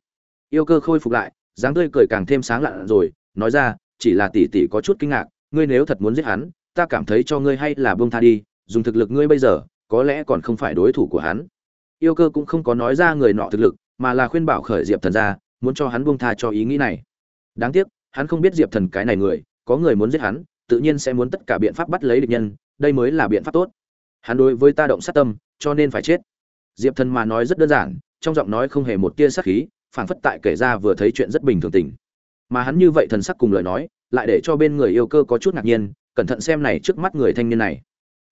[SPEAKER 1] Yêu cơ khôi phục lại, dáng tươi cười càng thêm sáng lạn rồi, nói ra, chỉ là tỷ tỷ có chút kinh ngạc, ngươi nếu thật muốn giết hắn, ta cảm thấy cho ngươi hay là buông tha đi, dùng thực lực ngươi bây giờ, có lẽ còn không phải đối thủ của hắn yêu cơ cũng không có nói ra người nọ thực lực, mà là khuyên bảo khởi diệp thần ra, muốn cho hắn buông tha cho ý nghĩ này. Đáng tiếc, hắn không biết diệp thần cái này người, có người muốn giết hắn, tự nhiên sẽ muốn tất cả biện pháp bắt lấy địch nhân, đây mới là biện pháp tốt. Hắn đối với ta động sát tâm, cho nên phải chết. Diệp thần mà nói rất đơn giản, trong giọng nói không hề một tia sắc khí, phảng phất tại kể ra vừa thấy chuyện rất bình thường tình. Mà hắn như vậy thần sắc cùng lời nói, lại để cho bên người yêu cơ có chút ngạc nhiên, cẩn thận xem này trước mắt người thanh niên này.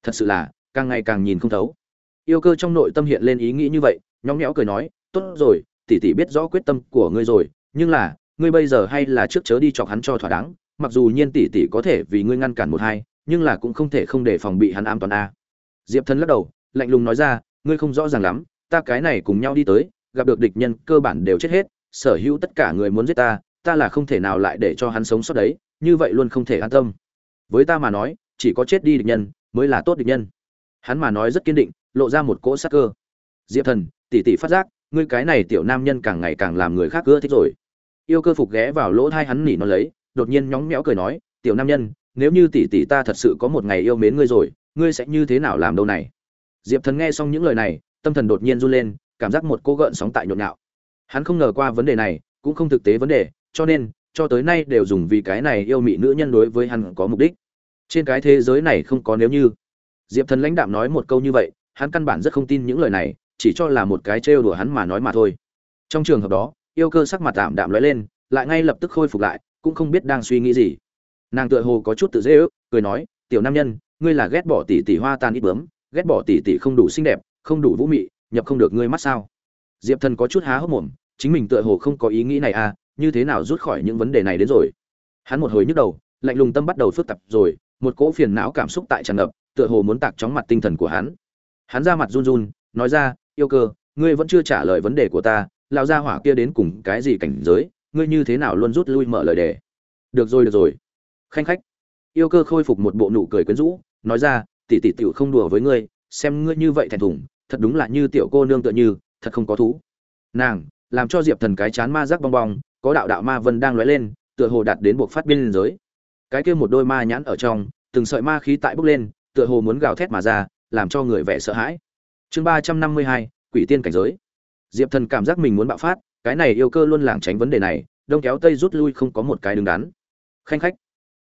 [SPEAKER 1] Thật sự là, càng ngày càng nhìn không thấu yêu cơ trong nội tâm hiện lên ý nghĩ như vậy nhõng nhẽo cười nói, tốt rồi, tỷ tỷ biết rõ quyết tâm của ngươi rồi, nhưng là, ngươi bây giờ hay là trước chớ đi chọc hắn cho thỏa đáng, mặc dù nhiên tỷ tỷ có thể vì ngươi ngăn cản một hai, nhưng là cũng không thể không để phòng bị hắn am toàn a. Diệp thần lắc đầu, lạnh lùng nói ra, ngươi không rõ ràng lắm, ta cái này cùng nhau đi tới, gặp được địch nhân cơ bản đều chết hết, sở hữu tất cả người muốn giết ta ta là không thể nào lại để cho hắn sống sót đấy, như vậy luôn không thể an tâm. Với ta mà nói, chỉ có chết đi địch nhân mới là tốt địch nhân. Hắn mà nói rất kiên định lộ ra một cỗ sắc cơ. Diệp thần tỷ tỷ phát giác, ngươi cái này tiểu nam nhân càng ngày càng làm người khác ưa thích rồi. Yêu cơ phục ghé vào lỗ thai hắn nỉ nó lấy, đột nhiên nhóng nhẽo cười nói, tiểu nam nhân, nếu như tỷ tỷ ta thật sự có một ngày yêu mến ngươi rồi, ngươi sẽ như thế nào làm đâu này? Diệp thần nghe xong những lời này, tâm thần đột nhiên run lên, cảm giác một cô gợn sóng tại nhộn nhạo. Hắn không ngờ qua vấn đề này, cũng không thực tế vấn đề, cho nên, cho tới nay đều dùng vì cái này yêu mị nữ nhân đối với hắn có mục đích. Trên cái thế giới này không có nếu như. Diệp thần lãnh đạm nói một câu như vậy hắn căn bản rất không tin những lời này, chỉ cho là một cái trêu đùa hắn mà nói mà thôi. Trong trường hợp đó, yêu cơ sắc mặt tạm đạm lóe lên, lại ngay lập tức khôi phục lại, cũng không biết đang suy nghĩ gì. Nàng tựa hồ có chút tự dễ ước, cười nói, tiểu nam nhân, ngươi là ghét bỏ tỷ tỷ hoa tan ít bướm, ghét bỏ tỷ tỷ không đủ xinh đẹp, không đủ vũ mị, nhập không được ngươi mắt sao? Diệp thần có chút há hốc mồm, chính mình tựa hồ không có ý nghĩ này à như thế nào rút khỏi những vấn đề này đến rồi? Hắn một hồi nhức đầu, lạnh lùng tâm bắt đầu phức tạp rồi, một cỗ phiền não cảm xúc tại tràn ngập, tựa hồ muốn tạc chóng mặt tinh thần của hắn hắn ra mặt run run, nói ra, yêu cơ, ngươi vẫn chưa trả lời vấn đề của ta, lão gia hỏa kia đến cùng cái gì cảnh giới, ngươi như thế nào luôn rút lui mở lời đề? Được rồi được rồi. Khanh khách. Yêu cơ khôi phục một bộ nụ cười quyến rũ, nói ra, tỷ tỷ tiểu không đùa với ngươi, xem ngươi như vậy thẹn thùng, thật đúng là như tiểu cô nương tựa như, thật không có thú. Nàng, làm cho diệp thần cái chán ma rắc bong bong, có đạo đạo ma vân đang lóe lên, tựa hồ đạt đến buộc phát biên giới. Cái kia một đôi ma nhãn ở trong, từng sợi ma khí tại bốc lên, tựa hồ muốn gào thét mà ra làm cho người vẻ sợ hãi. Chương ba trăm năm mươi hai, quỷ tiên cảnh giới. Diệp thần cảm giác mình muốn bạo phát, cái này yêu cơ luôn lảng tránh vấn đề này, đông kéo tây rút lui không có một cái đứng đắn. Khanh khách.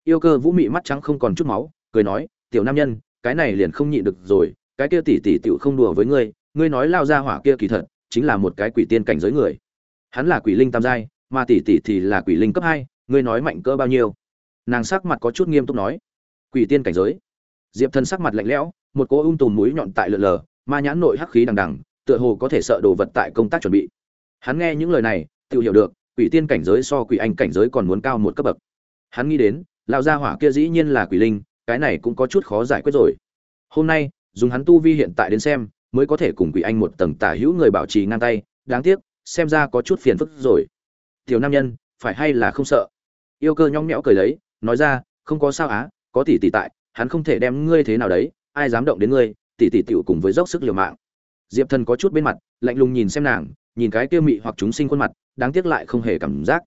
[SPEAKER 1] Yêu cơ vũ mị mắt trắng không còn chút máu, cười nói, tiểu nam nhân, cái này liền không nhịn được rồi, cái kia tỷ tỷ tiểu không đùa với ngươi ngươi nói lao ra hỏa kia kỳ thật chính là một cái quỷ tiên cảnh giới người. Hắn là quỷ linh tam giai, mà tỷ tỷ thì là quỷ linh cấp hai, ngươi nói mạnh cỡ bao nhiêu? Nàng sắc mặt có chút nghiêm túc nói, quỷ tiên cảnh giới. Diệp thần sắc mặt lạnh lẽo một cỗ ung tùm mũi nhọn tại lượn lờ, ma nhãn nội hắc khí đằng đằng, tựa hồ có thể sợ đồ vật tại công tác chuẩn bị. Hắn nghe những lời này, tự hiểu được, quỷ tiên cảnh giới so quỷ anh cảnh giới còn muốn cao một cấp bậc. Hắn nghĩ đến, lão gia hỏa kia dĩ nhiên là quỷ linh, cái này cũng có chút khó giải quyết rồi. Hôm nay, dùng hắn tu vi hiện tại đến xem, mới có thể cùng quỷ anh một tầng tả hữu người bảo trì ngang tay, đáng tiếc, xem ra có chút phiền phức rồi. Tiểu nam nhân, phải hay là không sợ? Yêu cơ nhõng nhẽo cười lấy, nói ra, không có sao á, có tỷ tỷ tại, hắn không thể đem ngươi thế nào đấy ai dám động đến ngươi, tỷ tỷ tiểu cùng với dốc sức liều mạng. Diệp thần có chút bên mặt, lạnh lùng nhìn xem nàng, nhìn cái kia mị hoặc chúng sinh khuôn mặt, đáng tiếc lại không hề cảm giác.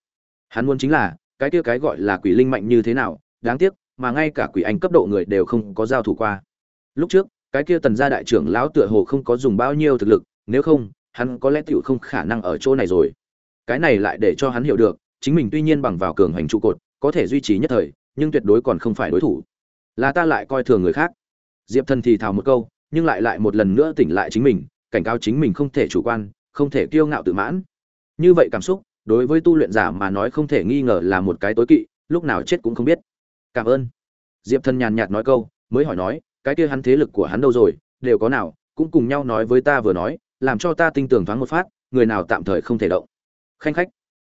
[SPEAKER 1] Hắn muốn chính là, cái kia cái gọi là quỷ linh mạnh như thế nào, đáng tiếc, mà ngay cả quỷ anh cấp độ người đều không có giao thủ qua. Lúc trước, cái kia tần gia đại trưởng lão tựa hồ không có dùng bao nhiêu thực lực, nếu không, hắn có lẽ tiểu không khả năng ở chỗ này rồi. Cái này lại để cho hắn hiểu được, chính mình tuy nhiên bằng vào cường hành trụ cột, có thể duy trì nhất thời, nhưng tuyệt đối còn không phải đối thủ. Là ta lại coi thường người khác diệp thần thì thào một câu, nhưng lại lại một lần nữa tỉnh lại chính mình, cảnh cáo chính mình không thể chủ quan, không thể kiêu ngạo tự mãn. Như vậy cảm xúc, đối với tu luyện giả mà nói không thể nghi ngờ là một cái tối kỵ, lúc nào chết cũng không biết. Cảm ơn. Diệp thần nhàn nhạt nói câu, mới hỏi nói, cái kia hắn thế lực của hắn đâu rồi, đều có nào, cũng cùng nhau nói với ta vừa nói, làm cho ta tin tưởng thoáng một phát, người nào tạm thời không thể động. Khanh khách.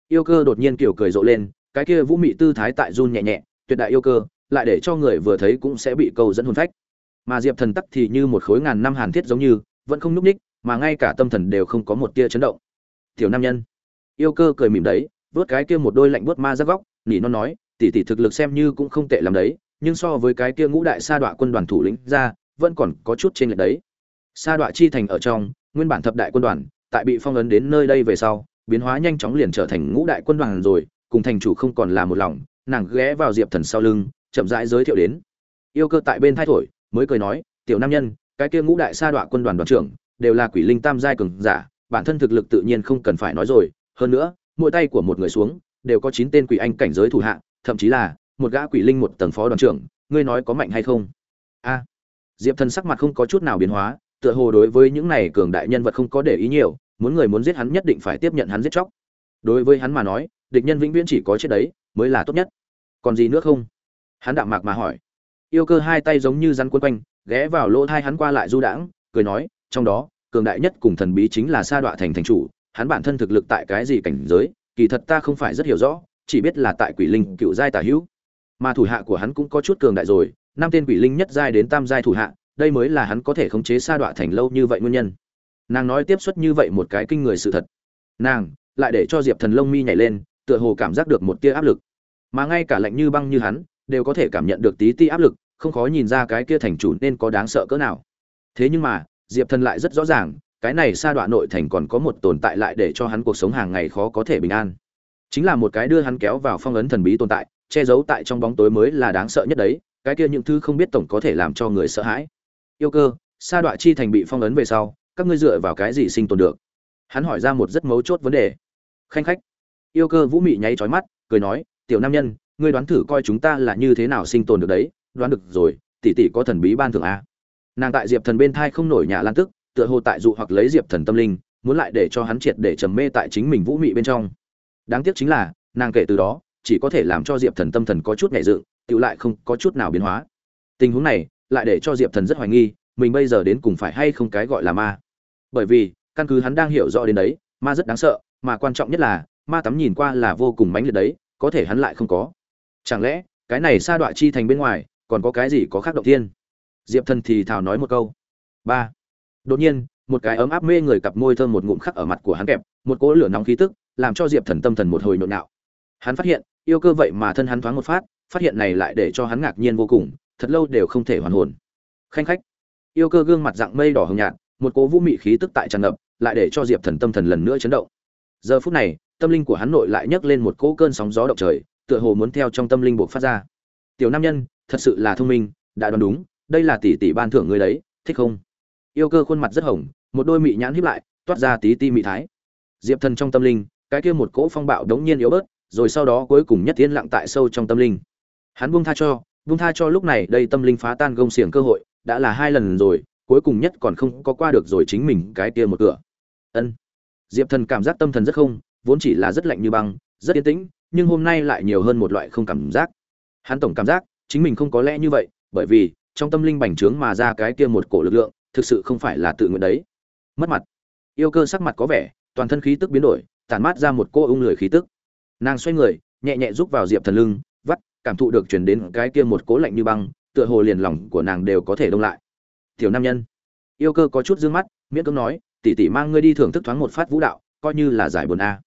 [SPEAKER 1] Yêu cơ đột nhiên kiểu cười rộ lên, cái kia vũ mị tư thái tại run nhẹ nhẹ, tuyệt đại yêu cơ, lại để cho người vừa thấy cũng sẽ bị câu dẫn hồn phách mà diệp thần tắc thì như một khối ngàn năm hàn thiết giống như, vẫn không núp ních, mà ngay cả tâm thần đều không có một tia chấn động. Tiểu nam nhân, yêu cơ cười mỉm đấy, vớt cái kia một đôi lạnh vớt ma ra góc, nỉ non nói, tỷ tỷ thực lực xem như cũng không tệ làm đấy, nhưng so với cái kia ngũ đại sa đọa quân đoàn thủ lĩnh ra, vẫn còn có chút trên lệch đấy. Sa đọa chi thành ở trong, nguyên bản thập đại quân đoàn, tại bị phong ấn đến nơi đây về sau, biến hóa nhanh chóng liền trở thành ngũ đại quân đoàn rồi, cùng thành chủ không còn là một lòng, nàng ghé vào diệp thần sau lưng, chậm rãi giới thiệu đến. Yêu cơ tại bên thai thổi mới cười nói, tiểu nam nhân, cái kia ngũ đại sa đọa quân đoàn đoàn trưởng, đều là quỷ linh tam giai cường giả, bản thân thực lực tự nhiên không cần phải nói rồi. Hơn nữa, mỗi tay của một người xuống, đều có chín tên quỷ anh cảnh giới thủ hạ, thậm chí là một gã quỷ linh một tầng phó đoàn trưởng, ngươi nói có mạnh hay không? A. Diệp thần sắc mặt không có chút nào biến hóa, tựa hồ đối với những này cường đại nhân vật không có để ý nhiều, muốn người muốn giết hắn nhất định phải tiếp nhận hắn giết chóc. Đối với hắn mà nói, địch nhân vĩnh viễn chỉ có chết đấy, mới là tốt nhất. Còn gì nữa không? Hắn đạm mạc mà hỏi yêu cơ hai tay giống như rắn quấn quanh, ghé vào lỗ thai hắn qua lại du đãng, cười nói, trong đó, cường đại nhất cùng thần bí chính là sa đọa thành thành chủ, hắn bản thân thực lực tại cái gì cảnh giới, kỳ thật ta không phải rất hiểu rõ, chỉ biết là tại quỷ linh cựu giai tả hữu. Mà thủ hạ của hắn cũng có chút cường đại rồi, năm tên quỷ linh nhất giai đến tam giai thủ hạ, đây mới là hắn có thể khống chế sa đọa thành lâu như vậy nguyên nhân. Nàng nói tiếp xuất như vậy một cái kinh người sự thật. Nàng, lại để cho diệp thần lông mi nhảy lên, tựa hồ cảm giác được một tia áp lực. Mà ngay cả lạnh như băng như hắn đều có thể cảm nhận được tí ti áp lực, không khó nhìn ra cái kia thành chủ nên có đáng sợ cỡ nào. Thế nhưng mà, diệp thần lại rất rõ ràng, cái này sa đoạn nội thành còn có một tồn tại lại để cho hắn cuộc sống hàng ngày khó có thể bình an. Chính là một cái đưa hắn kéo vào phong ấn thần bí tồn tại, che giấu tại trong bóng tối mới là đáng sợ nhất đấy, cái kia những thứ không biết tổng có thể làm cho người sợ hãi. Yêu cơ, sa đoạn chi thành bị phong ấn về sau, các ngươi dựa vào cái gì sinh tồn được? Hắn hỏi ra một rất mấu chốt vấn đề. Khanh khách. Yêu cơ vũ mị nháy trói mắt, cười nói, tiểu nam nhân ngươi đoán thử coi chúng ta là như thế nào sinh tồn được đấy, đoán được rồi, tỷ tỷ có thần bí ban thưởng a. Nàng tại diệp thần bên thai không nổi nhà lan tức, tựa hồ tại dụ hoặc lấy diệp thần tâm linh, muốn lại để cho hắn triệt để trầm mê tại chính mình vũ mị bên trong. Đáng tiếc chính là, nàng kể từ đó, chỉ có thể làm cho diệp thần tâm thần có chút nhẹ dựng tự lại không có chút nào biến hóa. Tình huống này, lại để cho diệp thần rất hoài nghi, mình bây giờ đến cùng phải hay không cái gọi là ma. Bởi vì, căn cứ hắn đang hiểu rõ đến đấy, ma rất đáng sợ, mà quan trọng nhất là, ma tắm nhìn qua là vô cùng mãnh liệt đấy, có thể hắn lại không có chẳng lẽ, cái này sa đọa chi thành bên ngoài, còn có cái gì có khác động tiên diệp thần thì thào nói một câu. Ba. Đột nhiên, một cái ấm áp mê người cặp môi thơm một ngụm khắc ở mặt của hắn kẹp, một cỗ lửa nóng khí tức, làm cho diệp thần tâm thần một hồi nhộn nhạo hắn phát hiện, yêu cơ vậy mà thân hắn thoáng một phát phát hiện này lại để cho hắn ngạc nhiên vô cùng, thật lâu đều không thể hoàn hồn. Khanh khách. Yêu cơ gương mặt dạng mây đỏ hồng nhạt, một cỗ vũ mị khí tức tại tràn ngập, lại để cho diệp thần tâm thần lần nữa chấn động. Giờ phút này, tâm linh của hắn nội lại nhấc lên một cỗ cơn sóng gió động trời tựa hồ muốn theo trong tâm linh buộc phát ra. Tiểu nam nhân, thật sự là thông minh, đã đoán đúng, đây là tỷ tỷ ban thưởng ngươi đấy, thích không? Yêu cơ khuôn mặt rất hồng, một đôi mị nhãn hiếp lại, toát ra tí ti mị thái. Diệp thần trong tâm linh, cái kia một cỗ phong bạo đống nhiên yếu bớt, rồi sau đó cuối cùng nhất yên lặng tại sâu trong tâm linh. Hắn buông tha cho, buông tha cho lúc này đây tâm linh phá tan gông xiềng cơ hội, đã là hai lần rồi, cuối cùng nhất còn không có qua được rồi chính mình cái kia một cửa. Ân. Diệp thần cảm giác tâm thần rất không, vốn chỉ là rất lạnh như băng, rất yên tĩnh nhưng hôm nay lại nhiều hơn một loại không cảm giác. Hắn tổng cảm giác, chính mình không có lẽ như vậy, bởi vì, trong tâm linh bành trướng mà ra cái kia một cổ lực lượng, thực sự không phải là tự nguyện đấy. Mất mặt. Yêu cơ sắc mặt có vẻ, toàn thân khí tức biến đổi, tản mát ra một cô ung lười khí tức. Nàng xoay người, nhẹ nhẹ rúc vào diệp thần lưng, vắt, cảm thụ được truyền đến cái kia một cố lạnh như băng, tựa hồ liền lòng của nàng đều có thể đông lại. Tiểu nam nhân. Yêu cơ có chút d ư ơ n g mắt, miễn cưỡng nói tỉ tỉ mang ngươi đi thưởng thức thoáng một phát vũ đạo, coi như là giải buồn a.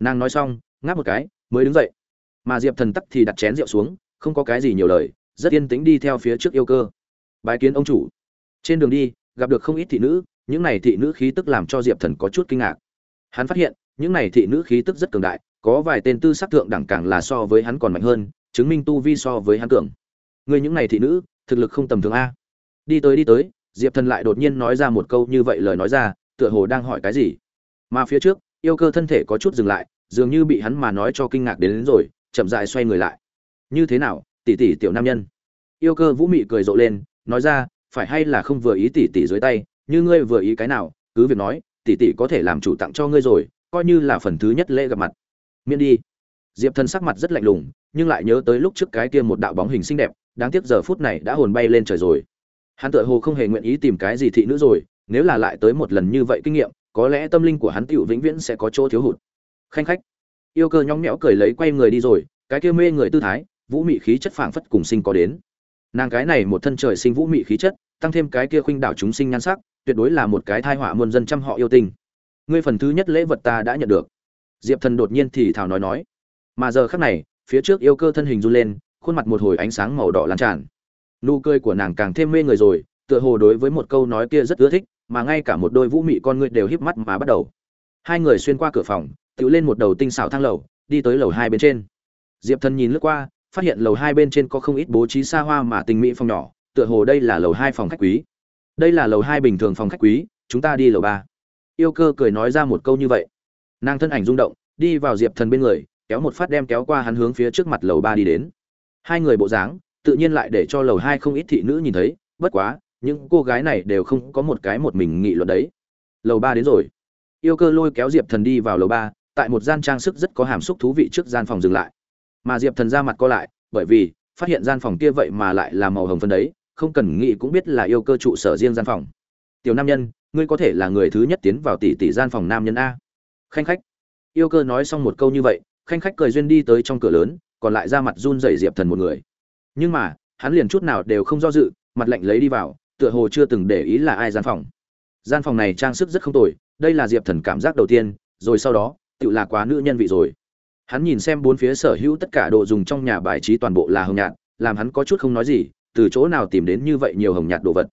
[SPEAKER 1] Nàng nói xong, ngáp một cái mới đứng dậy. Mà diệp thần tắc thì đặt chén rượu xuống, không có cái gì nhiều lời, rất yên tĩnh đi theo phía trước yêu cơ. Bái kiến ông chủ. Trên đường đi, gặp được không ít thị nữ, những này thị nữ khí tức làm cho diệp thần có chút kinh ngạc. Hắn phát hiện, những này thị nữ khí tức rất cường đại, có vài tên tư sắc thượng đẳng càng là so với hắn còn mạnh hơn, chứng minh tu vi so với hắn cường. Người những này thị nữ, thực lực không tầm thường a. Đi tới đi tới, diệp thần lại đột nhiên nói ra một câu như vậy lời nói ra, tựa hồ đang hỏi cái gì. Mà phía trước, yêu cơ thân thể có chút dừng lại dường như bị hắn mà nói cho kinh ngạc đến, đến rồi chậm dại xoay người lại. Như thế nào tỷ tỷ tiểu nam nhân? Yêu cơ vũ mị cười rộ lên nói ra phải hay là không vừa ý tỷ tỷ dưới tay như ngươi vừa ý cái nào cứ việc nói tỷ tỷ có thể làm chủ tặng cho ngươi rồi coi như là phần thứ nhất lễ gặp mặt. Miễn đi. Diệp thần sắc mặt rất lạnh lùng nhưng lại nhớ tới lúc trước cái kia một đạo bóng hình xinh đẹp đáng tiếc giờ phút này đã hồn bay lên trời rồi. Hắn tựa hồ không hề nguyện ý tìm cái gì thị nữ rồi nếu là lại tới một lần như vậy kinh nghiệm có lẽ tâm linh của hắn tựu vĩnh viễn sẽ có chỗ thiếu hụt khanh khách. Yêu cơ nhóng nhẽo cười lấy quay người đi rồi, cái kia mê người tư thái, vũ mị khí chất phảng phất cùng sinh có đến. Nàng cái này một thân trời sinh vũ mị khí chất, tăng thêm cái kia khuynh đảo chúng sinh nhan sắc, tuyệt đối là một cái thai họa muôn dân trăm họ yêu tình ngươi phần thứ nhất lễ vật ta đã nhận được. Diệp thần đột nhiên thì thào nói nói. Mà giờ khắc này, phía trước yêu cơ thân hình run lên, khuôn mặt một hồi ánh sáng màu đỏ lan tràn. Nụ cười của nàng càng thêm mê người rồi, tựa hồ đối với một câu nói kia rất ưa thích, mà ngay cả một đôi vũ mị con ngươi đều híp mắt mà bắt đầu. Hai người xuyên qua cửa phòng tự lên một đầu tinh xảo thang lầu, đi tới lầu hai bên trên. Diệp thần nhìn lướt qua, phát hiện lầu hai bên trên có không ít bố trí xa hoa mà tinh mỹ phòng nhỏ, tựa hồ đây là lầu hai phòng khách quý. Đây là lầu hai bình thường phòng khách quý, chúng ta đi lầu ba. Yêu cơ cười nói ra một câu như vậy. Nàng thân ảnh rung động, đi vào diệp thần bên người, kéo một phát đem kéo qua hắn hướng phía trước mặt lầu ba đi đến. Hai người bộ dáng, tự nhiên lại để cho lầu hai không ít thị nữ nhìn thấy, bất quá, những cô gái này đều không có một cái một mình nghị luận đấy. Lầu ba đến rồi. Yêu cơ lôi kéo diệp thần đi vào lầu ba tại một gian trang sức rất có hàm xúc thú vị trước gian phòng dừng lại. Mà diệp thần ra mặt co lại, bởi vì, phát hiện gian phòng kia vậy mà lại là màu hồng phân đấy, không cần nghĩ cũng biết là yêu cơ trụ sở riêng gian phòng. Tiểu nam nhân, ngươi có thể là người thứ nhất tiến vào tỷ tỷ gian phòng nam nhân a. Khanh khách. Yêu cơ nói xong một câu như vậy, khanh khách cười duyên đi tới trong cửa lớn, còn lại ra mặt run rẩy diệp thần một người. Nhưng mà, hắn liền chút nào đều không do dự, mặt lạnh lấy đi vào, tựa hồ chưa từng để ý là ai gian phòng. Gian phòng này trang sức rất không tồi, đây là diệp thần cảm giác đầu tiên, rồi sau đó tự là quá nữ nhân vị rồi. Hắn nhìn xem bốn phía sở hữu tất cả đồ dùng trong nhà bài trí toàn bộ là hồng nhạt, làm hắn có chút không nói gì, từ chỗ nào tìm đến như vậy nhiều hồng nhạt đồ vật.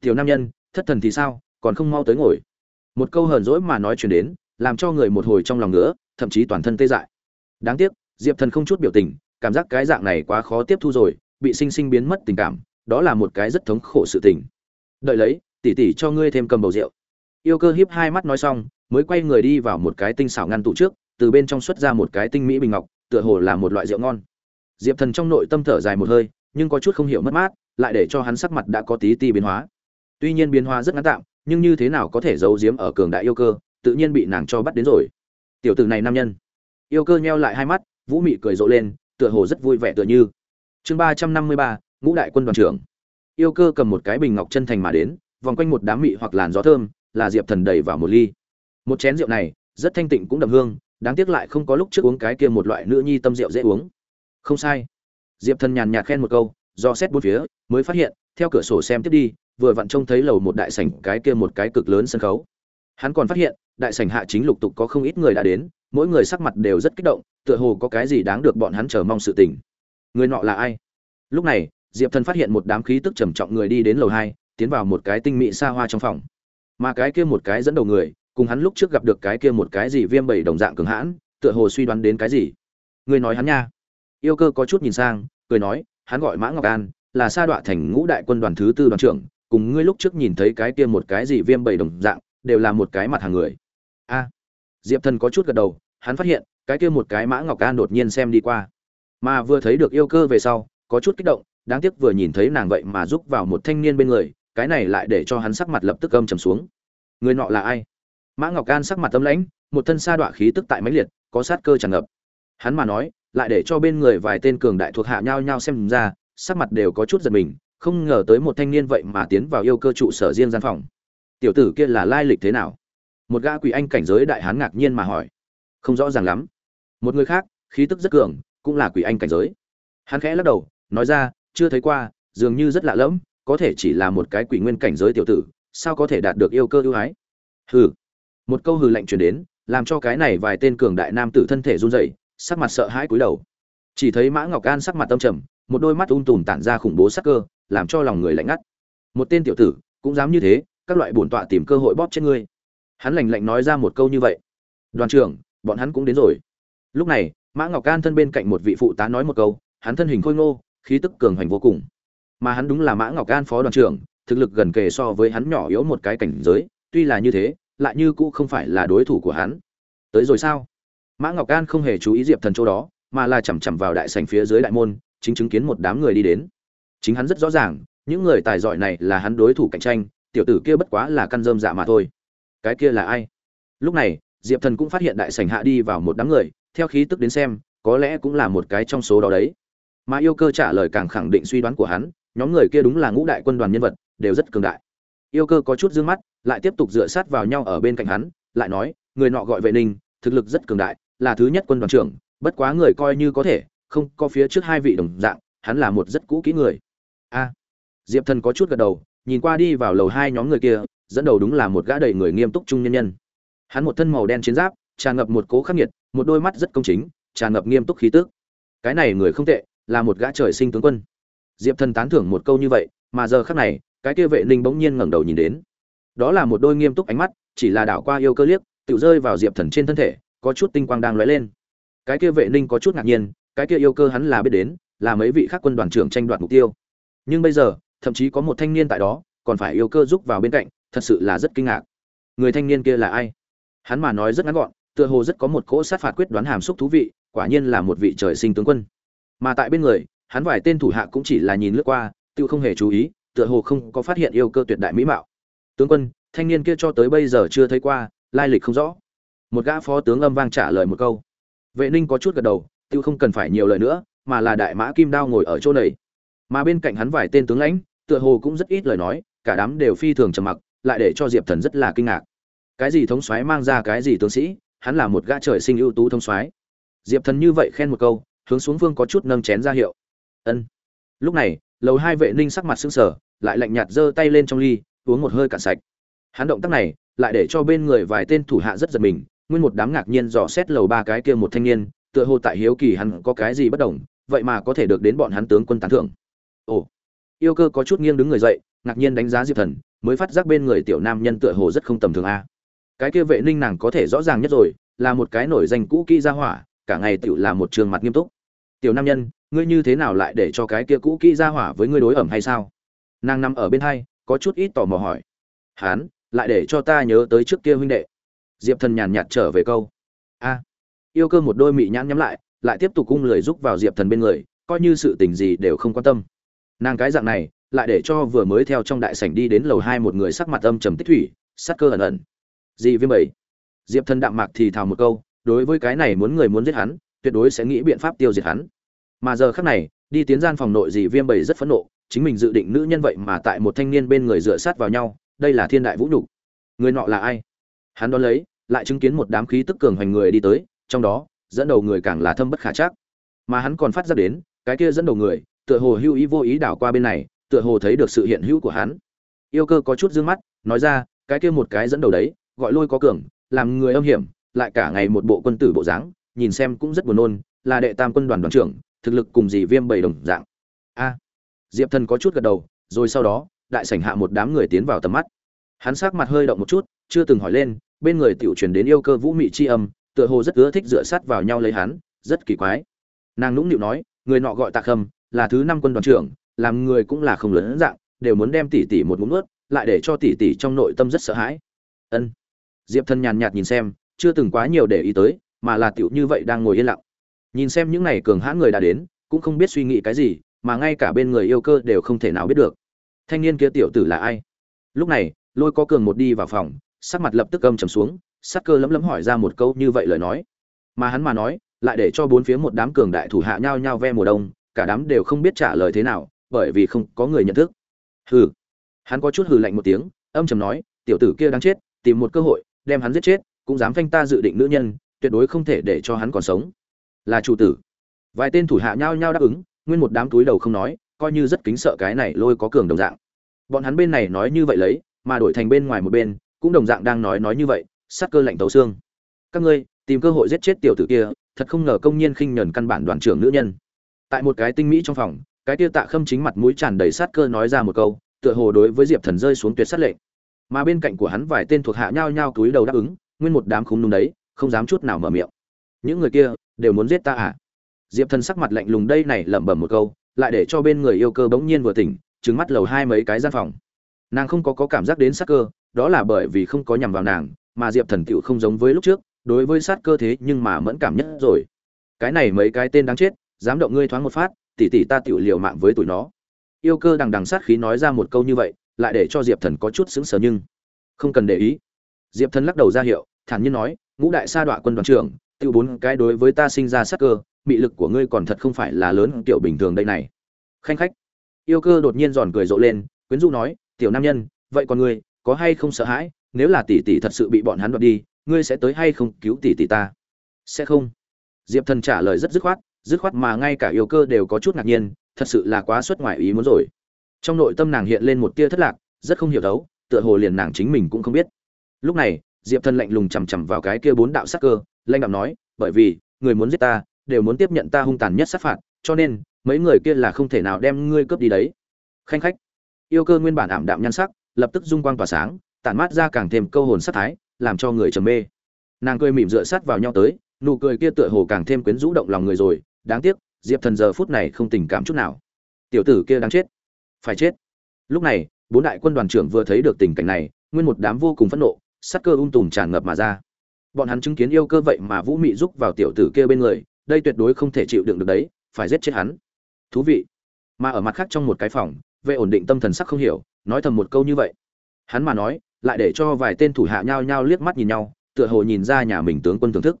[SPEAKER 1] Tiểu nam nhân, thất thần thì sao, còn không mau tới ngồi. Một câu hờn dỗi mà nói chuyện đến, làm cho người một hồi trong lòng nữa thậm chí toàn thân tê dại. Đáng tiếc, diệp thần không chút biểu tình, cảm giác cái dạng này quá khó tiếp thu rồi, bị sinh sinh biến mất tình cảm, đó là một cái rất thống khổ sự tình. Đợi lấy, tỉ tỉ cho ngươi thêm cầm bầu rượu. Yêu cơ hiếp hai mắt nói xong mới quay người đi vào một cái tinh xảo ngăn tủ trước, từ bên trong xuất ra một cái tinh mỹ bình ngọc, tựa hồ là một loại rượu ngon. Diệp thần trong nội tâm thở dài một hơi, nhưng có chút không hiểu mất mát, lại để cho hắn sắc mặt đã có tí ti biến hóa. Tuy nhiên biến hóa rất ngắn tạm, nhưng như thế nào có thể giấu giếm ở cường đại yêu cơ, tự nhiên bị nàng cho bắt đến rồi. Tiểu tử này nam nhân. Yêu cơ nheo lại hai mắt, vũ mị cười rộ lên, tựa hồ rất vui vẻ tựa như. Chương ba trăm năm mươi ba, ngũ đại quân đoàn trưởng. Yêu cơ cầm một cái bình ngọc chân thành mà đến, vòng quanh một đám mị hoặc làn gió thơm, là diệp thần đầy vào một ly một chén rượu này, rất thanh tịnh cũng đậm hương, đáng tiếc lại không có lúc trước uống cái kia một loại nữ nhi tâm rượu dễ uống. Không sai. Diệp thần nhàn nhạt khen một câu, do xét bốn phía, mới phát hiện, theo cửa sổ xem tiếp đi, vừa vặn trông thấy lầu một đại sảnh, cái kia một cái cực lớn sân khấu. Hắn còn phát hiện, đại sảnh hạ chính lục tục có không ít người đã đến, mỗi người sắc mặt đều rất kích động, tựa hồ có cái gì đáng được bọn hắn chờ mong sự tình. Người nọ là ai? Lúc này, diệp thần phát hiện một đám khí tức trầm trọng người đi đến lầu hai, tiến vào một cái tinh mỹ xa hoa trong phòng. Mà cái kia một cái dẫn đầu người cùng hắn lúc trước gặp được cái kia một cái gì viêm bảy đồng dạng cường hãn, tựa hồ suy đoán đến cái gì. Người nói hắn nha. Yêu cơ có chút nhìn sang, cười nói, hắn gọi mã ngọc an, là sa đoạ thành ngũ đại quân đoàn thứ tư đoàn trưởng, cùng ngươi lúc trước nhìn thấy cái kia một cái gì viêm bảy đồng dạng, đều là một cái mặt hàng người. A. Diệp thần có chút gật đầu, hắn phát hiện, cái kia một cái mã ngọc an đột nhiên xem đi qua. Mà vừa thấy được yêu cơ về sau, có chút kích động, đáng tiếc vừa nhìn thấy nàng vậy mà giúp vào một thanh niên bên người, cái này lại để cho hắn sắc mặt lập tức âm trầm xuống. Người nọ là ai? Mã ngọc Can sắc mặt tâm lãnh, một thân sa đọa khí tức tại máy liệt, có sát cơ tràn ngập. Hắn mà nói, lại để cho bên người vài tên cường đại thuộc hạ nhau nhau xem ra, sắc mặt đều có chút giật mình, không ngờ tới một thanh niên vậy mà tiến vào yêu cơ trụ sở riêng gian phòng. Tiểu tử kia là lai lịch thế nào? Một gã quỷ anh cảnh giới đại hán ngạc nhiên mà hỏi. Không rõ ràng lắm. Một người khác, khí tức rất cường, cũng là quỷ anh cảnh giới. Hắn khẽ lắc đầu, nói ra, chưa thấy qua, dường như rất lạ lẫm, có thể chỉ là một cái quỷ nguyên cảnh giới tiểu tử, sao có thể đạt được yêu cơ ưu ái? Hừ một câu hừ lạnh truyền đến, làm cho cái này vài tên cường đại nam tử thân thể run rẩy, sắc mặt sợ hãi cúi đầu. Chỉ thấy mã ngọc an sắc mặt tâm trầm, một đôi mắt ung tùm tản ra khủng bố sắc cơ, làm cho lòng người lạnh ngắt. Một tên tiểu tử, cũng dám như thế, các loại bổn tọa tìm cơ hội bóp chết ngươi. Hắn lạnh lạnh nói ra một câu như vậy. Đoàn trưởng, bọn hắn cũng đến rồi. Lúc này, mã ngọc an thân bên cạnh một vị phụ tá nói một câu, hắn thân hình khôi ngô, khí tức cường hoành vô cùng. Mà hắn đúng là mã ngọc an phó đoàn trưởng, thực lực gần kề so với hắn nhỏ yếu một cái cảnh giới, tuy là như thế lại như cũ không phải là đối thủ của hắn. Tới rồi sao? Mã ngọc Can không hề chú ý diệp thần chỗ đó, mà là chằm chằm vào đại sành phía dưới đại môn, chính chứng kiến một đám người đi đến. Chính hắn rất rõ ràng, những người tài giỏi này là hắn đối thủ cạnh tranh, tiểu tử kia bất quá là căn dơm dạ mà thôi. Cái kia là ai? Lúc này, diệp thần cũng phát hiện đại sảnh hạ đi vào một đám người, theo khí tức đến xem, có lẽ cũng là một cái trong số đó đấy. Mà yêu cơ trả lời càng khẳng định suy đoán của hắn, nhóm người kia đúng là ngũ đại quân đoàn nhân vật, đều rất cường đại. Yêu cơ có chút d ư ơ n g mắt lại tiếp tục dựa sát vào nhau ở bên cạnh hắn, lại nói, người nọ gọi vệ ninh, thực lực rất cường đại, là thứ nhất quân đoàn trưởng, bất quá người coi như có thể, không có phía trước hai vị đồng dạng, hắn là một rất cũ kỹ người. A, diệp thần có chút gật đầu, nhìn qua đi vào lầu hai nhóm người kia, dẫn đầu đúng là một gã đầy người nghiêm túc trung nhân nhân. Hắn một thân màu đen chiến giáp, tràn ngập một cố khắc nghiệt, một đôi mắt rất công chính, tràn ngập nghiêm túc khí tức. Cái này người không tệ, là một gã trời sinh tướng quân. Diệp thần tán thưởng một câu như vậy, mà giờ khắc này, cái kia vệ linh bỗng nhiên ngẩng đầu nhìn đến đó là một đôi nghiêm túc ánh mắt, chỉ là đảo qua yêu cơ liếc, tự rơi vào diệp thần trên thân thể, có chút tinh quang đang lóe lên. Cái kia vệ ninh có chút ngạc nhiên, cái kia yêu cơ hắn là biết đến, là mấy vị khác quân đoàn trưởng tranh đoạt mục tiêu. Nhưng bây giờ, thậm chí có một thanh niên tại đó, còn phải yêu cơ giúp vào bên cạnh, thật sự là rất kinh ngạc. Người thanh niên kia là ai? Hắn mà nói rất ngắn gọn, tựa hồ rất có một cỗ sát phạt quyết đoán hàm xúc thú vị, quả nhiên là một vị trời sinh tướng quân. Mà tại bên người, hắn vài tên thủ hạ cũng chỉ là nhìn lướt qua, tự không hề chú ý, tựa hồ không có phát hiện yêu cơ tuyệt đại mỹ mạo tướng quân, thanh niên kia cho tới bây giờ chưa thấy qua, lai lịch không rõ. Một gã phó tướng âm vang trả lời một câu. Vệ ninh có chút gật đầu tự không cần phải nhiều lời nữa, mà là đại mã kim đao ngồi ở chỗ này. Mà bên cạnh hắn vài tên tướng lãnh, tựa hồ cũng rất ít lời nói, cả đám đều phi thường trầm mặc, lại để cho diệp thần rất là kinh ngạc. Cái gì thống soái mang ra cái gì tướng sĩ, hắn là một gã trời sinh ưu tú thống soái. Diệp thần như vậy khen một câu, hướng xuống vương có chút nâng chén ra hiệu. Ân. Lúc này, lầu hai vệ ninh sắc mặt sưng sờ, lại lạnh nhạt giơ tay lên trong ly uống một hơi cạn sạch. Hắn động tác này lại để cho bên người vài tên thủ hạ rất giật mình, nguyên một đám ngạc nhiên dò xét lầu ba cái kia một thanh niên, tựa hồ tại hiếu kỳ hắn có cái gì bất đồng, vậy mà có thể được đến bọn hắn tướng quân tán thưởng. Ồ, yêu cơ có chút nghiêng đứng người dậy, ngạc nhiên đánh giá diệp thần, mới phát giác bên người tiểu nam nhân tựa hồ rất không tầm thường a. Cái kia vệ ninh nàng có thể rõ ràng nhất rồi, là một cái nổi danh cũ kỹ ra hỏa, cả ngày tựu là một trường mặt nghiêm túc. Tiểu nam nhân, ngươi như thế nào lại để cho cái kia cũ kỹ ra hỏa với ngươi đối ẩm hay sao? Nàng nằm ở bên hai có chút ít tò mò hỏi. Hán, lại để cho ta nhớ tới trước kia huynh đệ. Diệp thần nhàn nhạt trở về câu. A. Yêu cơ một đôi mị nhãn nhắm lại lại tiếp tục cung lười rúc vào diệp thần bên người, coi như sự tình gì đều không quan tâm. Nàng cái dạng này, lại để cho vừa mới theo trong đại sảnh đi đến lầu hai một người sắc mặt âm trầm tích thủy, sắc cơ ẩn ẩn. Gì viêm bảy. Diệp thần đạm mạc thì thào một câu, đối với cái này muốn người muốn giết hắn, tuyệt đối sẽ nghĩ biện pháp tiêu diệt hắn. Mà giờ khác này, đi tiến gian phòng nội Dì viêm bảy rất phẫn nộ chính mình dự định nữ nhân vậy mà tại một thanh niên bên người dựa sát vào nhau, đây là thiên đại vũ nhục. Người nọ là ai? Hắn đón lấy, lại chứng kiến một đám khí tức cường hoành người đi tới, trong đó, dẫn đầu người càng là thâm bất khả chắc. Mà hắn còn phát ra đến, cái kia dẫn đầu người, tựa hồ hưu ý vô ý đảo qua bên này, tựa hồ thấy được sự hiện hữu của hắn. Yêu cơ có chút d ư ơ n g mắt, nói ra, cái kia một cái dẫn đầu đấy, gọi lôi có cường, làm người âm hiểm, lại cả ngày một bộ quân tử bộ dáng, nhìn xem cũng rất buồn nôn, là đệ tam quân đoàn đoàn trưởng, thực lực cùng dì viêm bảy đồng dạng. A! Diệp thần có chút gật đầu, rồi sau đó, đại sảnh hạ một đám người tiến vào tầm mắt. Hắn sắc mặt hơi động một chút, chưa từng hỏi lên, bên người tiểu truyền đến yêu cơ vũ mị chi âm, tựa hồ rất ưa thích dựa sát vào nhau lấy hắn, rất kỳ quái. Nàng nũng nịu nói, người nọ gọi tạ khâm, là thứ năm quân đoàn trưởng, làm người cũng là không lớn dạng, đều muốn đem tỷ tỷ một ngụm nuốt, lại để cho tỷ tỷ trong nội tâm rất sợ hãi. Ân. Diệp thần nhàn nhạt nhìn xem, chưa từng quá nhiều để ý tới, mà là tiểu như vậy đang ngồi yên lặng. Nhìn xem những này cường hãn người đã đến, cũng không biết suy nghĩ cái gì mà ngay cả bên người yêu cơ đều không thể nào biết được. Thanh niên kia tiểu tử là ai? Lúc này, lôi có cường một đi vào phòng, sắc mặt lập tức âm trầm xuống, sắc cơ lấm lấm hỏi ra một câu như vậy lời nói. Mà hắn mà nói, lại để cho bốn phía một đám cường đại thủ hạ nhao nhao ve mùa đông, cả đám đều không biết trả lời thế nào, bởi vì không có người nhận thức. Hừ. Hắn có chút hừ lạnh một tiếng, âm trầm nói, tiểu tử kia đang chết, tìm một cơ hội, đem hắn giết chết, cũng dám phanh ta dự định nữ nhân, tuyệt đối không thể để cho hắn còn sống. Là chủ tử. Vài tên thủ hạ nhao nhao đáp ứng nguyên một đám túi đầu không nói, coi như rất kính sợ cái này lôi có cường đồng dạng. Bọn hắn bên này nói như vậy lấy, mà đổi thành bên ngoài một bên, cũng đồng dạng đang nói nói như vậy sát cơ lạnh tấu xương. Các ngươi, tìm cơ hội giết chết tiểu tử kia, thật không ngờ công nhiên khinh nhẫn căn bản đoàn trưởng nữ nhân. Tại một cái tinh mỹ trong phòng, cái tiêu tạ khâm chính mặt mũi tràn đầy sát cơ nói ra một câu, tựa hồ đối với diệp thần rơi xuống tuyệt sát lệnh. Mà bên cạnh của hắn vài tên thuộc hạ nhao nhao túi đầu đáp ứng, nguyên một đám khung đúng đấy, không dám chút nào mở miệng. Những người kia, đều muốn giết ta à? Diệp thần sắc mặt lạnh lùng đây này lẩm bẩm một câu lại để cho bên người yêu cơ bỗng nhiên vừa tỉnh trứng mắt lầu hai mấy cái gian phòng. Nàng không có, có cảm giác đến sát cơ đó là bởi vì không có nhằm vào nàng mà diệp thần tựu không giống với lúc trước đối với sát cơ thế nhưng mà mẫn cảm nhất rồi. Cái này mấy cái tên đáng chết dám động ngươi thoáng một phát tỷ tỷ ta tựu liều mạng với tụi nó. Yêu cơ đằng đằng sát khí nói ra một câu như vậy lại để cho diệp thần có chút sững sờ nhưng không cần để ý. Diệp thần lắc đầu ra hiệu thản nhiên nói ngũ đại sa đọa quân đoàn trưởng tiêu bốn cái đối với ta sinh ra sát cơ mị lực của ngươi còn thật không phải là lớn kiểu bình thường đây này. Khanh khách. Yêu cơ đột nhiên giòn cười rộ lên, quyến rũ nói, tiểu nam nhân, vậy còn ngươi, có hay không sợ hãi? Nếu là tỷ tỷ thật sự bị bọn hắn đoạt đi, ngươi sẽ tới hay không cứu tỷ tỷ ta? Sẽ không. Diệp thần trả lời rất dứt khoát dứt khoát mà ngay cả yêu cơ đều có chút ngạc nhiên, thật sự là quá xuất ngoại ý muốn rồi. Trong nội tâm nàng hiện lên một tia thất lạc, rất không hiểu đấu, tựa hồ liền nàng chính mình cũng không biết. Lúc này, diệp thần lạnh lùng chằm chằm vào cái kia bốn đạo sắc cơ lanh đạo nói, bởi vì, người muốn giết ta đều muốn tiếp nhận ta hung tàn nhất sát phạt, cho nên, mấy người kia là không thể nào đem ngươi cướp đi đấy. Khanh khách. Yêu cơ nguyên bản ảm đạm nhan sắc, lập tức dung quang tỏa sáng, tản mát ra càng thêm câu hồn sát thái, làm cho người trầm mê. Nàng cười mỉm dựa sát vào nhau tới, nụ cười kia tựa hồ càng thêm quyến rũ động lòng người rồi, đáng tiếc, diệp thần giờ phút này không tình cảm chút nào. Tiểu tử kia đang chết. Phải chết. Lúc này, bốn đại quân đoàn trưởng vừa thấy được tình cảnh này, nguyên một đám vô cùng phẫn nộ, sắc cơ ung tùm tràn ngập mà ra. Bọn hắn chứng kiến yêu cơ vậy mà vũ mị giúp vào tiểu tử kia bên người đây tuyệt đối không thể chịu đựng được đấy, phải giết chết hắn. Thú vị. Mà ở mặt khác trong một cái phòng, vệ ổn định tâm thần sắc không hiểu, nói thầm một câu như vậy. Hắn mà nói, lại để cho vài tên thủ hạ nhao nhao liếc mắt nhìn nhau, tựa hồ nhìn ra nhà mình tướng quân thưởng thức.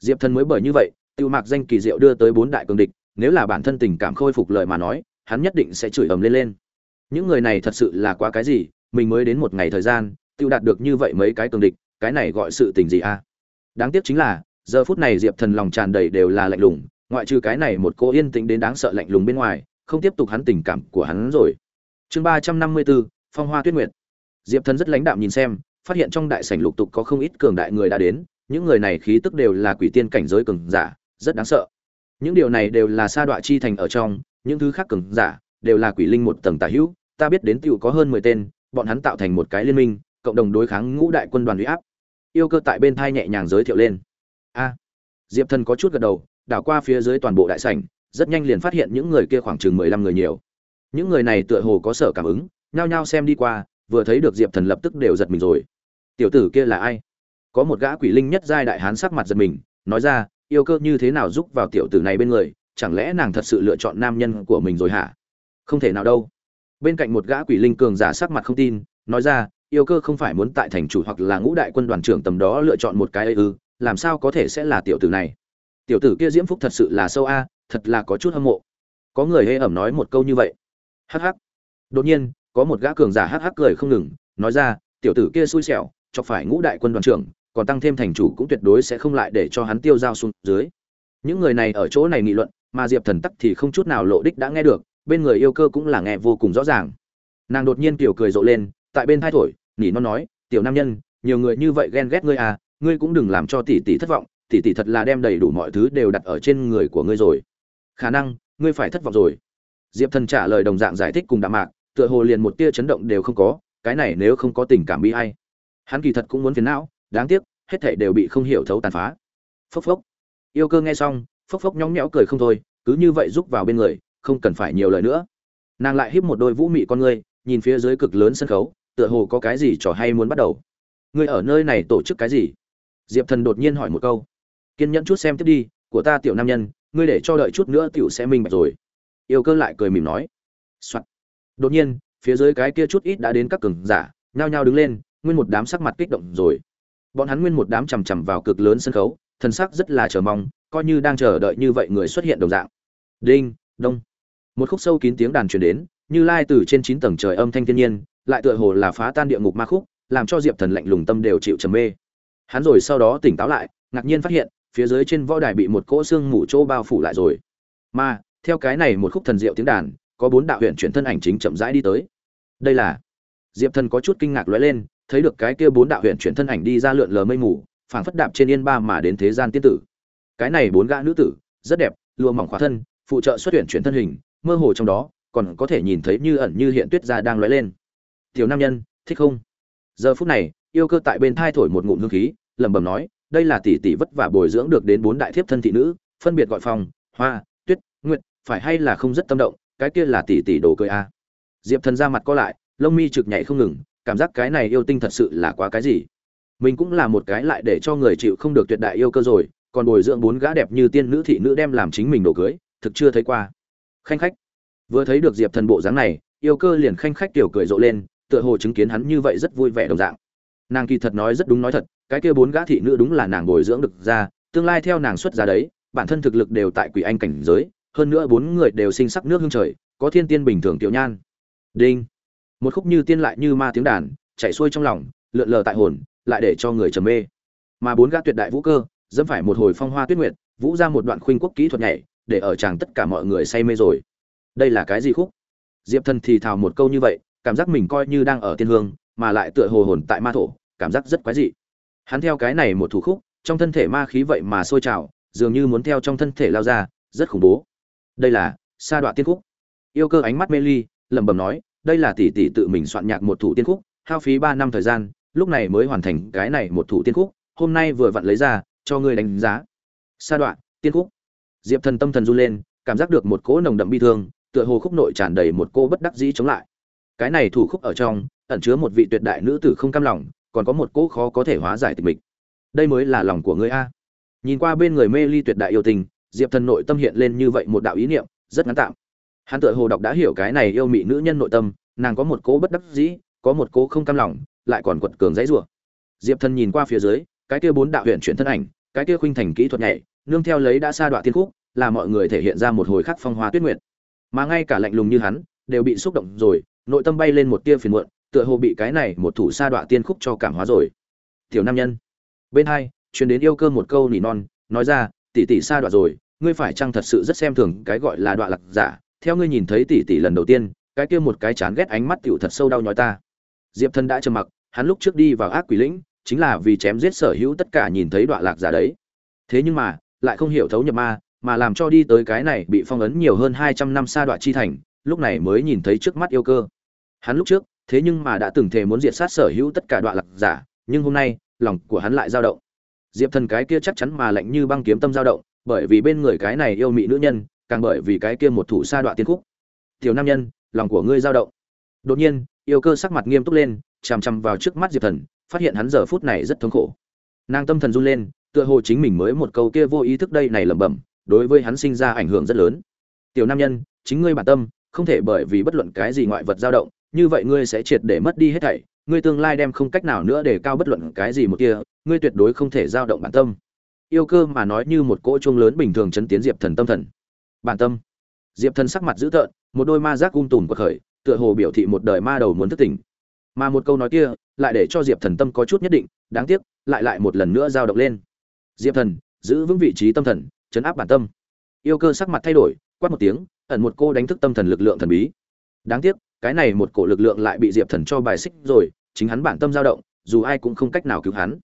[SPEAKER 1] Diệp thần mới bởi như vậy, tiêu mạc danh kỳ diệu đưa tới bốn đại cường địch, nếu là bản thân tình cảm khôi phục lời mà nói, hắn nhất định sẽ chửi ầm lên lên. Những người này thật sự là quá cái gì, mình mới đến một ngày thời gian, tiêu đạt được như vậy mấy cái cường địch, cái này gọi sự tình gì a đáng tiếc chính là giờ phút này diệp thần lòng tràn đầy đều là lạnh lùng, ngoại trừ cái này một cô yên tĩnh đến đáng sợ lạnh lùng bên ngoài, không tiếp tục hắn tình cảm của hắn rồi. Chương ba trăm năm mươi bốn phong hoa tuyết nguyệt. Diệp thần rất lãnh đạm nhìn xem, phát hiện trong đại sảnh lục tục có không ít cường đại người đã đến, những người này khí tức đều là quỷ tiên cảnh giới cường giả, rất đáng sợ. Những điều này đều là sa đọa chi thành ở trong, những thứ khác cường giả đều là quỷ linh một tầng tả hữu, ta biết đến tiểu có hơn mười tên, bọn hắn tạo thành một cái liên minh, cộng đồng đối kháng ngũ đại quân đoàn uy áp. Yêu cơ tại bên thai nhẹ nhàng giới thiệu lên a. Diệp thần có chút gật đầu, đảo qua phía dưới toàn bộ đại sảnh, rất nhanh liền phát hiện những người kia khoảng chừng mười lăm người nhiều. Những người này tựa hồ có sở cảm ứng, nhao nhao xem đi qua, vừa thấy được diệp thần lập tức đều giật mình rồi. Tiểu tử kia là ai? Có một gã quỷ linh nhất giai đại hán sắc mặt giật mình, nói ra, yêu cơ như thế nào giúp vào tiểu tử này bên người, chẳng lẽ nàng thật sự lựa chọn nam nhân của mình rồi hả? Không thể nào đâu. Bên cạnh một gã quỷ linh cường giả sắc mặt không tin, nói ra, yêu cơ không phải muốn tại thành chủ hoặc là ngũ đại quân đoàn trưởng tầm đó lựa chọn một cái ấy ư làm sao có thể sẽ là tiểu tử này? Tiểu tử kia diễm phúc thật sự là sâu a, thật là có chút hâm mộ. Có người hê ẩm nói một câu như vậy. Hắc hắc. Đột nhiên, có một gã cường giả hắc hắc cười không ngừng, nói ra, tiểu tử kia xui xẻo, chọc phải ngũ đại quân đoàn trưởng, còn tăng thêm thành chủ cũng tuyệt đối sẽ không lại để cho hắn tiêu dao xuống dưới. Những người này ở chỗ này nghị luận, mà diệp thần tắc thì không chút nào lộ đích đã nghe được, bên người yêu cơ cũng là nghe vô cùng rõ ràng. Nàng đột nhiên tiểu cười rộ lên, tại bên thai thổi, nỉ nó nói, tiểu nam nhân, nhiều người như vậy ghen ghét ngươi à ngươi cũng đừng làm cho tỷ tỷ thất vọng tỷ tỷ thật là đem đầy đủ mọi thứ đều đặt ở trên người của ngươi rồi. Khả năng ngươi phải thất vọng rồi. Diệp thần trả lời đồng dạng giải thích cùng đạm mạc tựa hồ liền một tia chấn động đều không có cái này nếu không có tình cảm bi ai, hắn kỳ thật cũng muốn phiền não đáng tiếc hết thảy đều bị không hiểu thấu tàn phá. Phốc phốc. Yêu cơ nghe xong phốc phốc nhóng nhẽo cười không thôi cứ như vậy rúc vào bên người không cần phải nhiều lời nữa. Nàng lại híp một đôi vũ mị con ngươi nhìn phía dưới cực lớn sân khấu tựa hồ có cái gì trò hay muốn bắt đầu. Ngươi ở nơi này tổ chức cái gì? Diệp thần đột nhiên hỏi một câu. Kiên nhẫn chút xem tiếp đi, của ta tiểu nam nhân, ngươi để cho đợi chút nữa tiểu sẽ minh bạch rồi. Yêu cơ lại cười mỉm nói. Soạn. đột nhiên, phía dưới cái kia chút ít đã đến các cường giả, nhao nhao đứng lên, nguyên một đám sắc mặt kích động rồi. Bọn hắn nguyên một đám chằm chằm vào cực lớn sân khấu, thần sắc rất là chờ mong, coi như đang chờ đợi như vậy người xuất hiện đồng dạng. Đinh, đông. Một khúc sâu kín tiếng đàn truyền đến, như lai từ trên chín tầng trời âm thanh thiên nhiên, lại tựa hồ là phá tan địa ngục ma khúc, làm cho diệp thần lạnh lùng tâm đều chịu trầm mê hắn rồi sau đó tỉnh táo lại, ngạc nhiên phát hiện, phía dưới trên võ đài bị một cỗ xương mù chỗ bao phủ lại rồi. Mà, theo cái này một khúc thần diệu tiếng đàn, có bốn đạo huyện chuyển thân ảnh chính chậm rãi đi tới. Đây là diệp thần có chút kinh ngạc lóe lên, thấy được cái kia bốn đạo huyện chuyển thân ảnh đi ra lượn lờ mây mù, phảng phất đạp trên yên ba mà đến thế gian tiên tử. Cái này bốn gã nữ tử, rất đẹp, lụa mỏng khóa thân, phụ trợ xuất hiện chuyển thân hình, mơ hồ trong đó, còn có thể nhìn thấy như ẩn như hiện tuyết ra đang lóe lên. Tiểu nam nhân, thích không? Giờ phút này, yêu cơ tại bên thai thổi một ngụm hương khí lẩm bẩm nói, đây là tỷ tỷ vất vả bồi dưỡng được đến bốn đại thiếp thân thị nữ, phân biệt gọi phòng hoa, tuyết, nguyệt, phải hay là không rất tâm động, cái kia là tỷ tỷ đồ cười a. Diệp thần ra mặt co lại, lông mi trực nhảy không ngừng, cảm giác cái này yêu tinh thật sự là quá cái gì. Mình cũng là một cái lại để cho người chịu không được tuyệt đại yêu cơ rồi, còn bồi dưỡng bốn gã đẹp như tiên nữ thị nữ đem làm chính mình đồ cưới, thực chưa thấy qua. Khanh khách. Vừa thấy được diệp thần bộ dáng này, yêu cơ liền khanh khách tiểu cười rộ lên, tựa hồ chứng kiến hắn như vậy rất vui vẻ đồng dạng. Nàng kỳ thật nói rất đúng nói thật cái kia bốn gã thị nữ đúng là nàng bồi dưỡng được ra, tương lai theo nàng xuất ra đấy, bản thân thực lực đều tại quỷ anh cảnh giới, hơn nữa bốn người đều sinh sắc nước hương trời, có thiên tiên bình thường tiểu nhan. Đinh. Một khúc như tiên lại như ma tiếng đàn chạy xuôi trong lòng, lượn lờ tại hồn, lại để cho người trầm mê. Mà bốn gã tuyệt đại vũ cơ, dẫm phải một hồi phong hoa tuyết nguyệt, vũ ra một đoạn khuynh quốc kỹ thuật nhảy, để ở chàng tất cả mọi người say mê rồi. Đây là cái gì khúc? Diệp thần thì thào một câu như vậy, cảm giác mình coi như đang ở tiên hương, mà lại tựa hồ hồn tại ma thổ, cảm giác rất quái dị hắn theo cái này một thủ khúc, trong thân thể ma khí vậy mà sôi trào, dường như muốn theo trong thân thể lao ra, rất khủng bố. Đây là sa đoạn tiên khúc. Yêu cơ ánh mắt mê ly, lẩm bẩm nói, đây là tỷ tỷ tự mình soạn nhạc một thủ tiên khúc, hao phí ba năm thời gian, lúc này mới hoàn thành cái này một thủ tiên khúc, hôm nay vừa vặn lấy ra, cho ngươi đánh giá. Sa đoạn tiên khúc. Diệp thần tâm thần run lên, cảm giác được một cỗ nồng đậm bi thương, tựa hồ khúc nội tràn đầy một cô bất đắc dĩ chống lại. Cái này thủ khúc ở trong, ẩn chứa một vị tuyệt đại nữ tử không cam lòng còn có một cỗ khó có thể hóa giải tịch mịch đây mới là lòng của ngươi a. Nhìn qua bên người mê ly tuyệt đại yêu tình, diệp thần nội tâm hiện lên như vậy một đạo ý niệm, rất ngắn tạm. Hắn tựa hồ đọc đã hiểu cái này yêu mị nữ nhân nội tâm, nàng có một cỗ bất đắc dĩ, có một cỗ không cam lòng, lại còn quật cường dãy rủa. Diệp thần nhìn qua phía dưới, cái kia bốn đạo huyện chuyển thân ảnh, cái kia khuynh thành kỹ thuật nhảy, nương theo lấy đã sa đoạn tiên khúc, là mọi người thể hiện ra một hồi khắc phong hoa tuyết nguyệt. Mà ngay cả lạnh lùng như hắn, đều bị xúc động rồi, nội tâm bay lên một tia phiền muộn tựa hồ bị cái này một thủ sa đoạn tiên khúc cho cảm hóa rồi. Tiểu nam nhân. Bên hai, truyền đến yêu cơ một câu nỉ non, nói ra, tỷ tỷ sa đoạn rồi, ngươi phải chăng thật sự rất xem thường cái gọi là đoạn lạc giả? Theo ngươi nhìn thấy tỷ tỷ lần đầu tiên, cái kia một cái chán ghét ánh mắt tiểu thật sâu đau nhói ta. Diệp thân đã trầm mặc, hắn lúc trước đi vào ác quỷ lĩnh, chính là vì chém giết sở hữu tất cả nhìn thấy đoạn lạc giả đấy. Thế nhưng mà, lại không hiểu thấu nhập ma, mà làm cho đi tới cái này bị phong ấn nhiều hơn hai trăm năm sa đoạn chi thành, lúc này mới nhìn thấy trước mắt yêu cơ. Hắn lúc trước thế nhưng mà đã từng thề muốn diệt sát sở hữu tất cả đoạn lạc giả, nhưng hôm nay, lòng của hắn lại dao động. Diệp thần cái kia chắc chắn mà lạnh như băng kiếm tâm dao động, bởi vì bên người cái này yêu mị nữ nhân, càng bởi vì cái kia một thủ sa đoạn tiên khúc. Tiểu nam nhân, lòng của ngươi dao động. Đột nhiên, yêu cơ sắc mặt nghiêm túc lên, chằm chằm vào trước mắt diệp thần, phát hiện hắn giờ phút này rất thống khổ. Nàng tâm thần run lên, tựa hồ chính mình mới một câu kia vô ý thức đây này lẩm bẩm, đối với hắn sinh ra ảnh hưởng rất lớn. Tiểu nam nhân, chính ngươi bản tâm, không thể bởi vì bất luận cái gì ngoại vật dao động như vậy ngươi sẽ triệt để mất đi hết thảy, ngươi tương lai đem không cách nào nữa để cao bất luận cái gì một kia, ngươi tuyệt đối không thể dao động bản tâm. Yêu cơ mà nói như một cỗ chuông lớn bình thường chấn tiến diệp thần tâm thần. Bản tâm. Diệp thần sắc mặt dữ tợn, một đôi ma giác ung tùm của khởi, tựa hồ biểu thị một đời ma đầu muốn thức tỉnh. Mà một câu nói kia, lại để cho diệp thần tâm có chút nhất định, đáng tiếc, lại lại một lần nữa dao động lên. Diệp thần, giữ vững vị trí tâm thần, chấn áp bản tâm. Yêu cơ sắc mặt thay đổi, quát một tiếng, ẩn một cô đánh thức tâm thần lực lượng thần bí. Đáng tiếc cái này một cổ lực lượng lại bị diệp thần cho bài xích rồi, chính hắn bản tâm dao động, dù ai cũng không cách nào cứu hắn.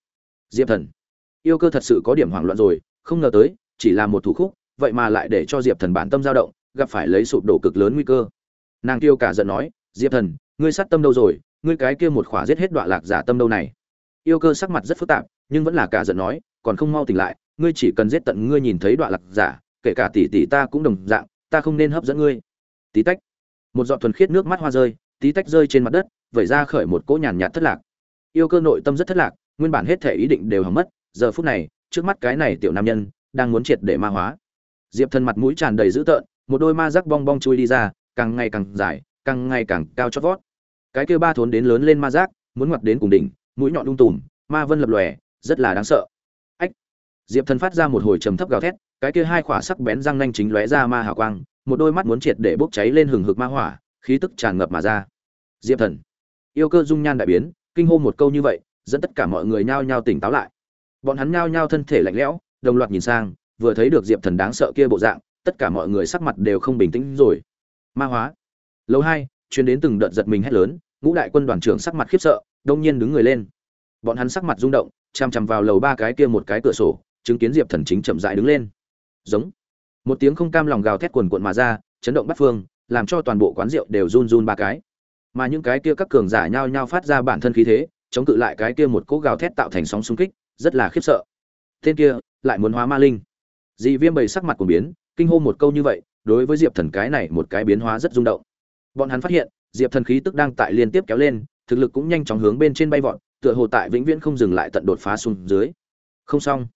[SPEAKER 1] Diệp thần, yêu cơ thật sự có điểm hoảng loạn rồi, không ngờ tới, chỉ là một thủ khúc, vậy mà lại để cho diệp thần bản tâm dao động, gặp phải lấy sụp đổ cực lớn nguy cơ. Nàng tiêu cả giận nói, diệp thần, ngươi sát tâm đâu rồi? Ngươi cái kia một khỏa giết hết đoạn lạc giả tâm đâu này? Yêu cơ sắc mặt rất phức tạp, nhưng vẫn là cả giận nói, còn không mau tỉnh lại, ngươi chỉ cần giết tận ngươi nhìn thấy đoạn lạc giả, kể cả tỷ tỷ ta cũng đồng dạng, ta không nên hấp dẫn ngươi. Tí tách một giọt thuần khiết nước mắt hoa rơi, tí tách rơi trên mặt đất, vẩy ra khởi một cỗ nhàn nhạt thất lạc. Yêu cơ nội tâm rất thất lạc, nguyên bản hết thể ý định đều hỏng mất, giờ phút này, trước mắt cái này tiểu nam nhân, đang muốn triệt để ma hóa. Diệp thần mặt mũi tràn đầy dữ tợn, một đôi ma rắc bong bong chui đi ra, càng ngày càng dài, càng ngày càng cao chót vót. Cái kêu ba thốn đến lớn lên ma rác muốn ngoặt đến cùng đỉnh, mũi nhọn lung tùm, ma vân lập lòe, rất là đáng sợ. Ách! Diệp thần phát ra một hồi trầm thấp gào thét, cái kia hai khỏa sắc bén răng nanh chính lóe ra ma hào quang một đôi mắt muốn triệt để bốc cháy lên hừng hực ma hỏa, khí tức tràn ngập mà ra. Diệp thần, yêu cơ dung nhan đại biến, kinh hô một câu như vậy, dẫn tất cả mọi người nhao nhao tỉnh táo lại. Bọn hắn nhao nhao thân thể lạnh lẽo, đồng loạt nhìn sang, vừa thấy được diệp thần đáng sợ kia bộ dạng, tất cả mọi người sắc mặt đều không bình tĩnh rồi. Ma hóa. Lâu hai chuyến đến từng đợt giật mình hét lớn, ngũ đại quân đoàn trưởng sắc mặt khiếp sợ, đông nhiên đứng người lên. Bọn hắn sắc mặt rung động chằm chằm vào lầu ba cái kia một cái cửa sổ, chứng kiến diệp thần chính chậm rãi đứng lên. Giống một tiếng không cam lòng gào thét cuồn cuộn mà ra, chấn động bắt phương, làm cho toàn bộ quán rượu đều run run ba cái. Mà những cái kia các cường giả nhao nhao phát ra bản thân khí thế, chống cự lại cái kia một cỗ gào thét tạo thành sóng xung kích, rất là khiếp sợ. Tên kia lại muốn hóa ma linh. Dị viêm bầy sắc mặt của biến, kinh hô một câu như vậy, đối với diệp thần cái này một cái biến hóa rất rung động. Bọn hắn phát hiện, diệp thần khí tức đang tại liên tiếp kéo lên, thực lực cũng nhanh chóng hướng bên trên bay vọt, tựa hồ tại vĩnh viễn không dừng lại tận đột phá xuống dưới. Không xong.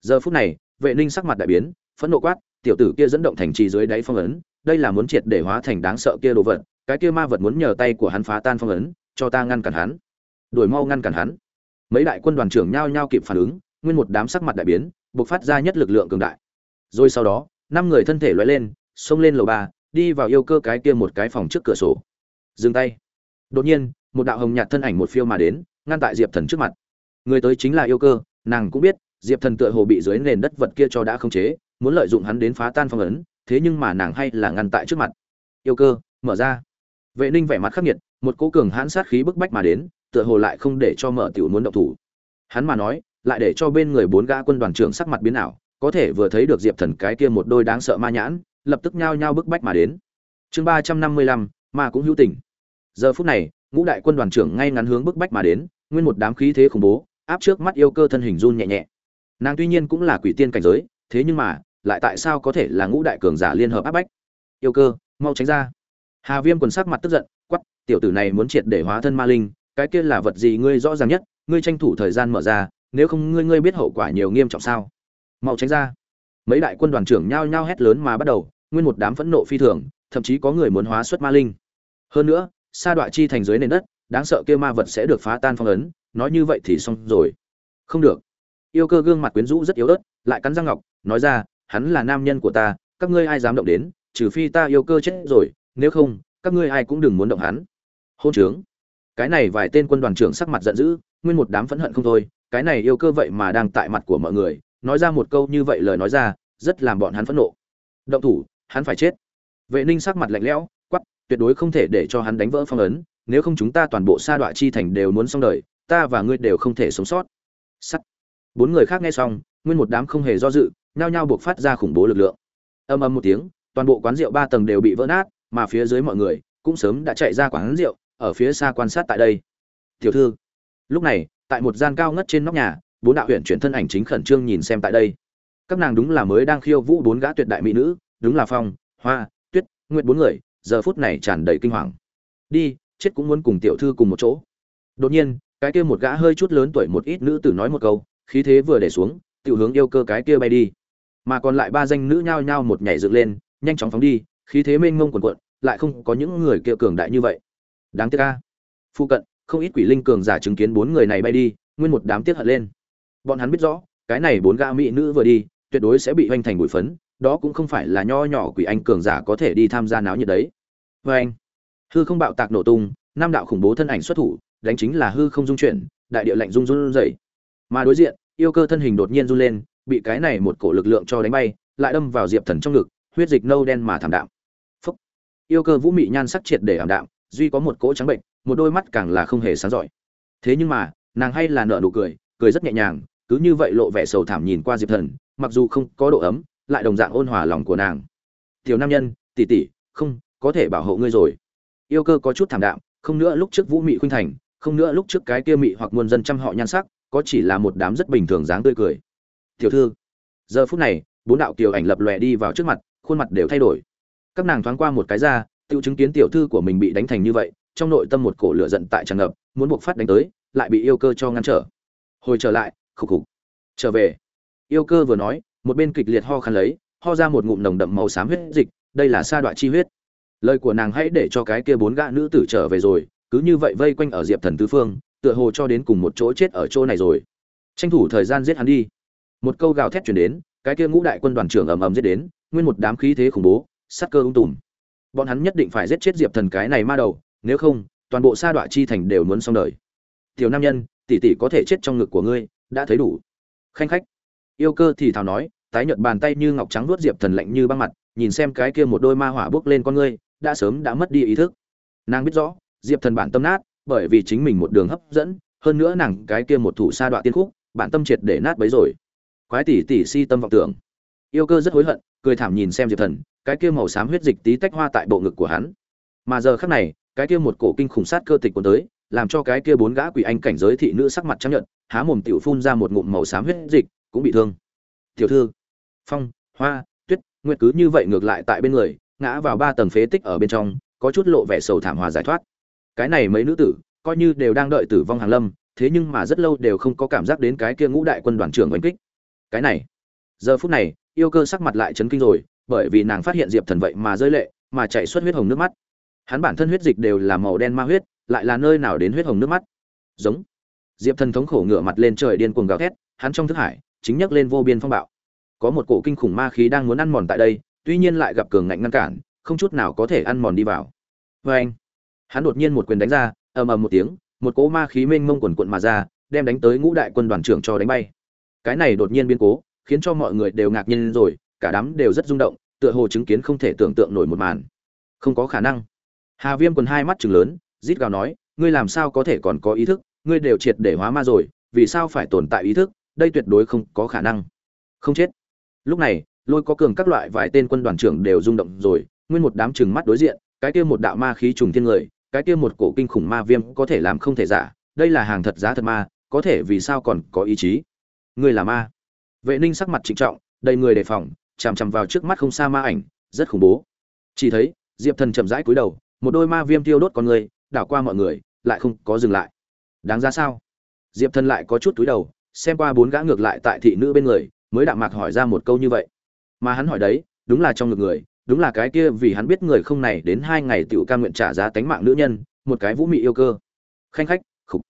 [SPEAKER 1] Giờ phút này, vệ ninh sắc mặt đại biến, phẫn nộ quát tiểu tử kia dẫn động thành trì dưới đáy phong ấn, đây là muốn triệt để hóa thành đáng sợ kia đồ vật, cái kia ma vật muốn nhờ tay của hắn phá tan phong ấn, cho ta ngăn cản hắn. Đuổi mau ngăn cản hắn. Mấy đại quân đoàn trưởng nhao nhao kịp phản ứng, nguyên một đám sắc mặt đại biến, bộc phát ra nhất lực lượng cường đại. Rồi sau đó, năm người thân thể lóe lên, xông lên lầu ba, đi vào yêu cơ cái kia một cái phòng trước cửa sổ. Dừng tay. Đột nhiên, một đạo hồng nhạt thân ảnh một phiêu mà đến, ngăn tại diệp thần trước mặt. Người tới chính là yêu cơ, nàng cũng biết, diệp thần tựa hồ bị dưới nền đất vật kia cho đã không chế muốn lợi dụng hắn đến phá tan phong ấn, thế nhưng mà nàng hay là ngăn tại trước mặt. Yêu cơ, mở ra. Vệ ninh vẻ mặt khắc nghiệt, một cố cường hãn sát khí bức bách mà đến, tựa hồ lại không để cho mở tiểu muốn động thủ. Hắn mà nói, lại để cho bên người bốn gã quân đoàn trưởng sắc mặt biến ảo, có thể vừa thấy được diệp thần cái kia một đôi đáng sợ ma nhãn, lập tức nhao nhao bức bách mà đến. Chương ba trăm năm mươi lăm, ma cũng hữu tình. Giờ phút này, ngũ đại quân đoàn trưởng ngay ngắn hướng bức bách mà đến, nguyên một đám khí thế khủng bố, áp trước mắt yêu cơ thân hình run nhẹ nhẹ. Nàng tuy nhiên cũng là quỷ tiên cảnh giới, thế nhưng mà lại tại sao có thể là ngũ đại cường giả liên hợp áp bách? Yêu cơ, mau tránh ra. Hà viêm quần sắc mặt tức giận quắp tiểu tử này muốn triệt để hóa thân ma linh, cái kia là vật gì ngươi rõ ràng nhất, ngươi tranh thủ thời gian mở ra, nếu không ngươi ngươi biết hậu quả nhiều nghiêm trọng sao? Mau tránh ra. Mấy đại quân đoàn trưởng nhao nhao hét lớn mà bắt đầu, nguyên một đám phẫn nộ phi thường, thậm chí có người muốn hóa xuất ma linh. Hơn nữa, sa đoạn chi thành dưới nền đất, đáng sợ kia ma vật sẽ được phá tan phong ấn, nói như vậy thì xong rồi. Không được. Yêu cơ gương mặt quyến rũ rất yếu ớt, lại cắn răng ngọc, nói ra hắn là nam nhân của ta, các ngươi ai dám động đến, trừ phi ta yêu cơ chết rồi, nếu không, các ngươi ai cũng đừng muốn động hắn. Hôn trướng. Cái này vài tên quân đoàn trưởng sắc mặt giận dữ, nguyên một đám phẫn hận không thôi, cái này yêu cơ vậy mà đang tại mặt của mọi người, nói ra một câu như vậy lời nói ra, rất làm bọn hắn phẫn nộ. Động thủ, hắn phải chết. Vệ ninh sắc mặt lạnh lẽo quắp tuyệt đối không thể để cho hắn đánh vỡ phong ấn, nếu không chúng ta toàn bộ sa đọa chi thành đều muốn xong đời, ta và ngươi đều không thể sống sót. Sắt. Bốn người khác nghe xong, nguyên một đám không hề do dự nhao nhao buộc phát ra khủng bố lực lượng. Âm âm một tiếng, toàn bộ quán rượu ba tầng đều bị vỡ nát, mà phía dưới mọi người cũng sớm đã chạy ra quán rượu, ở phía xa quan sát tại đây. Tiểu thư, lúc này, tại một gian cao ngất trên nóc nhà, bốn đạo huyện chuyển thân ảnh chính khẩn trương nhìn xem tại đây. Các nàng đúng là mới đang khiêu vũ bốn gã tuyệt đại mỹ nữ, đúng là phong, hoa, tuyết, nguyệt bốn người, giờ phút này tràn đầy kinh hoàng. Đi, chết cũng muốn cùng tiểu thư cùng một chỗ. Đột nhiên, cái kia một gã hơi chút lớn tuổi một ít nữ tử nói một câu, khí thế vừa để xuống, tiểu hướng yêu cơ cái kia bay đi mà còn lại ba danh nữ nhao nhao một nhảy dựng lên, nhanh chóng phóng đi, khí thế mênh mông quần quận lại không có những người kia cường đại như vậy. Đáng tiếc ca phụ cận, không ít quỷ linh cường giả chứng kiến bốn người này bay đi, nguyên một đám tiếc hận lên. Bọn hắn biết rõ, cái này bốn gã mỹ nữ vừa đi, tuyệt đối sẽ bị hoành thành bụi phấn, đó cũng không phải là nho nhỏ quỷ anh cường giả có thể đi tham gia náo nhiệt đấy. Vê anh, hư không bạo tạc nổ tung, năm đạo khủng bố thân ảnh xuất thủ, đánh chính là hư không dung chuyển, đại địa lạnh rung run rẩy. Mà đối diện, yêu cơ thân hình đột nhiên run lên bị cái này một cổ lực lượng cho đánh bay, lại đâm vào diệp thần trong ngực, huyết dịch nâu đen mà thảm đạm. Phúc. Yêu cơ vũ mị nhan sắc triệt để ảm đạm, duy có một cỗ trắng bệnh, một đôi mắt càng là không hề sáng giỏi. Thế nhưng mà, nàng hay là nở nụ cười cười rất nhẹ nhàng, cứ như vậy lộ vẻ sầu thảm nhìn qua diệp thần, mặc dù không có độ ấm, lại đồng dạng ôn hòa lòng của nàng. Tiểu nam nhân, tỷ tỷ, không, có thể bảo hộ ngươi rồi. Yêu cơ có chút thảm đạm, không nữa lúc trước vũ mị khuynh thành, không nữa lúc trước cái kia mị hoặc muôn dân trăm họ nhan sắc, có chỉ là một đám rất bình thường dáng tươi cười tiểu thư. Giờ phút này, bốn đạo kiều ảnh lập lòe đi vào trước mặt, khuôn mặt đều thay đổi. Các nàng thoáng qua một cái ra, tự chứng kiến tiểu thư của mình bị đánh thành như vậy, trong nội tâm một cổ lửa giận tại tràn ngập, muốn buộc phát đánh tới, lại bị yêu cơ cho ngăn trở. Hồi trở lại, khục khục. Trở về. Yêu cơ vừa nói, một bên kịch liệt ho khăn lấy, ho ra một ngụm nồng đậm màu xám huyết dịch, đây là sa đoạn chi huyết. Lời của nàng hãy để cho cái kia bốn gã nữ tử trở về rồi, cứ như vậy vây quanh ở diệp thần tứ phương, tựa hồ cho đến cùng một chỗ chết ở chỗ này rồi. Tranh thủ thời gian giết hắn đi một câu gào thét chuyển đến, cái kia ngũ đại quân đoàn trưởng ầm ầm giết đến, nguyên một đám khí thế khủng bố, sát cơ ung tùm. Bọn hắn nhất định phải giết chết diệp thần cái này ma đầu, nếu không, toàn bộ sa đọa chi thành đều muốn xong đời. Tiểu nam nhân, tỷ tỷ có thể chết trong ngực của ngươi, đã thấy đủ. Khanh khách. Yêu cơ thì thào nói, tái nhợt bàn tay như ngọc trắng nuốt diệp thần lạnh như băng mặt, nhìn xem cái kia một đôi ma hỏa bước lên con ngươi, đã sớm đã mất đi ý thức. Nàng biết rõ, diệp thần bản tâm nát, bởi vì chính mình một đường hấp dẫn, hơn nữa nàng cái kia một thủ sa đoạn tiên khúc, bản tâm triệt để nát bấy rồi quái tỷ tỷ si tâm vọng tưởng. Yêu cơ rất hối hận, cười thảm nhìn xem diệp thần, cái kia màu xám huyết dịch tí tách hoa tại bộ ngực của hắn. Mà giờ khắc này, cái kia một cổ kinh khủng sát cơ tịch cuốn tới, làm cho cái kia bốn gã quỷ anh cảnh giới thị nữ sắc mặt trắng nhợt, há mồm tiểu phun ra một ngụm màu xám huyết dịch, cũng bị thương. Tiểu thư. Phong, hoa, tuyết, nguyệt cứ như vậy ngược lại tại bên người, ngã vào ba tầng phế tích ở bên trong, có chút lộ vẻ sầu thảm hòa giải thoát. Cái này mấy nữ tử, coi như đều đang đợi tử vong hàng lâm, thế nhưng mà rất lâu đều không có cảm giác đến cái kia ngũ đại quân đoàn trưởng oanh kích cái này. Giờ phút này, yêu cơ sắc mặt lại chấn kinh rồi, bởi vì nàng phát hiện diệp thần vậy mà rơi lệ, mà chạy xuất huyết hồng nước mắt. Hắn bản thân huyết dịch đều là màu đen ma huyết, lại là nơi nào đến huyết hồng nước mắt? Giống. Diệp thần thống khổ ngửa mặt lên trời điên cuồng gào thét, hắn trong thức hải, chính nhắc lên vô biên phong bạo. Có một cổ kinh khủng ma khí đang muốn ăn mòn tại đây, tuy nhiên lại gặp cường ngạnh ngăn cản, không chút nào có thể ăn mòn đi vào. Vê anh hắn đột nhiên một quyền đánh ra, ầm ầm một tiếng, một cỗ ma khí mênh mông quần quận mà ra, đem đánh tới ngũ đại quân đoàn trưởng cho đánh bay cái này đột nhiên biến cố, khiến cho mọi người đều ngạc nhiên rồi, cả đám đều rất rung động, tựa hồ chứng kiến không thể tưởng tượng nổi một màn. Không có khả năng. Hà viêm còn hai mắt chừng lớn, rít gào nói, ngươi làm sao có thể còn có ý thức? Ngươi đều triệt để hóa ma rồi, vì sao phải tồn tại ý thức? Đây tuyệt đối không có khả năng. Không chết. Lúc này, lôi có cường các loại vài tên quân đoàn trưởng đều rung động rồi, nguyên một đám chừng mắt đối diện, cái kia một đạo ma khí trùng thiên người, cái kia một cổ kinh khủng ma viêm có thể làm không thể giả, đây là hàng thật giá thật ma, có thể vì sao còn có ý chí? Ngươi là ma. Vệ ninh sắc mặt trịnh trọng, đầy người đề phòng, chằm chằm vào trước mắt không xa ma ảnh, rất khủng bố. Chỉ thấy, diệp thần chậm rãi cúi đầu, một đôi ma viêm tiêu đốt con người, đảo qua mọi người, lại không có dừng lại. Đáng ra sao? Diệp thần lại có chút túi đầu, xem qua bốn gã ngược lại tại thị nữ bên người, mới đạm mạc hỏi ra một câu như vậy. Mà hắn hỏi đấy, đúng là trong ngực người, đúng là cái kia vì hắn biết người không này đến hai ngày tiểu ca nguyện trả giá tánh mạng nữ nhân, một cái vũ mị yêu cơ. Khanh khách, khục.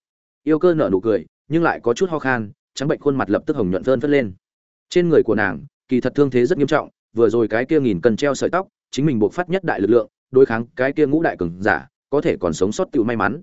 [SPEAKER 1] Yêu cơ nở nụ cười, nhưng lại có chút ho khan trắng bệnh khuôn mặt lập tức hồng nhuận phơn phất lên. Trên người của nàng, kỳ thật thương thế rất nghiêm trọng, vừa rồi cái kia nghìn cần treo sợi tóc, chính mình buộc phát nhất đại lực lượng, đối kháng cái kia ngũ đại cường giả, có thể còn sống sót tự may mắn.